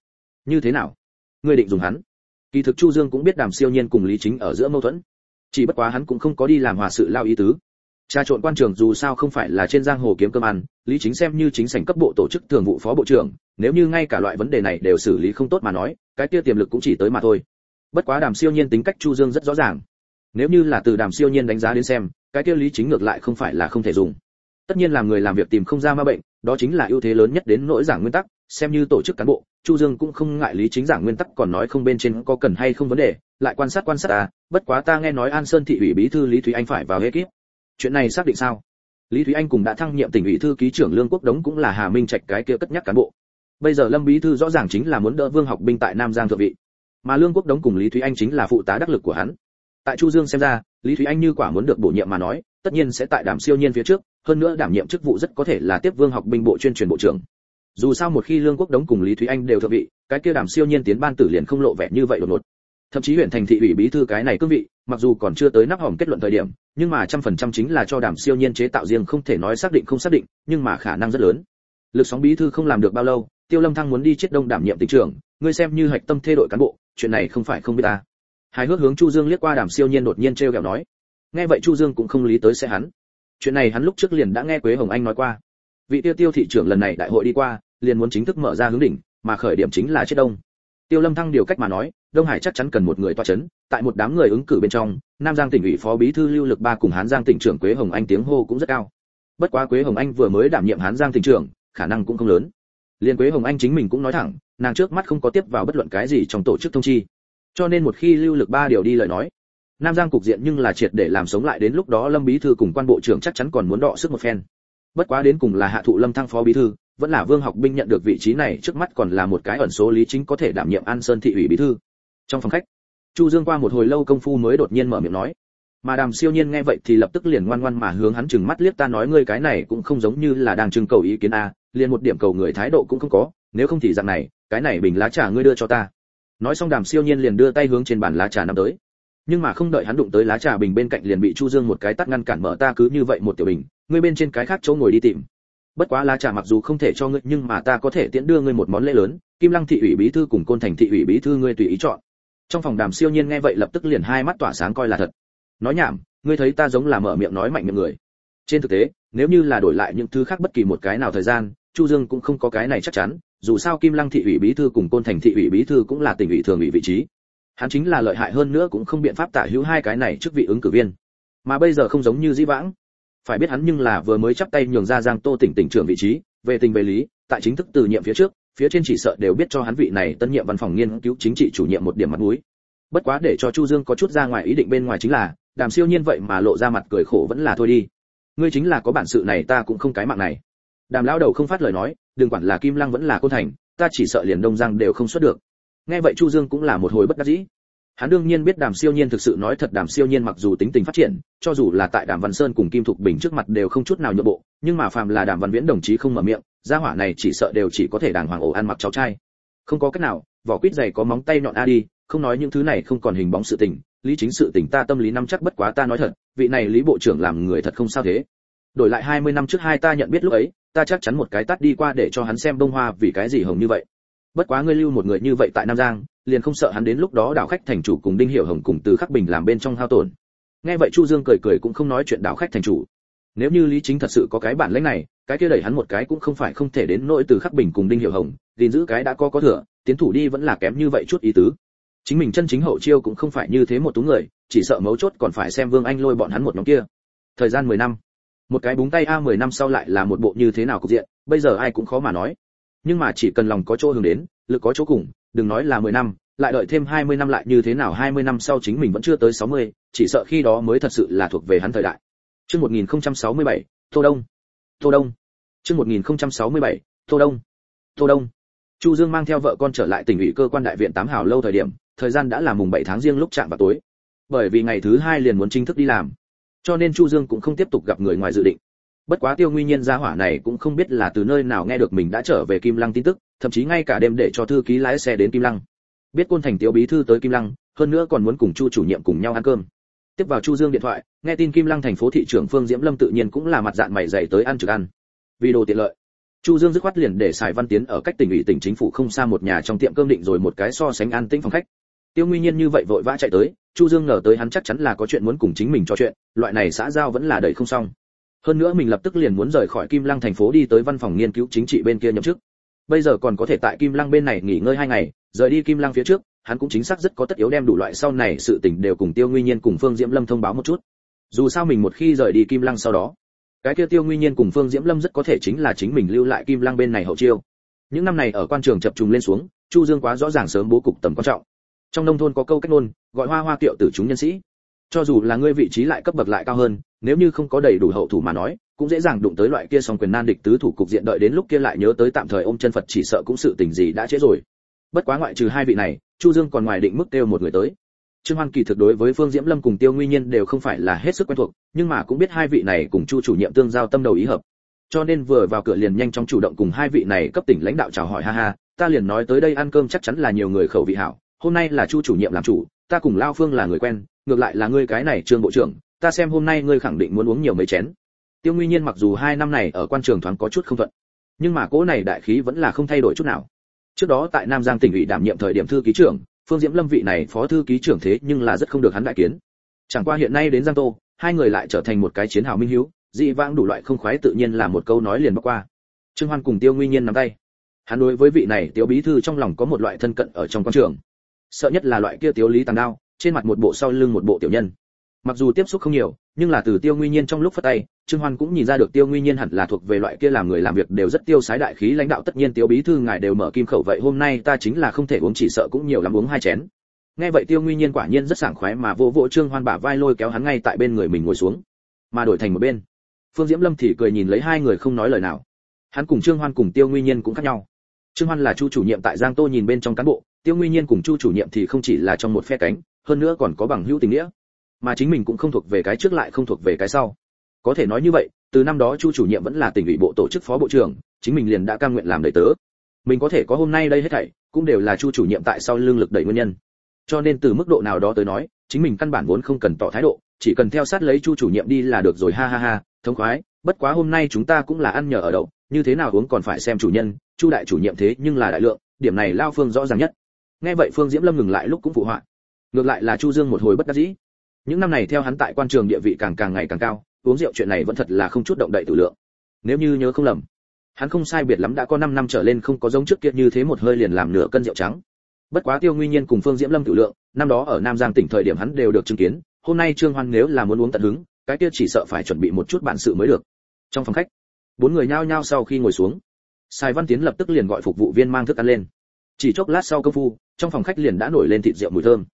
Như thế nào? Ngươi định dùng hắn? Kỳ thực chu dương cũng biết đàm siêu nhiên cùng lý chính ở giữa mâu thuẫn. Chỉ bất quá hắn cũng không có đi làm hòa sự lao ý tứ. Trà trộn quan trường dù sao không phải là trên giang hồ kiếm cơm ăn, lý chính xem như chính sảnh cấp bộ tổ chức thường vụ phó bộ trưởng, nếu như ngay cả loại vấn đề này đều xử lý không tốt mà nói, cái kia tiềm lực cũng chỉ tới mà thôi. Bất quá đàm siêu nhiên tính cách chu dương rất rõ ràng. Nếu như là từ đàm siêu nhiên đánh giá đến xem, cái kia lý chính ngược lại không phải là không thể dùng tất nhiên làm người làm việc tìm không ra ma bệnh, đó chính là ưu thế lớn nhất đến nỗi giảng nguyên tắc, xem như tổ chức cán bộ, chu dương cũng không ngại lý chính giảng nguyên tắc còn nói không bên trên có cần hay không vấn đề, lại quan sát quan sát à bất quá ta nghe nói an sơn thị ủy bí thư lý thúy anh phải vào hết kiếp chuyện này xác định sao? Lý thúy anh cùng đã thăng nhiệm tỉnh ủy thư ký trưởng lương quốc đống cũng là hà minh trạch cái kia cất nhắc cán bộ. Bây giờ lâm bí thư rõ ràng chính là muốn đỡ vương học binh tại nam giang thượng vị. Mà lương quốc đống cùng lý thúy anh chính là phụ tá đắc lực của hắn. Tại chu dương xem ra, lý thúy anh như quả muốn được bổ nhiệm mà nói, tất nhiên sẽ tại đảm siêu nhiên phía trước hơn nữa đảm nhiệm chức vụ rất có thể là tiếp vương học binh bộ chuyên truyền bộ trưởng. Dù sao một khi lương quốc đống cùng lý thúy anh đều thượng vị, cái kia đảm siêu nhiên tiến ban tử liền không lộ vẻ như vậy đột ngột. Thậm chí huyện thành thị ủy bí thư cái này cương vị, mặc dù còn chưa tới nắp hỏng kết luận thời điểm, nhưng mà trăm phần trăm chính là cho đảm siêu nhiên chế tạo riêng không thể nói xác định không xác định, nhưng mà khả năng rất lớn. Lực sóng bí thư không làm được bao lâu, tiêu lâm thăng muốn đi chết đông đảm nhiệm tỉnh trưởng, ngươi xem như hạch tâm thê đội cán bộ, chuyện này không phải không biết ta. Hài hước hướng chu dương liếc qua đàm siêu nhiên đột nhiên trêu ghẹo nói. Nghe vậy chu dương cũng không lý tới sẽ hắn chuyện này hắn lúc trước liền đã nghe quế hồng anh nói qua. Vị tiêu tiêu thị trưởng lần này đại hội đi qua, liền muốn chính thức mở ra hướng đỉnh, mà khởi điểm chính là chết đông. Tiêu lâm thăng điều cách mà nói, đông hải chắc chắn cần một người toa chấn, tại một đám người ứng cử bên trong, nam giang tỉnh ủy phó bí thư lưu lực ba cùng hán giang tỉnh trưởng quế hồng anh tiếng hô cũng rất cao. Bất quá quế hồng anh vừa mới đảm nhiệm hán giang tỉnh trưởng, khả năng cũng không lớn. Liên quế hồng anh chính mình cũng nói thẳng, nàng trước mắt không có tiếp vào bất luận cái gì trong tổ chức thông chi. Cho nên một khi lưu lực ba điều đi lời nói nam giang cục diện nhưng là triệt để làm sống lại đến lúc đó lâm bí thư cùng quan bộ trưởng chắc chắn còn muốn đọ sức một phen. Bất quá đến cùng là hạ thụ lâm thăng phó bí thư, vẫn là vương học binh nhận được vị trí này trước mắt còn là một cái ẩn số lý chính có thể đảm nhiệm an sơn thị ủy bí thư. Trong phòng khách, chu dương qua một hồi lâu công phu mới đột nhiên mở miệng nói, mà đàm siêu nhiên nghe vậy thì lập tức liền ngoan ngoan mà hướng hắn chừng mắt liếc ta nói, ngươi cái này cũng không giống như là đang trưng cầu ý kiến a, liền một điểm cầu người thái độ cũng không có, nếu không thì dạng này, cái này bình lá trà ngươi đưa cho ta. Nói xong đàm siêu nhiên liền đưa tay hướng trên bàn lá trà nắm tới nhưng mà không đợi hắn đụng tới lá trà bình bên cạnh liền bị chu dương một cái tắt ngăn cản mở, ta cứ như vậy một tiểu bình, ngươi bên trên cái khác chỗ ngồi đi tìm. Bất quá lá trà mặc dù không thể cho ngươi, nhưng mà ta có thể tiễn đưa ngươi một món lễ lớn, kim lăng thị ủy bí thư cùng côn thành thị ủy bí thư ngươi tùy ý chọn. Trong phòng đàm siêu nhiên nghe vậy lập tức liền hai mắt tỏa sáng coi là thật. Nói nhảm, ngươi thấy ta giống là mở miệng nói mạnh miệng người. Trên thực tế, nếu như là đổi lại những thứ khác bất kỳ một cái nào thời gian, chu dương cũng không có cái này chắc chắn, dù sao kim lăng thị ủy bí thư cùng côn thành thị ủy bí thư cũng là tỉnh ủy thường ủy vị trí hắn chính là lợi hại hơn nữa cũng không biện pháp tả hữu hai cái này trước vị ứng cử viên. Mà bây giờ không giống như dĩ vãng. Phải biết hắn nhưng là vừa mới chắp tay nhường ra giang tô tỉnh tỉnh trưởng vị trí, về tình về lý, tại chính thức từ nhiệm phía trước, phía trên chỉ sợ đều biết cho hắn vị này tân nhiệm văn phòng nghiên cứu chính trị chủ nhiệm một điểm mặt mũi. Bất quá để cho chu dương có chút ra ngoài ý định bên ngoài chính là, đàm siêu nhiên vậy mà lộ ra mặt cười khổ vẫn là thôi đi. Ngươi chính là có bản sự này ta cũng không cái mạng này. Đàm lão đầu không phát lời nói, đừng quản là kim lăng vẫn là côn thành, ta chỉ sợ liền đông giang đều không xuất được nghe vậy chu dương cũng là một hồi bất đắc dĩ. Hắn đương nhiên biết đàm siêu nhiên thực sự nói thật đàm siêu nhiên mặc dù tính tình phát triển, cho dù là tại đàm văn sơn cùng kim thục bình trước mặt đều không chút nào nhượng bộ, nhưng mà phàm là đàm văn viễn đồng chí không mở miệng, gia hỏa này chỉ sợ đều chỉ có thể đàng hoàng ổ ăn mặc cháu trai. Không có cách nào, vỏ quýt dày có móng tay nhọn a đi, không nói những thứ này không còn hình bóng sự tình, lý chính sự tình ta tâm lý năm chắc bất quá ta nói thật, vị này lý bộ trưởng làm người thật không sao thế. Đổi lại 20 năm trước hai ta nhận biết lúc ấy, ta chắc chắn một cái tắt đi qua để cho hắn xem bông hoa vì cái gì hồng như vậy bất quá ngươi lưu một người như vậy tại nam giang, liền không sợ hắn đến lúc đó đảo khách thành chủ cùng đinh hiểu hồng cùng từ khắc bình làm bên trong hao tổn. Nghe vậy chu dương cười cười cũng không nói chuyện đảo khách thành chủ. Nếu như lý chính thật sự có cái bản lĩnh này, cái kia đẩy hắn một cái cũng không phải không thể đến nỗi từ khắc bình cùng đinh hiểu hồng, gìn giữ cái đã có có thừa, tiến thủ đi vẫn là kém như vậy chút ý tứ. Chính mình chân chính hậu chiêu cũng không phải như thế một tú người, chỉ sợ mấu chốt còn phải xem vương anh lôi bọn hắn một nhóm kia. Thời gian 10 năm. Một cái búng tay a 10 năm sau lại là một bộ như thế nào cục diện, bây giờ ai cũng khó mà nói nhưng mà chỉ cần lòng có chỗ hướng đến lực có chỗ cùng đừng nói là 10 năm lại đợi thêm 20 năm lại như thế nào 20 năm sau chính mình vẫn chưa tới 60, chỉ sợ khi đó mới thật sự là thuộc về hắn thời đại. Chương 1067, Tô Đông. Tô Đông. Chương 1067, Tô Đông. Tô Đông. Chu Dương mang theo vợ con trở lại tỉnh ủy cơ quan đại viện tám hào lâu thời điểm, thời gian đã là mùng bảy tháng riêng lúc chạm vào tối. Bởi vì ngày thứ hai liền muốn chính thức đi làm, cho nên Chu Dương cũng không tiếp tục gặp người ngoài dự định. Bất quá Tiêu nguy Nhiên gia hỏa này cũng không biết là từ nơi nào nghe được mình đã trở về Kim Lăng tin tức, thậm chí ngay cả đêm để cho thư ký lái xe đến Kim Lăng. Biết Côn Thành Tiêu bí thư tới Kim Lăng, hơn nữa còn muốn cùng Chu chủ nhiệm cùng nhau ăn cơm. Tiếp vào Chu Dương điện thoại, nghe tin Kim Lăng thành phố thị trưởng Phương Diễm Lâm tự nhiên cũng là mặt dạng mày dày tới ăn trực ăn. Vì đồ tiện lợi, Chu Dương dứt khoát liền để Sài Văn Tiến ở cách tỉnh ủy tỉnh chính phủ không xa một nhà trong tiệm cơm định rồi một cái so sánh an tĩnh phòng khách. Tiêu nguy Nhiên như vậy vội vã chạy tới, Chu Dương ngờ tới hắn chắc chắn là có chuyện muốn cùng chính mình trò chuyện, loại này xã giao vẫn là đầy không xong. Hơn nữa mình lập tức liền muốn rời khỏi Kim Lăng thành phố đi tới văn phòng nghiên cứu chính trị bên kia nhậm chức. Bây giờ còn có thể tại Kim Lăng bên này nghỉ ngơi hai ngày, rời đi Kim Lăng phía trước, hắn cũng chính xác rất có tất yếu đem đủ loại sau này sự tình đều cùng Tiêu Nguyên Nhiên cùng Phương Diễm Lâm thông báo một chút. Dù sao mình một khi rời đi Kim Lăng sau đó, cái kia Tiêu Nguyên Nhiên cùng Phương Diễm Lâm rất có thể chính là chính mình lưu lại Kim Lăng bên này hậu chiêu. Những năm này ở quan trường chập trùng lên xuống, Chu Dương quá rõ ràng sớm bố cục tầm quan trọng. Trong nông thôn có câu cách ngôn, gọi hoa hoa kiệu tử chúng nhân sĩ. Cho dù là ngươi vị trí lại cấp bậc lại cao hơn, nếu như không có đầy đủ hậu thủ mà nói, cũng dễ dàng đụng tới loại kia song quyền nan địch tứ thủ cục diện đợi đến lúc kia lại nhớ tới tạm thời ôm chân Phật chỉ sợ cũng sự tình gì đã trễ rồi. Bất quá ngoại trừ hai vị này, Chu Dương còn ngoài định mức kêu một người tới. Trương Hoan kỳ thực đối với Phương Diễm Lâm cùng Tiêu nguyên Nhiên đều không phải là hết sức quen thuộc, nhưng mà cũng biết hai vị này cùng Chu chủ nhiệm tương giao tâm đầu ý hợp. Cho nên vừa vào cửa liền nhanh chóng chủ động cùng hai vị này cấp tỉnh lãnh đạo chào hỏi ha ha, ta liền nói tới đây ăn cơm chắc chắn là nhiều người khẩu vị hảo, hôm nay là Chu chủ nhiệm làm chủ, ta cùng Lao Phương là người quen, ngược lại là ngươi cái này Trương bộ trưởng, ta xem hôm nay ngươi khẳng định muốn uống nhiều mấy chén. Tiêu Nguy Nhiên mặc dù hai năm này ở quan trường thoáng có chút không thuận, nhưng mà cỗ này đại khí vẫn là không thay đổi chút nào. Trước đó tại Nam Giang tỉnh ủy đảm nhiệm thời điểm thư ký trưởng, Phương Diễm Lâm vị này phó thư ký trưởng thế nhưng là rất không được hắn đại kiến. Chẳng qua hiện nay đến Giang Tô, hai người lại trở thành một cái chiến hào minh hiếu, dị vãng đủ loại không khoái tự nhiên là một câu nói liền bắc qua. Trương Hoan cùng Tiêu Nguy Nhiên nắm tay. Hắn đối với vị này Tiêu bí thư trong lòng có một loại thân cận ở trong quan trường. Sợ nhất là loại kia Tiêu Lý tàng đao, trên mặt một bộ sau lưng một bộ tiểu nhân. Mặc dù tiếp xúc không nhiều, nhưng là từ tiêu nguy nhiên trong lúc phát tay, trương hoan cũng nhìn ra được tiêu nguy nhiên hẳn là thuộc về loại kia làm người làm việc đều rất tiêu sái đại khí lãnh đạo, tất nhiên tiêu bí thư ngài đều mở kim khẩu vậy hôm nay ta chính là không thể uống chỉ sợ cũng nhiều lắm uống hai chén. Nghe vậy tiêu nguy nhiên quả nhiên rất sảng khoái mà vô vỗ trương hoan bả vai lôi kéo hắn ngay tại bên người mình ngồi xuống, mà đổi thành một bên. Phương diễm lâm thì cười nhìn lấy hai người không nói lời nào. Hắn cùng trương hoan cùng tiêu nguy nhiên cũng khác nhau. Trương hoan là chu chủ nhiệm tại giang tô nhìn bên trong cán bộ, tiêu nguy nhiên cùng chu chủ nhiệm thì không chỉ là trong một phe cánh hơn nữa còn có bằng hữu tình nghĩa. Mà chính mình cũng không thuộc về cái trước lại không thuộc về cái sau. Có thể nói như vậy, từ năm đó chu chủ nhiệm vẫn là tỉnh ủy bộ tổ chức phó bộ trưởng, chính mình liền đã cam nguyện làm đầy tớ. Mình có thể có hôm nay đây hết thảy, cũng đều là chu chủ nhiệm tại sau lương lực đẩy nguyên nhân. Cho nên từ mức độ nào đó tới nói, chính mình căn bản vốn không cần tỏ thái độ, chỉ cần theo sát lấy chu chủ nhiệm đi là được rồi, ha ha ha, thông khoái. Bất quá hôm nay chúng ta cũng là ăn nhờ ở đậu, như thế nào uống còn phải xem chủ nhân, chu đại chủ nhiệm thế nhưng là đại lượng, điểm này lao phương rõ ràng nhất. Nghe vậy phương diễm lâm ngừng lại lúc cũng phụ họa ngược lại là chu dương một hồi bất đắc dĩ. Những năm này theo hắn tại quan trường địa vị càng càng ngày càng cao, uống rượu chuyện này vẫn thật là không chút động đậy tử lượng. Nếu như nhớ không lầm, hắn không sai biệt lắm đã có 5 năm trở lên không có giống trước kia như thế một hơi liền làm nửa cân rượu trắng. Bất quá tiêu nguyên nhiên cùng phương diễm lâm tự lượng, năm đó ở nam giang tỉnh thời điểm hắn đều được chứng kiến, hôm nay trương hoan nếu là muốn uống tận hứng, cái kia chỉ sợ phải chuẩn bị một chút bản sự mới được. Trong phòng khách, bốn người nhao nhao sau khi ngồi xuống sài văn tiến lập tức liền gọi phục vụ viên mang thức ăn lên. Chỉ chốc lát sau công phu, trong phòng khách liền đã nổi lên thịt rượu mùi thơm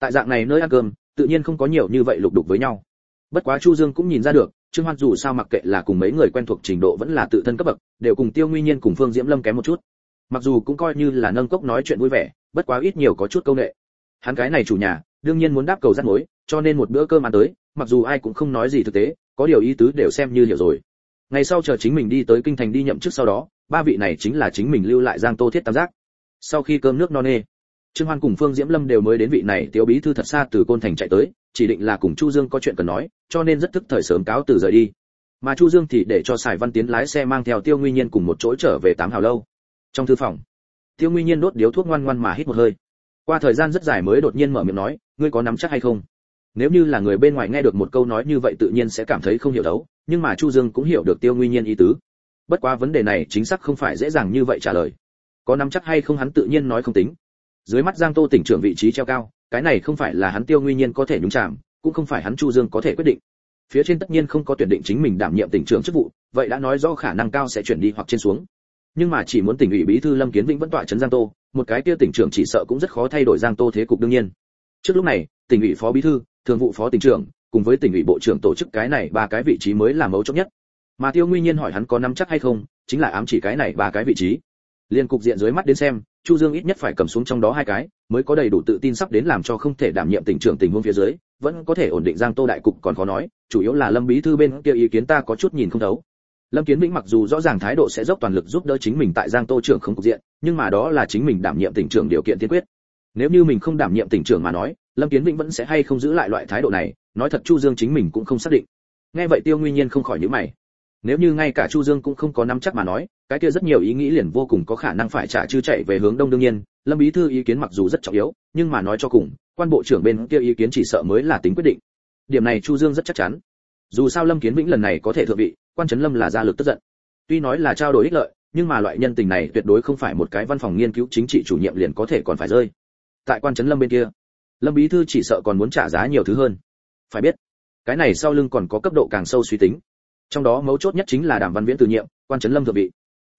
tại dạng này nơi ăn cơm, tự nhiên không có nhiều như vậy lục đục với nhau. Bất quá chu dương cũng nhìn ra được, trương hoan dù sao mặc kệ là cùng mấy người quen thuộc trình độ vẫn là tự thân cấp bậc, đều cùng tiêu nguyên nhiên cùng phương diễm lâm kém một chút. Mặc dù cũng coi như là nâng cốc nói chuyện vui vẻ, bất quá ít nhiều có chút câu nghệ hắn cái này chủ nhà, đương nhiên muốn đáp cầu rắt mối, cho nên một bữa cơm ăn tới, mặc dù ai cũng không nói gì thực tế, có điều ý tứ đều xem như hiểu rồi. Ngày sau chờ chính mình đi tới kinh thành đi nhậm chức sau đó, ba vị này chính là chính mình lưu lại giang tô thiết tam giác. Sau khi cơm nước no nê trương hoan cùng phương diễm lâm đều mới đến vị này tiểu bí thư thật xa từ côn thành chạy tới, chỉ định là cùng chu dương có chuyện cần nói, cho nên rất thức thời sớm cáo từ rời đi. Mà chu dương thì để cho sài văn tiến lái xe mang theo tiêu nguyên nhiên cùng một chỗ trở về tám hào lâu. Trong thư phòng, tiêu nguyên nhiên đốt điếu thuốc ngoan ngoan mà hít một hơi. Qua thời gian rất dài mới đột nhiên mở miệng nói, ngươi có nắm chắc hay không? Nếu như là người bên ngoài nghe được một câu nói như vậy tự nhiên sẽ cảm thấy không hiểu đấu, nhưng mà chu dương cũng hiểu được tiêu nguyên nhiên ý tứ. Bất quá vấn đề này chính xác không phải dễ dàng như vậy trả lời. Có nắm chắc hay không hắn tự nhiên nói không tính dưới mắt giang tô tỉnh trưởng vị trí treo cao, cái này không phải là hắn tiêu nguyên nhiên có thể nhúng chạm cũng không phải hắn chu dương có thể quyết định. Phía trên tất nhiên không có tuyển định chính mình đảm nhiệm tỉnh trưởng chức vụ, vậy đã nói rõ khả năng cao sẽ chuyển đi hoặc trên xuống. Nhưng mà chỉ muốn tỉnh ủy bí thư lâm kiến vĩnh vẫn tỏa trấn giang tô, một cái kia tỉnh trưởng chỉ sợ cũng rất khó thay đổi giang tô thế cục đương nhiên. Trước lúc này, tỉnh ủy phó bí thư, thường vụ phó tỉnh trưởng, cùng với tỉnh ủy bộ trưởng tổ chức cái này ba cái vị trí mới là mấu chốt nhất. Mà tiêu nguyên nhiên hỏi hắn có nắm chắc hay không, chính là ám chỉ cái này ba cái vị trí. Liên cục diện dưới mắt đến xem chu dương ít nhất phải cầm xuống trong đó hai cái, mới có đầy đủ tự tin sắp đến làm cho không thể đảm nhiệm tỉnh trưởng tình huống phía dưới, vẫn có thể ổn định giang tô đại cục, còn khó nói, chủ yếu là lâm bí thư bên kia ý kiến ta có chút nhìn không thấu. Lâm kiến vĩnh mặc dù rõ ràng thái độ sẽ dốc toàn lực giúp đỡ chính mình tại giang tô trưởng không cục diện, nhưng mà đó là chính mình đảm nhiệm tỉnh trưởng điều kiện tiên quyết. Nếu như mình không đảm nhiệm tỉnh trưởng mà nói, lâm kiến vĩnh vẫn sẽ hay không giữ lại loại thái độ này, nói thật chu dương chính mình cũng không xác định. Nghe vậy tiêu nguyên nhiên không khỏi nhíu mày nếu như ngay cả chu dương cũng không có nắm chắc mà nói, cái kia rất nhiều ý nghĩ liền vô cùng có khả năng phải trả chư chạy về hướng đông đương nhiên, lâm bí thư ý kiến mặc dù rất trọng yếu, nhưng mà nói cho cùng, quan bộ trưởng bên kia ý kiến chỉ sợ mới là tính quyết định. Điểm này chu dương rất chắc chắn. Dù sao lâm kiến vĩnh lần này có thể thượng vị, quan trấn lâm là gia lực tức giận. Tuy nói là trao đổi ích lợi, nhưng mà loại nhân tình này tuyệt đối không phải một cái văn phòng nghiên cứu chính trị chủ nhiệm liền có thể còn phải rơi. Tại quan trấn lâm bên kia, lâm bí thư chỉ sợ còn muốn trả giá nhiều thứ hơn. Phải biết, cái này sau lưng còn có cấp độ càng sâu suy tính trong đó mấu chốt nhất chính là đàm văn viễn từ nhiệm quan trấn lâm thượng vị.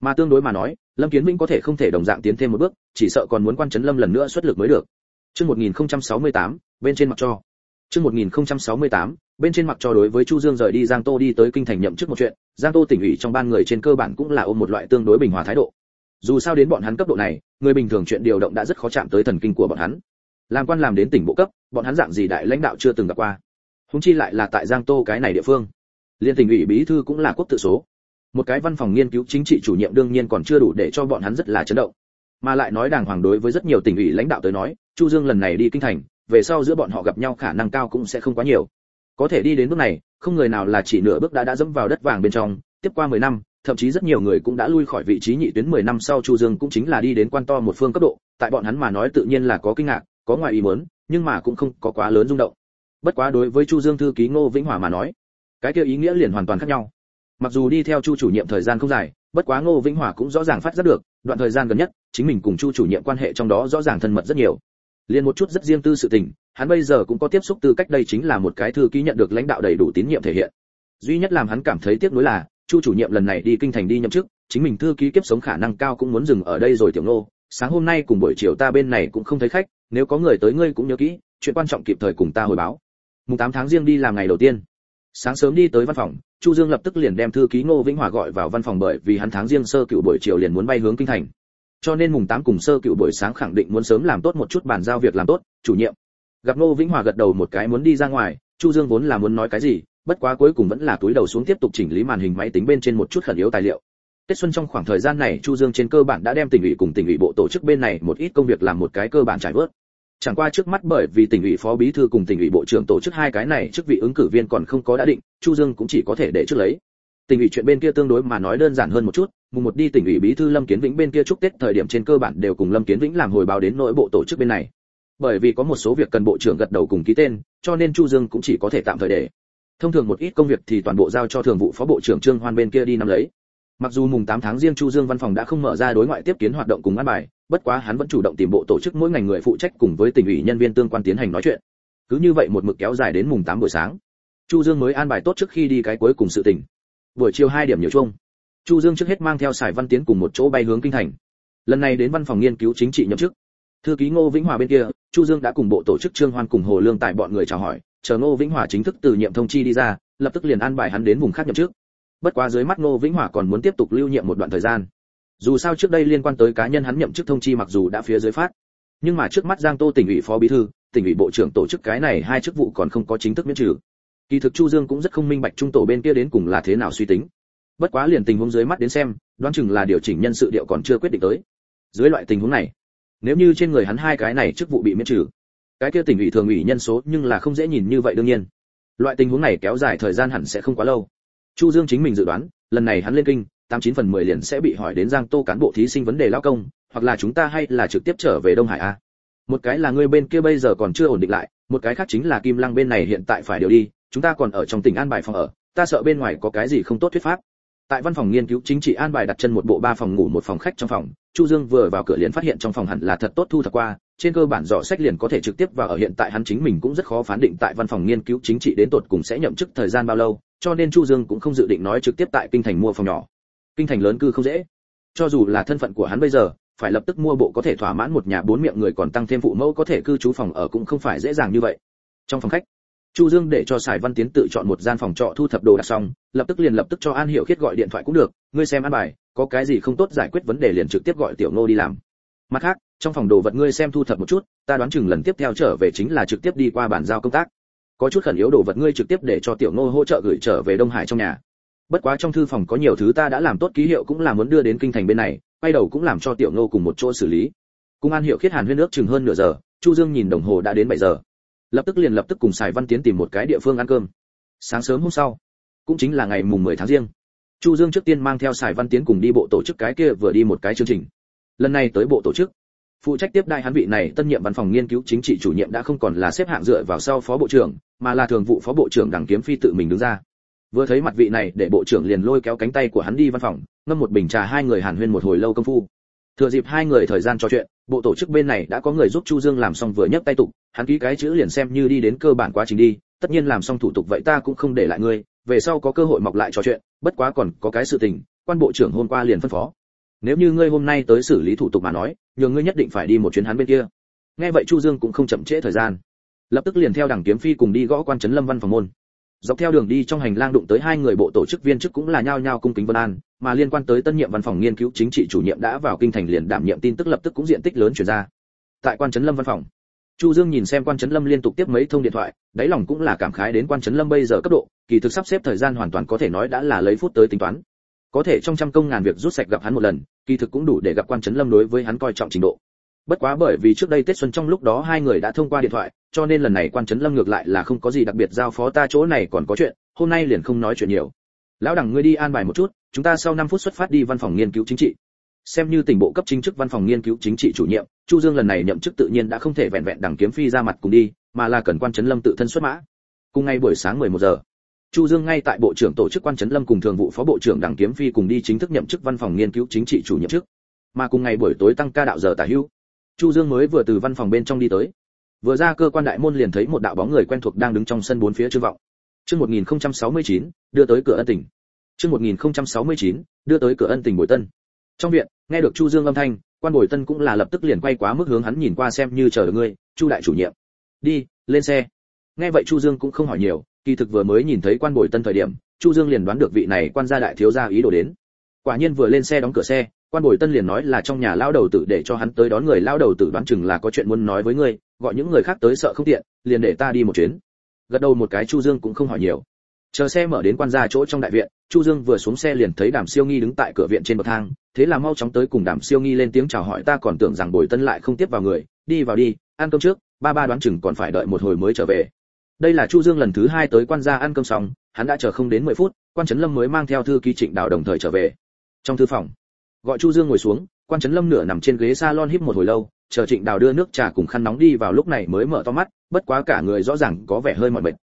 Mà tương đối mà nói lâm kiến vĩnh có thể không thể đồng dạng tiến thêm một bước chỉ sợ còn muốn quan trấn lâm lần nữa xuất lực mới được. Trước 1068, bên trên mặt cho. Trước 1068, bên trên mặt cho đối với chu dương rời đi giang tô đi tới kinh thành nhậm chức một chuyện giang tô tỉnh ủy trong ban người trên cơ bản cũng là ôm một loại tương đối bình hòa thái độ. Dù sao đến bọn hắn cấp độ này người bình thường chuyện điều động đã rất khó chạm tới thần kinh của bọn hắn. Làm quan làm đến tỉnh bộ cấp bọn hắn dạng gì đại lãnh đạo chưa từng gặp qua. Húng chi lại là tại giang tô cái này địa phương liên tỉnh ủy bí thư cũng là quốc tự số. Một cái văn phòng nghiên cứu chính trị chủ nhiệm đương nhiên còn chưa đủ để cho bọn hắn rất là chấn động. Mà lại nói đàng hoàng đối với rất nhiều tỉnh ủy lãnh đạo tới nói, chu dương lần này đi kinh thành, về sau giữa bọn họ gặp nhau khả năng cao cũng sẽ không quá nhiều. Có thể đi đến bước này, không người nào là chỉ nửa bước đã đã dẫm vào đất vàng bên trong, tiếp qua 10 năm, thậm chí rất nhiều người cũng đã lui khỏi vị trí nhị tuyến 10 năm sau chu dương cũng chính là đi đến quan to một phương cấp độ, tại bọn hắn mà nói tự nhiên là có kinh ngạc, có ngoài ý muốn, nhưng mà cũng không có quá lớn rung động. Bất quá đối với chu dương thư ký ngô vĩnh hòa mà nói cái kia ý nghĩa liền hoàn toàn khác nhau. Mặc dù đi theo chu chủ nhiệm thời gian không dài, bất quá ngô vĩnh hòa cũng rõ ràng phát giác được, đoạn thời gian gần nhất, chính mình cùng chu chủ nhiệm quan hệ trong đó rõ ràng thân mật rất nhiều. Liền một chút rất riêng tư sự tình, hắn bây giờ cũng có tiếp xúc tư cách đây chính là một cái thư ký nhận được lãnh đạo đầy đủ tín nhiệm thể hiện. Duy nhất làm hắn cảm thấy tiếc nuối là, chu chủ nhiệm lần này đi kinh thành đi nhậm chức, chính mình thư ký kiếp sống khả năng cao cũng muốn dừng ở đây rồi tiểu Ngô. sáng hôm nay cùng buổi chiều ta bên này cũng không thấy khách, nếu có người tới ngươi cũng nhớ kỹ, chuyện quan trọng kịp thời cùng ta hồi báo. Mùng tám tháng riêng đi làm ngày đầu tiên sáng sớm đi tới văn phòng, chu dương lập tức liền đem thư ký ngô vĩnh hòa gọi vào văn phòng bởi vì hắn tháng riêng sơ cựu buổi chiều liền muốn bay hướng kinh thành. Cho nên mùng 8 cùng sơ cựu buổi sáng khẳng định muốn sớm làm tốt một chút bàn giao việc làm tốt, chủ nhiệm. Gặp ngô vĩnh hòa gật đầu một cái muốn đi ra ngoài, chu dương vốn là muốn nói cái gì, bất quá cuối cùng vẫn là túi đầu xuống tiếp tục chỉnh lý màn hình máy tính bên trên một chút khẩn yếu tài liệu. Tết xuân trong khoảng thời gian này, Chu Dương trên cơ bản đã đem tỉnh ủy cùng tỉnh ủy bộ tổ chức bên này một ít công việc làm một cái cơ bản trải vớt chẳng qua trước mắt bởi vì tỉnh ủy phó bí thư cùng tỉnh ủy bộ trưởng tổ chức hai cái này, chức vị ứng cử viên còn không có đã định, chu dương cũng chỉ có thể để trước lấy. Tỉnh ủy chuyện bên kia tương đối mà nói đơn giản hơn một chút, mùng một đi tỉnh ủy bí thư lâm kiến vĩnh bên kia chúc tết thời điểm trên cơ bản đều cùng lâm kiến vĩnh làm hồi báo đến nội bộ tổ chức bên này. Bởi vì có một số việc cần bộ trưởng gật đầu cùng ký tên, cho nên chu dương cũng chỉ có thể tạm thời để. Thông thường một ít công việc thì toàn bộ giao cho thường vụ phó bộ trưởng trương hoan bên kia đi nắm lấy mặc dù mùng 8 tháng riêng chu dương văn phòng đã không mở ra đối ngoại tiếp kiến hoạt động cùng an bài, bất quá hắn vẫn chủ động tìm bộ tổ chức mỗi ngành người phụ trách cùng với tỉnh ủy nhân viên tương quan tiến hành nói chuyện. Cứ như vậy một mực kéo dài đến mùng 8 buổi sáng, chu dương mới an bài tốt trước khi đi cái cuối cùng sự tình. Buổi chiều 2 điểm nhiều chung, chu dương trước hết mang theo sải văn tiến cùng một chỗ bay hướng kinh thành. Lần này đến văn phòng nghiên cứu chính trị nhậm chức. Thư ký ngô vĩnh hòa bên kia, chu dương đã cùng bộ tổ chức trương hoan cùng hồ lương tại bọn người chào hỏi, chờ ngô vĩnh hòa chính thức từ nhiệm thông chi đi ra, lập tức liền an bài hắn đến vùng khác nhậm chức bất quá dưới mắt ngô vĩnh hòa còn muốn tiếp tục lưu nhiệm một đoạn thời gian. Dù sao trước đây liên quan tới cá nhân hắn nhậm chức thông chi mặc dù đã phía dưới phát. Nhưng mà trước mắt giang tô tỉnh ủy phó bí thư, tỉnh ủy bộ trưởng tổ chức cái này hai chức vụ còn không có chính thức miễn trừ. Kỳ thực chu dương cũng rất không minh bạch trung tổ bên kia đến cùng là thế nào suy tính. Bất quá liền tình huống dưới mắt đến xem, đoán chừng là điều chỉnh nhân sự điệu còn chưa quyết định tới. Dưới loại tình huống này, nếu như trên người hắn hai cái này chức vụ bị miễn trừ, cái kia tỉnh ủy thường ủy nhân số nhưng là không dễ nhìn như vậy đương nhiên. Loại tình huống này kéo dài thời gian hẳn sẽ không quá lâu chu dương chính mình dự đoán, lần này hắn lên kinh, tám chín phần mười liền sẽ bị hỏi đến giang tô cán bộ thí sinh vấn đề lao công, hoặc là chúng ta hay là trực tiếp trở về đông hải a. Một cái là người bên kia bây giờ còn chưa ổn định lại, một cái khác chính là kim lăng bên này hiện tại phải điều đi, chúng ta còn ở trong tỉnh an bài phòng ở, ta sợ bên ngoài có cái gì không tốt thuyết pháp. Tại văn phòng nghiên cứu chính trị an bài đặt chân một bộ ba phòng ngủ một phòng khách trong phòng, chu dương vừa vào cửa liền phát hiện trong phòng hẳn là thật tốt thu thập qua, trên cơ bản dò sách liền có thể trực tiếp vào, ở hiện tại hắn chính mình cũng rất khó phán định tại văn phòng nghiên cứu chính trị đến tột cùng sẽ nhậm chức thời gian bao lâu cho nên chu dương cũng không dự định nói trực tiếp tại kinh thành mua phòng nhỏ. Kinh thành lớn cư không dễ. Cho dù là thân phận của hắn bây giờ, phải lập tức mua bộ có thể thỏa mãn một nhà bốn miệng người còn tăng thêm phụ mẫu có thể cư trú phòng ở cũng không phải dễ dàng như vậy. Trong phòng khách, chu dương để cho sài văn tiến tự chọn một gian phòng trọ thu thập đồ đạc xong, lập tức liền lập tức cho an hiệu khiết gọi điện thoại cũng được, ngươi xem an bài, có cái gì không tốt giải quyết vấn đề liền trực tiếp gọi tiểu ngô đi làm. Mặt khác, trong phòng đồ vật ngươi xem thu thập một chút, ta đoán chừng lần tiếp theo trở về chính là trực tiếp đi qua bản giao công tác có chút khẩn yếu đồ vật ngươi trực tiếp để cho tiểu ngô hỗ trợ gửi trở về đông hải trong nhà. Bất quá trong thư phòng có nhiều thứ ta đã làm tốt ký hiệu cũng là muốn đưa đến kinh thành bên này, quay đầu cũng làm cho tiểu ngô cùng một chỗ xử lý. Cung an hiệu khiết hàn huyên nước chừng hơn nửa giờ, chu dương nhìn đồng hồ đã đến 7 giờ. Lập tức liền lập tức cùng sài văn tiến tìm một cái địa phương ăn cơm. Sáng sớm hôm sau, cũng chính là ngày mùng 10 tháng riêng, chu dương trước tiên mang theo sài văn tiến cùng đi bộ tổ chức cái kia vừa đi một cái chương trình. Lần này tới bộ tổ chức phụ trách tiếp đai hắn vị này tân nhiệm văn phòng nghiên cứu chính trị chủ nhiệm đã không còn là xếp hạng dựa vào sau phó bộ trưởng, mà là thường vụ phó bộ trưởng đặng kiếm phi tự mình đứng ra. Vừa thấy mặt vị này, để bộ trưởng liền lôi kéo cánh tay của hắn đi văn phòng, ngâm một bình trà hai người hàn huyên một hồi lâu công phu. Thừa dịp hai người thời gian trò chuyện, bộ tổ chức bên này đã có người giúp chu dương làm xong vừa nhấc tay tục, hắn ký cái chữ liền xem như đi đến cơ bản quá trình đi, tất nhiên làm xong thủ tục vậy ta cũng không để lại ngươi, về sau có cơ hội mọc lại trò chuyện, bất quá còn có cái sự tình, quan bộ trưởng hôm qua liền phân phó. Nếu như ngươi hôm nay tới xử lý thủ tục mà nói nhường ngươi nhất định phải đi một chuyến hắn bên kia. Nghe vậy chu dương cũng không chậm trễ thời gian. Lập tức liền theo đảng kiếm phi cùng đi gõ quan trấn lâm văn phòng môn. Dọc theo đường đi trong hành lang đụng tới hai người bộ tổ chức viên chức cũng là nhao nhao cung kính vân an, mà liên quan tới tân nhiệm văn phòng nghiên cứu chính trị chủ nhiệm đã vào kinh thành liền đảm nhiệm tin tức lập tức cũng diện tích lớn chuyển ra. Tại quan trấn lâm văn phòng, chu dương nhìn xem quan trấn lâm liên tục tiếp mấy thông điện thoại, đáy lòng cũng là cảm khái đến quan trấn lâm bây giờ cấp độ, kỳ thực sắp xếp thời gian hoàn toàn có thể nói đã là lấy phút tới tính toán có thể trong trăm công ngàn việc rút sạch gặp hắn một lần, kỳ thực cũng đủ để gặp quan trấn lâm đối với hắn coi trọng trình độ. Bất quá bởi vì trước đây tết xuân trong lúc đó hai người đã thông qua điện thoại, cho nên lần này quan trấn lâm ngược lại là không có gì đặc biệt giao phó ta chỗ này còn có chuyện, hôm nay liền không nói chuyện nhiều. Lão đẳng ngươi đi an bài một chút, chúng ta sau 5 phút xuất phát đi văn phòng nghiên cứu chính trị. Xem như tỉnh bộ cấp chính chức văn phòng nghiên cứu chính trị chủ nhiệm, chu dương lần này nhậm chức tự nhiên đã không thể vẹn vẹn đằng kiếm phi ra mặt cùng đi, mà là cần quan trấn lâm tự thân xuất mã. Cùng ngay buổi sáng 11 giờ chu dương ngay tại bộ trưởng tổ chức quan trấn lâm cùng thường vụ phó bộ trưởng Đặng kiếm phi cùng đi chính thức nhậm chức văn phòng nghiên cứu chính trị chủ nhiệm chức mà cùng ngày buổi tối tăng ca đạo giờ tả hưu chu dương mới vừa từ văn phòng bên trong đi tới. Vừa ra cơ quan đại môn liền thấy một đạo bóng người quen thuộc đang đứng trong sân bốn phía trương vọng. Chương 1069 đưa tới cửa ân tình. Chương 1069 đưa tới cửa ân tình bồi tân. Trong viện, nghe được chu dương âm thanh, quan bồi tân cũng là lập tức liền quay quá mức hướng hắn nhìn qua xem như chờ người ngươi, chu đại chủ nhiệm. Đi, lên xe. Nghe vậy chu dương cũng không hỏi nhiều kỳ thực vừa mới nhìn thấy quan bồi tân thời điểm, chu dương liền đoán được vị này quan gia đại thiếu gia ý đồ đến. Quả nhiên vừa lên xe đóng cửa xe, quan bồi tân liền nói là trong nhà lao đầu tử để cho hắn tới đón người lao đầu tử đoán chừng là có chuyện muốn nói với ngươi, gọi những người khác tới sợ không tiện, liền để ta đi một chuyến. Gật đầu một cái chu dương cũng không hỏi nhiều. Chờ xe mở đến quan gia chỗ trong đại viện, chu dương vừa xuống xe liền thấy đàm siêu nghi đứng tại cửa viện trên bậc thang, thế là mau chóng tới cùng đàm siêu nghi lên tiếng chào hỏi, ta còn tưởng rằng bồi tân lại không tiếp vào người, đi vào đi, ăn cơm trước, ba ba đoán chừng còn phải đợi một hồi mới trở về đây là chu dương lần thứ hai tới quan gia ăn cơm xong, hắn đã chờ không đến 10 phút, quan trấn lâm mới mang theo thư ký trịnh đào đồng thời trở về. Trong thư phòng, gọi chu dương ngồi xuống, quan trấn lâm nửa nằm trên ghế salon híp một hồi lâu, chờ trịnh đào đưa nước trà cùng khăn nóng đi vào lúc này mới mở to mắt, bất quá cả người rõ ràng có vẻ hơi mỏi mệt.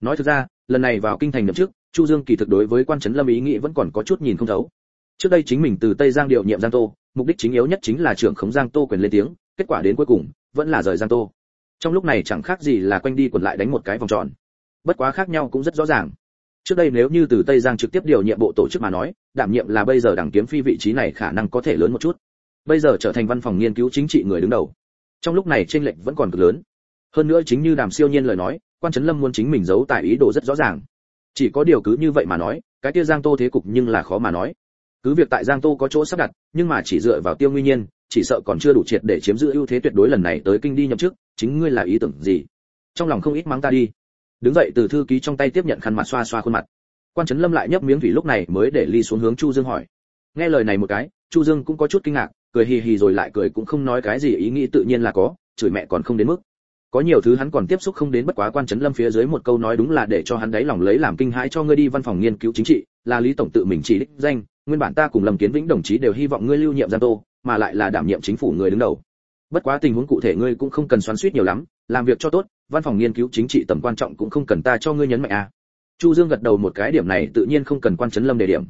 Nói thực ra, lần này vào kinh thành nhậm chức, chu dương kỳ thực đối với quan trấn lâm ý nghĩ vẫn còn có chút nhìn không thấu. Trước đây chính mình từ tây giang điều nhiệm giang tô, mục đích chính yếu nhất chính là trưởng khống giang tô quyền lên tiếng, kết quả đến cuối cùng, vẫn là rời giang tô trong lúc này chẳng khác gì là quanh đi quẩn lại đánh một cái vòng tròn. Bất quá khác nhau cũng rất rõ ràng. Trước đây nếu như từ tây giang trực tiếp điều nhiệm bộ tổ chức mà nói, đảm nhiệm là bây giờ đảng kiếm phi vị trí này khả năng có thể lớn một chút. Bây giờ trở thành văn phòng nghiên cứu chính trị người đứng đầu. Trong lúc này tranh lệch vẫn còn cực lớn. Hơn nữa chính như đàm siêu nhiên lời nói, quan trấn lâm muốn chính mình giấu tại ý đồ rất rõ ràng. Chỉ có điều cứ như vậy mà nói, cái kia giang tô thế cục nhưng là khó mà nói. Cứ việc tại giang tô có chỗ sắp đặt, nhưng mà chỉ dựa vào tiêu nguyên nhiên chỉ sợ còn chưa đủ triệt để chiếm giữ ưu thế tuyệt đối lần này tới kinh đi nhậm chức, chính ngươi là ý tưởng gì? Trong lòng không ít mắng ta đi. Đứng dậy từ thư ký trong tay tiếp nhận khăn mặt xoa xoa khuôn mặt. Quan trấn lâm lại nhấp miếng thủy lúc này mới để ly xuống hướng chu dương hỏi. Nghe lời này một cái, chu dương cũng có chút kinh ngạc, cười hì hì rồi lại cười cũng không nói cái gì ý nghĩ tự nhiên là có, chửi mẹ còn không đến mức. Có nhiều thứ hắn còn tiếp xúc không đến bất quá quan trấn lâm phía dưới một câu nói đúng là để cho hắn đáy lòng lấy làm kinh hãi cho ngươi đi văn phòng nghiên cứu chính trị, là lý tổng tự mình chỉ đích danh nguyên bản ta cùng lâm kiến vĩnh đồng chí đều hy vọng ngươi lưu nhiệm giang tô, mà lại là đảm nhiệm chính phủ người đứng đầu. Bất quá tình huống cụ thể ngươi cũng không cần xoắn xuýt nhiều lắm, làm việc cho tốt, văn phòng nghiên cứu chính trị tầm quan trọng cũng không cần ta cho ngươi nhấn mạnh à. Chu dương gật đầu một cái điểm này tự nhiên không cần quan chấn lâm đề điểm.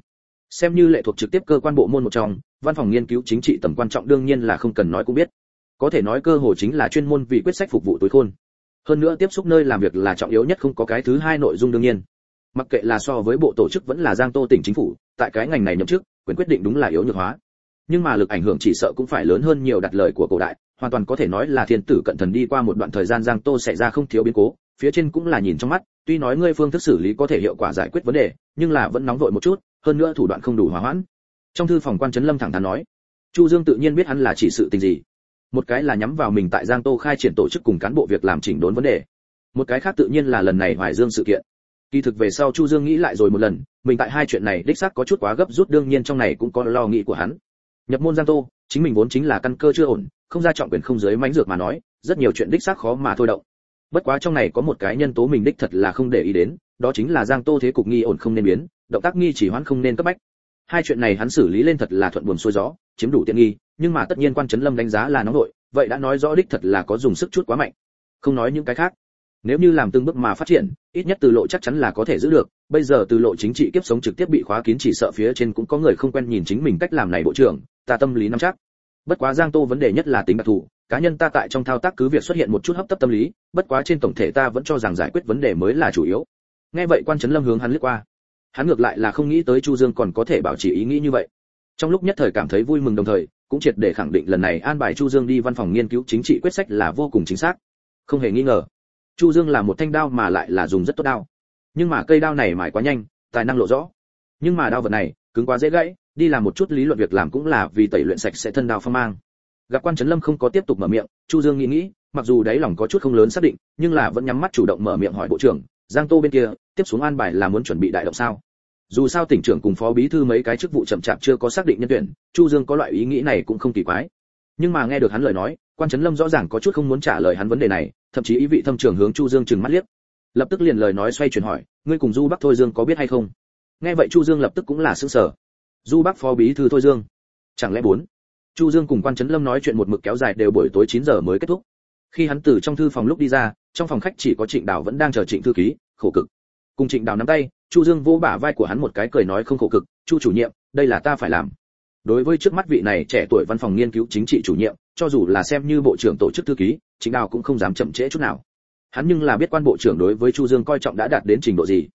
Xem như lệ thuộc trực tiếp cơ quan bộ môn một trong, văn phòng nghiên cứu chính trị tầm quan trọng đương nhiên là không cần nói cũng biết. Có thể nói cơ hồ chính là chuyên môn vì quyết sách phục vụ tối khôn. Hơn nữa tiếp xúc nơi làm việc là trọng yếu nhất không có cái thứ hai nội dung đương nhiên mặc kệ là so với bộ tổ chức vẫn là giang tô tỉnh chính phủ, tại cái ngành này nhậm chức, quyền quyết định đúng là yếu nhược hóa. Nhưng mà lực ảnh hưởng chỉ sợ cũng phải lớn hơn nhiều đặt lời của cổ đại, hoàn toàn có thể nói là thiên tử cận thần đi qua một đoạn thời gian giang tô xảy ra không thiếu biến cố, phía trên cũng là nhìn trong mắt, tuy nói ngươi phương thức xử lý có thể hiệu quả giải quyết vấn đề, nhưng là vẫn nóng vội một chút, hơn nữa thủ đoạn không đủ hòa hoãn. Trong thư phòng quan trấn lâm thẳng thắn nói, chu dương tự nhiên biết hắn là chỉ sự tình gì. Một cái là nhắm vào mình tại giang tô khai triển tổ chức cùng cán bộ việc làm chỉnh đốn vấn đề. Một cái khác tự nhiên là lần này hoài dương sự kiện kỳ thực về sau chu dương nghĩ lại rồi một lần, mình tại hai chuyện này đích xác có chút quá gấp rút, đương nhiên trong này cũng có lo nghĩ của hắn. Nhập môn giang tô, chính mình vốn chính là căn cơ chưa ổn, không ra trọng quyền không giới mánh dược mà nói, rất nhiều chuyện đích xác khó mà thôi động. Bất quá trong này có một cái nhân tố mình đích thật là không để ý đến, đó chính là giang tô thế cục nghi ổn không nên biến, động tác nghi chỉ hoãn không nên cấp bách. Hai chuyện này hắn xử lý lên thật là thuận buồm xuôi gió, chiếm đủ tiện nghi, nhưng mà tất nhiên quan trấn lâm đánh giá là nóng nội, vậy đã nói rõ đích thật là có dùng sức chút quá mạnh. Không nói những cái khác nếu như làm từng bước mà phát triển, ít nhất từ lộ chắc chắn là có thể giữ được. Bây giờ từ lộ chính trị kiếp sống trực tiếp bị khóa kín chỉ sợ phía trên cũng có người không quen nhìn chính mình cách làm này bộ trưởng, ta tâm lý nắm chắc. Bất quá giang tô vấn đề nhất là tính đặc thù, cá nhân ta tại trong thao tác cứ việc xuất hiện một chút hấp tấp tâm lý, bất quá trên tổng thể ta vẫn cho rằng giải quyết vấn đề mới là chủ yếu. Nghe vậy quan trấn lâm hướng hắn lướt qua. Hắn ngược lại là không nghĩ tới chu dương còn có thể bảo trì ý nghĩ như vậy. Trong lúc nhất thời cảm thấy vui mừng đồng thời, cũng triệt để khẳng định lần này an bài chu dương đi văn phòng nghiên cứu chính trị quyết sách là vô cùng chính xác. Không hề nghi ngờ chu dương là một thanh đao mà lại là dùng rất tốt đao. Nhưng mà cây đao này mài quá nhanh, tài năng lộ rõ. Nhưng mà đao vật này, cứng quá dễ gãy, đi làm một chút lý luận việc làm cũng là vì tẩy luyện sạch sẽ thân đao phong mang. Gặp quan trấn lâm không có tiếp tục mở miệng, chu dương nghĩ nghĩ, mặc dù đáy lòng có chút không lớn xác định, nhưng là vẫn nhắm mắt chủ động mở miệng hỏi bộ trưởng, giang tô bên kia, tiếp xuống an bài là muốn chuẩn bị đại động sao? Dù sao tỉnh trưởng cùng phó bí thư mấy cái chức vụ chậm chạp chưa có xác định nhân tuyển, chu dương có loại ý nghĩ này cũng không kỳ quái. Nhưng mà nghe được hắn lời nói quan trấn lâm rõ ràng có chút không muốn trả lời hắn vấn đề này, thậm chí ý vị thâm trường hướng chu dương trừng mắt liếc. Lập tức liền lời nói xoay chuyển hỏi, ngươi cùng du bắc thôi dương có biết hay không? Nghe vậy chu dương lập tức cũng là sững sờ. Du bắc phó bí thư thôi dương? Chẳng lẽ bốn? Chu dương cùng quan trấn lâm nói chuyện một mực kéo dài đều buổi tối 9 giờ mới kết thúc. Khi hắn từ trong thư phòng lúc đi ra, trong phòng khách chỉ có trịnh đào vẫn đang chờ trịnh thư ký, khổ cực. Cùng trịnh đào nắm tay, chu dương vô bả vai của hắn một cái cười nói không khổ cực, chu chủ nhiệm, đây là ta phải làm. Đối với trước mắt vị này trẻ tuổi văn phòng nghiên cứu chính trị chủ nhiệm cho dù là xem như bộ trưởng tổ chức thư ký chính đào cũng không dám chậm trễ chút nào. Hắn nhưng là biết quan bộ trưởng đối với chu dương coi trọng đã đạt đến trình độ gì.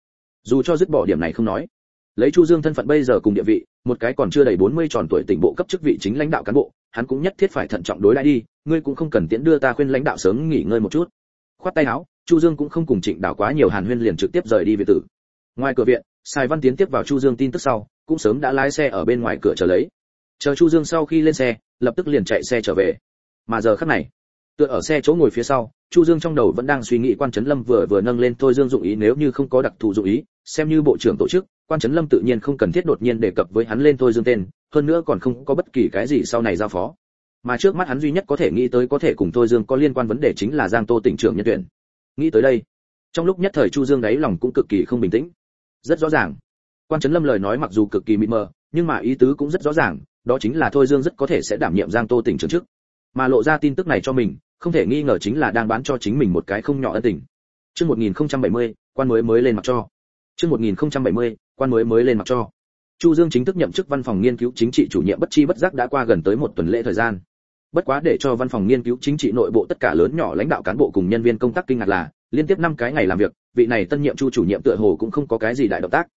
Dù cho dứt bỏ điểm này không nói, lấy chu dương thân phận bây giờ cùng địa vị, một cái còn chưa đầy 40 tròn tuổi tỉnh bộ cấp chức vị chính lãnh đạo cán bộ, hắn cũng nhất thiết phải thận trọng đối đãi đi, ngươi cũng không cần tiễn đưa ta khuyên lãnh đạo sớm nghỉ ngơi một chút. Khoát tay áo, chu dương cũng không cùng trịnh đào quá nhiều hàn huyên liền trực tiếp rời đi về tử. Ngoài cửa viện, sài văn tiến tiếp vào chu dương tin tức sau, cũng sớm đã lái xe ở bên ngoài cửa chờ lấy chờ chu dương sau khi lên xe, lập tức liền chạy xe trở về. Mà giờ khắc này, tựa ở xe chỗ ngồi phía sau, chu dương trong đầu vẫn đang suy nghĩ quan trấn lâm vừa vừa nâng lên thôi dương dụng ý nếu như không có đặc thù dụng ý, xem như bộ trưởng tổ chức, quan trấn lâm tự nhiên không cần thiết đột nhiên đề cập với hắn lên thôi dương tên, hơn nữa còn không có bất kỳ cái gì sau này giao phó. Mà trước mắt hắn duy nhất có thể nghĩ tới có thể cùng thôi dương có liên quan vấn đề chính là giang tô tỉnh trưởng nhân tuyển. Nghĩ tới đây, trong lúc nhất thời chu dương đáy lòng cũng cực kỳ không bình tĩnh. Rất rõ ràng, quan trấn lâm lời nói mặc dù cực kỳ mịt mờ, nhưng mà ý tứ cũng rất rõ ràng đó chính là thôi dương rất có thể sẽ đảm nhiệm giang tô tỉnh trưởng chức mà lộ ra tin tức này cho mình không thể nghi ngờ chính là đang bán cho chính mình một cái không nhỏ ân tình Chương 1070, quan mới mới lên mặt cho. Chương 1070, quan mới mới lên mặt cho. Chu Dương chính thức nhậm chức văn phòng nghiên cứu chính trị chủ nhiệm bất chi bất giác đã qua gần tới một tuần lễ thời gian. Bất quá để cho văn phòng nghiên cứu chính trị nội bộ tất cả lớn nhỏ lãnh đạo cán bộ cùng nhân viên công tác kinh ngạc là, liên tiếp 5 cái ngày làm việc, vị này tân nhiệm Chu chủ nhiệm tựa hồ cũng không có cái gì đại động tác.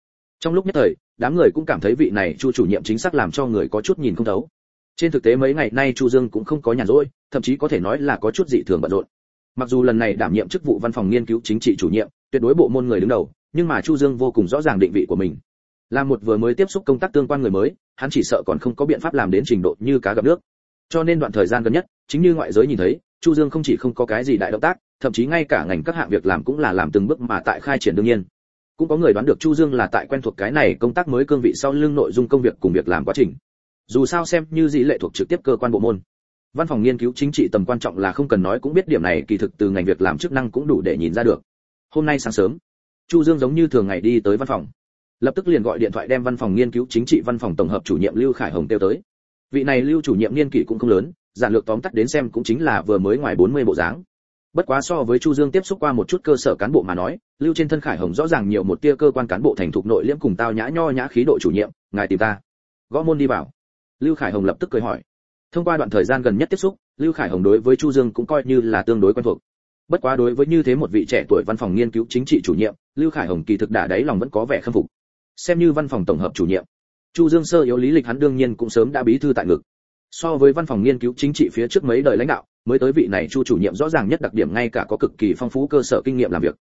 Trong lúc nhất thời, đám người cũng cảm thấy vị này Chu chủ nhiệm chính xác làm cho người có chút nhìn không thấu. Trên thực tế mấy ngày nay Chu Dương cũng không có nhàn rỗi, thậm chí có thể nói là có chút dị thường bận rộn. Mặc dù lần này đảm nhiệm chức vụ văn phòng nghiên cứu chính trị chủ nhiệm tuyệt đối bộ môn người đứng đầu nhưng mà chu dương vô cùng rõ ràng định vị của mình. Là một vừa mới tiếp xúc công tác tương quan người mới hắn chỉ sợ còn không có biện pháp làm đến trình độ như cá gặp nước. Cho nên đoạn thời gian gần nhất chính như ngoại giới nhìn thấy chu dương không chỉ không có cái gì đại động tác thậm chí ngay cả ngành các hạng việc làm cũng là làm từng bước mà tại khai triển đương nhiên cũng có người đoán được chu dương là tại quen thuộc cái này công tác mới cương vị sau lưng nội dung công việc cùng việc làm quá trình. Dù sao xem như dĩ lệ thuộc trực tiếp cơ quan bộ môn. Văn phòng nghiên cứu chính trị tầm quan trọng là không cần nói cũng biết điểm này, kỳ thực từ ngành việc làm chức năng cũng đủ để nhìn ra được. Hôm nay sáng sớm, chu dương giống như thường ngày đi tới văn phòng. Lập tức liền gọi điện thoại đem văn phòng nghiên cứu chính trị văn phòng tổng hợp chủ nhiệm lưu khải hồng tiêu tới. Vị này lưu chủ nhiệm niên kỷ cũng không lớn, giản lược tóm tắt đến xem cũng chính là vừa mới ngoài 40 bộ dáng bất quá so với chu dương tiếp xúc qua một chút cơ sở cán bộ mà nói, lưu trên thân khải hồng rõ ràng nhiều một tia cơ quan cán bộ thành thục nội liễm cùng tao nhã nho nhã khí độ chủ nhiệm, ngài tìm ta. Gõ môn đi vào. Lưu khải hồng lập tức cười hỏi. Thông qua đoạn thời gian gần nhất tiếp xúc, lưu khải hồng đối với chu dương cũng coi như là tương đối quen thuộc. Bất quá đối với như thế một vị trẻ tuổi văn phòng nghiên cứu chính trị chủ nhiệm, lưu khải hồng kỳ thực đã đáy lòng vẫn có vẻ khâm phục. Xem như văn phòng tổng hợp chủ nhiệm. Chu dương sơ yếu lý lịch hắn đương nhiên cũng sớm đã bí thư tại ngực so với văn phòng nghiên cứu chính trị phía trước mấy đời lãnh đạo, mới tới vị này chu chủ nhiệm rõ ràng nhất đặc điểm ngay cả có cực kỳ phong phú cơ sở kinh nghiệm làm việc.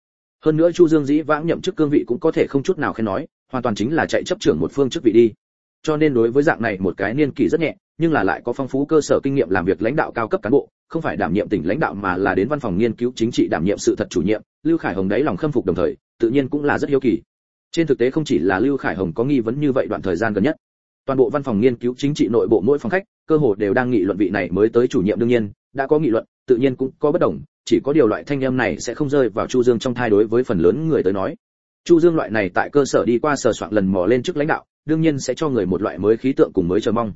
Hơn nữa chu dương dĩ vãng nhậm chức cương vị cũng có thể không chút nào khen nói, hoàn toàn chính là chạy chấp trưởng một phương chức vị đi. Cho nên đối với dạng này một cái niên kỷ rất nhẹ, nhưng là lại có phong phú cơ sở kinh nghiệm làm việc lãnh đạo cao cấp cán bộ, không phải đảm nhiệm tỉnh lãnh đạo mà là đến văn phòng nghiên cứu chính trị đảm nhiệm sự thật chủ nhiệm, lưu khải hồng đấy lòng khâm phục đồng thời, tự nhiên cũng là rất hiếu kỳ. Trên thực tế không chỉ là lưu khải hồng có nghi vấn như vậy đoạn thời gian gần nhất toàn bộ văn phòng nghiên cứu chính trị nội bộ mỗi phòng khách, cơ hồ đều đang nghị luận vị này mới tới chủ nhiệm đương nhiên, đã có nghị luận, tự nhiên cũng có bất đồng, chỉ có điều loại thanh em này sẽ không rơi vào chu dương trong thai đối với phần lớn người tới nói. Chu dương loại này tại cơ sở đi qua sờ soạn lần mò lên trước lãnh đạo, đương nhiên sẽ cho người một loại mới khí tượng cùng mới chờ mong.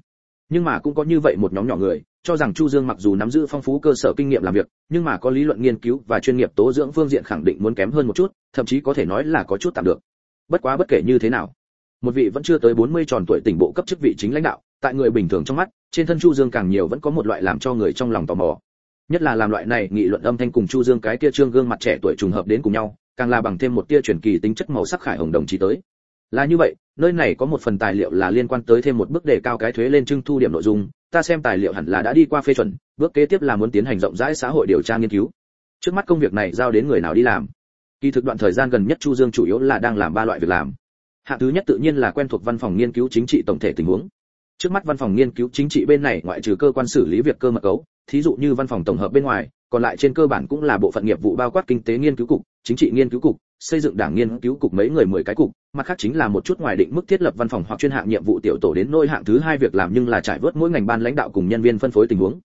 Nhưng mà cũng có như vậy một nhóm nhỏ người, cho rằng chu dương mặc dù nắm giữ phong phú cơ sở kinh nghiệm làm việc, nhưng mà có lý luận nghiên cứu và chuyên nghiệp tố dưỡng phương diện khẳng định muốn kém hơn một chút, thậm chí có thể nói là có chút tạm được. Bất quá bất kể như thế nào một vị vẫn chưa tới 40 tròn tuổi tỉnh bộ cấp chức vị chính lãnh đạo, tại người bình thường trong mắt, trên thân chu dương càng nhiều vẫn có một loại làm cho người trong lòng tò mò. Nhất là làm loại này nghị luận âm thanh cùng chu dương cái kia trương gương mặt trẻ tuổi trùng hợp đến cùng nhau, càng là bằng thêm một tia truyền kỳ tính chất màu sắc khải hồng đồng chí tới. Là như vậy, nơi này có một phần tài liệu là liên quan tới thêm một bước đề cao cái thuế lên trưng thu điểm nội dung, ta xem tài liệu hẳn là đã đi qua phê chuẩn, bước kế tiếp là muốn tiến hành rộng rãi xã hội điều tra nghiên cứu. Trước mắt công việc này giao đến người nào đi làm? Kỳ thực đoạn thời gian gần nhất chu dương chủ yếu là đang làm ba loại việc làm hạng thứ nhất tự nhiên là quen thuộc văn phòng nghiên cứu chính trị tổng thể tình huống. Trước mắt văn phòng nghiên cứu chính trị bên này ngoại trừ cơ quan xử lý việc cơ mật cấu, thí dụ như văn phòng tổng hợp bên ngoài, còn lại trên cơ bản cũng là bộ phận nghiệp vụ bao quát kinh tế nghiên cứu cục, chính trị nghiên cứu cục, xây dựng đảng nghiên cứu cục mấy người mười cái cục, mặt khác chính là một chút ngoài định mức thiết lập văn phòng hoặc chuyên hạng nhiệm vụ tiểu tổ đến nôi hạng thứ hai việc làm nhưng là trải vớt mỗi ngành ban lãnh đạo cùng nhân viên phân phối tình huống.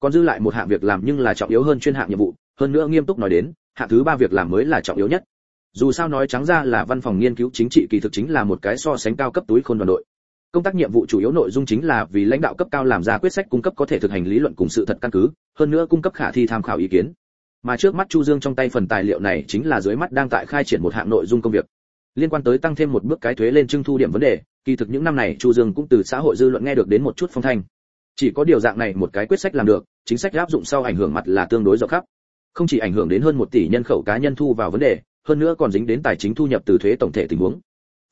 Còn dư lại một hạng việc làm nhưng là trọng yếu hơn chuyên hạng nhiệm vụ, hơn nữa nghiêm túc nói đến, hạng thứ ba việc làm mới là trọng yếu nhất dù sao nói trắng ra là văn phòng nghiên cứu chính trị kỳ thực chính là một cái so sánh cao cấp túi khôn đoàn đội. Công tác nhiệm vụ chủ yếu nội dung chính là vì lãnh đạo cấp cao làm ra quyết sách cung cấp có thể thực hành lý luận cùng sự thật căn cứ, hơn nữa cung cấp khả thi tham khảo ý kiến. Mà trước mắt chu dương trong tay phần tài liệu này chính là dưới mắt đang tại khai triển một hạng nội dung công việc. Liên quan tới tăng thêm một bước cái thuế lên trưng thu điểm vấn đề, kỳ thực những năm này chu dương cũng từ xã hội dư luận nghe được đến một chút phong thanh. Chỉ có điều dạng này một cái quyết sách làm được, chính sách áp dụng sau ảnh hưởng mặt là tương đối rộng khắp. Không chỉ ảnh hưởng đến hơn một tỷ nhân khẩu cá nhân thu vào vấn đề hơn nữa còn dính đến tài chính thu nhập từ thuế tổng thể tình huống.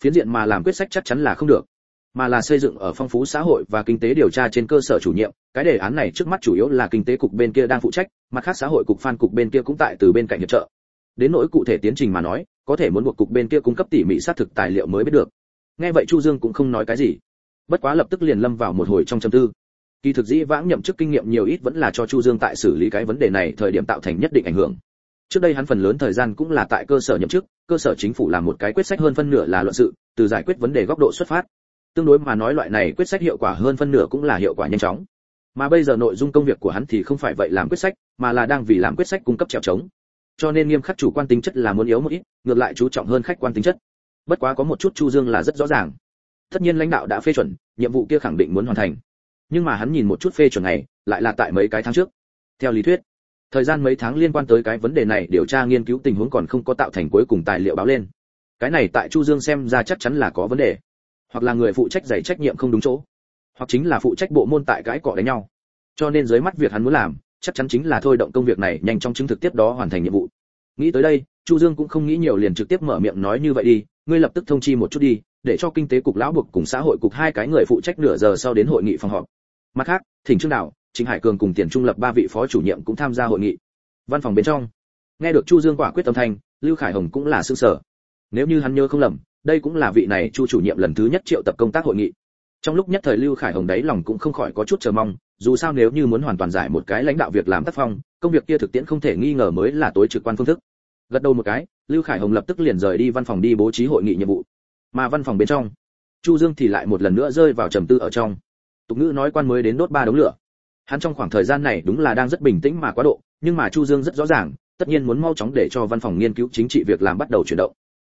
Phiến diện mà làm quyết sách chắc chắn là không được, mà là xây dựng ở phong phú xã hội và kinh tế điều tra trên cơ sở chủ nhiệm. Cái đề án này trước mắt chủ yếu là kinh tế cục bên kia đang phụ trách, mặt khác xã hội cục phan cục bên kia cũng tại từ bên cạnh hiệp trợ. Đến nỗi cụ thể tiến trình mà nói, có thể muốn buộc cục bên kia cung cấp tỉ mỉ xác thực tài liệu mới biết được. Nghe vậy chu dương cũng không nói cái gì. Bất quá lập tức liền lâm vào một hồi trong trầm tư. Kỳ thực dĩ vãng nhậm chức kinh nghiệm nhiều ít vẫn là cho chu dương tại xử lý cái vấn đề này thời điểm tạo thành nhất định ảnh hưởng trước đây hắn phần lớn thời gian cũng là tại cơ sở nhậm chức, cơ sở chính phủ là một cái quyết sách hơn phân nửa là luận sự, từ giải quyết vấn đề góc độ xuất phát. Tương đối mà nói loại này quyết sách hiệu quả hơn phân nửa cũng là hiệu quả nhanh chóng. Mà bây giờ nội dung công việc của hắn thì không phải vậy làm quyết sách, mà là đang vì làm quyết sách cung cấp trèo trống. Cho nên nghiêm khắc chủ quan tính chất là muốn yếu một ít, ngược lại chú trọng hơn khách quan tính chất. Bất quá có một chút chu dương là rất rõ ràng. Tất nhiên lãnh đạo đã phê chuẩn, nhiệm vụ kia khẳng định muốn hoàn thành. Nhưng mà hắn nhìn một chút phê chuẩn này, lại là tại mấy cái tháng trước. Theo lý thuyết thời gian mấy tháng liên quan tới cái vấn đề này điều tra nghiên cứu tình huống còn không có tạo thành cuối cùng tài liệu báo lên. Cái này tại chu dương xem ra chắc chắn là có vấn đề. Hoặc là người phụ trách giải trách nhiệm không đúng chỗ. Hoặc chính là phụ trách bộ môn tại cái cọ đánh nhau. Cho nên dưới mắt việc hắn muốn làm, chắc chắn chính là thôi động công việc này nhanh chóng chứng thực tiếp đó hoàn thành nhiệm vụ. Nghĩ tới đây, chu dương cũng không nghĩ nhiều liền trực tiếp mở miệng nói như vậy đi, ngươi lập tức thông chi một chút đi, để cho kinh tế cục lão buộc cùng xã hội cục hai cái người phụ trách nửa giờ sau đến hội nghị phòng họp. Mặt khác, thỉnh trương đạo chính hải cường cùng tiền trung lập ba vị phó chủ nhiệm cũng tham gia hội nghị. Văn phòng bên trong, nghe được chu dương quả quyết tâm thanh, lưu khải hồng cũng là sương sở nếu như hắn nhớ không lầm, đây cũng là vị này chu chủ nhiệm lần thứ nhất triệu tập công tác hội nghị. Trong lúc nhất thời lưu khải hồng đấy lòng cũng không khỏi có chút chờ mong, dù sao nếu như muốn hoàn toàn giải một cái lãnh đạo việc làm tác phong, công việc kia thực tiễn không thể nghi ngờ mới là tối trực quan phương thức. Gật đầu một cái, lưu khải hồng lập tức liền rời đi văn phòng đi bố trí hội nghị nhiệm vụ. Mà văn phòng bên trong, chu dương thì lại một lần nữa rơi vào trầm tư ở trong. Tục ngữ nói quan mới đến đốt ba đống lửa hắn trong khoảng thời gian này đúng là đang rất bình tĩnh mà quá độ, nhưng mà chu dương rất rõ ràng, tất nhiên muốn mau chóng để cho văn phòng nghiên cứu chính trị việc làm bắt đầu chuyển động.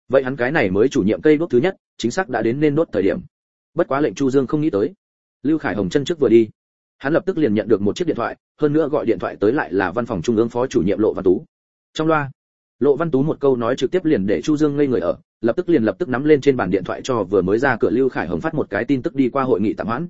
Vậy hắn cái này mới chủ nhiệm cây đốt thứ nhất, chính xác đã đến nên đốt thời điểm. Bất quá lệnh chu dương không nghĩ tới. Lưu khải hồng chân trước vừa đi. Hắn lập tức liền nhận được một chiếc điện thoại, hơn nữa gọi điện thoại tới lại là văn phòng trung ương phó chủ nhiệm lộ văn tú. Trong loa, lộ văn tú một câu nói trực tiếp liền để chu dương ngây người ở, lập tức liền lập tức nắm lên trên bàn điện thoại cho vừa mới ra cửa lưu khải hồng phát một cái tin tức đi qua hội nghị tạm hoãn.